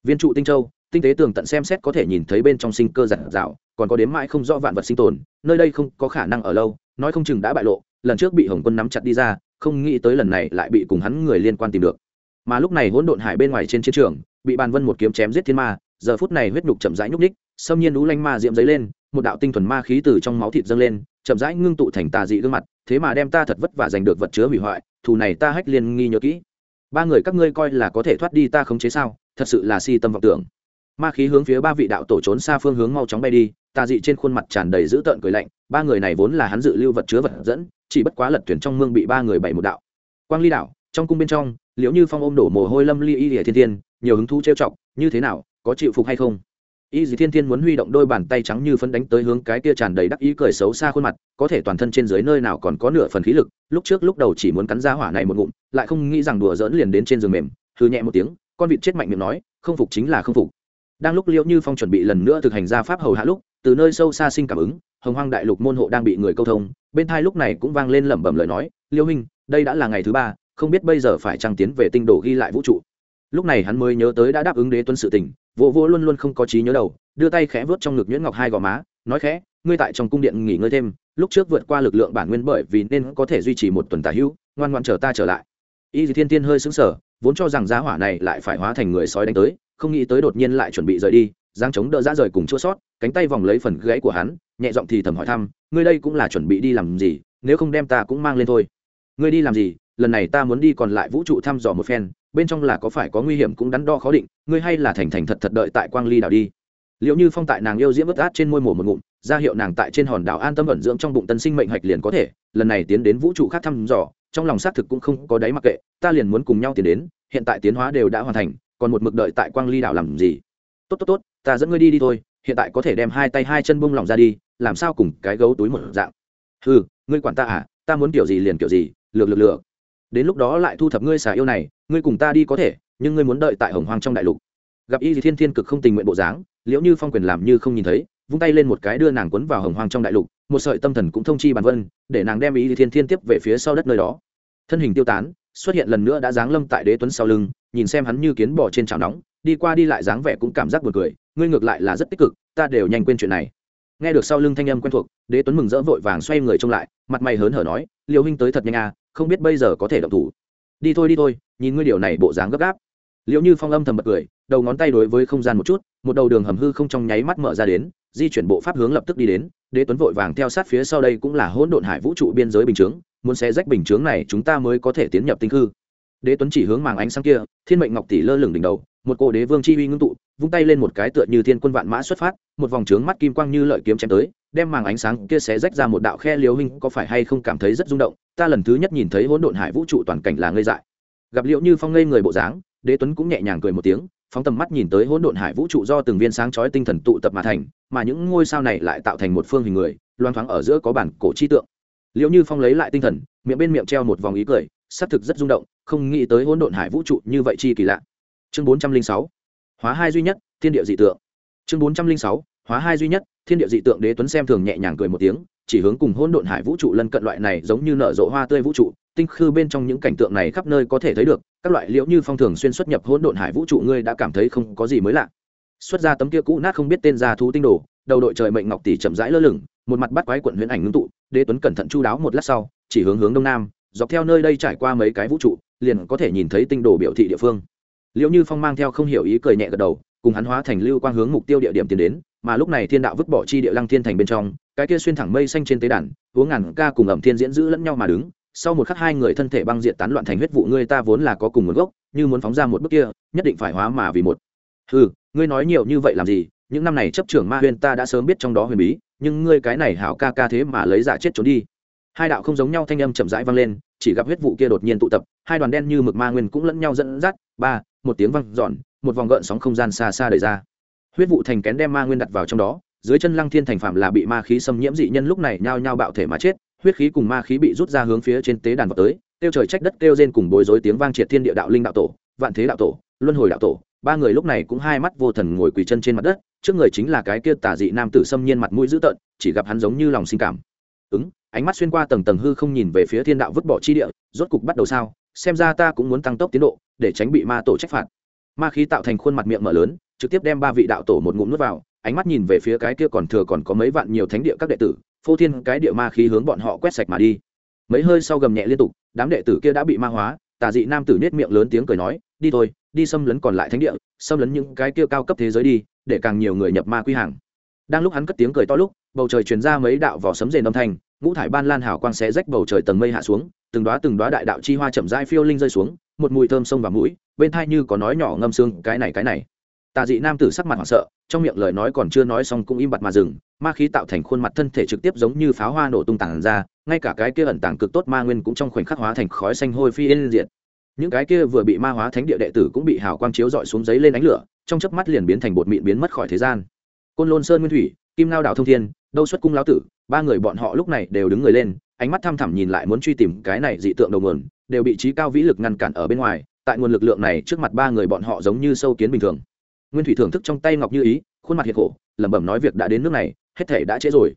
viên trụ tinh châu tinh tế tường tận xem xét có thể nhìn thấy bên trong sinh cơ giặt rào còn có đếm mãi không rõ vạn vật sinh tồn, nơi đây không có khả năng ở lâu, nói không chừng đã bại lộ, lần trước bị hồng quân nắm chặt đi ra, không nghĩ tới lần này lại bị cùng hắn người liên quan tìm được. Mà lúc này hỗn độn hải bên ngoài trên chiến trường, bị bàn vân một kiếm chém giết thiên ma, giờ phút này huyết nhục chậm rãi nhúc ních xâm nhiên lũ lanh ma diệm giấy lên, một đạo tinh thuần ma khí từ trong máu thịt dâng lên, chậm rãi ngưng tụ thành tà dị gương mặt, thế mà đem ta thật vất vả giành được vật chứa hủy hoại, thù này ta hách liên nghi nhớ kỹ. Ba người các ngươi coi là có thể thoát đi ta khống chế sao? Thật sự là si tâm vọng tưởng ma khí hướng phía ba vị đạo tổ trốn xa phương hướng mau chóng bay đi, tà dị trên khuôn mặt tràn đầy dữ tợn cười lạnh, ba người này vốn là hắn dự lưu vật chứa vật dẫn, chỉ bất quá lật thuyền trong mương bị ba người bảy một đạo. Quang ly đạo trong cung bên trong liệu như phong ôm đổ mồ hôi lâm ly y địa thiên thiên, nhiều hứng thú trêu chọc, như thế nào, có chịu phục hay không? Y dì thiên thiên muốn huy động đôi bàn tay trắng như phấn đánh tới hướng cái kia tràn đầy đắc ý cười xấu xa khuôn mặt, có thể toàn thân trên dưới nơi nào còn có nửa phần khí lực, lúc trước lúc đầu chỉ muốn cắn ra hỏa này một ngụm, lại không nghĩ rằng đùa dỡn liền đến trên giường mềm hư nhẹ một tiếng, con vịt chết mạnh miệng nói, không phục chính là không phục đang lúc liễu như phong chuẩn bị lần nữa thực hành ra pháp hầu hạ lúc, từ nơi sâu xa sinh cảm ứng, hồng hoang đại lục môn hộ đang bị người câu thông, bên thai lúc này cũng vang lên lẩm bẩm lời nói liêu hình đây đã là ngày thứ ba, không biết bây giờ phải trăng tiến về tinh đồ ghi lại vũ trụ. Lúc này hắn mới nhớ tới đã đáp ứng đế tuân sự tình vô vô luôn luôn không có trí nhớ đầu, đưa tay khẽ vớt trong ngực nhuyễn ngọc hai gò má, nói khẽ, ngươi tại trong cung điện nghỉ ngơi thêm, lúc trước vượt qua lực lượng bản nguyên bởi vì nên có thể duy trì một tuần tà hữu, ngoan ngoan chờ ta trở lại. Y thiên tiên hơi xứng sở vốn cho rằng giá hỏa này lại phải hóa thành người sói đánh tới không nghĩ tới đột nhiên lại chuẩn bị rời đi, giang chống đỡ ra rời cùng chua sót, cánh tay vòng lấy phần gãy của hắn, nhẹ giọng thì thầm hỏi thăm, ngươi đây cũng là chuẩn bị đi làm gì? Nếu không đem ta cũng mang lên thôi. Ngươi đi làm gì? Lần này ta muốn đi còn lại vũ trụ thăm dò một phen, bên trong là có phải có nguy hiểm cũng đắn đo khó định, ngươi hay là thành thành thật thật đợi tại quang ly đảo đi. Liệu như phong tại nàng yêu diễm bất át trên môi mổ một ngụm, ra hiệu nàng tại trên hòn đảo an tâm ẩn dưỡng trong bụng tân sinh mệnh hạch liền có thể, lần này tiến đến vũ trụ khác thăm dò, trong lòng xác thực cũng không có đáy mặc kệ, ta liền muốn cùng nhau tiến đến, hiện tại tiến hóa đều đã hoàn thành còn một mực đợi tại quang ly đảo làm gì? Tốt tốt tốt, ta dẫn ngươi đi đi thôi, hiện tại có thể đem hai tay hai chân bung lỏng ra đi, làm sao cùng cái gấu túi một dạng? Ừ ngươi quản ta à ta muốn kiểu gì liền kiểu gì, lược lược lược. Đến lúc đó lại thu thập ngươi xà yêu này, ngươi cùng ta đi có thể, nhưng ngươi muốn đợi tại hồng hoang trong đại lục. Gặp y thiên thiên cực không tình nguyện bộ dáng, liễu như phong quyền làm như không nhìn thấy, vung tay lên một cái đưa nàng quấn vào hồng hoang trong đại lục, một sợi tâm thần cũng thông chi bàn vân, để nàng đem y thiên thiên tiếp về phía sau đất nơi đó. Thân hình tiêu tán, xuất hiện lần nữa đã giáng lâm tại đế tuấn sau lưng nhìn xem hắn như kiến bò trên chảo nóng, đi qua đi lại dáng vẻ cũng cảm giác buồn cười, ngươi ngược lại là rất tích cực, ta đều nhanh quên chuyện này. Nghe được sau lưng thanh âm quen thuộc, đế tuấn mừng rỡ vội vàng xoay người trông lại, mặt mày hớn hở nói liều huynh tới thật nhanh à không biết bây giờ có thể động thủ. Đi thôi đi thôi, nhìn ngươi điều này bộ dáng gấp gáp. Liệu như phong âm thầm bật cười, đầu ngón tay đối với không gian một chút, một đầu đường hầm hư không trong nháy mắt mở ra đến, di chuyển bộ pháp hướng lập tức đi đến, đế tuấn vội vàng theo sát phía sau đây cũng là hỗn độn hải vũ trụ biên giới bình chướng, muốn xé rách bình chướng này chúng ta mới có thể tiến nhập tinh hư đế tuấn chỉ hướng màng ánh sáng kia, thiên mệnh ngọc tỷ lơ lửng đỉnh đầu, một cô đế vương chi uy ngưng tụ, vung tay lên một cái tựa như thiên quân vạn mã xuất phát, một vòng trướng mắt kim quang như lợi kiếm chém tới, đem màng ánh sáng kia xé rách ra một đạo khe liều hình, có phải hay không cảm thấy rất rung động? Ta lần thứ nhất nhìn thấy hỗn độn hải vũ trụ toàn cảnh là ngây dại. Gặp liệu như phong ngây người bộ dáng, đế tuấn cũng nhẹ nhàng cười một tiếng, phóng tầm mắt nhìn tới hỗn độn hải vũ trụ do từng viên sáng chói tinh thần tụ tập mà thành, mà những ngôi sao này lại tạo thành một phương hình người, loang thoáng ở giữa có bản cổ chi tượng. Liệu như phong lấy lại tinh thần, miệng bên miệng treo một vòng ý cười, xác thực rất rung động không nghĩ tới hỗn độn hải vũ trụ như vậy chi kỳ lạ. Chương bốn trăm linh sáu, hóa hai duy nhất, thiên địa dị tượng. Chương bốn trăm linh sáu, hóa hai duy nhất, thiên địa dị tượng đế tuấn xem thường nhẹ nhàng cười một tiếng, chỉ hướng cùng hỗn độn hải vũ trụ lân cận loại này giống như nở rộ hoa tươi vũ trụ, tinh khư bên trong những cảnh tượng này khắp nơi có thể thấy được, các loại liễu như phong thường xuyên xuất nhập hỗn độn hải vũ trụ ngươi đã cảm thấy không có gì mới lạ. Xuất ra tấm kia cũ nát không biết tên ra thú tinh đồ, đầu đội trời mệnh ngọc tỷ chậm rãi lơ lửng, một mặt bắt quái quận huyễn ảnh ngưng tụ, đế tuấn cẩn thận chu đáo một lát sau, chỉ hướng hướng đông nam, dọc theo nơi đây trải qua mấy cái vũ trụ liền có thể nhìn thấy tinh đồ biểu thị địa phương. Liễu như phong mang theo không hiểu ý cười nhẹ gật đầu, cùng hắn hóa thành lưu quang hướng mục tiêu địa điểm tiến đến, mà lúc này thiên đạo vứt bỏ chi địa lăng thiên thành bên trong, cái kia xuyên thẳng mây xanh trên tế đàn, uống ngàn ca cùng ẩm thiên diễn giữ lẫn nhau mà đứng. Sau một khắc hai người thân thể băng diện tán loạn thành huyết vụ ngươi ta vốn là có cùng nguồn gốc, như muốn phóng ra một bước kia, nhất định phải hóa mà vì một. Ừ ngươi nói nhiều như vậy làm gì? Những năm này chấp trưởng ma huyền ta đã sớm biết trong đó huyền bí, nhưng ngươi cái này hảo ca ca thế mà lấy giả chết trốn đi. Hai đạo không giống nhau thanh âm chậm rãi vang lên chỉ gặp huyết vụ kia đột nhiên tụ tập, hai đoàn đen như mực ma nguyên cũng lẫn nhau dẫn dắt, ba, một tiếng vang dọn, một vòng gợn sóng không gian xa xa đẩy ra. Huyết vụ thành kén đem ma nguyên đặt vào trong đó, dưới chân lăng thiên thành phạm là bị ma khí xâm nhiễm dị nhân lúc này nhao nhao bạo thể mà chết, huyết khí cùng ma khí bị rút ra hướng phía trên tế đàn vào tới tiêu trời trách đất kêu rên cùng bối rối tiếng vang triệt thiên địa đạo linh đạo tổ, vạn thế đạo tổ, luân hồi đạo tổ. Ba người lúc này cũng hai mắt vô thần ngồi quỳ chân trên mặt đất, trước người chính là cái kia tà dị nam tử xâm nhiên mặt mũi dữ tợn, chỉ gặp hắn giống như lòng sinh cảm. Ứng ánh mắt xuyên qua tầng tầng hư không nhìn về phía thiên đạo vứt bỏ chi địa, rốt cục bắt đầu sao, xem ra ta cũng muốn tăng tốc tiến độ, để tránh bị ma tổ trách phạt. Ma khí tạo thành khuôn mặt miệng mở lớn, trực tiếp đem ba vị đạo tổ một ngụm nuốt vào, ánh mắt nhìn về phía cái kia còn thừa còn có mấy vạn nhiều thánh địa các đệ tử, phô thiên cái địa ma khí hướng bọn họ quét sạch mà đi. Mấy hơi sau gầm nhẹ liên tục, đám đệ tử kia đã bị ma hóa, tà dị nam tử nết miệng lớn tiếng cười nói, đi thôi, đi xâm lấn còn lại thánh địa, xâm lấn những cái kia cao cấp thế giới đi, để càng nhiều người nhập ma quy hàng. Đang lúc hắn cất tiếng cười to lúc, bầu trời truyền ra mấy đạo vỏ sấm rền âm thanh ngũ thải ban lan hào quang xé rách bầu trời tầng mây hạ xuống, từng đoá từng đoá đại đạo chi hoa chậm rãi phiêu linh rơi xuống, một mùi thơm sông vào mũi, bên thai như có nói nhỏ ngâm xương cái này cái này. Tà dị nam tử sắc mặt hoảng sợ, trong miệng lời nói còn chưa nói xong cũng im bặt mà dừng, ma khí tạo thành khuôn mặt thân thể trực tiếp giống như pháo hoa nổ tung tàng ra, ngay cả cái kia ẩn tàng cực tốt ma nguyên cũng trong khoảnh khắc hóa thành khói xanh hôi phi lên diện những cái kia vừa bị ma hóa thánh địa đệ tử cũng bị hào quang chiếu dọi xuống giấy lên ánh lửa, trong chớp mắt liền biến thành bột mịn biến mất khỏi thế gian. Côn lôn sơn nguyên thủy, kim lao đảo thông thiên đâu xuất cung lão tử, ba người bọn họ lúc này đều đứng người lên, ánh mắt thăm thẳm nhìn lại muốn truy tìm cái này dị tượng đầu nguồn, đều bị trí cao vĩ lực ngăn cản ở bên ngoài, tại nguồn lực lượng này trước mặt ba người bọn họ giống như sâu kiến bình thường. Nguyên thủy thưởng thức trong tay ngọc như ý, khuôn mặt hiệt khổ, lẩm bẩm nói việc đã đến nước này, hết thể đã trễ rồi.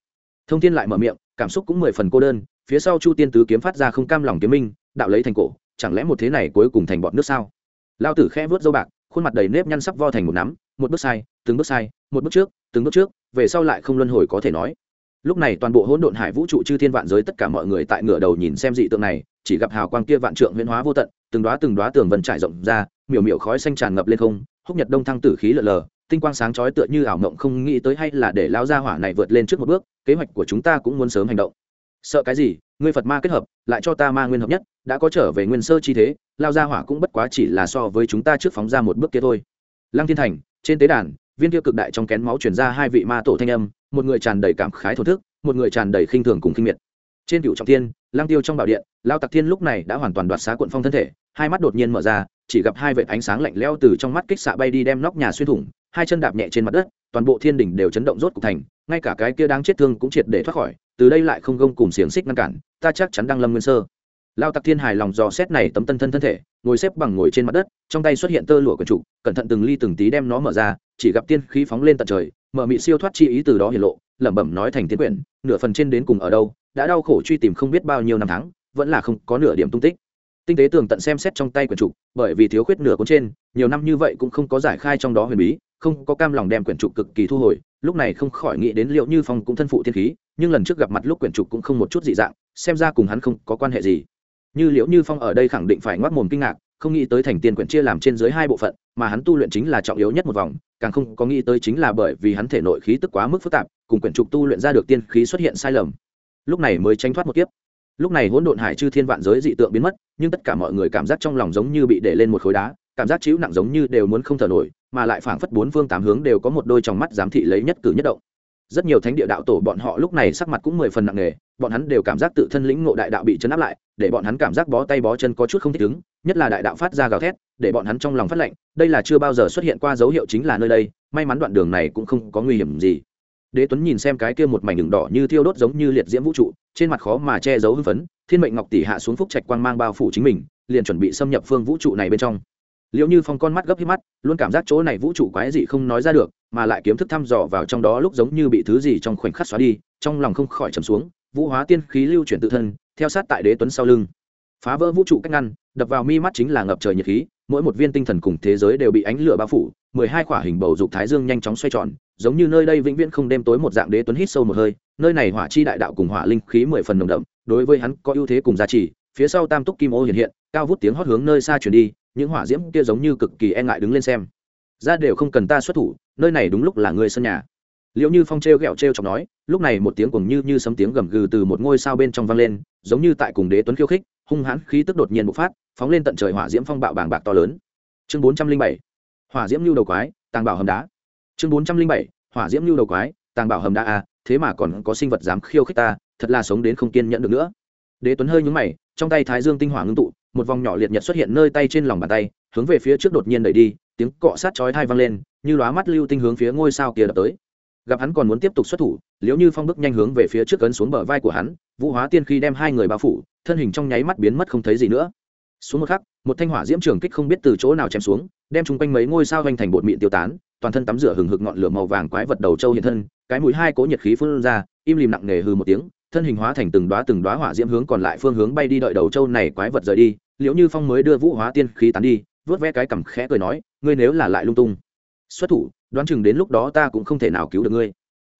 Thông thiên lại mở miệng, cảm xúc cũng mười phần cô đơn, phía sau chu tiên tứ kiếm phát ra không cam lòng kiếm minh, đạo lấy thành cổ, chẳng lẽ một thế này cuối cùng thành bọn nước sao? Lao tử khe vớt dâu bạc, khuôn mặt đầy nếp nhăn sắp vo thành một nắm một bước sai, từng bước sai, một bước trước, từng bước trước, về sau lại không luân hồi có thể nói. Lúc này toàn bộ hỗn độn hải vũ trụ chư thiên vạn giới tất cả mọi người tại ngửa đầu nhìn xem dị tượng này, chỉ gặp hào quang kia vạn trượng huyễn hóa vô tận, từng đoá từng đoá tường vân trải rộng ra, miểu miểu khói xanh tràn ngập lên không, húc nhật đông thăng tử khí lờ lờ, tinh quang sáng chói tựa như ảo mộng không nghĩ tới hay là để lao ra hỏa này vượt lên trước một bước, kế hoạch của chúng ta cũng muốn sớm hành động. Sợ cái gì, ngươi phật ma kết hợp, lại cho ta ma nguyên hợp nhất, đã có trở về nguyên sơ chi thế lao ra hỏa cũng bất quá chỉ là so với chúng ta trước phóng ra một bước kia thôi. Lăng thiên thành trên tế đàn, viên tiêu cực đại trong kén máu chuyển ra hai vị ma tổ thanh âm, một người tràn đầy cảm khái thổ thức, một người tràn đầy khinh thường cùng khinh miệt. Trên cựu trọng thiên lang tiêu trong bảo điện, lao tặc thiên lúc này đã hoàn toàn đoạt xá quận phong thân thể, hai mắt đột nhiên mở ra, chỉ gặp hai vệt ánh sáng lạnh leo từ trong mắt kích xạ bay đi đem nóc nhà xuyên thủng, hai chân đạp nhẹ trên mặt đất, toàn bộ thiên đỉnh đều chấn động rốt cục thành, ngay cả cái kia đang chết thương cũng triệt để thoát khỏi, từ đây lại không gông cùng xiềng xích ngăn cản, ta chắc chắn đang lâm nguyên sơ lao tặc thiên hài lòng dò xét này tấm tân thân thân thể, ngồi xếp bằng ngồi trên mặt đất, trong tay xuất hiện tơ lụa quần trụ, cẩn thận từng ly từng tí đem nó mở ra, chỉ gặp tiên khí phóng lên tận trời, mở mị siêu thoát chi ý từ đó hiển lộ, lẩm bẩm nói thành tiên quyển, nửa phần trên đến cùng ở đâu, đã đau khổ truy tìm không biết bao nhiêu năm tháng, vẫn là không có nửa điểm tung tích. Tinh tế tường tận xem xét trong tay quyển trục bởi vì thiếu khuyết nửa cuốn trên, nhiều năm như vậy cũng không có giải khai trong đó huyền bí, không có cam lòng đem quyển trục cực kỳ thu hồi, lúc này không khỏi nghĩ đến liệu như phong cũng thân phụ thiên khí, nhưng lần trước gặp mặt lúc quyển trục cũng không một chút dị dạng, xem ra cùng hắn không có quan hệ gì như liễu như phong ở đây khẳng định phải ngoác mồm kinh ngạc, không nghĩ tới thành tiên quyển chia làm trên dưới hai bộ phận, mà hắn tu luyện chính là trọng yếu nhất một vòng, càng không có nghĩ tới chính là bởi vì hắn thể nội khí tức quá mức phức tạp, cùng quyển trục tu luyện ra được tiên khí xuất hiện sai lầm. Lúc này mới tránh thoát một kiếp. Lúc này hỗn độn hải chư thiên vạn giới dị tượng biến mất, nhưng tất cả mọi người cảm giác trong lòng giống như bị để lên một khối đá, cảm giác chịu nặng giống như đều muốn không thở nổi, mà lại phảng phất bốn phương tám hướng đều có một đôi trong mắt giám thị lấy nhất cử nhất động rất nhiều thánh địa đạo tổ bọn họ lúc này sắc mặt cũng mười phần nặng nề, bọn hắn đều cảm giác tự thân lĩnh ngộ đại đạo bị chấn áp lại, để bọn hắn cảm giác bó tay bó chân có chút không thích ứng, nhất là đại đạo phát ra gào thét, để bọn hắn trong lòng phát lệnh đây là chưa bao giờ xuất hiện qua dấu hiệu chính là nơi đây, may mắn đoạn đường này cũng không có nguy hiểm gì. Đế tuấn nhìn xem cái kia một mảnh đường đỏ như thiêu đốt giống như liệt diễm vũ trụ, trên mặt khó mà che giấu hưng phấn, thiên mệnh ngọc tỷ hạ xuống phúc trạch quang mang bao phủ chính mình, liền chuẩn bị xâm nhập phương vũ trụ này bên trong liệu như phong con mắt gấp hít mắt, luôn cảm giác chỗ này vũ trụ quái dị không nói ra được, mà lại kiếm thức thăm dò vào trong đó lúc giống như bị thứ gì trong khoảnh khắc xóa đi, trong lòng không khỏi trầm xuống, vũ hóa tiên khí lưu chuyển tự thân, theo sát tại đế tuấn sau lưng. Phá vỡ vũ trụ cách ngăn, đập vào mi mắt chính là ngập trời nhiệt khí, mỗi một viên tinh thần cùng thế giới đều bị ánh lửa bao phủ, mười hai khỏa hình bầu dục thái dương nhanh chóng xoay tròn, giống như nơi đây vĩnh viễn không đêm tối một dạng đế tuấn hít sâu một hơi, nơi này hỏa chi đại đạo cùng hỏa linh khí mười phần nồng đậm, đối với hắn có ưu thế cùng giá trị phía sau tam túc kim ô hiện hiện cao vút tiếng hót hướng nơi xa chuyển đi những hỏa diễm kia giống như cực kỳ e ngại đứng lên xem. Ra đều không cần ta xuất thủ nơi này đúng lúc là người sân nhà. Liệu như phong t r e o g ẹ o t r e o chọc nói lúc này một tiếng cùng như như sấm tiếng gầm gừ từ một ngôi sao bên trong vang lên giống như tại cùng đế tuấn khiêu khích hung hãn khí tức đột nhiên bộc phát phóng lên tận trời hỏa diễm phong bạo bàng bạc to lớn. Chương bốn trăm linh bảy hỏa diễm lưu đầu quái tàng bảo hầm đá. Chương bốn trăm linh bảy hỏa diễm lưu đầu quái tàng bảo hầm đá à, thế mà còn có sinh vật dám khiêu khích ta thật là sống đến không kiên nhẫn được nữa. Đế tuấn hơi nhúng mày trong tay thái dương tinh hỏa ngưng tụ, một vòng nhỏ liệt nhật xuất hiện nơi tay trên lòng bàn tay, hướng về phía trước đột nhiên đẩy đi, tiếng cọ sát chói thai vang lên, như lóa mắt lưu tinh hướng phía ngôi sao kia đập tới. Gặp hắn còn muốn tiếp tục xuất thủ liếu như phong bước nhanh hướng về phía trước cấn xuống bờ vai của hắn, vũ hóa tiên khi đem hai người bao phủ, thân hình trong nháy mắt biến mất không thấy gì nữa. Xuống một khắc, một thanh hỏa diễm trường kích không biết từ chỗ nào chém xuống, đem chung quanh mấy ngôi sao hoành thành bột mịn tiêu tán, toàn thân tắm rửa hừng hực ngọn lửa màu vàng quái vật đầu châu hiện thân, cái mũi hai cố nhiệt khí phun ra, im lìm nặng nề hừ một tiếng thân hình hóa thành từng đóa từng đóa hỏa diễm hướng còn lại phương hướng bay đi đợi đầu châu này quái vật rời đi, liễu như phong mới đưa vũ hóa tiên khí tán đi vớt ve cái cằm khẽ cười nói, ngươi nếu là lại lung tung, xuất thủ, đoán chừng đến lúc đó ta cũng không thể nào cứu được ngươi.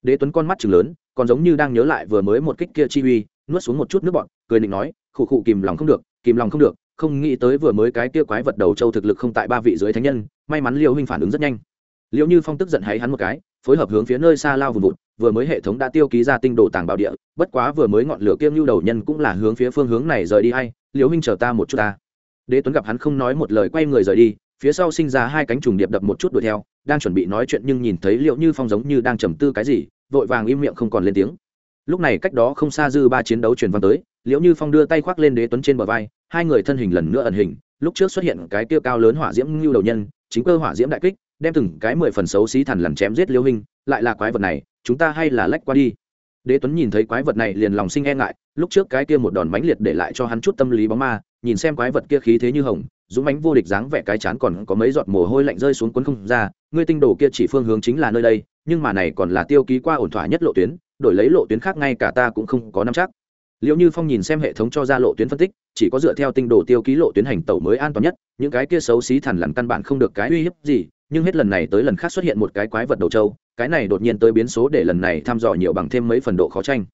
Đế tuấn con mắt chừng lớn, còn giống như đang nhớ lại vừa mới một kích kia chi uy, nuốt xuống một chút nước bọn cười định nói, khụ khụ, kìm lòng không được, kìm lòng không được, không nghĩ tới vừa mới cái kia quái vật đầu châu thực lực không tại ba vị dưới thánh nhân, may mắn liêu huynh phản ứng rất nhanh. Liệu như phong tức giận hay hắn một cái phối hợp hướng phía nơi xa lao vùng vụt, vừa mới hệ thống đã tiêu ký ra tinh đồ tàng bảo địa, bất quá vừa mới ngọn lửa kiêng lưu đầu nhân cũng là hướng phía phương hướng này rời đi hay liễu huynh chờ ta một chút ta. Đế tuấn gặp hắn không nói một lời quay người rời đi, phía sau sinh ra hai cánh trùng điệp đập một chút đuổi theo, đang chuẩn bị nói chuyện nhưng nhìn thấy liệu như phong giống như đang trầm tư cái gì, vội vàng im miệng không còn lên tiếng. Lúc này cách đó không xa dư ba chiến đấu truyền văn tới, liễu như phong đưa tay khoác lên đế tuấn trên bờ vai, hai người thân hình lần nữa ẩn hình, lúc trước xuất hiện cái tiêu cao lớn hỏa diễm ngưu đầu nhân, chính cơ hỏa diễm đại kích đem từng cái mười phần xấu xí thằn lằn chém giết liễu hình lại là quái vật này, chúng ta hay là lách qua đi. Đế tuấn nhìn thấy quái vật này liền lòng sinh e ngại, lúc trước cái kia một đòn mánh liệt để lại cho hắn chút tâm lý bóng ma, nhìn xem quái vật kia khí thế như hồng, dũng mánh vô địch dáng vẻ cái chán còn có mấy giọt mồ hôi lạnh rơi xuống cuốn không ra, ngươi tinh đồ kia chỉ phương hướng chính là nơi đây, nhưng mà này còn là tiêu ký qua ổn thỏa nhất lộ tuyến, đổi lấy lộ tuyến khác ngay cả ta cũng không có nắm chắc. Liệu như phong nhìn xem hệ thống cho ra lộ tuyến phân tích, chỉ có dựa theo tinh đồ tiêu ký lộ tuyến hành tẩu mới an toàn nhất, những cái kia xấu xí thẳn lằn căn bản không được cái uy hiếp gì nhưng hết lần này tới lần khác xuất hiện một cái quái vật đầu trâu, cái này đột nhiên tới biến số để lần này thăm dò nhiều bằng thêm mấy phần độ khó tranh.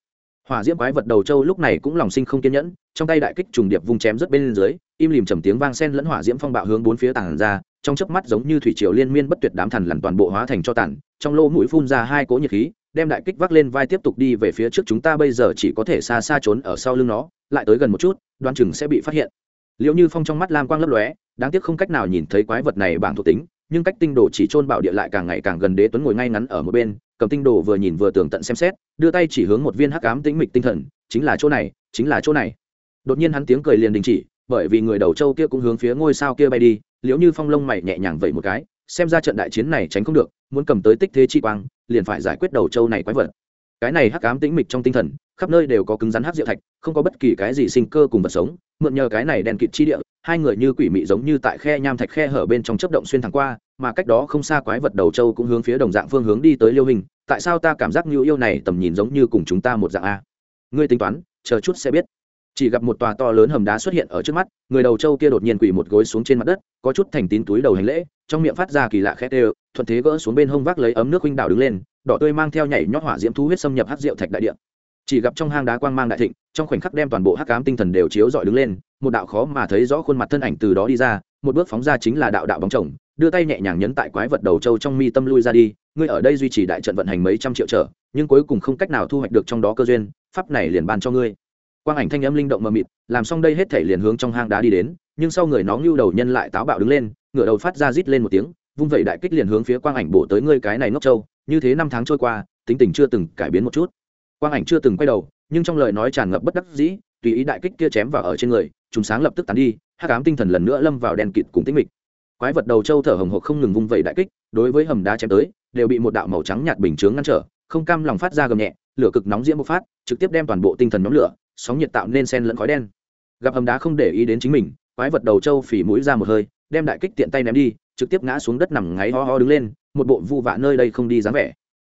Hỏa diễm quái vật đầu trâu lúc này cũng lòng sinh không kiên nhẫn, trong tay đại kích trùng điệp vung chém rất bên dưới, im lìm trầm tiếng vang sen lẫn hỏa diễm phong bạo hướng bốn phía tàn ra, trong chớp mắt giống như thủy triều liên miên bất tuyệt đám thần lằn toàn bộ hóa thành cho tàn, trong lỗ mũi phun ra hai cỗ nhiệt khí, đem đại kích vác lên vai tiếp tục đi về phía trước chúng ta bây giờ chỉ có thể xa xa trốn ở sau lưng nó, lại tới gần một chút đoan chừng sẽ bị phát hiện. Liệu như phong trong mắt lam quang lấp lóe, đáng tiếc không cách nào nhìn thấy quái vật này bảng thuộc tính nhưng cách tinh đồ chỉ trôn bảo địa lại càng ngày càng gần đế tuấn ngồi ngay ngắn ở một bên, cầm tinh đồ vừa nhìn vừa tường tận xem xét, đưa tay chỉ hướng một viên hắc ám tĩnh mịch tinh thần, chính là chỗ này, chính là chỗ này. Đột nhiên hắn tiếng cười liền đình chỉ, bởi vì người đầu châu kia cũng hướng phía ngôi sao kia bay đi, liễu như phong lông mày nhẹ nhàng vậy một cái, xem ra trận đại chiến này tránh không được, muốn cầm tới tích thế chi quang, liền phải giải quyết đầu châu này quái vật. Cái này hắc ám tĩnh mịch trong tinh thần khắp nơi đều có cứng rắn hắc diệu thạch, không có bất kỳ cái gì sinh cơ cùng vật sống. Mượn nhờ cái này đèn kịt chi địa, hai người như quỷ mị giống như tại khe nham thạch khe hở bên trong chấp động xuyên thẳng qua, mà cách đó không xa quái vật đầu châu cũng hướng phía đồng dạng phương hướng đi tới liêu hình. Tại sao ta cảm giác như yêu này tầm nhìn giống như cùng chúng ta một dạng a? Ngươi tính toán, chờ chút sẽ biết. Chỉ gặp một tòa to lớn hầm đá xuất hiện ở trước mắt, người đầu châu kia đột nhiên quỳ một gối xuống trên mặt đất, có chút thành tín túi đầu hành lễ, trong miệng phát ra kỳ lạ khét đều, thuận thế gỡ xuống bên hông vác lấy ấm nước huynh đảo đứng lên, đỏ tươi mang theo nhảy nhót hỏa diễm thú huyết xâm nhập hắc rượu thạch đại địa chỉ gặp trong hang đá quang mang đại thịnh, trong khoảnh khắc đem toàn bộ hắc cám tinh thần đều chiếu dọi đứng lên, một đạo khó mà thấy rõ khuôn mặt thân ảnh từ đó đi ra, một bước phóng ra chính là đạo đạo bóng chồng, đưa tay nhẹ nhàng nhấn tại quái vật đầu châu trong mi tâm lui ra đi, ngươi ở đây duy trì đại trận vận hành mấy trăm triệu trở, nhưng cuối cùng không cách nào thu hoạch được trong đó cơ duyên, pháp này liền ban cho ngươi. Quang ảnh thanh âm linh động mờ mịt, làm xong đây hết thể liền hướng trong hang đá đi đến, nhưng sau người nó ngưu đầu nhân lại táo bạo đứng lên, ngửa đầu phát ra rít lên một tiếng, vung vẩy đại kích liền hướng phía quang ảnh bổ tới ngươi cái này ngốc châu như thế năm tháng trôi qua, tính tình chưa từng cải biến một chút quang ảnh chưa từng quay đầu, nhưng trong lời nói tràn ngập bất đắc dĩ, tùy ý đại kích kia chém vào ở trên người chúng sáng lập tức tán đi hát cám tinh thần lần nữa lâm vào đèn kịt cùng tĩnh mịch. Quái vật đầu trâu thở hồng hộc không ngừng vung vẩy đại kích, đối với hầm đá chém tới, đều bị một đạo màu trắng nhạt bình chướng ngăn trở, không cam lòng phát ra gầm nhẹ, lửa cực nóng diễm bộc phát, trực tiếp đem toàn bộ tinh thần nhóm lửa, sóng nhiệt tạo nên sen lẫn khói đen. Gặp hầm đá không để ý đến chính mình, quái vật đầu trâu phỉ mũi ra một hơi, đem đại kích tiện tay ném đi, trực tiếp ngã xuống đất nằm ngáy ho ho đứng lên, một bộ vu vạ nơi đây không đi dáng vẻ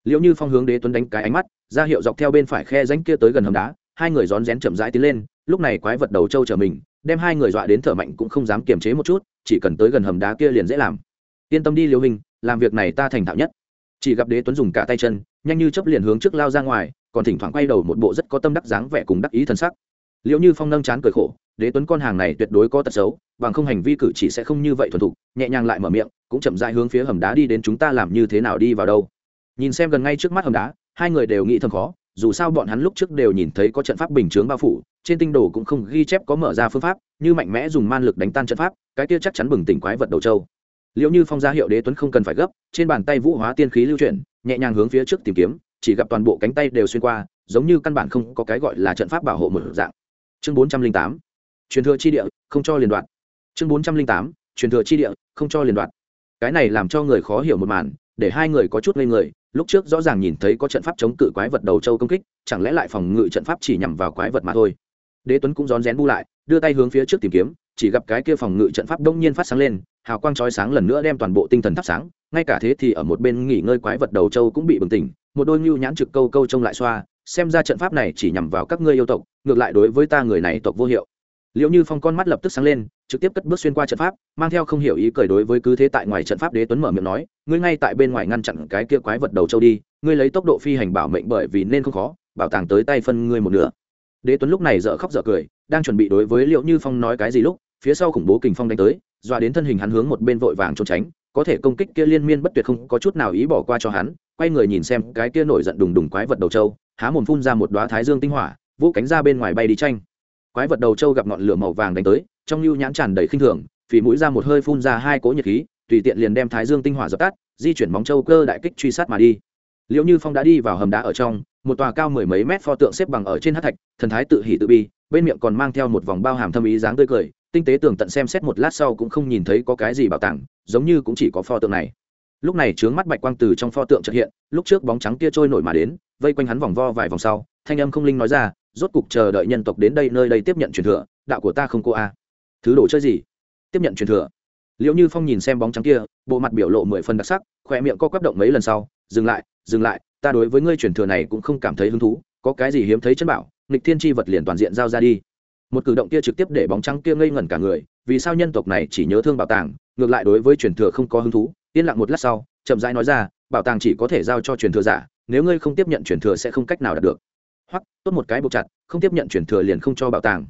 liệu như phong hướng đế tuấn đánh cái ánh mắt, ra hiệu dọc theo bên phải khe ránh kia tới gần hầm đá, hai người rón rén chậm rãi tiến lên, lúc này quái vật đầu trâu trở mình, đem hai người dọa đến thở mạnh cũng không dám kiềm chế một chút, chỉ cần tới gần hầm đá kia liền dễ làm. Yên tâm đi liêu hình, làm việc này ta thành thạo nhất. Chỉ gặp đế tuấn dùng cả tay chân, nhanh như chấp liền hướng trước lao ra ngoài, còn thỉnh thoảng quay đầu một bộ rất có tâm đắc dáng vẻ cùng đắc ý thân sắc. Liệu như phong nâng chán cười khổ, đế tuấn con hàng này tuyệt đối có tật xấu, bằng không hành vi cử chỉ sẽ không như vậy thuần thục, nhẹ nhàng lại mở miệng, cũng chậm dại hướng phía hầm đá đi đến chúng ta làm như thế nào đi vào đâu nhìn xem gần ngay trước mắt hầm đá, hai người đều nghĩ thầm khó, dù sao bọn hắn lúc trước đều nhìn thấy có trận pháp bình chướng bao phủ, trên tinh đồ cũng không ghi chép có mở ra phương pháp, như mạnh mẽ dùng man lực đánh tan trận pháp, cái kia chắc chắn bừng tỉnh quái vật đầu châu liệu như phong gia hiệu đế tuấn không cần phải gấp, trên bàn tay vũ hóa tiên khí lưu chuyển, nhẹ nhàng hướng phía trước tìm kiếm, chỉ gặp toàn bộ cánh tay đều xuyên qua, giống như căn bản không có cái gọi là trận pháp bảo hộ một dạng. Chương bốn trăm linh tám, truyền thừa chi địa, không cho liên đoạn. Chương bốn trăm linh tám, truyền thừa chi địa, không cho liên đoạn. Cái này làm cho người khó hiểu một màn để hai người có chút ngây người, lúc trước rõ ràng nhìn thấy có trận pháp chống cự quái vật đầu châu công kích, chẳng lẽ lại phòng ngự trận pháp chỉ nhằm vào quái vật mà thôi. Đế tuấn cũng rón rén bu lại, đưa tay hướng phía trước tìm kiếm, chỉ gặp cái kia phòng ngự trận pháp đông nhiên phát sáng lên, hào quang chói sáng lần nữa đem toàn bộ tinh thần thắp sáng, ngay cả thế thì ở một bên nghỉ ngơi quái vật đầu châu cũng bị bừng tỉnh, một đôi ngưu nhãn trực câu câu trông lại xoa, xem ra trận pháp này chỉ nhằm vào các ngươi yêu tộc, ngược lại đối với ta người này tộc vô hiệu. Liệu như phong con mắt lập tức sáng lên trực tiếp cất bước xuyên qua trận pháp mang theo không hiểu ý cười đối với cứ thế tại ngoài trận pháp đế tuấn mở miệng nói ngươi ngay tại bên ngoài ngăn chặn cái kia quái vật đầu châu đi ngươi lấy tốc độ phi hành bảo mệnh bởi vì nên không khó bảo tàng tới tay phân ngươi một nửa. Đế tuấn lúc này dở khóc dở cười đang chuẩn bị đối với liệu như phong nói cái gì lúc phía sau khủng bố kình phong đánh tới dọa đến thân hình hắn hướng một bên vội vàng trốn tránh có thể công kích kia liên miên bất tuyệt không có chút nào ý bỏ qua cho hắn quay người nhìn xem cái kia nổi giận đùng đùng quái vật đầu châu, há mồm phun ra một đoá thái dương tinh hỏa vũ cánh ra bên ngoài bay đi tranh. Quái vật đầu châu gặp ngọn lửa màu vàng đánh tới trong lưu nhãn tràn đầy khinh thường, phì mũi ra một hơi phun ra hai cỗ nhiệt khí, tùy tiện liền đem thái dương tinh hỏa dập tắt, di chuyển móng châu cơ đại kích truy sát mà đi. Liệu như phong đã đi vào hầm đá ở trong, một tòa cao mười mấy mét pho tượng xếp bằng ở trên hát thạch, thần thái tự hỉ tự bi, bên miệng còn mang theo một vòng bao hàm thâm ý dáng tươi cười, tinh tế tường tận xem xét một lát sau cũng không nhìn thấy có cái gì bảo tàng, giống như cũng chỉ có pho tượng này. Lúc này trướng mắt bạch quang từ trong pho tượng trợ hiện, lúc trước bóng trắng kia trôi nổi mà đến, vây quanh hắn vòng vo vài vòng sau, thanh âm không linh nói ra, rốt cục chờ đợi nhân tộc đến đây nơi đây tiếp nhận truyền thừa, đạo của ta không cô a thứ đồ chơi gì? Tiếp nhận truyền thừa. Liệu như phong nhìn xem bóng trắng kia, bộ mặt biểu lộ mười phần đặc sắc khoe miệng co quắp động mấy lần sau, dừng lại dừng lại, ta đối với ngươi truyền thừa này cũng không cảm thấy hứng thú, có cái gì hiếm thấy chân bảo, nghịch thiên tri vật liền toàn diện giao ra đi. Một cử động kia trực tiếp để bóng trắng kia ngây ngẩn cả người, vì sao nhân tộc này chỉ nhớ thương bảo tàng, ngược lại đối với truyền thừa không có hứng thú, yên lặng một lát sau, chậm rãi nói ra, bảo tàng chỉ có thể giao cho truyền thừa giả, nếu ngươi không tiếp nhận truyền thừa sẽ không cách nào đạt được. Hoặc tốt một cái buộc chặt, không tiếp nhận truyền thừa liền không cho bảo tàng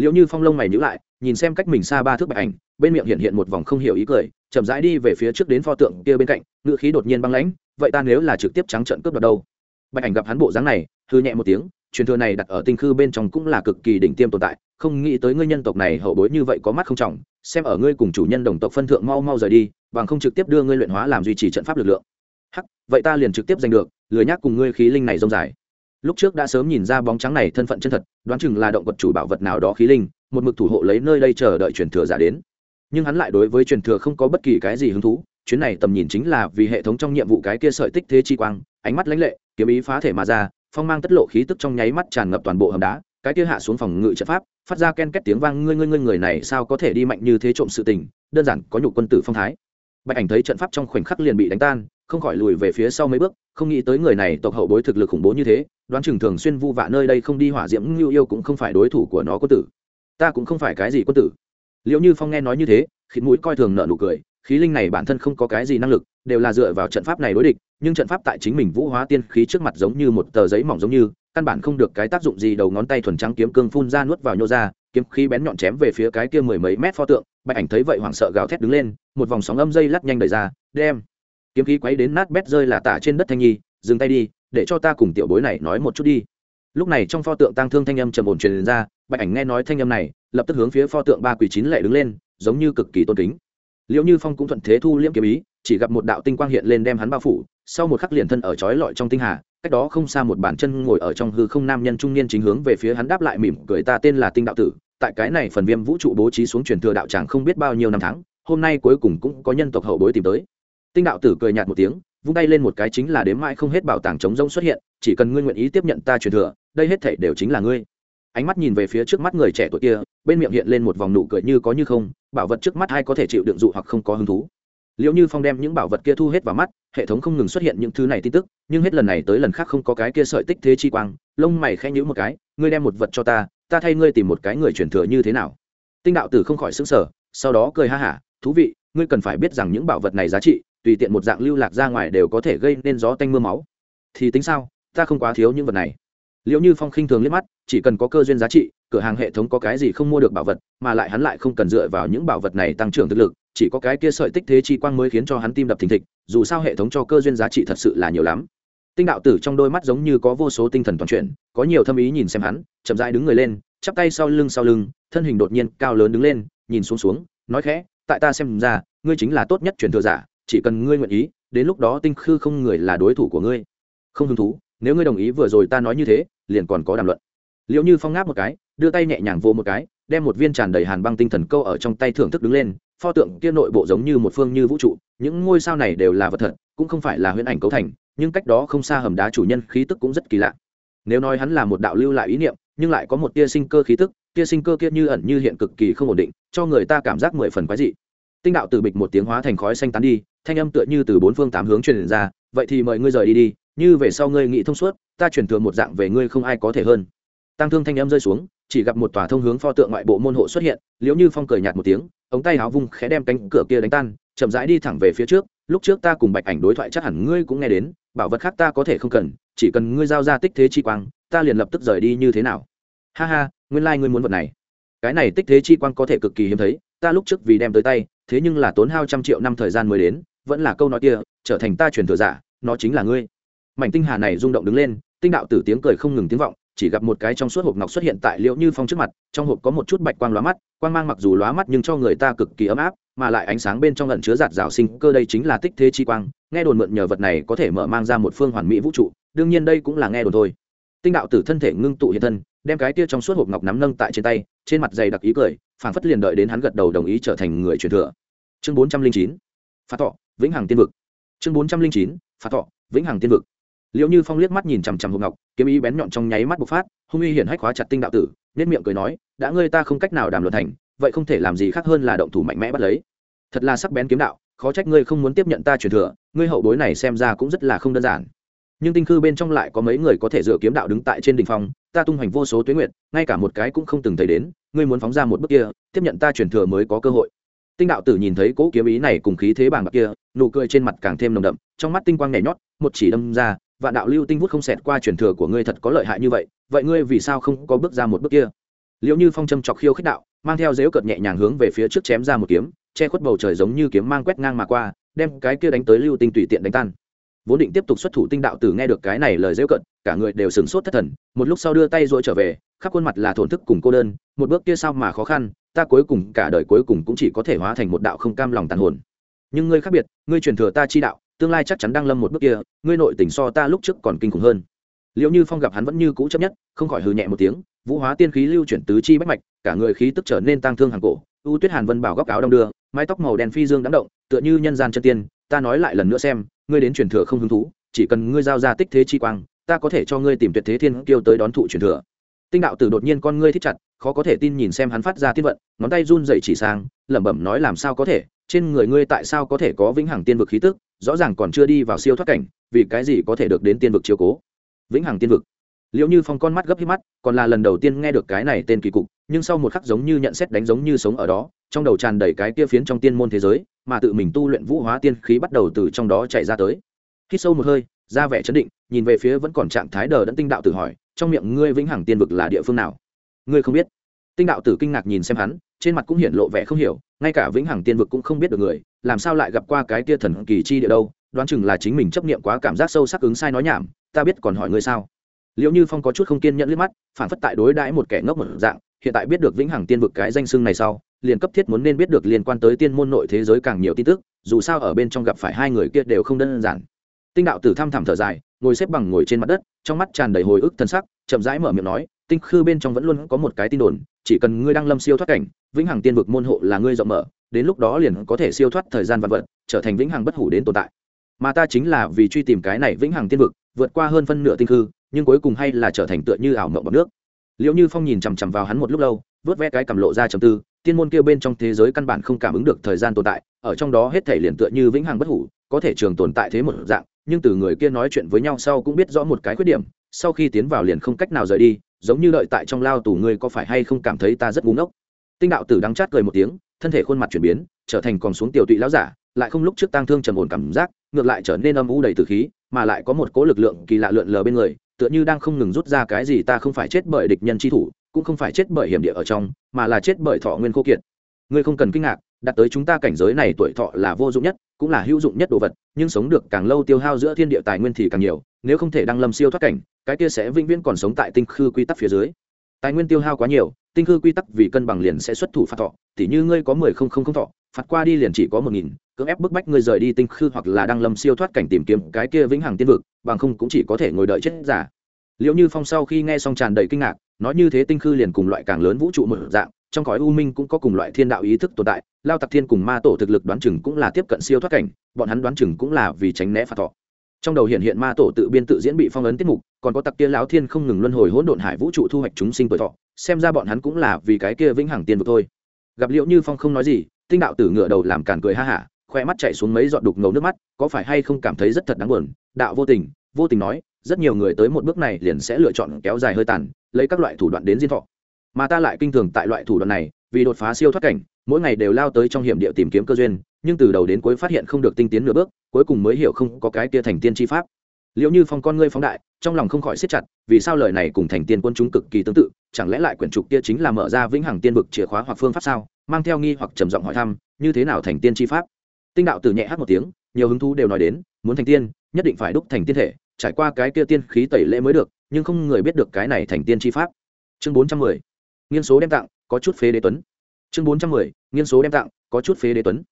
liệu như phong lông mày nhữ lại, nhìn xem cách mình xa ba thước bạch ảnh, bên miệng hiện hiện một vòng không hiểu ý cười, chậm rãi đi về phía trước đến pho tượng kia bên cạnh, ngựa khí đột nhiên băng lãnh, vậy ta nếu là trực tiếp trắng trận cướp đoạt đâu? Bạch ảnh gặp hắn bộ dáng này hư nhẹ một tiếng, truyền thừa này đặt ở tinh khư bên trong cũng là cực kỳ đỉnh tiêm tồn tại, không nghĩ tới ngươi nhân tộc này hậu bối như vậy có mắt không trọng, xem ở ngươi cùng chủ nhân đồng tộc phân thượng mau mau rời đi, bằng không trực tiếp đưa ngươi luyện hóa làm duy trì trận pháp lực lượng. Hắc, vậy ta liền trực tiếp giành được, lười nhác cùng ngươi khí linh này rông dài lúc trước đã sớm nhìn ra bóng trắng này thân phận chân thật, đoán chừng là động vật chủ bảo vật nào đó khí linh, một mực thủ hộ lấy nơi đây chờ đợi truyền thừa giả đến. Nhưng hắn lại đối với truyền thừa không có bất kỳ cái gì hứng thú, chuyến này tầm nhìn chính là vì hệ thống trong nhiệm vụ cái kia sợi tích thế chi quang, ánh mắt lãnh lệ, kiếm ý phá thể mà ra, phong mang tất lộ khí tức trong nháy mắt tràn ngập toàn bộ hầm đá, cái kia hạ xuống phòng ngự trận pháp, phát ra ken két tiếng vang, ngươi ngươi ngươi, người này sao có thể đi mạnh như thế trộm sự tình, đơn giản có nhục quân tử phong thái. Bạch ảnh thấy trận pháp trong khoảnh khắc liền bị đánh tan, không khỏi lùi về phía sau mấy bước, không nghĩ tới người này tộc hậu bối thực lực khủng bố như thế đoán chừng thường xuyên vu vạ nơi đây không đi hỏa diễm ngưu yêu cũng không phải đối thủ của nó có tử. Ta cũng không phải cái gì quân tử. Liệu như phong nghe nói như thế khiến mũi coi thường nợ nụ cười, khí linh này bản thân không có cái gì năng lực, đều là dựa vào trận pháp này đối địch, nhưng trận pháp tại chính mình vũ hóa tiên khí trước mặt giống như một tờ giấy mỏng giống như, căn bản không được cái tác dụng gì đầu ngón tay thuần trắng kiếm cương phun ra nuốt vào nhô ra, kiếm khí bén nhọn chém về phía cái kia mười mấy mét pho tượng, bạch ảnh thấy vậy hoảng sợ gào thét đứng lên, một vòng sóng âm dây lắc nhanh đẩy ra, đem kiếm khí quấy đến nát bét rơi là tả trên đất thanh nhi, dừng tay đi để cho ta cùng tiểu bối này nói một chút đi. Lúc này trong pho tượng tăng thương thanh âm trầm ổn truyền ra, bạch ảnh nghe nói thanh âm này, lập tức hướng phía pho tượng ba quỷ chín lệ đứng lên, giống như cực kỳ tôn kính. Liệu như phong cũng thuận thế thu liễm kiếm ý, chỉ gặp một đạo tinh quang hiện lên đem hắn bao phủ, sau một khắc liền thân ở trói lọi trong tinh hà, cách đó không xa một bàn chân ngồi ở trong hư không nam nhân trung niên chính hướng về phía hắn đáp lại mỉm cười ta tên là tinh đạo tử, tại cái này phần viêm vũ trụ bố trí xuống truyền thừa đạo tràng không biết bao nhiêu năm tháng, hôm nay cuối cùng cũng có nhân tộc hậu bối tìm tới. Tinh đạo tử cười nhạt một tiếng vung tay lên một cái chính là đếm mãi không hết bảo tàng chống rông xuất hiện, chỉ cần ngươi nguyện ý tiếp nhận ta truyền thừa, đây hết thể đều chính là ngươi. Ánh mắt nhìn về phía trước mắt người trẻ tuổi kia, bên miệng hiện lên một vòng nụ cười như có như không, bảo vật trước mắt ai có thể chịu đựng dụ hoặc không có hứng thú. Liệu như phong đem những bảo vật kia thu hết vào mắt, hệ thống không ngừng xuất hiện những thứ này tin tức, nhưng hết lần này tới lần khác không có cái kia sợi tích thế chi quang, lông mày khẽ nhữ một cái, ngươi đem một vật cho ta ta thay ngươi tìm một cái người truyền thừa như thế nào? Tinh đạo tử không khỏi xứng sở sau đó cười ha hả, thú vị, ngươi cần phải biết rằng những bảo vật này giá trị tùy tiện một dạng lưu lạc ra ngoài đều có thể gây nên gió tanh mưa máu. Thì tính sao, ta không quá thiếu những vật này. Liệu như phong khinh thường liếc mắt, chỉ cần có cơ duyên giá trị, cửa hàng hệ thống có cái gì không mua được bảo vật, mà lại hắn lại không cần dựa vào những bảo vật này tăng trưởng thực lực, chỉ có cái kia sợi tích thế chi quang mới khiến cho hắn tim đập thình thịch, dù sao hệ thống cho cơ duyên giá trị thật sự là nhiều lắm. Tinh đạo tử trong đôi mắt giống như có vô số tinh thần toàn chuyển, có nhiều thâm ý nhìn xem hắn, chậm rãi đứng người lên, chắp tay sau lưng sau lưng, thân hình đột nhiên cao lớn đứng lên, nhìn xuống xuống, nói khẽ, tại ta xem ra, ngươi chính là tốt nhất truyền thừa giả chỉ cần ngươi nguyện ý, đến lúc đó tinh khư không người là đối thủ của ngươi. Không hứng thú, nếu ngươi đồng ý vừa rồi ta nói như thế, liền còn có đàm luận. Liệu như phong ngáp một cái, đưa tay nhẹ nhàng vô một cái, đem một viên tràn đầy hàn băng tinh thần câu ở trong tay thưởng thức đứng lên. Pho tượng kia nội bộ giống như một phương như vũ trụ, những ngôi sao này đều là vật thật, cũng không phải là huyễn ảnh cấu thành, nhưng cách đó không xa hầm đá chủ nhân khí tức cũng rất kỳ lạ. Nếu nói hắn là một đạo lưu lại ý niệm, nhưng lại có một tia sinh cơ khí tức, tia sinh cơ kia như ẩn như hiện cực kỳ không ổn định, cho người ta cảm giác mười phần quái dị tinh đạo từ bịch một tiếng hóa thành khói xanh tán đi, thanh âm tựa như từ bốn phương tám hướng truyền ra, vậy thì mời ngươi rời đi đi, như về sau ngươi nghĩ thông suốt, ta chuyển thừa một dạng về ngươi không ai có thể hơn. Tăng thương thanh âm rơi xuống, chỉ gặp một tòa thông hướng pho tượng ngoại bộ môn hộ xuất hiện, liễu như phong cười nhạt một tiếng, ống tay áo vung khẽ đem cánh cửa kia đánh tan, chậm rãi đi thẳng về phía trước, lúc trước ta cùng bạch ảnh đối thoại chắc hẳn ngươi cũng nghe đến, bảo vật khác ta có thể không cần, chỉ cần ngươi giao ra tích thế chi quang, ta liền lập tức rời đi như thế nào. Ha ha, nguyên lai、like、ngươi muốn vật này. Cái này tích thế chi quang có thể cực kỳ hiếm thấy, ta lúc trước vì đem tới tay thế nhưng là tốn hao trăm triệu năm thời gian mới đến, vẫn là câu nói kia, trở thành ta truyền thừa giả, nó chính là ngươi. Mảnh tinh hà này rung động đứng lên, tinh đạo tử tiếng cười không ngừng tiếng vọng, chỉ gặp một cái trong suốt hộp ngọc xuất hiện tại liễu như phong trước mặt, trong hộp có một chút bạch quang lóa mắt, quang mang mặc dù lóa mắt nhưng cho người ta cực kỳ ấm áp, mà lại ánh sáng bên trong lần chứa giạt rào sinh cơ đây chính là tích thế chi quang, nghe đồn mượn nhờ vật này có thể mở mang ra một phương hoàn mỹ vũ trụ, đương nhiên đây cũng là nghe đồn thôi. Tinh đạo tử thân thể ngưng tụ hiện thân, đem cái tia trong suốt hộp ngọc nắm nâng tại trên tay, trên mặt dày đặc ý cười, phảng phất liền đợi đến hắn gật đầu đồng ý trở thành người truyền thừa chương bốn trăm linh chín, phá thọ, vĩnh hằng tiên vực. Chương bốn trăm linh chín, phá thọ, vĩnh hằng tiên vực. Liệu như phong liếc mắt nhìn chằm chằm hộp ngọc, kiếm ý bén nhọn trong nháy mắt bộc phát, hung uy hiển hách khóa chặt tinh đạo tử nết miệng cười nói, đã ngươi ta không cách nào đàm luận thành, vậy không thể làm gì khác hơn là động thủ mạnh mẽ bắt lấy. Thật là sắc bén kiếm đạo, khó trách ngươi không muốn tiếp nhận ta truyền thừa, ngươi hậu bối này xem ra cũng rất là không đơn giản. Nhưng tinh khư bên trong lại có mấy người có thể dựa kiếm đạo đứng tại trên đỉnh phong, ta tung hoành vô số tuyến nguyện ngay cả một cái cũng không từng thấy đến, ngươi muốn phóng ra một bước kia, tiếp nhận ta truyền thừa mới có cơ hội tinh đạo tử nhìn thấy cỗ kiếm ý này cùng khí thế bàng bạc kia, nụ cười trên mặt càng thêm nồng đậm, trong mắt tinh quang nhảy nhót, một chỉ đâm ra, vạn đạo lưu tinh vút không xẹt qua truyền thừa của ngươi thật có lợi hại như vậy vậy ngươi vì sao không có bước ra một bước kia? Liệu như phong châm chọc khiêu khích đạo, mang theo dếu cợt nhẹ nhàng hướng về phía trước chém ra một kiếm, che khuất bầu trời giống như kiếm mang quét ngang mà qua, đem cái kia đánh tới lưu tinh tùy tiện đánh tan vốn định tiếp tục xuất thủ tinh đạo tử nghe được cái này lời dễ cận cả người đều sửng sốt thất thần, một lúc sau đưa tay dội trở về, khắp khuôn mặt là thổn thức cùng cô đơn, một bước kia sao mà khó khăn, ta cuối cùng, cả đời cuối cùng cũng chỉ có thể hóa thành một đạo không cam lòng tàn hồn. Nhưng ngươi khác biệt, ngươi truyền thừa ta chi đạo, tương lai chắc chắn đang lâm một bước kia, ngươi nội tình so ta lúc trước còn kinh khủng hơn. Liệu như phong gặp hắn vẫn như cũ chấp nhất, không khỏi hừ nhẹ một tiếng, vũ hóa tiên khí lưu chuyển tứ chi bách mạch, cả người khí tức trở nên tăng thương hàng cổ u tuyết hàn vân bảo góc áo đong đưa, mái tóc màu đen phi dương đám động, tựa như nhân gian chân tiên, ta nói lại lần nữa xem ngươi đến truyền thừa không hứng thú, chỉ cần ngươi giao ra tích thế chi quang, ta có thể cho ngươi tìm tuyệt thế thiên kiêu tới đón thụ truyền thừa. Tinh đạo tử đột nhiên con ngươi thích chặt, khó có thể tin nhìn xem hắn phát ra tiên vận, ngón tay run dậy chỉ sang, lẩm bẩm nói làm sao có thể, trên người ngươi tại sao có thể có vĩnh hằng tiên vực khí tức, rõ ràng còn chưa đi vào siêu thoát cảnh, vì cái gì có thể được đến tiên vực chiếu cố? Vĩnh hằng tiên vực. Liệu như phong con mắt gấp hít mắt, còn là lần đầu tiên nghe được cái này tên kỳ cục, nhưng sau một khắc giống như nhận xét đánh giống như sống ở đó, trong đầu tràn đầy cái kia phiến trong tiên môn thế giới mà tự mình tu luyện vũ hóa tiên khí bắt đầu từ trong đó chạy ra tới. Hít sâu một hơi, ra vẻ chấn định, nhìn về phía vẫn còn trạng thái đờ đẫn tinh đạo tử hỏi, trong miệng ngươi vĩnh hằng tiên vực là địa phương nào? Ngươi không biết. Tinh đạo tử kinh ngạc nhìn xem hắn, trên mặt cũng hiện lộ vẻ không hiểu, ngay cả vĩnh hằng tiên vực cũng không biết được người, làm sao lại gặp qua cái tia thần kỳ chi địa đâu, đoán chừng là chính mình chấp niệm quá cảm giác sâu sắc ứng sai nói nhảm, ta biết còn hỏi ngươi sao? Liệu như phong có chút không kiên nhẫn liếc mắt, phản phất tại đối đãi một kẻ ngốc một dạng, hiện tại biết được vĩnh hằng tiên vực cái danh xưng này sau liền cấp thiết muốn nên biết được liên quan tới tiên môn nội thế giới càng nhiều tin tức, dù sao ở bên trong gặp phải hai người kia đều không đơn giản. Tinh đạo tử thăm thẳm thở dài, ngồi xếp bằng ngồi trên mặt đất, trong mắt tràn đầy hồi ức thân sắc, chậm rãi mở miệng nói, tinh khư bên trong vẫn luôn có một cái tin đồn, chỉ cần ngươi đang lâm siêu thoát cảnh, vĩnh hằng tiên vực môn hộ là ngươi rộng mở, đến lúc đó liền có thể siêu thoát thời gian vạn vật, trở thành vĩnh hằng bất hủ đến tồn tại. Mà ta chính là vì truy tìm cái này vĩnh hằng tiên vực, vượt qua hơn phân nửa tinh khư, nhưng cuối cùng hay là trở thành tựa như ảo mộng bằng nước. Liệu như phong nhìn chằm chằm vào hắn một lúc lâu, vớt ve cái cầm lộ ra trầm tư tiên môn kia bên trong thế giới căn bản không cảm ứng được thời gian tồn tại, ở trong đó hết thể liền tựa như vĩnh hằng bất hủ, có thể trường tồn tại thế một dạng, nhưng từ người kia nói chuyện với nhau sau cũng biết rõ một cái khuyết điểm, sau khi tiến vào liền không cách nào rời đi, giống như đợi tại trong lao tù ngươi có phải hay không cảm thấy ta rất ngu ngốc. Tinh đạo tử đắng chát cười một tiếng, thân thể khuôn mặt chuyển biến, trở thành còn xuống tiểu tụy lão giả, lại không lúc trước tang thương trầm ổn cảm giác, ngược lại trở nên âm u đầy tử khí, mà lại có một cố lực lượng kỳ lạ lượn lờ bên người, tựa như đang không ngừng rút ra cái gì ta không phải chết bởi địch nhân chi thủ cũng không phải chết bởi hiểm địa ở trong, mà là chết bởi thọ nguyên khô kiệt. Ngươi không cần kinh ngạc đặt tới chúng ta cảnh giới này tuổi thọ là vô dụng nhất, cũng là hữu dụng nhất đồ vật, nhưng sống được càng lâu tiêu hao giữa thiên địa tài nguyên thì càng nhiều, nếu không thể đăng lâm siêu thoát cảnh, cái kia sẽ vĩnh viễn còn sống tại tinh khư quy tắc phía dưới. Tài nguyên tiêu hao quá nhiều, tinh khư quy tắc vì cân bằng liền sẽ xuất thủ phạt thọ, tỉ như ngươi có mười không không không thọ, phạt qua đi liền chỉ có một nghìn, cưỡng ép bức bách ngươi rời đi tinh khư hoặc là đăng lâm siêu thoát cảnh tìm kiếm cái kia vĩnh hằng tiên vực, bằng không cũng chỉ có thể ngồi đợi chết giả. Liệu như phong sau khi nghe xong tràn đầy kinh ngạc nói như thế tinh khư liền cùng loại càng lớn vũ trụ một dạng, trong cõi u minh cũng có cùng loại thiên đạo ý thức tồn tại, lao tặc thiên cùng ma tổ thực lực đoán chừng cũng là tiếp cận siêu thoát cảnh, bọn hắn đoán chừng cũng là vì tránh né phạt thọ. Trong đầu hiện hiện ma tổ tự biên tự diễn bị phong ấn tiết mục, còn có tặc kia lão thiên không ngừng luân hồi hỗn độn hải vũ trụ thu hoạch chúng sinh tuổi thọ, xem ra bọn hắn cũng là vì cái kia vĩnh hằng tiên vực thôi. Gặp liệu như phong không nói gì, tinh đạo tử ngựa đầu làm càn cười ha hả, khoe mắt chạy xuống mấy giọt đục ngầu nước mắt, có phải hay không cảm thấy rất thật đáng buồn? Đạo vô tình vô tình nói, rất nhiều người tới một bước này liền sẽ lựa chọn kéo dài hơi tàn lấy các loại thủ đoạn đến diên thọ. Mà ta lại kinh thường tại loại thủ đoạn này, vì đột phá siêu thoát cảnh, mỗi ngày đều lao tới trong hiểm địa tìm kiếm cơ duyên, nhưng từ đầu đến cuối phát hiện không được tinh tiến nửa bước, cuối cùng mới hiểu không có cái kia thành tiên tri pháp. Liệu như phong con ngươi phóng đại, trong lòng không khỏi siết chặt, vì sao lời này cùng thành tiên quân chúng cực kỳ tương tự, chẳng lẽ lại quyển trục kia chính là mở ra vĩnh hằng tiên vực chìa khóa hoặc phương pháp sao, mang theo nghi hoặc trầm giọng hỏi thăm, như thế nào thành tiên tri pháp? Tinh đạo từ nhẹ hát một tiếng, nhiều hứng thú đều nói đến, muốn thành tiên, nhất định phải đúc thành tiên thể, trải qua cái kia tiên khí tẩy lễ mới được nhưng không người biết được cái này thành tiên tri pháp. Chương bốn trăm mười, nghiên số đem tặng, có chút phế đế tuấn. Chương bốn trăm mười, nghiên số đem tặng, có chút phế đế tuấn.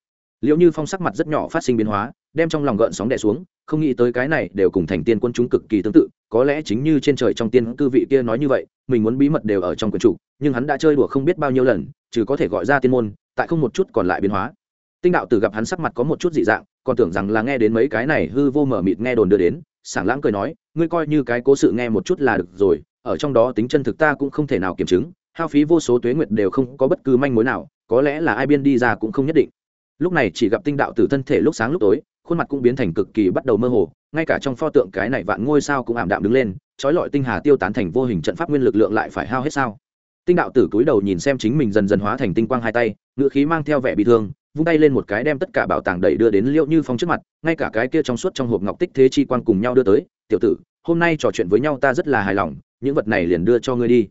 Liệu như phong sắc mặt rất nhỏ phát sinh biến hóa, đem trong lòng gợn sóng đẻ xuống, không nghĩ tới cái này đều cùng thành tiên quân chúng cực kỳ tương tự, có lẽ chính như trên trời trong tiên cư vị kia nói như vậy, mình muốn bí mật đều ở trong quyển chủ, nhưng hắn đã chơi đùa không biết bao nhiêu lần chứ có thể gọi ra tiên môn, tại không một chút còn lại biến hóa. Tinh đạo tử gặp hắn sắc mặt có một chút dị dạng, còn tưởng rằng là nghe đến mấy cái này hư vô mở mịt nghe đồn đưa đến sảng lãng cười nói, ngươi coi như cái cố sự nghe một chút là được rồi, ở trong đó tính chân thực ta cũng không thể nào kiểm chứng, hao phí vô số tuế nguyệt đều không có bất cứ manh mối nào, có lẽ là ai biên đi ra cũng không nhất định. Lúc này chỉ gặp tinh đạo tử thân thể lúc sáng lúc tối, khuôn mặt cũng biến thành cực kỳ bắt đầu mơ hồ, ngay cả trong pho tượng cái này vạn ngôi sao cũng ảm đạm đứng lên, trói lọi tinh hà tiêu tán thành vô hình trận pháp nguyên lực lượng lại phải hao hết sao. Tinh đạo tử cúi đầu nhìn xem chính mình dần dần hóa thành tinh quang hai tay ngự khí mang theo vẻ bị thương vung tay lên một cái đem tất cả bảo tàng đẩy đưa đến liệu như phong trước mặt, ngay cả cái kia trong suốt trong hộp ngọc tích thế chi quang cùng nhau đưa tới, tiểu tử, hôm nay trò chuyện với nhau ta rất là hài lòng, những vật này liền đưa cho ngươi đi.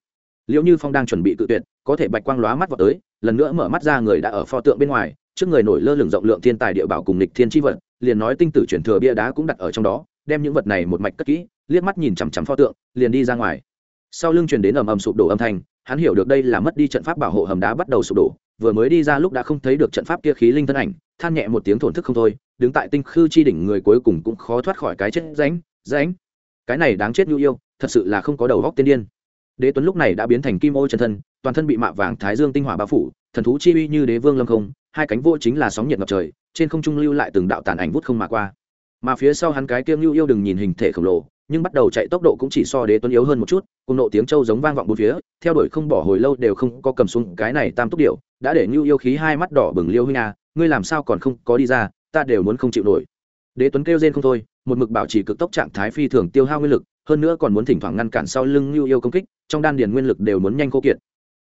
Liệu như phong đang chuẩn bị cự tuyệt, có thể bạch quang lóa mắt vào tới, lần nữa mở mắt ra người đã ở pho tượng bên ngoài, trước người nổi lơ lửng rộng lượng thiên tài địa bảo cùng lịch thiên chi vật, liền nói tinh tử chuyển thừa bia đá cũng đặt ở trong đó, đem những vật này một mạch cất kỹ, liếc mắt nhìn chằm chằm pho tượng, liền đi ra ngoài. Sau lưng truyền đến ầm ầm sụp đổ âm thanh, hắn hiểu được đây là mất đi trận pháp bảo hộ hầm đá bắt đầu sụp đổ vừa mới đi ra lúc đã không thấy được trận pháp kia khí linh thân ảnh, than nhẹ một tiếng thổn thức không thôi, đứng tại tinh khư chi đỉnh người cuối cùng cũng khó thoát khỏi cái chết ránh ránh cái này đáng chết nhu yêu, thật sự là không có đầu góc tiên điên. Đế tuấn lúc này đã biến thành kim ô chân thân, toàn thân bị mạ vàng thái dương tinh hỏa bao phủ, thần thú chi uy như đế vương lâm không, hai cánh vô chính là sóng nhiệt ngập trời, trên không trung lưu lại từng đạo tàn ảnh vút không mà qua. Mà phía sau hắn cái kiêng lưu yêu đừng nhìn hình thể khổng lồ, nhưng bắt đầu chạy tốc độ cũng chỉ so đế tuấn yếu hơn một chút cùng nộ tiếng trâu giống vang vọng bốn phía, theo đuổi không bỏ hồi lâu đều không có cầm xuống cái này tam túc điệu đã để ngưu yêu khí hai mắt đỏ bừng liêu huy nga à, ngươi làm sao còn không có đi ra, ta đều muốn không chịu nổi. Đế tuấn kêu rên không thôi, một mực bảo trì cực tốc trạng thái phi thường tiêu hao nguyên lực, hơn nữa còn muốn thỉnh thoảng ngăn cản sau lưng ngưu yêu công kích, trong đan điền nguyên lực đều muốn nhanh khô kiệt.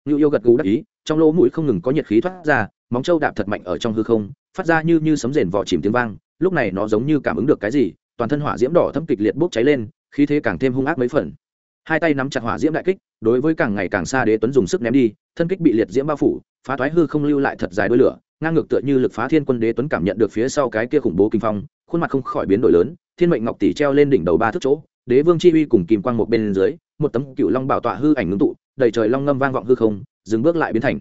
Ngưu yêu gật gù đắc ý, trong lỗ mũi không ngừng có nhiệt khí thoát ra, móng trâu đạp thật mạnh ở trong hư không, phát ra như như sấm rền vỏ chìm tiếng vang, lúc này nó giống như cảm ứng được cái gì, toàn thân hỏa diễm đỏ thâm kịch liệt bốc cháy lên, khí thế càng thêm hung ác mấy phần hai tay nắm chặt hỏa diễm đại kích, đối với càng ngày càng xa đế tuấn dùng sức ném đi, thân kích bị liệt diễm bao phủ, phá thoái hư không lưu lại thật dài đôi lửa, ngang ngược tựa như lực phá thiên quân đế tuấn cảm nhận được phía sau cái kia khủng bố kinh phong, khuôn mặt không khỏi biến đổi lớn, thiên mệnh ngọc tỷ treo lên đỉnh đầu ba thước chỗ, đế vương chi uy cùng kim quang một bên dưới, một tấm cựu long bảo tọa hư ảnh ngưng tụ, đầy trời long ngâm vang vọng hư không, dừng bước lại biến thành.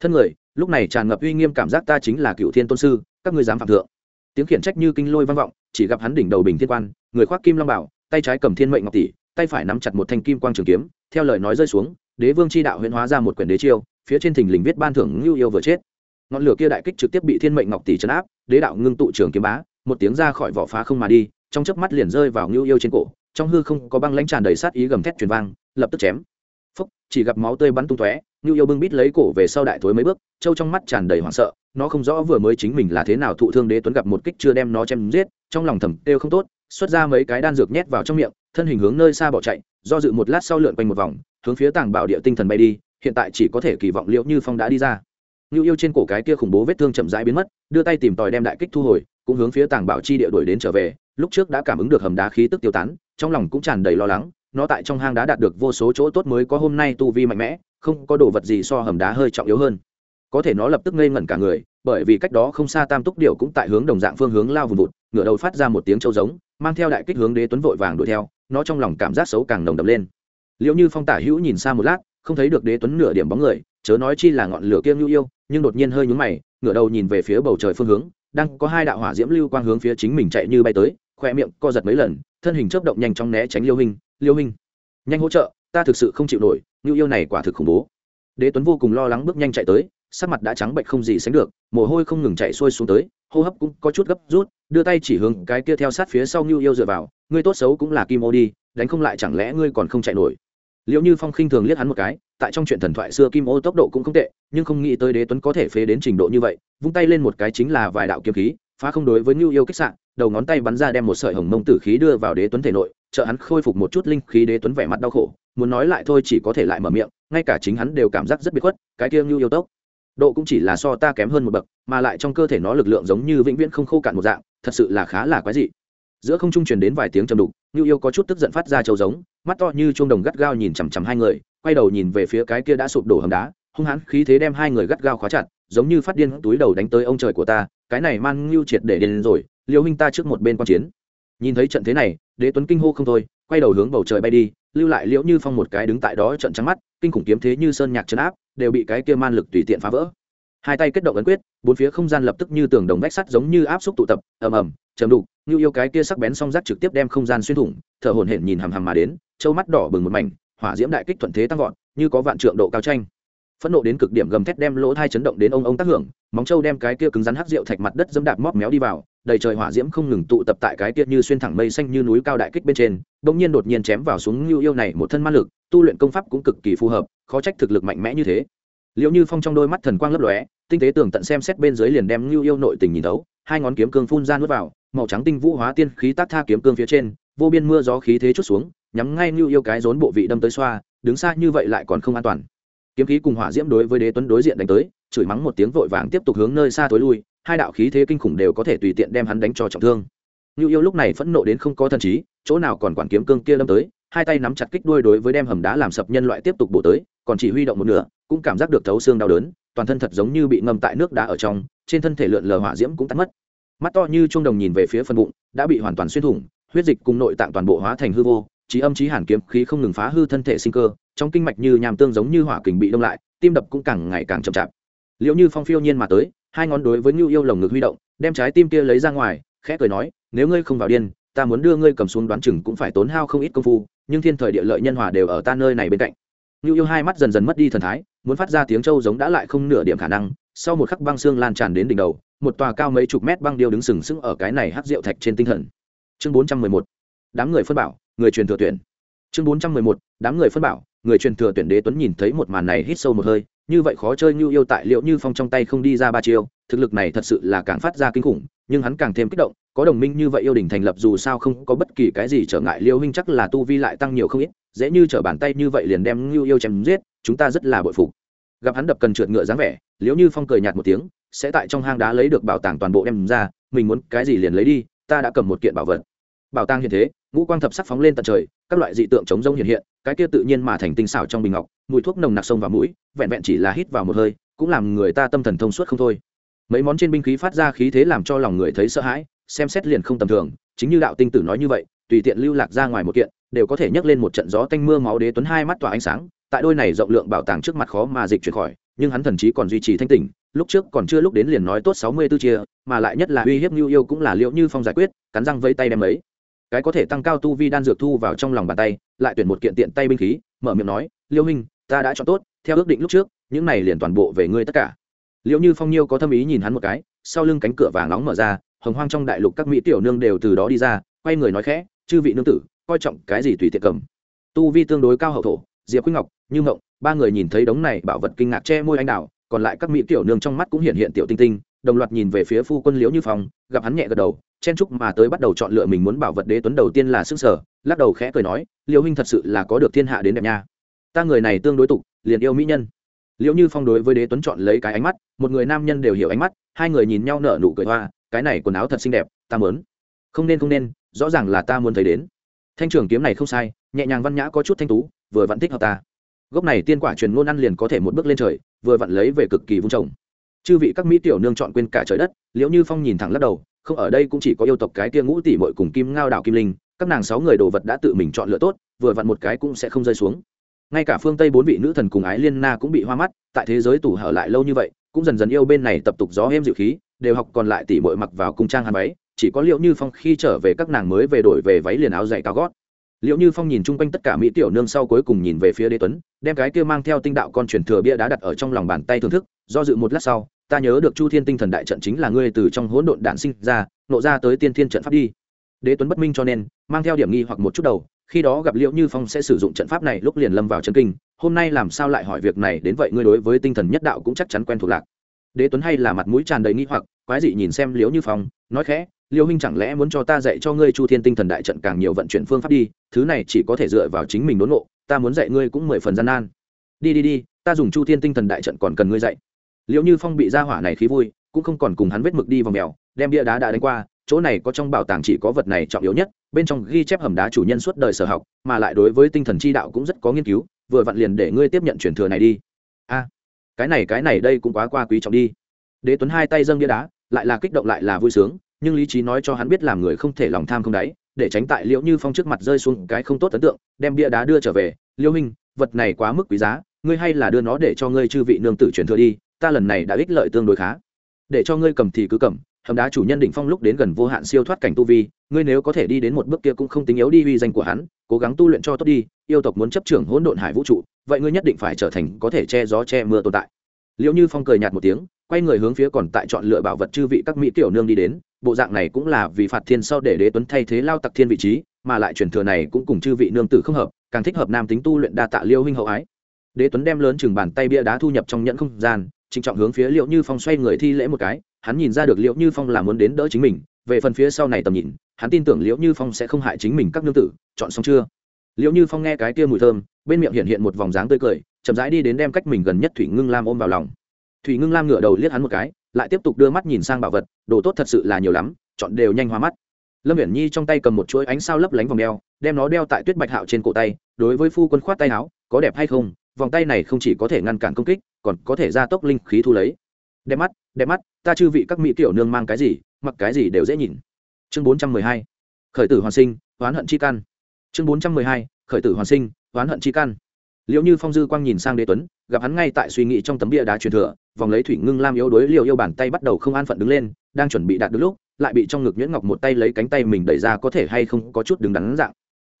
Thân người, lúc này tràn ngập uy nghiêm cảm giác ta chính là cựu thiên tôn sư, các ngươi dám phạm thượng. Tiếng khiển trách như kinh lôi vang vọng, chỉ gặp hắn đỉnh đầu bình thiên quan, người khoác kim long bảo, tay trái cầm thiên mệnh ngọc tỷ tay phải nắm chặt một thanh kim quang trường kiếm, theo lời nói rơi xuống, đế vương chi đạo huyễn hóa ra một quyển đế chiêu, phía trên thình lình viết ban thưởng ngưu yêu vừa chết. Ngọn lửa kia đại kích trực tiếp bị thiên mệnh ngọc tỷ chấn áp, đế đạo ngưng tụ trường kiếm bá, một tiếng ra khỏi vỏ phá không mà đi, trong chớp mắt liền rơi vào ngưu yêu trên cổ, trong hư không có băng lãnh tràn đầy sát ý gầm thét truyền vang, lập tức chém. Phúc, chỉ gặp máu tươi bắn tung tóe, ngưu yêu bưng bít lấy cổ về sau đại thối mấy bước, trâu trong mắt tràn đầy hoảng sợ, nó không rõ vừa mới chính mình là thế nào thụ thương đế tuấn gặp một kích chưa đem nó chém giết, trong lòng thầm kêu không tốt xuất ra mấy cái đan dược nhét vào trong miệng, thân hình hướng nơi xa bỏ chạy, do dự một lát sau lượn quanh một vòng, hướng phía tàng bảo địa tinh thần bay đi, hiện tại chỉ có thể kỳ vọng liệu như phong đã đi ra. Ngưu yêu trên cổ cái kia khủng bố vết thương chậm rãi biến mất, đưa tay tìm tòi đem đại kích thu hồi, cũng hướng phía tàng bảo chi địa đuổi đến trở về, lúc trước đã cảm ứng được hầm đá khí tức tiêu tán, trong lòng cũng tràn đầy lo lắng, nó tại trong hang đá đạt được vô số chỗ tốt mới có hôm nay tu vi mạnh mẽ, không có đồ vật gì so hầm đá hơi trọng yếu hơn. Có thể nó lập tức ngây ngẩn cả người bởi vì cách đó không xa tam túc điệu cũng tại hướng đồng dạng phương hướng lao vùng vụt, ngửa đầu phát ra một tiếng trâu giống, mang theo đại kích hướng đế tuấn vội vàng đuổi theo, nó trong lòng cảm giác xấu càng nồng đập lên. Liệu như phong tả hữu nhìn xa một lát, không thấy được đế tuấn nửa điểm bóng người, chớ nói chi là ngọn lửa kiêng nhu yêu, nhưng đột nhiên hơi nhúng mày, ngửa đầu nhìn về phía bầu trời phương hướng, đang có hai đạo hỏa diễm lưu quang hướng phía chính mình chạy như bay tới, khoe miệng co giật mấy lần, thân hình chớp động nhanh chóng né tránh liêu hình liêu hình nhanh hỗ trợ, ta thực sự không chịu nổi, nhu yêu này quả thực khủng bố. Đế tuấn vô cùng lo lắng bước nhanh chạy tới sắc mặt đã trắng bệnh không gì sánh được, mồ hôi không ngừng chạy xuôi xuống tới, hô hấp cũng có chút gấp rút, đưa tay chỉ hướng cái kia theo sát phía sau như yêu dựa vào, ngươi tốt xấu cũng là kim ô đi, đánh không lại chẳng lẽ ngươi còn không chạy nổi? Liệu như phong khinh thường liếc hắn một cái, tại trong chuyện thần thoại xưa kim ô tốc độ cũng không tệ, nhưng không nghĩ tới đế tuấn có thể phế đến trình độ như vậy, vung tay lên một cái chính là vài đạo kiếm khí, phá không đối với như yêu kích sạn đầu ngón tay bắn ra đem một sợi hồng mông tử khí đưa vào đế tuấn thể nội, trợ hắn khôi phục một chút linh khí, đế tuấn vẻ mặt đau khổ, muốn nói lại thôi chỉ có thể lại mở miệng, ngay cả chính hắn đều cảm giác rất bị khuất, cái kia như yêu tốc độ cũng chỉ là so ta kém hơn một bậc, mà lại trong cơ thể nó lực lượng giống như vĩnh viễn không khô cạn một dạng, thật sự là khá là quái dị. Giữa không trung truyền đến vài tiếng trầm đục như yêu có chút tức giận phát ra trâu giống, mắt to như chuông đồng gắt gao nhìn chằm chằm hai người, quay đầu nhìn về phía cái kia đã sụp đổ hầm đá, hung hãn khí thế đem hai người gắt gao khóa chặt, giống như phát điên túi đầu đánh tới ông trời của ta, cái này man ngưu triệt để điên rồi, liêu huynh ta trước một bên quan chiến. Nhìn thấy trận thế này, đế tuấn kinh hô không thôi, quay đầu hướng bầu trời bay đi, lưu lại liễu như phong một cái đứng tại đó trận trắng mắt, kinh khủng kiếm thế như sơn nhạc chấn áp đều bị cái kia man lực tùy tiện phá vỡ. Hai tay kết động ấn quyết, bốn phía không gian lập tức như tường đồng vách sắt giống như áp xúc tụ tập, ầm ầm chầm đục, như yêu cái kia sắc bén song rác trực tiếp đem không gian xuyên thủng, thở hổn hển nhìn hằm hằm mà đến châu mắt đỏ bừng một mảnh, hỏa diễm đại kích thuận thế tăng vọt, như có vạn trượng độ cao tranh phẫn nộ đến cực điểm gầm thét đem lỗ thai chấn động đến ông ông tác hưởng, móng trâu đem cái kia cứng rắn hắc rượu thạch mặt đất dẫm đạp móp méo đi vào, đầy trời hỏa diễm không ngừng tụ tập tại cái kia như xuyên thẳng mây xanh như núi cao đại kích bên trên, bỗng nhiên đột nhiên chém vào xuống lưu yêu này một thân ma lực, tu luyện công pháp cũng cực kỳ phù hợp, khó trách thực lực mạnh mẽ như thế. Liệu như phong trong đôi mắt thần quang lấp lóe, tinh tế tường tận xem xét bên dưới liền đem lưu yêu nội tình nhìn thấu, hai ngón kiếm cương phun ra nuốt vào, màu trắng tinh vũ hóa tiên khí tác tha kiếm cương phía trên, vô biên mưa gió khí thế chút xuống, nhắm ngay lưu yêu cái rốn bộ vị đâm tới xoa, đứng xa như vậy lại còn không an toàn kiếm khí cùng hỏa diễm đối với đế tuấn đối diện đánh tới, chửi mắng một tiếng vội vàng tiếp tục hướng nơi xa tối lui, hai đạo khí thế kinh khủng đều có thể tùy tiện đem hắn đánh cho trọng thương. Như yêu lúc này phẫn nộ đến không có thần trí, chỗ nào còn quản kiếm cương kia lâm tới, hai tay nắm chặt kích đuôi đối với đem hầm đá làm sập nhân loại tiếp tục bổ tới, còn chỉ huy động một nửa, cũng cảm giác được thấu xương đau đớn, toàn thân thật giống như bị ngâm tại nước đá ở trong, trên thân thể lượn lờ hỏa diễm cũng tắt mất. Mắt to như chuông đồng nhìn về phía phần bụng, đã bị hoàn toàn xuyên thủng, huyết dịch cùng nội tạng toàn bộ hóa thành hư vô, trí âm trí hàn kiếm khí không ngừng phá hư thân thể sinh cơ trong kinh mạch như nhàm tương giống như hỏa kình bị đông lại, tim đập cũng càng ngày càng chậm chạp. Liệu như phong phiêu nhiên mà tới, hai ngón đối với ngưu yêu lồng ngực huy động, đem trái tim kia lấy ra ngoài, khẽ cười nói, nếu ngươi không vào điên, ta muốn đưa ngươi cầm xuống đoán chừng cũng phải tốn hao không ít công phu, nhưng thiên thời địa lợi nhân hòa đều ở ta nơi này bên cạnh. Ngưu yêu hai mắt dần dần mất đi thần thái, muốn phát ra tiếng trâu giống đã lại không nửa điểm khả năng, sau một khắc băng xương lan tràn đến đỉnh đầu, một tòa cao mấy chục mét băng điêu đứng sừng sững ở cái này hắc rượu thạch trên tinh thần. Chương bốn trăm mười một, đám người phân bảo, người truyền thừa tuyển. Chương bốn trăm mười một, đám người phân bảo người truyền thừa tuyển đế tuấn nhìn thấy một màn này hít sâu một hơi, như vậy khó chơi như yêu tại liệu như phong trong tay không đi ra ba chiêu, thực lực này thật sự là càng phát ra kinh khủng, nhưng hắn càng thêm kích động, có đồng minh như vậy yêu đình thành lập dù sao không có bất kỳ cái gì trở ngại, liêu huynh chắc là tu vi lại tăng nhiều không ít, dễ như trở bàn tay như vậy liền đem như yêu chém giết, chúng ta rất là bội phục. Gặp hắn đập cần trượt ngựa dáng vẻ liễu như phong cười nhạt một tiếng, sẽ tại trong hang đá lấy được bảo tàng toàn bộ đem ra, mình muốn cái gì liền lấy đi, ta đã cầm một kiện bảo vật. Bảo tàng hiện thế ngũ quang thập sắc phóng lên tận trời, các loại dị tượng chống rông hiện hiện, cái kia tự nhiên mà thành tinh xảo trong bình ngọc, mùi thuốc nồng nặc sông vào mũi, vẹn vẹn chỉ là hít vào một hơi, cũng làm người ta tâm thần thông suốt không thôi. Mấy món trên binh khí phát ra khí thế làm cho lòng người thấy sợ hãi, xem xét liền không tầm thường, chính như đạo tinh tử nói như vậy, tùy tiện lưu lạc ra ngoài một kiện, đều có thể nhấc lên một trận gió tanh mưa máu đế tuấn hai mắt tỏa ánh sáng, tại đôi này rộng lượng bảo tàng trước mặt khó mà dịch chuyển khỏi, nhưng hắn thần chí còn duy trì thanh tỉnh, lúc trước còn chưa lúc đến liền nói tốt sáu mươi tư chia, mà lại nhất là uy hiếp như yêu cũng là liệu như phong giải quyết, cắn răng vây tay đem ấy cái có thể tăng cao tu vi đan dược thu vào trong lòng bàn tay lại tuyển một kiện tiện tay binh khí mở miệng nói liêu Minh, ta đã chọn tốt theo ước định lúc trước những này liền toàn bộ về ngươi tất cả. Liệu như phong nhiêu có tâm ý nhìn hắn một cái sau lưng cánh cửa vàng nóng mở ra hồng hoang trong đại lục các mỹ tiểu nương đều từ đó đi ra quay người nói khẽ chư vị nương tử coi trọng cái gì tùy tiện cầm. Tu vi tương đối cao hậu thổ diệp quý ngọc như ngộng ba người nhìn thấy đống này bảo vật kinh ngạc che môi anh đào còn lại các mỹ tiểu nương trong mắt cũng hiện hiện tiểu tinh tinh đồng loạt nhìn về phía phu quân liễu như phong gặp hắn nhẹ gật đầu chen trúc mà tới bắt đầu chọn lựa mình muốn bảo vật đế tuấn đầu tiên là sức sở, lắc đầu khẽ cười nói liễu huynh thật sự là có được thiên hạ đến đẹp nha. Ta người này tương đối tục, liền yêu mỹ nhân. Liễu như phong đối với đế tuấn chọn lấy cái ánh mắt, một người nam nhân đều hiểu ánh mắt, hai người nhìn nhau nở nụ cười hoa, cái này quần áo thật xinh đẹp, ta muốn. Không nên không nên, rõ ràng là ta muốn thấy đến. Thanh trường kiếm này không sai, nhẹ nhàng văn nhã có chút thanh tú, vừa vặn thích hợp ta. Gốc này tiên quả truyền ngôn ăn liền có thể một bước lên trời, vừa vặn lấy về cực kỳ vung trồng. Chư vị các mỹ tiểu nương chọn quên cả trời đất, liễu như phong nhìn thẳng lắc đầu không ở đây cũng chỉ có yêu tộc cái kia ngũ tỷ mội cùng kim ngao đảo kim linh, các nàng sáu người đồ vật đã tự mình chọn lựa tốt, vừa vặn một cái cũng sẽ không rơi xuống. Ngay cả phương tây bốn vị nữ thần cùng ái liên na cũng bị hoa mắt, tại thế giới tủ hở lại lâu như vậy, cũng dần dần yêu bên này tập tục gió êm dịu khí, đều học còn lại tỷ mội mặc vào cung trang hàn váy, chỉ có liệu như phong khi trở về các nàng mới về đổi về váy liền áo dày cao gót. Liệu như phong nhìn chung quanh tất cả mỹ tiểu nương sau cuối cùng nhìn về phía đế tuấn, đem cái kia mang theo tinh đạo con truyền thừa bia đá đặt ở trong lòng bàn tay thưởng thức, do dự một lát sau ta nhớ được chu thiên tinh thần đại trận chính là ngươi từ trong hỗn độn đạn sinh ra, nộ ra tới tiên thiên trận pháp đi. Đế tuấn bất minh cho nên, mang theo điểm nghi hoặc một chút đầu, khi đó gặp liệu như phong sẽ sử dụng trận pháp này lúc liền lâm vào chân kinh, hôm nay làm sao lại hỏi việc này, đến vậy ngươi đối với tinh thần nhất đạo cũng chắc chắn quen thuộc lạc. Đế tuấn hay là mặt mũi tràn đầy nghi hoặc, quái dị nhìn xem liễu như phong, nói khẽ Liễu huynh chẳng lẽ muốn cho ta dạy cho ngươi chu thiên tinh thần đại trận càng nhiều vận chuyển phương pháp đi, thứ này chỉ có thể dựa vào chính mình đốn ngộ, ta muốn dạy ngươi cũng mười phần gian nan. Đi đi đi, ta dùng chu thiên tinh thần đại trận còn cần ngươi dạy liệu như phong bị gia hỏa này khí vui, cũng không còn cùng hắn vết mực đi vào mèo, đem bia đá đã đánh qua, chỗ này có trong bảo tàng chỉ có vật này trọng yếu nhất, bên trong ghi chép hầm đá chủ nhân suốt đời sở học, mà lại đối với tinh thần chi đạo cũng rất có nghiên cứu, vừa vặn liền để ngươi tiếp nhận truyền thừa này đi. A, cái này cái này đây cũng quá qua quý trọng đi. Đế tuấn hai tay dâng bia đá, lại là kích động lại là vui sướng, nhưng lý trí nói cho hắn biết làm người không thể lòng tham không đáy, để tránh tại liễu như phong trước mặt rơi xuống cái không tốt ấn tượng, đem bia đá đưa trở về. Liêu minh vật này quá mức quý giá, ngươi hay là đưa nó để cho ngươi chư vị nương tử truyền thừa đi ta lần này đã ích lợi tương đối khá. Để cho ngươi cầm thì cứ cầm, hầm đá chủ nhân đỉnh phong lúc đến gần vô hạn siêu thoát cảnh tu vi, ngươi nếu có thể đi đến một bước kia cũng không tính yếu đi uy danh của hắn, cố gắng tu luyện cho tốt đi, yêu tộc muốn chấp trưởng hỗn độn hải vũ trụ, vậy ngươi nhất định phải trở thành có thể che gió che mưa tồn tại. Liệu như phong cười nhạt một tiếng, quay người hướng phía còn tại chọn lựa bảo vật chư vị các mỹ tiểu nương đi đến, bộ dạng này cũng là vì phạt thiên sau để đế tuấn thay thế lao tặc thiên vị trí, mà lại truyền thừa này cũng cùng chư vị nương tử không hợp, càng thích hợp nam tính tu luyện đa tạ liêu huynh hậu ái. Đế tuấn đem lớn chừng bàn tay bia đá thu nhập trong nhẫn không gian trịnh trọng hướng phía liệu như phong xoay người thi lễ một cái, hắn nhìn ra được liệu như phong là muốn đến đỡ chính mình, về phần phía sau này tầm nhìn, hắn tin tưởng liệu như phong sẽ không hại chính mình các nương tử, chọn xong chưa? Liệu như phong nghe cái kia mùi thơm, bên miệng hiện hiện một vòng dáng tươi cười, chậm rãi đi đến đem cách mình gần nhất thủy ngưng lam ôm vào lòng. Thủy ngưng lam ngửa đầu liếc hắn một cái, lại tiếp tục đưa mắt nhìn sang bảo vật, đồ tốt thật sự là nhiều lắm, chọn đều nhanh hoa mắt. Lâm viễn nhi trong tay cầm một chuỗi ánh sao lấp lánh vòng đeo, đem nó đeo tại tuyết bạch hạo trên cổ tay, đối với phu quân khoát tay áo, có đẹp hay không, vòng tay này không chỉ có thể ngăn cản công kích còn có thể gia tốc linh khí thu lấy. Đẹp mắt đẹp mắt, ta chư vị các mỹ tiểu nương mang cái gì, mặc cái gì đều dễ nhìn. Chương bốn trăm mười hai, khởi tử hoàn sinh, oán hận chi căn chương bốn trăm mười hai, khởi tử hoàn sinh, oán hận chi căn liệu như phong dư quang nhìn sang đế tuấn, gặp hắn ngay tại suy nghĩ trong tấm bia đá truyền thừa, vòng lấy thủy ngưng lam yếu đối liều yêu bàn tay bắt đầu không an phận đứng lên, đang chuẩn bị đạt được lúc, lại bị trong ngực nhuyễn ngọc một tay lấy cánh tay mình đẩy ra có thể hay không có chút đứng đắn dạng.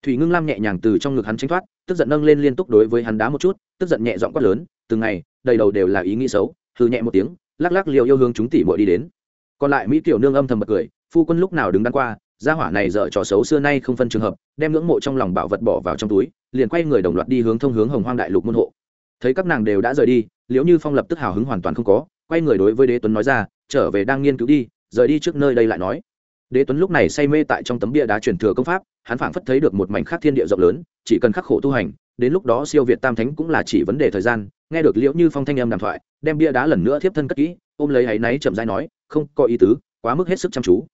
Thủy ngưng lam nhẹ nhàng từ trong ngực hắn tránh thoát, tức giận nâng lên liên tục đối với hắn đá một chút, tức giận nhẹ giọng quát lớn từng ngày, đầy đầu đều là ý nghĩ xấu hư nhẹ một tiếng, lắc lắc liều yêu hướng chúng tỷ muội đi đến. Còn lại mỹ tiểu nương âm thầm bật cười, phu quân lúc nào đứng đắn qua, gia hỏa này dở trò xấu xưa nay không phân trường hợp, đem ngưỡng mộ trong lòng bảo vật bỏ vào trong túi, liền quay người đồng loạt đi hướng thông hướng hồng hoang đại lục môn hộ. Thấy các nàng đều đã rời đi, liễu như phong lập tức hào hứng hoàn toàn không có, quay người đối với đế tuấn nói ra, trở về đang nghiên cứu đi, rời đi trước nơi đây lại nói. Đế tuấn lúc này say mê tại trong tấm bia đá truyền thừa công pháp, hắn phảng phất thấy được một mảnh khắc thiên địa rộng lớn, chỉ cần khắc khổ tu hành đến lúc đó siêu việt tam thánh cũng là chỉ vấn đề thời gian, nghe được liễu như phong thanh âm đàm thoại, đem bia đá lần nữa tiếp thân cất kỹ, ôm lấy áy náy chậm rãi nói, không, có ý tứ, quá mức hết sức chăm chú.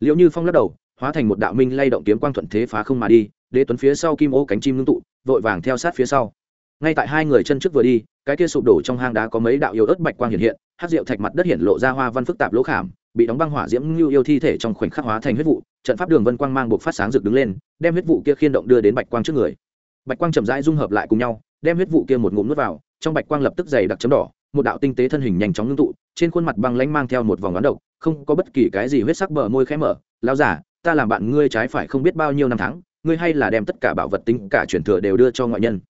Liễu như phong lắc đầu, hóa thành một đạo minh lay động kiếm quang thuận thế phá không mà đi, đế tuấn phía sau kim ô cánh chim ngưng tụ, vội vàng theo sát phía sau. Ngay tại hai người chân trước vừa đi, cái kia sụp đổ trong hang đá có mấy đạo yêu ớt bạch quang hiện hiện hát rượu thạch mặt đất hiện lộ ra hoa văn phức tạp lỗ khảm, bị đóng băng hỏa diễm như yêu thi thể trong khoảnh khắc hóa thành huyết vụ, trận pháp đường vân quang mang buộc phát sáng rực đứng lên, đem huyết vụ kia khiên động đưa đến bạch quang trước người bạch quang chậm rãi dung hợp lại cùng nhau, đem huyết vụ kia một ngụm nuốt vào, trong bạch quang lập tức dày đặc chấm đỏ, một đạo tinh tế thân hình nhanh chóng ngưng tụ, trên khuôn mặt băng lãnh mang theo một vòng ngón độc, không có bất kỳ cái gì huyết sắc bờ môi khẽ mở. Lao giả ta làm bạn ngươi trái phải không biết bao nhiêu năm tháng, ngươi hay là đem tất cả bảo vật tính, cả truyền thừa đều đưa cho ngoại nhân.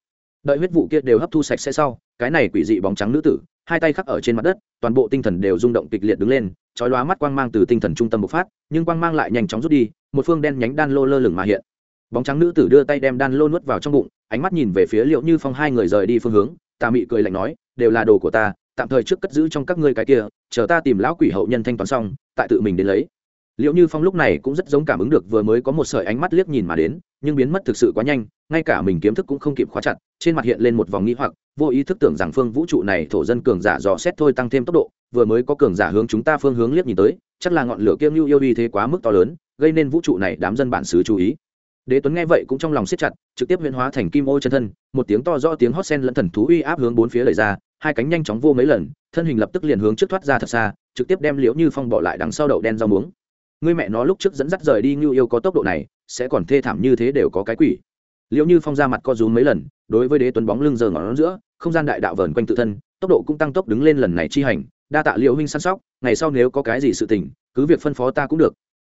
Đợi huyết vụ kia đều hấp thu sạch sẽ sau, cái này quỷ dị bóng trắng nữ tử, hai tay khắc ở trên mặt đất, toàn bộ tinh thần đều rung động kịch liệt đứng lên, chói lóa mắt quang mang từ tinh thần trung tâm bộc phát, nhưng quang mang lại nhanh chóng rút đi, một phương đen nhánh đan lô lơ lửng mà hiện bóng trắng nữ tử đưa tay đem đan lô nuốt vào trong bụng, ánh mắt nhìn về phía liệu như phong hai người rời đi phương hướng. Tà mị cười lạnh nói, đều là đồ của ta, tạm thời trước cất giữ trong các ngươi cái kia, chờ ta tìm lão quỷ hậu nhân thanh toán xong, tại tự mình đến lấy. Liệu như phong lúc này cũng rất giống cảm ứng được vừa mới có một sợi ánh mắt liếc nhìn mà đến, nhưng biến mất thực sự quá nhanh, ngay cả mình kiếm thức cũng không kịp khóa chặt, trên mặt hiện lên một vòng nghĩ hoặc, vô ý thức tưởng rằng phương vũ trụ này thổ dân cường giả dò xét thôi tăng thêm tốc độ, vừa mới có cường giả hướng chúng ta phương hướng liếc nhìn tới, chắc là ngọn lửa kiêng lưu yêu uy thế quá mức to lớn, gây nên vũ trụ này đám dân bản xứ chú ý đế tuấn nghe vậy cũng trong lòng siết chặt, trực tiếp huyễn hóa thành kim ô chân thân, một tiếng to rõ tiếng hót sen lẫn thần thú uy áp hướng bốn phía lời ra, hai cánh nhanh chóng vô mấy lần, thân hình lập tức liền hướng trước thoát ra thật xa, trực tiếp đem liễu như phong bỏ lại đằng sau đậu đen rau muống. Ngươi mẹ nó lúc trước dẫn dắt rời đi như yêu có tốc độ này, sẽ còn thê thảm như thế đều có cái quỷ. Liễu như phong ra mặt co rúm mấy lần, đối với đế tuấn bóng lưng giờ ngón giữa, không gian đại đạo vờn quanh tự thân, tốc độ cũng tăng tốc đứng lên lần này chi hành, đa tạ liễu huynh săn sóc, ngày sau nếu có cái gì sự tình, cứ việc phân phó ta cũng được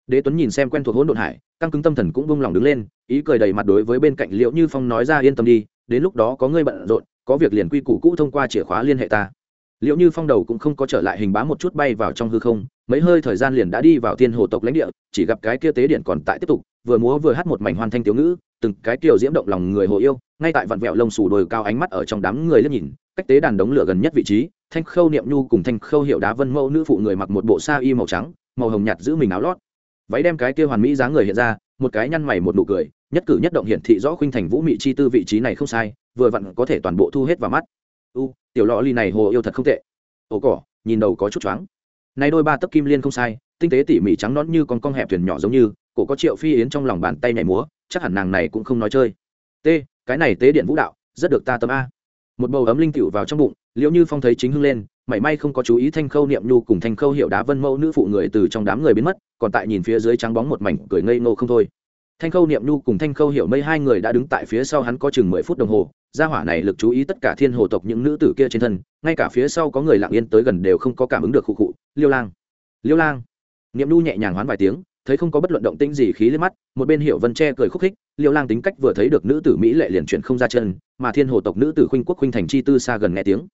đế tuấn nhìn xem quen thuộc hỗn độn hải, căng cứng tâm thần cũng bông lòng đứng lên, ý cười đầy mặt đối với bên cạnh liệu như phong nói ra, yên tâm đi, đến lúc đó có ngươi bận rộn, có việc liền quy củ cũ thông qua chìa khóa liên hệ ta. Liệu như phong đầu cũng không có trở lại hình bá một chút bay vào trong hư không, mấy hơi thời gian liền đã đi vào thiên hồ tộc lãnh địa, chỉ gặp cái kia tế điện còn tại tiếp tục, vừa múa vừa hát một mảnh hoàn thanh tiểu ngữ, từng cái kiểu diễm động lòng người hồ yêu, ngay tại vặn vẹo lông xù đồi cao ánh mắt ở trong đám người liếc nhìn, cách tế đàn đống lửa gần nhất vị trí, thanh khâu niệm nhu cùng thanh khâu hiệu đá vân mẫu nữ phụ người mặc một bộ sa y màu trắng, màu hồng nhạt giữ mình áo lót váy đem cái kia hoàn mỹ dáng người hiện ra, một cái nhăn mày một nụ cười, nhất cử nhất động hiển thị rõ khuynh thành vũ mị chi tư vị trí này không sai, vừa vặn có thể toàn bộ thu hết vào mắt. U, tiểu lọ ly này hồ yêu thật không tệ. Ồ cỏ, nhìn đầu có chút choáng. Nay đôi ba tấc kim liên không sai, tinh tế tỉ mỉ trắng nón như con con hẹp thuyền nhỏ giống như, cổ có triệu phi yến trong lòng bàn tay nhảy múa, chắc hẳn nàng này cũng không nói chơi. T, cái này tế điện vũ đạo, rất được ta tâm a một bầu ấm linh tiểu vào trong bụng liệu như phong thấy chính hưng lên, mảy may không có chú ý thanh khâu niệm nhu cùng thanh khâu hiệu đá vân mẫu nữ phụ người từ trong đám người biến mất, còn tại nhìn phía dưới trắng bóng một mảnh cười ngây ngô không thôi. Thanh khâu niệm nhu cùng thanh khâu hiệu mây hai người đã đứng tại phía sau hắn có chừng mười phút đồng hồ, gia hỏa này lực chú ý tất cả thiên hồ tộc những nữ tử kia trên thân, ngay cả phía sau có người lặng yên tới gần đều không có cảm ứng được khụ khụ, liêu lang liêu lang. Niệm nhu nhẹ nhàng hoán vài tiếng thấy không có bất luận động tĩnh gì khí lên mắt, một bên hiệu vân che cười khúc khích, liêu lang tính cách vừa thấy được nữ tử mỹ lệ liền chuyển không ra chân, mà thiên hồ tộc nữ tử khuynh quốc khuynh thành chi tư xa gần nghe tiếng.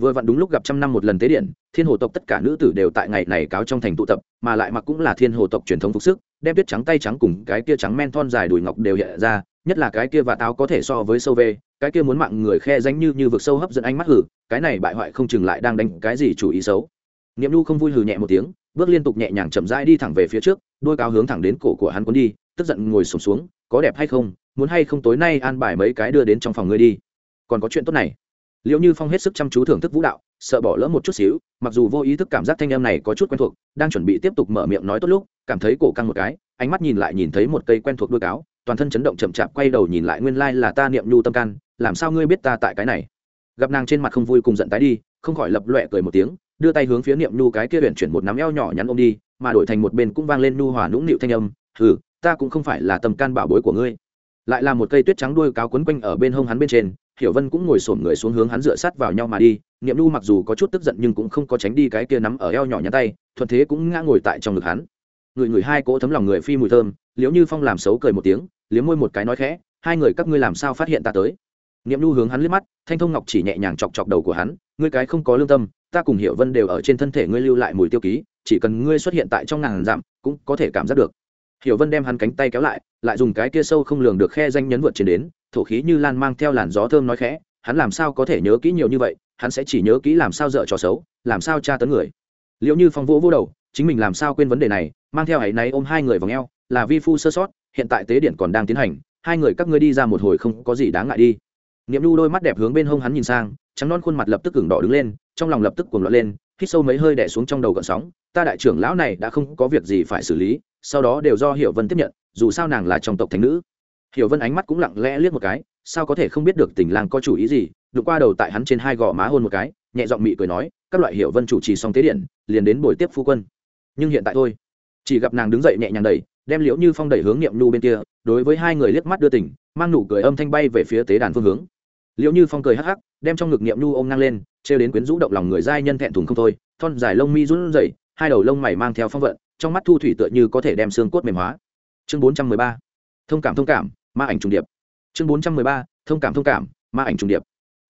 Vừa vặn đúng lúc gặp trăm năm một lần tế điện, thiên hồ tộc tất cả nữ tử đều tại ngày này cáo trong thành tụ tập, mà lại mặc cũng là thiên hồ tộc truyền thống phục sức, đem tuyết trắng tay trắng cùng cái kia trắng men thon dài đùi ngọc đều hiện ra, nhất là cái kia và táo có thể so với sâu về cái kia muốn mạng người khe danh như như vực sâu hấp dẫn ánh mắt hử, cái này bại hoại không chừng lại đang đánh cái gì chủ ý xấu. Niệm nhu không vui hừ nhẹ một tiếng, bước liên tục nhẹ nhàng chậm rãi đi thẳng về phía trước đôi cao hướng thẳng đến cổ của hắn cuốn đi tức giận ngồi sụp xuống, xuống có đẹp hay không muốn hay không tối nay an bài mấy cái đưa đến trong phòng ngươi đi. Còn có chuyện tốt này. Liệu như phong hết sức chăm chú thưởng thức vũ đạo sợ bỏ lỡ một chút xíu mặc dù vô ý thức cảm giác thanh em này có chút quen thuộc đang chuẩn bị tiếp tục mở miệng nói tốt lúc cảm thấy cổ căng một cái ánh mắt nhìn lại nhìn thấy một cây quen thuộc đuôi cáo toàn thân chấn động chậm chạp quay đầu nhìn lại nguyên lai là ta niệm nhu tâm can làm sao ngươi biết ta tại cái này? Gặp nàng trên mặt không vui cùng giận tái đi không khỏi lập loẹ cười một tiếng đưa tay hướng phía niệm nhu cái kia huyện chuyển một nắm eo nhỏ nhắn ôm đi mà đổi thành một bên cũng vang lên nu hòa nũng nịu thanh âm, hừ, ta cũng không phải là tầm can bảo bối của ngươi. Lại là một cây tuyết trắng đuôi cáo quấn quanh ở bên hông hắn bên trên, hiểu vân cũng ngồi sổm người xuống hướng hắn dựa sát vào nhau mà đi. Niệm Nu mặc dù có chút tức giận nhưng cũng không có tránh đi cái kia nắm ở eo nhỏ nhắn tay, thuận thế cũng ngã ngồi tại trong ngực hắn. Người người hai cỗ thấm lòng người phi mùi thơm liếu như phong làm xấu cười một tiếng, liếm môi một cái nói khẽ, hai người các ngươi làm sao phát hiện ta tới? Niệm Nu hướng hắn liếc mắt, thanh thông ngọc chỉ nhẹ nhàng chọc chọc đầu của hắn, ngươi cái không có lương tâm, ta cùng hiểu vân đều ở trên thân thể ngươi lưu lại mùi tiêu ký chỉ cần ngươi xuất hiện tại trong ngàn dặm, cũng có thể cảm giác được. Hiểu vân đem hắn cánh tay kéo lại lại dùng cái kia sâu không lường được khe danh nhấn vượt trên đến, thổ khí như lan mang theo làn gió thơm nói khẽ, hắn làm sao có thể nhớ kỹ nhiều như vậy, hắn sẽ chỉ nhớ kỹ làm sao dở trò xấu, làm sao tra tấn người. Liệu như phong vũ vô đầu, chính mình làm sao quên vấn đề này, mang theo hãy náy ôm hai người vào ngheo là vi phu sơ sót, hiện tại tế điện còn đang tiến hành, hai người các ngươi đi ra một hồi không có gì đáng ngại đi. Niệm nhu đôi mắt đẹp hướng bên hông hắn nhìn sang, trắng non khuôn mặt lập tức cứng đỏ đứng lên, trong lòng lập tức cuồng loạn lên hít sâu mấy hơi đẻ xuống trong đầu gợn sóng, ta đại trưởng lão này đã không có việc gì phải xử lý, sau đó đều do hiểu vân tiếp nhận, dù sao nàng là trong tộc thánh nữ. Hiểu vân ánh mắt cũng lặng lẽ liếc một cái, sao có thể không biết được tình lang có chủ ý gì? Đụng qua đầu tại hắn trên hai gò má hôn một cái, nhẹ giọng mị cười nói, các loại hiểu vân chủ trì xong tế điện, liền đến buổi tiếp phu quân. Nhưng hiện tại thôi, chỉ gặp nàng đứng dậy nhẹ nhàng đẩy, đem liễu như phong đẩy hướng niệm nhu bên kia, đối với hai người liếc mắt đưa tỉnh mang nụ cười âm thanh bay về phía tế đàn phương hướng. Liệu như phong cười hắc hắc, đem trong ngực niệm nhu ôm ngang lên, trêu đến quyến rũ động lòng người giai nhân thẹn thùng không thôi, thon dài lông mi run rẩy, hai đầu lông mày mang theo phong vận, trong mắt thu thủy tựa như có thể đem xương cốt mềm hóa. Chương bốn trăm mười ba, thông cảm thông cảm, ma ảnh trùng điệp. Chương bốn trăm mười ba, thông cảm thông cảm, ma ảnh trùng điệp.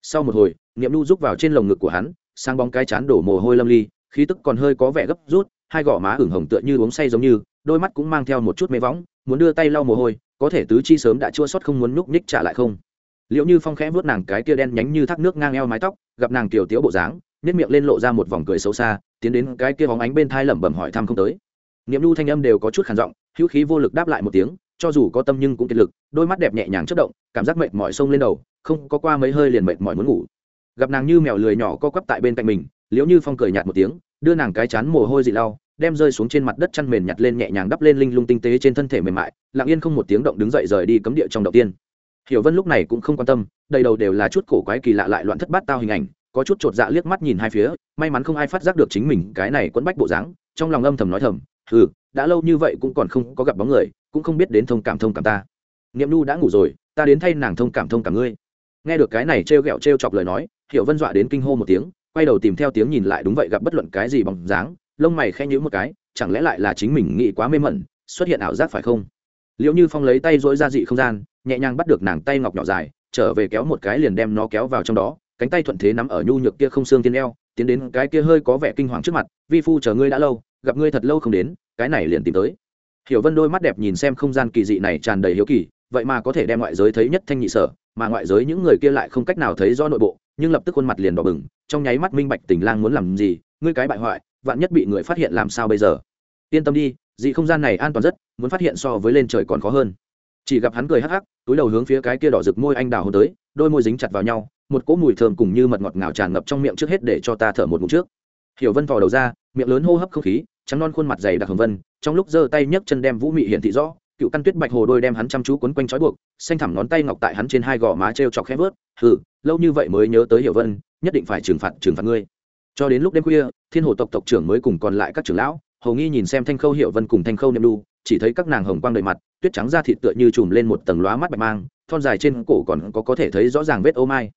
Sau một hồi, niệm nhu rúc vào trên lồng ngực của hắn sang bóng cái chán đổ mồ hôi lâm ly, khí tức còn hơi có vẻ gấp rút, hai gò má ửng hồng tựa như uống say giống như, đôi mắt cũng mang theo một chút mê võng, muốn đưa tay lau mồ hôi, có thể tứ chi sớm đã chua sót không muốn núp nhích trả lại không liệu như phong khẽ vuốt nàng cái kia đen nhánh như thác nước ngang eo mái tóc, gặp nàng tiểu tiếu bộ dáng nếp miệng lên lộ ra một vòng cười xấu xa, tiến đến cái kia bóng ánh bên thai lẩm bẩm hỏi thăm không tới. Niệm nhu thanh âm đều có chút khản giọng, hữu khí vô lực đáp lại một tiếng, cho dù có tâm nhưng cũng kiệt lực, đôi mắt đẹp nhẹ nhàng chất động, cảm giác mệt mỏi sông lên đầu, không có qua mấy hơi liền mệt mỏi muốn ngủ. Gặp nàng như mèo lười nhỏ co quắp tại bên cạnh mình, liễu như phong cười nhạt một tiếng, đưa nàng cái chán mồ hôi dị lau, đem rơi xuống trên mặt đất chăn mền nhặt lên nhẹ nhàng đắp lên linh lung tinh tế trên thân thể mềm mại, lặng yên không một tiếng động đứng dậy rời đi cấm địa trong đầu tiên hiểu vân lúc này cũng không quan tâm, đầy đầu đều là chút cổ quái kỳ lạ lại loạn thất bát tao hình ảnh, có chút chột dạ liếc mắt nhìn hai phía, may mắn không ai phát giác được chính mình cái này quấn bách bộ dáng, trong lòng âm thầm nói thầm ừ đã lâu như vậy cũng còn không có gặp bóng người, cũng không biết đến thông cảm thông cảm ta. Niệm nu đã ngủ rồi, ta đến thay nàng thông cảm thông cảm ngươi. Nghe được cái này trêu ghẹo trêu chọc lời nói, hiểu vân dọa đến kinh hô một tiếng, quay đầu tìm theo tiếng nhìn lại đúng vậy gặp bất luận cái gì bằng dáng, lông mày khẽ nhíu một cái, chẳng lẽ lại là chính mình nghĩ quá mê mẩn, xuất hiện ảo giác phải không? Liệu như phong lấy tay dỗi ra dị không gian, nhẹ nhàng bắt được nàng tay ngọc nhỏ dài, trở về kéo một cái liền đem nó kéo vào trong đó, cánh tay thuận thế nắm ở nhu nhược kia không xương tiên eo, tiến đến cái kia hơi có vẻ kinh hoàng trước mặt, vi phu chờ ngươi đã lâu, gặp ngươi thật lâu không đến, cái này liền tìm tới. Hiểu vân đôi mắt đẹp nhìn xem không gian kỳ dị này tràn đầy hiếu kỳ, vậy mà có thể đem ngoại giới thấy nhất thanh nhị sở, mà ngoại giới những người kia lại không cách nào thấy do nội bộ, nhưng lập tức khuôn mặt liền đỏ bừng, trong nháy mắt minh bạch tình lang muốn làm gì, ngươi cái bại hoại, vạn nhất bị người phát hiện làm sao bây giờ? Yên tâm đi dị không gian này an toàn rất, muốn phát hiện so với lên trời còn khó hơn. Chỉ gặp hắn cười hắc hắc, túi đầu hướng phía cái kia đỏ rực môi anh đào hôn tới, đôi môi dính chặt vào nhau, một cỗ mùi thơm cùng như mật ngọt ngào tràn ngập trong miệng trước hết để cho ta thở một ngụm trước. Hiểu vân vò đầu ra, miệng lớn hô hấp không khí, trắng non khuôn mặt dày đặc hồng vân, trong lúc giơ tay nhấc chân đem vũ mị hiện thị rõ, cựu căn tuyết bạch hồ đôi đem hắn chăm chú quấn quanh trói buộc, xanh thẳm ngón tay ngọc tại hắn trên hai gò má t r e o chọc khẽ vớt, hừ, lâu như vậy mới nhớ tới hiểu vân, nhất định phải trừng phạt trừng phạt ngươi. Cho đến lúc đêm khuya, thiên hồ tộc tộc trưởng mới cùng còn lại các trưởng lão hầu nghi nhìn xem thanh khâu Hiệu vân cùng thanh khâu niệm đu, chỉ thấy các nàng hồng quang đầy mặt, tuyết trắng da thịt tựa như chùm lên một tầng lóa mắt bạch mang, thon dài trên cổ còn có có thể thấy rõ ràng vết ô mai.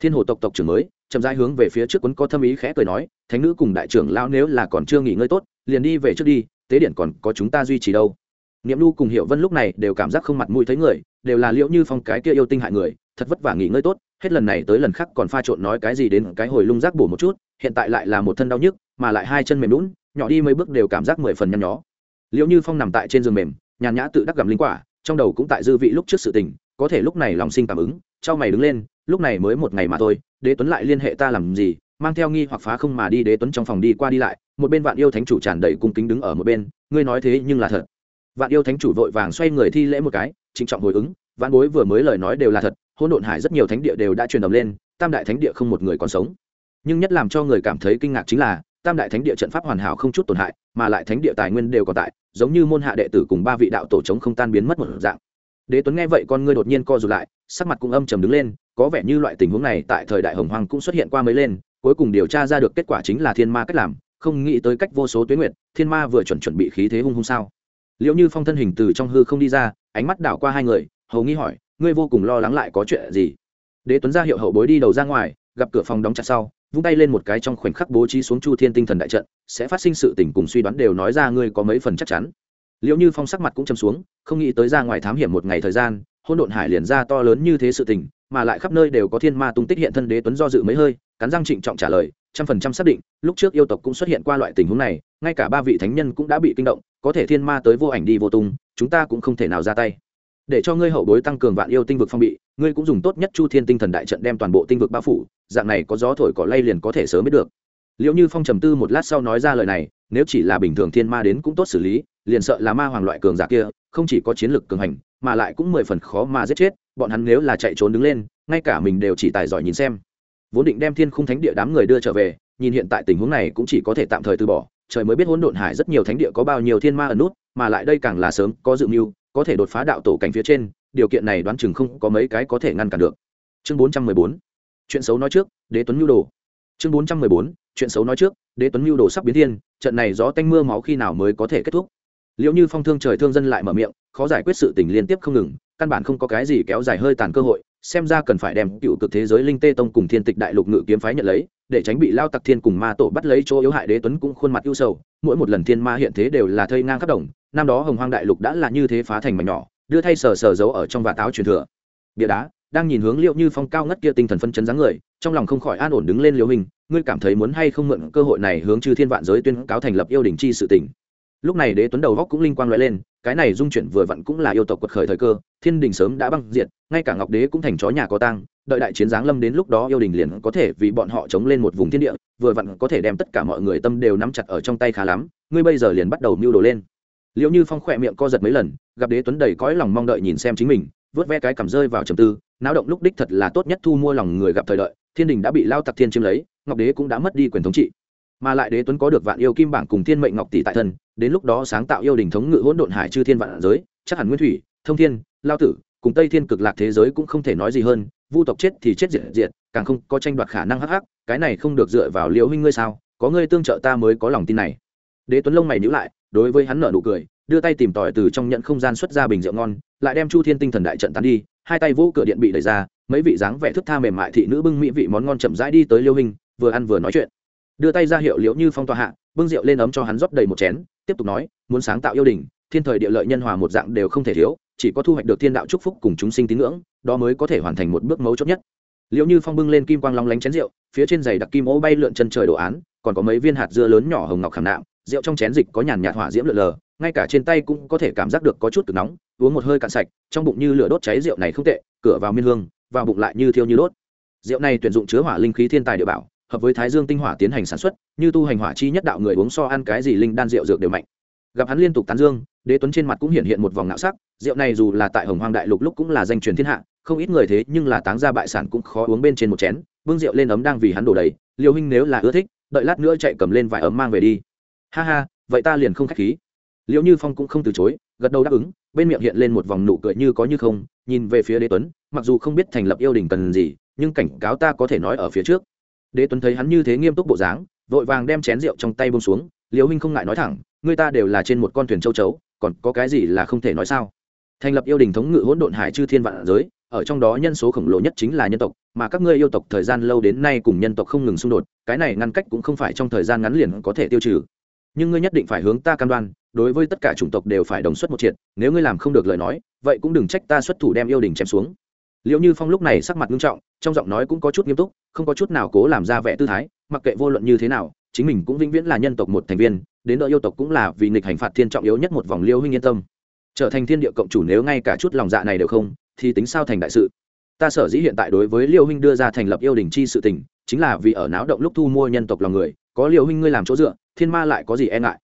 Thiên hồ tộc tộc trưởng mới, chậm rãi hướng về phía trước quấn có thâm ý khẽ cười nói, thánh nữ cùng đại trưởng lão nếu là còn chưa nghỉ ngơi tốt, liền đi về trước đi, tế điện còn có chúng ta duy trì đâu. Niệm lu cùng hiệu vân lúc này đều cảm giác không mặt mũi thấy người, đều là liễu như phong cái kia yêu tinh hại người, thật vất vả nghỉ ngơi tốt, hết lần này tới lần khác còn pha trộn nói cái gì đến cái hồi lung rác bổ một chút, hiện tại lại là một thân đau nhức, mà lại hai chân mềm lún nhỏ đi mấy bước đều cảm giác mười phần nhăn nhó. Liệu như phong nằm tại trên giường mềm, nhàn nhã tự đắc gặm linh quả, trong đầu cũng tại dư vị lúc trước sự tình, có thể lúc này lòng sinh cảm ứng, trao mày đứng lên, lúc này mới một ngày mà thôi, đế tuấn lại liên hệ ta làm gì, mang theo nghi hoặc phá không mà đi đế tuấn trong phòng đi qua đi lại, một bên vạn yêu thánh chủ tràn đầy cung kính đứng ở một bên, ngươi nói thế nhưng là thật. Vạn yêu thánh chủ vội vàng xoay người thi lễ một cái, trịnh trọng hồi ứng, vạn bối vừa mới lời nói đều là thật hôn độn hải rất nhiều thánh địa đều đã truyền đồng lên, tam đại thánh địa không một người còn sống. Nhưng nhất làm cho người cảm thấy kinh ngạc chính là tam đại thánh địa trận pháp hoàn hảo không chút tổn hại, mà lại thánh địa tài nguyên đều còn tại, giống như môn hạ đệ tử cùng ba vị đạo tổ chống không tan biến mất một dạng. Đế tuấn nghe vậy con ngươi đột nhiên co rụt lại, sắc mặt cũng âm trầm đứng lên, có vẻ như loại tình huống này tại thời đại hồng hoàng cũng xuất hiện qua mới lên, cuối cùng điều tra ra được kết quả chính là thiên ma cách làm, không nghĩ tới cách vô số tuyến nguyện thiên ma vừa chuẩn chuẩn bị khí thế hung hung sao. Liệu như phong thân hình từ trong hư không đi ra, ánh mắt đảo qua hai người, hầu nghi hỏi, ngươi vô cùng lo lắng lại có chuyện gì? Đế tuấn ra hiệu hậu bối đi đầu ra ngoài gặp cửa phòng đóng chặt sau, vung tay lên một cái trong khoảnh khắc bố trí xuống chu thiên tinh thần đại trận, sẽ phát sinh sự tình cùng suy đoán đều nói ra ngươi có mấy phần chắc chắn. Liệu như phong sắc mặt cũng châm xuống, không nghĩ tới ra ngoài thám hiểm một ngày thời gian hôn độn hải liền ra to lớn như thế sự tình, mà lại khắp nơi đều có thiên ma tung tích hiện thân đế tuấn do dự mấy hơi, cắn răng trịnh trọng trả lời, trăm phần trăm xác định, lúc trước yêu tộc cũng xuất hiện qua loại tình huống này, ngay cả ba vị thánh nhân cũng đã bị kinh động, có thể thiên ma tới vô ảnh đi vô tung, chúng ta cũng không thể nào ra tay để cho ngươi hậu bối tăng cường vạn yêu tinh vực phong bị, ngươi cũng dùng tốt nhất chu thiên tinh thần đại trận đem toàn bộ tinh vực bao phủ, dạng này có gió thổi cỏ lay liền có thể sớm biết được. Liệu như phong trầm tư một lát sau nói ra lời này, nếu chỉ là bình thường thiên ma đến cũng tốt xử lý, liền sợ là ma hoàng loại cường giả kia, không chỉ có chiến lược cường hành, mà lại cũng mười phần khó mà giết chết, bọn hắn nếu là chạy trốn đứng lên, ngay cả mình đều chỉ tài giỏi nhìn xem. Vốn định đem thiên khung thánh địa đám người đưa trở về, nhìn hiện tại tình huống này cũng chỉ có thể tạm thời từ bỏ, trời mới biết hỗn độn hải rất nhiều thánh địa có bao nhiêu thiên ma ở nút, mà lại đây càng là sớm có dự mưu có thể đột phá đạo tổ cảnh phía trên, điều kiện này đoán chừng không có mấy cái có thể ngăn cản được. Chương bốn trăm mười bốn, chuyện xấu nói trước, đế tuấn nhu đồ. Chương bốn trăm mười bốn, chuyện xấu nói trước, đế tuấn nhu đồ sắp biến thiên, trận này gió tanh mưa máu khi nào mới có thể kết thúc? Liệu như phong thương trời thương dân lại mở miệng, khó giải quyết sự tình liên tiếp không ngừng, căn bản không có cái gì kéo dài hơi tàn cơ hội, xem ra cần phải đem cựu cực thế giới linh tê tông cùng thiên tịch đại lục ngự kiếm phái nhận lấy, để tránh bị lao tặc thiên cùng ma tổ bắt lấy chỗ yếu hại đế tuấn cũng khuôn mặt ưu sầu, mỗi một lần thiên ma hiện thế đều là thây ngang khắp đồng năm đó hồng hoang đại lục đã là như thế phá thành mảnh nhỏ, đưa thay sờ sờ giấu ở trong vạt táo truyền thừa. Bia đá, đang nhìn hướng liệu như phong cao ngất kia tinh thần phân chấn dáng người, trong lòng không khỏi an ổn đứng lên liều hình, ngươi cảm thấy muốn hay không mượn cơ hội này hướng chư thiên vạn giới tuyên cáo thành lập yêu đình chi sự tỉnh lúc này đế tuấn đầu góc cũng linh quang loại lên, cái này dung chuyển vừa vặn cũng là yêu tộc quật khởi thời cơ, thiên đình sớm đã băng diệt, ngay cả ngọc đế cũng thành chó nhà có tăng đợi đại chiến giáng lâm đến lúc đó yêu đình liền có thể vì bọn họ chống lên một vùng thiên địa, vừa vặn có thể đem tất cả mọi người tâm đều nắm chặt ở trong tay khá lắm, ngươi bây giờ liền bắt đầu mưu đồ lên liệu như phong khỏe miệng co giật mấy lần, gặp đế tuấn đầy cõi lòng mong đợi nhìn xem chính mình, vớt ve cái cầm rơi vào trầm tư, náo động lúc đích thật là tốt nhất thu mua lòng người gặp thời đợi, thiên đình đã bị lao tặc thiên chiếm lấy, ngọc đế cũng đã mất đi quyền thống trị. Mà lại đế tuấn có được vạn yêu kim bảng cùng thiên mệnh ngọc tỷ tại thân, đến lúc đó sáng tạo yêu đình thống ngự hỗn độn hải chư thiên vạn giới, chắc hẳn nguyên thủy, thông thiên, lao tử, cùng tây thiên cực lạc thế giới cũng không thể nói gì hơn, vu tộc chết thì chết diệt diệt, càng không có tranh đoạt khả năng hắc hắc, cái này không được dựa vào liễu huynh ngươi sao, có ngươi tương trợ ta mới có lòng tin này. Đế tuấn lông mày nhíu lại đối với hắn nở nụ cười, đưa tay tìm tòi từ trong nhận không gian xuất ra bình rượu ngon, lại đem chu thiên tinh thần đại trận tán đi, hai tay vỗ cửa điện bị đẩy ra, mấy vị dáng vẻ thức tha mềm mại thị nữ bưng mỹ vị món ngon chậm rãi đi tới liêu hình, vừa ăn vừa nói chuyện. Đưa tay ra hiệu liễu như phong tòa hạ, bưng rượu lên ấm cho hắn rót đầy một chén, tiếp tục nói, muốn sáng tạo yêu đình, thiên thời địa lợi nhân hòa một dạng đều không thể thiếu, chỉ có thu hoạch được thiên đạo chúc phúc cùng chúng sinh tín ngưỡng, đó mới có thể hoàn thành một bước mấu chốt nhất. Liễu như phong bưng lên kim quang long lánh chén rượu, phía trên giày đặc kim ô bay lượn chân trời đồ án, còn có mấy viên hạt dưa lớn nhỏ hồng ngọc khảm nạm rượu trong chén dịch có nhàn nhạt hỏa diễm lượn lờ, ngay cả trên tay cũng có thể cảm giác được có chút cực nóng, uống một hơi cạn sạch, trong bụng như lửa đốt cháy rượu này không tệ, cửa vào miên hương, vào bụng lại như thiêu như đốt. Rượu này tuyển dụng chứa hỏa linh khí thiên tài địa bảo, hợp với thái dương tinh hỏa tiến hành sản xuất, như tu hành hỏa chi nhất đạo người uống so ăn cái gì linh đan rượu dược đều mạnh. Gặp hắn liên tục tán dương, đế tuấn trên mặt cũng hiện hiện một vòng ngạo sắc, rượu này dù là tại hồng hoang đại lục lúc cũng là danh truyền thiên hạ, không ít người thế nhưng là táng ra bại sản cũng khó uống bên trên một chén, bưng rượu lên ấm đang vì hắn đổ đầy liều huynh nếu là ưa thích, đợi lát nữa chạy cầm lên vài ấm mang về đi ha ha, vậy ta liền không k h á c h khí. Liệu như phong cũng không từ chối, gật đầu đáp ứng, bên miệng hiện lên một vòng nụ cười như có như không, nhìn về phía đế tuấn, mặc dù không biết thành lập yêu đình cần gì, nhưng cảnh cáo ta có thể nói ở phía trước. Đế tuấn thấy hắn như thế nghiêm túc bộ dáng, vội vàng đem chén rượu trong tay bông xuống liều huynh không ngại nói thẳng, người ta đều là trên một con thuyền châu chấu, còn có cái gì là không thể nói sao? Thành lập yêu đình thống ngự hỗn độn hải chư thiên vạn giới, ở trong đó nhân số khổng lồ nhất chính là nhân tộc, mà các ngươi yêu tộc thời gian lâu đến nay cùng nhân tộc không ngừng xung đột, cái này ngăn cách cũng không phải trong thời gian ngắn liền có thể tiêu trừ nhưng ngươi nhất định phải hướng ta cam đoan, đối với tất cả chủng tộc đều phải đồng xuất một triệt, nếu ngươi làm không được lời nói, vậy cũng đừng trách ta xuất thủ đem yêu đình chém xuống. Liệu như phong lúc này sắc mặt nghiêm trọng, trong giọng nói cũng có chút nghiêm túc, không có chút nào cố làm ra vẻ tư thái, mặc kệ vô luận như thế nào, chính mình cũng vĩnh viễn là nhân tộc một thành viên, đến đỡ yêu tộc cũng là vì nghịch hành phạt thiên trọng yếu nhất một vòng liêu huynh yên tâm. Trở thành thiên địa cộng chủ nếu ngay cả chút lòng dạ này đều không, thì tính sao thành đại sự? Ta sở dĩ hiện tại đối với liêu huynh đưa ra thành lập yêu đình chi sự tình, chính là vì ở náo động lúc thu mua nhân tộc lòng người có liệu huynh ngươi làm chỗ dựa, thiên ma lại có gì e ngại?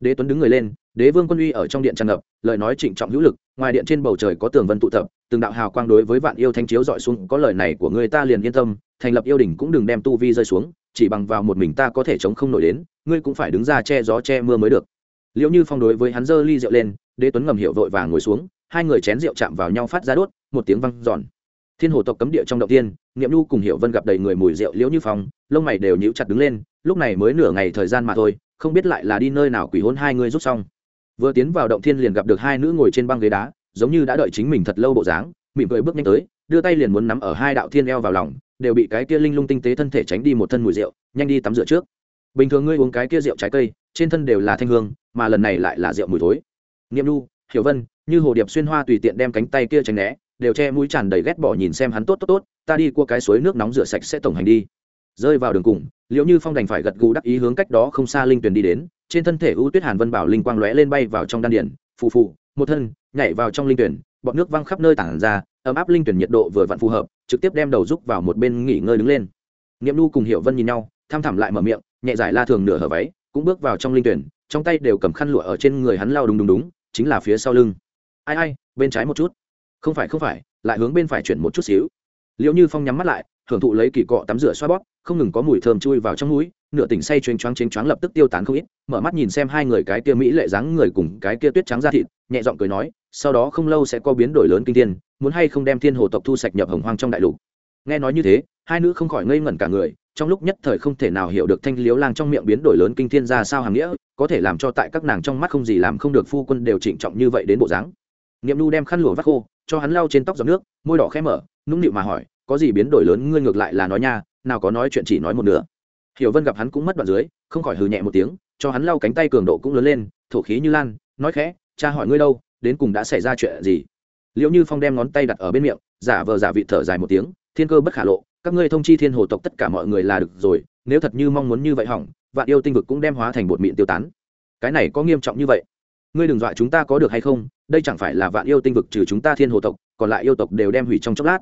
Đế tuấn đứng người lên, đế vương quân uy ở trong điện tràn ngập, lời nói trịnh trọng hữu lực, ngoài điện trên bầu trời có tường vân tụ tập, từng đạo hào quang đối với vạn yêu thanh chiếu dọi xuống, có lời này của người ta liền yên tâm, thành lập yêu đình cũng đừng đem tu vi rơi xuống, chỉ bằng vào một mình ta có thể chống không nổi đến, ngươi cũng phải đứng ra che gió che mưa mới được. Liệu như phong đối với hắn dơ ly rượu lên, đế tuấn ngầm hiệu vội vàng ngồi xuống, hai người chén rượu chạm vào nhau phát ra đốt, một tiếng văng giòn thiên hồ tộc cấm địa trong động tiên, niệm nhu cùng hiệu vân gặp đầy người mùi rượu liễu như phong, lông mày đều nhíu chặt đứng lên lúc này mới nửa ngày thời gian mà thôi, không biết lại là đi nơi nào quỷ hôn hai người rút xong. Vừa tiến vào động thiên liền gặp được hai nữ ngồi trên băng ghế đá, giống như đã đợi chính mình thật lâu bộ dáng, mỉm cười bước nhanh tới, đưa tay liền muốn nắm ở hai đạo thiên eo vào lòng, đều bị cái kia linh lung tinh tế thân thể tránh đi một thân mùi rượu, nhanh đi tắm rửa trước. Bình thường ngươi uống cái kia rượu trái cây, trên thân đều là thanh hương, mà lần này lại là rượu mùi thối. Nghiệm lu hiểu vân, như hồ điệp xuyên hoa tùy tiện đem cánh tay kia tránh né, đều che mũi tràn đầy ghét bỏ nhìn xem hắn tốt tốt tốt, ta đi qua cái suối nước nóng rửa sạch sẽ tổng hành đi rơi vào đường cùng, liệu như phong đành phải gật gù đắc ý hướng cách đó không xa linh tuyền đi đến, trên thân thể ưu tuyết hàn vân bảo linh quang lóe lên bay vào trong đan điển phù phù, một thân, nhảy vào trong linh tuyển bọt nước văng khắp nơi tản ra, ấm áp linh tuyển nhiệt độ vừa vặn phù hợp, trực tiếp đem đầu rúc vào một bên nghỉ ngơi đứng lên. Nghiệm nu cùng hiệu vân nhìn nhau, tham thẳm lại mở miệng, nhẹ giải la thường nửa hở váy, cũng bước vào trong linh tuyển trong tay đều cầm khăn lụa ở trên người hắn lao đúng đúng đúng, chính là phía sau lưng. Ai ai, bên trái một chút. Không phải không phải, lại hướng bên phải chuyển một chút xíu. Liệu như phong nhắm mắt lại, hưởng thụ lấy kỳ cọ tắm rửa xoa bóp không ngừng có mùi thơm chui vào trong núi nửa tỉnh say chuyên choáng chênh choáng lập tức tiêu tán không ít, mở mắt nhìn xem hai người cái kia mỹ lệ dáng người cùng cái kia tuyết trắng da thịt, nhẹ giọng cười nói, sau đó không lâu sẽ có biến đổi lớn kinh thiên, muốn hay không đem thiên hồ tộc thu sạch nhập hồng hoang trong đại lục. Nghe nói như thế, hai nữ không khỏi ngây ngẩn cả người, trong lúc nhất thời không thể nào hiểu được thanh liếu lang trong miệng biến đổi lớn kinh thiên ra sao hàm nghĩa, có thể làm cho tại các nàng trong mắt không gì làm không được phu quân đều trịnh trọng như vậy đến bộ dáng. Niệm nu đem khăn lụa vắt khô, cho hắn lau trên tóc giọt nước, môi đỏ khẽ mở, nũng nịu mà hỏi, có gì biến đổi lớn ngươi ngược lại là nói nha nào có nói chuyện chỉ nói một nửa. Hiểu vân gặp hắn cũng mất đoạn dưới không khỏi hừ nhẹ một tiếng cho hắn lau cánh tay cường độ cũng lớn lên thổ khí như lan nói khẽ cha hỏi ngươi đâu đến cùng đã xảy ra chuyện gì? Liệu như phong đem ngón tay đặt ở bên miệng giả vờ giả vị thở dài một tiếng thiên cơ bất khả lộ các ngươi thông chi thiên hồ tộc tất cả mọi người là được rồi nếu thật như mong muốn như vậy hỏng vạn yêu tinh vực cũng đem hóa thành bột mịn tiêu tán. Cái này có nghiêm trọng như vậy? Ngươi đừng dọa chúng ta có được hay không đây chẳng phải là vạn yêu tinh vực trừ chúng ta thiên hồ tộc còn lại yêu tộc đều đem hủy trong chốc lát.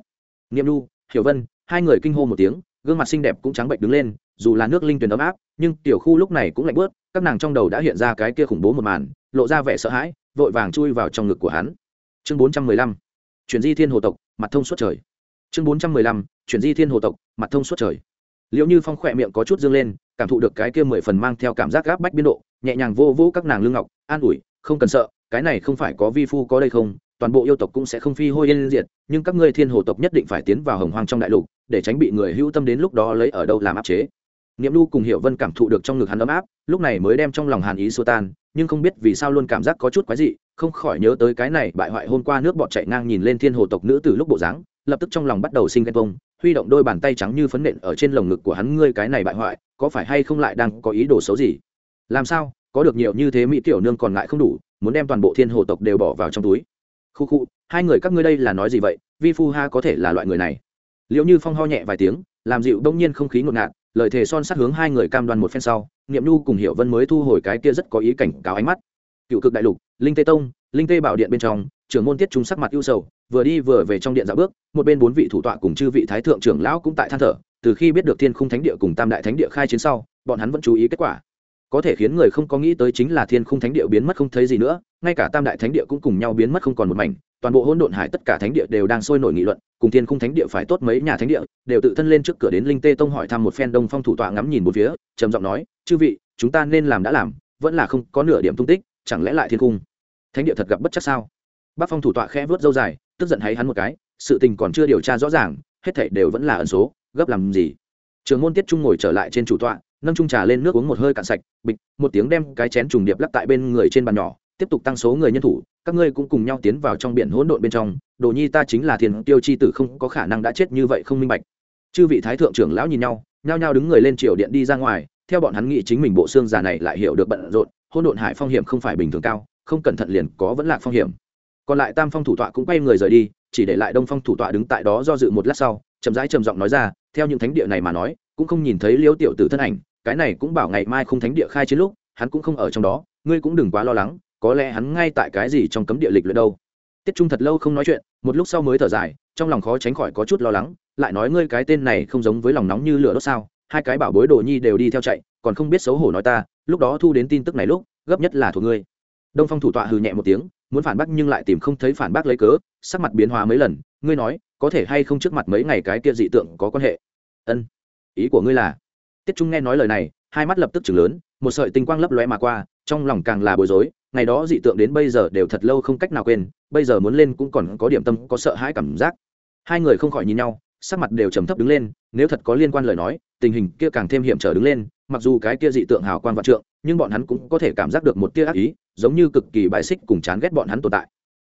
Niệm Nu, hiểu vân hai người kinh hô một tiếng gương mặt xinh đẹp cũng trắng bệnh đứng lên, dù là nước linh tuyền ấm áp, nhưng tiểu khu lúc này cũng lạnh bớt, các nàng trong đầu đã hiện ra cái kia khủng bố một màn, lộ ra vẻ sợ hãi, vội vàng chui vào trong ngực của hắn. Chương bốn trăm mười lăm, chuyển di thiên hồ tộc, mặt thông suốt trời. Chương bốn trăm mười lăm, chuyển di thiên hồ tộc, mặt thông suốt trời. Liệu như phong khỏe miệng có chút dương lên, cảm thụ được cái kia mười phần mang theo cảm giác gáp bách biên độ, nhẹ nhàng vô vũ các nàng lương ngọc, an ủi, không cần sợ, cái này không phải có vi phu có đây không, toàn bộ yêu tộc cũng sẽ không phi hôi yên diệt, nhưng các ngươi thiên hồ tộc nhất định phải tiến vào hồng hoang trong đại lục để tránh bị người hữu tâm đến lúc đó lấy ở đâu làm áp chế. Niệm lu cùng hiệu vân cảm thụ được trong ngực hắn ấm áp, lúc này mới đem trong lòng hàn ý xua tan, nhưng không biết vì sao luôn cảm giác có chút quái dị, không khỏi nhớ tới cái này bại hoại hôm qua nước bọt chạy ngang nhìn lên thiên hồ tộc nữ từ lúc bộ dáng, lập tức trong lòng bắt đầu sinh ghen vông huy động đôi bàn tay trắng như phấn nện ở trên lồng ngực của hắn, ngươi cái này bại hoại, có phải hay không lại đang có ý đồ xấu gì? Làm sao, có được nhiều như thế mỹ tiểu nương còn lại không đủ, muốn đem toàn bộ thiên hồ tộc đều bỏ vào trong túi. Khu khu, hai người các ngươi đây là nói gì vậy? Vi phu ha có thể là loại người này liệu như phong ho nhẹ vài tiếng, làm dịu đông nhiên không khí ngột ngạt, lời thề son sát hướng hai người cam đoan một phen sau, niệm nhu cùng hiểu vân mới thu hồi cái kia rất có ý cảnh cáo ánh mắt. Cựu cực đại lục, linh tê tông, linh tê bảo điện bên trong, trưởng môn tiết trung sắc mặt ưu sầu, vừa đi vừa về trong điện dạo bước, một bên bốn vị thủ tọa cùng chư vị thái thượng trưởng lão cũng tại than thở, từ khi biết được thiên khung thánh địa cùng tam đại thánh địa khai chiến sau, bọn hắn vẫn chú ý kết quả. Có thể khiến người không có nghĩ tới chính là thiên khung thánh địa biến mất không thấy gì nữa, ngay cả tam đại thánh địa cũng cùng nhau biến mất không còn một mảnh toàn bộ hỗn độn hải tất cả thánh địa đều đang sôi nổi nghị luận, cùng thiên khung thánh địa phải tốt mấy nhà thánh địa, đều tự thân lên trước cửa đến linh tê tông hỏi thăm một phen đông phong thủ tọa ngắm nhìn một phía, trầm giọng nói, chư vị, chúng ta nên làm đã làm, vẫn là không có nửa điểm tung tích, chẳng lẽ lại thiên cung thánh địa thật gặp bất chắc sao? Bác phong thủ tọa khẽ vớt dâu dài, tức giận hay hắn một cái, sự tình còn chưa điều tra rõ ràng, hết thảy đều vẫn là ẩn số, gấp làm gì? Trường môn tiết trung ngồi trở lại trên chủ tọa, nâng trung trà lên nước uống một hơi cạn sạch, bịch, một tiếng đem cái chén trùng điệp lắp tại bên người trên bàn nhỏ tiếp tục tăng số người nhân thủ, các ngươi cũng cùng nhau tiến vào trong biển hỗn độn bên trong, đồ nhi ta chính là thiền tiêu chi tử không có khả năng đã chết như vậy không minh bạch. Chư vị thái thượng trưởng lão nhìn nhau, nhao nhao đứng người lên triều điện đi ra ngoài, theo bọn hắn nghĩ chính mình bộ xương già này lại hiểu được bận rộn, hỗn độn hải phong hiểm không phải bình thường cao, không cẩn thận liền có vẫn lạc phong hiểm. Còn lại tam phong thủ tọa cũng quay người rời đi, chỉ để lại đông phong thủ tọa đứng tại đó do dự một lát sau, chậm rãi trầm giọng nói ra, theo những thánh địa này mà nói, cũng không nhìn thấy liêu tiểu tử thân ảnh, cái này cũng bảo ngày mai không thánh địa khai chiến lúc, hắn cũng không ở trong đó, ngươi cũng đừng quá lo lắng có lẽ hắn ngay tại cái gì trong cấm địa lịch luyện đâu. Tiết trung thật lâu không nói chuyện, một lúc sau mới thở dài, trong lòng khó tránh khỏi có chút lo lắng, lại nói ngươi cái tên này không giống với lòng nóng như lửa đốt sao, hai cái bảo bối đồ nhi đều đi theo chạy, còn không biết xấu hổ nói ta, lúc đó thu đến tin tức này lúc, gấp nhất là thuộc ngươi. Đông phong thủ tọa hừ nhẹ một tiếng, muốn phản bác nhưng lại tìm không thấy phản bác lấy cớ, sắc mặt biến hóa mấy lần, ngươi nói, có thể hay không trước mặt mấy ngày cái kia dị tượng có quan hệ? Ân, ý của ngươi là? Tiết trung nghe nói lời này, hai mắt lập tức chừng lớn, một sợi tinh quang lấp lóe mà qua trong lòng càng là bối rối, ngày đó dị tượng đến bây giờ đều thật lâu không cách nào quên, bây giờ muốn lên cũng còn có điểm tâm, có sợ hãi cảm giác. Hai người không khỏi nhìn nhau, sắc mặt đều trầm thấp đứng lên, nếu thật có liên quan lời nói, tình hình kia càng thêm hiểm trở đứng lên, mặc dù cái kia dị tượng hào quan vạn trượng, nhưng bọn hắn cũng có thể cảm giác được một tia ác ý, giống như cực kỳ bài xích cùng chán ghét bọn hắn tồn tại.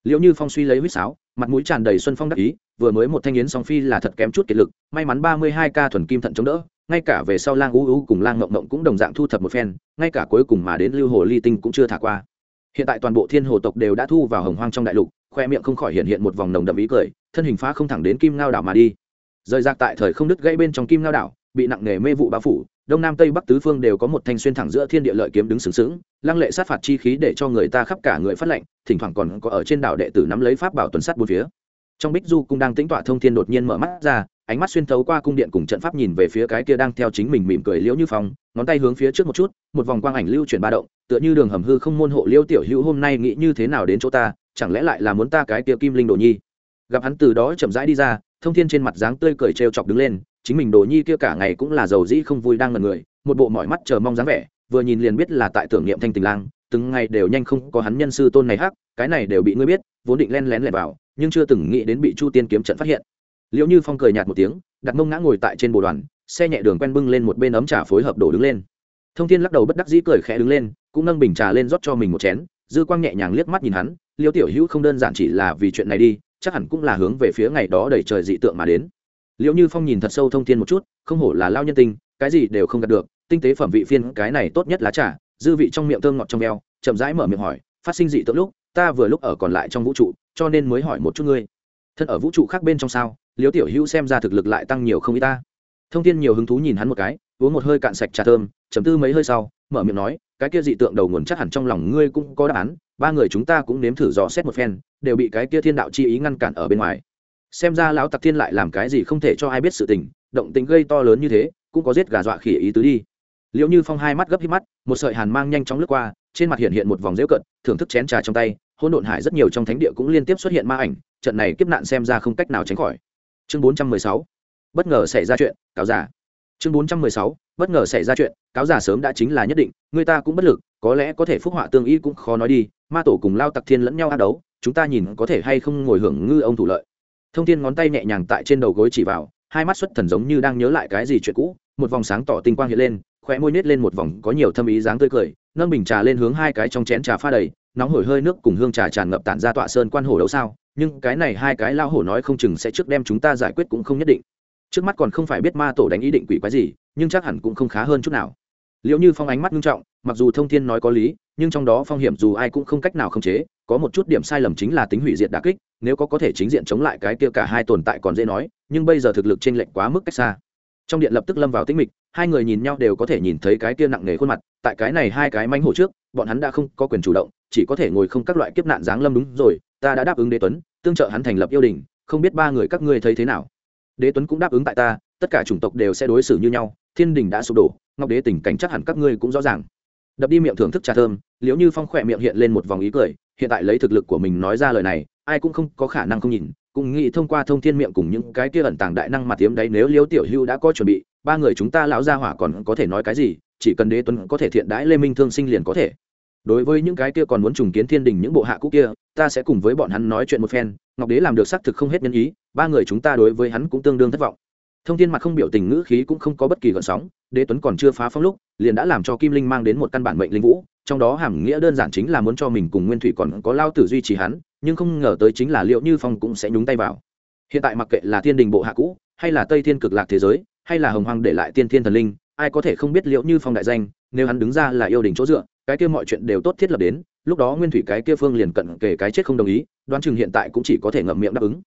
Liệu như phong suy lấy huýt sáo, mặt mũi tràn đầy xuân phong đắc ý, vừa mới một thanh yến song phi là thật kém chút kiệt lực, may mắn ba mươi hai ca thuần kim thận chống đỡ ngay cả về sau lang u u cùng lang ngộng ngộng cũng đồng dạng thu thập một phen, ngay cả cuối cùng mà đến lưu hồ ly tinh cũng chưa thả qua. Hiện tại toàn bộ thiên hồ tộc đều đã thu vào hồng hoang trong đại lục, khoe miệng không khỏi hiện hiện một vòng nồng đậm ý cười, thân hình phá không thẳng đến kim ngao đảo mà đi. Rời rạc tại thời không đứt gãy bên trong kim ngao đảo, bị nặng nề mê vụ bao phủ, đông nam tây bắc tứ phương đều có một thanh xuyên thẳng giữa thiên địa lợi kiếm đứng sừng sững, lăng lệ sát phạt chi khí để cho người ta khắp cả người phát lệnh, thỉnh thoảng còn có ở trên đảo đệ tử nắm lấy pháp bảo tuần sát bốn phía. Trong bích du cũng đang tĩnh tỏa thông thiên đột nhiên mở mắt ra ánh mắt xuyên thấu qua cung điện cùng trận pháp nhìn về phía cái kia đang theo chính mình mỉm cười liễu như phong, ngón tay hướng phía trước một chút, một vòng quang ảnh lưu chuyển ba động, tựa như đường hầm hư không môn hộ liễu tiểu hữu hôm nay nghĩ như thế nào đến chỗ ta, chẳng lẽ lại là muốn ta cái kia kim linh đồ nhi? Gặp hắn từ đó chậm rãi đi ra, thông thiên trên mặt dáng tươi cười trêu chọc đứng lên, chính mình đồ nhi kia cả ngày cũng là giàu dĩ không vui đang ngần người, một bộ mỏi mắt chờ mong dáng vẻ, vừa nhìn liền biết là tại tưởng niệm thanh tình lang, từng ngày đều nhanh không có hắn nhân sư tôn này hắc, cái này đều bị ngươi biết, vốn định len lén lẻn vào, nhưng chưa từng nghĩ đến bị chu tiên kiếm trận phát hiện liệu như phong cười nhạt một tiếng, đặt mông ngã ngồi tại trên bồ đoàn, xe nhẹ đường quen bưng lên một bên ấm trà phối hợp đổ đứng lên. Thông thiên lắc đầu bất đắc dĩ cười khẽ đứng lên, cũng nâng bình trà lên rót cho mình một chén, dư quang nhẹ nhàng liếc mắt nhìn hắn liêu tiểu hữu không đơn giản chỉ là vì chuyện này đi, chắc hẳn cũng là hướng về phía ngày đó đầy trời dị tượng mà đến. Liệu như phong nhìn thật sâu thông thiên một chút, không hổ là lao nhân tinh cái gì đều không gạt được, tinh tế phẩm vị phiên cái này tốt nhất lá trà, dư vị trong miệng thơm ngọt trong veo chậm rãi mở miệng hỏi, phát sinh dị tượng lúc, ta vừa lúc ở còn lại trong vũ trụ, cho nên mới hỏi một chút ngươi. Thân ở vũ trụ khác bên trong sao liếu tiểu hữu xem ra thực lực lại tăng nhiều không y ta. Thông tin nhiều hứng thú nhìn hắn một cái, uống một hơi cạn sạch trà thơm chấm tư mấy hơi sau, mở miệng nói, cái kia dị tượng đầu nguồn chắc hẳn trong lòng ngươi cũng có đáp án, ba người chúng ta cũng nếm thử dò xét một phen, đều bị cái kia thiên đạo chi ý ngăn cản ở bên ngoài. Xem ra lão tặc thiên lại làm cái gì không thể cho ai biết sự tình, động tính gây to lớn như thế, cũng có giết gà dọa khỉ ý tứ đi. Liệu như phong hai mắt gấp hít mắt, một sợi hàn mang nhanh chóng lướt qua, trên mặt hiện hiện một vòng rễu cận thưởng thức chén trà trong tay hôn độn hải rất nhiều trong thánh địa cũng liên tiếp xuất hiện ma ảnh, trận này kiếp nạn xem ra không cách nào tránh khỏi chương bốn trăm mười sáu, bất ngờ xảy ra chuyện, cáo giả. Chương bốn trăm mười sáu, bất ngờ xảy ra chuyện, cáo giả sớm đã chính là nhất định, người ta cũng bất lực, có lẽ có thể phúc họa tương y cũng khó nói đi, ma tổ cùng lao tặc thiên lẫn nhau ác đấu, chúng ta nhìn có thể hay không ngồi hưởng ngư ông thủ lợi. Thông thiên ngón tay nhẹ nhàng tại trên đầu gối chỉ vào, hai mắt xuất thần giống như đang nhớ lại cái gì chuyện cũ, một vòng sáng tỏ tinh quang hiện lên, khóe môi nết lên một vòng có nhiều thâm ý dáng tươi cười, nâng bình trà lên hướng hai cái trong chén trà pha đầy, nóng hổi hơi nước cùng hương trà tràn ngập tản ra tọa sơn quan hổ đấu sao nhưng cái này hai cái lao hổ nói không chừng sẽ trước đem chúng ta giải quyết cũng không nhất định. Trước mắt còn không phải biết ma tổ đánh ý định quỷ quái gì, nhưng chắc hẳn cũng không khá hơn chút nào. Liệu như phong ánh mắt nghiêm trọng, mặc dù thông thiên nói có lý, nhưng trong đó phong hiểm dù ai cũng không cách nào khống chế, có một chút điểm sai lầm chính là tính hủy diệt đà kích, nếu có có thể chính diện chống lại cái kia cả hai tồn tại còn dễ nói, nhưng bây giờ thực lực trên lệnh quá mức cách xa. Trong điện lập tức lâm vào tĩnh mịch hai người nhìn nhau đều có thể nhìn thấy cái kia nặng nề khuôn mặt, tại cái này hai cái manh hổ trước, bọn hắn đã không có quyền chủ động, chỉ có thể ngồi không các loại kiếp nạn giáng lâm đúng rồi, ta đã đáp ứng đế tuấn, tương trợ hắn thành lập yêu đình, không biết ba người các ngươi thấy thế nào. Đế tuấn cũng đáp ứng tại ta, tất cả chủng tộc đều sẽ đối xử như nhau, thiên đình đã sụp đổ, ngọc đế tình cảnh chắc hẳn các ngươi cũng rõ ràng. Đập đi miệng thưởng thức trà thơm liếu như phong khỏe miệng hiện lên một vòng ý cười, hiện tại lấy thực lực của mình nói ra lời này, ai cũng không có khả năng không nhìn, cũng nghĩ thông qua thông thiên miệng cùng những cái kia ẩn tàng đại năng mà tiếm đấy nếu liếu tiểu hưu đã có chuẩn bị ba người chúng ta lão gia hỏa còn có thể nói cái gì, chỉ cần đế tuấn có thể thiện đãi lê minh thương sinh liền có thể. Đối với những cái kia còn muốn trùng kiến thiên đình những bộ hạ cũ kia, ta sẽ cùng với bọn hắn nói chuyện một phen, ngọc đế làm được xác thực không hết nhân ý, ba người chúng ta đối với hắn cũng tương đương thất vọng. Thông thiên mặt không biểu tình ngữ khí cũng không có bất kỳ gợn sóng, đế tuấn còn chưa phá phong lúc, liền đã làm cho kim linh mang đến một căn bản mệnh linh vũ, trong đó hàm nghĩa đơn giản chính là muốn cho mình cùng nguyên thủy còn có lao tử duy trì hắn, nhưng không ngờ tới chính là liệu như phong cũng sẽ nhúng tay vào. Hiện tại mặc kệ là thiên đình bộ hạ cũ, hay là tây thiên cực lạc thế giới hay là hồng hoang để lại tiên thiên thần linh, ai có thể không biết liệu như phong đại danh, nếu hắn đứng ra là yêu đình chỗ dựa, cái kia mọi chuyện đều tốt thiết lập đến, lúc đó nguyên thủy cái kia phương liền cận kể cái chết không đồng ý, đoán chừng hiện tại cũng chỉ có thể ngậm miệng đáp ứng.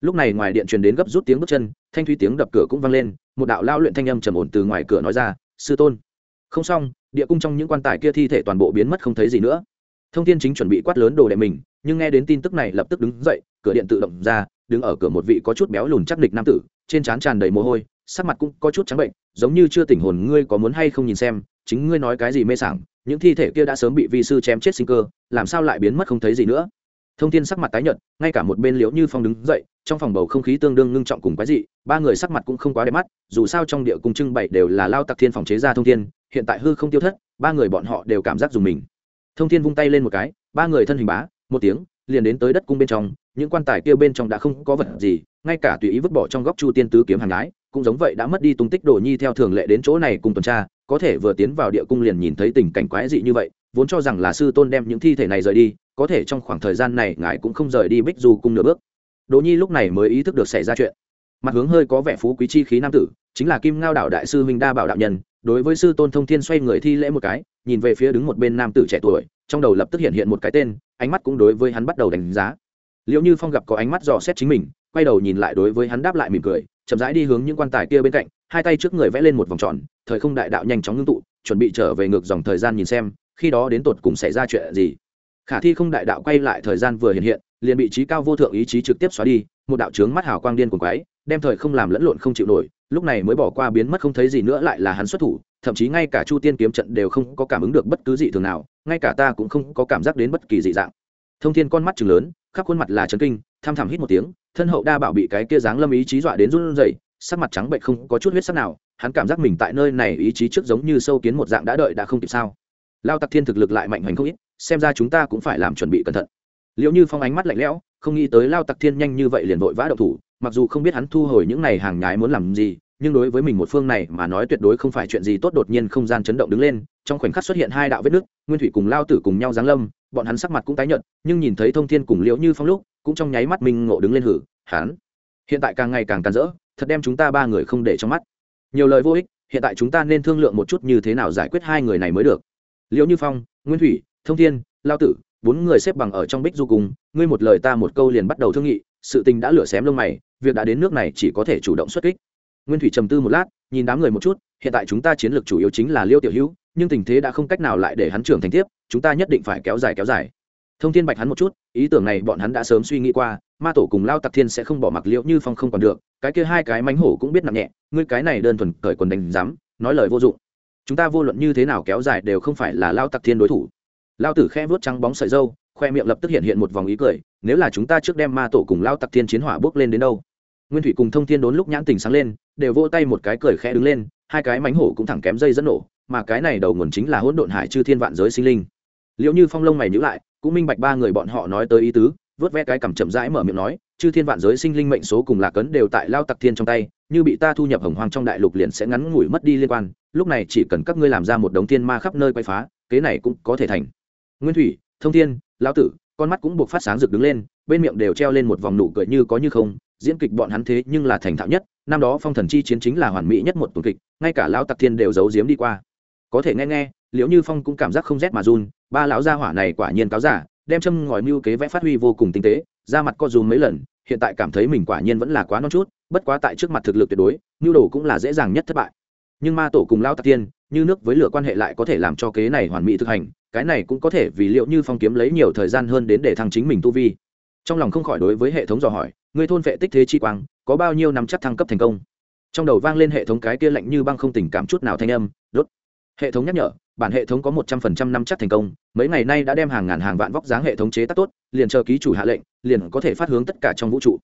Lúc này ngoài điện truyền đến gấp rút tiếng bước chân, thanh thúy tiếng đập cửa cũng vang lên, một đạo lao luyện thanh âm trầm ổn từ ngoài cửa nói ra, sư tôn. Không xong, địa cung trong những quan tài kia thi thể toàn bộ biến mất không thấy gì nữa. Thông tin chính chuẩn bị quát lớn đồ đệ mình, nhưng nghe đến tin tức này lập tức đứng dậy, cửa điện tự động ra, đứng ở cửa một vị có chút béo lùn chắc địch nam tử, trên trán tràn đầy mồ hôi sắc mặt cũng có chút trắng bệnh, giống như chưa tỉnh hồn ngươi có muốn hay không nhìn xem, chính ngươi nói cái gì mê sảng, những thi thể kia đã sớm bị vi sư chém chết sinh cơ, làm sao lại biến mất không thấy gì nữa? Thông tin sắc mặt tái nhợt, ngay cả một bên liễu như phong đứng dậy, trong phòng bầu không khí tương đương ngưng trọng cùng quái dị, ba người sắc mặt cũng không quá đẹp mắt, dù sao trong địa cung trưng bày đều là lao tặc thiên phòng chế ra thông thiên, hiện tại hư không tiêu thất, ba người bọn họ đều cảm giác dùng mình. Thông thiên vung tay lên một cái, ba người thân hình bá, một tiếng, liền đến tới đất cung bên trong, những quan tài kia bên trong đã không có vật gì, ngay cả tùy ý vứt bỏ trong góc chu tiên tứ kiếm hàng lái cũng giống vậy đã mất đi tung tích đồ nhi theo thường lệ đến chỗ này cùng tuần tra, có thể vừa tiến vào địa cung liền nhìn thấy tình cảnh quái dị như vậy, vốn cho rằng là sư tôn đem những thi thể này rời đi, có thể trong khoảng thời gian này ngài cũng không rời đi bích du cung nửa bước. Đỗ nhi lúc này mới ý thức được xảy ra chuyện. Mặt hướng hơi có vẻ phú quý chi khí nam tử, chính là kim ngao đạo đại sư huynh đa bảo đạo nhân, đối với sư tôn thông thiên xoay người thi lễ một cái, nhìn về phía đứng một bên nam tử trẻ tuổi, trong đầu lập tức hiện hiện một cái tên, ánh mắt cũng đối với hắn bắt đầu đánh giá. Liệu như phong gặp có ánh mắt dò xét chính mình, quay đầu nhìn lại đối với hắn đáp lại mỉm cười chậm rãi đi hướng những quan tài kia bên cạnh, hai tay trước người vẽ lên một vòng tròn, thời không đại đạo nhanh chóng ngưng tụ, chuẩn bị trở về ngược dòng thời gian nhìn xem, khi đó đến tột cùng xảy ra chuyện gì. Khả thi không đại đạo quay lại thời gian vừa hiện hiện, liền bị trí cao vô thượng ý chí trực tiếp xóa đi, một đạo trướng mắt hào quang điên cuồng quái đem thời không làm lẫn lộn không chịu nổi, lúc này mới bỏ qua biến mất không thấy gì nữa lại là hắn xuất thủ, thậm chí ngay cả chu tiên kiếm trận đều không có cảm ứng được bất cứ gì thường nào, ngay cả ta cũng không có cảm giác đến bất kỳ dị dạng. Thông thiên con mắt chừng lớn khắp khuôn mặt là trấn kinh, tham thảm hít một tiếng, thân hậu đa bảo bị cái kia dáng lâm ý chí dọa đến run rẩy, sắc mặt trắng bệnh không có chút huyết sắc nào, hắn cảm giác mình tại nơi này ý chí trước giống như sâu kiến một dạng đã đợi đã không kịp sao. Lao tặc thiên thực lực lại mạnh hoành không ít, xem ra chúng ta cũng phải làm chuẩn bị cẩn thận. Liệu như phong ánh mắt lạnh lẽo, không nghĩ tới lao tặc thiên nhanh như vậy liền vội vã đậu thủ, mặc dù không biết hắn thu hồi những này hàng nhái muốn làm gì, nhưng đối với mình một phương này mà nói tuyệt đối không phải chuyện gì tốt đột nhiên không gian chấn động đứng lên, trong khoảnh khắc xuất hiện hai đạo vết nước nguyên thủy cùng lao tử cùng nhau giáng lâm bọn hắn sắc mặt cũng tái nhợt, nhưng nhìn thấy thông thiên cùng liễu như phong lúc, cũng trong nháy mắt minh ngộ đứng lên hử hắn hiện tại càng ngày càng càn rỡ, thật đem chúng ta ba người không để trong mắt. Nhiều lời vô ích, hiện tại chúng ta nên thương lượng một chút như thế nào giải quyết hai người này mới được. Liễu như phong, nguyên thủy, thông thiên, lao tử, bốn người xếp bằng ở trong bích du cùng, ngươi một lời ta một câu liền bắt đầu thương nghị, sự tình đã lửa xém lông mày, việc đã đến nước này chỉ có thể chủ động xuất kích nguyên thủy trầm tư một lát, nhìn đám người một chút, hiện tại chúng ta chiến lược chủ yếu chính là liêu tiểu hữu, nhưng tình thế đã không cách nào lại để hắn trưởng thành tiếp, chúng ta nhất định phải kéo dài kéo dài. Thông thiên bạch hắn một chút, ý tưởng này bọn hắn đã sớm suy nghĩ qua, ma tổ cùng lao tặc thiên sẽ không bỏ mặc liệu như phong không còn được, cái kia hai cái mánh hổ cũng biết nặng nhẹ, ngươi cái này đơn thuần cởi quần đánh dám nói lời vô dụng. Chúng ta vô luận như thế nào kéo dài đều không phải là lao tặc thiên đối thủ. Lao tử khe vớt trắng bóng sợi dâu khoe miệng lập tức hiện hiện một vòng ý cười, nếu là chúng ta trước đem ma tổ cùng lao tặc thiên chiến hỏa bước lên đến đâu? Nguyên thủy cùng thông thiên đốn lúc nhãn tình sáng lên, đều vỗ tay một cái cười khẽ đứng lên, hai cái mánh hổ cũng thẳng kém dây dẫn nổ, mà cái này đầu nguồn chính là hỗn độn hải chư thiên vạn giới sinh linh. Liệu như phong lông mày nhữ lại, cũng minh bạch ba người bọn họ nói tới ý tứ, vớt ve cái cằm chậm rãi mở miệng nói, chư thiên vạn giới sinh linh mệnh số cùng lạc cấn đều tại lao tặc thiên trong tay, như bị ta thu nhập hồng hoang trong đại lục liền sẽ ngắn ngủi mất đi liên quan, lúc này chỉ cần các ngươi làm ra một đống thiên ma khắp nơi quay phá, kế này cũng có thể thành. Nguyên thủy, thông thiên lão tử, con mắt cũng buộc phát sáng rực đứng lên, bên miệng đều treo lên một vòng nụ cười như có như không diễn kịch bọn hắn thế nhưng là thành thạo nhất, năm đó phong thần chi chiến chính là hoàn mỹ nhất một tuần kịch, ngay cả lão tặc thiên đều giấu giếm đi qua. Có thể nghe nghe, liễu như phong cũng cảm giác không rét mà run, ba lão gia hỏa này quả nhiên cáo giả, đem châm ngòi mưu kế vẽ phát huy vô cùng tinh tế ra mặt co dùm mấy lần, hiện tại cảm thấy mình quả nhiên vẫn là quá non chút, bất quá tại trước mặt thực lực tuyệt đối, mưu đồ cũng là dễ dàng nhất thất bại. Nhưng ma tổ cùng lão tặc tiên như nước với lửa quan hệ lại có thể làm cho kế này hoàn mỹ thực hành, cái này cũng có thể vì liệu như phong kiếm lấy nhiều thời gian hơn đến để thăng chính mình tu vi. Trong lòng không khỏi đối với hệ thống dò hỏi người thôn vệ tích thế chi quang, có bao nhiêu năm chắc thăng cấp thành công? Trong đầu vang lên hệ thống cái kia lạnh như băng không tình cảm chút nào thanh âm, đốt. Hệ thống nhắc nhở, bản hệ thống có một trăm phần trăm năm chắc thành công, mấy ngày nay đã đem hàng ngàn hàng vạn vóc dáng hệ thống chế tác tốt, liền chờ ký chủ hạ lệnh, liền có thể phát hướng tất cả trong vũ trụ.